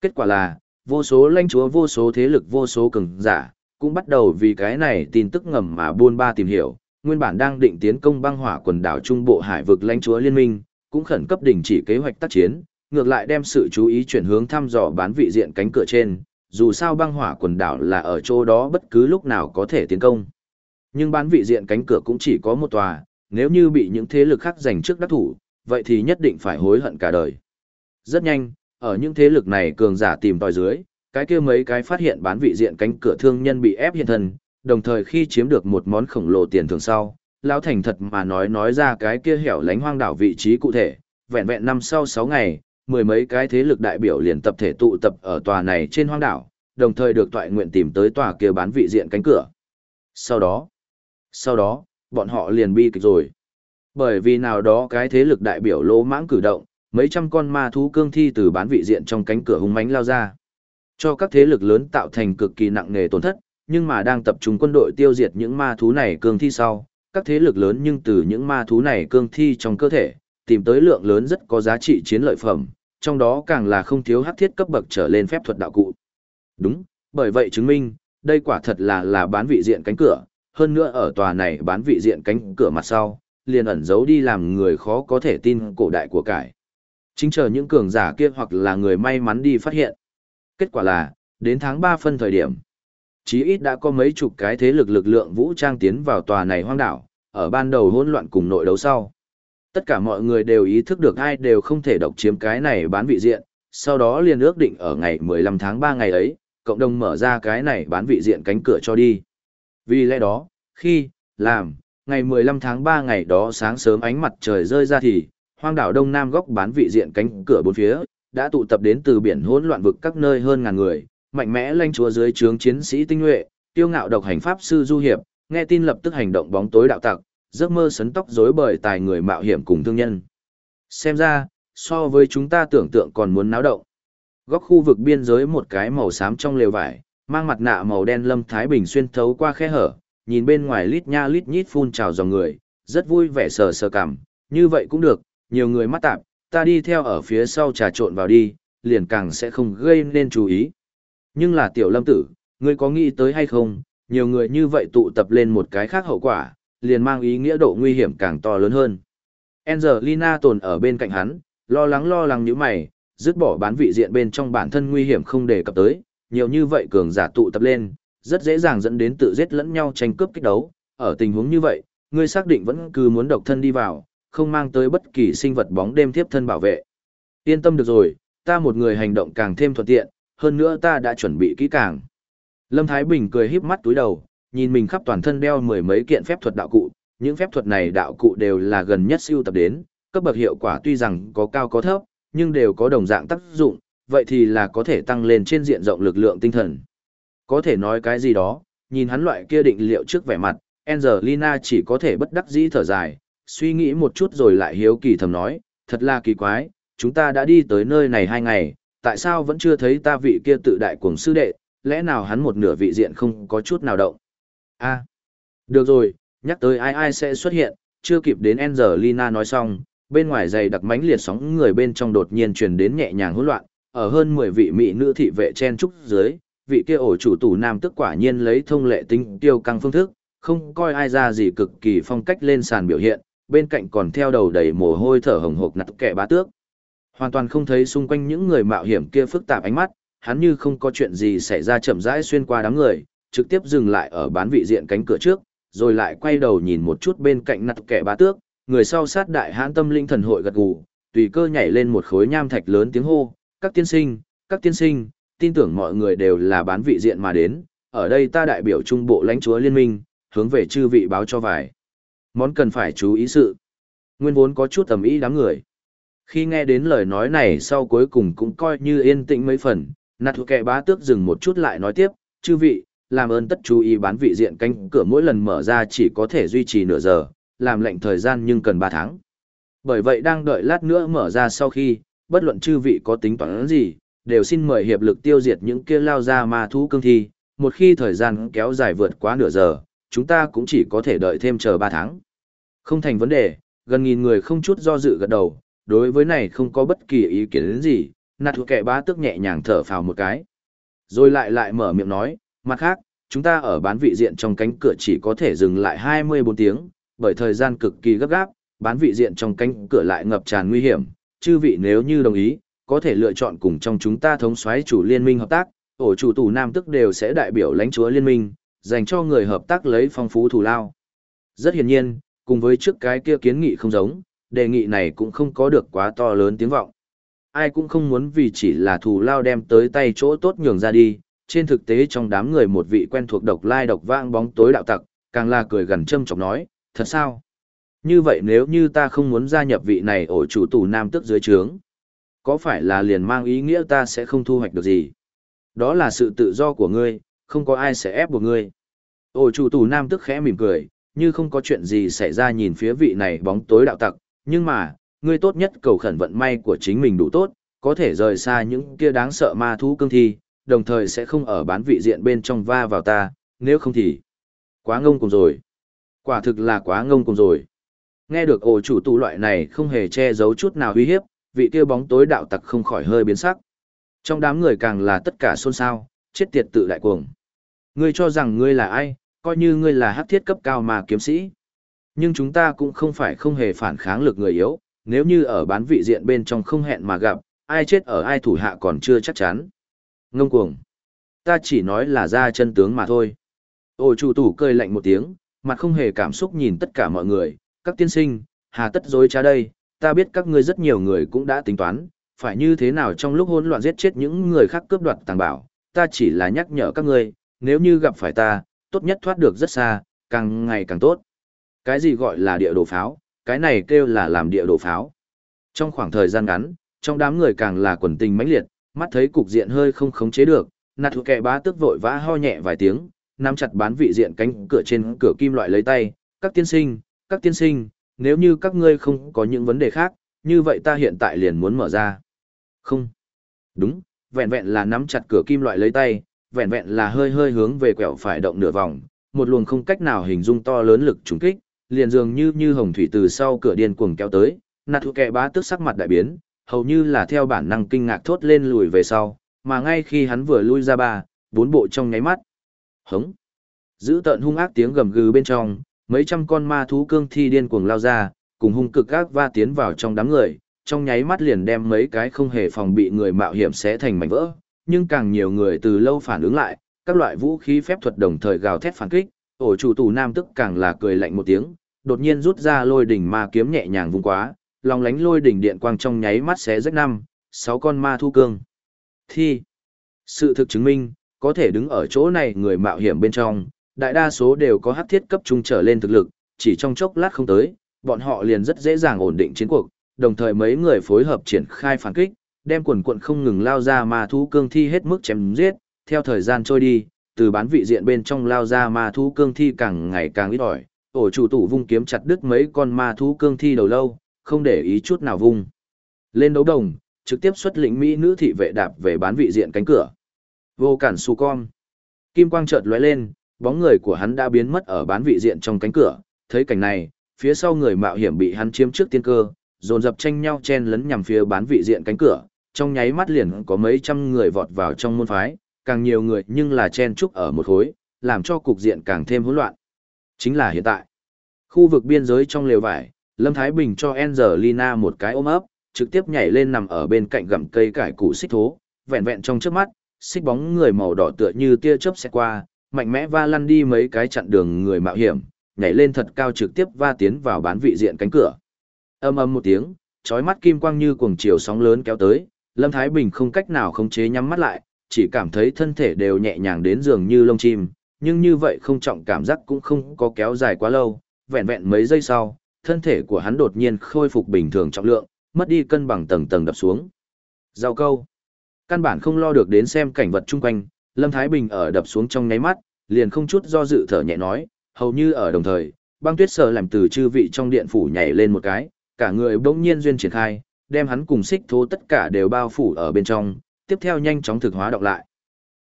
Kết quả là, vô số lãnh chúa vô số thế lực vô số cường giả, cũng bắt đầu vì cái này tin tức ngầm mà buôn ba tìm hiểu, nguyên bản đang định tiến công băng hỏa quần đảo Trung Bộ Hải vực lãnh chúa liên minh, cũng khẩn cấp đình chỉ kế hoạch tác chiến, ngược lại đem sự chú ý chuyển hướng thăm dò bán vị diện cánh cửa trên, dù sao băng hỏa quần đảo là ở chỗ đó bất cứ lúc nào có thể tiến công. Nhưng bán vị diện cánh cửa cũng chỉ có một tòa, nếu như bị những thế lực khác giành trước đắc thủ, vậy thì nhất định phải hối hận cả đời. Rất nhanh, ở những thế lực này cường giả tìm tòi dưới, cái kia mấy cái phát hiện bán vị diện cánh cửa thương nhân bị ép hiện thân, đồng thời khi chiếm được một món khổng lồ tiền thưởng sau, lão thành thật mà nói nói ra cái kia hẻo lánh hoang đảo vị trí cụ thể, vẹn vẹn năm sau 6 ngày, mười mấy cái thế lực đại biểu liền tập thể tụ tập ở tòa này trên hoang đảo, đồng thời được toại nguyện tìm tới tòa kia bán vị diện cánh cửa. Sau đó, sau đó, bọn họ liền bi kịch rồi. Bởi vì nào đó cái thế lực đại biểu lỗ mãng cử động, mấy trăm con ma thú cương thi từ bán vị diện trong cánh cửa hung mãnh lao ra. Cho các thế lực lớn tạo thành cực kỳ nặng nề tổn thất, nhưng mà đang tập trung quân đội tiêu diệt những ma thú này cương thi sau, các thế lực lớn nhưng từ những ma thú này cương thi trong cơ thể, tìm tới lượng lớn rất có giá trị chiến lợi phẩm, trong đó càng là không thiếu hắc thiết cấp bậc trở lên phép thuật đạo cụ. Đúng, bởi vậy chứng minh, đây quả thật là là bán vị diện cánh cửa, hơn nữa ở tòa này bán vị diện cánh cửa mặt sau, liền ẩn giấu đi làm người khó có thể tin cổ đại của cải. Chính chờ những cường giả kia hoặc là người may mắn đi phát hiện. Kết quả là, đến tháng 3 phân thời điểm, chí ít đã có mấy chục cái thế lực lực lượng vũ trang tiến vào tòa này hoang đảo, ở ban đầu hỗn loạn cùng nội đấu sau. Tất cả mọi người đều ý thức được ai đều không thể độc chiếm cái này bán vị diện, sau đó liền ước định ở ngày 15 tháng 3 ngày ấy, cộng đồng mở ra cái này bán vị diện cánh cửa cho đi. Vì lẽ đó, khi, làm, ngày 15 tháng 3 ngày đó sáng sớm ánh mặt trời rơi ra thì, hoang đảo Đông Nam góc bán vị diện cánh cửa bốn phía, đã tụ tập đến từ biển hỗn loạn vực các nơi hơn ngàn người, mạnh mẽ lanh chúa dưới trướng chiến sĩ tinh nhuệ, tiêu ngạo độc hành pháp sư du hiệp, nghe tin lập tức hành động bóng tối đạo tặc, giấc mơ sấn tóc rối bời tài người mạo hiểm cùng thương nhân. Xem ra, so với chúng ta tưởng tượng còn muốn náo động. Góc khu vực biên giới một cái màu xám trong lều vải, mang mặt nạ màu đen Lâm Thái Bình xuyên thấu qua khe hở, nhìn bên ngoài lít nha lít nhít phun trào dòng người, rất vui vẻ sờ sờ cảm, như vậy cũng được, nhiều người mắt tạp, ta đi theo ở phía sau trà trộn vào đi, liền càng sẽ không gây nên chú ý. Nhưng là tiểu lâm tử, ngươi có nghĩ tới hay không, nhiều người như vậy tụ tập lên một cái khác hậu quả, liền mang ý nghĩa độ nguy hiểm càng to lớn hơn. Angelina tồn ở bên cạnh hắn, lo lắng lo lắng như mày, dứt bỏ bán vị diện bên trong bản thân nguy hiểm không đề cập tới, nhiều như vậy cường giả tụ tập lên, rất dễ dàng dẫn đến tự giết lẫn nhau tranh cướp kích đấu. Ở tình huống như vậy, ngươi xác định vẫn cứ muốn độc thân đi vào, không mang tới bất kỳ sinh vật bóng đêm tiếp thân bảo vệ. Yên tâm được rồi, ta một người hành động càng thêm thuận tiện, hơn nữa ta đã chuẩn bị kỹ càng. Lâm Thái Bình cười híp mắt túi đầu, nhìn mình khắp toàn thân đeo mười mấy kiện phép thuật đạo cụ, những phép thuật này đạo cụ đều là gần nhất siêu tập đến, cấp bậc hiệu quả tuy rằng có cao có thấp, nhưng đều có đồng dạng tác dụng, vậy thì là có thể tăng lên trên diện rộng lực lượng tinh thần. Có thể nói cái gì đó, nhìn hắn loại kia định liệu trước vẻ mặt, Angelina chỉ có thể bất đắc dĩ thở dài, suy nghĩ một chút rồi lại hiếu kỳ thầm nói, thật là kỳ quái, chúng ta đã đi tới nơi này hai ngày, tại sao vẫn chưa thấy ta vị kia tự đại cuồng sư đệ, lẽ nào hắn một nửa vị diện không có chút nào động. a à, được rồi, nhắc tới ai ai sẽ xuất hiện, chưa kịp đến Angelina nói xong, bên ngoài giày đặc mánh liệt sóng người bên trong đột nhiên truyền đến nhẹ nhàng hỗn loạn, ở hơn 10 vị mỹ nữ thị vệ chen trúc dưới, vị kia ổ chủ tủ nam tức quả nhiên lấy thông lệ tinh tiêu căng phương thức, không coi ai ra gì cực kỳ phong cách lên sàn biểu hiện, bên cạnh còn theo đầu đầy mồ hôi thở hồng hộc nặt kẻ bá tước. Hoàn toàn không thấy xung quanh những người mạo hiểm kia phức tạp ánh mắt, hắn như không có chuyện gì xảy ra chậm rãi xuyên qua đám người, trực tiếp dừng lại ở bán vị diện cánh cửa trước, rồi lại quay đầu nhìn một chút bên cạnh nặt kẻ bá tước, người sau sát đại hãn tâm linh thần hội gật gù, tùy cơ nhảy lên một khối nham thạch lớn tiếng hô, các tiên sinh, các tiên sinh, tin tưởng mọi người đều là bán vị diện mà đến, ở đây ta đại biểu trung bộ lãnh chúa liên minh, hướng về chư vị báo cho vài. Món cần phải chú ý sự. Nguyên vốn có chút tầm ý đám người. Khi nghe đến lời nói này sau cuối cùng cũng coi như yên tĩnh mấy phần, nạt thuộc kẻ bá tước dừng một chút lại nói tiếp, chư vị, làm ơn tất chú ý bán vị diện canh cửa mỗi lần mở ra chỉ có thể duy trì nửa giờ, làm lệnh thời gian nhưng cần 3 tháng. Bởi vậy đang đợi lát nữa mở ra sau khi, bất luận chư vị có tính toán gì, đều xin mời hiệp lực tiêu diệt những kia lao ra ma thú cương thi, một khi thời gian kéo dài vượt quá nửa giờ, chúng ta cũng chỉ có thể đợi thêm chờ 3 tháng. Không thành vấn đề, gần nghìn người không chút do dự gật đầu, đối với này không có bất kỳ ý kiến đến gì, nạt thuộc kẻ bá tức nhẹ nhàng thở phào một cái. Rồi lại lại mở miệng nói, mặt khác, chúng ta ở bán vị diện trong cánh cửa chỉ có thể dừng lại 24 tiếng, bởi thời gian cực kỳ gấp gáp, bán vị diện trong cánh cửa lại ngập tràn nguy hiểm, chư vị nếu như đồng ý, có thể lựa chọn cùng trong chúng ta thống soái chủ liên minh hợp tác, ổ chủ tù nam tức đều sẽ đại biểu lãnh chúa liên minh, dành cho người hợp tác lấy phong phú thù lao. Rất hiển nhiên, cùng với trước cái kia kiến nghị không giống, đề nghị này cũng không có được quá to lớn tiếng vọng. Ai cũng không muốn vì chỉ là thù lao đem tới tay chỗ tốt nhường ra đi, trên thực tế trong đám người một vị quen thuộc độc lai độc vang bóng tối đạo tặc, càng là cười gần châm chọc nói, thật sao? Như vậy nếu như ta không muốn gia nhập vị này ổ chủ tù nam tức dưới trướng, có phải là liền mang ý nghĩa ta sẽ không thu hoạch được gì? Đó là sự tự do của ngươi, không có ai sẽ ép buộc ngươi. Ổ chủ tù nam tức khẽ mỉm cười, như không có chuyện gì xảy ra nhìn phía vị này bóng tối đạo tặc, nhưng mà, ngươi tốt nhất cầu khẩn vận may của chính mình đủ tốt, có thể rời xa những kia đáng sợ ma thú cương thi, đồng thời sẽ không ở bán vị diện bên trong va vào ta, nếu không thì quá ngông cùng rồi. Quả thực là quá ngông cùng rồi. Nghe được ổ chủ tù loại này không hề che giấu chút nào uy hiếp, vị kia bóng tối đạo tặc không khỏi hơi biến sắc. Trong đám người càng là tất cả xôn xao, chết tiệt tự đại cuồng. Ngươi cho rằng ngươi là ai, coi như ngươi là hắc thiết cấp cao mà kiếm sĩ. Nhưng chúng ta cũng không phải không hề phản kháng lực người yếu, nếu như ở bán vị diện bên trong không hẹn mà gặp, ai chết ở ai thủ hạ còn chưa chắc chắn. Ngông cuồng. Ta chỉ nói là ra chân tướng mà thôi. Ổ chủ tủ cười lạnh một tiếng, mặt không hề cảm xúc nhìn tất cả mọi người, các tiên sinh, hà tất dối trá đây, ta biết các ngươi rất nhiều người cũng đã tính toán, phải như thế nào trong lúc hỗn loạn giết chết những người khác cướp đoạt tàng bảo, ta chỉ là nhắc nhở các ngươi, nếu như gặp phải ta, tốt nhất thoát được rất xa, càng ngày càng tốt. Cái gì gọi là địa đồ pháo, cái này kêu là làm địa đồ pháo. Trong khoảng thời gian ngắn, trong đám người càng là quần tình mãnh liệt, mắt thấy cục diện hơi không khống chế được, nạt thuộc kẻ bá tức vội vã ho nhẹ vài tiếng, nắm chặt bán vị diện cánh cửa trên cửa kim loại lấy tay, các tiên sinh, các tiên sinh, nếu như các ngươi không có những vấn đề khác, như vậy ta hiện tại liền muốn mở ra. Không. Đúng, vẹn vẹn là nắm chặt cửa kim loại lấy tay, vẹn vẹn là hơi hơi hướng về quẹo phải động nửa vòng, một luồng không cách nào hình dung to lớn lực trùng kích, liền dường như như hồng thủy từ sau cửa điên cuồng kéo tới, nạt thủ kẻ bá tức sắc mặt đại biến, hầu như là theo bản năng kinh ngạc thốt lên lùi về sau, mà ngay khi hắn vừa lui ra ba, bốn bộ trong nháy mắt. Hống. Giữ tận hung ác tiếng gầm gừ bên trong, mấy trăm con ma thú cương thi điên cuồng lao ra, cùng hung cực ác va tiến vào trong đám người, trong nháy mắt liền đem mấy cái không hề phòng bị người mạo hiểm sẽ thành mảnh vỡ, nhưng càng nhiều người từ lâu phản ứng lại, các loại vũ khí phép thuật đồng thời gào thét phản kích, ổ chủ tù nam tức càng là cười lạnh một tiếng, đột nhiên rút ra lôi đỉnh ma kiếm nhẹ nhàng vung quá, lòng lánh lôi đỉnh điện quang trong nháy mắt xé rách năm, sáu con ma thu cương. Thi. Sự thực chứng minh, có thể đứng ở chỗ này người mạo hiểm bên trong, đại đa số đều có hắc thiết cấp trung trở lên thực lực, chỉ trong chốc lát không tới, bọn họ liền rất dễ dàng ổn định chiến cuộc, đồng thời mấy người phối hợp triển khai phản kích, đem quần quận không ngừng lao ra ma thú cương thi hết mức chém giết, theo thời gian trôi đi, từ bán vị diện bên trong lao ra ma thú cương thi càng ngày càng ít ỏi, ổ chủ tủ vung kiếm chặt đứt mấy con ma thú cương thi đầu lâu, không để ý chút nào vung. Lên đấu đồng, trực tiếp xuất lĩnh Mỹ nữ thị vệ đạp về bán vị diện cánh cửa. Vô cản su con. Kim quang chợt lóe lên, bóng người của hắn đã biến mất ở bán vị diện trong cánh cửa. Thấy cảnh này, phía sau người mạo hiểm bị hắn chiếm trước tiên cơ, dồn dập tranh nhau chen lấn nhằm phía bán vị diện cánh cửa. Trong nháy mắt liền có mấy trăm người vọt vào trong môn phái, càng nhiều người nhưng là chen chúc ở một khối, làm cho cục diện càng thêm hỗn loạn. Chính là hiện tại. Khu vực biên giới trong lều vải, Lâm Thái Bình cho Angelina một cái ôm ấp, trực tiếp nhảy lên nằm ở bên cạnh gầm cây cải củ xích thố, vẹn vẹn trong trước mắt, xích bóng người màu đỏ tựa như tia chớp sẽ qua, mạnh mẽ va lăn đi mấy cái chặn đường người mạo hiểm, nhảy lên thật cao trực tiếp va tiến vào bán vị diện cánh cửa. Âm ầm một tiếng, chói mắt kim quang như cuồng chiều sóng lớn kéo tới, Lâm Thái Bình không cách nào khống chế nhắm mắt lại, chỉ cảm thấy thân thể đều nhẹ nhàng đến giường như lông chim, nhưng như vậy không trọng cảm giác cũng không có kéo dài quá lâu, vẹn vẹn mấy giây sau, thân thể của hắn đột nhiên khôi phục bình thường trọng lượng, mất đi cân bằng tầng tầng đập xuống. Giao câu. Căn bản không lo được đến xem cảnh vật chung quanh, Lâm Thái Bình ở đập xuống trong nháy mắt, liền không chút do dự thở nhẹ nói, hầu như ở đồng thời, băng tuyết sờ làm từ chư vị trong điện phủ nhảy lên một cái, cả người bỗng nhiên duyên triển khai, đem hắn cùng xích thố tất cả đều bao phủ ở bên trong, tiếp theo nhanh chóng thực hóa đọc lại.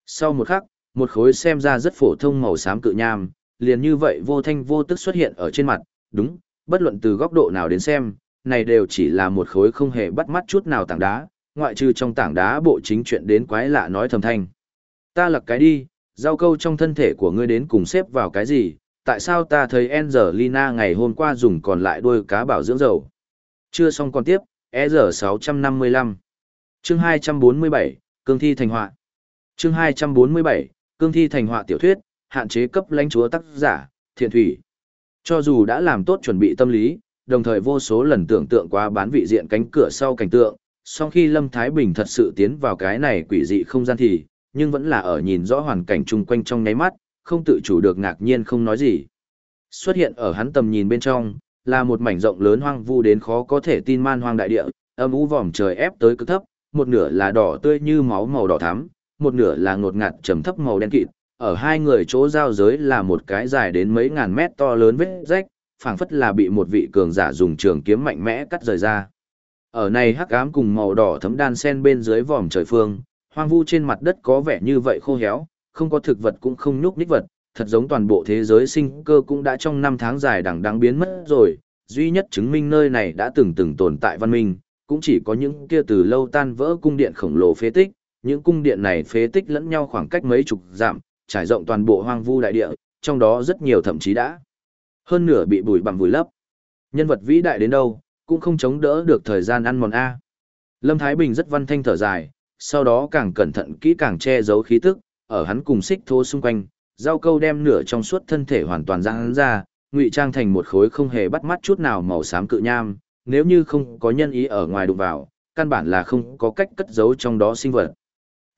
Sau một khắc, một khối xem ra rất phổ thông màu xám cự nham, liền như vậy vô thanh vô tức xuất hiện ở trên mặt, đúng, bất luận từ góc độ nào đến xem, này đều chỉ là một khối không hề bắt mắt chút nào tảng đá, ngoại trừ trong tảng đá bộ chính chuyện đến quái lạ nói thầm thanh. Ta lật cái đi, giao câu trong thân thể của ngươi đến cùng xếp vào cái gì, tại sao ta thấy Angelina ngày hôm qua dùng còn lại đôi cá bảo dưỡng dầu. Chưa xong còn tiếp, EZ655. Chương 247, Cương thi thành họa. Chương 247, Cương thi thành họa tiểu thuyết, hạn chế cấp lãnh chúa tác giả, Thiện Thủy. Cho dù đã làm tốt chuẩn bị tâm lý, đồng thời vô số lần tưởng tượng qua bán vị diện cánh cửa sau cảnh tượng, sau khi Lâm Thái Bình thật sự tiến vào cái này quỷ dị không gian thì, nhưng vẫn là ở nhìn rõ hoàn cảnh chung quanh trong nháy mắt, không tự chủ được ngạc nhiên không nói gì. Xuất hiện ở hắn tầm nhìn bên trong, là một mảnh rộng lớn hoang vu đến khó có thể tin man hoang đại địa, âm u vòm trời ép tới cực thấp, một nửa là đỏ tươi như máu màu đỏ thắm, một nửa là ngột ngạt trầm thấp màu đen kịt, ở hai người chỗ giao giới là một cái dài đến mấy ngàn mét to lớn vết rách, phảng phất là bị một vị cường giả dùng trường kiếm mạnh mẽ cắt rời ra. Ở này hắc ám cùng màu đỏ thấm đan sen bên dưới vòm trời phương, hoang vu trên mặt đất có vẻ như vậy khô héo, không có thực vật cũng không nhúc nhích vật, thật giống toàn bộ thế giới sinh cơ cũng đã trong năm tháng dài đằng đáng biến mất rồi, duy nhất chứng minh nơi này đã từng từng tồn tại văn minh, cũng chỉ có những kia từ lâu tan vỡ cung điện khổng lồ phế tích, những cung điện này phế tích lẫn nhau khoảng cách mấy chục dặm, trải rộng toàn bộ hoang vu đại địa, trong đó rất nhiều thậm chí đã hơn nửa bị bụi bặm vùi lấp. Nhân vật vĩ đại đến đâu, cũng không chống đỡ được thời gian ăn mòn A. Lâm Thái Bình rất văn thanh thở dài, sau đó càng cẩn thận kỹ càng che giấu khí tức, ở hắn cùng xích thô xung quanh, rau câu đem nửa trong suốt thân thể hoàn toàn răng ra, ngụy trang thành một khối không hề bắt mắt chút nào màu xám cự nham, nếu như không có nhân ý ở ngoài đụng vào, căn bản là không có cách cất giấu trong đó sinh vật.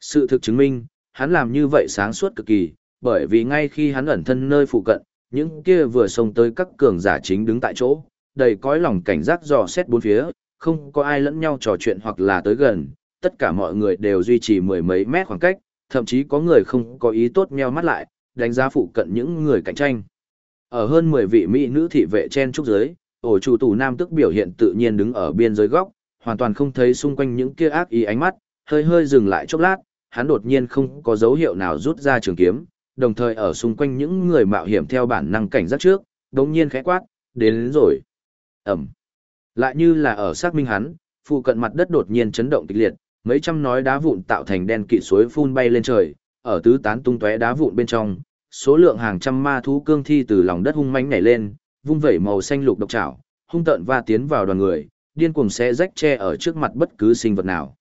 Sự thực chứng minh, hắn làm như vậy sáng suốt cực kỳ, bởi vì ngay khi hắn ẩn thân nơi phụ cận, những kia vừa xông tới các cường giả chính đứng tại chỗ, đầy cõi lòng cảnh giác dò xét bốn phía, không có ai lẫn nhau trò chuyện hoặc là tới gần, tất cả mọi người đều duy trì mười mấy mét khoảng cách, thậm chí có người không có ý tốt meo mắt lại, đánh giá phụ cận những người cạnh tranh. Ở hơn 10 vị mỹ nữ thị vệ chen trúc giới, ổ chủ tù nam tức biểu hiện tự nhiên đứng ở biên giới góc, hoàn toàn không thấy xung quanh những kia ác ý ánh mắt, hơi hơi dừng lại chốc lát, hắn đột nhiên không có dấu hiệu nào rút ra trường kiếm, đồng thời ở xung quanh những người mạo hiểm theo bản năng cảnh giác trước, đống nhiên khẽ quát, đến, đến rồi. Ẩm. Lại như là ở xác minh hắn, phụ cận mặt đất đột nhiên chấn động kịch liệt, mấy trăm nói đá vụn tạo thành đen kịt suối phun bay lên trời, ở tứ tán tung tóe đá vụn bên trong, số lượng hàng trăm ma thú cương thi từ lòng đất hung mãnh nảy lên, vung vẩy màu xanh lục độc trảo, hung tợn va tiến vào đoàn người, điên cuồng xé rách che ở trước mặt bất cứ sinh vật nào.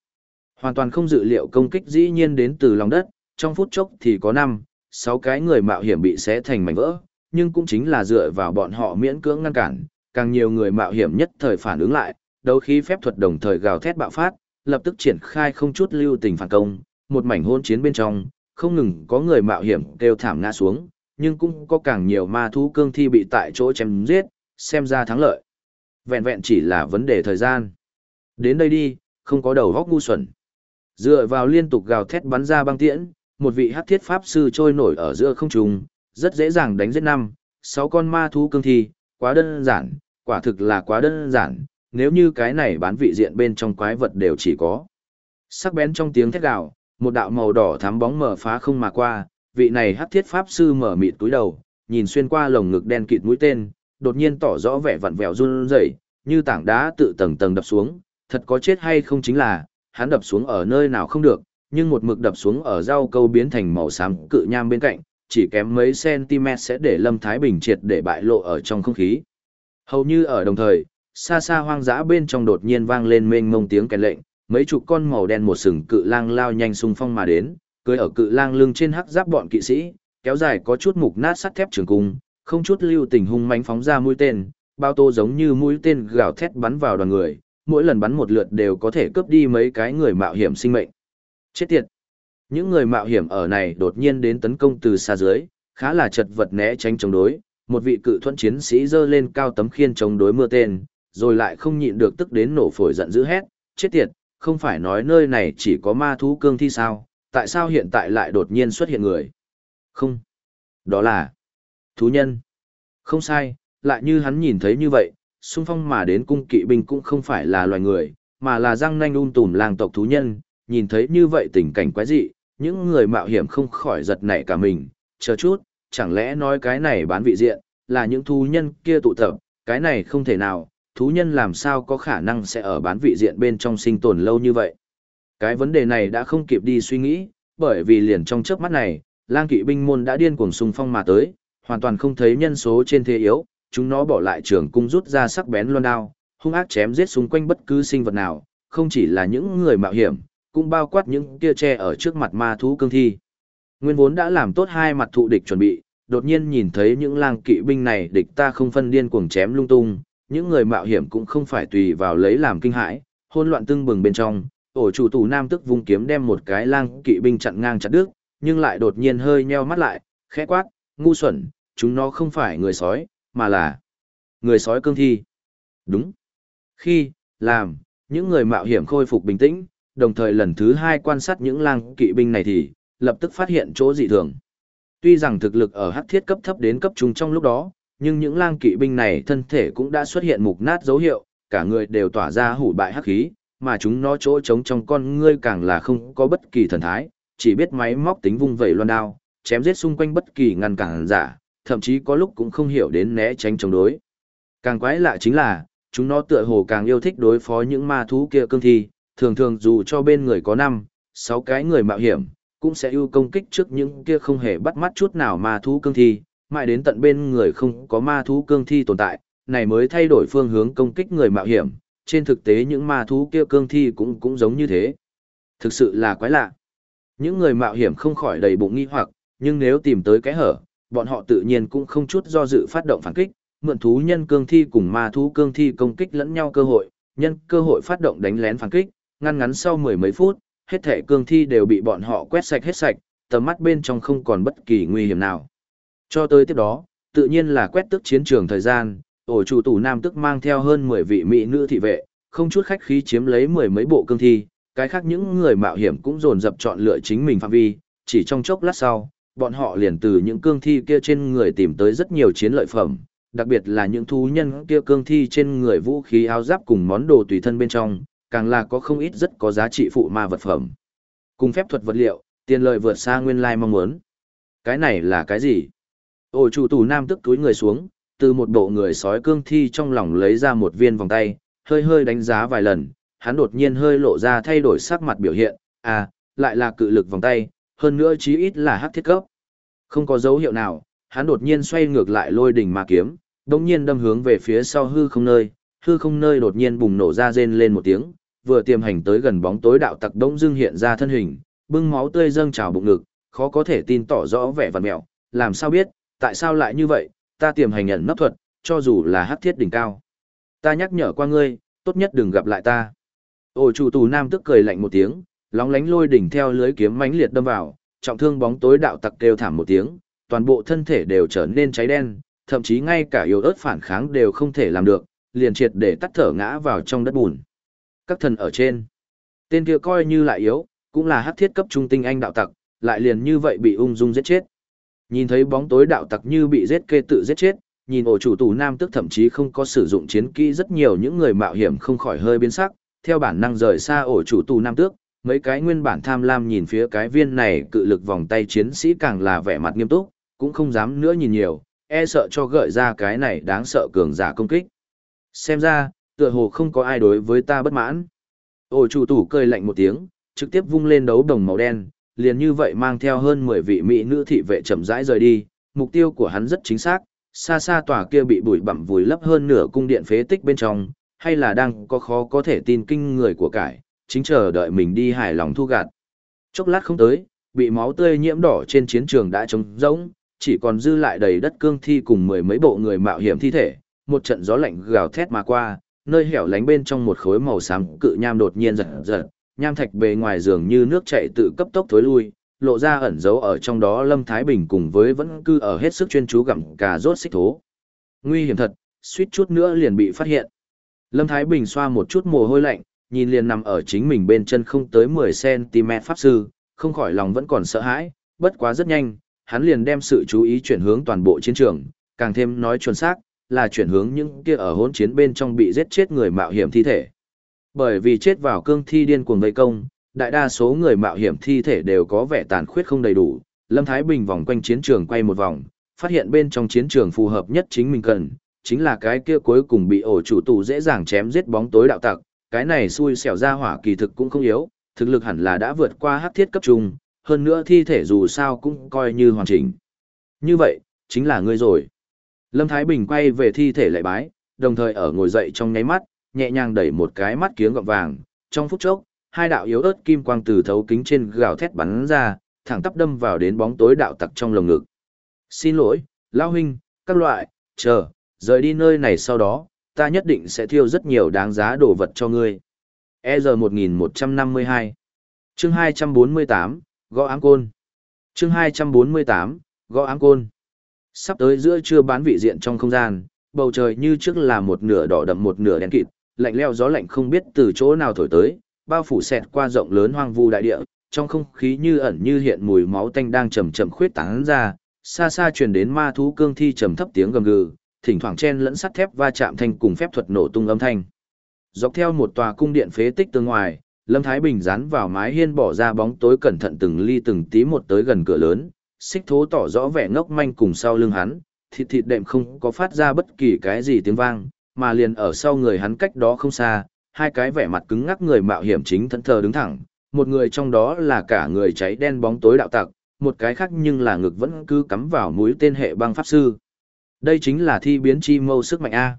Hoàn toàn không dự liệu công kích dĩ nhiên đến từ lòng đất, trong phút chốc thì có năm, sáu cái người mạo hiểm bị xé thành mảnh vỡ, nhưng cũng chính là dựa vào bọn họ miễn cưỡng ngăn cản, càng nhiều người mạo hiểm nhất thời phản ứng lại, đấu khí phép thuật đồng thời gào thét bạo phát, lập tức triển khai không chút lưu tình phản công, một mảnh hôn chiến bên trong, không ngừng có người mạo hiểm kêu thảm ngã xuống, nhưng cũng có càng nhiều ma thú cương thi bị tại chỗ chém giết, xem ra thắng lợi. Vẹn vẹn chỉ là vấn đề thời gian. Đến đây đi, không có đầu góc ngu xuẩn. Dựa vào liên tục gào thét bắn ra băng tiễn, một vị hắc thiết pháp sư trôi nổi ở giữa không trung, rất dễ dàng đánh giết năm, sáu con ma thú cương thi, quá đơn giản, quả thực là quá đơn giản, nếu như cái này bán vị diện bên trong quái vật đều chỉ có. Sắc bén trong tiếng thét gào, một đạo màu đỏ thắm bóng mở phá không mà qua, vị này hắc thiết pháp sư mở mịt túi đầu, nhìn xuyên qua lồng ngực đen kịt mũi tên, đột nhiên tỏ rõ vẻ vặn vẹo run rẩy, như tảng đá tự tầng tầng đập xuống, thật có chết hay không chính là, hắn đập xuống ở nơi nào không được, nhưng một mực đập xuống ở rau câu biến thành màu xám cự nham bên cạnh, chỉ kém mấy cm sẽ để Lâm Thái Bình triệt để bại lộ ở trong không khí. Hầu như ở đồng thời, xa xa hoang dã bên trong đột nhiên vang lên mênh mông tiếng kèn lệnh, mấy chục con màu đen một sừng cự lang lao nhanh xung phong mà đến, cưỡi ở cự lang lưng trên hắc giáp bọn kỵ sĩ, kéo dài có chút mục nát sắt thép trường cung, không chút lưu tình hung mãnh phóng ra mũi tên, bao tô giống như mũi tên gào thét bắn vào đoàn người, mỗi lần bắn một lượt đều có thể cướp đi mấy cái người mạo hiểm sinh mệnh. Chết tiệt! Những người mạo hiểm ở này đột nhiên đến tấn công từ xa dưới, khá là chật vật né tránh chống đối, một vị cự thuẫn chiến sĩ giơ lên cao tấm khiên chống đối mưa tên, rồi lại không nhịn được tức đến nổ phổi giận dữ hét, chết tiệt, không phải nói nơi này chỉ có ma thú cương thi sao, tại sao hiện tại lại đột nhiên xuất hiện người? Không. Đó là thú nhân. Không sai, lại như hắn nhìn thấy như vậy, xung phong mà đến cung kỵ binh cũng không phải là loài người, mà là răng nanh un tùm làng tộc thú nhân, nhìn thấy như vậy tình cảnh quái dị, những người mạo hiểm không khỏi giật nảy cả mình, chờ chút, chẳng lẽ nói cái này bán vị diện, là những thú nhân kia tụ tập, cái này không thể nào, thú nhân làm sao có khả năng sẽ ở bán vị diện bên trong sinh tồn lâu như vậy. Cái vấn đề này đã không kịp đi suy nghĩ, bởi vì liền trong chớp mắt này, lang kỵ binh môn đã điên cuồng xung phong mà tới, hoàn toàn không thấy nhân số trên thế yếu, chúng nó bỏ lại trường cung rút ra sắc bén loan đao, hung ác chém giết xung quanh bất cứ sinh vật nào, không chỉ là những người mạo hiểm, cũng bao quát những kia tre ở trước mặt ma thú cương thi. Nguyên vốn đã làm tốt hai mặt thụ địch chuẩn bị, đột nhiên nhìn thấy những lang kỵ binh này địch ta không phân điên cuồng chém lung tung, những người mạo hiểm cũng không phải tùy vào lấy làm kinh hãi, hỗn loạn tưng bừng bên trong, ổ chủ tù nam tức vung kiếm đem một cái lang kỵ binh chặn ngang chặt đứt, nhưng lại đột nhiên hơi nheo mắt lại, khẽ quát, ngu xuẩn, chúng nó không phải người sói, mà là người sói cương thi. Đúng. Khi, làm, những người mạo hiểm khôi phục bình tĩnh, đồng thời lần thứ hai quan sát những lang kỵ binh này thì, lập tức phát hiện chỗ dị thường. Tuy rằng thực lực ở hắc thiết cấp thấp đến cấp trung trong lúc đó, nhưng những lang kỵ binh này thân thể cũng đã xuất hiện mục nát dấu hiệu, cả người đều tỏa ra hủ bại hắc khí, mà chúng nó chỗ trống trong con ngươi càng là không có bất kỳ thần thái, chỉ biết máy móc tính vung vẩy loan đao, chém giết xung quanh bất kỳ ngăn cản giả, thậm chí có lúc cũng không hiểu đến né tránh chống đối. Càng quái lạ chính là, chúng nó tựa hồ càng yêu thích đối phó những ma thú kia cương thi, thường thường dù cho bên người có 5, 6 cái người mạo hiểm, cũng sẽ ưu công kích trước những kia không hề bắt mắt chút nào ma thú cương thi, mãi đến tận bên người không có ma thú cương thi tồn tại, này mới thay đổi phương hướng công kích người mạo hiểm, trên thực tế những ma thú kia cương thi cũng cũng giống như thế. Thực sự là quái lạ. Những người mạo hiểm không khỏi đầy bụng nghi hoặc, nhưng nếu tìm tới cái hở, bọn họ tự nhiên cũng không chút do dự phát động phản kích, mượn thú nhân cương thi cùng ma thú cương thi công kích lẫn nhau cơ hội, nhân cơ hội phát động đánh lén phản kích, ngăn ngắn sau mười mấy phút, hết thể cương thi đều bị bọn họ quét sạch hết sạch, tầm mắt bên trong không còn bất kỳ nguy hiểm nào. Cho tới tiếp đó, tự nhiên là quét tức chiến trường thời gian, ổ chủ tủ nam tức mang theo hơn 10 vị mỹ nữ thị vệ, không chút khách khí chiếm lấy mười mấy bộ cương thi, cái khác những người mạo hiểm cũng dồn dập chọn lựa chính mình phạm vi, chỉ trong chốc lát sau, bọn họ liền từ những cương thi kia trên người tìm tới rất nhiều chiến lợi phẩm, đặc biệt là những thú nhân kia cương thi trên người vũ khí áo giáp cùng món đồ tùy thân bên trong, càng là có không ít rất có giá trị phụ ma vật phẩm. Cùng phép thuật vật liệu, tiền lợi vượt xa nguyên lai mong muốn. Cái này là cái gì? Ổ chủ tù nam tức túi người xuống, từ một bộ người sói cương thi trong lòng lấy ra một viên vòng tay, hơi hơi đánh giá vài lần, hắn đột nhiên hơi lộ ra thay đổi sắc mặt biểu hiện, à, lại là cự lực vòng tay, hơn nữa chí ít là hắc thiết cấp. Không có dấu hiệu nào, hắn đột nhiên xoay ngược lại lôi đỉnh ma kiếm, đồng nhiên đâm hướng về phía sau hư không nơi, hư không nơi đột nhiên bùng nổ ra rên lên một tiếng, vừa tiềm hành tới gần bóng tối đạo tặc đông dưng hiện ra thân hình, bưng máu tươi dâng trào bụng ngực, khó có thể tin tỏ rõ vẻ vằn mẹo, làm sao biết, tại sao lại như vậy, ta tiềm hành nhận nấp thuật, cho dù là hắc thiết đỉnh cao. Ta nhắc nhở qua ngươi, tốt nhất đừng gặp lại ta. Ổ chủ tù nam tức cười lạnh một tiếng, lóng lánh lôi đỉnh theo lưới kiếm mãnh liệt đâm vào, trọng thương bóng tối đạo tặc kêu thảm một tiếng, toàn bộ thân thể đều trở nên cháy đen, thậm chí ngay cả yếu ớt phản kháng đều không thể làm được, liền triệt để tắt thở ngã vào trong đất bùn. Các thần ở trên, tên kia coi như lại yếu, cũng là hắc thiết cấp trung tinh anh đạo tặc, lại liền như vậy bị ung dung giết chết. Nhìn thấy bóng tối đạo tặc như bị giết kê tự giết chết, nhìn ổ chủ tù nam tức thậm chí không có sử dụng chiến kỹ rất nhiều những người mạo hiểm không khỏi hơi biến sắc, theo bản năng rời xa ổ chủ tù nam tước, mấy cái nguyên bản tham lam nhìn phía cái viên này cự lực vòng tay chiến sĩ càng là vẻ mặt nghiêm túc, cũng không dám nữa nhìn nhiều, e sợ cho gợi ra cái này đáng sợ cường giả công kích. Xem ra, tựa hồ không có ai đối với ta bất mãn. Ổ chủ tù cười lạnh một tiếng, trực tiếp vung lên đấu đồng màu đen, liền như vậy mang theo hơn 10 vị mỹ nữ thị vệ chậm rãi rời đi, mục tiêu của hắn rất chính xác, xa xa tòa kia bị bụi bặm vùi lấp hơn nửa cung điện phế tích bên trong, hay là đang có khó có thể tin kinh người của cải, chính chờ đợi mình đi hài lòng thu gạt. Chốc lát không tới, bị máu tươi nhiễm đỏ trên chiến trường đã trống rỗng, chỉ còn dư lại đầy đất cương thi cùng mười mấy bộ người mạo hiểm thi thể, một trận gió lạnh gào thét mà qua, nơi hẻo lánh bên trong một khối màu xám cự nham đột nhiên giật giật, nham thạch bề ngoài giường như nước chảy tự cấp tốc thối lui, lộ ra ẩn dấu ở trong đó Lâm Thái Bình cùng với vẫn cư ở hết sức chuyên chú gặm cà rốt xích thố. Nguy hiểm thật, suýt chút nữa liền bị phát hiện. Lâm Thái Bình xoa một chút mồ hôi lạnh, nhìn liền nằm ở chính mình bên chân không tới 10cm pháp sư, không khỏi lòng vẫn còn sợ hãi, bất quá rất nhanh, hắn liền đem sự chú ý chuyển hướng toàn bộ chiến trường, càng thêm nói chuẩn xác, là chuyển hướng những kia ở hỗn chiến bên trong bị giết chết người mạo hiểm thi thể. Bởi vì chết vào cương thi điên cuồng vây công, đại đa số người mạo hiểm thi thể đều có vẻ tàn khuyết không đầy đủ, Lâm Thái Bình vòng quanh chiến trường quay một vòng, phát hiện bên trong chiến trường phù hợp nhất chính mình cần, chính là cái kia cuối cùng bị ổ chủ tù dễ dàng chém giết bóng tối đạo tặc, cái này xui xẻo ra hỏa kỳ thực cũng không yếu, thực lực hẳn là đã vượt qua hắc thiết cấp trung, hơn nữa thi thể dù sao cũng coi như hoàn chỉnh. Như vậy, chính là ngươi rồi. Lâm Thái Bình quay về thi thể lại bái, đồng thời ở ngồi dậy trong nháy mắt, nhẹ nhàng đẩy một cái mắt kiếng gọng vàng, trong phút chốc, hai đạo yếu ớt kim quang từ thấu kính trên gào thét bắn ra, thẳng tắp đâm vào đến bóng tối đạo tặc trong lồng ngực. Xin lỗi, lão Huynh, các loại, chờ, rời đi nơi này sau đó, ta nhất định sẽ thiêu rất nhiều đáng giá đồ vật cho ngươi. EZ 1152 Chương 248, Gõ áng côn Chương 248, Gõ áng côn Sắp tới giữa trưa bán vị diện trong không gian, bầu trời như trước là một nửa đỏ đậm một nửa đen kịt, lạnh leo gió lạnh không biết từ chỗ nào thổi tới, bao phủ xẹt qua rộng lớn hoang vu đại địa, trong không khí như ẩn như hiện mùi máu tanh đang chậm chậm khuyết tán ra, xa xa truyền đến ma thú cương thi trầm thấp tiếng gầm gừ, thỉnh thoảng chen lẫn sắt thép va chạm thanh cùng phép thuật nổ tung âm thanh. Dọc theo một tòa cung điện phế tích tương ngoài, Lâm Thái Bình dán vào mái hiên bỏ ra bóng tối cẩn thận từng ly từng tí một tới gần cửa lớn, xích thố tỏ rõ vẻ ngốc manh cùng sau lưng hắn, thịt thịt đệm không có phát ra bất kỳ cái gì tiếng vang, mà liền ở sau người hắn cách đó không xa, hai cái vẻ mặt cứng ngắc người mạo hiểm chính thẫn thờ đứng thẳng, một người trong đó là cả người cháy đen bóng tối đạo tặc, một cái khác nhưng là ngực vẫn cứ cắm vào mũi tên hệ băng pháp sư. Đây chính là thi biến chi mâu sức mạnh A.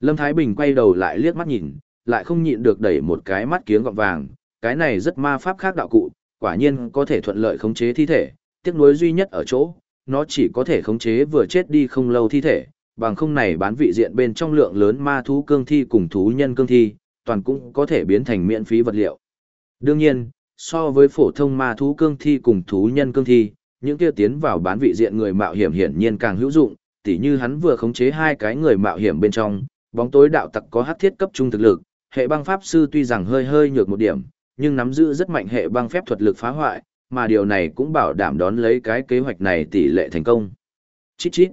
Lâm Thái Bình quay đầu lại liếc mắt nhìn, lại không nhịn được đẩy một cái mắt kiếng gọng vàng, cái này rất ma pháp khác đạo cụ, quả nhiên có thể thuận lợi khống chế thi thể, tiếc nuối duy nhất ở chỗ, nó chỉ có thể khống chế vừa chết đi không lâu thi thể, bằng không này bán vị diện bên trong lượng lớn ma thú cương thi cùng thú nhân cương thi, toàn cũng có thể biến thành miễn phí vật liệu. Đương nhiên, so với phổ thông ma thú cương thi cùng thú nhân cương thi, những kia tiến vào bán vị diện người mạo hiểm hiển nhiên càng hữu dụng, tỉ như hắn vừa khống chế hai cái người mạo hiểm bên trong, bóng tối đạo tặc có hắc thiết cấp trung thực lực, hệ băng pháp sư tuy rằng hơi hơi nhược một điểm, nhưng nắm giữ rất mạnh hệ băng phép thuật lực phá hoại, mà điều này cũng bảo đảm đón lấy cái kế hoạch này tỷ lệ thành công. Chít chít.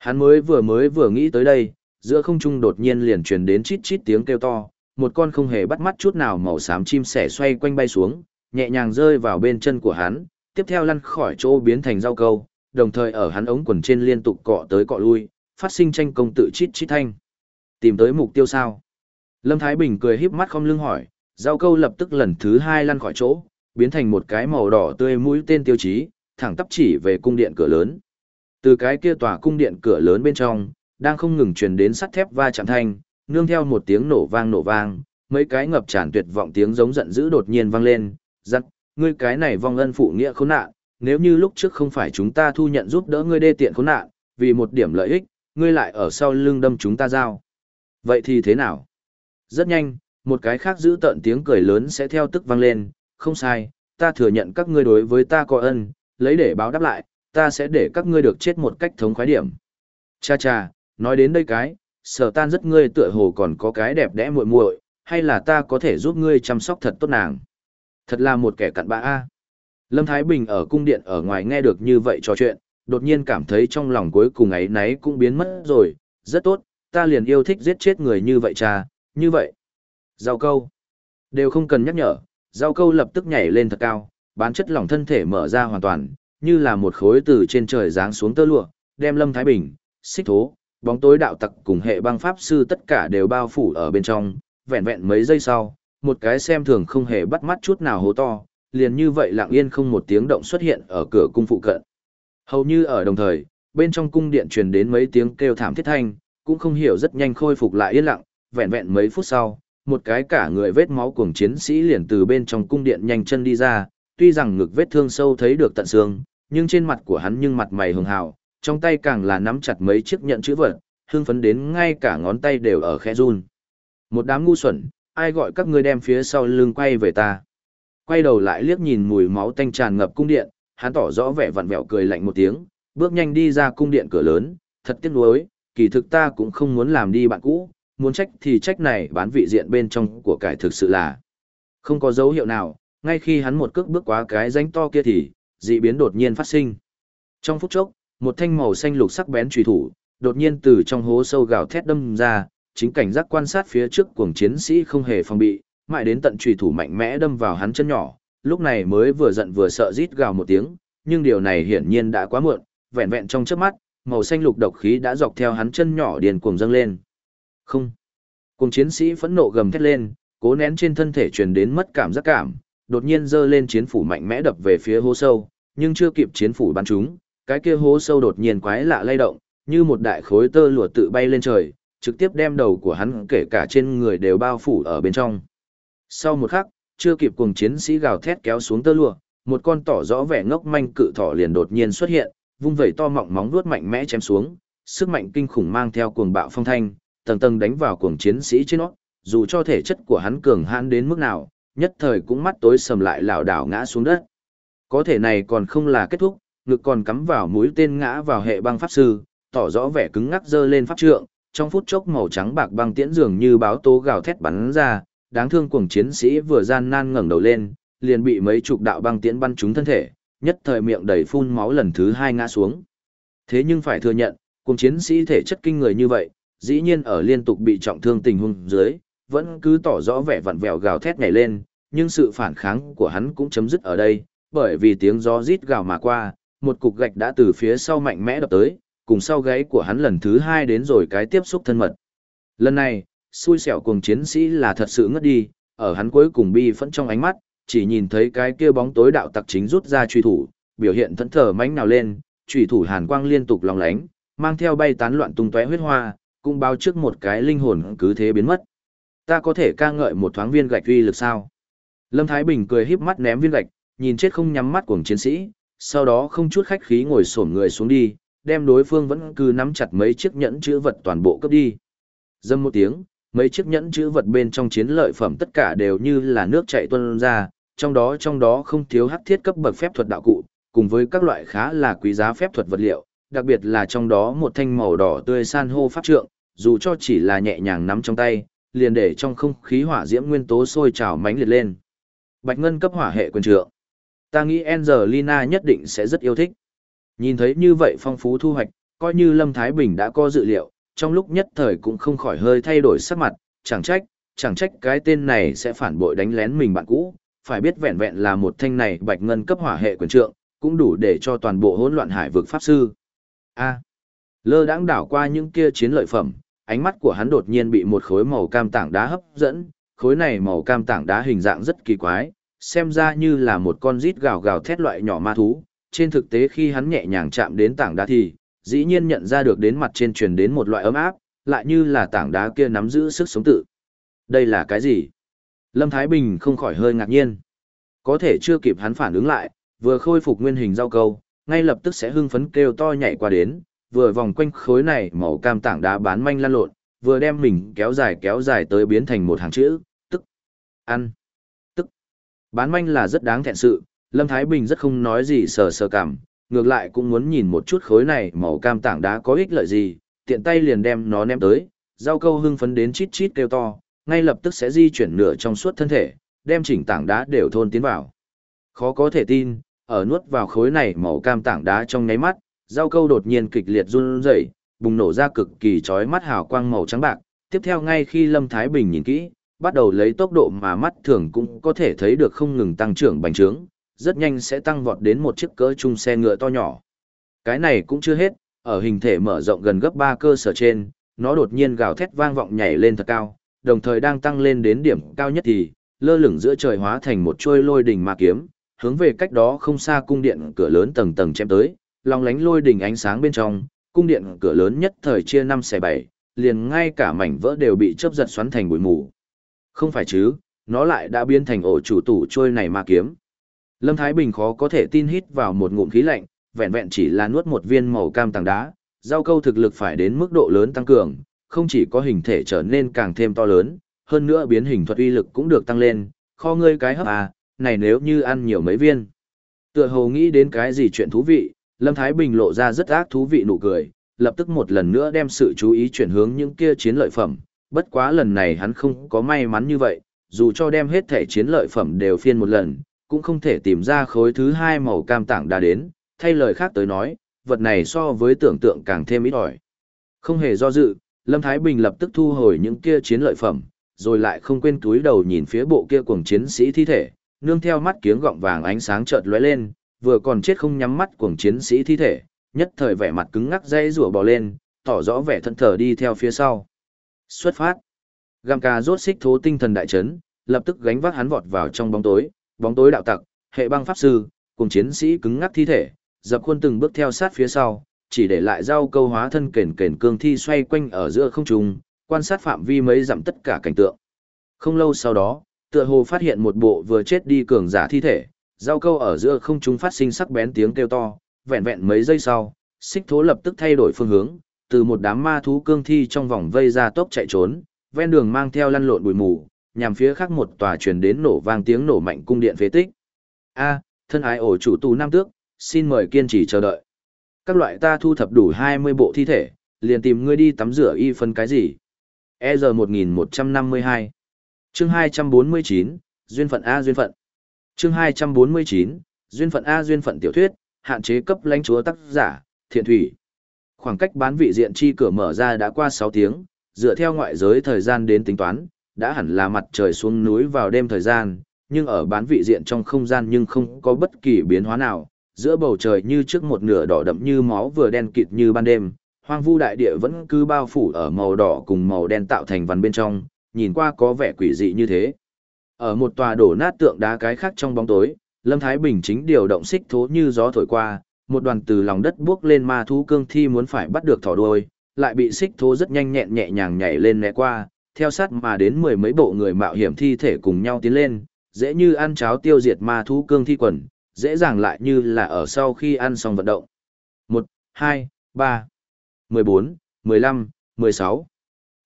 Hắn mới vừa mới vừa nghĩ tới đây, giữa không trung đột nhiên liền truyền đến chít chít tiếng kêu to, một con không hề bắt mắt chút nào màu xám chim sẻ xoay quanh bay xuống, nhẹ nhàng rơi vào bên chân của hắn, tiếp theo lăn khỏi chỗ biến thành rau câu, đồng thời ở hắn ống quần trên liên tục cọ tới cọ lui, phát sinh tranh công tự chít chít thanh. Tìm tới mục tiêu sao? Lâm Thái Bình cười híp mắt không lưng hỏi, rau câu lập tức lần thứ hai lăn khỏi chỗ, biến thành một cái màu đỏ tươi mũi tên tiêu chí, thẳng tắp chỉ về cung điện cửa lớn. Từ cái kia tòa cung điện cửa lớn bên trong, đang không ngừng truyền đến sắt thép va chạm thanh, nương theo một tiếng nổ vang nổ vang, mấy cái ngập tràn tuyệt vọng tiếng giống giận dữ đột nhiên vang lên, giặc, ngươi cái này vong ân phụ nghĩa khốn nạn, nếu như lúc trước không phải chúng ta thu nhận giúp đỡ ngươi đê tiện khốn nạn, vì một điểm lợi ích, ngươi lại ở sau lưng đâm chúng ta giao. Vậy thì thế nào? Rất nhanh, một cái khác giữ tận tiếng cười lớn sẽ theo tức vang lên, không sai, ta thừa nhận các ngươi đối với ta có ân, lấy để báo đáp lại, ta sẽ để các ngươi được chết một cách thống khoái điểm. Cha cha, nói đến đây cái, sở tan rất ngươi tựa hồ còn có cái đẹp đẽ muội muội, hay là ta có thể giúp ngươi chăm sóc thật tốt nàng. Thật là một kẻ cặn bã a. Lâm Thái Bình ở cung điện ở ngoài nghe được như vậy trò chuyện, đột nhiên cảm thấy trong lòng cuối cùng ấy náy cũng biến mất rồi, rất tốt, ta liền yêu thích giết chết người như vậy cha, như vậy. Giao câu. Đều không cần nhắc nhở, giao câu lập tức nhảy lên thật cao, bán chất lỏng thân thể mở ra hoàn toàn, như là một khối từ trên trời giáng xuống tơ lụa, đem Lâm Thái Bình, xích thố, bóng tối đạo tặc cùng hệ băng pháp sư tất cả đều bao phủ ở bên trong, vẹn vẹn mấy giây sau, một cái xem thường không hề bắt mắt chút nào hố to, liền như vậy lặng yên không một tiếng động xuất hiện ở cửa cung phụ cận. Hầu như ở đồng thời, bên trong cung điện truyền đến mấy tiếng kêu thảm thiết thanh, cũng không hiểu rất nhanh khôi phục lại yên lặng, vẹn vẹn mấy phút sau, một cái cả người vết máu cuồng chiến sĩ liền từ bên trong cung điện nhanh chân đi ra, tuy rằng ngực vết thương sâu thấy được tận xương, nhưng trên mặt của hắn nhưng mặt mày hường hào, trong tay càng là nắm chặt mấy chiếc nhận chữ vật, hương phấn đến ngay cả ngón tay đều ở khẽ run. Một đám ngu xuẩn, ai gọi các ngươi đem phía sau lưng quay về ta. Quay đầu lại liếc nhìn mùi máu tanh tràn ngập cung điện, hắn tỏ rõ vẻ vặn vẹo cười lạnh một tiếng, bước nhanh đi ra cung điện cửa lớn, thật tiếc nuối, kỳ thực ta cũng không muốn làm đi bạn cũ, muốn trách thì trách này bán vị diện bên trong của cải thực sự là không có dấu hiệu nào, ngay khi hắn một cước bước qua cái rãnh to kia thì, dị biến đột nhiên phát sinh. Trong phút chốc, một thanh màu xanh lục sắc bén truy thủ, đột nhiên từ trong hố sâu gào thét đâm ra, chính cảnh giác quan sát phía trước cuồng chiến sĩ không hề phòng bị, mãi đến tận truy thủ mạnh mẽ đâm vào hắn chân nhỏ, lúc này mới vừa giận vừa sợ rít gào một tiếng, nhưng điều này hiển nhiên đã quá muộn, vẹn vẹn trong chớp mắt, màu xanh lục độc khí đã dọc theo hắn chân nhỏ điền cuồng dâng lên. Không. Cuồng chiến sĩ phẫn nộ gầm thét lên, cố nén trên thân thể truyền đến mất cảm giác cảm, đột nhiên giơ lên chiến phủ mạnh mẽ đập về phía hố sâu, nhưng chưa kịp chiến phủ bắn chúng, cái kia hố sâu đột nhiên quái lạ lay động, như một đại khối tơ lụa tự bay lên trời, trực tiếp đem đầu của hắn kể cả trên người đều bao phủ ở bên trong. Sau một khắc, chưa kịp cùng chiến sĩ gào thét kéo xuống tơ lụa, một con tỏ rõ vẻ ngốc manh cự thỏ liền đột nhiên xuất hiện, vung vẩy to mọng móng vuốt mạnh mẽ chém xuống, sức mạnh kinh khủng mang theo cuồng bạo phong thanh, tầng tầng đánh vào cuồng chiến sĩ trên nó, dù cho thể chất của hắn cường hãn đến mức nào, nhất thời cũng mắt tối sầm lại lảo đảo ngã xuống đất. Có thể này còn không là kết thúc, ngực còn cắm vào mũi tên ngã vào hệ băng pháp sư, tỏ rõ vẻ cứng ngắc dơ lên pháp trượng, trong phút chốc màu trắng bạc băng tiễn dường như báo tố gào thét bắn ra, đáng thương cuồng chiến sĩ vừa gian nan ngẩng đầu lên, liền bị mấy chục đạo băng tiễn bắn trúng thân thể, nhất thời miệng đầy phun máu lần thứ hai ngã xuống. Thế nhưng phải thừa nhận, cuồng chiến sĩ thể chất kinh người như vậy, dĩ nhiên ở liên tục bị trọng thương tình huống dưới, vẫn cứ tỏ rõ vẻ vặn vẹo gào thét nhảy lên, nhưng sự phản kháng của hắn cũng chấm dứt ở đây, bởi vì tiếng gió rít gào mà qua, một cục gạch đã từ phía sau mạnh mẽ đập tới, cùng sau gáy của hắn lần thứ hai đến rồi cái tiếp xúc thân mật. Lần này, xui xẻo cùng chiến sĩ là thật sự ngất đi, ở hắn cuối cùng bi phẫn trong ánh mắt, chỉ nhìn thấy cái kia bóng tối đạo tặc chính rút ra truy thủ, biểu hiện thẫn thờ mánh nào lên, truy thủ hàn quang liên tục lòng lánh, mang theo bay tán loạn tung tóe huyết hoa, cũng báo trước một cái linh hồn cứ thế biến mất. Ta có thể ca ngợi một thoáng viên gạch uy lực sao? Lâm Thái Bình cười híp mắt ném viên gạch, nhìn chết không nhắm mắt cuồng chiến sĩ, sau đó không chút khách khí ngồi xổm người xuống đi, đem đối phương vẫn cứ nắm chặt mấy chiếc nhẫn chữ vật toàn bộ cấp đi. Dâm một tiếng, mấy chiếc nhẫn chữ vật bên trong chiến lợi phẩm tất cả đều như là nước chảy tuôn ra, trong đó trong đó không thiếu hắc thiết cấp bậc phép thuật đạo cụ, cùng với các loại khá là quý giá phép thuật vật liệu, đặc biệt là trong đó một thanh màu đỏ tươi san hô pháp trượng, dù cho chỉ là nhẹ nhàng nắm trong tay, liền để trong không khí hỏa diễm nguyên tố sôi trào mãnh liệt lên. Bạch ngân cấp hỏa hệ quyền trượng. Ta nghĩ Angelina nhất định sẽ rất yêu thích. Nhìn thấy như vậy phong phú thu hoạch, coi như Lâm Thái Bình đã có dự liệu, trong lúc nhất thời cũng không khỏi hơi thay đổi sắc mặt, chẳng trách, chẳng trách cái tên này sẽ phản bội đánh lén mình bạn cũ, phải biết vẹn vẹn là một thanh này bạch ngân cấp hỏa hệ quyền trượng, cũng đủ để cho toàn bộ hỗn loạn hải vực pháp sư. A. lơ đãng đảo qua những kia chiến lợi phẩm, ánh mắt của hắn đột nhiên bị một khối màu cam tảng đá hấp dẫn, khối này màu cam tảng đá hình dạng rất kỳ quái, xem ra như là một con rít gào gào thét loại nhỏ ma thú, trên thực tế khi hắn nhẹ nhàng chạm đến tảng đá thì, dĩ nhiên nhận ra được đến mặt trên truyền đến một loại ấm áp, lại như là tảng đá kia nắm giữ sức sống tự. Đây là cái gì? Lâm Thái Bình không khỏi hơi ngạc nhiên. Có thể chưa kịp hắn phản ứng lại, vừa khôi phục nguyên hình rau câu, ngay lập tức sẽ hưng phấn kêu to nhảy qua đến, vừa vòng quanh khối này màu cam tảng đá bán manh lăn lộn, vừa đem mình kéo dài kéo dài tới biến thành một hàng chữ, tức, ăn. Bán manh là rất đáng thẹn sự, Lâm Thái Bình rất không nói gì sờ sờ cảm, ngược lại cũng muốn nhìn một chút khối này màu cam tảng đá có ích lợi gì, tiện tay liền đem nó ném tới, rau câu hưng phấn đến chít chít kêu to, ngay lập tức sẽ di chuyển nửa trong suốt thân thể, đem chỉnh tảng đá đều thôn tiến vào. Khó có thể tin, ở nuốt vào khối này màu cam tảng đá trong nháy mắt, rau câu đột nhiên kịch liệt run rẩy, bùng nổ ra cực kỳ chói mắt hào quang màu trắng bạc. Tiếp theo ngay khi Lâm Thái Bình nhìn kỹ, bắt đầu lấy tốc độ mà mắt thường cũng có thể thấy được không ngừng tăng trưởng bành trướng, rất nhanh sẽ tăng vọt đến một chiếc cỡ chung xe ngựa to nhỏ. Cái này cũng chưa hết, ở hình thể mở rộng gần gấp 3 cơ sở trên, nó đột nhiên gào thét vang vọng nhảy lên thật cao, đồng thời đang tăng lên đến điểm cao nhất thì, lơ lửng giữa trời hóa thành một trôi lôi đỉnh ma kiếm, hướng về cách đó không xa cung điện cửa lớn tầng tầng chém tới, long lánh lôi đỉnh ánh sáng bên trong, cung điện cửa lớn nhất thời chia năm xẻ bảy, liền ngay cả mảnh vỡ đều bị chớp giật xoắn thành bụi mù. Không phải chứ, nó lại đã biến thành ổ chủ tủ trôi này ma kiếm. Lâm Thái Bình khó có thể tin hít vào một ngụm khí lạnh, vẹn vẹn chỉ là nuốt một viên màu cam tảng đá, giao câu thực lực phải đến mức độ lớn tăng cường, không chỉ có hình thể trở nên càng thêm to lớn, hơn nữa biến hình thuật uy lực cũng được tăng lên, kho ngươi cái hấp à, này nếu như ăn nhiều mấy viên. Tựa hồ nghĩ đến cái gì chuyện thú vị, Lâm Thái Bình lộ ra rất ác thú vị nụ cười, lập tức một lần nữa đem sự chú ý chuyển hướng những kia chiến lợi phẩm, bất quá lần này hắn không có may mắn như vậy, dù cho đem hết thể chiến lợi phẩm đều phiên một lần, cũng không thể tìm ra khối thứ hai màu cam tảng đã đến, thay lời khác tới nói, vật này so với tưởng tượng càng thêm ít ỏi. Không hề do dự, Lâm Thái Bình lập tức thu hồi những kia chiến lợi phẩm, rồi lại không quên túi đầu nhìn phía bộ kia cuồng chiến sĩ thi thể, nương theo mắt kiếng gọng vàng ánh sáng chợt lóe lên, vừa còn chết không nhắm mắt cuồng chiến sĩ thi thể, nhất thời vẻ mặt cứng ngắc dây rủa bò lên, tỏ rõ vẻ thân thờ đi theo phía sau. Xuất phát. Gam ca rốt xích thố tinh thần đại chấn, lập tức gánh vác hắn vọt vào trong bóng tối, bóng tối đạo tặc, hệ băng pháp sư, cùng chiến sĩ cứng ngắc thi thể, dập khuôn từng bước theo sát phía sau, chỉ để lại rau câu hóa thân kền kền cương thi xoay quanh ở giữa không trung, quan sát phạm vi mấy dặm tất cả cảnh tượng. Không lâu sau đó, tựa hồ phát hiện một bộ vừa chết đi cường giả thi thể, rau câu ở giữa không trung phát sinh sắc bén tiếng kêu to, vẹn vẹn mấy giây sau, xích thố lập tức thay đổi phương hướng, từ một đám ma thú cương thi trong vòng vây ra tốc chạy trốn, ven đường mang theo lăn lộn bụi mù, nhằm phía khác một tòa truyền đến nổ vang tiếng nổ mạnh cung điện phế tích. A, thân ái ổ chủ tù nam tước, xin mời kiên trì chờ đợi. Các loại ta thu thập đủ 20 bộ thi thể, liền tìm ngươi đi tắm rửa y phân cái gì. EZ 1152 Chương 249, Duyên phận A Duyên phận Chương 249, Duyên phận A Duyên phận tiểu thuyết, hạn chế cấp lãnh chúa tác giả, thiện thủy. Khoảng cách bán vị diện chi cửa mở ra đã qua 6 tiếng, dựa theo ngoại giới thời gian đến tính toán, đã hẳn là mặt trời xuống núi vào đêm thời gian, nhưng ở bán vị diện trong không gian nhưng không có bất kỳ biến hóa nào, giữa bầu trời như trước một nửa đỏ đậm như máu vừa đen kịt như ban đêm, hoang vu đại địa vẫn cứ bao phủ ở màu đỏ cùng màu đen tạo thành vằn bên trong, nhìn qua có vẻ quỷ dị như thế. Ở một tòa đổ nát tượng đá cái khác trong bóng tối, Lâm Thái Bình chính điều động xích thố như gió thổi qua, một đoàn từ lòng đất bước lên ma thú cương thi muốn phải bắt được thỏ đuôi, lại bị xích thố rất nhanh nhẹn nhẹ nhàng nhảy lên né qua, theo sát mà đến mười mấy bộ người mạo hiểm thi thể cùng nhau tiến lên, dễ như ăn cháo tiêu diệt ma thú cương thi quần, dễ dàng lại như là ở sau khi ăn xong vận động. 1, 2, 3, 14, 15, 16.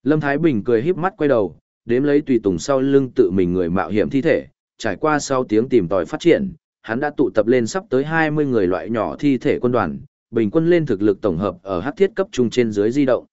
Lâm Thái Bình cười híp mắt quay đầu, đếm lấy tùy tùng sau lưng tự mình người mạo hiểm thi thể, trải qua sau tiếng tìm tòi phát triển, hắn đã tụ tập lên sắp tới 20 người loại nhỏ thi thể quân đoàn, bình quân lên thực lực tổng hợp ở hắc thiết cấp trung trên dưới di động.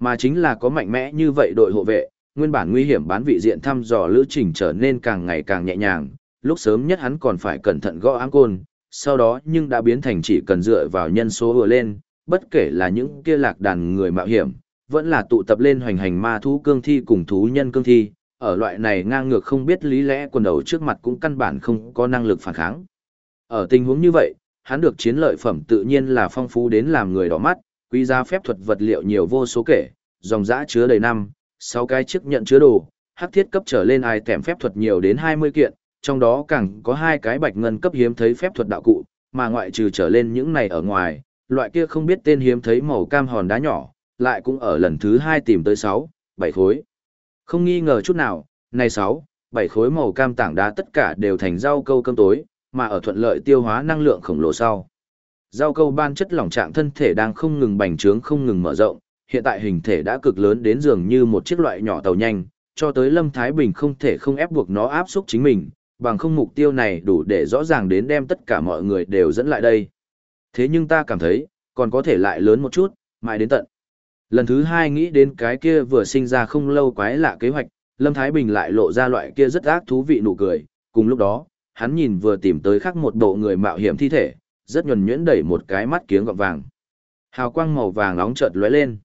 Mà chính là có mạnh mẽ như vậy đội hộ vệ, nguyên bản nguy hiểm bán vị diện thăm dò lữ trình trở nên càng ngày càng nhẹ nhàng, lúc sớm nhất hắn còn phải cẩn thận gõ áng côn, sau đó nhưng đã biến thành chỉ cần dựa vào nhân số vừa lên, bất kể là những kia lạc đàn người mạo hiểm, vẫn là tụ tập lên hoành hành ma thú cương thi cùng thú nhân cương thi, ở loại này ngang ngược không biết lý lẽ quần đầu trước mặt cũng căn bản không có năng lực phản kháng. Ở tình huống như vậy, hắn được chiến lợi phẩm tự nhiên là phong phú đến làm người đỏ mắt, quý giá phép thuật vật liệu nhiều vô số kể, dòng dã chứa đầy năm, sáu cái chiếc nhận chứa đồ, hắc thiết cấp trở lên ai tèm phép thuật nhiều đến 20 kiện, trong đó càng có hai cái bạch ngân cấp hiếm thấy phép thuật đạo cụ, mà ngoại trừ trở lên những này ở ngoài, loại kia không biết tên hiếm thấy màu cam hòn đá nhỏ, lại cũng ở lần thứ hai tìm tới 6, 7 khối. Không nghi ngờ chút nào, này 6, 7 khối màu cam tảng đá tất cả đều thành rau câu cơm tối, mà ở thuận lợi tiêu hóa năng lượng khổng lồ sau. Rau câu ban chất lỏng trạng thân thể đang không ngừng bành trướng không ngừng mở rộng, hiện tại hình thể đã cực lớn đến dường như một chiếc loại nhỏ tàu nhanh, cho tới Lâm Thái Bình không thể không ép buộc nó áp xúc chính mình, bằng không mục tiêu này đủ để rõ ràng đến đem tất cả mọi người đều dẫn lại đây. Thế nhưng ta cảm thấy, còn có thể lại lớn một chút, mãi đến tận. Lần thứ hai nghĩ đến cái kia vừa sinh ra không lâu quái lạ kế hoạch, Lâm Thái Bình lại lộ ra loại kia rất ác thú vị nụ cười, cùng lúc đó, hắn nhìn vừa tìm tới khác một bộ người mạo hiểm thi thể, rất nhuần nhuyễn đẩy một cái mắt kiếng gọng vàng. Hào quang màu vàng nóng chợt lóe lên.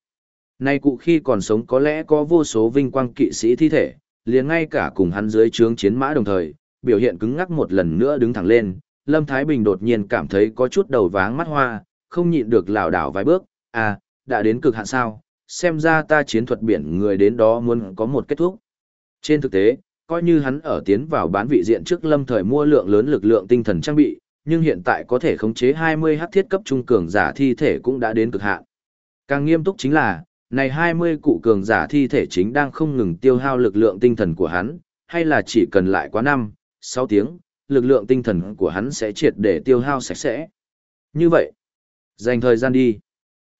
Nay cụ khi còn sống có lẽ có vô số vinh quang kỵ sĩ thi thể, liền ngay cả cùng hắn dưới trướng chiến mã đồng thời, biểu hiện cứng ngắc một lần nữa đứng thẳng lên, Lâm Thái Bình đột nhiên cảm thấy có chút đầu váng mắt hoa, không nhịn được lảo đảo vài bước, à, đã đến cực hạn sao, xem ra ta chiến thuật biển người đến đó muốn có một kết thúc. Trên thực tế, coi như hắn ở tiến vào bán vị diện trước lâm thời mua lượng lớn lực lượng tinh thần trang bị, nhưng hiện tại có thể khống chế 20 hắc thiết cấp trung cường giả thi thể cũng đã đến cực hạn. Càng nghiêm túc chính là, này 20 cụ cường giả thi thể chính đang không ngừng tiêu hao lực lượng tinh thần của hắn, hay là chỉ cần lại quá 5, 6 tiếng, lực lượng tinh thần của hắn sẽ triệt để tiêu hao sạch sẽ. Như vậy, dành thời gian đi.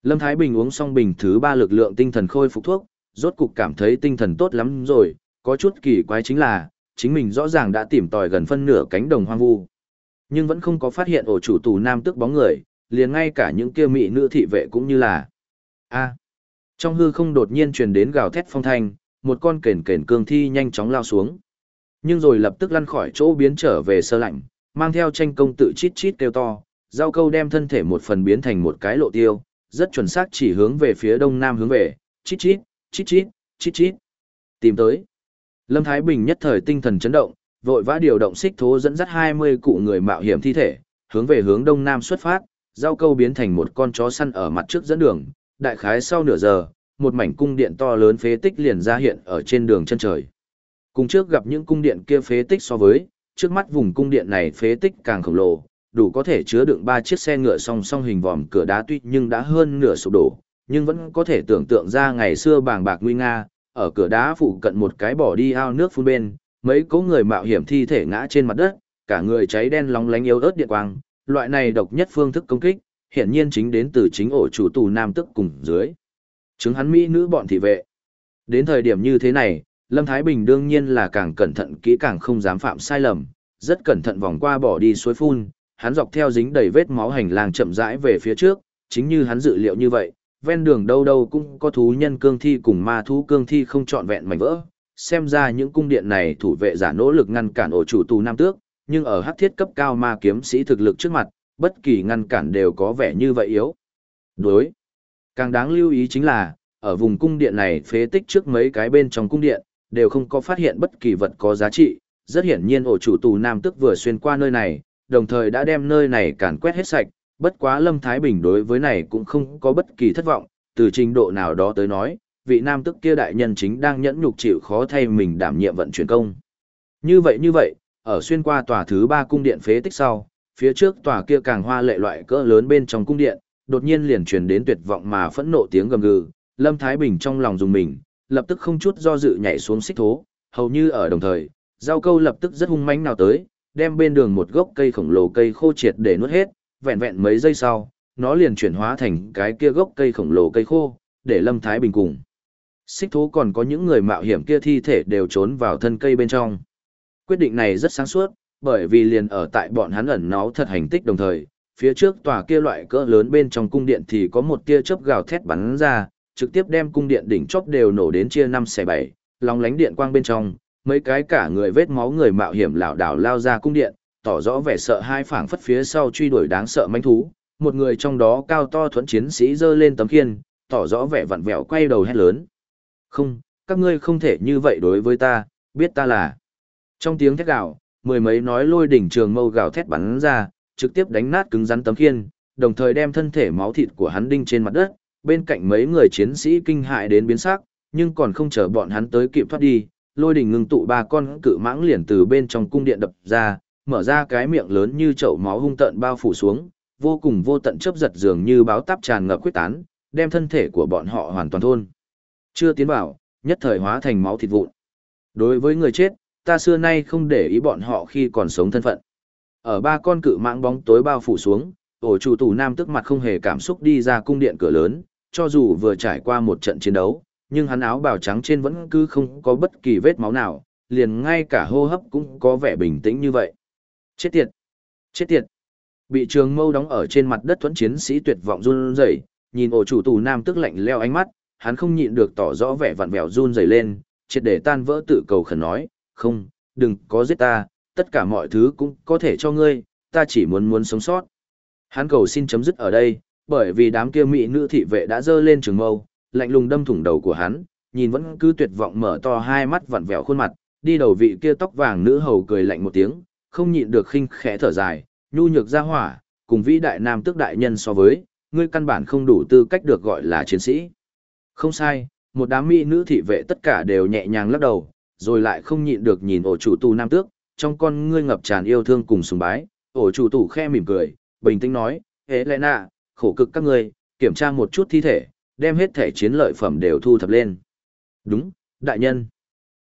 Lâm Thái Bình uống xong bình thứ ba lực lượng tinh thần khôi phục thuốc, rốt cục cảm thấy tinh thần tốt lắm rồi, có chút kỳ quái chính là, chính mình rõ ràng đã tìm tòi gần phân nửa cánh đồng hoang vu. Nhưng vẫn không có phát hiện ổ chủ tù nam tức bóng người, liền ngay cả những kia mỹ nữ thị vệ cũng như là. a trong hư không đột nhiên truyền đến gào thét phong thanh, một con kền kền cương thi nhanh chóng lao xuống. Nhưng rồi lập tức lăn khỏi chỗ biến trở về sơ lạnh, mang theo tranh công tự chít chít kêu to, giao câu đem thân thể một phần biến thành một cái lộ tiêu, rất chuẩn xác chỉ hướng về phía đông nam hướng về, chít chít, chít chít, chít chít. Tìm tới. Lâm Thái Bình nhất thời tinh thần chấn động, vội vã điều động xích thố dẫn dắt 20 cụ người mạo hiểm thi thể, hướng về hướng đông nam xuất phát, giao câu biến thành một con chó săn ở mặt trước dẫn đường, đại khái sau nửa giờ, một mảnh cung điện to lớn phế tích liền ra hiện ở trên đường chân trời. Cùng trước gặp những cung điện kia phế tích so với, trước mắt vùng cung điện này phế tích càng khổng lồ, đủ có thể chứa đựng ba chiếc xe ngựa song song hình vòm cửa đá tuy nhưng đã hơn nửa sụp đổ, nhưng vẫn có thể tưởng tượng ra ngày xưa bàng bạc nguy nga, ở cửa đá phụ cận một cái bỏ đi ao nước phun bên, mấy cố người mạo hiểm thi thể ngã trên mặt đất, cả người cháy đen lóng lánh yếu ớt điện quang, loại này độc nhất phương thức công kích, hiển nhiên chính đến từ chính ổ chủ tù nam tức cùng dưới. Chứng hắn mỹ nữ bọn thị vệ. Đến thời điểm như thế này, Lâm Thái Bình đương nhiên là càng cẩn thận kỹ càng không dám phạm sai lầm, rất cẩn thận vòng qua bỏ đi suối phun, hắn dọc theo dính đầy vết máu hành lang chậm rãi về phía trước, chính như hắn dự liệu như vậy, ven đường đâu đâu cũng có thú nhân cương thi cùng ma thú cương thi không trọn vẹn mảnh vỡ. Xem ra những cung điện này thủ vệ giả nỗ lực ngăn cản ổ chủ tù nam tước, nhưng ở hắc thiết cấp cao ma kiếm sĩ thực lực trước mặt, bất kỳ ngăn cản đều có vẻ như vậy yếu. Đối. Càng đáng lưu ý chính là, ở vùng cung điện này phế tích trước mấy cái bên trong cung điện, đều không có phát hiện bất kỳ vật có giá trị. Rất hiển nhiên ổ chủ tù nam tức vừa xuyên qua nơi này, đồng thời đã đem nơi này càn quét hết sạch, bất quá Lâm Thái Bình đối với này cũng không có bất kỳ thất vọng, từ trình độ nào đó tới nói, vị nam tức kia đại nhân chính đang nhẫn nhục chịu khó thay mình đảm nhiệm vận chuyển công. Như vậy như vậy, ở xuyên qua tòa thứ ba cung điện phế tích sau, phía trước tòa kia càng hoa lệ loại cỡ lớn bên trong cung điện, đột nhiên liền truyền đến tuyệt vọng mà phẫn nộ tiếng gầm gừ, Lâm Thái Bình trong lòng dùng mình, lập tức không chút do dự nhảy xuống xích thố, hầu như ở đồng thời, Giao câu lập tức rất hung mãnh nào tới, đem bên đường một gốc cây khổng lồ cây khô triệt để nuốt hết, vẹn vẹn mấy giây sau, nó liền chuyển hóa thành cái kia gốc cây khổng lồ cây khô, để Lâm Thái Bình cùng. Xích thú còn có những người mạo hiểm kia thi thể đều trốn vào thân cây bên trong. Quyết định này rất sáng suốt, bởi vì liền ở tại bọn hắn ẩn náu thật hành tích đồng thời, phía trước tòa kia loại cỡ lớn bên trong cung điện thì có một tia chớp gào thét bắn ra, trực tiếp đem cung điện đỉnh chóp đều nổ đến chia năm xẻ bảy, lóng lánh điện quang bên trong, mấy cái cả người vết máu người mạo hiểm lảo đảo lao ra cung điện, tỏ rõ vẻ sợ hai phảng phất phía sau truy đuổi đáng sợ manh thú. Một người trong đó cao to thuẫn chiến sĩ giơ lên tấm khiên, tỏ rõ vẻ vặn vẹo quay đầu hét lớn. Không, các ngươi không thể như vậy đối với ta, biết ta là. Trong tiếng thét gào, mười mấy nói lôi đỉnh trường mâu gào thét bắn ra, trực tiếp đánh nát cứng rắn tấm khiên, đồng thời đem thân thể máu thịt của hắn đinh trên mặt đất, bên cạnh mấy người chiến sĩ kinh hại đến biến sắc, nhưng còn không chờ bọn hắn tới kịp thoát đi, lôi đình ngưng tụ ba con cự mãng liền từ bên trong cung điện đập ra, mở ra cái miệng lớn như chậu máu hung tợn bao phủ xuống, vô cùng vô tận chớp giật dường như báo táp tràn ngập quyết tán, đem thân thể của bọn họ hoàn toàn thôn. Chưa tiến vào, nhất thời hóa thành máu thịt vụn. Đối với người chết, ta xưa nay không để ý bọn họ khi còn sống thân phận. Ở ba con cự mãng bóng tối bao phủ xuống, ổ chủ tù nam tức mặt không hề cảm xúc đi ra cung điện cửa lớn, cho dù vừa trải qua một trận chiến đấu, nhưng hắn áo bào trắng trên vẫn cứ không có bất kỳ vết máu nào, liền ngay cả hô hấp cũng có vẻ bình tĩnh như vậy. Chết tiệt! Chết tiệt! Bị trường mâu đóng ở trên mặt đất thuẫn chiến sĩ tuyệt vọng run rẩy, nhìn ổ chủ tù nam tức lạnh leo ánh mắt, hắn không nhịn được tỏ rõ vẻ vặn vẹo run rẩy lên, triệt để tan vỡ tự cầu khẩn nói, không, đừng có giết ta, tất cả mọi thứ cũng có thể cho ngươi, ta chỉ muốn muốn sống sót. Hắn cầu xin chấm dứt ở đây, bởi vì đám kia mỹ nữ thị vệ đã dơ lên trường mâu, lạnh lùng đâm thủng đầu của hắn, nhìn vẫn cứ tuyệt vọng mở to hai mắt vặn vẹo khuôn mặt, đi đầu vị kia tóc vàng nữ hầu cười lạnh một tiếng, không nhịn được khinh khẽ thở dài, nhu nhược ra hỏa, cùng vĩ đại nam tước đại nhân so với, ngươi căn bản không đủ tư cách được gọi là chiến sĩ. Không sai, một đám mỹ nữ thị vệ tất cả đều nhẹ nhàng lắc đầu, rồi lại không nhịn được nhìn ổ chủ tù nam tước, trong con ngươi ngập tràn yêu thương cùng sùng bái, ổ chủ tù khe mỉm cười, bình tĩnh nói, hế khổ cực các ngươi, kiểm tra một chút thi thể, đem hết thể chiến lợi phẩm đều thu thập lên. Đúng, đại nhân.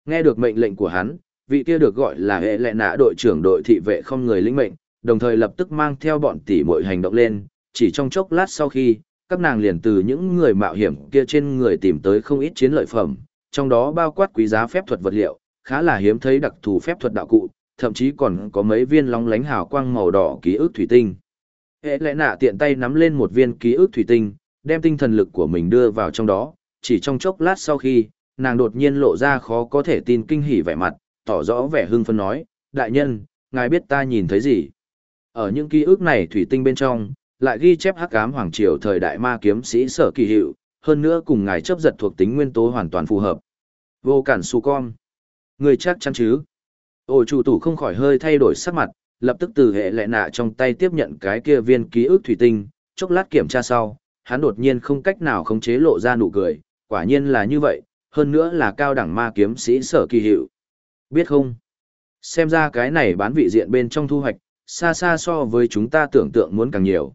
Nghe được mệnh lệnh của hắn, vị kia được gọi là hệ lệ nạ đội trưởng đội thị vệ không người lĩnh mệnh, đồng thời lập tức mang theo bọn tỷ muội hành động lên, chỉ trong chốc lát sau khi, các nàng liền từ những người mạo hiểm kia trên người tìm tới không ít chiến lợi phẩm, trong đó bao quát quý giá phép thuật vật liệu, khá là hiếm thấy đặc thù phép thuật đạo cụ, thậm chí còn có mấy viên long lánh hào quang màu đỏ ký ức thủy tinh. Hệ lệ nạ tiện tay nắm lên một viên ký ức thủy tinh, đem tinh thần lực của mình đưa vào trong đó, chỉ trong chốc lát sau khi, nàng đột nhiên lộ ra khó có thể tin kinh hỉ vẻ mặt, tỏ rõ vẻ hưng phấn nói, đại nhân, ngài biết ta nhìn thấy gì? Ở những ký ức này thủy tinh bên trong, lại ghi chép hắc ám hoàng triều thời đại ma kiếm sĩ sở kỳ hiệu, hơn nữa cùng ngài chấp giật thuộc tính nguyên tố hoàn toàn phù hợp. Vô cản su con. Người chắc chắn chứ? Ôi chủ tủ không khỏi hơi thay đổi sắc mặt, lập tức từ hệ lệ nạ trong tay tiếp nhận cái kia viên ký ức thủy tinh, chốc lát kiểm tra sau, hắn đột nhiên không cách nào khống chế lộ ra nụ cười, quả nhiên là như vậy, hơn nữa là cao đẳng ma kiếm sĩ sở kỳ hiệu. Biết không? Xem ra cái này bán vị diện bên trong thu hoạch, xa xa so với chúng ta tưởng tượng muốn càng nhiều.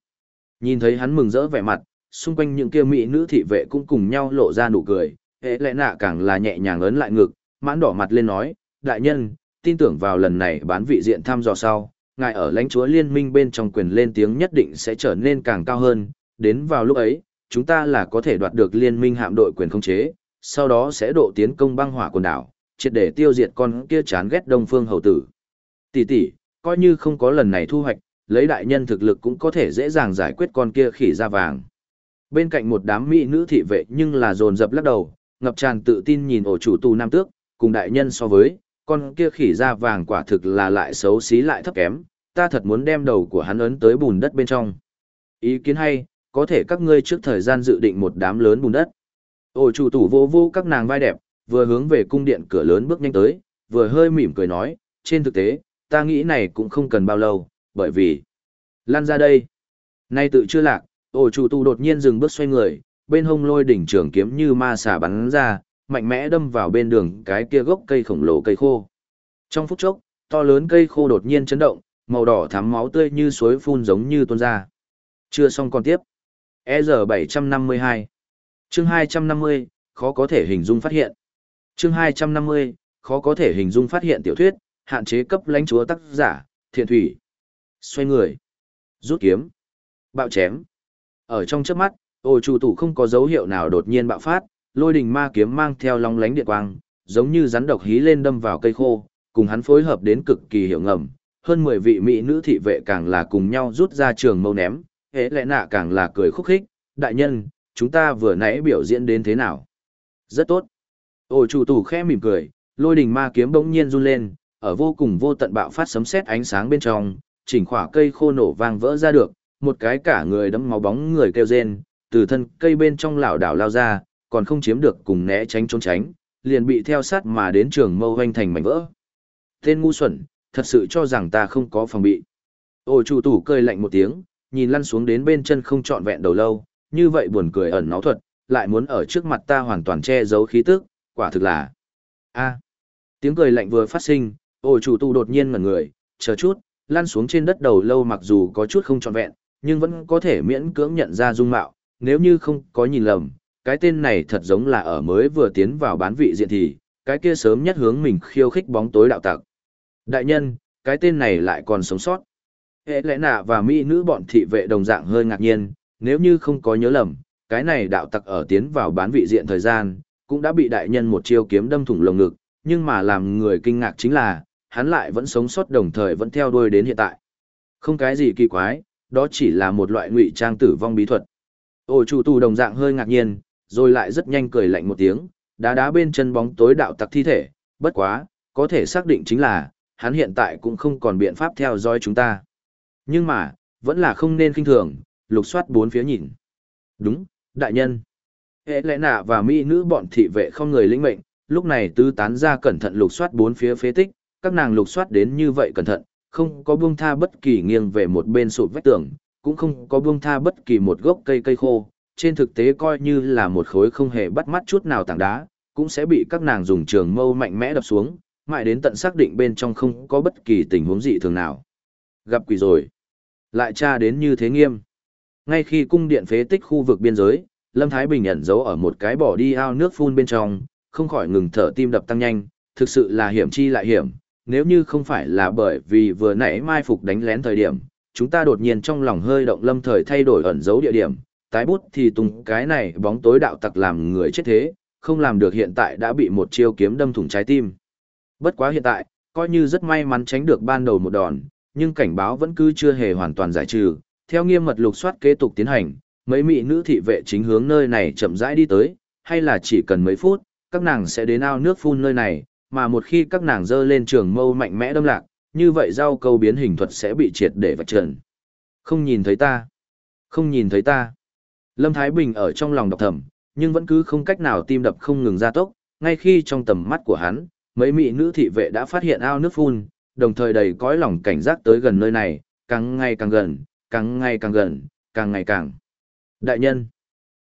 Nhìn thấy hắn mừng rỡ vẻ mặt, xung quanh những kia mỹ nữ thị vệ cũng cùng nhau lộ ra nụ cười, hệ lẽ nạ càng là nhẹ nhàng ấn lại ngực, mãn đỏ mặt lên nói, đại nhân, tin tưởng vào lần này bán vị diện thăm dò sau, ngài ở lãnh chúa liên minh bên trong quyền lên tiếng nhất định sẽ trở nên càng cao hơn, đến vào lúc ấy, chúng ta là có thể đoạt được liên minh hạm đội quyền khống chế, sau đó sẽ độ tiến công băng hỏa quần đảo, triệt để tiêu diệt con kia chán ghét đông phương hầu tử. Tỷ tỷ, coi như không có lần này thu hoạch, lấy đại nhân thực lực cũng có thể dễ dàng giải quyết con kia khỉ da vàng. Bên cạnh một đám mỹ nữ thị vệ nhưng là dồn dập lắc đầu, ngập tràn tự tin nhìn ổ chủ tù nam tước, cùng đại nhân so với, con kia khỉ da vàng quả thực là lại xấu xí lại thấp kém, ta thật muốn đem đầu của hắn ấn tới bùn đất bên trong. Ý kiến hay, có thể các ngươi trước thời gian dự định một đám lớn bùn đất. Ổ chủ tủ vô vô các nàng vai đẹp, vừa hướng về cung điện cửa lớn bước nhanh tới, vừa hơi mỉm cười nói, trên thực tế, ta nghĩ này cũng không cần bao lâu, bởi vì... Lan ra đây. Nay tự chưa lạc, ổ chủ tù đột nhiên dừng bước xoay người, bên hông lôi đỉnh trường kiếm như ma xà bắn ra, mạnh mẽ đâm vào bên đường cái kia gốc cây khổng lồ cây khô. Trong phút chốc, to lớn cây khô đột nhiên chấn động, màu đỏ thắm máu tươi như suối phun giống như tuôn ra. Chưa xong còn tiếp. EZ752 Chương 250, khó có thể hình dung phát hiện. Chương 250, khó có thể hình dung phát hiện tiểu thuyết, Hạn chế cấp lãnh chúa tác giả, thiện thủy. Xoay người. Rút kiếm. Bạo chém. Ở trong chớp mắt, ôi chủ tủ không có dấu hiệu nào đột nhiên bạo phát, lôi đình ma kiếm mang theo long lánh điện quang, giống như rắn độc hí lên đâm vào cây khô, cùng hắn phối hợp đến cực kỳ hiệu ngầm. Hơn 10 vị mỹ nữ thị vệ càng là cùng nhau rút ra trường mâu ném, hễ lẽ nạ càng là cười khúc khích, đại nhân, chúng ta vừa nãy biểu diễn đến thế nào? Rất tốt. Ổ chủ tù khẽ mỉm cười, lôi đình ma kiếm bỗng nhiên run lên, ở vô cùng vô tận bạo phát sấm sét ánh sáng bên trong, chỉnh khỏa cây khô nổ vang vỡ ra được, một cái cả người đẫm máu bóng người kêu rên, từ thân cây bên trong lảo đảo lao ra, còn không chiếm được cùng né tránh trốn tránh, liền bị theo sát mà đến trường mâu hoanh thành mảnh vỡ. Tên ngu xuẩn, thật sự cho rằng ta không có phòng bị. Ổ chủ tủ cười lạnh một tiếng, nhìn lăn xuống đến bên chân không trọn vẹn đầu lâu, như vậy buồn cười ẩn náu thuật, lại muốn ở trước mặt ta hoàn toàn che giấu khí tức, quả thực là... a Tiếng cười lạnh vừa phát sinh, ổ chủ tu đột nhiên ngẩn người, chờ chút, lăn xuống trên đất đầu lâu mặc dù có chút không trọn vẹn, nhưng vẫn có thể miễn cưỡng nhận ra dung mạo, nếu như không có nhìn lầm, cái tên này thật giống là ở mới vừa tiến vào bán vị diện thì, cái kia sớm nhất hướng mình khiêu khích bóng tối đạo tặc. Đại nhân, cái tên này lại còn sống sót. Hệ lẽ nạ và mỹ nữ bọn thị vệ đồng dạng hơi ngạc nhiên, nếu như không có nhớ lầm, cái này đạo tặc ở tiến vào bán vị diện thời gian, cũng đã bị đại nhân một chiêu kiếm đâm thủng lồng ngực, nhưng mà làm người kinh ngạc chính là, hắn lại vẫn sống sót đồng thời vẫn theo đuôi đến hiện tại. Không cái gì kỳ quái, đó chỉ là một loại ngụy trang tử vong bí thuật. ôi chủ tù đồng dạng hơi ngạc nhiên, rồi lại rất nhanh cười lạnh một tiếng, đá đá bên chân bóng tối đạo tặc thi thể, bất quá, có thể xác định chính là, hắn hiện tại cũng không còn biện pháp theo dõi chúng ta. Nhưng mà, vẫn là không nên kinh thường, lục soát bốn phía nhìn. Đúng, đại nhân. Hệ lẽ nạ và mỹ nữ bọn thị vệ không người lĩnh mệnh, lúc này tứ tán ra cẩn thận lục soát bốn phía phế tích, các nàng lục soát đến như vậy cẩn thận, không có buông tha bất kỳ nghiêng về một bên sụp vách tường, cũng không có buông tha bất kỳ một gốc cây cây khô, trên thực tế coi như là một khối không hề bắt mắt chút nào tảng đá, cũng sẽ bị các nàng dùng trường mâu mạnh mẽ đập xuống, mãi đến tận xác định bên trong không có bất kỳ tình huống dị thường nào. Gặp quỷ rồi. Lại tra đến như thế nghiêm. Ngay khi cung điện phế tích khu vực biên giới, Lâm Thái Bình ẩn giấu ở một cái bỏ đi ao nước phun bên trong, không khỏi ngừng thở tim đập tăng nhanh, thực sự là hiểm chi lại hiểm, nếu như không phải là bởi vì vừa nãy mai phục đánh lén thời điểm, chúng ta đột nhiên trong lòng hơi động lâm thời thay đổi ẩn dấu địa điểm, tái bút thì tung cái này bóng tối đạo tặc làm người chết thế, không làm được hiện tại đã bị một chiêu kiếm đâm thủng trái tim. Bất quá hiện tại, coi như rất may mắn tránh được ban đầu một đòn, nhưng cảnh báo vẫn cứ chưa hề hoàn toàn giải trừ. Theo nghiêm mật lục soát kế tục tiến hành, mấy mỹ nữ thị vệ chính hướng nơi này chậm rãi đi tới, hay là chỉ cần mấy phút, các nàng sẽ đến ao nước phun nơi này, mà một khi các nàng dơ lên trường mâu mạnh mẽ đâm lạc, như vậy rau câu biến hình thuật sẽ bị triệt để vạch trần. Không nhìn thấy ta. Không nhìn thấy ta. Lâm Thái Bình ở trong lòng đọc thầm, nhưng vẫn cứ không cách nào tim đập không ngừng ra tốc, ngay khi trong tầm mắt của hắn, mấy mỹ nữ thị vệ đã phát hiện ao nước phun, đồng thời đầy cõi lòng cảnh giác tới gần nơi này, càng ngày càng gần, càng ngày càng gần, càng ngày càng. Đại nhân.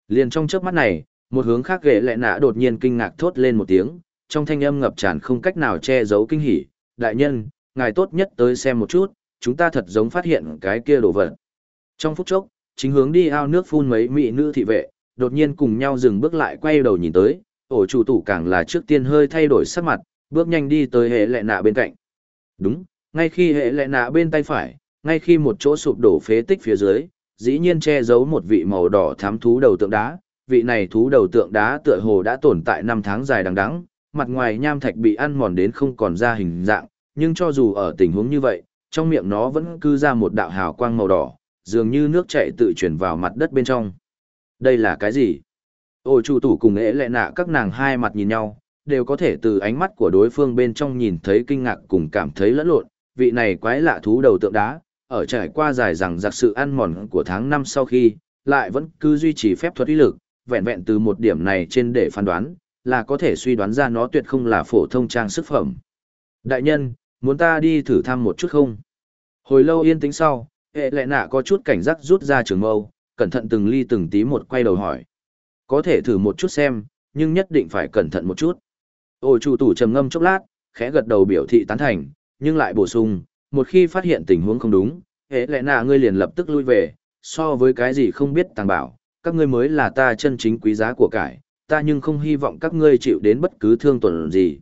Liền trong chớp mắt này, một hướng khác ghệ lệ nạ đột nhiên kinh ngạc thốt lên một tiếng, trong thanh âm ngập tràn không cách nào che giấu kinh hỉ. Đại nhân, ngài tốt nhất tới xem một chút, chúng ta thật giống phát hiện cái kia đồ vật. Trong phút chốc, chính hướng đi ao nước phun mấy mỹ nữ thị vệ, đột nhiên cùng nhau dừng bước lại quay đầu nhìn tới, ổ chủ tủ càng là trước tiên hơi thay đổi sắc mặt, bước nhanh đi tới hệ lệ nạ bên cạnh. Đúng, ngay khi hệ lệ nạ bên tay phải, ngay khi một chỗ sụp đổ phế tích phía dưới, dĩ nhiên che giấu một vị màu đỏ thám thú đầu tượng đá, vị này thú đầu tượng đá tựa hồ đã tồn tại năm tháng dài đằng đẵng, mặt ngoài nham thạch bị ăn mòn đến không còn ra hình dạng, nhưng cho dù ở tình huống như vậy, trong miệng nó vẫn cứ ra một đạo hào quang màu đỏ, dường như nước chảy tự chuyển vào mặt đất bên trong. Đây là cái gì? Ôi chủ tủ cùng ế lệ nạ các nàng hai mặt nhìn nhau, đều có thể từ ánh mắt của đối phương bên trong nhìn thấy kinh ngạc cùng cảm thấy lẫn lộn, vị này quái lạ thú đầu tượng đá, ở trải qua dài rằng giặc sự ăn mòn của tháng năm sau khi, lại vẫn cứ duy trì phép thuật uy lực, vẹn vẹn từ một điểm này trên để phán đoán, là có thể suy đoán ra nó tuyệt không là phổ thông trang sức phẩm. Đại nhân, muốn ta đi thử thăm một chút không? Hồi lâu yên tĩnh sau, hệ lệ nạ có chút cảnh giác rút ra trường mâu, cẩn thận từng ly từng tí một quay đầu hỏi. Có thể thử một chút xem, nhưng nhất định phải cẩn thận một chút. Ôi chủ tủ trầm ngâm chốc lát, khẽ gật đầu biểu thị tán thành, nhưng lại bổ sung, một khi phát hiện tình huống không đúng, hệ lẽ nạ ngươi liền lập tức lui về, so với cái gì không biết tàng bảo, các ngươi mới là ta chân chính quý giá của cải, ta nhưng không hy vọng các ngươi chịu đến bất cứ thương tổn gì.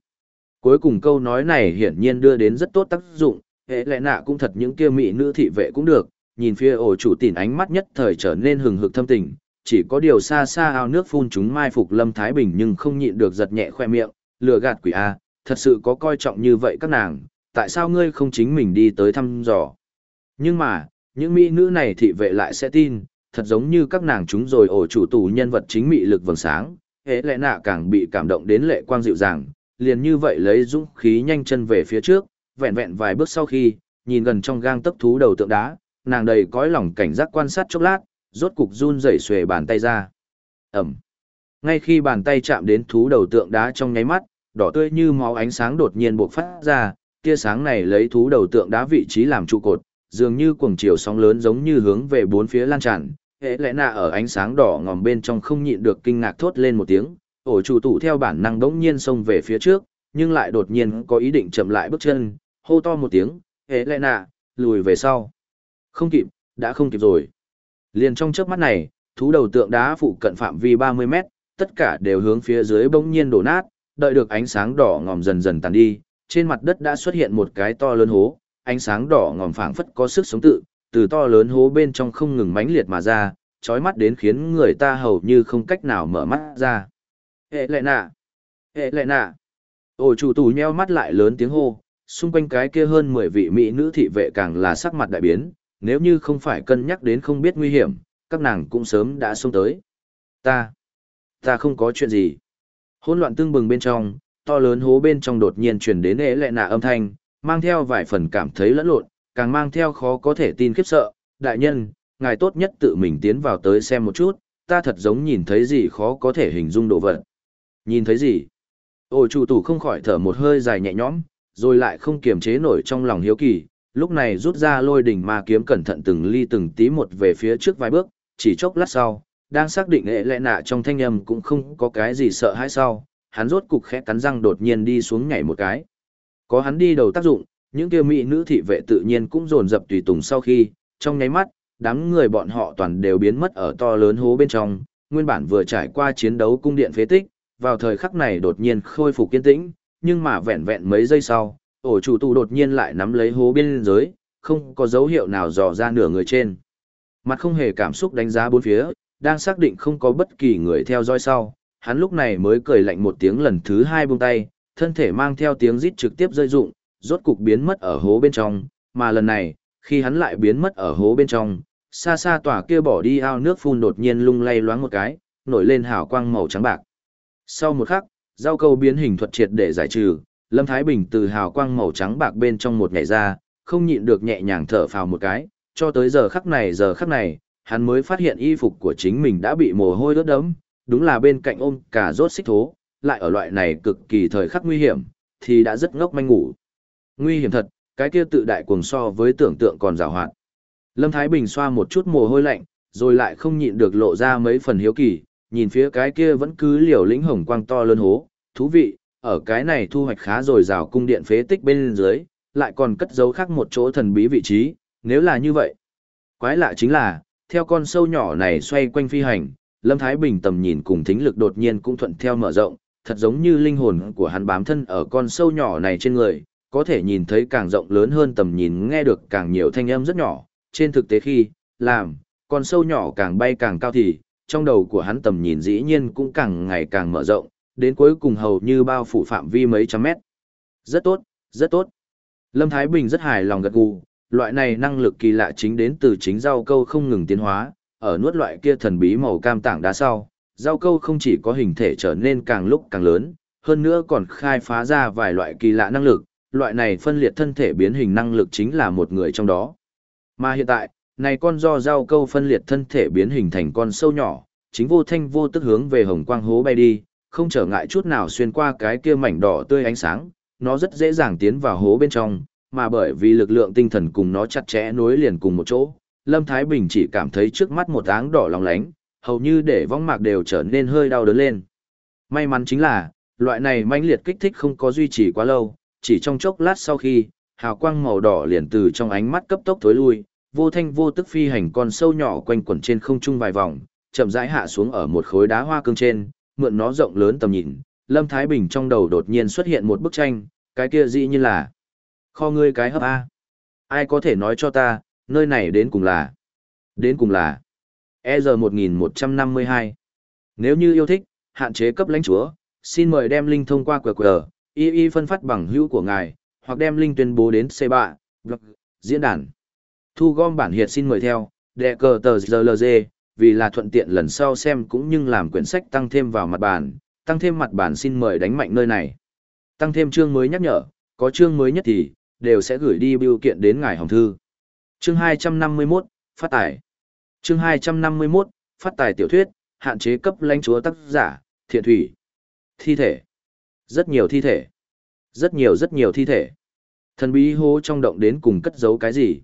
Cuối cùng câu nói này hiển nhiên đưa đến rất tốt tác dụng, hệ lẽ nạ cũng thật những kia mỹ nữ thị vệ cũng được, nhìn phía ổ chủ tỉn ánh mắt nhất thời trở nên hừng hực thâm tình, chỉ có điều xa xa ao nước phun chúng mai phục Lâm Thái Bình nhưng không nhịn được giật nhẹ khoe miệng, lừa gạt quỷ A, thật sự có coi trọng như vậy các nàng, tại sao ngươi không chính mình đi tới thăm dò. Nhưng mà, những mỹ nữ này thị vệ lại sẽ tin, thật giống như các nàng chúng rồi ổ chủ tù nhân vật chính mị lực vầng sáng, hễ lẽ nạ càng bị cảm động đến lệ quang dịu dàng, liền như vậy lấy dũng khí nhanh chân về phía trước, vẹn vẹn vài bước sau khi, nhìn gần trong gang tấc thú đầu tượng đá, nàng đầy cõi lòng cảnh giác quan sát chốc lát, rốt cục run rẩy xuề bàn tay ra. Ẩm. Ngay khi bàn tay chạm đến thú đầu tượng đá trong nháy mắt, đỏ tươi như máu ánh sáng đột nhiên bộc phát ra, tia sáng này lấy thú đầu tượng đá vị trí làm trụ cột, dường như cuồng chiều sóng lớn giống như hướng về bốn phía lan tràn. Hệ lẽ nạ ở ánh sáng đỏ ngòm bên trong không nhịn được kinh ngạc thốt lên một tiếng, ổ chủ tủ theo bản năng đống nhiên xông về phía trước, nhưng lại đột nhiên có ý định chậm lại bước chân, hô to một tiếng, hệ lẽ nạ, lùi về sau. Không kịp, đã không kịp rồi. Liền trong chớp mắt này, thú đầu tượng đá phụ cận phạm vi 30 mét, tất cả đều hướng phía dưới bỗng nhiên đổ nát, đợi được ánh sáng đỏ ngòm dần dần tàn đi, trên mặt đất đã xuất hiện một cái to lớn hố, ánh sáng đỏ ngòm phảng phất có sức sống tự, từ to lớn hố bên trong không ngừng mãnh liệt mà ra, chói mắt đến khiến người ta hầu như không cách nào mở mắt ra. Hệ lệ nạ! Hệ lệ nạ! Ổ chủ tù nheo mắt lại lớn tiếng hô, xung quanh cái kia hơn 10 vị mỹ nữ thị vệ càng là sắc mặt đại biến, nếu như không phải cân nhắc đến không biết nguy hiểm, các nàng cũng sớm đã xông tới. Ta! Ta không có chuyện gì. Hỗn loạn tương bừng bên trong, to lớn hố bên trong đột nhiên truyền đến ế lệ nạ âm thanh, mang theo vài phần cảm thấy lẫn lộn, càng mang theo khó có thể tin khiếp sợ. Đại nhân, ngài tốt nhất tự mình tiến vào tới xem một chút, ta thật giống nhìn thấy gì khó có thể hình dung độ vật. Nhìn thấy gì? Ôi chủ tủ không khỏi thở một hơi dài nhẹ nhõm, rồi lại không kiềm chế nổi trong lòng hiếu kỳ, lúc này rút ra lôi đỉnh ma kiếm cẩn thận từng ly từng tí một về phía trước vài bước, chỉ chốc lát sau, đang xác định hệ lệ nạ trong thanh âm cũng không có cái gì sợ hãi sau, hắn rốt cục khẽ cắn răng đột nhiên đi xuống nhảy một cái. Có hắn đi đầu tác dụng, những kia mỹ nữ thị vệ tự nhiên cũng dồn dập tùy tùng sau khi, trong nháy mắt, đám người bọn họ toàn đều biến mất ở to lớn hố bên trong, nguyên bản vừa trải qua chiến đấu cung điện phế tích, vào thời khắc này đột nhiên khôi phục kiên tĩnh, nhưng mà vẹn vẹn mấy giây sau, ổ chủ tù đột nhiên lại nắm lấy hố biên giới, không có dấu hiệu nào dò ra nửa người trên. Mặt không hề cảm xúc đánh giá bốn phía, đang xác định không có bất kỳ người theo dõi sau, hắn lúc này mới cười lạnh một tiếng lần thứ hai buông tay, thân thể mang theo tiếng rít trực tiếp rơi rụng, rốt cục biến mất ở hố bên trong, mà lần này, khi hắn lại biến mất ở hố bên trong, xa xa tỏa kia bỏ đi ao nước phun đột nhiên lung lay loáng một cái, nổi lên hào quang màu trắng bạc. Sau một khắc, giao câu biến hình thuật triệt để giải trừ, Lâm Thái Bình từ hào quang màu trắng bạc bên trong một nhảy ra, không nhịn được nhẹ nhàng thở phào một cái, cho tới giờ khắc này giờ khắc này, hắn mới phát hiện y phục của chính mình đã bị mồ hôi ướt đẫm, đúng là bên cạnh ôm cả rốt xích thố, lại ở loại này cực kỳ thời khắc nguy hiểm, thì đã rất ngốc manh ngủ. Nguy hiểm thật, cái kia tự đại cuồng so với tưởng tượng còn rào hoạt. Lâm Thái Bình xoa một chút mồ hôi lạnh, rồi lại không nhịn được lộ ra mấy phần hiếu kỳ, nhìn phía cái kia vẫn cứ liều lĩnh hồng quang to lớn hố, thú vị, ở cái này thu hoạch khá rồi rào cung điện phế tích bên dưới, lại còn cất giấu khác một chỗ thần bí vị trí, nếu là như vậy. Quái lạ chính là, theo con sâu nhỏ này xoay quanh phi hành, Lâm Thái Bình tầm nhìn cùng thính lực đột nhiên cũng thuận theo mở rộng, thật giống như linh hồn của hắn bám thân ở con sâu nhỏ này trên người, có thể nhìn thấy càng rộng lớn hơn tầm nhìn nghe được càng nhiều thanh âm rất nhỏ, trên thực tế khi, làm, con sâu nhỏ càng bay càng cao thì, trong đầu của hắn tầm nhìn dĩ nhiên cũng càng ngày càng mở rộng, đến cuối cùng hầu như bao phủ phạm vi mấy trăm mét. Rất tốt, rất tốt. Lâm Thái Bình rất hài lòng gật gù, loại này năng lực kỳ lạ chính đến từ chính rau câu không ngừng tiến hóa, ở nuốt loại kia thần bí màu cam tảng đá sau, rau câu không chỉ có hình thể trở nên càng lúc càng lớn, hơn nữa còn khai phá ra vài loại kỳ lạ năng lực, loại này phân liệt thân thể biến hình năng lực chính là một người trong đó. Mà hiện tại, này con do rau câu phân liệt thân thể biến hình thành con sâu nhỏ, chính vô thanh vô tức hướng về hồng quang hố bay đi, không trở ngại chút nào xuyên qua cái kia mảnh đỏ tươi ánh sáng, nó rất dễ dàng tiến vào hố bên trong, mà bởi vì lực lượng tinh thần cùng nó chặt chẽ nối liền cùng một chỗ, Lâm Thái Bình chỉ cảm thấy trước mắt một áng đỏ lòng lánh, hầu như để vong mạc đều trở nên hơi đau đớn lên. May mắn chính là, loại này manh liệt kích thích không có duy trì quá lâu, chỉ trong chốc lát sau khi, hào quang màu đỏ liền từ trong ánh mắt cấp tốc thối lui, vô thanh vô tức phi hành con sâu nhỏ quanh quẩn trên không trung vài vòng, chậm rãi hạ xuống ở một khối đá hoa cương trên, mượn nó rộng lớn tầm nhìn, Lâm Thái Bình trong đầu đột nhiên xuất hiện một bức tranh, cái kia dĩ như là kho ngươi cái hấp A. Ai có thể nói cho ta, nơi này đến cùng là đến cùng là EZ1152. Nếu như yêu thích, hạn chế cấp lãnh chúa, xin mời đem link thông qua QR, y y phân phát bằng hữu của ngài, hoặc đem link tuyên bố đến C3, blog, diễn đàn. Thu gom bản hiệt xin mời theo, đệ cờ tờ GLG, vì là thuận tiện lần sau xem cũng như làm quyển sách tăng thêm vào mặt bản, tăng thêm mặt bản xin mời đánh mạnh nơi này. Tăng thêm chương mới nhắc nhở, có chương mới nhất thì, đều sẽ gửi đi biểu kiện đến ngài hồng thư. Chương 251, phát tài. Chương 251, phát tài tiểu thuyết, hạn chế cấp lãnh chúa tác giả, thiện thủy. Thi thể. Rất nhiều thi thể. Rất nhiều rất nhiều thi thể. Thần bí hố trong động đến cùng cất giấu cái gì?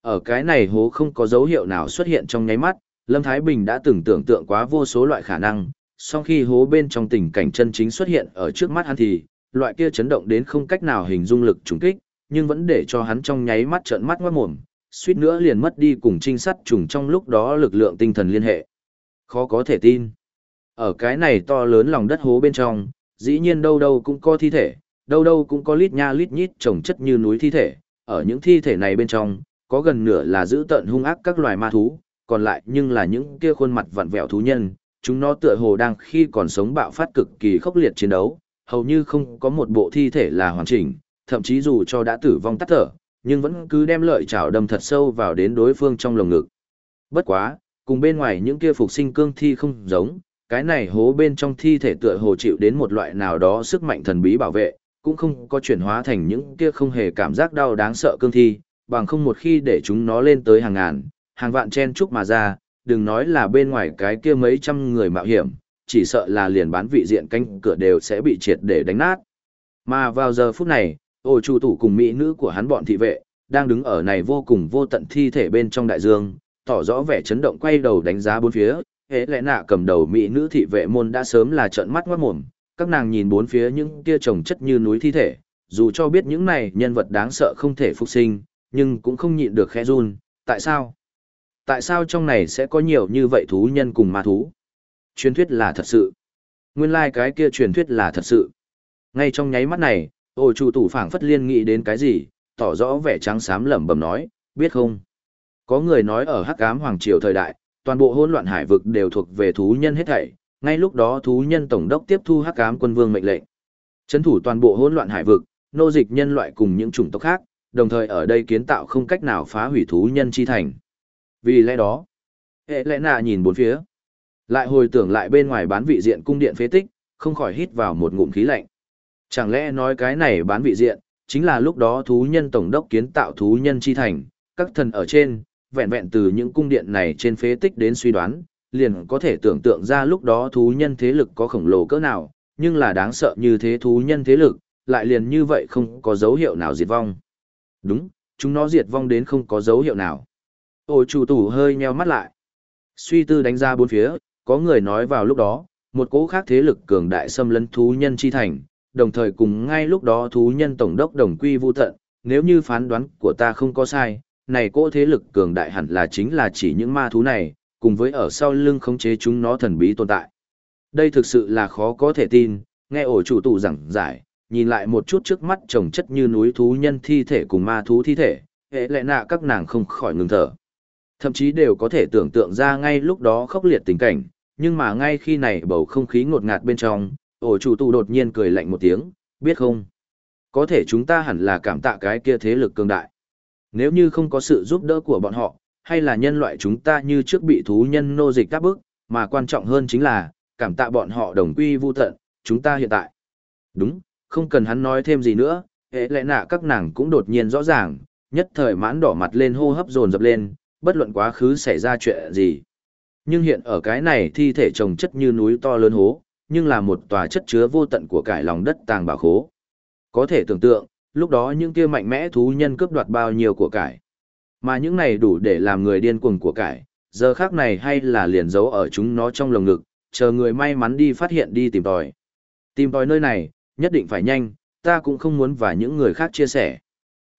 Ở cái này hố không có dấu hiệu nào xuất hiện trong nháy mắt, Lâm Thái Bình đã từng tưởng tượng quá vô số loại khả năng, sau khi hố bên trong tình cảnh chân chính xuất hiện ở trước mắt hắn thì, loại kia chấn động đến không cách nào hình dung lực trùng kích, nhưng vẫn để cho hắn trong nháy mắt trợn mắt ngoát mồm, suýt nữa liền mất đi cùng trinh sát trùng trong lúc đó lực lượng tinh thần liên hệ. Khó có thể tin. Ở cái này to lớn lòng đất hố bên trong, dĩ nhiên đâu đâu cũng có thi thể, đâu đâu cũng có lít nha lít nhít trồng chất như núi thi thể, ở những thi thể này bên trong, có gần nửa là giữ tận hung ác các loài ma thú, còn lại nhưng là những kia khuôn mặt vặn vẹo thú nhân, chúng nó tựa hồ đang khi còn sống bạo phát cực kỳ khốc liệt chiến đấu, hầu như không có một bộ thi thể là hoàn chỉnh, thậm chí dù cho đã tử vong tắt thở, nhưng vẫn cứ đem lợi chảo đâm thật sâu vào đến đối phương trong lồng ngực. Bất quá, cùng bên ngoài những kia phục sinh cương thi không giống, cái này hố bên trong thi thể tựa hồ chịu đến một loại nào đó sức mạnh thần bí bảo vệ, cũng không có chuyển hóa thành những kia không hề cảm giác đau đáng sợ cương thi, bằng không một khi để chúng nó lên tới hàng ngàn, hàng vạn chen chúc mà ra, đừng nói là bên ngoài cái kia mấy trăm người mạo hiểm, chỉ sợ là liền bán vị diện canh cửa đều sẽ bị triệt để đánh nát. Mà vào giờ phút này, ổ chủ tủ cùng mỹ nữ của hắn bọn thị vệ, đang đứng ở này vô cùng vô tận thi thể bên trong đại dương, tỏ rõ vẻ chấn động quay đầu đánh giá bốn phía, hễ lẽ nạ cầm đầu mỹ nữ thị vệ môn đã sớm là trợn mắt ngoát mồm, các nàng nhìn bốn phía những kia trồng chất như núi thi thể, dù cho biết những này nhân vật đáng sợ không thể phục sinh, nhưng cũng không nhịn được khẽ run, tại sao? Tại sao trong này sẽ có nhiều như vậy thú nhân cùng ma thú? Truyền thuyết là thật sự. Nguyên lai like cái kia truyền thuyết là thật sự. Ngay trong nháy mắt này, Ô chủ tủ phảng phất liên nghĩ đến cái gì, tỏ rõ vẻ trắng xám lẩm bẩm nói, biết không? Có người nói ở Hắc Ám Hoàng Triều thời đại, toàn bộ hỗn loạn hải vực đều thuộc về thú nhân hết thảy, ngay lúc đó thú nhân tổng đốc tiếp thu Hắc Ám quân vương mệnh lệnh. chấn thủ toàn bộ hỗn loạn hải vực, nô dịch nhân loại cùng những chủng tộc khác, đồng thời ở đây kiến tạo không cách nào phá hủy thú nhân chi thành. Vì lẽ đó, hệ lẽ nạ nhìn bốn phía, lại hồi tưởng lại bên ngoài bán vị diện cung điện phế tích, không khỏi hít vào một ngụm khí lạnh. Chẳng lẽ nói cái này bán vị diện, chính là lúc đó thú nhân tổng đốc kiến tạo thú nhân chi thành, các thần ở trên, vẹn vẹn từ những cung điện này trên phế tích đến suy đoán, liền có thể tưởng tượng ra lúc đó thú nhân thế lực có khổng lồ cỡ nào, nhưng là đáng sợ như thế thú nhân thế lực, lại liền như vậy không có dấu hiệu nào diệt vong. Đúng, chúng nó diệt vong đến không có dấu hiệu nào. Ôi chủ tủ hơi nheo mắt lại. Suy tư đánh ra bốn phía, có người nói vào lúc đó, một cỗ khác thế lực cường đại xâm lấn thú nhân chi thành, đồng thời cùng ngay lúc đó thú nhân tổng đốc đồng quy vu tận, nếu như phán đoán của ta không có sai, này cỗ thế lực cường đại hẳn là chính là chỉ những ma thú này, cùng với ở sau lưng khống chế chúng nó thần bí tồn tại. Đây thực sự là khó có thể tin, nghe ổ chủ tụ giảng giải, nhìn lại một chút trước mắt trồng chất như núi thú nhân thi thể cùng ma thú thi thể, hệ lệ nạ các nàng không khỏi ngừng thở. Thậm chí đều có thể tưởng tượng ra ngay lúc đó khốc liệt tình cảnh, nhưng mà ngay khi này bầu không khí ngột ngạt bên trong, ổ chủ tù đột nhiên cười lạnh một tiếng, biết không? Có thể chúng ta hẳn là cảm tạ cái kia thế lực cường đại. Nếu như không có sự giúp đỡ của bọn họ, hay là nhân loại chúng ta như trước bị thú nhân nô dịch các bức, mà quan trọng hơn chính là, cảm tạ bọn họ đồng quy vu tận, chúng ta hiện tại. Đúng, không cần hắn nói thêm gì nữa, hệ lẽ nạ các nàng cũng đột nhiên rõ ràng, nhất thời mãn đỏ mặt lên hô hấp dồn dập lên, bất luận quá khứ xảy ra chuyện gì. Nhưng hiện ở cái này thi thể trồng chất như núi to lớn hố, nhưng là một tòa chất chứa vô tận của cải lòng đất tàng bảo khố. Có thể tưởng tượng, lúc đó những kia mạnh mẽ thú nhân cướp đoạt bao nhiêu của cải. Mà những này đủ để làm người điên cuồng của cải, giờ khác này hay là liền giấu ở chúng nó trong lồng ngực, chờ người may mắn đi phát hiện đi tìm tòi. Tìm tòi nơi này, nhất định phải nhanh, ta cũng không muốn và những người khác chia sẻ.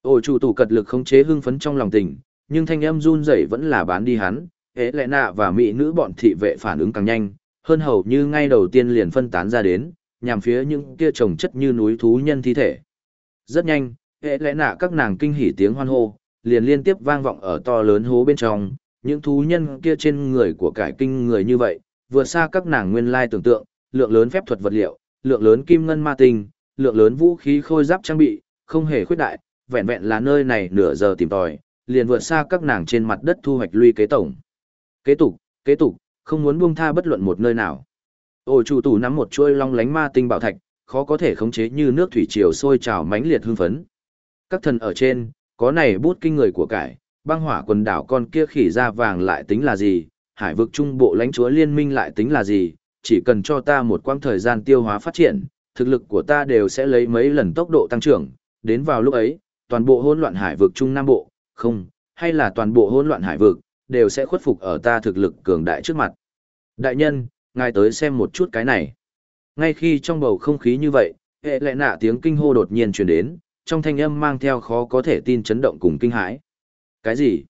Ôi chủ tủ cật lực khống chế hưng phấn trong lòng tình, nhưng thanh âm run rẩy vẫn là bán đi hắn, hế lẽ nạ và mỹ nữ bọn thị vệ phản ứng càng nhanh, hơn hầu như ngay đầu tiên liền phân tán ra đến, nhằm phía những kia trồng chất như núi thú nhân thi thể. Rất nhanh, hệ lẽ nạ các nàng kinh hỉ tiếng hoan hô, liền liên tiếp vang vọng ở to lớn hố bên trong, những thú nhân kia trên người của cải kinh người như vậy, vượt xa các nàng nguyên lai tưởng tượng, lượng lớn phép thuật vật liệu, lượng lớn kim ngân ma tinh, lượng lớn vũ khí khôi giáp trang bị, không hề khuyết đại, vẹn vẹn là nơi này nửa giờ tìm tòi, liền vượt xa các nàng trên mặt đất thu hoạch lui kế tổng. Kế tục, kế tục, không muốn buông tha bất luận một nơi nào. Ổ chủ tủ nắm một chuôi long lánh ma tinh bảo thạch, khó có thể khống chế như nước thủy triều sôi trào mãnh liệt hưng phấn. Các thần ở trên, có này bút kinh người của cải, băng hỏa quần đảo con kia khỉ da vàng lại tính là gì, hải vực trung bộ lãnh chúa liên minh lại tính là gì, chỉ cần cho ta một quãng thời gian tiêu hóa phát triển, thực lực của ta đều sẽ lấy mấy lần tốc độ tăng trưởng, đến vào lúc ấy, toàn bộ hỗn loạn hải vực trung nam bộ, không, hay là toàn bộ hỗn loạn hải vực, đều sẽ khuất phục ở ta thực lực cường đại trước mặt. Đại nhân, ngài tới xem một chút cái này. Ngay khi trong bầu không khí như vậy, hệ lệ nạ tiếng kinh hô đột nhiên truyền đến, trong thanh âm mang theo khó có thể tin chấn động cùng kinh hãi. Cái gì?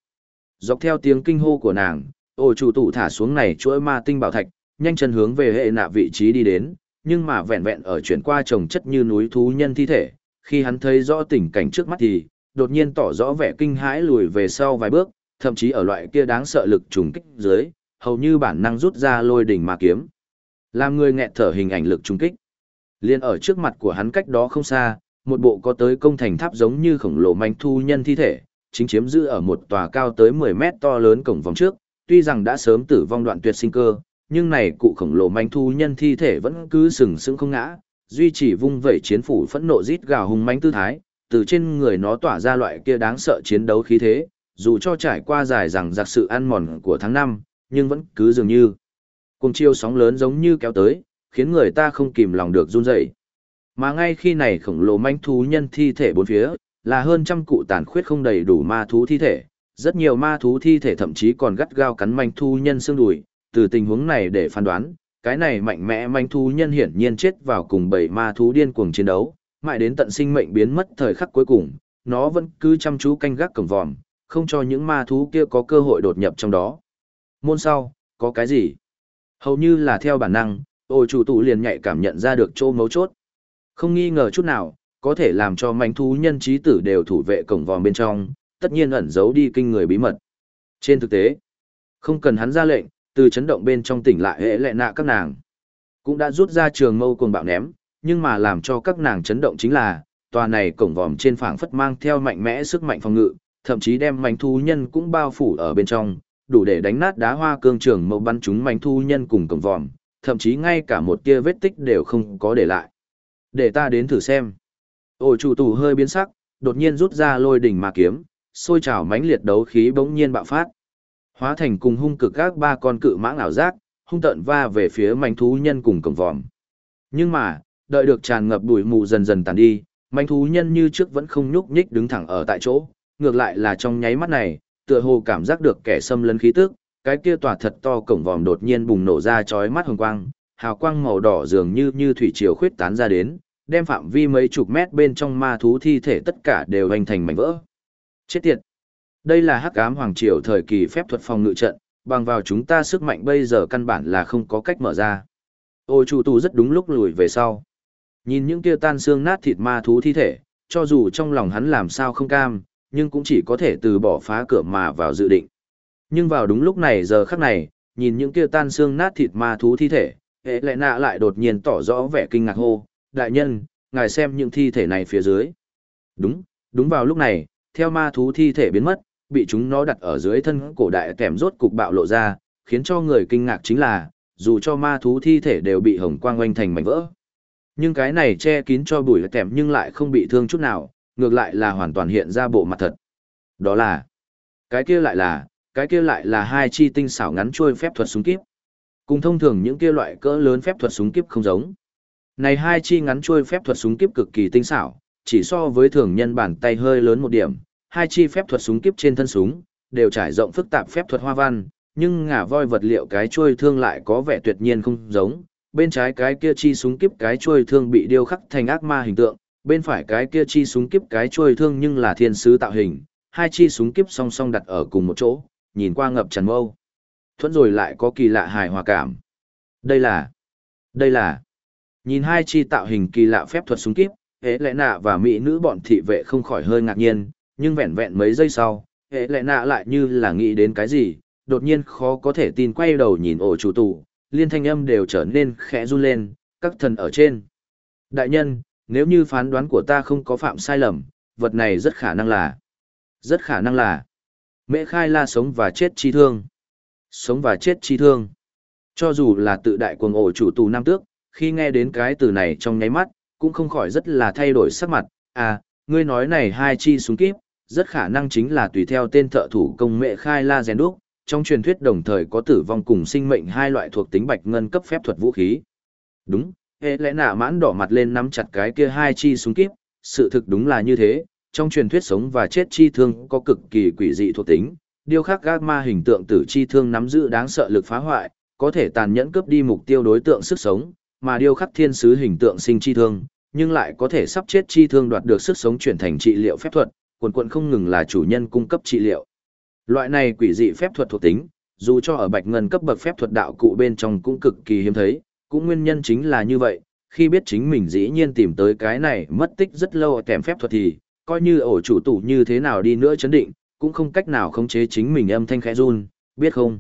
Dọc theo tiếng kinh hô của nàng, ổ chủ tụ thả xuống này chuỗi ma tinh bảo thạch, nhanh chân hướng về hệ nạ vị trí đi đến, nhưng mà vẹn vẹn ở chuyển qua trồng chất như núi thú nhân thi thể, khi hắn thấy rõ tình cảnh trước mắt thì, đột nhiên tỏ rõ vẻ kinh hãi lùi về sau vài bước, thậm chí ở loại kia đáng sợ lực trùng kích dưới, hầu như bản năng rút ra lôi đỉnh ma kiếm. Làm người nghẹt thở hình ảnh lực trùng kích. Liên ở trước mặt của hắn cách đó không xa, một bộ có tới công thành tháp giống như khổng lồ manh thu nhân thi thể, chính chiếm giữ ở một tòa cao tới 10 mét to lớn cổng vòng trước, tuy rằng đã sớm tử vong đoạn tuyệt sinh cơ, nhưng này cụ khổng lồ manh thu nhân thi thể vẫn cứ sừng sững không ngã, duy trì vung vẩy chiến phủ phẫn nộ rít gào hùng manh tư thái, từ trên người nó tỏa ra loại kia đáng sợ chiến đấu khí thế, dù cho trải qua dài rằng giặc sự ăn mòn của tháng năm, nhưng vẫn cứ dường như. Cùng chiêu sóng lớn giống như kéo tới, khiến người ta không kìm lòng được run rẩy. Mà ngay khi này khổng lồ manh thú nhân thi thể bốn phía, là hơn trăm cụ tàn khuyết không đầy đủ ma thú thi thể, rất nhiều ma thú thi thể thậm chí còn gắt gao cắn manh thú nhân xương đùi, từ tình huống này để phán đoán, cái này mạnh mẽ manh thú nhân hiển nhiên chết vào cùng bảy ma thú điên cuồng chiến đấu, mãi đến tận sinh mệnh biến mất thời khắc cuối cùng, nó vẫn cứ chăm chú canh gác cổng vòm, không cho những ma thú kia có cơ hội đột nhập trong đó. Môn sau, có cái gì? Hầu như là theo bản năng, ôi chủ tụ liền nhạy cảm nhận ra được chỗ mấu chốt. Không nghi ngờ chút nào, có thể làm cho mánh thú nhân trí tử đều thủ vệ cổng vòm bên trong, tất nhiên ẩn giấu đi kinh người bí mật. Trên thực tế, không cần hắn ra lệnh, từ chấn động bên trong tỉnh lại hệ lệ nạ các nàng. Cũng đã rút ra trường mâu cuồng bạo ném, nhưng mà làm cho các nàng chấn động chính là, tòa này cổng vòm trên phảng phất mang theo mạnh mẽ sức mạnh phòng ngự, thậm chí đem mảnh thu nhân cũng bao phủ ở bên trong, đủ để đánh nát đá hoa cương trường mâu bắn chúng mảnh thu nhân cùng cổng vòm, thậm chí ngay cả một tia vết tích đều không có để lại. Để ta đến thử xem. Ôi chủ tù hơi biến sắc, đột nhiên rút ra lôi đỉnh ma kiếm, sôi trào mãnh liệt đấu khí bỗng nhiên bạo phát. Hóa thành cùng hung cực các ba con cự mãng ảo giác, hung tận va về phía mảnh thú nhân cùng cổng vòm. Nhưng mà, đợi được tràn ngập bụi mù dần dần tàn đi, mảnh thú nhân như trước vẫn không nhúc nhích đứng thẳng ở tại chỗ, ngược lại là trong nháy mắt này, tựa hồ cảm giác được kẻ xâm lấn khí tức, cái kia tỏa thật to cổng vòm đột nhiên bùng nổ ra chói mắt hồng quang, hào quang màu đỏ dường như như thủy triều khuyết tán ra đến, đem phạm vi mấy chục mét bên trong ma thú thi thể tất cả đều hành thành mảnh vỡ. Chết tiệt! Đây là hắc ám hoàng triều thời kỳ phép thuật phòng ngự trận, bằng vào chúng ta sức mạnh bây giờ căn bản là không có cách mở ra. Ô chủ tù rất đúng lúc lùi về sau. Nhìn những kia tan xương nát thịt ma thú thi thể, cho dù trong lòng hắn làm sao không cam, nhưng cũng chỉ có thể từ bỏ phá cửa mà vào dự định. Nhưng vào đúng lúc này giờ khắc này, nhìn những kia tan xương nát thịt ma thú thi thể, hệ lệ nạ lại đột nhiên tỏ rõ vẻ kinh ngạc hô, đại nhân, ngài xem những thi thể này phía dưới. Đúng, đúng vào lúc này, theo ma thú thi thể biến mất, bị chúng nó đặt ở dưới thân cổ đại kèm rốt cục bạo lộ ra, khiến cho người kinh ngạc chính là, dù cho ma thú thi thể đều bị hồng quang oanh thành mảnh vỡ. Nhưng cái này che kín cho bụi kèm nhưng lại không bị thương chút nào, ngược lại là hoàn toàn hiện ra bộ mặt thật. Đó là, cái kia lại là, cái kia lại là hai chi tinh xảo ngắn trôi phép thuật súng kíp. Cùng thông thường những kia loại cỡ lớn phép thuật súng kíp không giống. Này hai chi ngắn trôi phép thuật súng kíp cực kỳ tinh xảo, chỉ so với thường nhân bàn tay hơi lớn một điểm, hai chi phép thuật súng kíp trên thân súng đều trải rộng phức tạp phép thuật hoa văn, nhưng ngả voi vật liệu cái trôi thương lại có vẻ tuyệt nhiên không giống. Bên trái cái kia chi súng kíp cái trôi thương bị điêu khắc thành ác ma hình tượng, bên phải cái kia chi súng kiếp cái trôi thương nhưng là thiên sứ tạo hình, hai chi súng kiếp song song đặt ở cùng một chỗ, nhìn qua ngập tràn mâu. Thuẫn rồi lại có kỳ lạ hài hòa cảm. Đây là, đây là, Nhìn hai chi tạo hình kỳ lạ phép thuật súng kiếp hệ lẽ nạ và mỹ nữ bọn thị vệ không khỏi hơi ngạc nhiên, nhưng vẹn vẹn mấy giây sau, hệ lẽ nạ lại như là nghĩ đến cái gì, đột nhiên khó có thể tin quay đầu nhìn ổ chủ tù, liên thanh âm đều trở nên khẽ run lên, các thần ở trên. Đại nhân, nếu như phán đoán của ta không có phạm sai lầm, vật này rất khả năng là, rất khả năng là, mẹ khai la sống và chết chi thương. Sống và chết chi thương. Cho dù là tự đại cuồng ổ chủ tù nam tước, khi nghe đến cái từ này trong nháy mắt, cũng không khỏi rất là thay đổi sắc mặt, à, ngươi nói này hai chi súng kíp, rất khả năng chính là tùy theo tên thợ thủ công mẹ khai la rèn đúc, trong truyền thuyết đồng thời có tử vong cùng sinh mệnh hai loại thuộc tính bạch ngân cấp phép thuật vũ khí. Đúng, hệ lẽ nạ mãn đỏ mặt lên nắm chặt cái kia hai chi súng kíp, sự thực đúng là như thế, trong truyền thuyết sống và chết chi thương có cực kỳ quỷ dị thuộc tính, điêu khắc gác ma hình tượng tử chi thương nắm giữ đáng sợ lực phá hoại, có thể tàn nhẫn cướp đi mục tiêu đối tượng sức sống, mà điêu khắc thiên sứ hình tượng sinh chi thương, nhưng lại có thể sắp chết chi thương đoạt được sức sống chuyển thành trị liệu phép thuật, quần quần không ngừng là chủ nhân cung cấp trị liệu. Loại này quỷ dị phép thuật thuộc tính, dù cho ở bạch ngân cấp bậc phép thuật đạo cụ bên trong cũng cực kỳ hiếm thấy, cũng nguyên nhân chính là như vậy, khi biết chính mình dĩ nhiên tìm tới cái này mất tích rất lâu kèm phép thuật thì, coi như ổ chủ tủ như thế nào đi nữa chấn định, cũng không cách nào khống chế chính mình âm thanh khẽ run, biết không?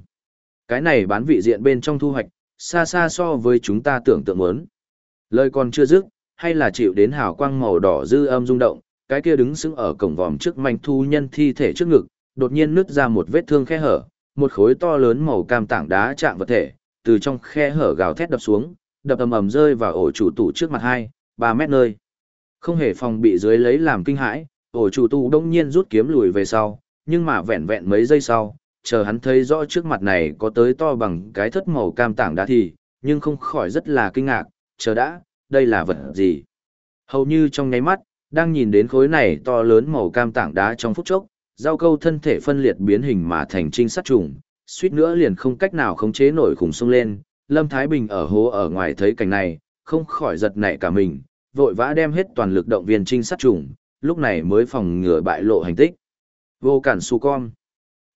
Cái này bán vị diện bên trong thu hoạch, xa xa so với chúng ta tưởng tượng muốn. Lời còn chưa dứt, hay là chịu đến hào quang màu đỏ dư âm rung động, cái kia đứng sững ở cổng vòm trước manh thu nhân thi thể trước ngực, đột nhiên nứt ra một vết thương khe hở, một khối to lớn màu cam tảng đá chạm vật thể, từ trong khe hở gào thét đập xuống, đập ầm ầm rơi vào ổ chủ tủ trước mặt hai, ba mét nơi. Không hề phòng bị dưới lấy làm kinh hãi, ổ chủ tủ đông nhiên rút kiếm lùi về sau, nhưng mà vẹn vẹn mấy giây sau, chờ hắn thấy rõ trước mặt này có tới to bằng cái thất màu cam tảng đá thì, nhưng không khỏi rất là kinh ngạc, chờ đã, đây là vật gì? Hầu như trong nháy mắt, đang nhìn đến khối này to lớn màu cam tảng đá trong phút chốc, giao câu thân thể phân liệt biến hình mà thành trinh sát trùng, suýt nữa liền không cách nào khống chế nổi khủng sông lên, Lâm Thái Bình ở hố ở ngoài thấy cảnh này, không khỏi giật nảy cả mình, vội vã đem hết toàn lực động viên trinh sát trùng, lúc này mới phòng ngừa bại lộ hành tích. Vô cản su con.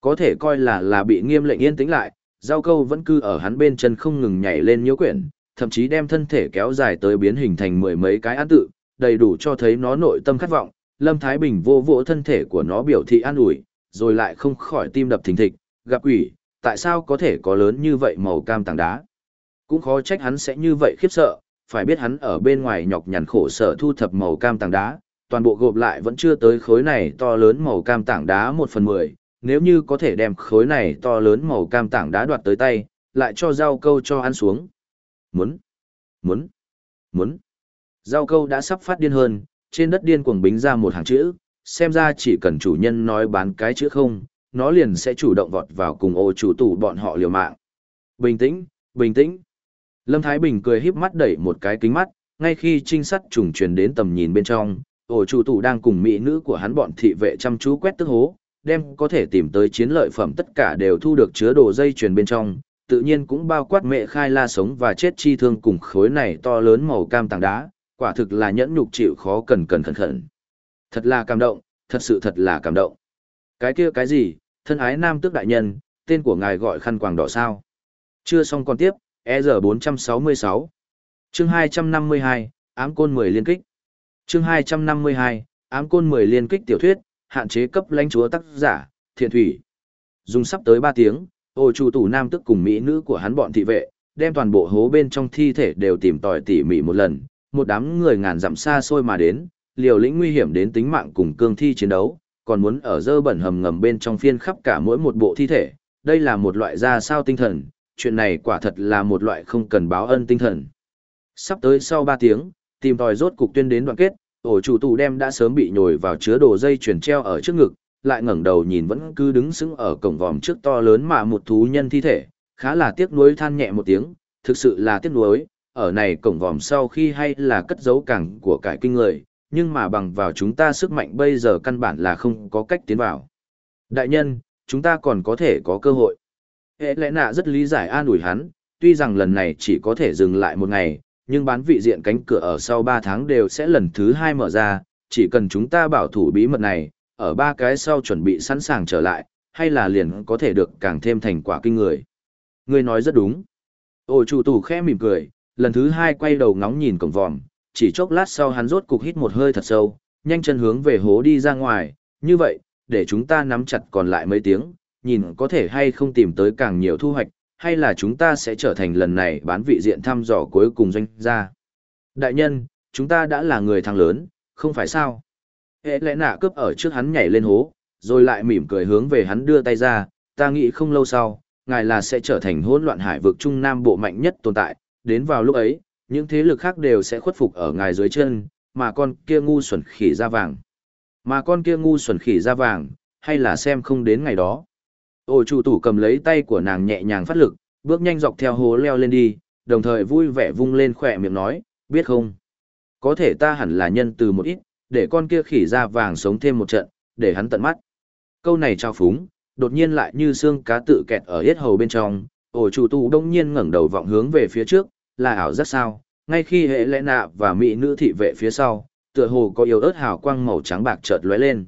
Có thể coi là là bị nghiêm lệnh yên tĩnh lại, giao câu vẫn cư ở hắn bên chân không ngừng nhảy lên nhiễu quyển, thậm chí đem thân thể kéo dài tới biến hình thành mười mấy cái án tự, đầy đủ cho thấy nó nội tâm khát vọng. Lâm Thái Bình vô vỗ thân thể của nó biểu thị an ủi, rồi lại không khỏi tim đập thình thịch, gặp quỷ, tại sao có thể có lớn như vậy màu cam tảng đá. Cũng khó trách hắn sẽ như vậy khiếp sợ, phải biết hắn ở bên ngoài nhọc nhằn khổ sở thu thập màu cam tảng đá, toàn bộ gộp lại vẫn chưa tới khối này to lớn màu cam tảng đá một phần mười. nếu như có thể đem khối này to lớn màu cam tảng đá đoạt tới tay, lại cho rau câu cho ăn xuống. Muốn, muốn, muốn. Rau câu đã sắp phát điên hơn, trên đất điên cuồng bính ra một hàng chữ, xem ra chỉ cần chủ nhân nói bán cái chữ không, nó liền sẽ chủ động vọt vào cùng ô chủ tủ bọn họ liều mạng. Bình tĩnh, bình tĩnh. Lâm Thái Bình cười híp mắt đẩy một cái kính mắt, ngay khi trinh sát trùng truyền đến tầm nhìn bên trong, ổ chủ tủ đang cùng mỹ nữ của hắn bọn thị vệ chăm chú quét tức hố, đem có thể tìm tới chiến lợi phẩm tất cả đều thu được chứa đồ dây truyền bên trong, tự nhiên cũng bao quát mẹ khai la sống và chết chi thương cùng khối này to lớn màu cam tảng đá, quả thực là nhẫn nhục chịu khó cần cần khẩn khẩn. Thật là cảm động, thật sự thật là cảm động. Cái kia cái gì, thân ái nam tước đại nhân, tên của ngài gọi khăn quàng đỏ sao. Chưa xong còn tiếp, EZ466. Chương 252, ám côn 10 liên kích. Chương 252, ám côn 10 liên kích tiểu thuyết, hạn chế cấp lãnh chúa tác giả, thiện thủy. Dùng sắp tới 3 tiếng, ô chủ tủ nam tức cùng mỹ nữ của hắn bọn thị vệ, đem toàn bộ hố bên trong thi thể đều tìm tòi tỉ mỉ một lần, một đám người ngàn dặm xa xôi mà đến, liều lĩnh nguy hiểm đến tính mạng cùng cương thi chiến đấu, còn muốn ở dơ bẩn hầm ngầm bên trong phiên khắp cả mỗi một bộ thi thể, đây là một loại ra sao tinh thần, chuyện này quả thật là một loại không cần báo ân tinh thần. Sắp tới sau 3 tiếng, tìm tòi rốt cục tuyên đến đoạn kết, ổ chủ tù đem đã sớm bị nhồi vào chứa đồ dây chuyển treo ở trước ngực, lại ngẩng đầu nhìn vẫn cứ đứng sững ở cổng vòm trước to lớn mà một thú nhân thi thể, khá là tiếc nuối than nhẹ một tiếng, thực sự là tiếc nuối, ở này cổng vòm sau khi hay là cất giấu cẳng của cải kinh người, nhưng mà bằng vào chúng ta sức mạnh bây giờ căn bản là không có cách tiến vào. Đại nhân, chúng ta còn có thể có cơ hội. Hệ lẽ nạ rất lý giải an ủi hắn, tuy rằng lần này chỉ có thể dừng lại một ngày, nhưng bán vị diện cánh cửa ở sau 3 tháng đều sẽ lần thứ 2 mở ra, chỉ cần chúng ta bảo thủ bí mật này, ở ba cái sau chuẩn bị sẵn sàng trở lại, hay là liền có thể được càng thêm thành quả kinh người. Người nói rất đúng. Ôi chủ tù khẽ mỉm cười, lần thứ hai quay đầu ngóng nhìn cổng vòm, chỉ chốc lát sau hắn rốt cục hít một hơi thật sâu, nhanh chân hướng về hố đi ra ngoài, như vậy, để chúng ta nắm chặt còn lại mấy tiếng, nhìn có thể hay không tìm tới càng nhiều thu hoạch, hay là chúng ta sẽ trở thành lần này bán vị diện thăm dò cuối cùng doanh gia. Đại nhân, chúng ta đã là người thằng lớn, không phải sao? Hệ lẽ nạ cướp ở trước hắn nhảy lên hố, rồi lại mỉm cười hướng về hắn đưa tay ra, ta nghĩ không lâu sau, ngài là sẽ trở thành hỗn loạn hải vực Trung Nam bộ mạnh nhất tồn tại, đến vào lúc ấy, những thế lực khác đều sẽ khuất phục ở ngài dưới chân, mà con kia ngu xuẩn khỉ da vàng. Mà con kia ngu xuẩn khỉ da vàng, hay là xem không đến ngày đó. Ôi chủ tủ cầm lấy tay của nàng nhẹ nhàng phát lực, bước nhanh dọc theo hố leo lên đi, đồng thời vui vẻ vung lên khỏe miệng nói, biết không? Có thể ta hẳn là nhân từ một ít, để con kia khỉ da vàng sống thêm một trận, để hắn tận mắt. Câu này trao phúng, đột nhiên lại như xương cá tự kẹt ở yết hầu bên trong, ổ chủ tù đông nhiên ngẩng đầu vọng hướng về phía trước, là ảo rất sao, ngay khi hệ lẽ nạ và mỹ nữ thị vệ phía sau, tựa hồ có yếu ớt hào quang màu trắng bạc chợt lóe lên.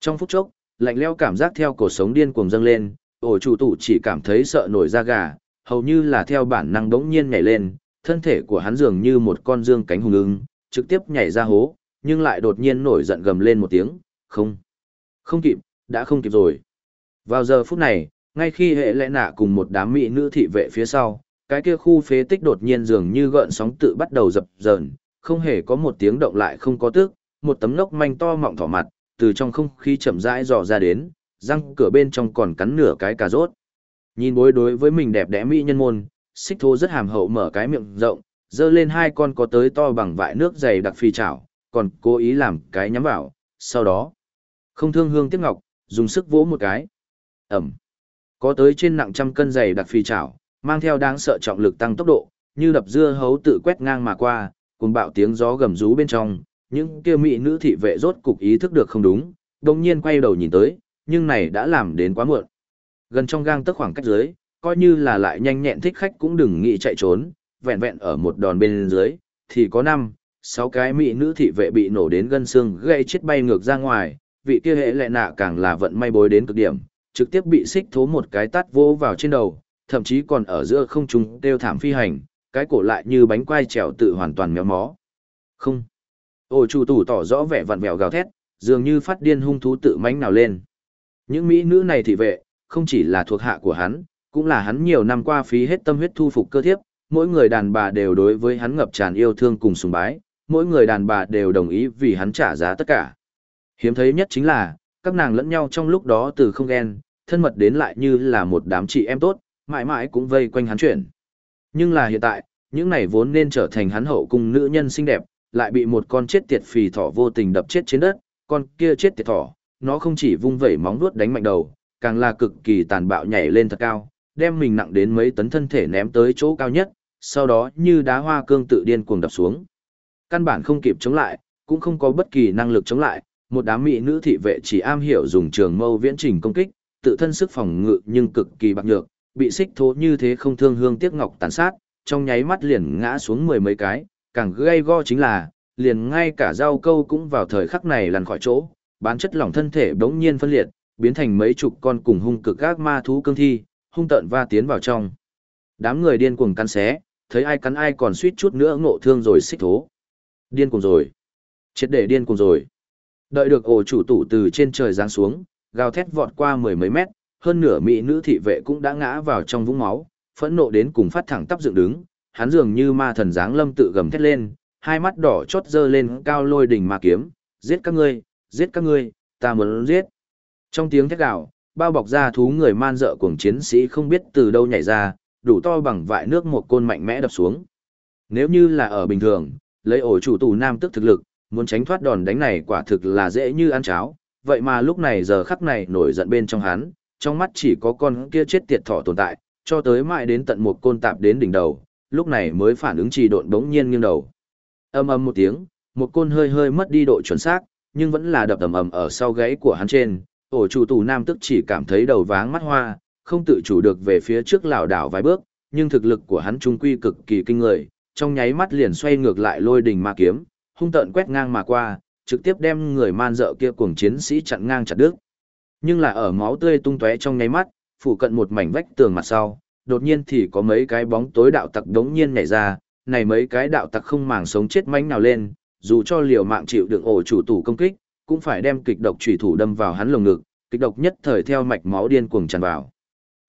Trong phút chốc, lạnh leo cảm giác theo cổ sống điên cuồng dâng lên, ổ chủ tủ chỉ cảm thấy sợ nổi da gà, hầu như là theo bản năng đống nhiên nhảy lên, thân thể của hắn dường như một con dương cánh hùng ưng, trực tiếp nhảy ra hố, nhưng lại đột nhiên nổi giận gầm lên một tiếng, không, không kịp, đã không kịp rồi. Vào giờ phút này, ngay khi hệ lẽ nạ cùng một đám mỹ nữ thị vệ phía sau, cái kia khu phế tích đột nhiên dường như gợn sóng tự bắt đầu dập dờn, không hề có một tiếng động lại không có tức, một tấm lốc manh to mọng thỏ mặt, từ trong không khí chậm rãi dò ra đến, răng cửa bên trong còn cắn nửa cái cà rốt. Nhìn bối đối với mình đẹp đẽ mỹ nhân môn, xích thô rất hàm hậu mở cái miệng rộng, dơ lên hai con có tới to bằng vại nước dày đặc phi chảo, còn cố ý làm cái nhắm vào, sau đó, không thương hương tiếc ngọc, dùng sức vỗ một cái. Ẩm. Có tới trên nặng trăm cân dày đặc phi chảo, mang theo đáng sợ trọng lực tăng tốc độ, như đập dưa hấu tự quét ngang mà qua, cùng bạo tiếng gió gầm rú bên trong, những kia mỹ nữ thị vệ rốt cục ý thức được không đúng, đồng nhiên quay đầu nhìn tới, nhưng này đã làm đến quá muộn. Gần trong gang tức khoảng cách dưới, coi như là lại nhanh nhẹn thích khách cũng đừng nghĩ chạy trốn, vẹn vẹn ở một đòn bên dưới, thì có năm, sáu cái mỹ nữ thị vệ bị nổ đến gân xương gây chết bay ngược ra ngoài, vị kia hệ lệ nạ càng là vận may bối đến cực điểm, trực tiếp bị xích thố một cái tát vô vào trên đầu, thậm chí còn ở giữa không trung tiêu thảm phi hành, cái cổ lại như bánh quai trèo tự hoàn toàn méo mó. Không. Ôi chủ tủ tỏ rõ vẻ vặn vẹo gào thét, dường như phát điên hung thú tự mánh nào lên. Những mỹ nữ này thị vệ, không chỉ là thuộc hạ của hắn, cũng là hắn nhiều năm qua phí hết tâm huyết thu phục cơ thiếp, mỗi người đàn bà đều đối với hắn ngập tràn yêu thương cùng sùng bái, mỗi người đàn bà đều đồng ý vì hắn trả giá tất cả. Hiếm thấy nhất chính là, các nàng lẫn nhau trong lúc đó từ không ghen, thân mật đến lại như là một đám chị em tốt, mãi mãi cũng vây quanh hắn chuyển. Nhưng là hiện tại, những này vốn nên trở thành hắn hậu cung nữ nhân xinh đẹp, lại bị một con chết tiệt phì thỏ vô tình đập chết trên đất, con kia chết tiệt thỏ, nó không chỉ vung vẩy móng vuốt đánh mạnh đầu, càng là cực kỳ tàn bạo nhảy lên thật cao, đem mình nặng đến mấy tấn thân thể ném tới chỗ cao nhất, sau đó như đá hoa cương tự điên cuồng đập xuống. Căn bản không kịp chống lại, cũng không có bất kỳ năng lực chống lại, một đám mỹ nữ thị vệ chỉ am hiểu dùng trường mâu viễn trình công kích, tự thân sức phòng ngự nhưng cực kỳ bạc nhược, bị xích thố như thế không thương hương tiếc ngọc tàn sát, trong nháy mắt liền ngã xuống mười mấy cái, càng gây go chính là, liền ngay cả rau câu cũng vào thời khắc này lăn khỏi chỗ, bán chất lỏng thân thể bỗng nhiên phân liệt, biến thành mấy chục con cùng hung cực các ma thú cương thi, hung tợn va tiến vào trong. Đám người điên cuồng cắn xé, thấy ai cắn ai còn suýt chút nữa ngộ thương rồi xích thố. Điên cuồng rồi. Chết để điên cuồng rồi. Đợi được ổ chủ tủ từ trên trời giáng xuống, gào thét vọt qua mười mấy mét, hơn nửa mỹ nữ thị vệ cũng đã ngã vào trong vũng máu, phẫn nộ đến cùng phát thẳng tắp dựng đứng, hắn dường như ma thần dáng lâm tự gầm thét lên, hai mắt đỏ chót dơ lên cao lôi đỉnh ma kiếm, giết các ngươi, giết các ngươi, ta muốn giết. Trong tiếng thét gào, bao bọc ra thú người man dợ cuồng chiến sĩ không biết từ đâu nhảy ra, đủ to bằng vại nước một côn mạnh mẽ đập xuống. Nếu như là ở bình thường, lấy ổ chủ tù nam tức thực lực, muốn tránh thoát đòn đánh này quả thực là dễ như ăn cháo, vậy mà lúc này giờ khắc này nổi giận bên trong hắn, trong mắt chỉ có con kia chết tiệt thỏ tồn tại, cho tới mãi đến tận một côn tạp đến đỉnh đầu, lúc này mới phản ứng trì độn bỗng nhiên nghiêng đầu. Âm âm một tiếng, một côn hơi hơi mất đi độ chuẩn xác, nhưng vẫn là đập ầm ầm ở sau gáy của hắn trên, ổ chủ tù nam tức chỉ cảm thấy đầu váng mắt hoa, không tự chủ được về phía trước lảo đảo vài bước, nhưng thực lực của hắn trung quy cực kỳ kinh người, trong nháy mắt liền xoay ngược lại lôi đình ma kiếm, hung tợn quét ngang mà qua, trực tiếp đem người man dợ kia cuồng chiến sĩ chặn ngang chặt đứt. Nhưng là ở máu tươi tung tóe trong nháy mắt, phủ cận một mảnh vách tường mặt sau, đột nhiên thì có mấy cái bóng tối đạo tặc đống nhiên nhảy ra, này mấy cái đạo tặc không màng sống chết mánh nào lên, dù cho liều mạng chịu đựng ổ chủ tủ công kích, cũng phải đem kịch độc chủy thủ đâm vào hắn lồng ngực, kịch độc nhất thời theo mạch máu điên cuồng tràn vào.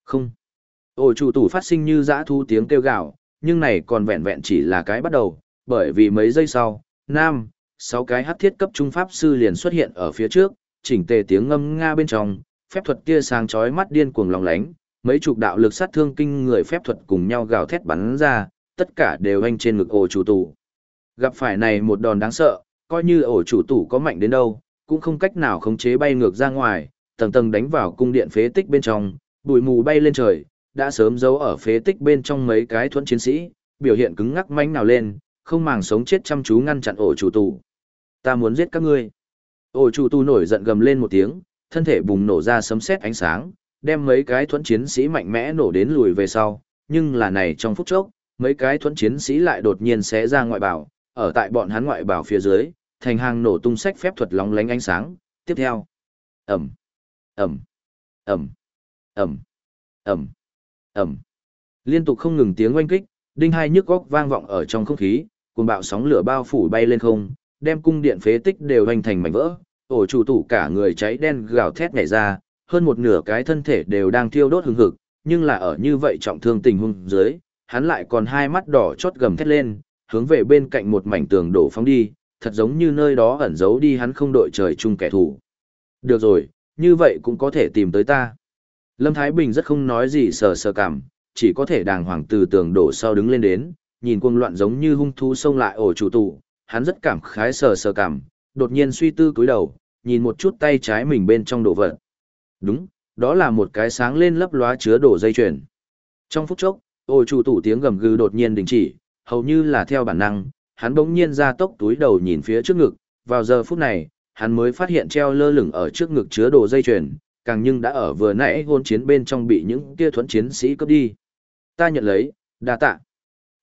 Không. Ổ chủ tủ phát sinh như dã thu tiếng kêu gào, nhưng này còn vẹn vẹn chỉ là cái bắt đầu, bởi vì mấy giây sau, nam, sáu cái hắc thiết cấp trung pháp sư liền xuất hiện ở phía trước, chỉnh tề tiếng ngâm nga bên trong, phép thuật tia sáng chói mắt điên cuồng lòng lánh, mấy chục đạo lực sát thương kinh người phép thuật cùng nhau gào thét bắn ra, tất cả đều anh trên ngực ổ chủ tủ. Gặp phải này một đòn đáng sợ, coi như ổ chủ tủ có mạnh đến đâu, cũng không cách nào khống chế bay ngược ra ngoài, tầng tầng đánh vào cung điện phế tích bên trong, bụi mù bay lên trời, đã sớm giấu ở phế tích bên trong mấy cái thuẫn chiến sĩ, biểu hiện cứng ngắc manh nào lên, không màng sống chết chăm chú ngăn chặn ổ chủ tù. Ta muốn giết các ngươi. Ôi chủ tu nổi giận gầm lên một tiếng, thân thể bùng nổ ra sấm sét ánh sáng, đem mấy cái thuẫn chiến sĩ mạnh mẽ nổ đến lùi về sau, nhưng là này trong phút chốc, mấy cái thuẫn chiến sĩ lại đột nhiên xé ra ngoại bảo, ở tại bọn hắn ngoại bảo phía dưới, thành hàng nổ tung sách phép thuật lóng lánh ánh sáng, tiếp theo. Ẩm, Ẩm, Ẩm, Ẩm, Ẩm, Ẩm. Liên tục không ngừng tiếng oanh kích, đinh hai nhức góc vang vọng ở trong không khí, cuồng bạo sóng lửa bao phủ bay lên không, đem cung điện phế tích đều hoành thành mảnh vỡ, ổ chủ tủ cả người cháy đen gào thét nhảy ra, hơn một nửa cái thân thể đều đang thiêu đốt hừng hực, nhưng là ở như vậy trọng thương tình huống dưới, hắn lại còn hai mắt đỏ chót gầm thét lên, hướng về bên cạnh một mảnh tường đổ phóng đi, thật giống như nơi đó ẩn giấu đi hắn không đội trời chung kẻ thù. Được rồi, như vậy cũng có thể tìm tới ta. Lâm Thái Bình rất không nói gì sờ sờ cảm, chỉ có thể đàng hoàng từ tường đổ sau đứng lên đến, nhìn cuồng loạn giống như hung thú xông lại ổ chủ tủ, hắn rất cảm khái sờ sờ cảm, đột nhiên suy tư cúi đầu, nhìn một chút tay trái mình bên trong đồ vật. Đúng, đó là một cái sáng lên lấp lóa chứa đồ dây chuyền. Trong phút chốc, ôi chủ tủ tiếng gầm gừ đột nhiên đình chỉ, hầu như là theo bản năng, hắn bỗng nhiên ra tốc túi đầu nhìn phía trước ngực, vào giờ phút này, hắn mới phát hiện treo lơ lửng ở trước ngực chứa đồ dây chuyền, càng nhưng đã ở vừa nãy hôn chiến bên trong bị những kia thuẫn chiến sĩ cướp đi. Ta nhận lấy, đa tạ.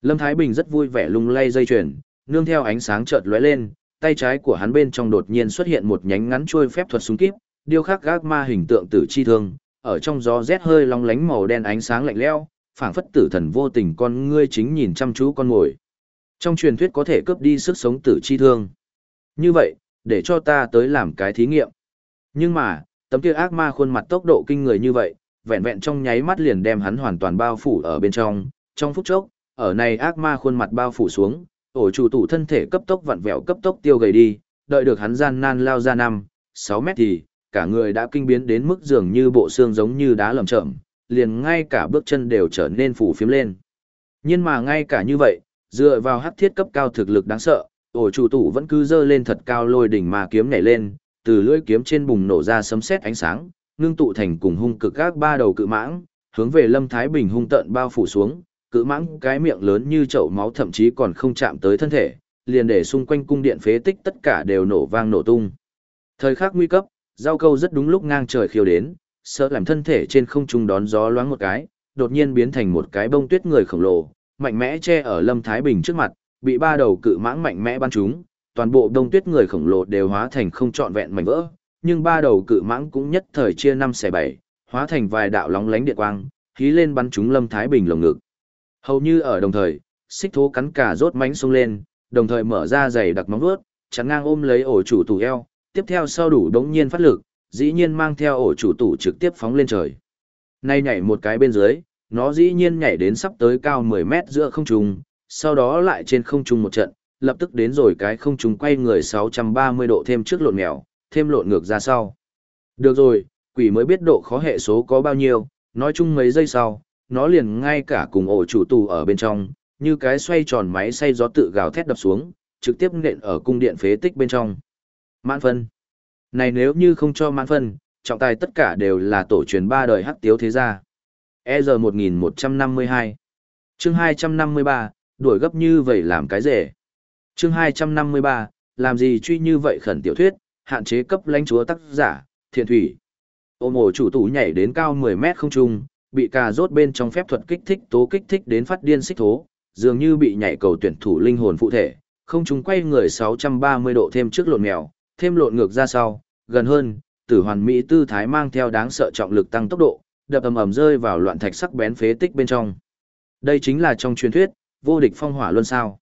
Lâm Thái Bình rất vui vẻ lung lay dây chuyền, nương theo ánh sáng chợt lóe lên, tay trái của hắn bên trong đột nhiên xuất hiện một nhánh ngắn chuôi phép thuật súng kíp, điêu khắc gác ma hình tượng tử chi thương, ở trong gió rét hơi long lánh màu đen ánh sáng lạnh lẽo, phảng phất tử thần vô tình con ngươi chính nhìn chăm chú con ngồi. Trong truyền thuyết có thể cướp đi sức sống tử chi thương. Như vậy, để cho ta tới làm cái thí nghiệm. Nhưng mà, tấm kia ác ma khuôn mặt tốc độ kinh người như vậy, vẹn vẹn trong nháy mắt liền đem hắn hoàn toàn bao phủ ở bên trong, trong phút chốc, ở này ác ma khuôn mặt bao phủ xuống, ổ chủ tủ thân thể cấp tốc vặn vẹo cấp tốc tiêu gầy đi, đợi được hắn gian nan lao ra năm, 6 mét thì, cả người đã kinh biến đến mức dường như bộ xương giống như đá lầm chậm, liền ngay cả bước chân đều trở nên phủ phiếm lên. Nhưng mà ngay cả như vậy, dựa vào hắc thiết cấp cao thực lực đáng sợ, ổ chủ tủ vẫn cứ dơ lên thật cao lôi đỉnh mà kiếm nhảy lên, từ lưỡi kiếm trên bùng nổ ra sấm sét ánh sáng, ngưng tụ thành cùng hung cực các ba đầu cự mãng, hướng về Lâm Thái Bình hung tận bao phủ xuống, cự mãng cái miệng lớn như chậu máu thậm chí còn không chạm tới thân thể, liền để xung quanh cung điện phế tích tất cả đều nổ vang nổ tung. Thời khắc nguy cấp, giao câu rất đúng lúc ngang trời khiêu đến, sợ làm thân thể trên không trung đón gió loáng một cái, đột nhiên biến thành một cái bông tuyết người khổng lồ, mạnh mẽ che ở Lâm Thái Bình trước mặt, bị ba đầu cự mãng mạnh mẽ bắn trúng, toàn bộ đông tuyết người khổng lồ đều hóa thành không trọn vẹn mảnh vỡ, nhưng ba đầu cự mãng cũng nhất thời chia năm xẻ bảy, hóa thành vài đạo lóng lánh điện quang, khí lên bắn trúng Lâm Thái Bình lồng ngực. Hầu như ở đồng thời, xích thố cắn cả rốt mánh xông lên, đồng thời mở ra giày đặc móng vuốt, chắn ngang ôm lấy ổ chủ tủ eo, tiếp theo sau đủ đống nhiên phát lực, dĩ nhiên mang theo ổ chủ tủ trực tiếp phóng lên trời. Nay nhảy một cái bên dưới, nó dĩ nhiên nhảy đến sắp tới cao 10 mét giữa không trung, sau đó lại trên không trung một trận, lập tức đến rồi cái không trung quay người 630 độ thêm trước lộn mèo, thêm lộn ngược ra sau. Được rồi, quỷ mới biết độ khó hệ số có bao nhiêu, nói chung mấy giây sau, nó liền ngay cả cùng ổ chủ tù ở bên trong, như cái xoay tròn máy xay gió tự gào thét đập xuống, trực tiếp nện ở cung điện phế tích bên trong. Mãn phân. Này nếu như không cho mãn phân, trọng tài tất cả đều là tổ truyền ba đời hắc tiếu thế gia. EZ 1152 chương 253, đuổi gấp như vậy làm cái rể. chương 253, làm gì truy như vậy khẩn tiểu thuyết, hạn chế cấp lãnh chúa tác giả, thiện thủy. Ôm ổ chủ tủ nhảy đến cao 10 mét không trung, bị cà rốt bên trong phép thuật kích thích tố kích thích đến phát điên xích thố, dường như bị nhảy cầu tuyển thủ linh hồn phụ thể, không chúng quay người 630 độ thêm trước lộn mèo, thêm lộn ngược ra sau, gần hơn, tử hoàn mỹ tư thái mang theo đáng sợ trọng lực tăng tốc độ, đập ầm ầm rơi vào loạn thạch sắc bén phế tích bên trong. Đây chính là trong truyền thuyết, vô địch phong hỏa luân sao.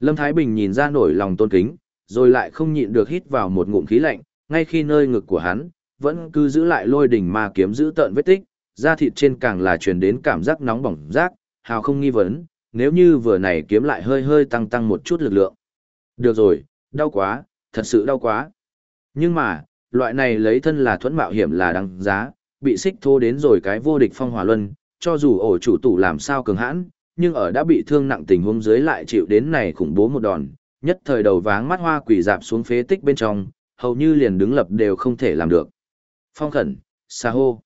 Lâm Thái Bình nhìn ra nổi lòng tôn kính, rồi lại không nhịn được hít vào một ngụm khí lạnh, ngay khi nơi ngực của hắn, vẫn cứ giữ lại lôi đỉnh ma kiếm giữ tợn vết tích, da thịt trên càng là truyền đến cảm giác nóng bỏng rác, hào không nghi vấn, nếu như vừa này kiếm lại hơi hơi tăng tăng một chút lực lượng. Được rồi, đau quá, thật sự đau quá. Nhưng mà, loại này lấy thân là thuẫn mạo hiểm là đáng giá, bị xích thô đến rồi cái vô địch phong hỏa luân, cho dù ổ chủ tủ làm sao cường hãn, nhưng ở đã bị thương nặng tình huống dưới lại chịu đến này khủng bố một đòn, nhất thời đầu váng mắt hoa quỷ dạp xuống phế tích bên trong, hầu như liền đứng lập đều không thể làm được. Phong khẩn, xa hô.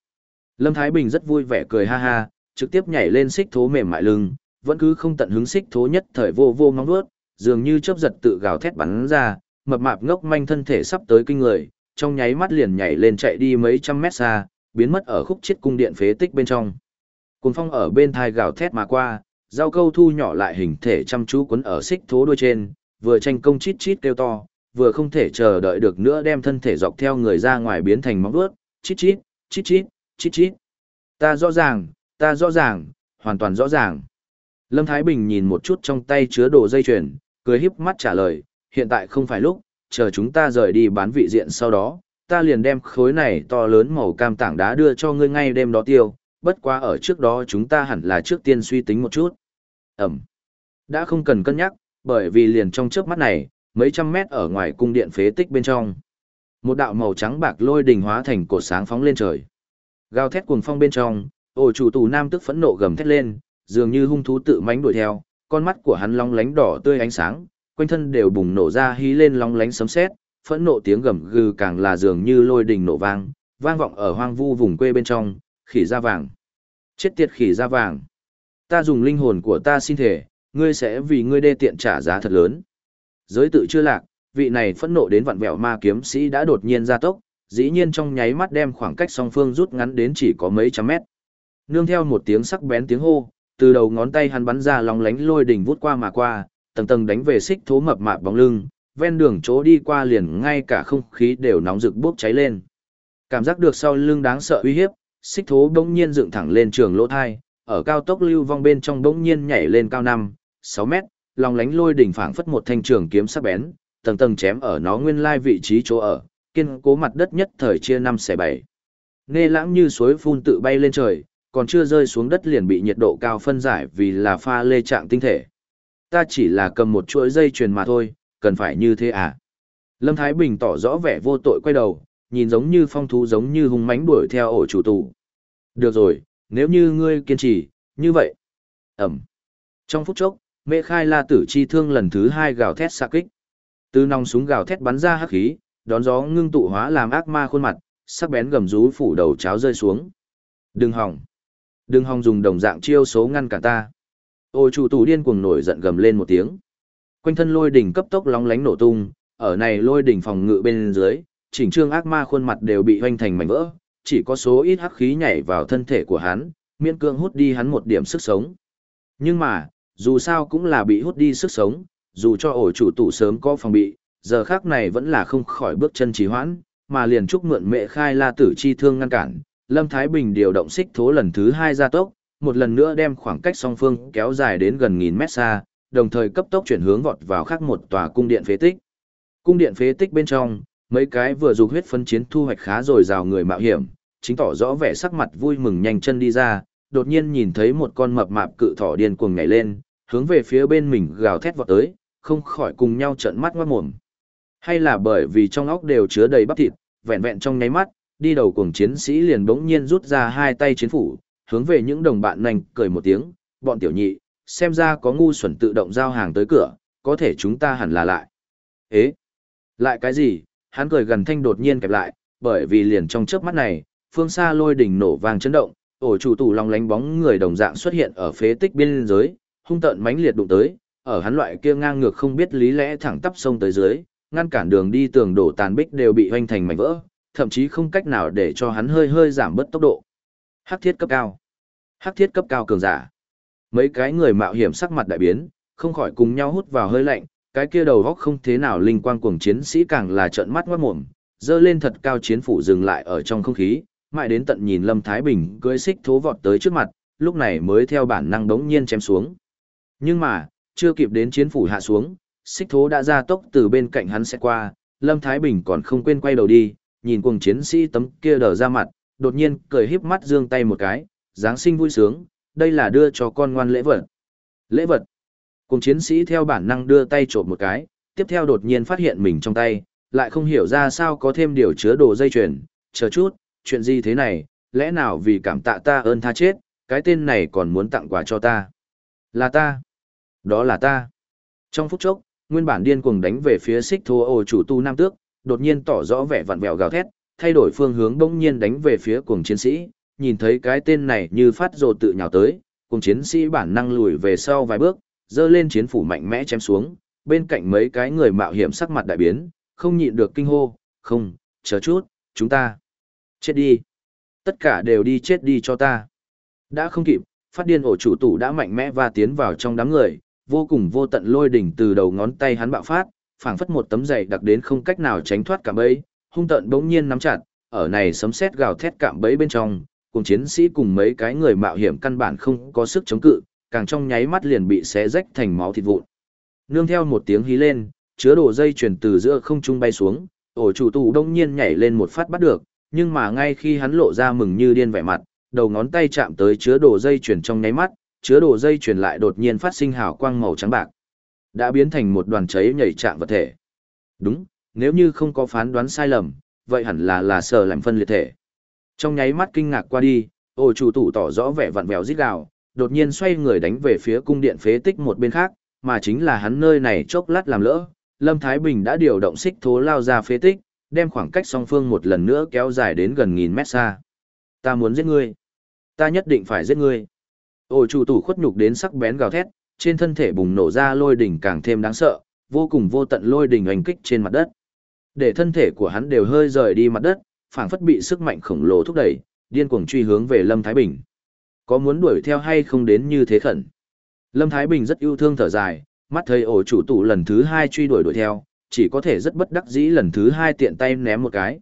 Lâm Thái Bình rất vui vẻ cười ha ha, trực tiếp nhảy lên xích thố mềm mại lưng, vẫn cứ không tận hứng xích thố nhất thời vô vô mong vuốt, dường như chớp giật tự gào thét bắn ra, mập mạp ngốc manh thân thể sắp tới kinh người, trong nháy mắt liền nhảy lên chạy đi mấy trăm mét xa, biến mất ở khúc chết cung điện phế tích bên trong. Cuồng phong ở bên thai gào thét mà qua, dao câu thu nhỏ lại hình thể chăm chú quấn ở xích thố đuôi trên, vừa tranh công chít chít kêu to, vừa không thể chờ đợi được nữa đem thân thể dọc theo người ra ngoài biến thành móng vuốt, chít chít, chít chít, chít chít. Ta rõ ràng, ta rõ ràng, hoàn toàn rõ ràng. Lâm Thái Bình nhìn một chút trong tay chứa đồ dây chuyền, cười híp mắt trả lời, hiện tại không phải lúc, chờ chúng ta rời đi bán vị diện sau đó, ta liền đem khối này to lớn màu cam tảng đá đưa cho ngươi ngay đêm đó tiêu, bất quá ở trước đó chúng ta hẳn là trước tiên suy tính một chút. Ẩm. Đã không cần cân nhắc, bởi vì liền trong chớp mắt này, mấy trăm mét ở ngoài cung điện phế tích bên trong. Một đạo màu trắng bạc lôi đình hóa thành cột sáng phóng lên trời. Gào thét cuồng phong bên trong, ổ chủ tù nam tức phẫn nộ gầm thét lên, dường như hung thú tự mánh đuổi theo, con mắt của hắn long lánh đỏ tươi ánh sáng, quanh thân đều bùng nổ ra hí lên long lánh sấm sét, phẫn nộ tiếng gầm gừ càng là dường như lôi đình nổ vang, vang vọng ở hoang vu vùng quê bên trong, khỉ da vàng. Chết tiệt khỉ da vàng. Ta dùng linh hồn của ta xin thể, ngươi sẽ vì ngươi đê tiện trả giá thật lớn. Giới tự chưa lạc, vị này phẫn nộ đến vặn vẹo ma kiếm sĩ đã đột nhiên ra tốc, dĩ nhiên trong nháy mắt đem khoảng cách song phương rút ngắn đến chỉ có mấy trăm mét. Nương theo một tiếng sắc bén tiếng hô, từ đầu ngón tay hắn bắn ra lòng lánh lôi đỉnh vút qua mà qua, tầng tầng đánh về xích thố mập mạp bóng lưng, ven đường chỗ đi qua liền ngay cả không khí đều nóng rực bốc cháy lên. Cảm giác được sau lưng đáng sợ uy hiếp, xích thố bỗng nhiên dựng thẳng lên trường lỗ thai, ở cao tốc lưu vong bên trong bỗng nhiên nhảy lên cao 5, 6 mét, lòng lánh lôi đỉnh phảng phất một thanh trường kiếm sắc bén, tầng tầng chém ở nó nguyên lai vị trí chỗ ở, kiên cố mặt đất nhất thời chia năm xẻ bảy. Nghe lãng như suối phun tự bay lên trời, còn chưa rơi xuống đất liền bị nhiệt độ cao phân giải vì là pha lê trạng tinh thể. Ta chỉ là cầm một chuỗi dây chuyền mà thôi, cần phải như thế à? Lâm Thái Bình tỏ rõ vẻ vô tội quay đầu, nhìn giống như phong thú giống như hung mãnh đuổi theo ổ chủ tù. Được rồi, nếu như ngươi kiên trì, như vậy. Ẩm. Trong phút chốc, mẹ khai la tử chi thương lần thứ hai gào thét xạ kích. Từ nòng súng gào thét bắn ra hắc khí, đón gió ngưng tụ hóa làm ác ma khuôn mặt, sắc bén gầm rú phủ đầu cháo rơi xuống. Đừng hỏng. Đừng hòng dùng đồng dạng chiêu số ngăn cản ta. Ôi chủ tù điên cuồng nổi giận gầm lên một tiếng. Quanh thân lôi đỉnh cấp tốc lóng lánh nổ tung, ở này lôi đỉnh phòng ngự bên dưới, chỉnh trương ác ma khuôn mặt đều bị hoanh thành mảnh vỡ, chỉ có số ít hắc khí nhảy vào thân thể của hắn, miễn cương hút đi hắn một điểm sức sống. Nhưng mà, dù sao cũng là bị hút đi sức sống, dù cho ổ chủ tủ sớm có phòng bị, giờ khác này vẫn là không khỏi bước chân trì hoãn, mà liền chúc mượn mẹ khai la tử chi thương ngăn cản, Lâm Thái Bình điều động xích thố lần thứ hai ra tốc, một lần nữa đem khoảng cách song phương kéo dài đến gần nghìn mét xa, đồng thời cấp tốc chuyển hướng vọt vào khác một tòa cung điện phế tích. Cung điện phế tích bên trong, mấy cái vừa dục huyết phân chiến thu hoạch khá rồi rào người mạo hiểm, chính tỏ rõ vẻ sắc mặt vui mừng nhanh chân đi ra, đột nhiên nhìn thấy một con mập mạp cự thỏ điên cuồng nhảy lên, hướng về phía bên mình gào thét vọt tới, không khỏi cùng nhau trợn mắt ngoát mồm. Hay là bởi vì trong óc đều chứa đầy bắp thịt, vẹn vẹn trong nháy mắt, đi đầu cuồng chiến sĩ liền bỗng nhiên rút ra hai tay chiến phủ, hướng về những đồng bạn nành cười một tiếng, bọn tiểu nhị, xem ra có ngu xuẩn tự động giao hàng tới cửa, có thể chúng ta hẳn là lại. Ế, lại cái gì? Hắn cười gần thanh đột nhiên kẹp lại, bởi vì liền trong chớp mắt này, phương xa lôi đỉnh nổ vang chấn động, ổ chủ tủ long lánh bóng người đồng dạng xuất hiện ở phế tích biên giới, hung tợn mãnh liệt đụng tới, ở hắn loại kia ngang ngược không biết lý lẽ thẳng tắp sông tới dưới, ngăn cản đường đi tường đổ tàn bích đều bị hoanh thành mảnh vỡ, thậm chí không cách nào để cho hắn hơi hơi giảm bớt tốc độ. Hắc thiết cấp cao. Hắc thiết cấp cao cường giả. Mấy cái người mạo hiểm sắc mặt đại biến, không khỏi cùng nhau hút vào hơi lạnh, cái kia đầu góc không thế nào linh quang cuồng chiến sĩ càng là trợn mắt ngoát mồm, dơ lên thật cao chiến phủ dừng lại ở trong không khí, mãi đến tận nhìn Lâm Thái Bình cưỡi xích thố vọt tới trước mặt, lúc này mới theo bản năng đống nhiên chém xuống. Nhưng mà, chưa kịp đến chiến phủ hạ xuống, xích thố đã ra tốc từ bên cạnh hắn sẽ qua, Lâm Thái Bình còn không quên quay đầu đi, nhìn cuồng chiến sĩ tấm kia đờ ra mặt, đột nhiên cười híp mắt giương tay một cái, Giáng sinh vui sướng, đây là đưa cho con ngoan lễ vật. Lễ vật. Cuồng chiến sĩ theo bản năng đưa tay trộm một cái, tiếp theo đột nhiên phát hiện mình trong tay, lại không hiểu ra sao có thêm điều chứa đồ dây chuyền, chờ chút, chuyện gì thế này, lẽ nào vì cảm tạ ta ơn tha chết, cái tên này còn muốn tặng quà cho ta. Là ta. Đó là ta. Trong phút chốc, nguyên bản điên cuồng đánh về phía xích thô ổ chủ tu nam tước, đột nhiên tỏ rõ vẻ vặn vẹo gào thét, thay đổi phương hướng bỗng nhiên đánh về phía cuồng chiến sĩ, nhìn thấy cái tên này như phát rồ tự nhào tới, cuồng chiến sĩ bản năng lùi về sau vài bước, dơ lên chiến phủ mạnh mẽ chém xuống, bên cạnh mấy cái người mạo hiểm sắc mặt đại biến, không nhịn được kinh hô, không, chờ chút, chúng ta, chết đi, tất cả đều đi chết đi cho ta. Đã không kịp, phát điên ổ chủ tủ đã mạnh mẽ và tiến vào trong đám người, vô cùng vô tận lôi đỉnh từ đầu ngón tay hắn bạo phát, phảng phất một tấm giày đặc đến không cách nào tránh thoát cả bẫy, hung tận bỗng nhiên nắm chặt, ở này sấm sét gào thét cạm bẫy bên trong, cùng chiến sĩ cùng mấy cái người mạo hiểm căn bản không có sức chống cự, càng trong nháy mắt liền bị xé rách thành máu thịt vụn. Nương theo một tiếng hí lên, chứa đồ dây chuyển từ giữa không trung bay xuống, ổ chủ tù đông nhiên nhảy lên một phát bắt được, nhưng mà ngay khi hắn lộ ra mừng như điên vẻ mặt, đầu ngón tay chạm tới chứa đồ dây chuyển trong nháy mắt, chứa đồ dây chuyển lại đột nhiên phát sinh hào quang màu trắng bạc. Đã biến thành một đoàn cháy nhảy trạng vật thể. Đúng, nếu như không có phán đoán sai lầm, vậy hẳn là là sờ làm phân liệt thể. Trong nháy mắt kinh ngạc qua đi, ô chủ tủ tỏ rõ vẻ vặn vẹo rít gào, đột nhiên xoay người đánh về phía cung điện phế tích một bên khác, mà chính là hắn nơi này chốc lát làm lỡ. Lâm Thái Bình đã điều động xích thố lao ra phế tích, đem khoảng cách song phương một lần nữa kéo dài đến gần nghìn mét xa. Ta muốn giết ngươi. Ta nhất định phải giết ngươi. Ổ chủ tủ khuất nhục đến sắc bén gào thét, trên thân thể bùng nổ ra lôi đỉnh càng thêm đáng sợ, vô cùng vô tận lôi đỉnh oanh kích trên mặt đất. Để thân thể của hắn đều hơi rời đi mặt đất, phảng phất bị sức mạnh khổng lồ thúc đẩy, điên cuồng truy hướng về Lâm Thái Bình. Có muốn đuổi theo hay không đến như thế khẩn? Lâm Thái Bình rất yêu thương thở dài, mắt thấy ổ chủ tủ lần thứ hai truy đuổi đuổi theo, chỉ có thể rất bất đắc dĩ lần thứ hai tiện tay ném một cái.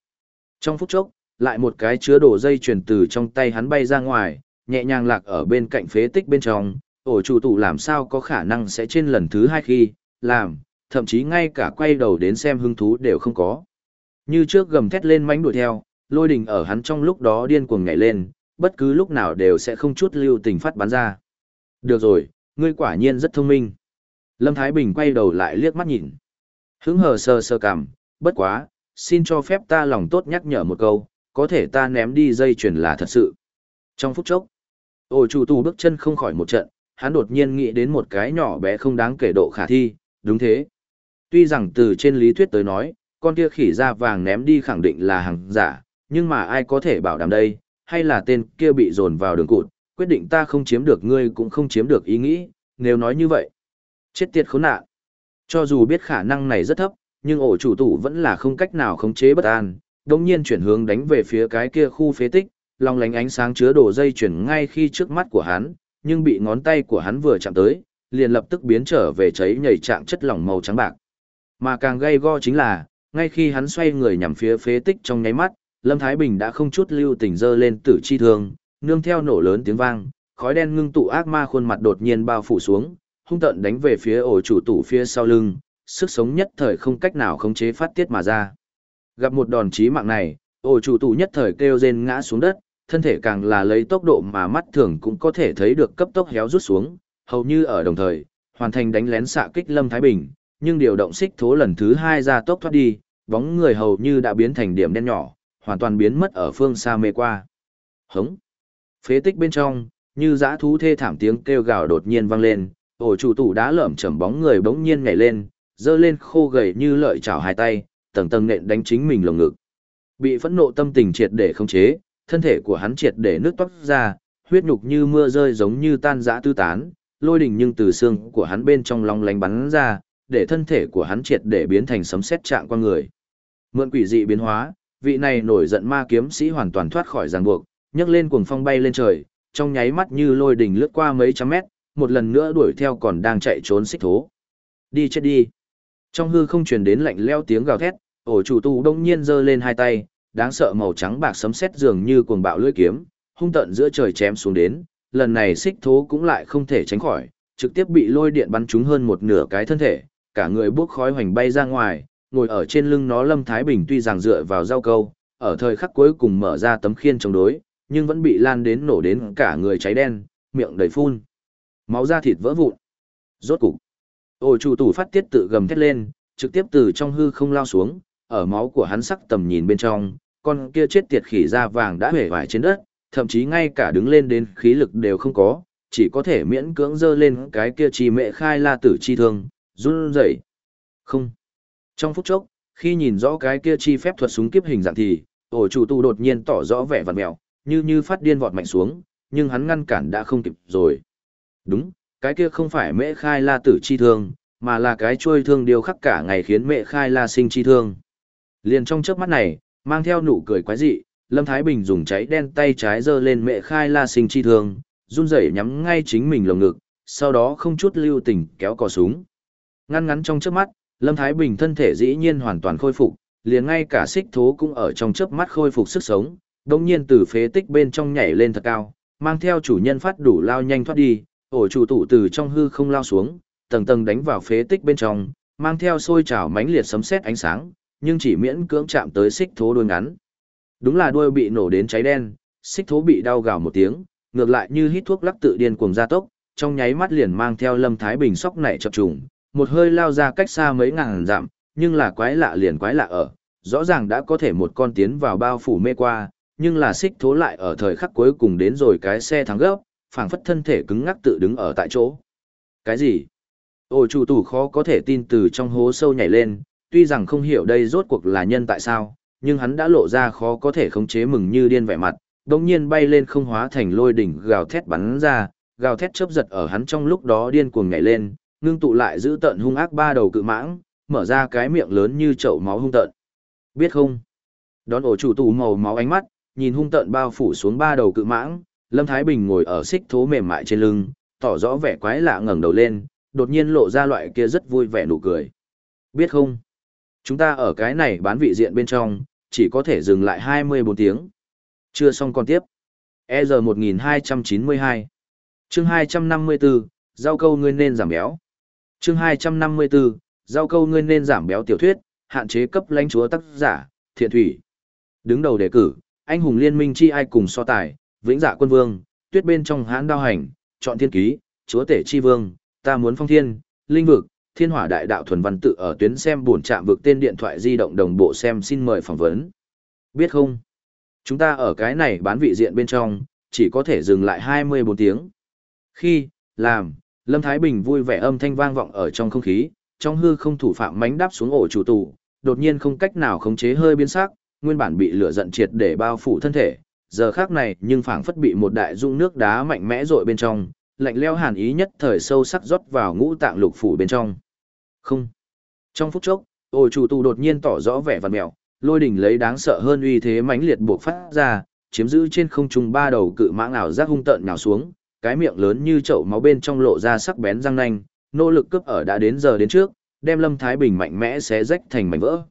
Trong phút chốc, lại một cái chứa đồ dây truyền từ trong tay hắn bay ra ngoài, nhẹ nhàng lạc ở bên cạnh phế tích bên trong, ổ chủ tụ làm sao có khả năng sẽ trên lần thứ hai khi, làm, thậm chí ngay cả quay đầu đến xem hứng thú đều không có. Như trước gầm thét lên mánh đuổi theo, lôi đình ở hắn trong lúc đó điên cuồng nhảy lên, bất cứ lúc nào đều sẽ không chút lưu tình phát bắn ra. Được rồi, ngươi quả nhiên rất thông minh. Lâm Thái Bình quay đầu lại liếc mắt nhìn. Hứng hờ sơ sơ cảm, bất quá, xin cho phép ta lòng tốt nhắc nhở một câu, có thể ta ném đi dây chuyền là thật sự. Trong phút chốc, ổ chủ tù bước chân không khỏi một trận, hắn đột nhiên nghĩ đến một cái nhỏ bé không đáng kể độ khả thi, đúng thế. Tuy rằng từ trên lý thuyết tới nói, con kia khỉ da vàng ném đi khẳng định là hàng giả, nhưng mà ai có thể bảo đảm đây, hay là tên kia bị dồn vào đường cụt, quyết định ta không chiếm được ngươi cũng không chiếm được ý nghĩ, nếu nói như vậy. Chết tiệt khốn nạn. Cho dù biết khả năng này rất thấp, nhưng ổ chủ tủ vẫn là không cách nào khống chế bất an, đồng nhiên chuyển hướng đánh về phía cái kia khu phế tích, long lánh ánh sáng chứa đồ dây chuyển ngay khi trước mắt của hắn, nhưng bị ngón tay của hắn vừa chạm tới, liền lập tức biến trở về cháy nhảy trạng chất lỏng màu trắng bạc. Mà càng gây go chính là, ngay khi hắn xoay người nhằm phía phế tích trong nháy mắt, Lâm Thái Bình đã không chút lưu tình dơ lên tử chi thương, nương theo nổ lớn tiếng vang, khói đen ngưng tụ ác ma khuôn mặt đột nhiên bao phủ xuống, hung tận đánh về phía ổ chủ tủ phía sau lưng, sức sống nhất thời không cách nào khống chế phát tiết mà ra. Gặp một đòn chí mạng này, ổ chủ tù nhất thời kêu rên ngã xuống đất, thân thể càng là lấy tốc độ mà mắt thường cũng có thể thấy được cấp tốc héo rút xuống, hầu như ở đồng thời, hoàn thành đánh lén xạ kích Lâm Thái Bình, nhưng điều động xích thố lần thứ hai ra tốc thoát đi, bóng người hầu như đã biến thành điểm đen nhỏ, hoàn toàn biến mất ở phương xa mê qua. Hống! Phế tích bên trong, như dã thú thê thảm tiếng kêu gào đột nhiên vang lên, ổ chủ tủ đá lởm chầm bóng người bỗng nhiên nhảy lên, dơ lên khô gầy như lợi chảo hai tay, tầng tầng nện đánh chính mình lồng ngực. Bị phẫn nộ tâm tình triệt để không chế, thân thể của hắn triệt để nước toát ra, huyết nhục như mưa rơi giống như tan rã tư tán, lôi đỉnh nhưng từ xương của hắn bên trong long lánh bắn ra, để thân thể của hắn triệt để biến thành sấm sét trạng qua người. Mượn quỷ dị biến hóa, vị này nổi giận ma kiếm sĩ hoàn toàn thoát khỏi ràng buộc, nhấc lên cuồng phong bay lên trời, trong nháy mắt như lôi đỉnh lướt qua mấy trăm mét, một lần nữa đuổi theo còn đang chạy trốn xích thố. Đi chết đi. Trong hư không truyền đến lạnh leo tiếng gào thét, ổ chủ tu đông nhiên giơ lên hai tay, đáng sợ màu trắng bạc sấm sét dường như cuồng bạo lưỡi kiếm, hung tận giữa trời chém xuống đến, lần này xích thố cũng lại không thể tránh khỏi, trực tiếp bị lôi điện bắn trúng hơn một nửa cái thân thể, cả người bốc khói hoành bay ra ngoài, ngồi ở trên lưng nó Lâm Thái Bình tuy rằng dựa vào rau câu, ở thời khắc cuối cùng mở ra tấm khiên chống đối, nhưng vẫn bị lan đến nổ đến cả người cháy đen, miệng đầy phun. Máu da thịt vỡ vụn. Rốt cục. Ôi chủ tủ phát tiết tự gầm thét lên, trực tiếp từ trong hư không lao xuống, ở máu của hắn sắc tầm nhìn bên trong, con kia chết tiệt khỉ da vàng đã hể vải trên đất, thậm chí ngay cả đứng lên đến khí lực đều không có, chỉ có thể miễn cưỡng dơ lên cái kia chỉ mẹ khai la tử chi thương, run rẩy. Không. Trong phút chốc, khi nhìn rõ cái kia chi phép thuật súng kiếp hình dạng thì, ổ chủ tu đột nhiên tỏ rõ vẻ vằn mèo, như như phát điên vọt mạnh xuống, nhưng hắn ngăn cản đã không kịp rồi. Đúng, cái kia không phải mẹ khai la tử chi thương, mà là cái trôi thương điều khắc cả ngày khiến mẹ khai la sinh chi thương. Liền trong chớp mắt này, mang theo nụ cười quái dị, Lâm Thái Bình dùng cháy đen tay trái giơ lên mẹ khai la sinh chi thương, run rẩy nhắm ngay chính mình lồng ngực, sau đó không chút lưu tình kéo cò súng. Ngăn ngắn trong chớp mắt, Lâm Thái Bình thân thể dĩ nhiên hoàn toàn khôi phục, liền ngay cả xích thố cũng ở trong chớp mắt khôi phục sức sống, đồng nhiên từ phế tích bên trong nhảy lên thật cao, mang theo chủ nhân phát đủ lao nhanh thoát đi, ổ chủ tụ từ trong hư không lao xuống, tầng tầng đánh vào phế tích bên trong, mang theo sôi trào mãnh liệt sấm sét ánh sáng, nhưng chỉ miễn cưỡng chạm tới xích thố đuôi ngắn. Đúng là đuôi bị nổ đến cháy đen, xích thố bị đau gào một tiếng, ngược lại như hít thuốc lắc tự điên cuồng gia tốc, trong nháy mắt liền mang theo Lâm Thái Bình sóc nảy chập trùng, một hơi lao ra cách xa mấy ngàn dặm, nhưng là quái lạ liền quái lạ ở, rõ ràng đã có thể một con tiến vào bao phủ mê qua, nhưng là xích thố lại ở thời khắc cuối cùng đến rồi cái xe thắng gấp, phảng phất thân thể cứng ngắc tự đứng ở tại chỗ. Cái gì? Ôi chủ tủ khó có thể tin từ trong hố sâu nhảy lên, tuy rằng không hiểu đây rốt cuộc là nhân tại sao, nhưng hắn đã lộ ra khó có thể khống chế mừng như điên vẻ mặt, đồng nhiên bay lên không hóa thành lôi đỉnh gào thét bắn ra, gào thét chớp giật ở hắn trong lúc đó điên cuồng nhảy lên, ngưng tụ lại giữ tận hung ác ba đầu cự mãng, mở ra cái miệng lớn như chậu máu hung tận. Biết không? Đón ổ chủ tù màu máu ánh mắt, nhìn hung tận bao phủ xuống ba đầu cự mãng, Lâm Thái Bình ngồi ở xích thố mềm mại trên lưng, tỏ rõ vẻ quái lạ ngẩng đầu lên, đột nhiên lộ ra loại kia rất vui vẻ nụ cười. Biết không? Chúng ta ở cái này bán vị diện bên trong, chỉ có thể dừng lại 24 tiếng. Chưa xong còn tiếp. EZ 1292 Chương 254, giao câu ngươi nên giảm béo. Chương 254, giao câu ngươi nên giảm béo tiểu thuyết, hạn chế cấp lãnh chúa tác giả, thiện thủy. Đứng đầu đề cử, anh hùng liên minh chi ai cùng so tài, vĩnh dạ quân vương, tuyết bên trong hãn đao hành, chọn thiên ký, chúa tể chi vương, ta muốn phong thiên, linh vực, thiên hỏa đại đạo thuần văn tự ở tuyến xem buồn chạm vực tên điện thoại di động đồng bộ xem xin mời phỏng vấn. Biết không? Chúng ta ở cái này bán vị diện bên trong, chỉ có thể dừng lại 24 tiếng. Khi, làm, Lâm Thái Bình vui vẻ âm thanh vang vọng ở trong không khí, trong hư không thủ phạm mánh đáp xuống ổ chủ tù, đột nhiên không cách nào khống chế hơi biến sắc, nguyên bản bị lửa giận triệt để bao phủ thân thể, giờ khác này nhưng phảng phất bị một đại dung nước đá mạnh mẽ rội bên trong, lạnh leo hàn ý nhất thời sâu sắc rót vào ngũ tạng lục phủ bên trong. Không. Trong phút chốc, ôi chủ tù đột nhiên tỏ rõ vẻ vằn mẹo, lôi đỉnh lấy đáng sợ hơn uy thế mãnh liệt buộc phát ra, chiếm giữ trên không trung ba đầu cự mãng ảo giác hung tợn nhào xuống, cái miệng lớn như chậu máu bên trong lộ ra sắc bén răng nanh, nỗ lực cướp ở đã đến giờ đến trước, đem Lâm Thái Bình mạnh mẽ xé rách thành mảnh vỡ.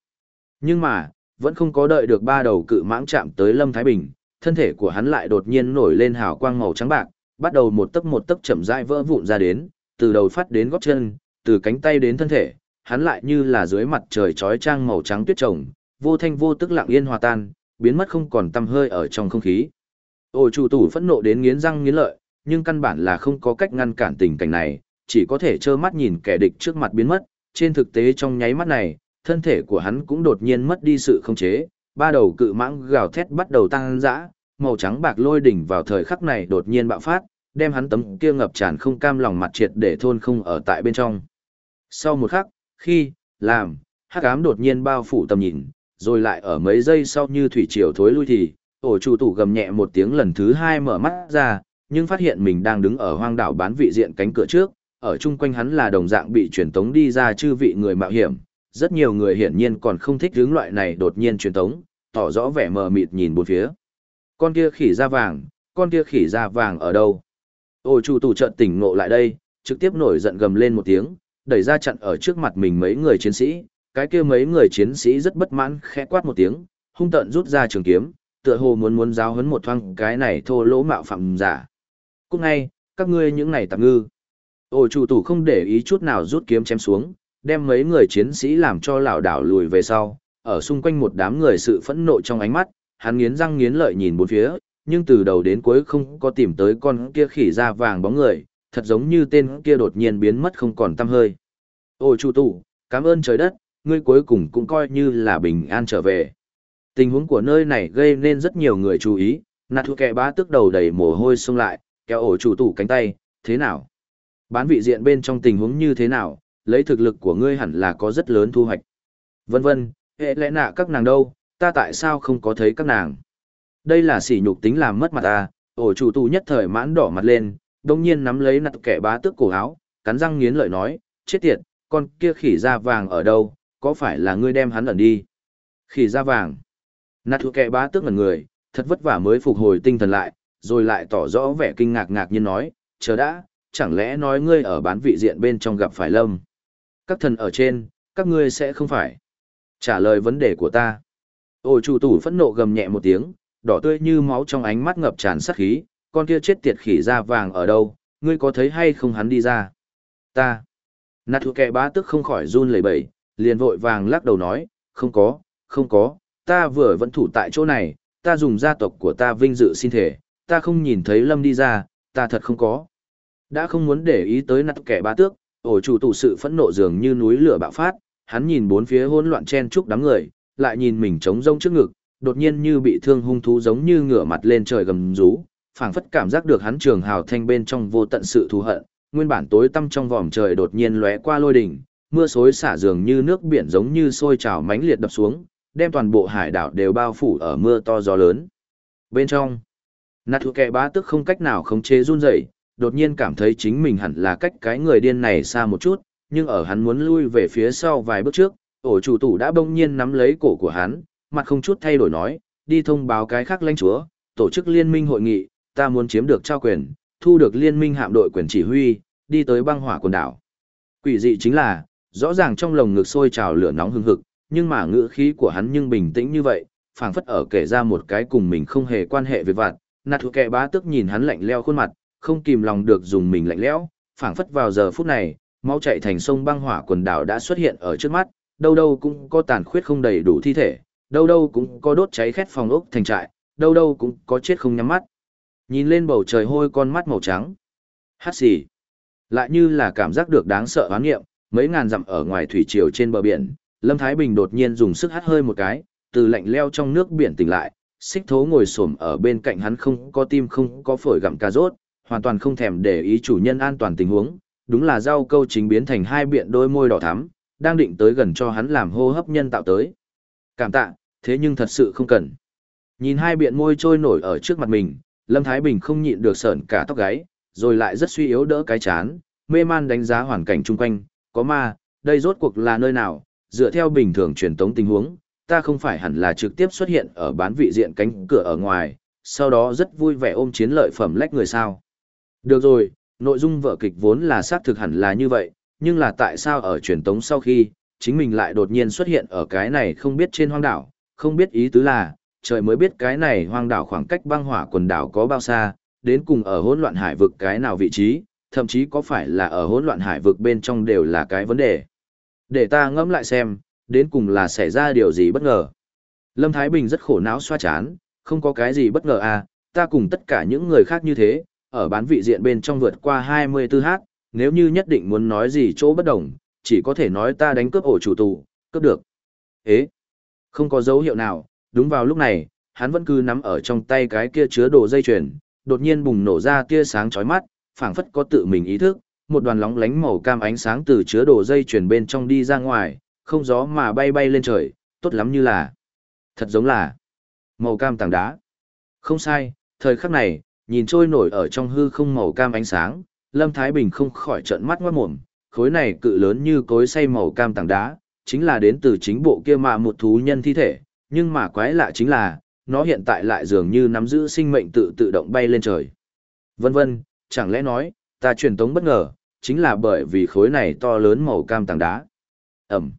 Nhưng mà, vẫn không có đợi được ba đầu cự mãng chạm tới Lâm Thái Bình, thân thể của hắn lại đột nhiên nổi lên hào quang màu trắng bạc, bắt đầu một tấc một tấc chậm rãi vỡ vụn ra đến, từ đầu phát đến gót chân, từ cánh tay đến thân thể, hắn lại như là dưới mặt trời chói trang màu trắng tuyết trồng, vô thanh vô tức lặng yên hòa tan, biến mất không còn tăm hơi ở trong không khí. Ôi chủ tủ phẫn nộ đến nghiến răng nghiến lợi, nhưng căn bản là không có cách ngăn cản tình cảnh này, chỉ có thể trơ mắt nhìn kẻ địch trước mặt biến mất, trên thực tế trong nháy mắt này, thân thể của hắn cũng đột nhiên mất đi sự khống chế, ba đầu cự mãng gào thét bắt đầu tăng dã, màu trắng bạc lôi đỉnh vào thời khắc này đột nhiên bạo phát, đem hắn tấm kia ngập tràn không cam lòng mặt triệt để thôn không ở tại bên trong. Sau một khắc, khi, làm, hắc ám đột nhiên bao phủ tầm nhìn, rồi lại ở mấy giây sau như thủy triều thối lui thì, ổ chủ tủ gầm nhẹ một tiếng lần thứ hai mở mắt ra, nhưng phát hiện mình đang đứng ở hoang đảo bán vị diện cánh cửa trước, ở chung quanh hắn là đồng dạng bị truyền tống đi ra chư vị người mạo hiểm, rất nhiều người hiển nhiên còn không thích hướng loại này đột nhiên truyền tống, tỏ rõ vẻ mờ mịt nhìn bốn phía. Con kia khỉ da vàng, con kia khỉ da vàng ở đâu? Ôi chủ tù trận tỉnh ngộ lại đây, trực tiếp nổi giận gầm lên một tiếng, đẩy ra chặn ở trước mặt mình mấy người chiến sĩ, cái kia mấy người chiến sĩ rất bất mãn khẽ quát một tiếng, hung tợn rút ra trường kiếm, tựa hồ muốn muốn giáo huấn một thoáng cái này thô lỗ mạo phạm giả. Cũng ngay, các ngươi những này tạm ngư. ôi chủ tù không để ý chút nào rút kiếm chém xuống, đem mấy người chiến sĩ làm cho lảo đảo lùi về sau, ở xung quanh một đám người sự phẫn nộ trong ánh mắt, hắn nghiến răng nghiến lợi nhìn bốn phía, nhưng từ đầu đến cuối không có tìm tới con kia khỉ da vàng bóng người, thật giống như tên kia đột nhiên biến mất không còn tăm hơi. Ôi chủ tụ, cảm ơn trời đất, ngươi cuối cùng cũng coi như là bình an trở về. Tình huống của nơi này gây nên rất nhiều người chú ý, nạt thu kẻ bá tức đầu đầy mồ hôi xông lại, kéo ổ chủ tủ cánh tay, thế nào? Bán vị diện bên trong tình huống như thế nào, lấy thực lực của ngươi hẳn là có rất lớn thu hoạch. Vân vân, hệ lẽ nạ các nàng đâu, ta tại sao không có thấy các nàng? Đây là sỉ nhục tính làm mất mặt ta, ổ chủ tù nhất thời mãn đỏ mặt lên, đồng nhiên nắm lấy nặt kẻ bá tước cổ áo, cắn răng nghiến lợi nói, chết tiệt, con kia khỉ da vàng ở đâu, có phải là ngươi đem hắn ẩn đi? Khỉ da vàng. Nặt kẻ bá tước ngẩn người, thật vất vả mới phục hồi tinh thần lại, rồi lại tỏ rõ vẻ kinh ngạc ngạc nhiên nói, chờ đã, chẳng lẽ nói ngươi ở bán vị diện bên trong gặp phải lâm? Các thần ở trên, các ngươi sẽ không phải. Trả lời vấn đề của ta. Ôi chủ tủ phẫn nộ gầm nhẹ một tiếng, đỏ tươi như máu trong ánh mắt ngập tràn sát khí, con kia chết tiệt khỉ da vàng ở đâu, ngươi có thấy hay không hắn đi ra? Ta. Nạt thuộc kẻ bá tức không khỏi run lẩy bẩy, liền vội vàng lắc đầu nói, không có, không có, ta vừa vẫn thủ tại chỗ này, ta dùng gia tộc của ta vinh dự xin thể, ta không nhìn thấy lâm đi ra, ta thật không có. Đã không muốn để ý tới nạt kẻ bá tước, ổ chủ tụ sự phẫn nộ dường như núi lửa bạo phát, hắn nhìn bốn phía hỗn loạn chen chúc đám người, lại nhìn mình trống rông trước ngực, đột nhiên như bị thương hung thú giống như ngửa mặt lên trời gầm rú, phảng phất cảm giác được hắn trường hào thanh bên trong vô tận sự thù hận, nguyên bản tối tăm trong vòm trời đột nhiên lóe qua lôi đỉnh, mưa xối xả dường như nước biển giống như sôi trào mãnh liệt đập xuống, đem toàn bộ hải đảo đều bao phủ ở mưa to gió lớn. Bên trong, nạt thuộc kẻ bá tức không cách nào khống chế run rẩy, đột nhiên cảm thấy chính mình hẳn là cách cái người điên này xa một chút, nhưng ở hắn muốn lui về phía sau vài bước trước, ổ chủ tủ đã bỗng nhiên nắm lấy cổ của hắn, mặt không chút thay đổi nói, đi thông báo cái khác lãnh chúa, tổ chức liên minh hội nghị, ta muốn chiếm được trao quyền, thu được liên minh hạm đội quyền chỉ huy, đi tới băng hỏa quần đảo. Quỷ dị chính là, rõ ràng trong lồng ngực sôi trào lửa nóng hừng hực, nhưng mà ngữ khí của hắn nhưng bình tĩnh như vậy, phảng phất ở kể ra một cái cùng mình không hề quan hệ với vặt, nạt thuộc kẻ bá tức nhìn hắn lạnh leo khuôn mặt, không kìm lòng được dùng mình lạnh lẽo, phảng phất vào giờ phút này, máu chạy thành sông băng hỏa quần đảo đã xuất hiện ở trước mắt, đâu đâu cũng có tàn khuyết không đầy đủ thi thể, đâu đâu cũng có đốt cháy khét phòng ốc thành trại, đâu đâu cũng có chết không nhắm mắt. Nhìn lên bầu trời hôi con mắt màu trắng. Hát xì. Lại như là cảm giác được đáng sợ hoán nghiệm, mấy ngàn dặm ở ngoài thủy triều trên bờ biển, Lâm Thái Bình đột nhiên dùng sức hát hơi một cái, từ lạnh leo trong nước biển tỉnh lại, xích thố ngồi xổm ở bên cạnh hắn không có tim không có phổi gặm cà rốt, hoàn toàn không thèm để ý chủ nhân an toàn tình huống, đúng là rau câu chính biến thành hai biện đôi môi đỏ thắm, đang định tới gần cho hắn làm hô hấp nhân tạo tới. Cảm tạ, thế nhưng thật sự không cần. Nhìn hai biện môi trôi nổi ở trước mặt mình, Lâm Thái Bình không nhịn được sởn cả tóc gáy, rồi lại rất suy yếu đỡ cái chán, mê man đánh giá hoàn cảnh chung quanh, có ma, đây rốt cuộc là nơi nào, dựa theo bình thường truyền tống tình huống, ta không phải hẳn là trực tiếp xuất hiện ở bán vị diện cánh cửa ở ngoài, sau đó rất vui vẻ ôm chiến lợi phẩm lách người sao. Được rồi, nội dung vở kịch vốn là xác thực hẳn là như vậy, nhưng là tại sao ở truyền tống sau khi, chính mình lại đột nhiên xuất hiện ở cái này không biết trên hoang đảo, không biết ý tứ là, trời mới biết cái này hoang đảo khoảng cách băng hỏa quần đảo có bao xa, đến cùng ở hỗn loạn hải vực cái nào vị trí, thậm chí có phải là ở hỗn loạn hải vực bên trong đều là cái vấn đề. Để ta ngẫm lại xem, đến cùng là xảy ra điều gì bất ngờ. Lâm Thái Bình rất khổ não xoa chán, không có cái gì bất ngờ à, ta cùng tất cả những người khác như thế, ở bán vị diện bên trong vượt qua 24h, nếu như nhất định muốn nói gì chỗ bất đồng, chỉ có thể nói ta đánh cướp ổ chủ tù, cướp được. Ế, không có dấu hiệu nào, đúng vào lúc này, hắn vẫn cứ nắm ở trong tay cái kia chứa đồ dây chuyền, đột nhiên bùng nổ ra tia sáng chói mắt, phảng phất có tự mình ý thức, một đoàn lóng lánh màu cam ánh sáng từ chứa đồ dây chuyền bên trong đi ra ngoài, không gió mà bay bay lên trời, tốt lắm như là, thật giống là màu cam tảng đá. Không sai, thời khắc này, nhìn trôi nổi ở trong hư không màu cam ánh sáng, Lâm Thái Bình không khỏi trợn mắt ngoát mồm, khối này cự lớn như cối xay màu cam tảng đá, chính là đến từ chính bộ kia mà một thú nhân thi thể, nhưng mà quái lạ chính là, nó hiện tại lại dường như nắm giữ sinh mệnh tự tự động bay lên trời. Vân vân, chẳng lẽ nói, ta truyền tống bất ngờ, chính là bởi vì khối này to lớn màu cam tảng đá. Ẩm.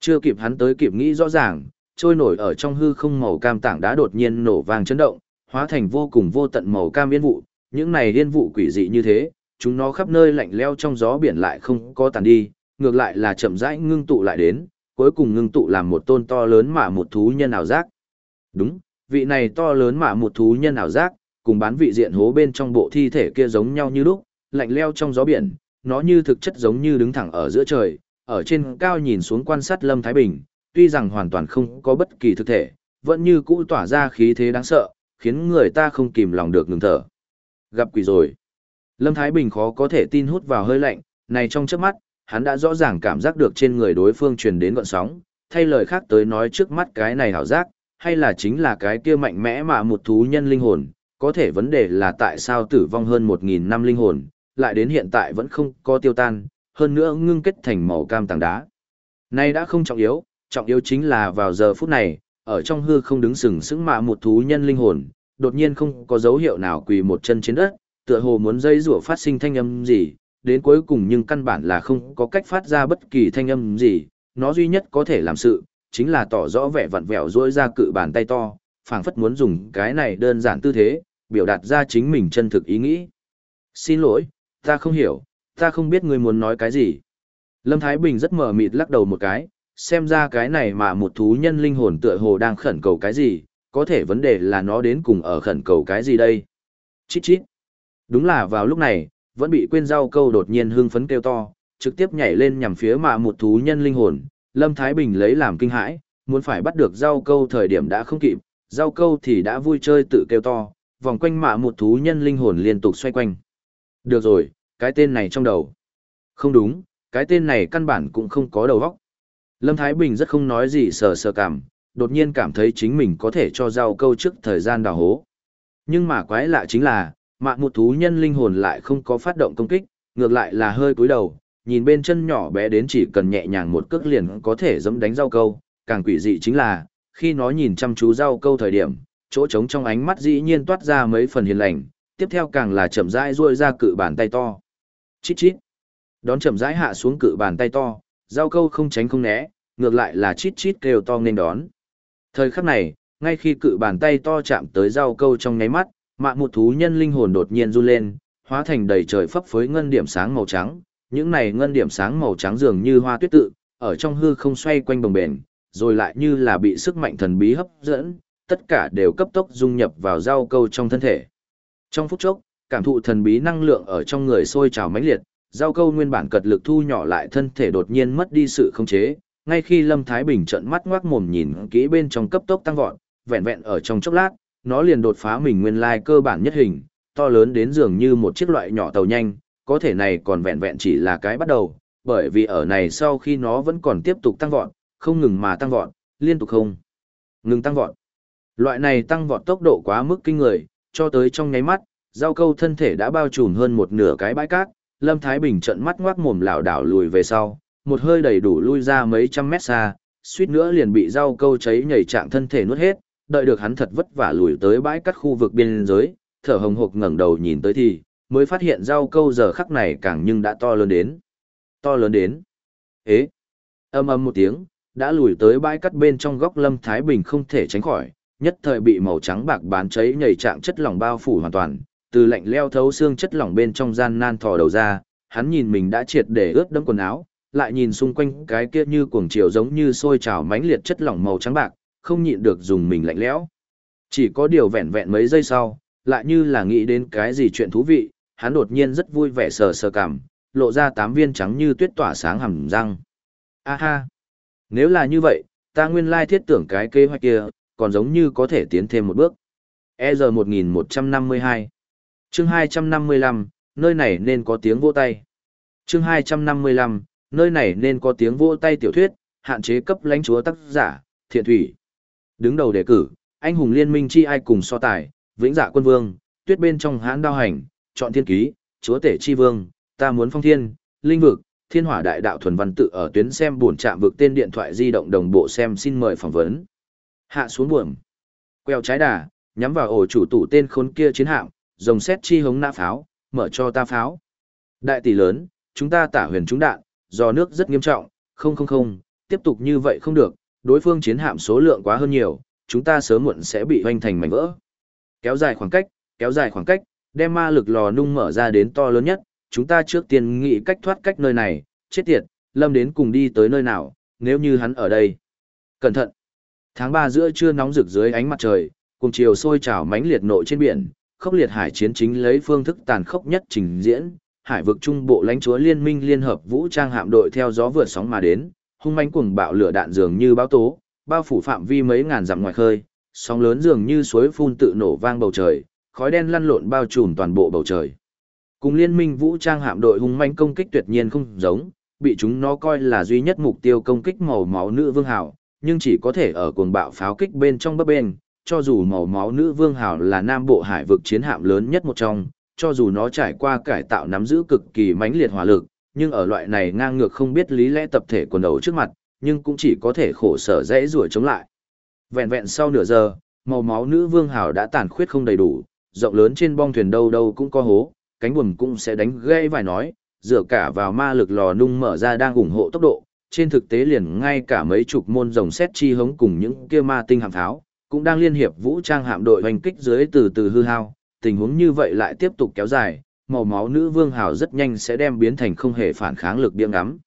Chưa kịp hắn tới kịp nghĩ rõ ràng, trôi nổi ở trong hư không màu cam tảng đá đột nhiên nổ vang chấn động, hóa thành vô cùng vô tận màu cam yên vụ, những này yên vụ quỷ dị như thế, chúng nó khắp nơi lạnh leo trong gió biển lại không có tàn đi, ngược lại là chậm rãi ngưng tụ lại đến, cuối cùng ngưng tụ làm một tôn to lớn mà một thú nhân ảo giác. Đúng, vị này to lớn mà một thú nhân ảo giác, cùng bán vị diện hố bên trong bộ thi thể kia giống nhau như lúc, lạnh leo trong gió biển, nó như thực chất giống như đứng thẳng ở giữa trời, ở trên cao nhìn xuống quan sát Lâm Thái Bình, tuy rằng hoàn toàn không có bất kỳ thực thể, vẫn như cũ tỏa ra khí thế đáng sợ, khiến người ta không kìm lòng được ngừng thở. Gặp quỷ rồi. Lâm Thái Bình khó có thể tin hút vào hơi lạnh, này trong chớp mắt, hắn đã rõ ràng cảm giác được trên người đối phương truyền đến gọn sóng, thay lời khác tới nói trước mắt cái này hảo giác, hay là chính là cái kia mạnh mẽ mà một thú nhân linh hồn, có thể vấn đề là tại sao tử vong hơn 1.000 năm linh hồn, lại đến hiện tại vẫn không có tiêu tan, hơn nữa ngưng kết thành màu cam tảng đá. Này đã không trọng yếu, trọng yếu chính là vào giờ phút này, ở trong hư không đứng sừng sững mà một thú nhân linh hồn, đột nhiên không có dấu hiệu nào quỳ một chân trên đất, tựa hồ muốn dây rủa phát sinh thanh âm gì, đến cuối cùng nhưng căn bản là không có cách phát ra bất kỳ thanh âm gì, nó duy nhất có thể làm sự, chính là tỏ rõ vẻ vặn vẹo rỗi ra cự bàn tay to, phảng phất muốn dùng cái này đơn giản tư thế, biểu đạt ra chính mình chân thực ý nghĩ. Xin lỗi, ta không hiểu, ta không biết người muốn nói cái gì. Lâm Thái Bình rất mờ mịt lắc đầu một cái, xem ra cái này mà một thú nhân linh hồn tựa hồ đang khẩn cầu cái gì, có thể vấn đề là nó đến cùng ở khẩn cầu cái gì đây. Chít chít. Đúng là vào lúc này, vẫn bị quên rau câu đột nhiên hưng phấn kêu to, trực tiếp nhảy lên nhằm phía mà một thú nhân linh hồn. Lâm Thái Bình lấy làm kinh hãi, muốn phải bắt được rau câu thời điểm đã không kịp, rau câu thì đã vui chơi tự kêu to, vòng quanh mạ một thú nhân linh hồn liên tục xoay quanh. Được rồi, cái tên này trong đầu. Không đúng, cái tên này căn bản cũng không có đầu óc. Lâm Thái Bình rất không nói gì sờ sờ cảm, đột nhiên cảm thấy chính mình có thể cho rau câu trước thời gian đào hố. Nhưng mà quái lạ chính là, mạ một thú nhân linh hồn lại không có phát động công kích, ngược lại là hơi cúi đầu, nhìn bên chân nhỏ bé đến chỉ cần nhẹ nhàng một cước liền có thể giẫm đánh rau câu, càng quỷ dị chính là, khi nó nhìn chăm chú rau câu thời điểm, chỗ trống trong ánh mắt dĩ nhiên toát ra mấy phần hiền lành, tiếp theo càng là chậm rãi duỗi ra cự bàn tay to. Chít chít. Đón chậm rãi hạ xuống cự bàn tay to, rau câu không tránh không né, ngược lại là chít chít kêu to nên đón. Thời khắc này, ngay khi cự bàn tay to chạm tới rau câu trong nháy mắt, mạ một thú nhân linh hồn đột nhiên run lên, hóa thành đầy trời phấp phới ngân điểm sáng màu trắng. Những này ngân điểm sáng màu trắng dường như hoa tuyết tự, ở trong hư không xoay quanh bồng bền, rồi lại như là bị sức mạnh thần bí hấp dẫn, tất cả đều cấp tốc dung nhập vào rau câu trong thân thể. Trong phút chốc, cảm thụ thần bí năng lượng ở trong người sôi trào mãnh liệt, rau câu nguyên bản cật lực thu nhỏ lại thân thể đột nhiên mất đi sự khống chế, ngay khi Lâm Thái Bình trợn mắt ngoác mồm nhìn kỹ bên trong cấp tốc tăng vọt, vẹn vẹn ở trong chốc lát, nó liền đột phá mình nguyên lai cơ bản nhất hình, to lớn đến dường như một chiếc loại nhỏ tàu nhanh, có thể này còn vẹn vẹn chỉ là cái bắt đầu, bởi vì ở này sau khi nó vẫn còn tiếp tục tăng vọt, không ngừng mà tăng vọt, liên tục không ngừng tăng vọt. Loại này tăng vọt tốc độ quá mức kinh người, cho tới trong nháy mắt, rau câu thân thể đã bao trùm hơn một nửa cái bãi cát, Lâm Thái Bình trợn mắt ngoác mồm lảo đảo lùi về sau, một hơi đầy đủ lui ra mấy trăm mét xa, suýt nữa liền bị rau câu cháy nhảy trạng thân thể nuốt hết, đợi được hắn thật vất vả lùi tới bãi cắt khu vực biên giới, thở hồng hộc ngẩng đầu nhìn tới thì, mới phát hiện rau câu giờ khắc này càng nhưng đã to lớn đến. To lớn đến. Ế. Âm âm một tiếng, đã lùi tới bãi cắt bên trong góc Lâm Thái Bình không thể tránh khỏi, nhất thời bị màu trắng bạc bán cháy nhảy trạng chất lỏng bao phủ hoàn toàn, từ lạnh leo thấu xương chất lỏng bên trong gian nan thò đầu ra, hắn nhìn mình đã triệt để ướt đẫm quần áo, lại nhìn xung quanh cái kia như cuồng chiều giống như sôi trào mãnh liệt chất lỏng màu trắng bạc, không nhịn được dùng mình lạnh lẽo. Chỉ có điều vẹn vẹn mấy giây sau, lại như là nghĩ đến cái gì chuyện thú vị, hắn đột nhiên rất vui vẻ sờ sờ cảm, lộ ra tám viên trắng như tuyết tỏa sáng hầm răng. A ha! Nếu là như vậy, ta nguyên lai thiết tưởng cái kế hoạch kia, còn giống như có thể tiến thêm một bước. EZ 1152 Chương 255, nơi này nên có tiếng vỗ tay. Chương 255, nơi này nên có tiếng vỗ tay tiểu thuyết, hạn chế cấp lãnh chúa tác giả, thiện thủy. Đứng đầu đề cử, anh hùng liên minh chi ai cùng so tài, vĩnh dạ quân vương, tuyết bên trong hãn đao hành, chọn thiên ký, chúa tể chi vương, ta muốn phong thiên, linh vực, thiên hỏa đại đạo thuần văn tự ở tuyến xem buồn chạm vực tên điện thoại di động đồng bộ xem xin mời phỏng vấn. Hạ xuống buồm. Queo trái đà, nhắm vào ổ chủ tủ tên khốn kia chiến hạm, rồng xét chi hống nã pháo, mở cho ta pháo. Đại tỷ lớn, chúng ta tả huyền trúng đạn, do nước rất nghiêm trọng, không không không, tiếp tục như vậy không được, đối phương chiến hạm số lượng quá hơn nhiều, chúng ta sớm muộn sẽ bị hoành thành mảnh vỡ. Kéo dài khoảng cách, kéo dài khoảng cách, đem ma lực lò nung mở ra đến to lớn nhất, chúng ta trước tiên nghĩ cách thoát cách nơi này, chết tiệt, lâm đến cùng đi tới nơi nào, nếu như hắn ở đây. Cẩn thận! Tháng 3 giữa trưa nóng rực dưới ánh mặt trời, cùng chiều sôi trào mãnh liệt nội trên biển, khốc liệt hải chiến chính lấy phương thức tàn khốc nhất trình diễn, hải vực trung bộ lãnh chúa liên minh liên hợp vũ trang hạm đội theo gió vượt sóng mà đến, hung manh cuồng bạo lửa đạn dường như báo tố, bao phủ phạm vi mấy ngàn dặm ngoài khơi, sóng lớn dường như suối phun tự nổ vang bầu trời, khói đen lăn lộn bao trùm toàn bộ bầu trời. Cùng liên minh vũ trang hạm đội hung manh công kích tuyệt nhiên không giống, bị chúng nó coi là duy nhất mục tiêu công kích màu máu nữ vương hào, nhưng chỉ có thể ở cuồng bạo pháo kích bên trong bấp bên, cho dù màu máu nữ vương hào là nam bộ hải vực chiến hạm lớn nhất một trong, cho dù nó trải qua cải tạo nắm giữ cực kỳ mãnh liệt hỏa lực, nhưng ở loại này ngang ngược không biết lý lẽ tập thể quần đầu trước mặt, nhưng cũng chỉ có thể khổ sở dễ rủa chống lại. Vẹn vẹn sau nửa giờ, màu máu nữ vương hào đã tàn khuyết không đầy đủ, rộng lớn trên bong thuyền đâu đâu cũng có hố, cánh buồm cũng sẽ đánh gãy vài nói, dựa cả vào ma lực lò nung mở ra đang ủng hộ tốc độ, trên thực tế liền ngay cả mấy chục môn rồng xét chi hống cùng những kia ma tinh hạm tháo, cũng đang liên hiệp vũ trang hạm đội hoành kích dưới từ từ hư hao, tình huống như vậy lại tiếp tục kéo dài, màu máu nữ vương hào rất nhanh sẽ đem biến thành không hề phản kháng lực biếng ngắm.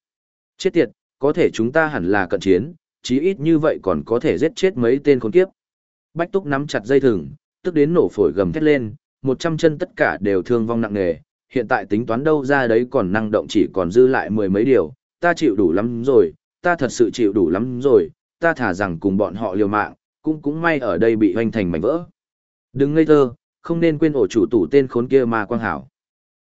Chết tiệt, có thể chúng ta hẳn là cận chiến, chí ít như vậy còn có thể giết chết mấy tên con kiếp. Bách túc nắm chặt dây thừng, tức đến nổ phổi gầm thét lên, một trăm chân tất cả đều thương vong nặng nề, hiện tại tính toán đâu ra đấy còn năng động chỉ còn dư lại mười mấy điều, ta chịu đủ lắm rồi, ta thật sự chịu đủ lắm rồi, ta thả rằng cùng bọn họ liều mạng, cũng cũng may ở đây bị hoành thành mảnh vỡ. Đừng ngây thơ, không nên quên ổ chủ tủ tên khốn kia mà quang hảo.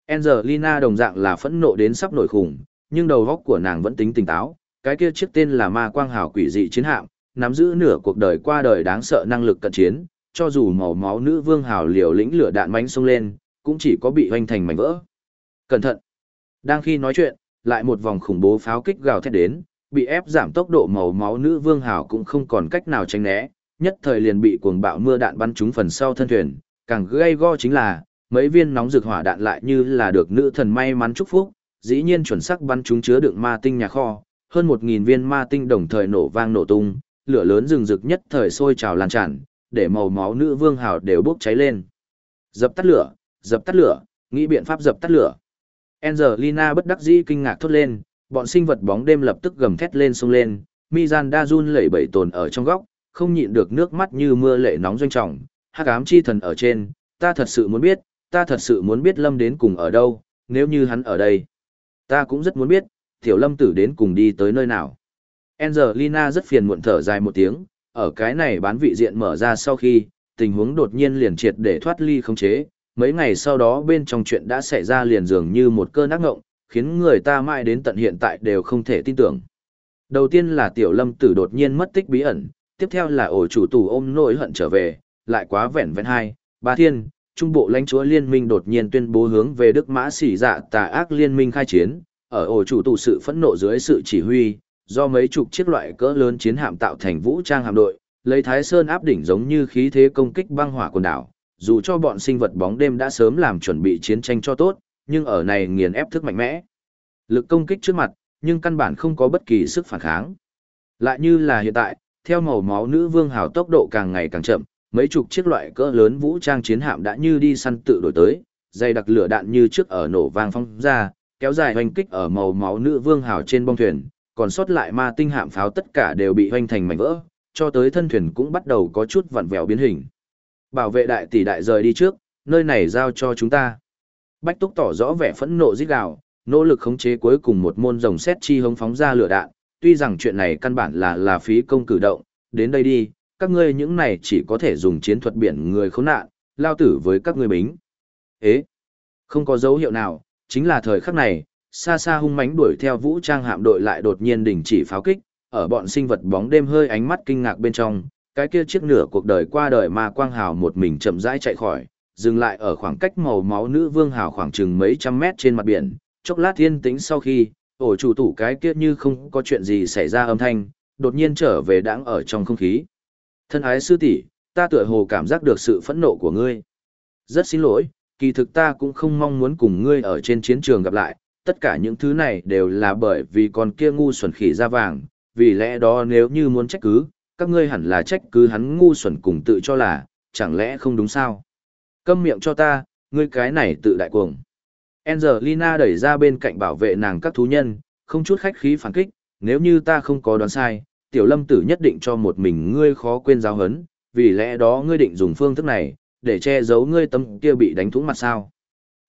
Angelina đồng dạng là phẫn nộ đến sắp nổi khủng, nhưng đầu óc của nàng vẫn tính tỉnh táo, cái kia chiếc tên là ma quang hào quỷ dị chiến hạm, nắm giữ nửa cuộc đời qua đời đáng sợ năng lực cận chiến, cho dù màu máu nữ vương hào liều lĩnh lửa đạn mánh xông lên, cũng chỉ có bị hoanh thành mảnh vỡ. Cẩn thận! Đang khi nói chuyện, lại một vòng khủng bố pháo kích gào thét đến, bị ép giảm tốc độ màu máu nữ vương hào cũng không còn cách nào tránh né, nhất thời liền bị cuồng bạo mưa đạn bắn trúng phần sau thân thuyền, càng gây go chính là, mấy viên nóng rực hỏa đạn lại như là được nữ thần may mắn chúc phúc, dĩ nhiên chuẩn xác bắn chúng chứa đựng ma tinh nhà kho, hơn 1000 viên ma tinh đồng thời nổ vang nổ tung, lửa lớn rừng rực nhất thời sôi trào lan tràn, để màu máu nữ vương hào đều bốc cháy lên. Dập tắt lửa, dập tắt lửa, nghĩ biện pháp dập tắt lửa. Angelina bất đắc dĩ kinh ngạc thốt lên, bọn sinh vật bóng đêm lập tức gầm thét lên xông lên, Mizanda run lẩy bẩy tồn ở trong góc, không nhịn được nước mắt như mưa lệ nóng doanh trọng, hắc ám chi thần ở trên, ta thật sự muốn biết, ta thật sự muốn biết Lâm đến cùng ở đâu, nếu như hắn ở đây. Ta cũng rất muốn biết, tiểu Lâm tử đến cùng đi tới nơi nào. Angelina rất phiền muộn thở dài một tiếng, ở cái này bán vị diện mở ra sau khi, tình huống đột nhiên liền triệt để thoát ly không chế, mấy ngày sau đó bên trong chuyện đã xảy ra liền dường như một cơn ác ngộng, khiến người ta mãi đến tận hiện tại đều không thể tin tưởng. Đầu tiên là tiểu lâm tử đột nhiên mất tích bí ẩn, tiếp theo là ổ chủ tù ôm nỗi hận trở về, lại quá vẹn vẹn hai, ba thiên, trung bộ lãnh chúa liên minh đột nhiên tuyên bố hướng về Đức Mã Sĩ Dạ tà ác liên minh khai chiến, ở ổ chủ tụ sự phẫn nộ dưới sự chỉ huy, do mấy chục chiếc loại cỡ lớn chiến hạm tạo thành vũ trang hạm đội, lấy Thái Sơn áp đỉnh giống như khí thế công kích băng hỏa quần đảo, dù cho bọn sinh vật bóng đêm đã sớm làm chuẩn bị chiến tranh cho tốt, nhưng ở này nghiền ép thức mạnh mẽ. Lực công kích trước mặt, nhưng căn bản không có bất kỳ sức phản kháng. Lại như là hiện tại, theo màu máu nữ vương hào tốc độ càng ngày càng chậm, mấy chục chiếc loại cỡ lớn vũ trang chiến hạm đã như đi săn tự đổi tới, dây đặc lửa đạn như trước ở nổ vang phong ra, kéo dài hoành kích ở màu máu nữ vương hào trên bong thuyền, còn sót lại ma tinh hạm pháo tất cả đều bị hoành thành mảnh vỡ, cho tới thân thuyền cũng bắt đầu có chút vặn vẹo biến hình. Bảo vệ đại tỷ đại rời đi trước, nơi này giao cho chúng ta. Bách Túc tỏ rõ vẻ phẫn nộ rít gào, nỗ lực khống chế cuối cùng một môn rồng xét chi hống phóng ra lửa đạn, tuy rằng chuyện này căn bản là là phí công cử động, đến đây đi, các ngươi những này chỉ có thể dùng chiến thuật biển người khốn nạn, lao tử với các ngươi bính. Ế, không có dấu hiệu nào, chính là thời khắc này, xa xa hung mãnh đuổi theo vũ trang hạm đội lại đột nhiên đình chỉ pháo kích, ở bọn sinh vật bóng đêm hơi ánh mắt kinh ngạc bên trong, cái kia chiếc nửa cuộc đời qua đời mà quang hào một mình chậm rãi chạy khỏi, dừng lại ở khoảng cách màu máu nữ vương hào khoảng chừng mấy trăm mét trên mặt biển, chốc lát thiên tĩnh sau khi, ổ chủ tủ cái kia như không có chuyện gì xảy ra âm thanh, đột nhiên trở về đãng ở trong không khí. Thân ái sư tỷ, ta tựa hồ cảm giác được sự phẫn nộ của ngươi. Rất xin lỗi, kỳ thực ta cũng không mong muốn cùng ngươi ở trên chiến trường gặp lại, tất cả những thứ này đều là bởi vì con kia ngu xuẩn khỉ ra vàng, vì lẽ đó nếu như muốn trách cứ, các ngươi hẳn là trách cứ hắn ngu xuẩn cùng tự cho là, chẳng lẽ không đúng sao? Câm miệng cho ta, ngươi cái này tự đại cuồng. Angelina đẩy ra bên cạnh bảo vệ nàng các thú nhân, không chút khách khí phản kích, nếu như ta không có đoán sai, tiểu lâm tử nhất định cho một mình ngươi khó quên giáo hấn, vì lẽ đó ngươi định dùng phương thức này, để che giấu ngươi tâm kia bị đánh thủng mặt sao.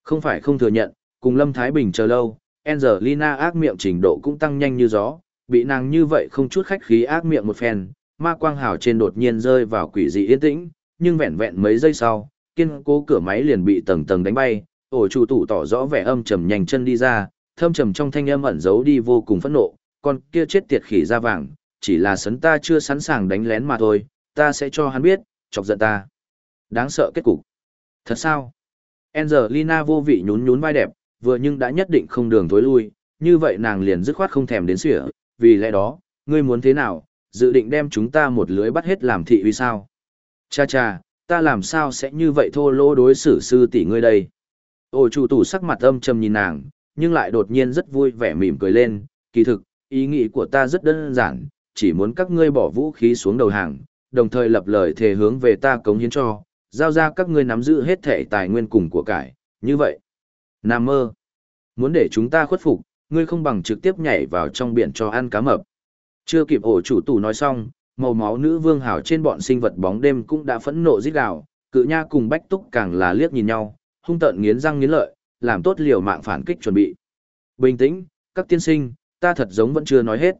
Không phải không thừa nhận, cùng Lâm Thái Bình chờ lâu, Angelina ác miệng trình độ cũng tăng nhanh như gió, bị nàng như vậy không chút khách khí ác miệng một phen, ma quang hào trên đột nhiên rơi vào quỷ dị yên tĩnh, nhưng vẹn vẹn mấy giây sau, kiên cố cửa máy liền bị tầng tầng đánh bay, ổ chủ tủ tỏ rõ vẻ âm trầm nhanh chân đi ra, thâm trầm trong thanh âm ẩn giấu đi vô cùng phẫn nộ, con kia chết tiệt khỉ da vàng, chỉ là sấn ta chưa sẵn sàng đánh lén mà thôi, ta sẽ cho hắn biết, chọc giận ta. Đáng sợ kết cục. Thật sao? Angelina vô vị nhún nhún vai đẹp, vừa nhưng đã nhất định không đường thối lui, như vậy nàng liền dứt khoát không thèm đến sửa, vì lẽ đó, ngươi muốn thế nào, dự định đem chúng ta một lưới bắt hết làm thị uy sao? Cha cha, ta làm sao sẽ như vậy thô lỗ đối xử sư tỷ ngươi đây? ôi chủ tủ sắc mặt âm trầm nhìn nàng, nhưng lại đột nhiên rất vui vẻ mỉm cười lên, kỳ thực, ý nghĩ của ta rất đơn giản, chỉ muốn các ngươi bỏ vũ khí xuống đầu hàng, đồng thời lập lời thề hướng về ta cống hiến cho, giao ra các ngươi nắm giữ hết thể tài nguyên cùng của cải, như vậy. Nam mơ, muốn để chúng ta khuất phục, ngươi không bằng trực tiếp nhảy vào trong biển cho ăn cá mập. Chưa kịp ổ chủ tủ nói xong, màu máu nữ vương hảo trên bọn sinh vật bóng đêm cũng đã phẫn nộ rít gào, cự nha cùng bách túc càng là liếc nhìn nhau, hung tợn nghiến răng nghiến lợi, làm tốt liều mạng phản kích chuẩn bị. Bình tĩnh, các tiên sinh, ta thật giống vẫn chưa nói hết.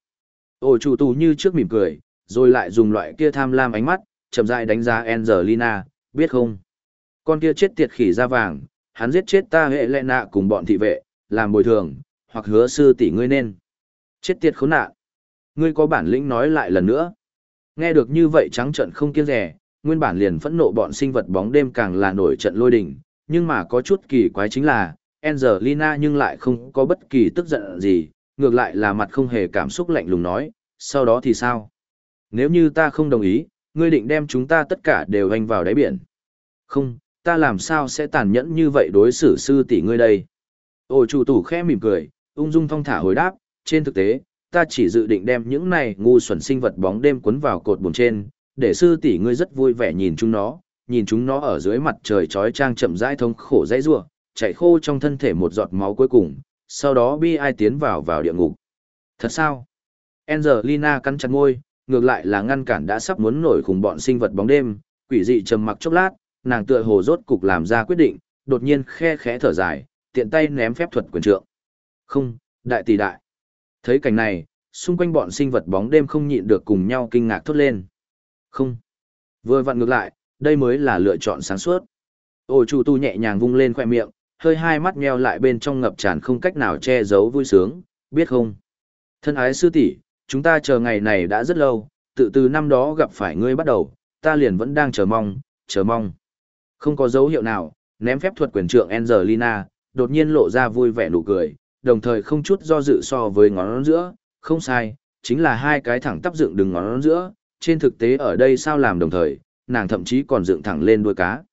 Ổ chủ tù như trước mỉm cười, rồi lại dùng loại kia tham lam ánh mắt, chậm rãi đánh giá Angelina, biết không? Con kia chết tiệt khỉ da vàng, hắn giết chết ta hệ lệ nạ cùng bọn thị vệ, làm bồi thường, hoặc hứa sư tỷ ngươi nên. Chết tiệt khốn nạn. Ngươi có bản lĩnh nói lại lần nữa. Nghe được như vậy trắng trận không kiêng rẻ, nguyên bản liền phẫn nộ bọn sinh vật bóng đêm càng là nổi trận lôi đình, nhưng mà có chút kỳ quái chính là, Angelina nhưng lại không có bất kỳ tức giận gì, ngược lại là mặt không hề cảm xúc lạnh lùng nói, sau đó thì sao? Nếu như ta không đồng ý, ngươi định đem chúng ta tất cả đều hành vào đáy biển. Không, ta làm sao sẽ tàn nhẫn như vậy đối xử sư tỷ ngươi đây? Ôi chủ tủ khẽ mỉm cười, ung dung thong thả hồi đáp, trên thực tế, ta chỉ dự định đem những này ngu xuẩn sinh vật bóng đêm cuốn vào cột buồn trên, để sư tỷ ngươi rất vui vẻ nhìn chúng nó, nhìn chúng nó ở dưới mặt trời chói trang chậm rãi thống khổ dãy rủa, chảy khô trong thân thể một giọt máu cuối cùng, sau đó bi ai tiến vào vào địa ngục. Thật sao? Angelina cắn chặt môi, ngược lại là ngăn cản đã sắp muốn nổi khủng bọn sinh vật bóng đêm, quỷ dị trầm mặc chốc lát, nàng tựa hồ rốt cục làm ra quyết định, đột nhiên khe khẽ thở dài, tiện tay ném phép thuật quyền trượng. Không, đại tỷ đại. Thấy cảnh này, xung quanh bọn sinh vật bóng đêm không nhịn được cùng nhau kinh ngạc thốt lên. Không. Vừa vặn ngược lại, đây mới là lựa chọn sáng suốt. Ôi chủ tu nhẹ nhàng vung lên khoe miệng, hơi hai mắt nheo lại bên trong ngập tràn không cách nào che giấu vui sướng, biết không? Thân ái sư tỷ, chúng ta chờ ngày này đã rất lâu, tự từ năm đó gặp phải ngươi bắt đầu, ta liền vẫn đang chờ mong, chờ mong. Không có dấu hiệu nào, ném phép thuật quyền trượng Angelina, đột nhiên lộ ra vui vẻ nụ cười, đồng thời không chút do dự so với ngón giữa, không sai, chính là hai cái thẳng tắp dựng đứng ngón giữa, trên thực tế ở đây sao làm đồng thời, nàng thậm chí còn dựng thẳng lên đuôi cá.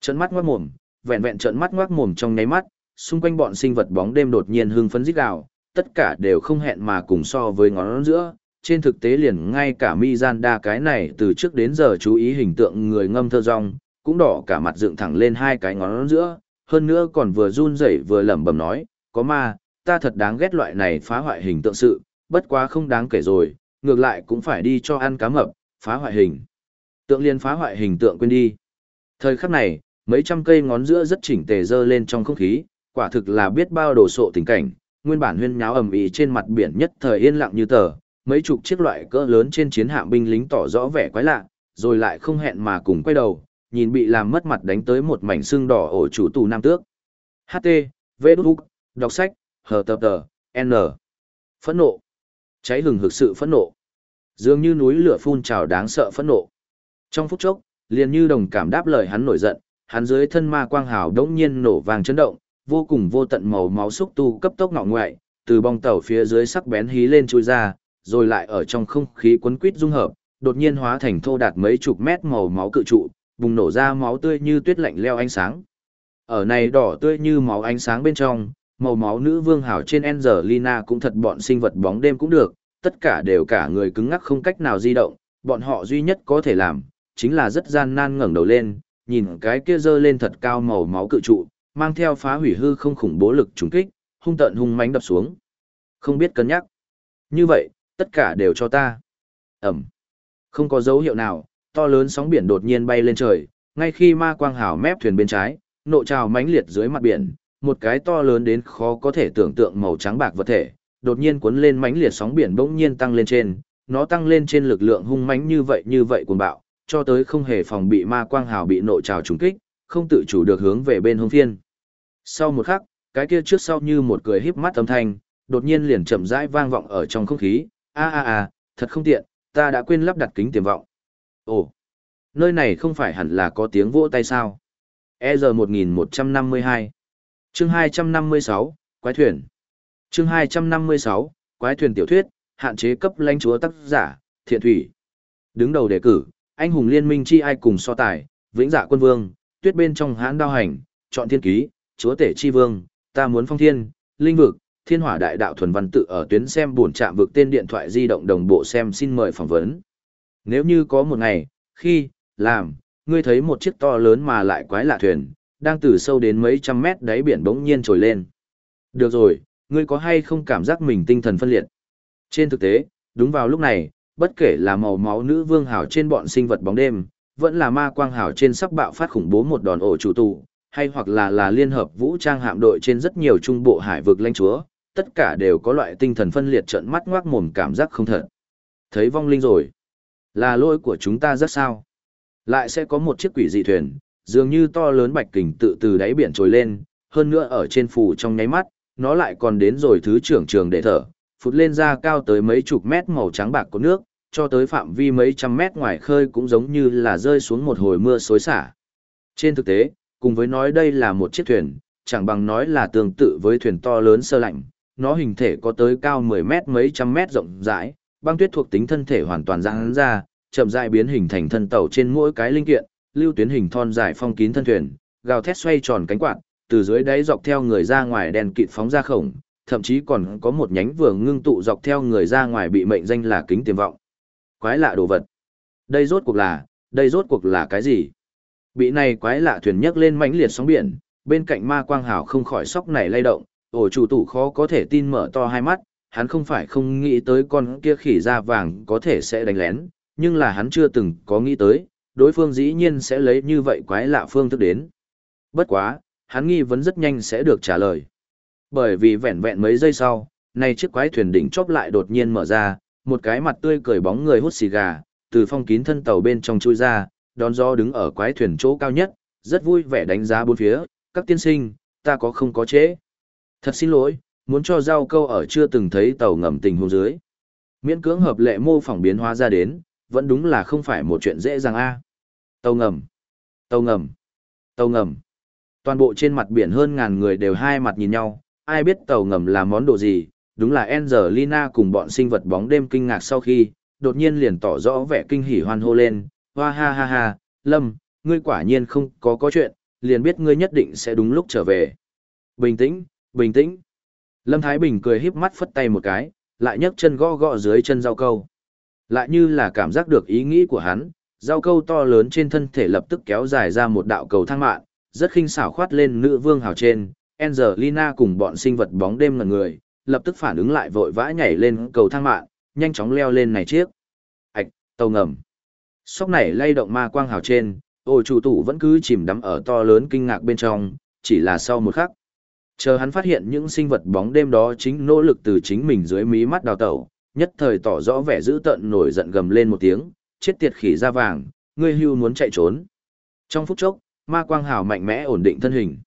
Trận mắt ngoát mồm, vẹn vẹn trợn mắt ngoác mồm trong nháy mắt, xung quanh bọn sinh vật bóng đêm đột nhiên hưng phấn rít gào, tất cả đều không hẹn mà cùng so với ngón giữa. Trên thực tế liền ngay cả Mizanda cái này từ trước đến giờ chú ý hình tượng người ngâm thơ rong, cũng đỏ cả mặt dựng thẳng lên hai cái ngón giữa, hơn nữa còn vừa run rẩy vừa lẩm bẩm nói, có ma, ta thật đáng ghét loại này phá hoại hình tượng sự, bất quá không đáng kể rồi, ngược lại cũng phải đi cho ăn cá mập, phá hoại hình. Tượng liên phá hoại hình tượng quên đi. Thời khắc này, mấy trăm cây ngón giữa rất chỉnh tề dơ lên trong không khí, quả thực là biết bao đồ sộ tình cảnh, nguyên bản huyên nháo ầm ĩ trên mặt biển nhất thời yên lặng như tờ, mấy chục chiếc loại cỡ lớn trên chiến hạm binh lính tỏ rõ vẻ quái lạ, rồi lại không hẹn mà cùng quay đầu, nhìn bị làm mất mặt đánh tới một mảnh xương đỏ ổ chủ tù nam tước. HT, V đúc, đọc sách, hờ tập tờ, N. Phẫn nộ. Cháy hừng hực sự phẫn nộ. Dường như núi lửa phun trào đáng sợ phẫn nộ. Trong phút chốc, liền như đồng cảm đáp lời hắn nổi giận, hắn dưới thân ma quang hào đống nhiên nổ vàng chấn động, vô cùng vô tận màu máu xúc tu cấp tốc ngọ ngoại, từ bong tàu phía dưới sắc bén hí lên chui ra, rồi lại ở trong không khí quấn quít dung hợp, đột nhiên hóa thành thô đạt mấy chục mét màu máu cự trụ, bùng nổ ra máu tươi như tuyết lạnh leo ánh sáng. Ở này đỏ tươi như máu ánh sáng bên trong, màu máu nữ vương hảo trên Angelina cũng thật bọn sinh vật bóng đêm cũng được, tất cả đều cả người cứng ngắc không cách nào di động, bọn họ duy nhất có thể làm, chính là rất gian nan ngẩng đầu lên, nhìn cái kia dơ lên thật cao màu máu cự trụ, mang theo phá hủy hư không khủng bố lực trùng kích, hung tận hung mãnh đập xuống. Không biết cân nhắc. Như vậy, tất cả đều cho ta. Ẩm. Không có dấu hiệu nào, to lớn sóng biển đột nhiên bay lên trời, ngay khi ma quang hào mép thuyền bên trái, nộ trào mãnh liệt dưới mặt biển, một cái to lớn đến khó có thể tưởng tượng màu trắng bạc vật thể, đột nhiên cuốn lên mãnh liệt sóng biển bỗng nhiên tăng lên trên, nó tăng lên trên lực lượng hung mãnh như vậy như vậy cuồng bạo, cho tới không hề phòng bị ma quang hào bị nộ trào trúng kích, không tự chủ được hướng về bên hung phiên. Sau một khắc, cái kia trước sau như một cười híp mắt âm thanh, đột nhiên liền chậm rãi vang vọng ở trong không khí, a a a, thật không tiện, ta đã quên lắp đặt kính tiềm vọng. Ồ, nơi này không phải hẳn là có tiếng vỗ tay sao? EZ 1152 Chương 256, Quái thuyền Chương 256, Quái thuyền tiểu thuyết, hạn chế cấp lãnh chúa tác giả, thiện thủy. Đứng đầu đề cử, anh hùng liên minh chi ai cùng so tài, vĩnh dạ quân vương, tuyết bên trong hãn đao hành, chọn thiên ký, chúa tể chi vương, ta muốn phong thiên, linh vực, thiên hỏa đại đạo thuần văn tự ở tuyến xem buồn chạm vực tên điện thoại di động đồng bộ xem xin mời phỏng vấn. Nếu như có một ngày, khi, làm, ngươi thấy một chiếc to lớn mà lại quái lạ thuyền, đang từ sâu đến mấy trăm mét đáy biển bỗng nhiên trồi lên. Được rồi, ngươi có hay không cảm giác mình tinh thần phân liệt? Trên thực tế, đúng vào lúc này, bất kể là màu máu nữ vương hào trên bọn sinh vật bóng đêm, vẫn là ma quang hào trên sắp bạo phát khủng bố một đòn ổ chủ tụ, hay hoặc là là liên hợp vũ trang hạm đội trên rất nhiều trung bộ hải vực lãnh chúa, tất cả đều có loại tinh thần phân liệt trận mắt ngoác mồm cảm giác không thật. Thấy vong linh rồi. Là lỗi của chúng ta rất sao. Lại sẽ có một chiếc quỷ dị thuyền, dường như to lớn bạch kình tự từ đáy biển trồi lên, hơn nữa ở trên phủ trong nháy mắt, nó lại còn đến rồi thứ trưởng trường để thở, phụt lên ra cao tới mấy chục mét màu trắng bạc của nước, cho tới phạm vi mấy trăm mét ngoài khơi cũng giống như là rơi xuống một hồi mưa xối xả. Trên thực tế, cùng với nói đây là một chiếc thuyền, chẳng bằng nói là tương tự với thuyền to lớn sơ lạnh, nó hình thể có tới cao 10 mét mấy trăm mét rộng rãi, băng tuyết thuộc tính thân thể hoàn toàn giãn ra, chậm rãi biến hình thành thân tàu trên mỗi cái linh kiện, lưu tuyến hình thon dài phong kín thân thuyền, gào thét xoay tròn cánh quạt, từ dưới đáy dọc theo người ra ngoài đèn kịt phóng ra khổng, thậm chí còn có một nhánh vừa ngưng tụ dọc theo người ra ngoài bị mệnh danh là kính tiềm vọng. Quái lạ đồ vật. Đây rốt cuộc là, đây rốt cuộc là cái gì? Bị này quái lạ thuyền nhấc lên mãnh liệt sóng biển, bên cạnh ma quang hào không khỏi sóc này lay động, ổ chủ tủ khó có thể tin mở to hai mắt, hắn không phải không nghĩ tới con kia khỉ da vàng có thể sẽ đánh lén, nhưng là hắn chưa từng có nghĩ tới, đối phương dĩ nhiên sẽ lấy như vậy quái lạ phương thức đến. Bất quá, hắn nghi vấn rất nhanh sẽ được trả lời. Bởi vì vẹn vẹn mấy giây sau, này chiếc quái thuyền đỉnh chóp lại đột nhiên mở ra, một cái mặt tươi cười bóng người hút xì gà, từ phong kín thân tàu bên trong chui ra, đón gió đứng ở quái thuyền chỗ cao nhất, rất vui vẻ đánh giá bốn phía, các tiên sinh, ta có không có chế. Thật xin lỗi, muốn cho giao câu ở chưa từng thấy tàu ngầm tình huống dưới. Miễn cưỡng hợp lệ mô phỏng biến hóa ra đến, vẫn đúng là không phải một chuyện dễ dàng a. Tàu ngầm, tàu ngầm, tàu ngầm. Toàn bộ trên mặt biển hơn ngàn người đều hai mặt nhìn nhau, ai biết tàu ngầm là món đồ gì, đúng là Angelina cùng bọn sinh vật bóng đêm kinh ngạc sau khi, đột nhiên liền tỏ rõ vẻ kinh hỉ hoan hô lên, hoa ha ha ha, Lâm, ngươi quả nhiên không có có chuyện, liền biết ngươi nhất định sẽ đúng lúc trở về. Bình tĩnh, bình tĩnh. Lâm Thái Bình cười híp mắt phất tay một cái, lại nhấc chân gõ gõ dưới chân rau câu. Lại như là cảm giác được ý nghĩ của hắn, rau câu to lớn trên thân thể lập tức kéo dài ra một đạo cầu thang mạn rất khinh xảo khoát lên nữ vương hào trên. Angelina cùng bọn sinh vật bóng đêm ngần người, lập tức phản ứng lại vội vã nhảy lên cầu thang mạng, nhanh chóng leo lên này chiếc. Ảch, tàu ngầm. Sóc này lay động ma quang hào trên, ôi chủ tủ vẫn cứ chìm đắm ở to lớn kinh ngạc bên trong, chỉ là sau một khắc. Chờ hắn phát hiện những sinh vật bóng đêm đó chính nỗ lực từ chính mình dưới mí mắt đào tẩu, nhất thời tỏ rõ vẻ dữ tợn nổi giận gầm lên một tiếng, chết tiệt khỉ da vàng, ngươi hưu muốn chạy trốn. Trong phút chốc, ma quang hào mạnh mẽ ổn định thân hình.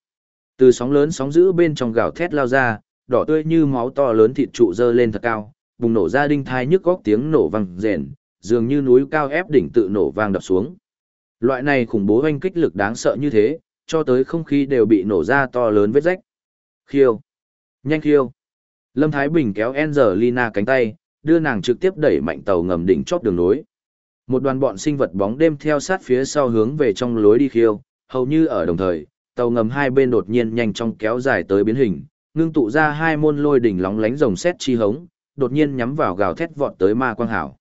Từ sóng lớn sóng dữ bên trong gào thét lao ra, đỏ tươi như máu to lớn thịt trụ dơ lên thật cao, bùng nổ ra đinh thai nhức góc tiếng nổ vang rền, dường như núi cao ép đỉnh tự nổ vang đập xuống. Loại này khủng bố hoanh kích lực đáng sợ như thế, cho tới không khí đều bị nổ ra to lớn vết rách. Khiêu. Nhanh khiêu. Lâm Thái Bình kéo Angelina cánh tay, đưa nàng trực tiếp đẩy mạnh tàu ngầm đỉnh chóp đường nối. Một đoàn bọn sinh vật bóng đêm theo sát phía sau hướng về trong lối đi khiêu, hầu như ở đồng thời, tàu ngầm hai bên đột nhiên nhanh chóng kéo dài tới biến hình, ngưng tụ ra hai môn lôi đỉnh lóng lánh rồng sét chi hống, đột nhiên nhắm vào gào thét vọt tới ma quang hảo.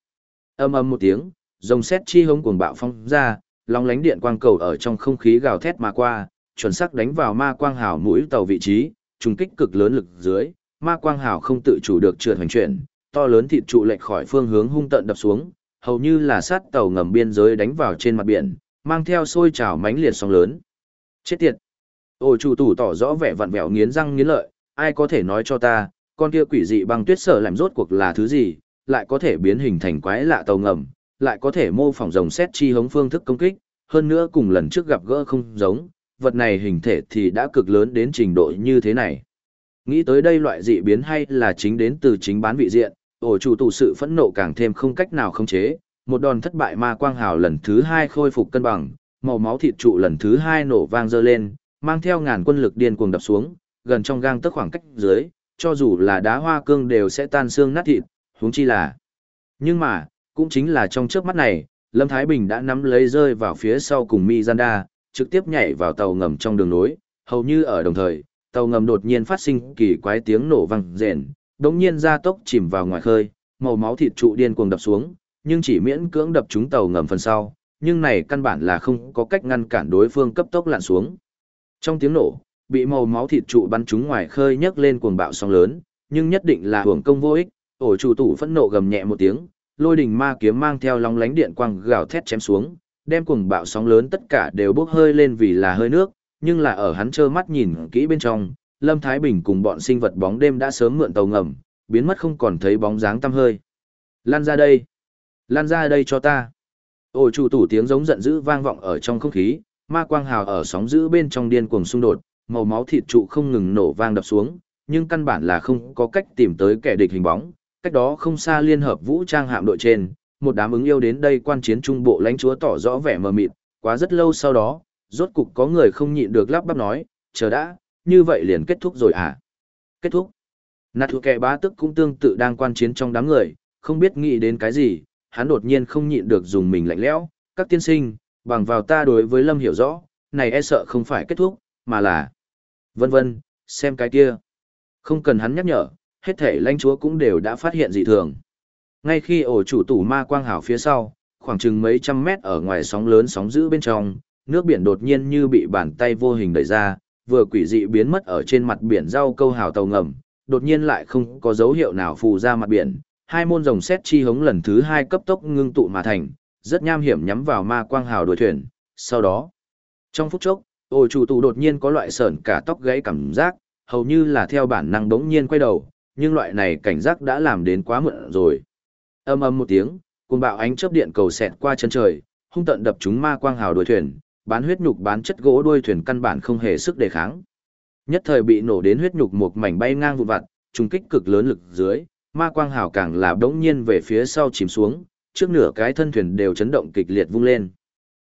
Âm ầm một tiếng, rồng sét chi hống cuồng bạo phong ra, lóng lánh điện quang cầu ở trong không khí gào thét mà qua, chuẩn xác đánh vào ma quang Hảo mũi tàu vị trí, trùng kích cực lớn lực dưới, ma quang Hảo không tự chủ được trượt hoành chuyển, to lớn thịt trụ lệch khỏi phương hướng hung tận đập xuống, hầu như là sát tàu ngầm biên giới đánh vào trên mặt biển, mang theo sôi trào mãnh liệt sóng lớn. Chết tiệt! Ôi chủ tủ tỏ rõ vẻ vặn vẹo nghiến răng nghiến lợi, ai có thể nói cho ta, con kia quỷ dị băng tuyết sở làm rốt cuộc là thứ gì, lại có thể biến hình thành quái lạ tàu ngầm, lại có thể mô phỏng rồng xét chi hống phương thức công kích, hơn nữa cùng lần trước gặp gỡ không giống, vật này hình thể thì đã cực lớn đến trình độ như thế này. Nghĩ tới đây loại dị biến hay là chính đến từ chính bán vị diện, ổ chủ tụ sự phẫn nộ càng thêm không cách nào khống chế, một đòn thất bại ma quang hào lần thứ hai khôi phục cân bằng, màu máu thịt trụ lần thứ hai nổ vang dơ lên, mang theo ngàn quân lực điên cuồng đập xuống, gần trong gang tức khoảng cách dưới, cho dù là đá hoa cương đều sẽ tan xương nát thịt, huống chi là. Nhưng mà, cũng chính là trong trước mắt này, Lâm Thái Bình đã nắm lấy rơi vào phía sau cùng Mizanda, trực tiếp nhảy vào tàu ngầm trong đường nối, hầu như ở đồng thời, tàu ngầm đột nhiên phát sinh kỳ quái tiếng nổ vang rền, đột nhiên ra tốc chìm vào ngoài khơi, màu máu thịt trụ điên cuồng đập xuống, nhưng chỉ miễn cưỡng đập trúng tàu ngầm phần sau, nhưng này căn bản là không có cách ngăn cản đối phương cấp tốc lặn xuống. Trong tiếng nổ, bị màu máu thịt trụ bắn trúng ngoài khơi nhấc lên cuồng bạo sóng lớn, nhưng nhất định là hưởng công vô ích, ổ chủ tủ phẫn nộ gầm nhẹ một tiếng, lôi đỉnh ma kiếm mang theo long lánh điện quang gào thét chém xuống, đem cuồng bạo sóng lớn tất cả đều bốc hơi lên vì là hơi nước, nhưng là ở hắn trơ mắt nhìn kỹ bên trong, Lâm Thái Bình cùng bọn sinh vật bóng đêm đã sớm mượn tàu ngầm, biến mất không còn thấy bóng dáng tăm hơi. Lan ra đây! Lan ra đây cho ta! Ổ chủ tủ tiếng giống giận dữ vang vọng ở trong không khí, ma quang hào ở sóng dữ bên trong điên cuồng xung đột, màu máu thịt trụ không ngừng nổ vang đập xuống, nhưng căn bản là không có cách tìm tới kẻ địch hình bóng. Cách đó không xa liên hợp vũ trang hạm đội trên, một đám ứng yêu đến đây quan chiến trung bộ lãnh chúa tỏ rõ vẻ mờ mịt, quá rất lâu sau đó, rốt cục có người không nhịn được lắp bắp nói, chờ đã, như vậy liền kết thúc rồi à? Kết thúc. Nạt thủ kẻ bá tức cũng tương tự đang quan chiến trong đám người, không biết nghĩ đến cái gì, hắn đột nhiên không nhịn được dùng mình lạnh lẽo, các tiên sinh, bằng vào ta đối với Lâm hiểu rõ, này e sợ không phải kết thúc, mà là vân vân, xem cái kia. Không cần hắn nhắc nhở, hết thể lãnh chúa cũng đều đã phát hiện dị thường. Ngay khi ổ chủ tủ ma quang hảo phía sau, khoảng chừng mấy trăm mét ở ngoài sóng lớn sóng dữ bên trong, nước biển đột nhiên như bị bàn tay vô hình đẩy ra, vừa quỷ dị biến mất ở trên mặt biển rau câu hào tàu ngầm, đột nhiên lại không có dấu hiệu nào phù ra mặt biển. Hai môn rồng xét chi hống lần thứ hai cấp tốc ngưng tụ mà thành, rất nham hiểm nhắm vào ma quang hào đuổi thuyền. Sau đó, trong phút chốc, Ôi chủ tù đột nhiên có loại sởn cả tóc gãy cảm giác, hầu như là theo bản năng đống nhiên quay đầu, nhưng loại này cảnh giác đã làm đến quá muộn rồi. Âm âm một tiếng, cuồng bạo ánh chớp điện cầu xẹt qua chân trời, hung tận đập chúng ma quang hào đuôi thuyền, bán huyết nhục bán chất gỗ đuôi thuyền căn bản không hề sức đề kháng. Nhất thời bị nổ đến huyết nhục một mảnh bay ngang vụn vặt, trùng kích cực lớn lực dưới, ma quang hào càng là đống nhiên về phía sau chìm xuống, trước nửa cái thân thuyền đều chấn động kịch liệt vung lên.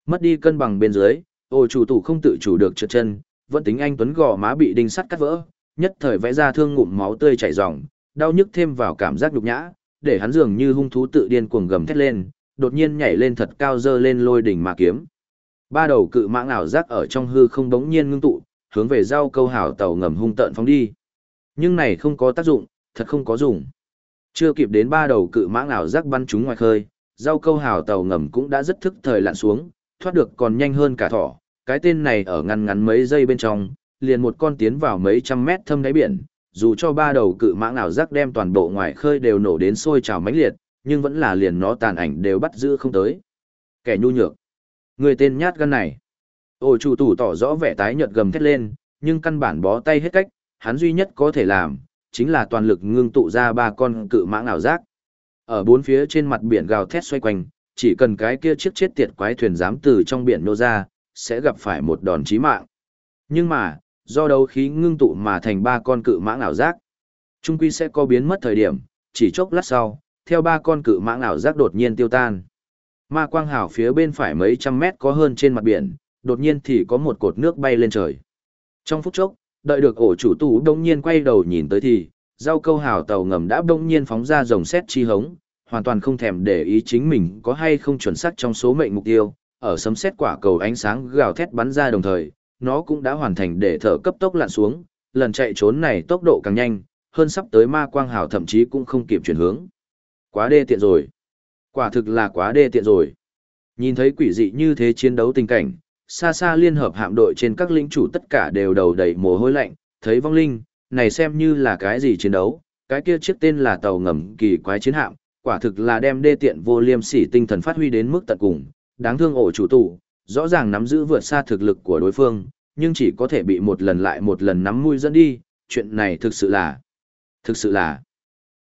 Mất đi cân bằng bên dưới, ôi chủ tủ không tự chủ được trượt chân, vẫn tính anh tuấn gò má bị đinh sắt cắt vỡ, nhất thời vẽ ra thương ngụm máu tươi chảy ròng, đau nhức thêm vào cảm giác nhục nhã, để hắn dường như hung thú tự điên cuồng gầm thét lên, đột nhiên nhảy lên thật cao dơ lên lôi đỉnh mà kiếm. Ba đầu cự mãng ảo giác ở trong hư không đống nhiên ngưng tụ, hướng về giao câu hảo tàu ngầm hung tợn phóng đi. Nhưng này không có tác dụng, thật không có dùng. Chưa kịp đến ba đầu cự mãng ảo giác bắn chúng ngoài khơi, giao câu hảo tàu ngầm cũng đã rất thức thời lặn xuống, thoát được còn nhanh hơn cả thỏ. Cái tên này ở ngăn ngắn mấy giây bên trong, liền một con tiến vào mấy trăm mét thâm đáy biển, dù cho ba đầu cự mãng ảo giác đem toàn bộ ngoài khơi đều nổ đến sôi trào mãnh liệt, nhưng vẫn là liền nó tàn ảnh đều bắt giữ không tới. Kẻ nhu nhược. Người tên nhát gan này. Ôi chủ tủ tỏ rõ vẻ tái nhợt gầm thét lên, nhưng căn bản bó tay hết cách, hắn duy nhất có thể làm, chính là toàn lực ngưng tụ ra ba con cự mãng ảo giác. Ở bốn phía trên mặt biển gào thét xoay quanh, chỉ cần cái kia chiếc chết tiệt quái thuyền dám từ trong biển nô ra, sẽ gặp phải một đòn chí mạng. Nhưng mà, do đấu khí ngưng tụ mà thành ba con cự mãng ảo giác. Trung quy sẽ có biến mất thời điểm, chỉ chốc lát sau, theo ba con cự mãng ảo giác đột nhiên tiêu tan. Ma quang hào phía bên phải mấy trăm mét có hơn trên mặt biển, đột nhiên thì có một cột nước bay lên trời. Trong phút chốc, đợi được ổ chủ tù đông nhiên quay đầu nhìn tới thì, rau câu hào tàu ngầm đã đông nhiên phóng ra dòng xét chi hống, hoàn toàn không thèm để ý chính mình có hay không chuẩn xác trong số mệnh mục tiêu, ở sấm xét quả cầu ánh sáng gào thét bắn ra đồng thời, nó cũng đã hoàn thành để thở cấp tốc lặn xuống, lần chạy trốn này tốc độ càng nhanh, hơn sắp tới ma quang hào thậm chí cũng không kịp chuyển hướng. Quá đê tiện rồi. Quả thực là quá đê tiện rồi. Nhìn thấy quỷ dị như thế chiến đấu tình cảnh, xa xa liên hợp hạm đội trên các lĩnh chủ tất cả đều đầu đầy mồ hôi lạnh, thấy vong linh, này xem như là cái gì chiến đấu, cái kia chiếc tên là tàu ngầm kỳ quái chiến hạm, quả thực là đem đê tiện vô liêm sỉ tinh thần phát huy đến mức tận cùng, đáng thương ổ chủ tụ, rõ ràng nắm giữ vượt xa thực lực của đối phương, nhưng chỉ có thể bị một lần lại một lần nắm mũi dẫn đi, chuyện này thực sự là, thực sự là,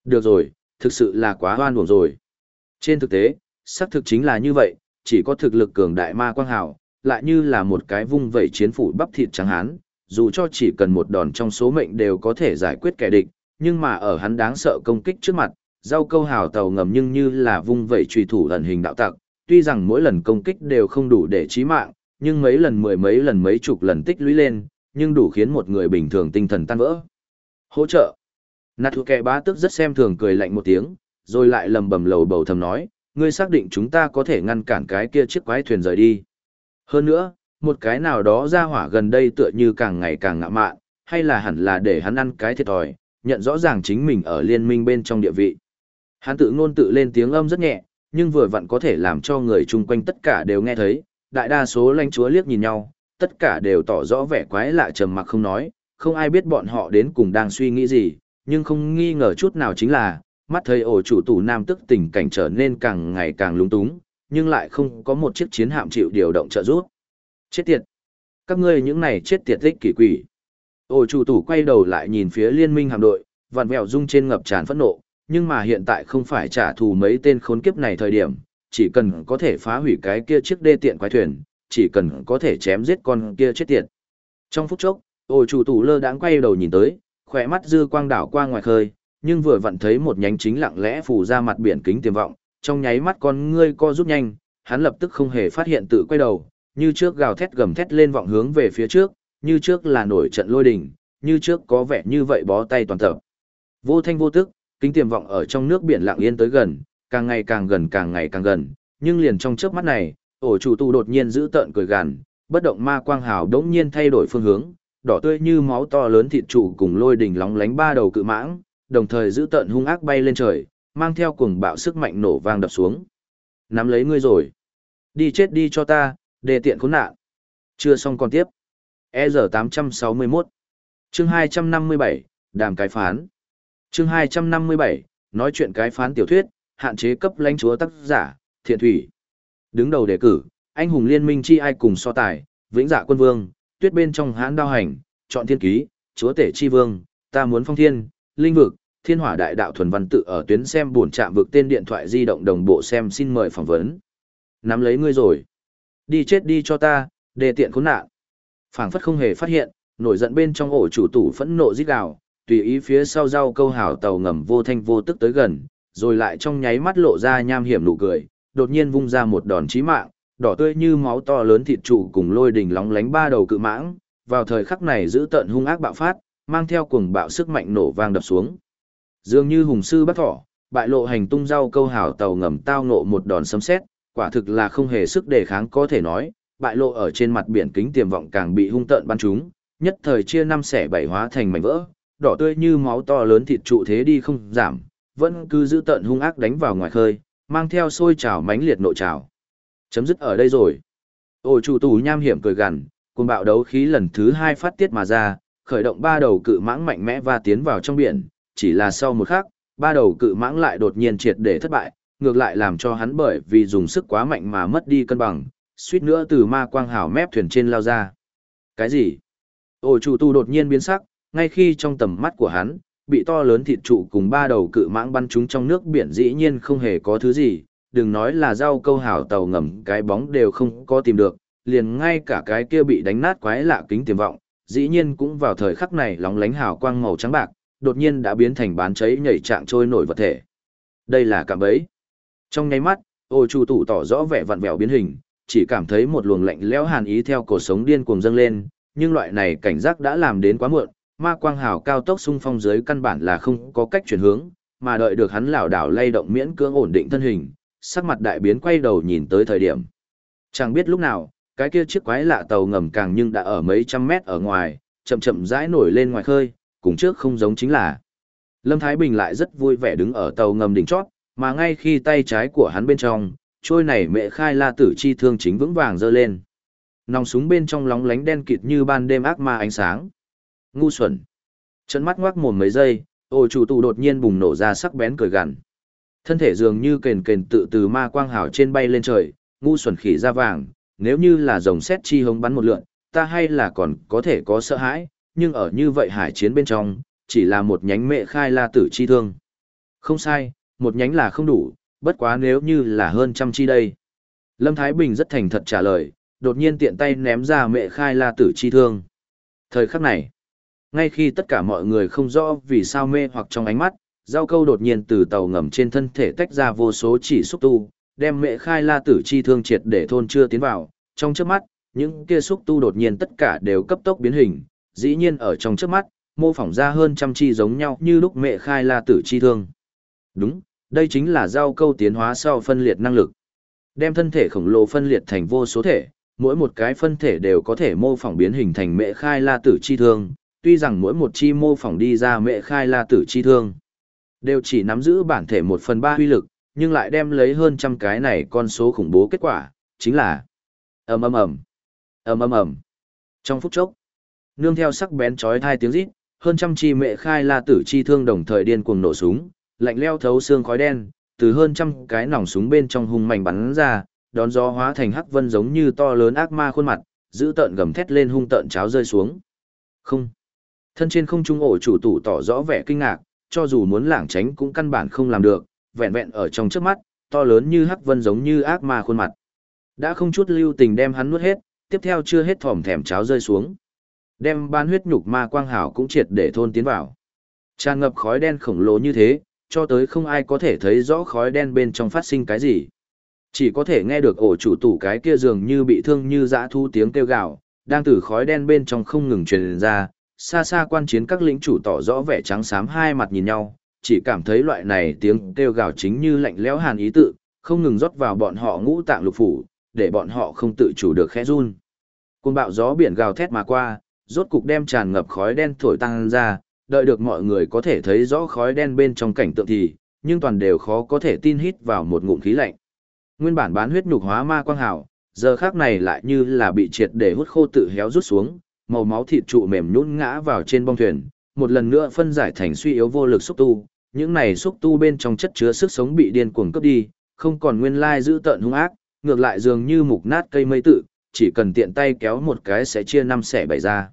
được rồi, thực sự là quá hoan buồn rồi. Trên thực tế, xác thực chính là như vậy, chỉ có thực lực cường đại ma quang hào, lại như là một cái vung vẩy chiến phủ bắp thịt trắng hán, dù cho chỉ cần một đòn trong số mệnh đều có thể giải quyết kẻ địch, nhưng mà ở hắn đáng sợ công kích trước mặt, rau câu hào tàu ngầm nhưng như là vung vẩy trùy thủ ẩn hình đạo tặc, tuy rằng mỗi lần công kích đều không đủ để chí mạng, nhưng mấy lần mười mấy lần mấy chục lần tích lũy lên, nhưng đủ khiến một người bình thường tinh thần tan vỡ. Hỗ trợ. Nạt thuộc kẻ bá tức rất xem thường cười lạnh một tiếng, rồi lại lầm bầm lầu bầu thầm nói, ngươi xác định chúng ta có thể ngăn cản cái kia chiếc quái thuyền rời đi. Hơn nữa, một cái nào đó ra hỏa gần đây tựa như càng ngày càng ngạ mạn, hay là hẳn là để hắn ăn cái thiệt thòi, nhận rõ ràng chính mình ở liên minh bên trong địa vị. Hắn tự ngôn tự lên tiếng âm rất nhẹ, nhưng vừa vặn có thể làm cho người chung quanh tất cả đều nghe thấy, đại đa số lãnh chúa liếc nhìn nhau, tất cả đều tỏ rõ vẻ quái lạ trầm mặc không nói, không ai biết bọn họ đến cùng đang suy nghĩ gì, nhưng không nghi ngờ chút nào chính là, mắt thấy ổ chủ tủ nam tức tình cảnh trở nên càng ngày càng lúng túng, nhưng lại không có một chiếc chiến hạm chịu điều động trợ giúp. Chết tiệt! Các ngươi những này chết tiệt tích kỷ quỷ. Ổ chủ tủ quay đầu lại nhìn phía liên minh hạm đội, vặn vẹo rung trên ngập tràn phẫn nộ, nhưng mà hiện tại không phải trả thù mấy tên khốn kiếp này thời điểm, chỉ cần có thể phá hủy cái kia chiếc đê tiện quái thuyền, chỉ cần có thể chém giết con kia chết tiệt. Trong phút chốc, ôi chủ tủ lơ đãng quay đầu nhìn tới, khỏe mắt dư quang đảo qua ngoài khơi, nhưng vừa vặn thấy một nhánh chính lặng lẽ phủ ra mặt biển kính tiềm vọng, trong nháy mắt con ngươi co rút nhanh, hắn lập tức không hề phát hiện tự quay đầu, như trước gào thét gầm thét lên vọng hướng về phía trước, như trước là nổi trận lôi đình, như trước có vẻ như vậy bó tay toàn tập. Vô thanh vô tức, kính tiềm vọng ở trong nước biển lặng yên tới gần, càng ngày càng gần càng ngày càng gần, nhưng liền trong chớp mắt này, ổ chủ tu đột nhiên giữ tợn cười gằn, bất động ma quang hào đống nhiên thay đổi phương hướng, đỏ tươi như máu to lớn thịt trụ cùng lôi đỉnh lóng lánh ba đầu cự mãng, đồng thời giữ tợn hung ác bay lên trời, mang theo cuồng bạo sức mạnh nổ vang đập xuống. Nắm lấy ngươi rồi. Đi chết đi cho ta, đề tiện khốn nạn. Chưa xong còn tiếp. E giờ 861. Chương 257, đàm cái phán. Chương 257, nói chuyện cái phán tiểu thuyết, hạn chế cấp lãnh chúa tác giả, thiện thủy. Đứng đầu đề cử, anh hùng liên minh chi ai cùng so tài, vĩnh dạ quân vương, tuyết bên trong hãn đao hành, chọn thiên ký, chúa tể chi vương, ta muốn phong thiên, linh vực, thiên hỏa đại đạo thuần văn tự ở tuyến xem buồn chạm vực tên điện thoại di động đồng bộ xem xin mời phỏng vấn. Nắm lấy ngươi rồi. Đi chết đi cho ta, đề tiện khốn nạn. phảng phất không hề phát hiện, nổi giận bên trong ổ chủ tủ phẫn nộ giết gào, tùy ý phía sau rau câu hảo tàu ngầm vô thanh vô tức tới gần, rồi lại trong nháy mắt lộ ra nham hiểm nụ cười, đột nhiên vung ra một đòn chí mạng, đỏ tươi như máu to lớn thịt trụ cùng lôi đỉnh lóng lánh ba đầu cự mãng, vào thời khắc này giữ tận hung ác bạo phát, mang theo cuồng bạo sức mạnh nổ vang đập xuống. Dường như hùng sư bắt thỏ, bại lộ hành tung rau câu hảo tàu ngầm tao nộ một đòn sấm sét, quả thực là không hề sức đề kháng có thể nói, bại lộ ở trên mặt biển kính tiềm vọng càng bị hung tợn bắn chúng, nhất thời chia năm xẻ bảy hóa thành mảnh vỡ, đỏ tươi như máu to lớn thịt trụ thế đi không giảm, vẫn cứ giữ tận hung ác đánh vào ngoài khơi, mang theo sôi trào mãnh liệt nội trào. Chấm dứt ở đây rồi. Ôi chủ tù nham hiểm cười gằn, cùng bạo đấu khí lần thứ hai phát tiết mà ra, khởi động ba đầu cự mãng mạnh mẽ và tiến vào trong biển, chỉ là sau một khắc, ba đầu cự mãng lại đột nhiên triệt để thất bại, ngược lại làm cho hắn bởi vì dùng sức quá mạnh mà mất đi cân bằng, suýt nữa từ ma quang hào mép thuyền trên lao ra. Cái gì? Ôi chủ tu đột nhiên biến sắc, ngay khi trong tầm mắt của hắn, bị to lớn thịt trụ cùng ba đầu cự mãng bắn chúng trong nước biển dĩ nhiên không hề có thứ gì, đừng nói là rau câu hảo tàu ngầm cái bóng đều không có tìm được, liền ngay cả cái kia bị đánh nát quái lạ kính tiềm vọng, dĩ nhiên cũng vào thời khắc này lóng lánh hào quang màu trắng bạc, đột nhiên đã biến thành bán cháy nhảy trạng trôi nổi vật thể. Đây là cạm bẫy. Trong nháy mắt, ô chủ tủ tỏ rõ vẻ vặn vẹo biến hình, chỉ cảm thấy một luồng lạnh lẽo hàn ý theo cổ sống điên cuồng dâng lên, nhưng loại này cảnh giác đã làm đến quá muộn, ma quang hào cao tốc xung phong dưới căn bản là không có cách chuyển hướng, mà đợi được hắn lảo đảo lay động miễn cưỡng ổn định thân hình, sắc mặt đại biến quay đầu nhìn tới thời điểm. Chẳng biết lúc nào, cái kia chiếc quái lạ tàu ngầm càng nhưng đã ở mấy trăm mét ở ngoài, chậm chậm rãi nổi lên ngoài khơi, cùng trước không giống chính là. Lâm Thái Bình lại rất vui vẻ đứng ở tàu ngầm đỉnh chót, mà ngay khi tay trái của hắn bên trong, trôi này mẹ khai la tử chi thương chính vững vàng dơ lên. Nòng súng bên trong lóng lánh đen kịt như ban đêm ác ma ánh sáng. Ngu xuẩn. Trận mắt ngoác mồm mấy giây, ô chủ tù đột nhiên bùng nổ ra sắc bén cười gằn. Thân thể dường như kền kền tự từ ma quang hào trên bay lên trời, ngu xuẩn khỉ ra vàng, nếu như là rồng xét chi hống bắn một lượn, ta hay là còn có thể có sợ hãi, nhưng ở như vậy hải chiến bên trong, chỉ là một nhánh mẹ khai la tử chi thương. Không sai, một nhánh là không đủ, bất quá nếu như là hơn trăm chi đây. Lâm Thái Bình rất thành thật trả lời, đột nhiên tiện tay ném ra mẹ khai la tử chi thương. Thời khắc này, ngay khi tất cả mọi người không rõ vì sao mê hoặc trong ánh mắt, giao câu đột nhiên từ tàu ngầm trên thân thể tách ra vô số chỉ xúc tu, đem mẹ khai la tử chi thương triệt để thôn chưa tiến vào, trong trước mắt, những kia xúc tu đột nhiên tất cả đều cấp tốc biến hình, dĩ nhiên ở trong trước mắt, mô phỏng ra hơn trăm chi giống nhau như lúc mẹ khai la tử chi thương. Đúng, đây chính là giao câu tiến hóa sau phân liệt năng lực. Đem thân thể khổng lồ phân liệt thành vô số thể, mỗi một cái phân thể đều có thể mô phỏng biến hình thành mẹ khai la tử chi thương, tuy rằng mỗi một chi mô phỏng đi ra mẹ khai la tử chi thương, đều chỉ nắm giữ bản thể một phần ba huy lực, nhưng lại đem lấy hơn trăm cái này con số khủng bố kết quả, chính là ầm ầm ầm ầm ầm ầm. Trong phút chốc nương theo sắc bén chói thai tiếng rít hơn trăm chi mẹ khai la tử chi thương đồng thời điên cuồng nổ súng lạnh leo thấu xương khói đen từ hơn trăm cái nòng súng bên trong hung mạnh bắn ra đón gió hóa thành hắc vân giống như to lớn ác ma khuôn mặt giữ tợn gầm thét lên hung tợn cháo rơi xuống. Không thân trên không trung ổ chủ tủ tỏ rõ vẻ kinh ngạc cho dù muốn lảng tránh cũng căn bản không làm được vẹn vẹn ở trong trước mắt to lớn như hắc vân giống như ác ma khuôn mặt đã không chút lưu tình đem hắn nuốt hết tiếp theo chưa hết thòm thèm cháo rơi xuống. Đem ban huyết nhục ma quang hảo cũng triệt để thôn tiến vào. Tràn ngập khói đen khổng lồ như thế, cho tới không ai có thể thấy rõ khói đen bên trong phát sinh cái gì. Chỉ có thể nghe được ổ chủ tủ cái kia dường như bị thương như dã thu tiếng kêu gào, đang từ khói đen bên trong không ngừng truyền ra, xa xa quan chiến các lĩnh chủ tỏ rõ vẻ trắng xám hai mặt nhìn nhau, chỉ cảm thấy loại này tiếng kêu gào chính như lạnh lẽo hàn ý tự, không ngừng rót vào bọn họ ngũ tạng lục phủ, để bọn họ không tự chủ được khẽ run. Cơn bạo gió biển gào thét mà qua, rốt cục đem tràn ngập khói đen thổi tăng ra, đợi được mọi người có thể thấy rõ khói đen bên trong cảnh tượng thì, nhưng toàn đều khó có thể tin hít vào một ngụm khí lạnh. Nguyên bản bán huyết nhục hóa ma quang hảo, giờ khác này lại như là bị triệt để hút khô tự héo rút xuống, màu máu thịt trụ mềm nhũn ngã vào trên bong thuyền, một lần nữa phân giải thành suy yếu vô lực xúc tu, những này xúc tu bên trong chất chứa sức sống bị điên cuồng cướp đi, không còn nguyên lai giữ tợn hung ác, ngược lại dường như mục nát cây mây tự, chỉ cần tiện tay kéo một cái sẽ chia năm xẻ bảy ra.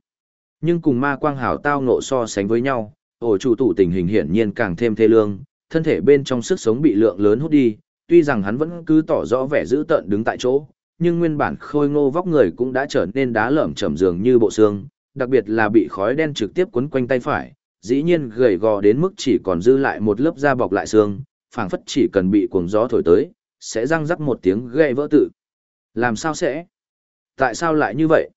Nhưng cùng ma quang hảo tao nộ so sánh với nhau, ổ chủ tụ tình hình hiển nhiên càng thêm thê lương, thân thể bên trong sức sống bị lượng lớn hút đi, tuy rằng hắn vẫn cứ tỏ rõ vẻ giữ tợn đứng tại chỗ, nhưng nguyên bản khôi ngô vóc người cũng đã trở nên đá lởm chởm dường như bộ xương, đặc biệt là bị khói đen trực tiếp quấn quanh tay phải, dĩ nhiên gầy gò đến mức chỉ còn dư lại một lớp da bọc lại xương, phảng phất chỉ cần bị cuồng gió thổi tới, sẽ răng rắc một tiếng gãy vỡ tự. Làm sao sẽ? Tại sao lại như vậy?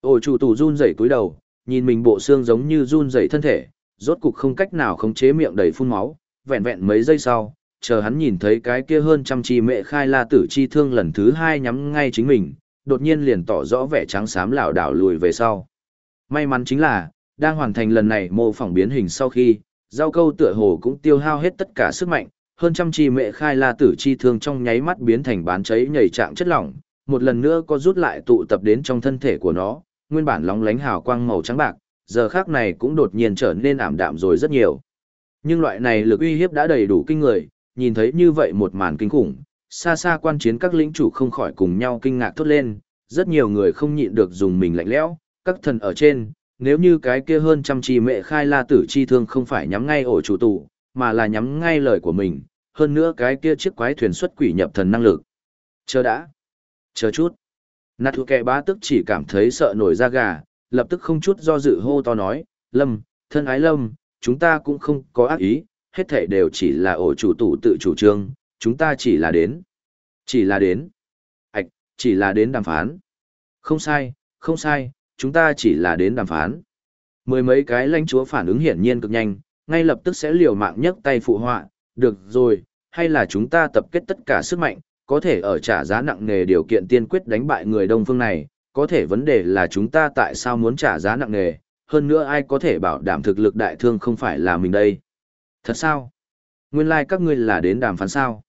Ôi chủ tù run rẩy cúi đầu, nhìn mình bộ xương giống như run rẩy thân thể, rốt cục không cách nào khống chế miệng đầy phun máu, vẹn vẹn mấy giây sau, chờ hắn nhìn thấy cái kia hơn trăm chi mẹ khai la tử chi thương lần thứ hai nhắm ngay chính mình, đột nhiên liền tỏ rõ vẻ trắng xám lảo đảo lùi về sau. May mắn chính là, đang hoàn thành lần này mô phỏng biến hình sau khi, giao câu tựa hồ cũng tiêu hao hết tất cả sức mạnh, hơn trăm chi mẹ khai la tử chi thương trong nháy mắt biến thành bán cháy nhảy trạng chất lỏng, một lần nữa có rút lại tụ tập đến trong thân thể của nó, nguyên bản lóng lánh hào quang màu trắng bạc, giờ khác này cũng đột nhiên trở nên ảm đạm rồi rất nhiều. Nhưng loại này lực uy hiếp đã đầy đủ kinh người, nhìn thấy như vậy một màn kinh khủng, xa xa quan chiến các lĩnh chủ không khỏi cùng nhau kinh ngạc thốt lên, rất nhiều người không nhịn được dùng mình lạnh lẽo, các thần ở trên, nếu như cái kia hơn trăm chi mẹ khai la tử chi thương không phải nhắm ngay ổ chủ tụ, mà là nhắm ngay lời của mình, hơn nữa cái kia chiếc quái thuyền xuất quỷ nhập thần năng lực. Chờ đã. Chờ chút. Nạt thuộc kẻ bá tức chỉ cảm thấy sợ nổi da gà, lập tức không chút do dự hô to nói, Lâm, thân ái Lâm, chúng ta cũng không có ác ý, hết thể đều chỉ là ổ chủ tủ tự chủ trương, chúng ta chỉ là đến. Chỉ là đến. Ảch, chỉ là đến đàm phán. Không sai, không sai, chúng ta chỉ là đến đàm phán. Mười mấy cái lãnh chúa phản ứng hiển nhiên cực nhanh, ngay lập tức sẽ liều mạng nhấc tay phụ họa, được rồi, hay là chúng ta tập kết tất cả sức mạnh, có thể ở trả giá nặng nề điều kiện tiên quyết đánh bại người đông phương này, có thể vấn đề là chúng ta tại sao muốn trả giá nặng nề, hơn nữa ai có thể bảo đảm thực lực đại thương không phải là mình đây. Thật sao? Nguyên lai like các ngươi là đến đàm phán sao?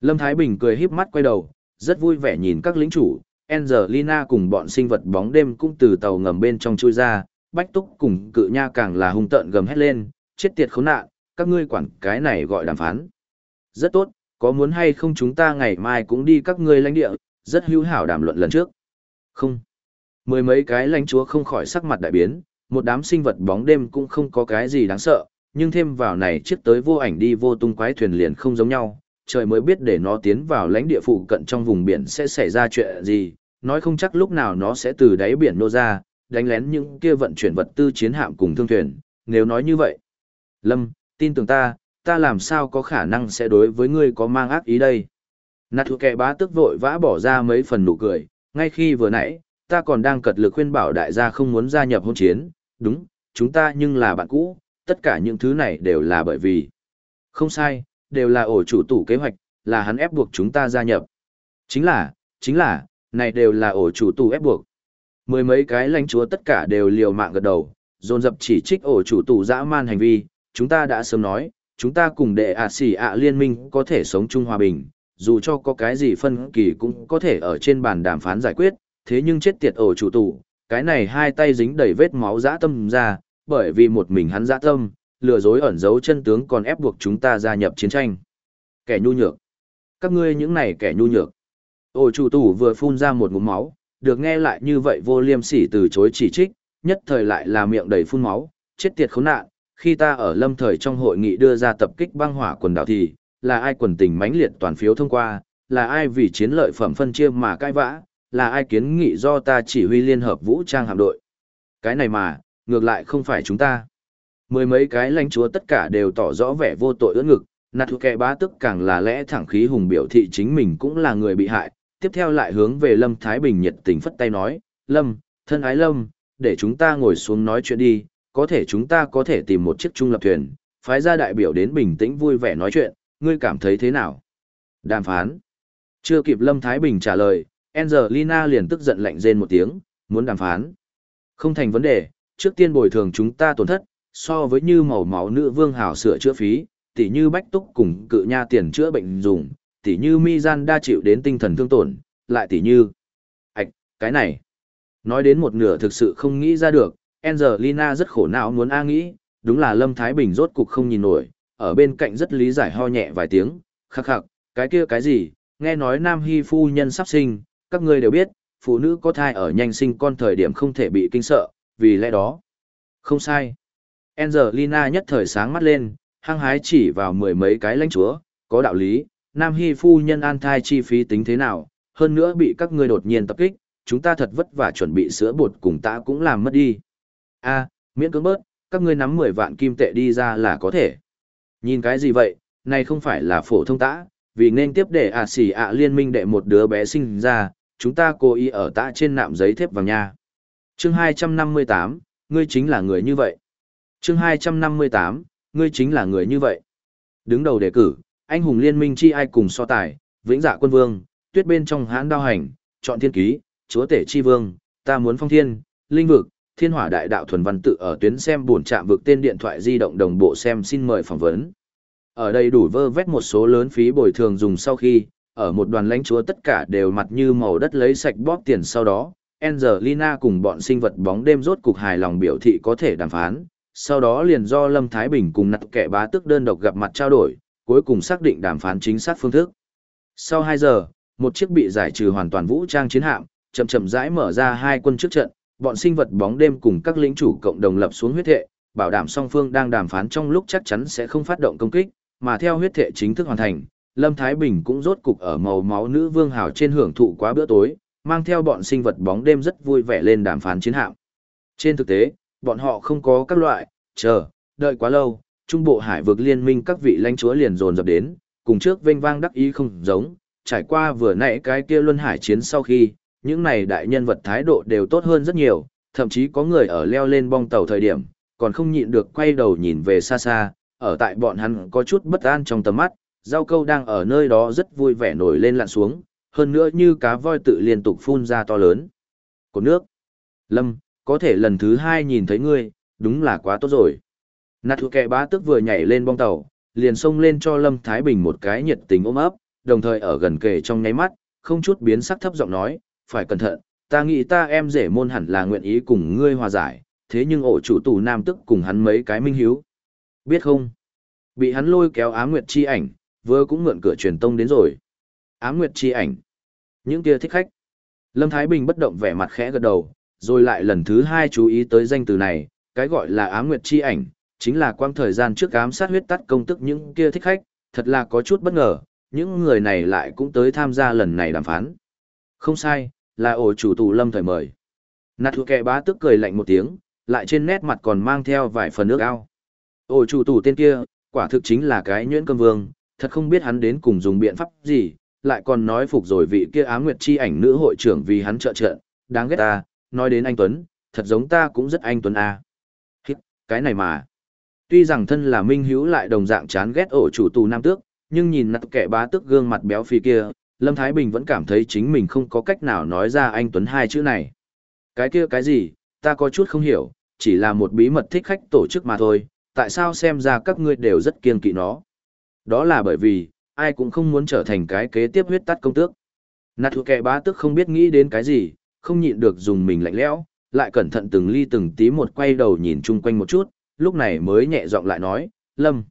Lâm Thái Bình cười híp mắt quay đầu, rất vui vẻ nhìn các lính chủ, Angelina cùng bọn sinh vật bóng đêm cũng từ tàu ngầm bên trong chui ra, Bách Túc cùng cự nha càng là hung tợn gầm hét lên, chết tiệt khốn nạn, các ngươi quản cái này gọi đàm phán. Rất tốt, có muốn hay không chúng ta ngày mai cũng đi các ngươi lãnh địa, rất hữu hảo đàm luận lần trước. Không. Mười mấy cái lãnh chúa không khỏi sắc mặt đại biến, một đám sinh vật bóng đêm cũng không có cái gì đáng sợ, nhưng thêm vào này chiếc tới vô ảnh đi vô tung quái thuyền liền không giống nhau, trời mới biết để nó tiến vào lãnh địa phụ cận trong vùng biển sẽ xảy ra chuyện gì, nói không chắc lúc nào nó sẽ từ đáy biển nô ra, đánh lén những kia vận chuyển vật tư chiến hạm cùng thương thuyền, nếu nói như vậy. Lâm, tin tưởng ta, ta làm sao có khả năng sẽ đối với ngươi có mang ác ý đây. Nạt thuộc kẻ bá tức vội vã bỏ ra mấy phần nụ cười, ngay khi vừa nãy, ta còn đang cật lực khuyên bảo đại gia không muốn gia nhập hôn chiến, đúng, chúng ta nhưng là bạn cũ, tất cả những thứ này đều là bởi vì. Không sai, đều là ổ chủ tủ kế hoạch, là hắn ép buộc chúng ta gia nhập. Chính là, chính là, này đều là ổ chủ tủ ép buộc. Mười mấy cái lãnh chúa tất cả đều liều mạng gật đầu, dồn dập chỉ trích ổ chủ tủ dã man hành vi, chúng ta đã sớm nói, chúng ta cùng đệ ạ xỉ ạ liên minh có thể sống chung hòa bình, dù cho có cái gì phân kỳ cũng có thể ở trên bàn đàm phán giải quyết, thế nhưng chết tiệt ổ chủ tủ, cái này hai tay dính đầy vết máu dã tâm ra, bởi vì một mình hắn dã tâm, lừa dối ẩn giấu chân tướng còn ép buộc chúng ta gia nhập chiến tranh. Kẻ nhu nhược. Các ngươi những này kẻ nhu nhược. Ôi chủ tủ vừa phun ra một ngụm máu, được nghe lại như vậy vô liêm sỉ từ chối chỉ trích, nhất thời lại là miệng đầy phun máu, chết tiệt khốn nạn, khi ta ở lâm thời trong hội nghị đưa ra tập kích băng hỏa quần đảo thì, là ai quần tình mãnh liệt toàn phiếu thông qua, là ai vì chiến lợi phẩm phân chia mà cãi vã, là ai kiến nghị do ta chỉ huy liên hợp vũ trang hạm đội. Cái này mà, ngược lại không phải chúng ta. Mười mấy cái lãnh chúa tất cả đều tỏ rõ vẻ vô tội ưỡn ngực, nạt thuộc kẻ bá tức càng là lẽ thẳng khí hùng biểu thị chính mình cũng là người bị hại, tiếp theo lại hướng về Lâm Thái Bình nhiệt tình phất tay nói, Lâm, thân ái Lâm, để chúng ta ngồi xuống nói chuyện đi, có thể chúng ta có thể tìm một chiếc trung lập thuyền, phái ra đại biểu đến bình tĩnh vui vẻ nói chuyện, ngươi cảm thấy thế nào? Đàm phán. Chưa kịp Lâm Thái Bình trả lời, Angelina liền tức giận lạnh rên một tiếng, muốn đàm phán. Không thành vấn đề, trước tiên bồi thường chúng ta tổn thất, so với như màu máu nữ vương hảo sửa chữa phí, tỉ như bách túc cùng cự nha tiền chữa bệnh dùng, tỉ như mi gian đa chịu đến tinh thần thương tổn, lại tỉ như... Ảch, cái này. Nói đến một nửa thực sự không nghĩ ra được, Angelina rất khổ não muốn A nghĩ, đúng là Lâm Thái Bình rốt cục không nhìn nổi, ở bên cạnh rất lý giải ho nhẹ vài tiếng, khắc khắc, cái kia cái gì, nghe nói Nam Hy phu nhân sắp sinh, các ngươi đều biết, phụ nữ có thai ở nhanh sinh con thời điểm không thể bị kinh sợ, vì lẽ đó. Không sai. Angelina nhất thời sáng mắt lên, hăng hái chỉ vào mười mấy cái lãnh chúa, có đạo lý, Nam Hy phu nhân an thai chi phí tính thế nào, hơn nữa bị các ngươi đột nhiên tập kích, chúng ta thật vất vả chuẩn bị sữa bột cùng ta cũng làm mất đi. a miễn cưỡng bớt, các ngươi nắm 10 vạn kim tệ đi ra là có thể. Nhìn cái gì vậy, này không phải là phổ thông tã, vì nên tiếp để ạ xỉ ạ liên minh đệ một đứa bé sinh ra, chúng ta cố ý ở tã trên nạm giấy thép vàng nha chương 258, ngươi chính là người như vậy. chương 258, ngươi chính là người như vậy. Đứng đầu đề cử, anh hùng liên minh chi ai cùng so tài, vĩnh dạ quân vương, tuyết bên trong hãn đao hành, chọn thiên ký, chúa tể chi vương, ta muốn phong thiên, linh vực, thiên hỏa đại đạo thuần văn tự ở tuyến xem buồn chạm vực tên điện thoại di động đồng bộ xem xin mời phỏng vấn. Ở đây đủ vơ vét một số lớn phí bồi thường dùng sau khi, ở một đoàn lãnh chúa tất cả đều mặt như màu đất lấy sạch bóp tiền sau đó, Angelina cùng bọn sinh vật bóng đêm rốt cục hài lòng biểu thị có thể đàm phán, sau đó liền do Lâm Thái Bình cùng nặt kẻ bá tức đơn độc gặp mặt trao đổi, cuối cùng xác định đàm phán chính xác phương thức. Sau 2 giờ, một chiếc bị giải trừ hoàn toàn vũ trang chiến hạm, chậm chậm rãi mở ra hai quân trước trận, bọn sinh vật bóng đêm cùng các lĩnh chủ cộng đồng lập xuống huyết thệ, bảo đảm song phương đang đàm phán trong lúc chắc chắn sẽ không phát động công kích, mà theo huyết thệ chính thức hoàn thành, Lâm Thái Bình cũng rốt cục ở màu máu nữ vương hào trên hưởng thụ quá bữa tối, mang theo bọn sinh vật bóng đêm rất vui vẻ lên đàm phán chiến hạm. Trên thực tế, bọn họ không có các loại, chờ, đợi quá lâu, trung bộ hải vực liên minh các vị lãnh chúa liền dồn dập đến, cùng trước vinh vang đắc ý không giống, trải qua vừa nãy cái kia luân hải chiến sau khi, những này đại nhân vật thái độ đều tốt hơn rất nhiều, thậm chí có người ở leo lên bong tàu thời điểm, còn không nhịn được quay đầu nhìn về xa xa, ở tại bọn hắn có chút bất an trong tầm mắt, giao câu đang ở nơi đó rất vui vẻ nổi lên lặn xuống, hơn nữa như cá voi tự liên tục phun ra to lớn. Cột nước. Lâm, có thể lần thứ hai nhìn thấy ngươi, đúng là quá tốt rồi. Nạt thủ kẻ bá tức vừa nhảy lên bong tàu, liền xông lên cho Lâm Thái Bình một cái nhiệt tình ôm ấp, đồng thời ở gần kề trong nháy mắt, không chút biến sắc thấp giọng nói, phải cẩn thận, ta nghĩ ta em rể môn hẳn là nguyện ý cùng ngươi hòa giải, thế nhưng ổ chủ tù nam tức cùng hắn mấy cái minh hiếu. Biết không? Bị hắn lôi kéo Á Nguyệt chi ảnh, vừa cũng mượn cửa truyền tông đến rồi. Á Nguyệt chi ảnh. Những kia thích khách. Lâm Thái Bình bất động vẻ mặt khẽ gật đầu, rồi lại lần thứ hai chú ý tới danh từ này, cái gọi là Á Nguyệt chi ảnh, chính là quang thời gian trước ám sát huyết tắt công tức những kia thích khách, thật là có chút bất ngờ, những người này lại cũng tới tham gia lần này đàm phán. Không sai, là ổ chủ tù lâm thời mời. Nạt thuộc kẻ bá tức cười lạnh một tiếng, lại trên nét mặt còn mang theo vài phần nước ao. Ổ chủ tù tên kia, quả thực chính là cái nhuyễn cơm vương, thật không biết hắn đến cùng dùng biện pháp gì, lại còn nói phục rồi vị kia ám nguyệt chi ảnh nữ hội trưởng vì hắn trợ trợ, đáng ghét ta, nói đến anh Tuấn, thật giống ta cũng rất anh Tuấn a. À. Hít, cái này mà. Tuy rằng thân là minh hữu lại đồng dạng chán ghét ổ chủ tù nam tước, nhưng nhìn nặng kẻ bá tước gương mặt béo phì kia, Lâm Thái Bình vẫn cảm thấy chính mình không có cách nào nói ra anh Tuấn hai chữ này. Cái kia cái gì, ta có chút không hiểu, chỉ là một bí mật thích khách tổ chức mà thôi, tại sao xem ra các ngươi đều rất kiên kỵ nó. Đó là bởi vì, ai cũng không muốn trở thành cái kế tiếp huyết tắt công tước. Nạt thuộc kẻ bá tước không biết nghĩ đến cái gì, không nhịn được dùng mình lạnh lẽo, lại cẩn thận từng ly từng tí một quay đầu nhìn chung quanh một chút, lúc này mới nhẹ giọng lại nói, Lâm,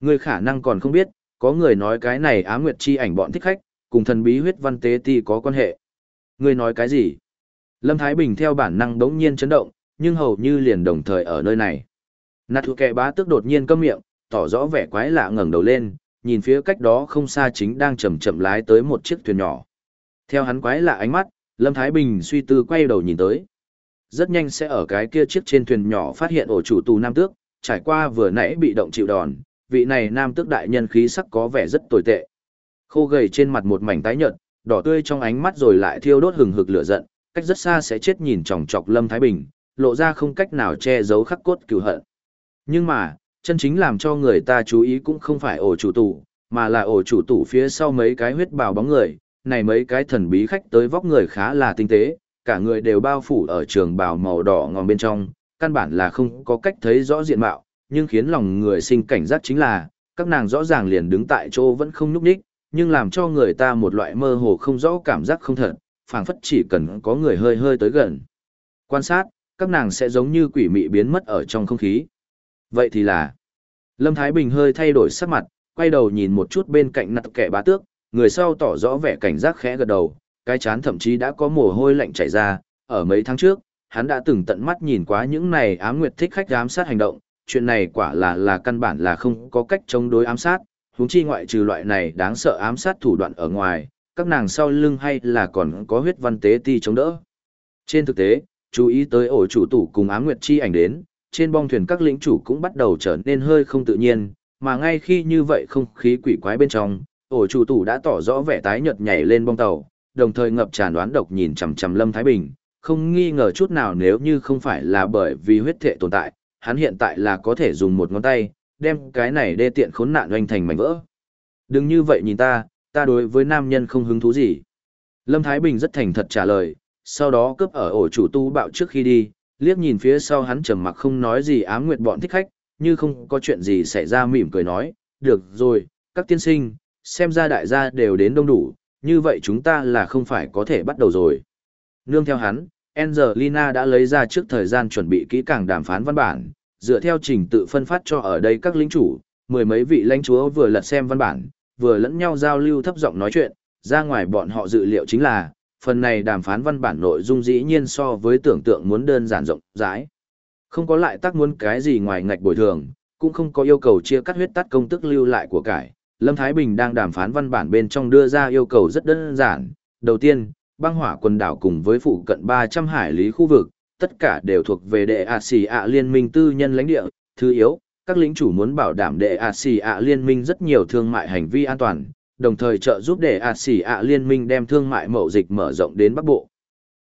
người khả năng còn không biết, có người nói cái này á nguyệt chi ảnh bọn thích khách, cùng thần bí huyết văn tế ti có quan hệ. Người nói cái gì? Lâm Thái Bình theo bản năng đống nhiên chấn động, nhưng hầu như liền đồng thời ở nơi này. Nạt thuộc kẻ bá tức đột nhiên câm miệng, tỏ rõ vẻ quái lạ ngẩng đầu lên, nhìn phía cách đó không xa chính đang chậm chậm lái tới một chiếc thuyền nhỏ. Theo hắn quái lạ ánh mắt, Lâm Thái Bình suy tư quay đầu nhìn tới. Rất nhanh sẽ ở cái kia chiếc trên thuyền nhỏ phát hiện ổ chủ tù nam tước, trải qua vừa nãy bị động chịu đòn, vị này nam tước đại nhân khí sắc có vẻ rất tồi tệ. Khô gầy trên mặt một mảnh tái nhợt, đỏ tươi trong ánh mắt rồi lại thiêu đốt hừng hực lửa giận, cách rất xa sẽ chết nhìn chòng chọc Lâm Thái Bình, lộ ra không cách nào che giấu khắc cốt cừu hận. Nhưng mà, chân chính làm cho người ta chú ý cũng không phải ổ chủ tủ, mà là ổ chủ tủ phía sau mấy cái huyết bào bóng người, này mấy cái thần bí khách tới vóc người khá là tinh tế, cả người đều bao phủ ở trường bào màu đỏ ngòm bên trong, căn bản là không có cách thấy rõ diện mạo, nhưng khiến lòng người sinh cảnh giác chính là, các nàng rõ ràng liền đứng tại chỗ vẫn không nhúc nhích, nhưng làm cho người ta một loại mơ hồ không rõ cảm giác không thật, phảng phất chỉ cần có người hơi hơi tới gần. Quan sát, các nàng sẽ giống như quỷ mị biến mất ở trong không khí. Vậy thì là, Lâm Thái Bình hơi thay đổi sắc mặt, quay đầu nhìn một chút bên cạnh nặt kẻ bá tước, người sau tỏ rõ vẻ cảnh giác khẽ gật đầu, cái chán thậm chí đã có mồ hôi lạnh chảy ra, ở mấy tháng trước, hắn đã từng tận mắt nhìn quá những này ám nguyệt thích khách ám sát hành động, chuyện này quả là là căn bản là không có cách chống đối ám sát, huống chi ngoại trừ loại này đáng sợ ám sát thủ đoạn ở ngoài, các nàng sau lưng hay là còn có huyết văn tế ti chống đỡ. Trên thực tế, chú ý tới ổ chủ tủ cùng ám nguyệt chi ảnh đến, trên bong thuyền các lĩnh chủ cũng bắt đầu trở nên hơi không tự nhiên, mà ngay khi như vậy không khí quỷ quái bên trong, ổ chủ tủ đã tỏ rõ vẻ tái nhợt nhảy lên bong tàu, đồng thời ngập tràn đoán độc nhìn chằm chằm Lâm Thái Bình, không nghi ngờ chút nào nếu như không phải là bởi vì huyết thể tồn tại, hắn hiện tại là có thể dùng một ngón tay, đem cái này đê tiện khốn nạn oanh thành mảnh vỡ. Đừng như vậy nhìn ta, ta đối với nam nhân không hứng thú gì. Lâm Thái Bình rất thành thật trả lời, sau đó cướp ở ổ chủ tu bạo trước khi đi, liếc nhìn phía sau hắn trầm mặc không nói gì ám nguyệt bọn thích khách, như không có chuyện gì xảy ra mỉm cười nói, được rồi, các tiên sinh, xem ra đại gia đều đến đông đủ, như vậy chúng ta là không phải có thể bắt đầu rồi. Nương theo hắn, Angelina đã lấy ra trước thời gian chuẩn bị kỹ càng đàm phán văn bản, dựa theo trình tự phân phát cho ở đây các lính chủ, mười mấy vị lãnh chúa vừa lật xem văn bản, vừa lẫn nhau giao lưu thấp giọng nói chuyện, ra ngoài bọn họ dự liệu chính là, phần này đàm phán văn bản nội dung dĩ nhiên so với tưởng tượng muốn đơn giản rộng rãi. Không có lại tác muốn cái gì ngoài ngạch bồi thường, cũng không có yêu cầu chia cắt huyết tắt công tức lưu lại của cải. Lâm Thái Bình đang đàm phán văn bản bên trong đưa ra yêu cầu rất đơn giản. Đầu tiên, băng hỏa quần đảo cùng với phụ cận 300 hải lý khu vực, tất cả đều thuộc về đệ ạ xì ạ liên minh tư nhân lãnh địa. Thứ yếu, các lính chủ muốn bảo đảm đệ ạ xì ạ liên minh rất nhiều thương mại hành vi an toàn, đồng thời trợ giúp để ạt xỉ ạ liên minh đem thương mại mậu dịch mở rộng đến Bắc Bộ.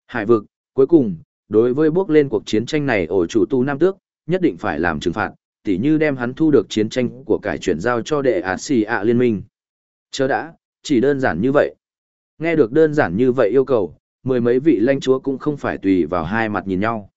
Hải vực, cuối cùng, đối với bước lên cuộc chiến tranh này ổ chủ tu Nam Tước, nhất định phải làm trừng phạt, tỉ như đem hắn thu được chiến tranh của cải chuyển giao cho đệ ạt xì ạ liên minh. Chớ đã, chỉ đơn giản như vậy. Nghe được đơn giản như vậy yêu cầu, mười mấy vị lãnh chúa cũng không phải tùy vào hai mặt nhìn nhau.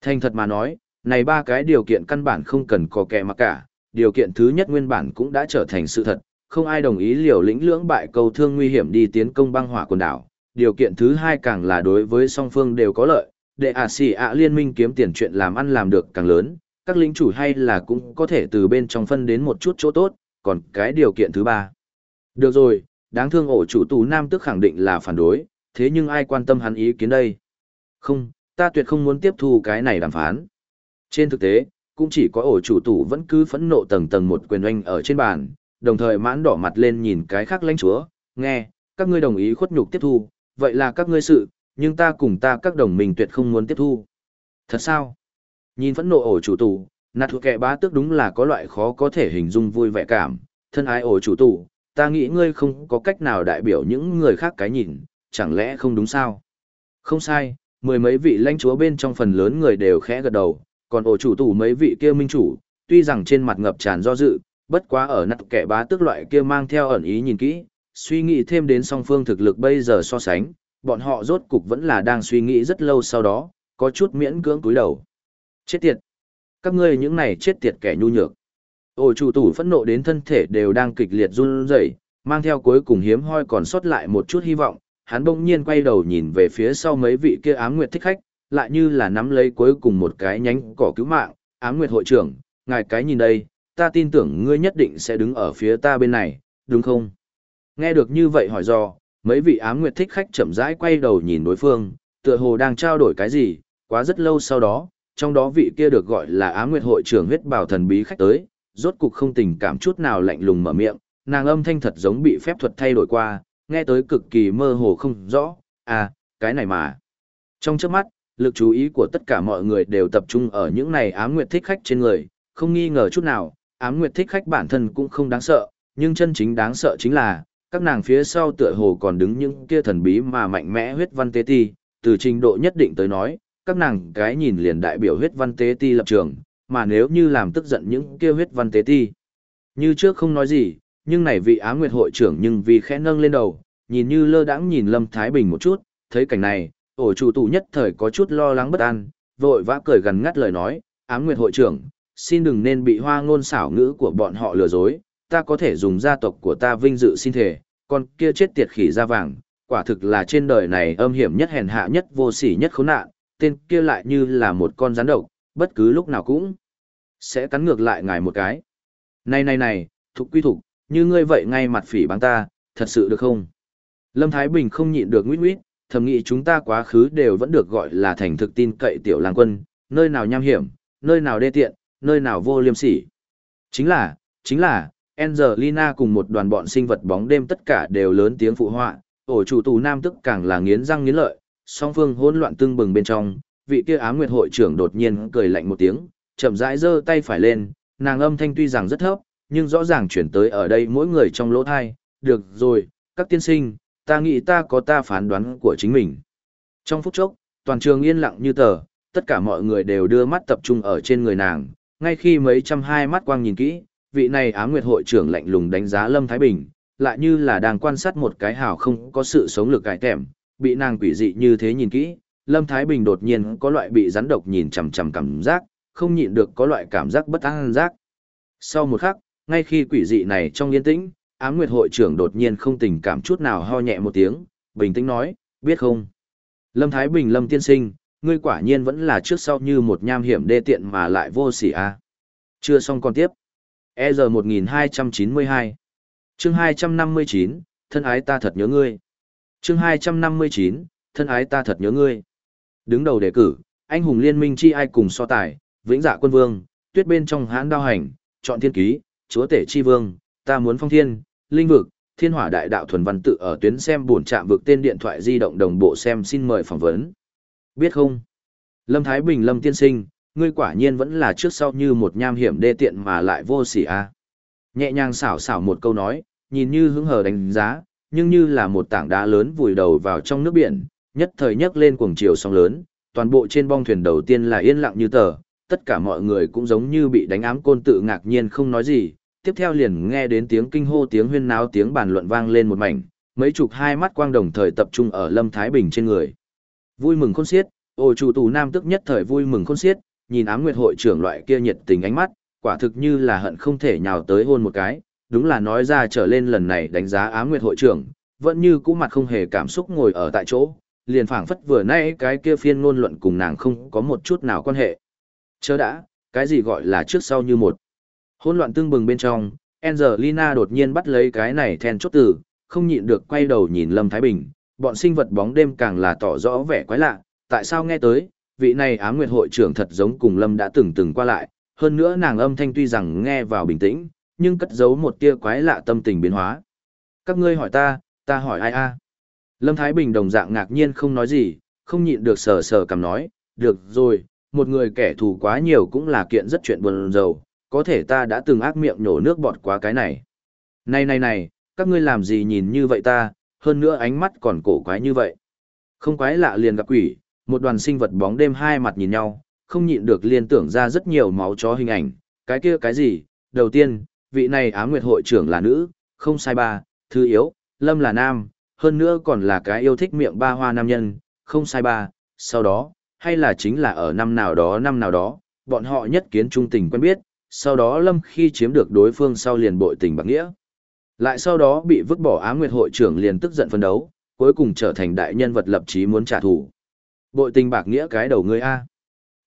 Thành thật mà nói, này ba cái điều kiện căn bản không cần có kẻ mà cả, điều kiện thứ nhất nguyên bản cũng đã trở thành sự thật, không ai đồng ý liều lĩnh lưỡng bại cầu thương nguy hiểm đi tiến công băng hỏa quần đảo. điều kiện thứ hai càng là đối với song phương đều có lợi, để ả xì ạ liên minh kiếm tiền chuyện làm ăn làm được càng lớn, các lính chủ hay là cũng có thể từ bên trong phân đến một chút chỗ tốt, còn cái điều kiện thứ ba. Được rồi, đáng thương ổ chủ tù nam tức khẳng định là phản đối, thế nhưng ai quan tâm hắn ý kiến đây? Không, ta tuyệt không muốn tiếp thu cái này đàm phán. Trên thực tế, cũng chỉ có ổ chủ tù vẫn cứ phẫn nộ tầng tầng một quyền oanh ở trên bàn, đồng thời mãn đỏ mặt lên nhìn cái khác lãnh chúa, nghe, các ngươi đồng ý khuất nhục tiếp thu, vậy là các ngươi sự, nhưng ta cùng ta các đồng minh tuyệt không muốn tiếp thu. Thật sao? Nhìn phẫn nộ ổ chủ tù, nạt thuộc kẻ bá tước đúng là có loại khó có thể hình dung vui vẻ cảm, thân ái ổ chủ tù, ta nghĩ ngươi không có cách nào đại biểu những người khác cái nhìn, chẳng lẽ không đúng sao? Không sai, mười mấy vị lãnh chúa bên trong phần lớn người đều khẽ gật đầu, còn ổ chủ tù mấy vị kia minh chủ, tuy rằng trên mặt ngập tràn do dự, bất quá ở nặng kẻ bá tước loại kia mang theo ẩn ý nhìn kỹ, suy nghĩ thêm đến song phương thực lực bây giờ so sánh, bọn họ rốt cục vẫn là đang suy nghĩ rất lâu sau đó, có chút miễn cưỡng cúi đầu. Chết tiệt! Các ngươi những này chết tiệt kẻ nhu nhược. Ôi chủ tủ phẫn nộ đến thân thể đều đang kịch liệt run rẩy, mang theo cuối cùng hiếm hoi còn sót lại một chút hy vọng, hắn bỗng nhiên quay đầu nhìn về phía sau mấy vị kia ám nguyệt thích khách, lại như là nắm lấy cuối cùng một cái nhánh cỏ cứu mạng, ám nguyệt hội trưởng, ngài cái nhìn đây, ta tin tưởng ngươi nhất định sẽ đứng ở phía ta bên này, đúng không? Nghe được như vậy hỏi do, mấy vị ám nguyệt thích khách chậm rãi quay đầu nhìn đối phương, tựa hồ đang trao đổi cái gì, quá rất lâu sau đó, trong đó vị kia được gọi là ám nguyệt hội trưởng huyết bảo thần bí khách tới, rốt cục không tình cảm chút nào lạnh lùng mở miệng, nàng âm thanh thật giống bị phép thuật thay đổi qua, nghe tới cực kỳ mơ hồ không rõ, à, cái này mà. Trong chớp mắt, lực chú ý của tất cả mọi người đều tập trung ở những này ám nguyệt thích khách trên người, không nghi ngờ chút nào, ám nguyệt thích khách bản thân cũng không đáng sợ, nhưng chân chính đáng sợ chính là, các nàng phía sau tựa hồ còn đứng những kia thần bí mà mạnh mẽ huyết văn tế ti, từ trình độ nhất định tới nói, các nàng cái nhìn liền đại biểu huyết văn tế ti lập trường, mà nếu như làm tức giận những kia huyết văn tế ti. Như trước không nói gì, nhưng này vị á nguyệt hội trưởng nhưng vì khẽ nâng lên đầu, nhìn như lơ đãng nhìn Lâm Thái Bình một chút, thấy cảnh này, ổ chủ tụ nhất thời có chút lo lắng bất an, vội vã cười gần ngắt lời nói, ám nguyệt hội trưởng, xin đừng nên bị hoa ngôn xảo ngữ của bọn họ lừa dối, ta có thể dùng gia tộc của ta vinh dự xin thể, con kia chết tiệt khỉ da vàng, quả thực là trên đời này âm hiểm nhất hèn hạ nhất vô sỉ nhất khốn nạn, tên kia lại như là một con rắn độc, bất cứ lúc nào cũng sẽ cắn ngược lại ngài một cái. Này này này, thục quy thục, như ngươi vậy ngay mặt phỉ báng ta, thật sự được không? Lâm Thái Bình không nhịn được nguyết nguyết, thầm nghĩ chúng ta quá khứ đều vẫn được gọi là thành thực tin cậy tiểu lang quân, nơi nào nham hiểm, nơi nào đê tiện, nơi nào vô liêm sỉ. Chính là, chính là, Angelina cùng một đoàn bọn sinh vật bóng đêm tất cả đều lớn tiếng phụ họa, ổ chủ tù nam tức càng là nghiến răng nghiến lợi, song phương hỗn loạn tương bừng bên trong, vị kia ám nguyệt hội trưởng đột nhiên cười lạnh một tiếng, chậm rãi giơ tay phải lên, nàng âm thanh tuy rằng rất thấp, nhưng rõ ràng chuyển tới ở đây mỗi người trong lỗ thai, được rồi, các tiên sinh, ta nghĩ ta có ta phán đoán của chính mình. Trong phút chốc, toàn trường yên lặng như tờ, tất cả mọi người đều đưa mắt tập trung ở trên người nàng, ngay khi mấy trăm hai mắt quang nhìn kỹ, vị này Á nguyệt hội trưởng lạnh lùng đánh giá Lâm Thái Bình, lại như là đang quan sát một cái hào không có sự sống lực cải thèm, bị nàng quỷ dị như thế nhìn kỹ, Lâm Thái Bình đột nhiên có loại bị rắn độc nhìn chằm chằm cảm giác, không nhịn được có loại cảm giác bất an giác. Sau một khắc, ngay khi quỷ dị này trong yên tĩnh, Á nguyệt hội trưởng đột nhiên không tình cảm chút nào ho nhẹ một tiếng, bình tĩnh nói, biết không? Lâm Thái Bình Lâm tiên sinh, ngươi quả nhiên vẫn là trước sau như một nham hiểm đê tiện mà lại vô sỉ a. À. Chưa xong còn tiếp. EZ 1292 Chương 259, thân ái ta thật nhớ ngươi. Chương 259, thân ái ta thật nhớ ngươi. Đứng đầu đề cử, anh hùng liên minh chi ai cùng so tài, vĩnh dạ quân vương, tuyết bên trong hãn đao hành, chọn thiên ký, chúa tể chi vương, ta muốn phong thiên, linh vực, thiên hỏa đại đạo thuần văn tự ở tuyến xem buồn chạm vực tên điện thoại di động đồng bộ xem xin mời phỏng vấn. Biết không? Lâm Thái Bình Lâm tiên sinh, ngươi quả nhiên vẫn là trước sau như một nham hiểm đê tiện mà lại vô sỉ a. À. Nhẹ nhàng xảo xảo một câu nói, nhìn như hứng hờ đánh giá, nhưng như là một tảng đá lớn vùi đầu vào trong nước biển, nhất thời nhấc lên cuồng chiều sóng lớn, toàn bộ trên bong thuyền đầu tiên là yên lặng như tờ, tất cả mọi người cũng giống như bị đánh ám côn tự ngạc nhiên không nói gì, tiếp theo liền nghe đến tiếng kinh hô tiếng huyên náo tiếng bàn luận vang lên một mảnh, mấy chục hai mắt quang đồng thời tập trung ở Lâm Thái Bình trên người. Vui mừng khôn xiết, ôi chủ tù nam tức nhất thời vui mừng khôn xiết, nhìn ám nguyệt hội trưởng loại kia nhiệt tình ánh mắt, quả thực như là hận không thể nhào tới hôn một cái, đúng là nói ra trở lên lần này đánh giá ám nguyệt hội trưởng, vẫn như cũ mặt không hề cảm xúc ngồi ở tại chỗ, liền phảng phất vừa nãy cái kia phiên ngôn luận cùng nàng không có một chút nào quan hệ. Chớ đã, cái gì gọi là trước sau như một. Hỗn loạn tương bừng bên trong, Angelina đột nhiên bắt lấy cái này then chốt từ, không nhịn được quay đầu nhìn Lâm Thái Bình, bọn sinh vật bóng đêm càng là tỏ rõ vẻ quái lạ, tại sao nghe tới, vị này Á nguyệt hội trưởng thật giống cùng Lâm đã từng từng qua lại, hơn nữa nàng âm thanh tuy rằng nghe vào bình tĩnh, nhưng cất giấu một tia quái lạ tâm tình biến hóa. Các ngươi hỏi ta, ta hỏi ai a? Lâm Thái Bình đồng dạng ngạc nhiên không nói gì, không nhịn được sờ sờ cầm nói, được rồi, một người kẻ thù quá nhiều cũng là kiện rất chuyện buồn rầu, có thể ta đã từng ác miệng nhổ nước bọt quá cái này. Này này này, các ngươi làm gì nhìn như vậy ta, hơn nữa ánh mắt còn cổ quái như vậy. Không quái lạ liền gặp quỷ, một đoàn sinh vật bóng đêm hai mặt nhìn nhau, không nhịn được liên tưởng ra rất nhiều máu chó hình ảnh, cái kia cái gì, đầu tiên, vị này ám nguyệt hội trưởng là nữ, không sai ba, thứ yếu, lâm là nam, hơn nữa còn là cái yêu thích miệng ba hoa nam nhân, không sai ba, sau đó, hay là chính là ở năm nào đó năm nào đó, bọn họ nhất kiến trung tình quen biết, sau đó lâm khi chiếm được đối phương sau liền bội tình bạc nghĩa. Lại sau đó bị vứt bỏ Á nguyệt hội trưởng liền tức giận phân đấu, cuối cùng trở thành đại nhân vật lập chí muốn trả thù. Bội tình bạc nghĩa cái đầu ngươi A.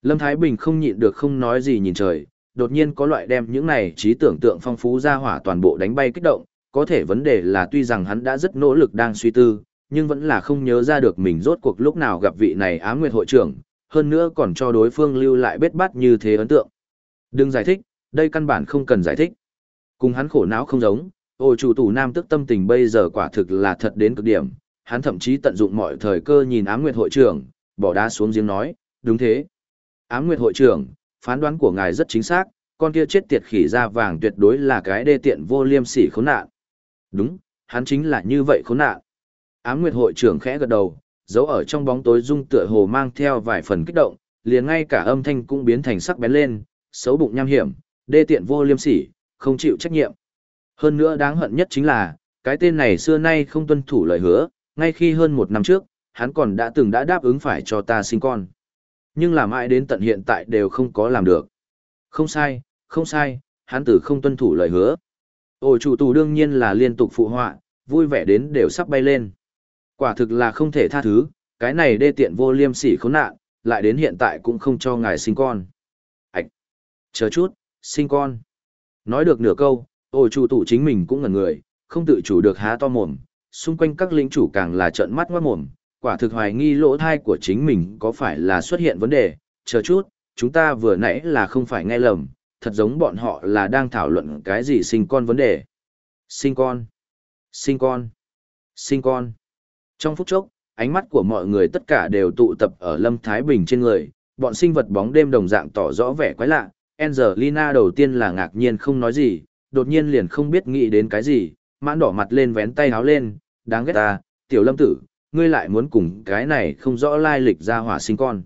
Lâm Thái Bình không nhịn được không nói gì nhìn trời, đột nhiên có loại đem những này trí tưởng tượng phong phú ra hỏa toàn bộ đánh bay kích động, có thể vấn đề là tuy rằng hắn đã rất nỗ lực đang suy tư, nhưng vẫn là không nhớ ra được mình rốt cuộc lúc nào gặp vị này Á nguyệt hội trưởng, hơn nữa còn cho đối phương lưu lại bết bát như thế ấn tượng. Đừng giải thích, đây căn bản không cần giải thích. Cùng hắn khổ não không giống, ôi chủ tủ nam tức tâm tình bây giờ quả thực là thật đến cực điểm, hắn thậm chí tận dụng mọi thời cơ nhìn ám nguyệt hội trưởng, bỏ đá xuống giếng nói, đúng thế. Ám nguyệt hội trưởng, phán đoán của ngài rất chính xác, con kia chết tiệt khỉ da vàng tuyệt đối là cái đê tiện vô liêm sỉ khốn nạn. Đúng, hắn chính là như vậy khốn nạn. Ám nguyệt hội trưởng khẽ gật đầu, giấu ở trong bóng tối dung tựa hồ mang theo vài phần kích động, liền ngay cả âm thanh cũng biến thành sắc bén lên, xấu bụng nham hiểm, đê tiện vô liêm sỉ, không chịu trách nhiệm. Hơn nữa đáng hận nhất chính là, cái tên này xưa nay không tuân thủ lời hứa, ngay khi hơn một năm trước, hắn còn đã từng đã đáp ứng phải cho ta sinh con. Nhưng làm ai đến tận hiện tại đều không có làm được. Không sai, không sai, hắn tử không tuân thủ lời hứa. Ôi chủ tù đương nhiên là liên tục phụ họa, vui vẻ đến đều sắp bay lên. Quả thực là không thể tha thứ, cái này đê tiện vô liêm sỉ khốn nạn, lại đến hiện tại cũng không cho ngài sinh con. Ảch! Chờ chút, sinh con. Nói được nửa câu, ôi chủ tù chính mình cũng ngẩn người, không tự chủ được há to mồm, xung quanh các lính chủ càng là trợn mắt ngoát mồm, quả thực hoài nghi lỗ thai của chính mình có phải là xuất hiện vấn đề, chờ chút, chúng ta vừa nãy là không phải nghe lầm, thật giống bọn họ là đang thảo luận cái gì sinh con vấn đề. Sinh con, sinh con, sinh con. Trong phút chốc, ánh mắt của mọi người tất cả đều tụ tập ở Lâm Thái Bình trên người, bọn sinh vật bóng đêm đồng dạng tỏ rõ vẻ quái lạ. Angelina đầu tiên là ngạc nhiên không nói gì, đột nhiên liền không biết nghĩ đến cái gì, mãn đỏ mặt lên vén tay háo lên, đáng ghét ta, tiểu lâm tử, ngươi lại muốn cùng cái này không rõ lai lịch ra hỏa sinh con.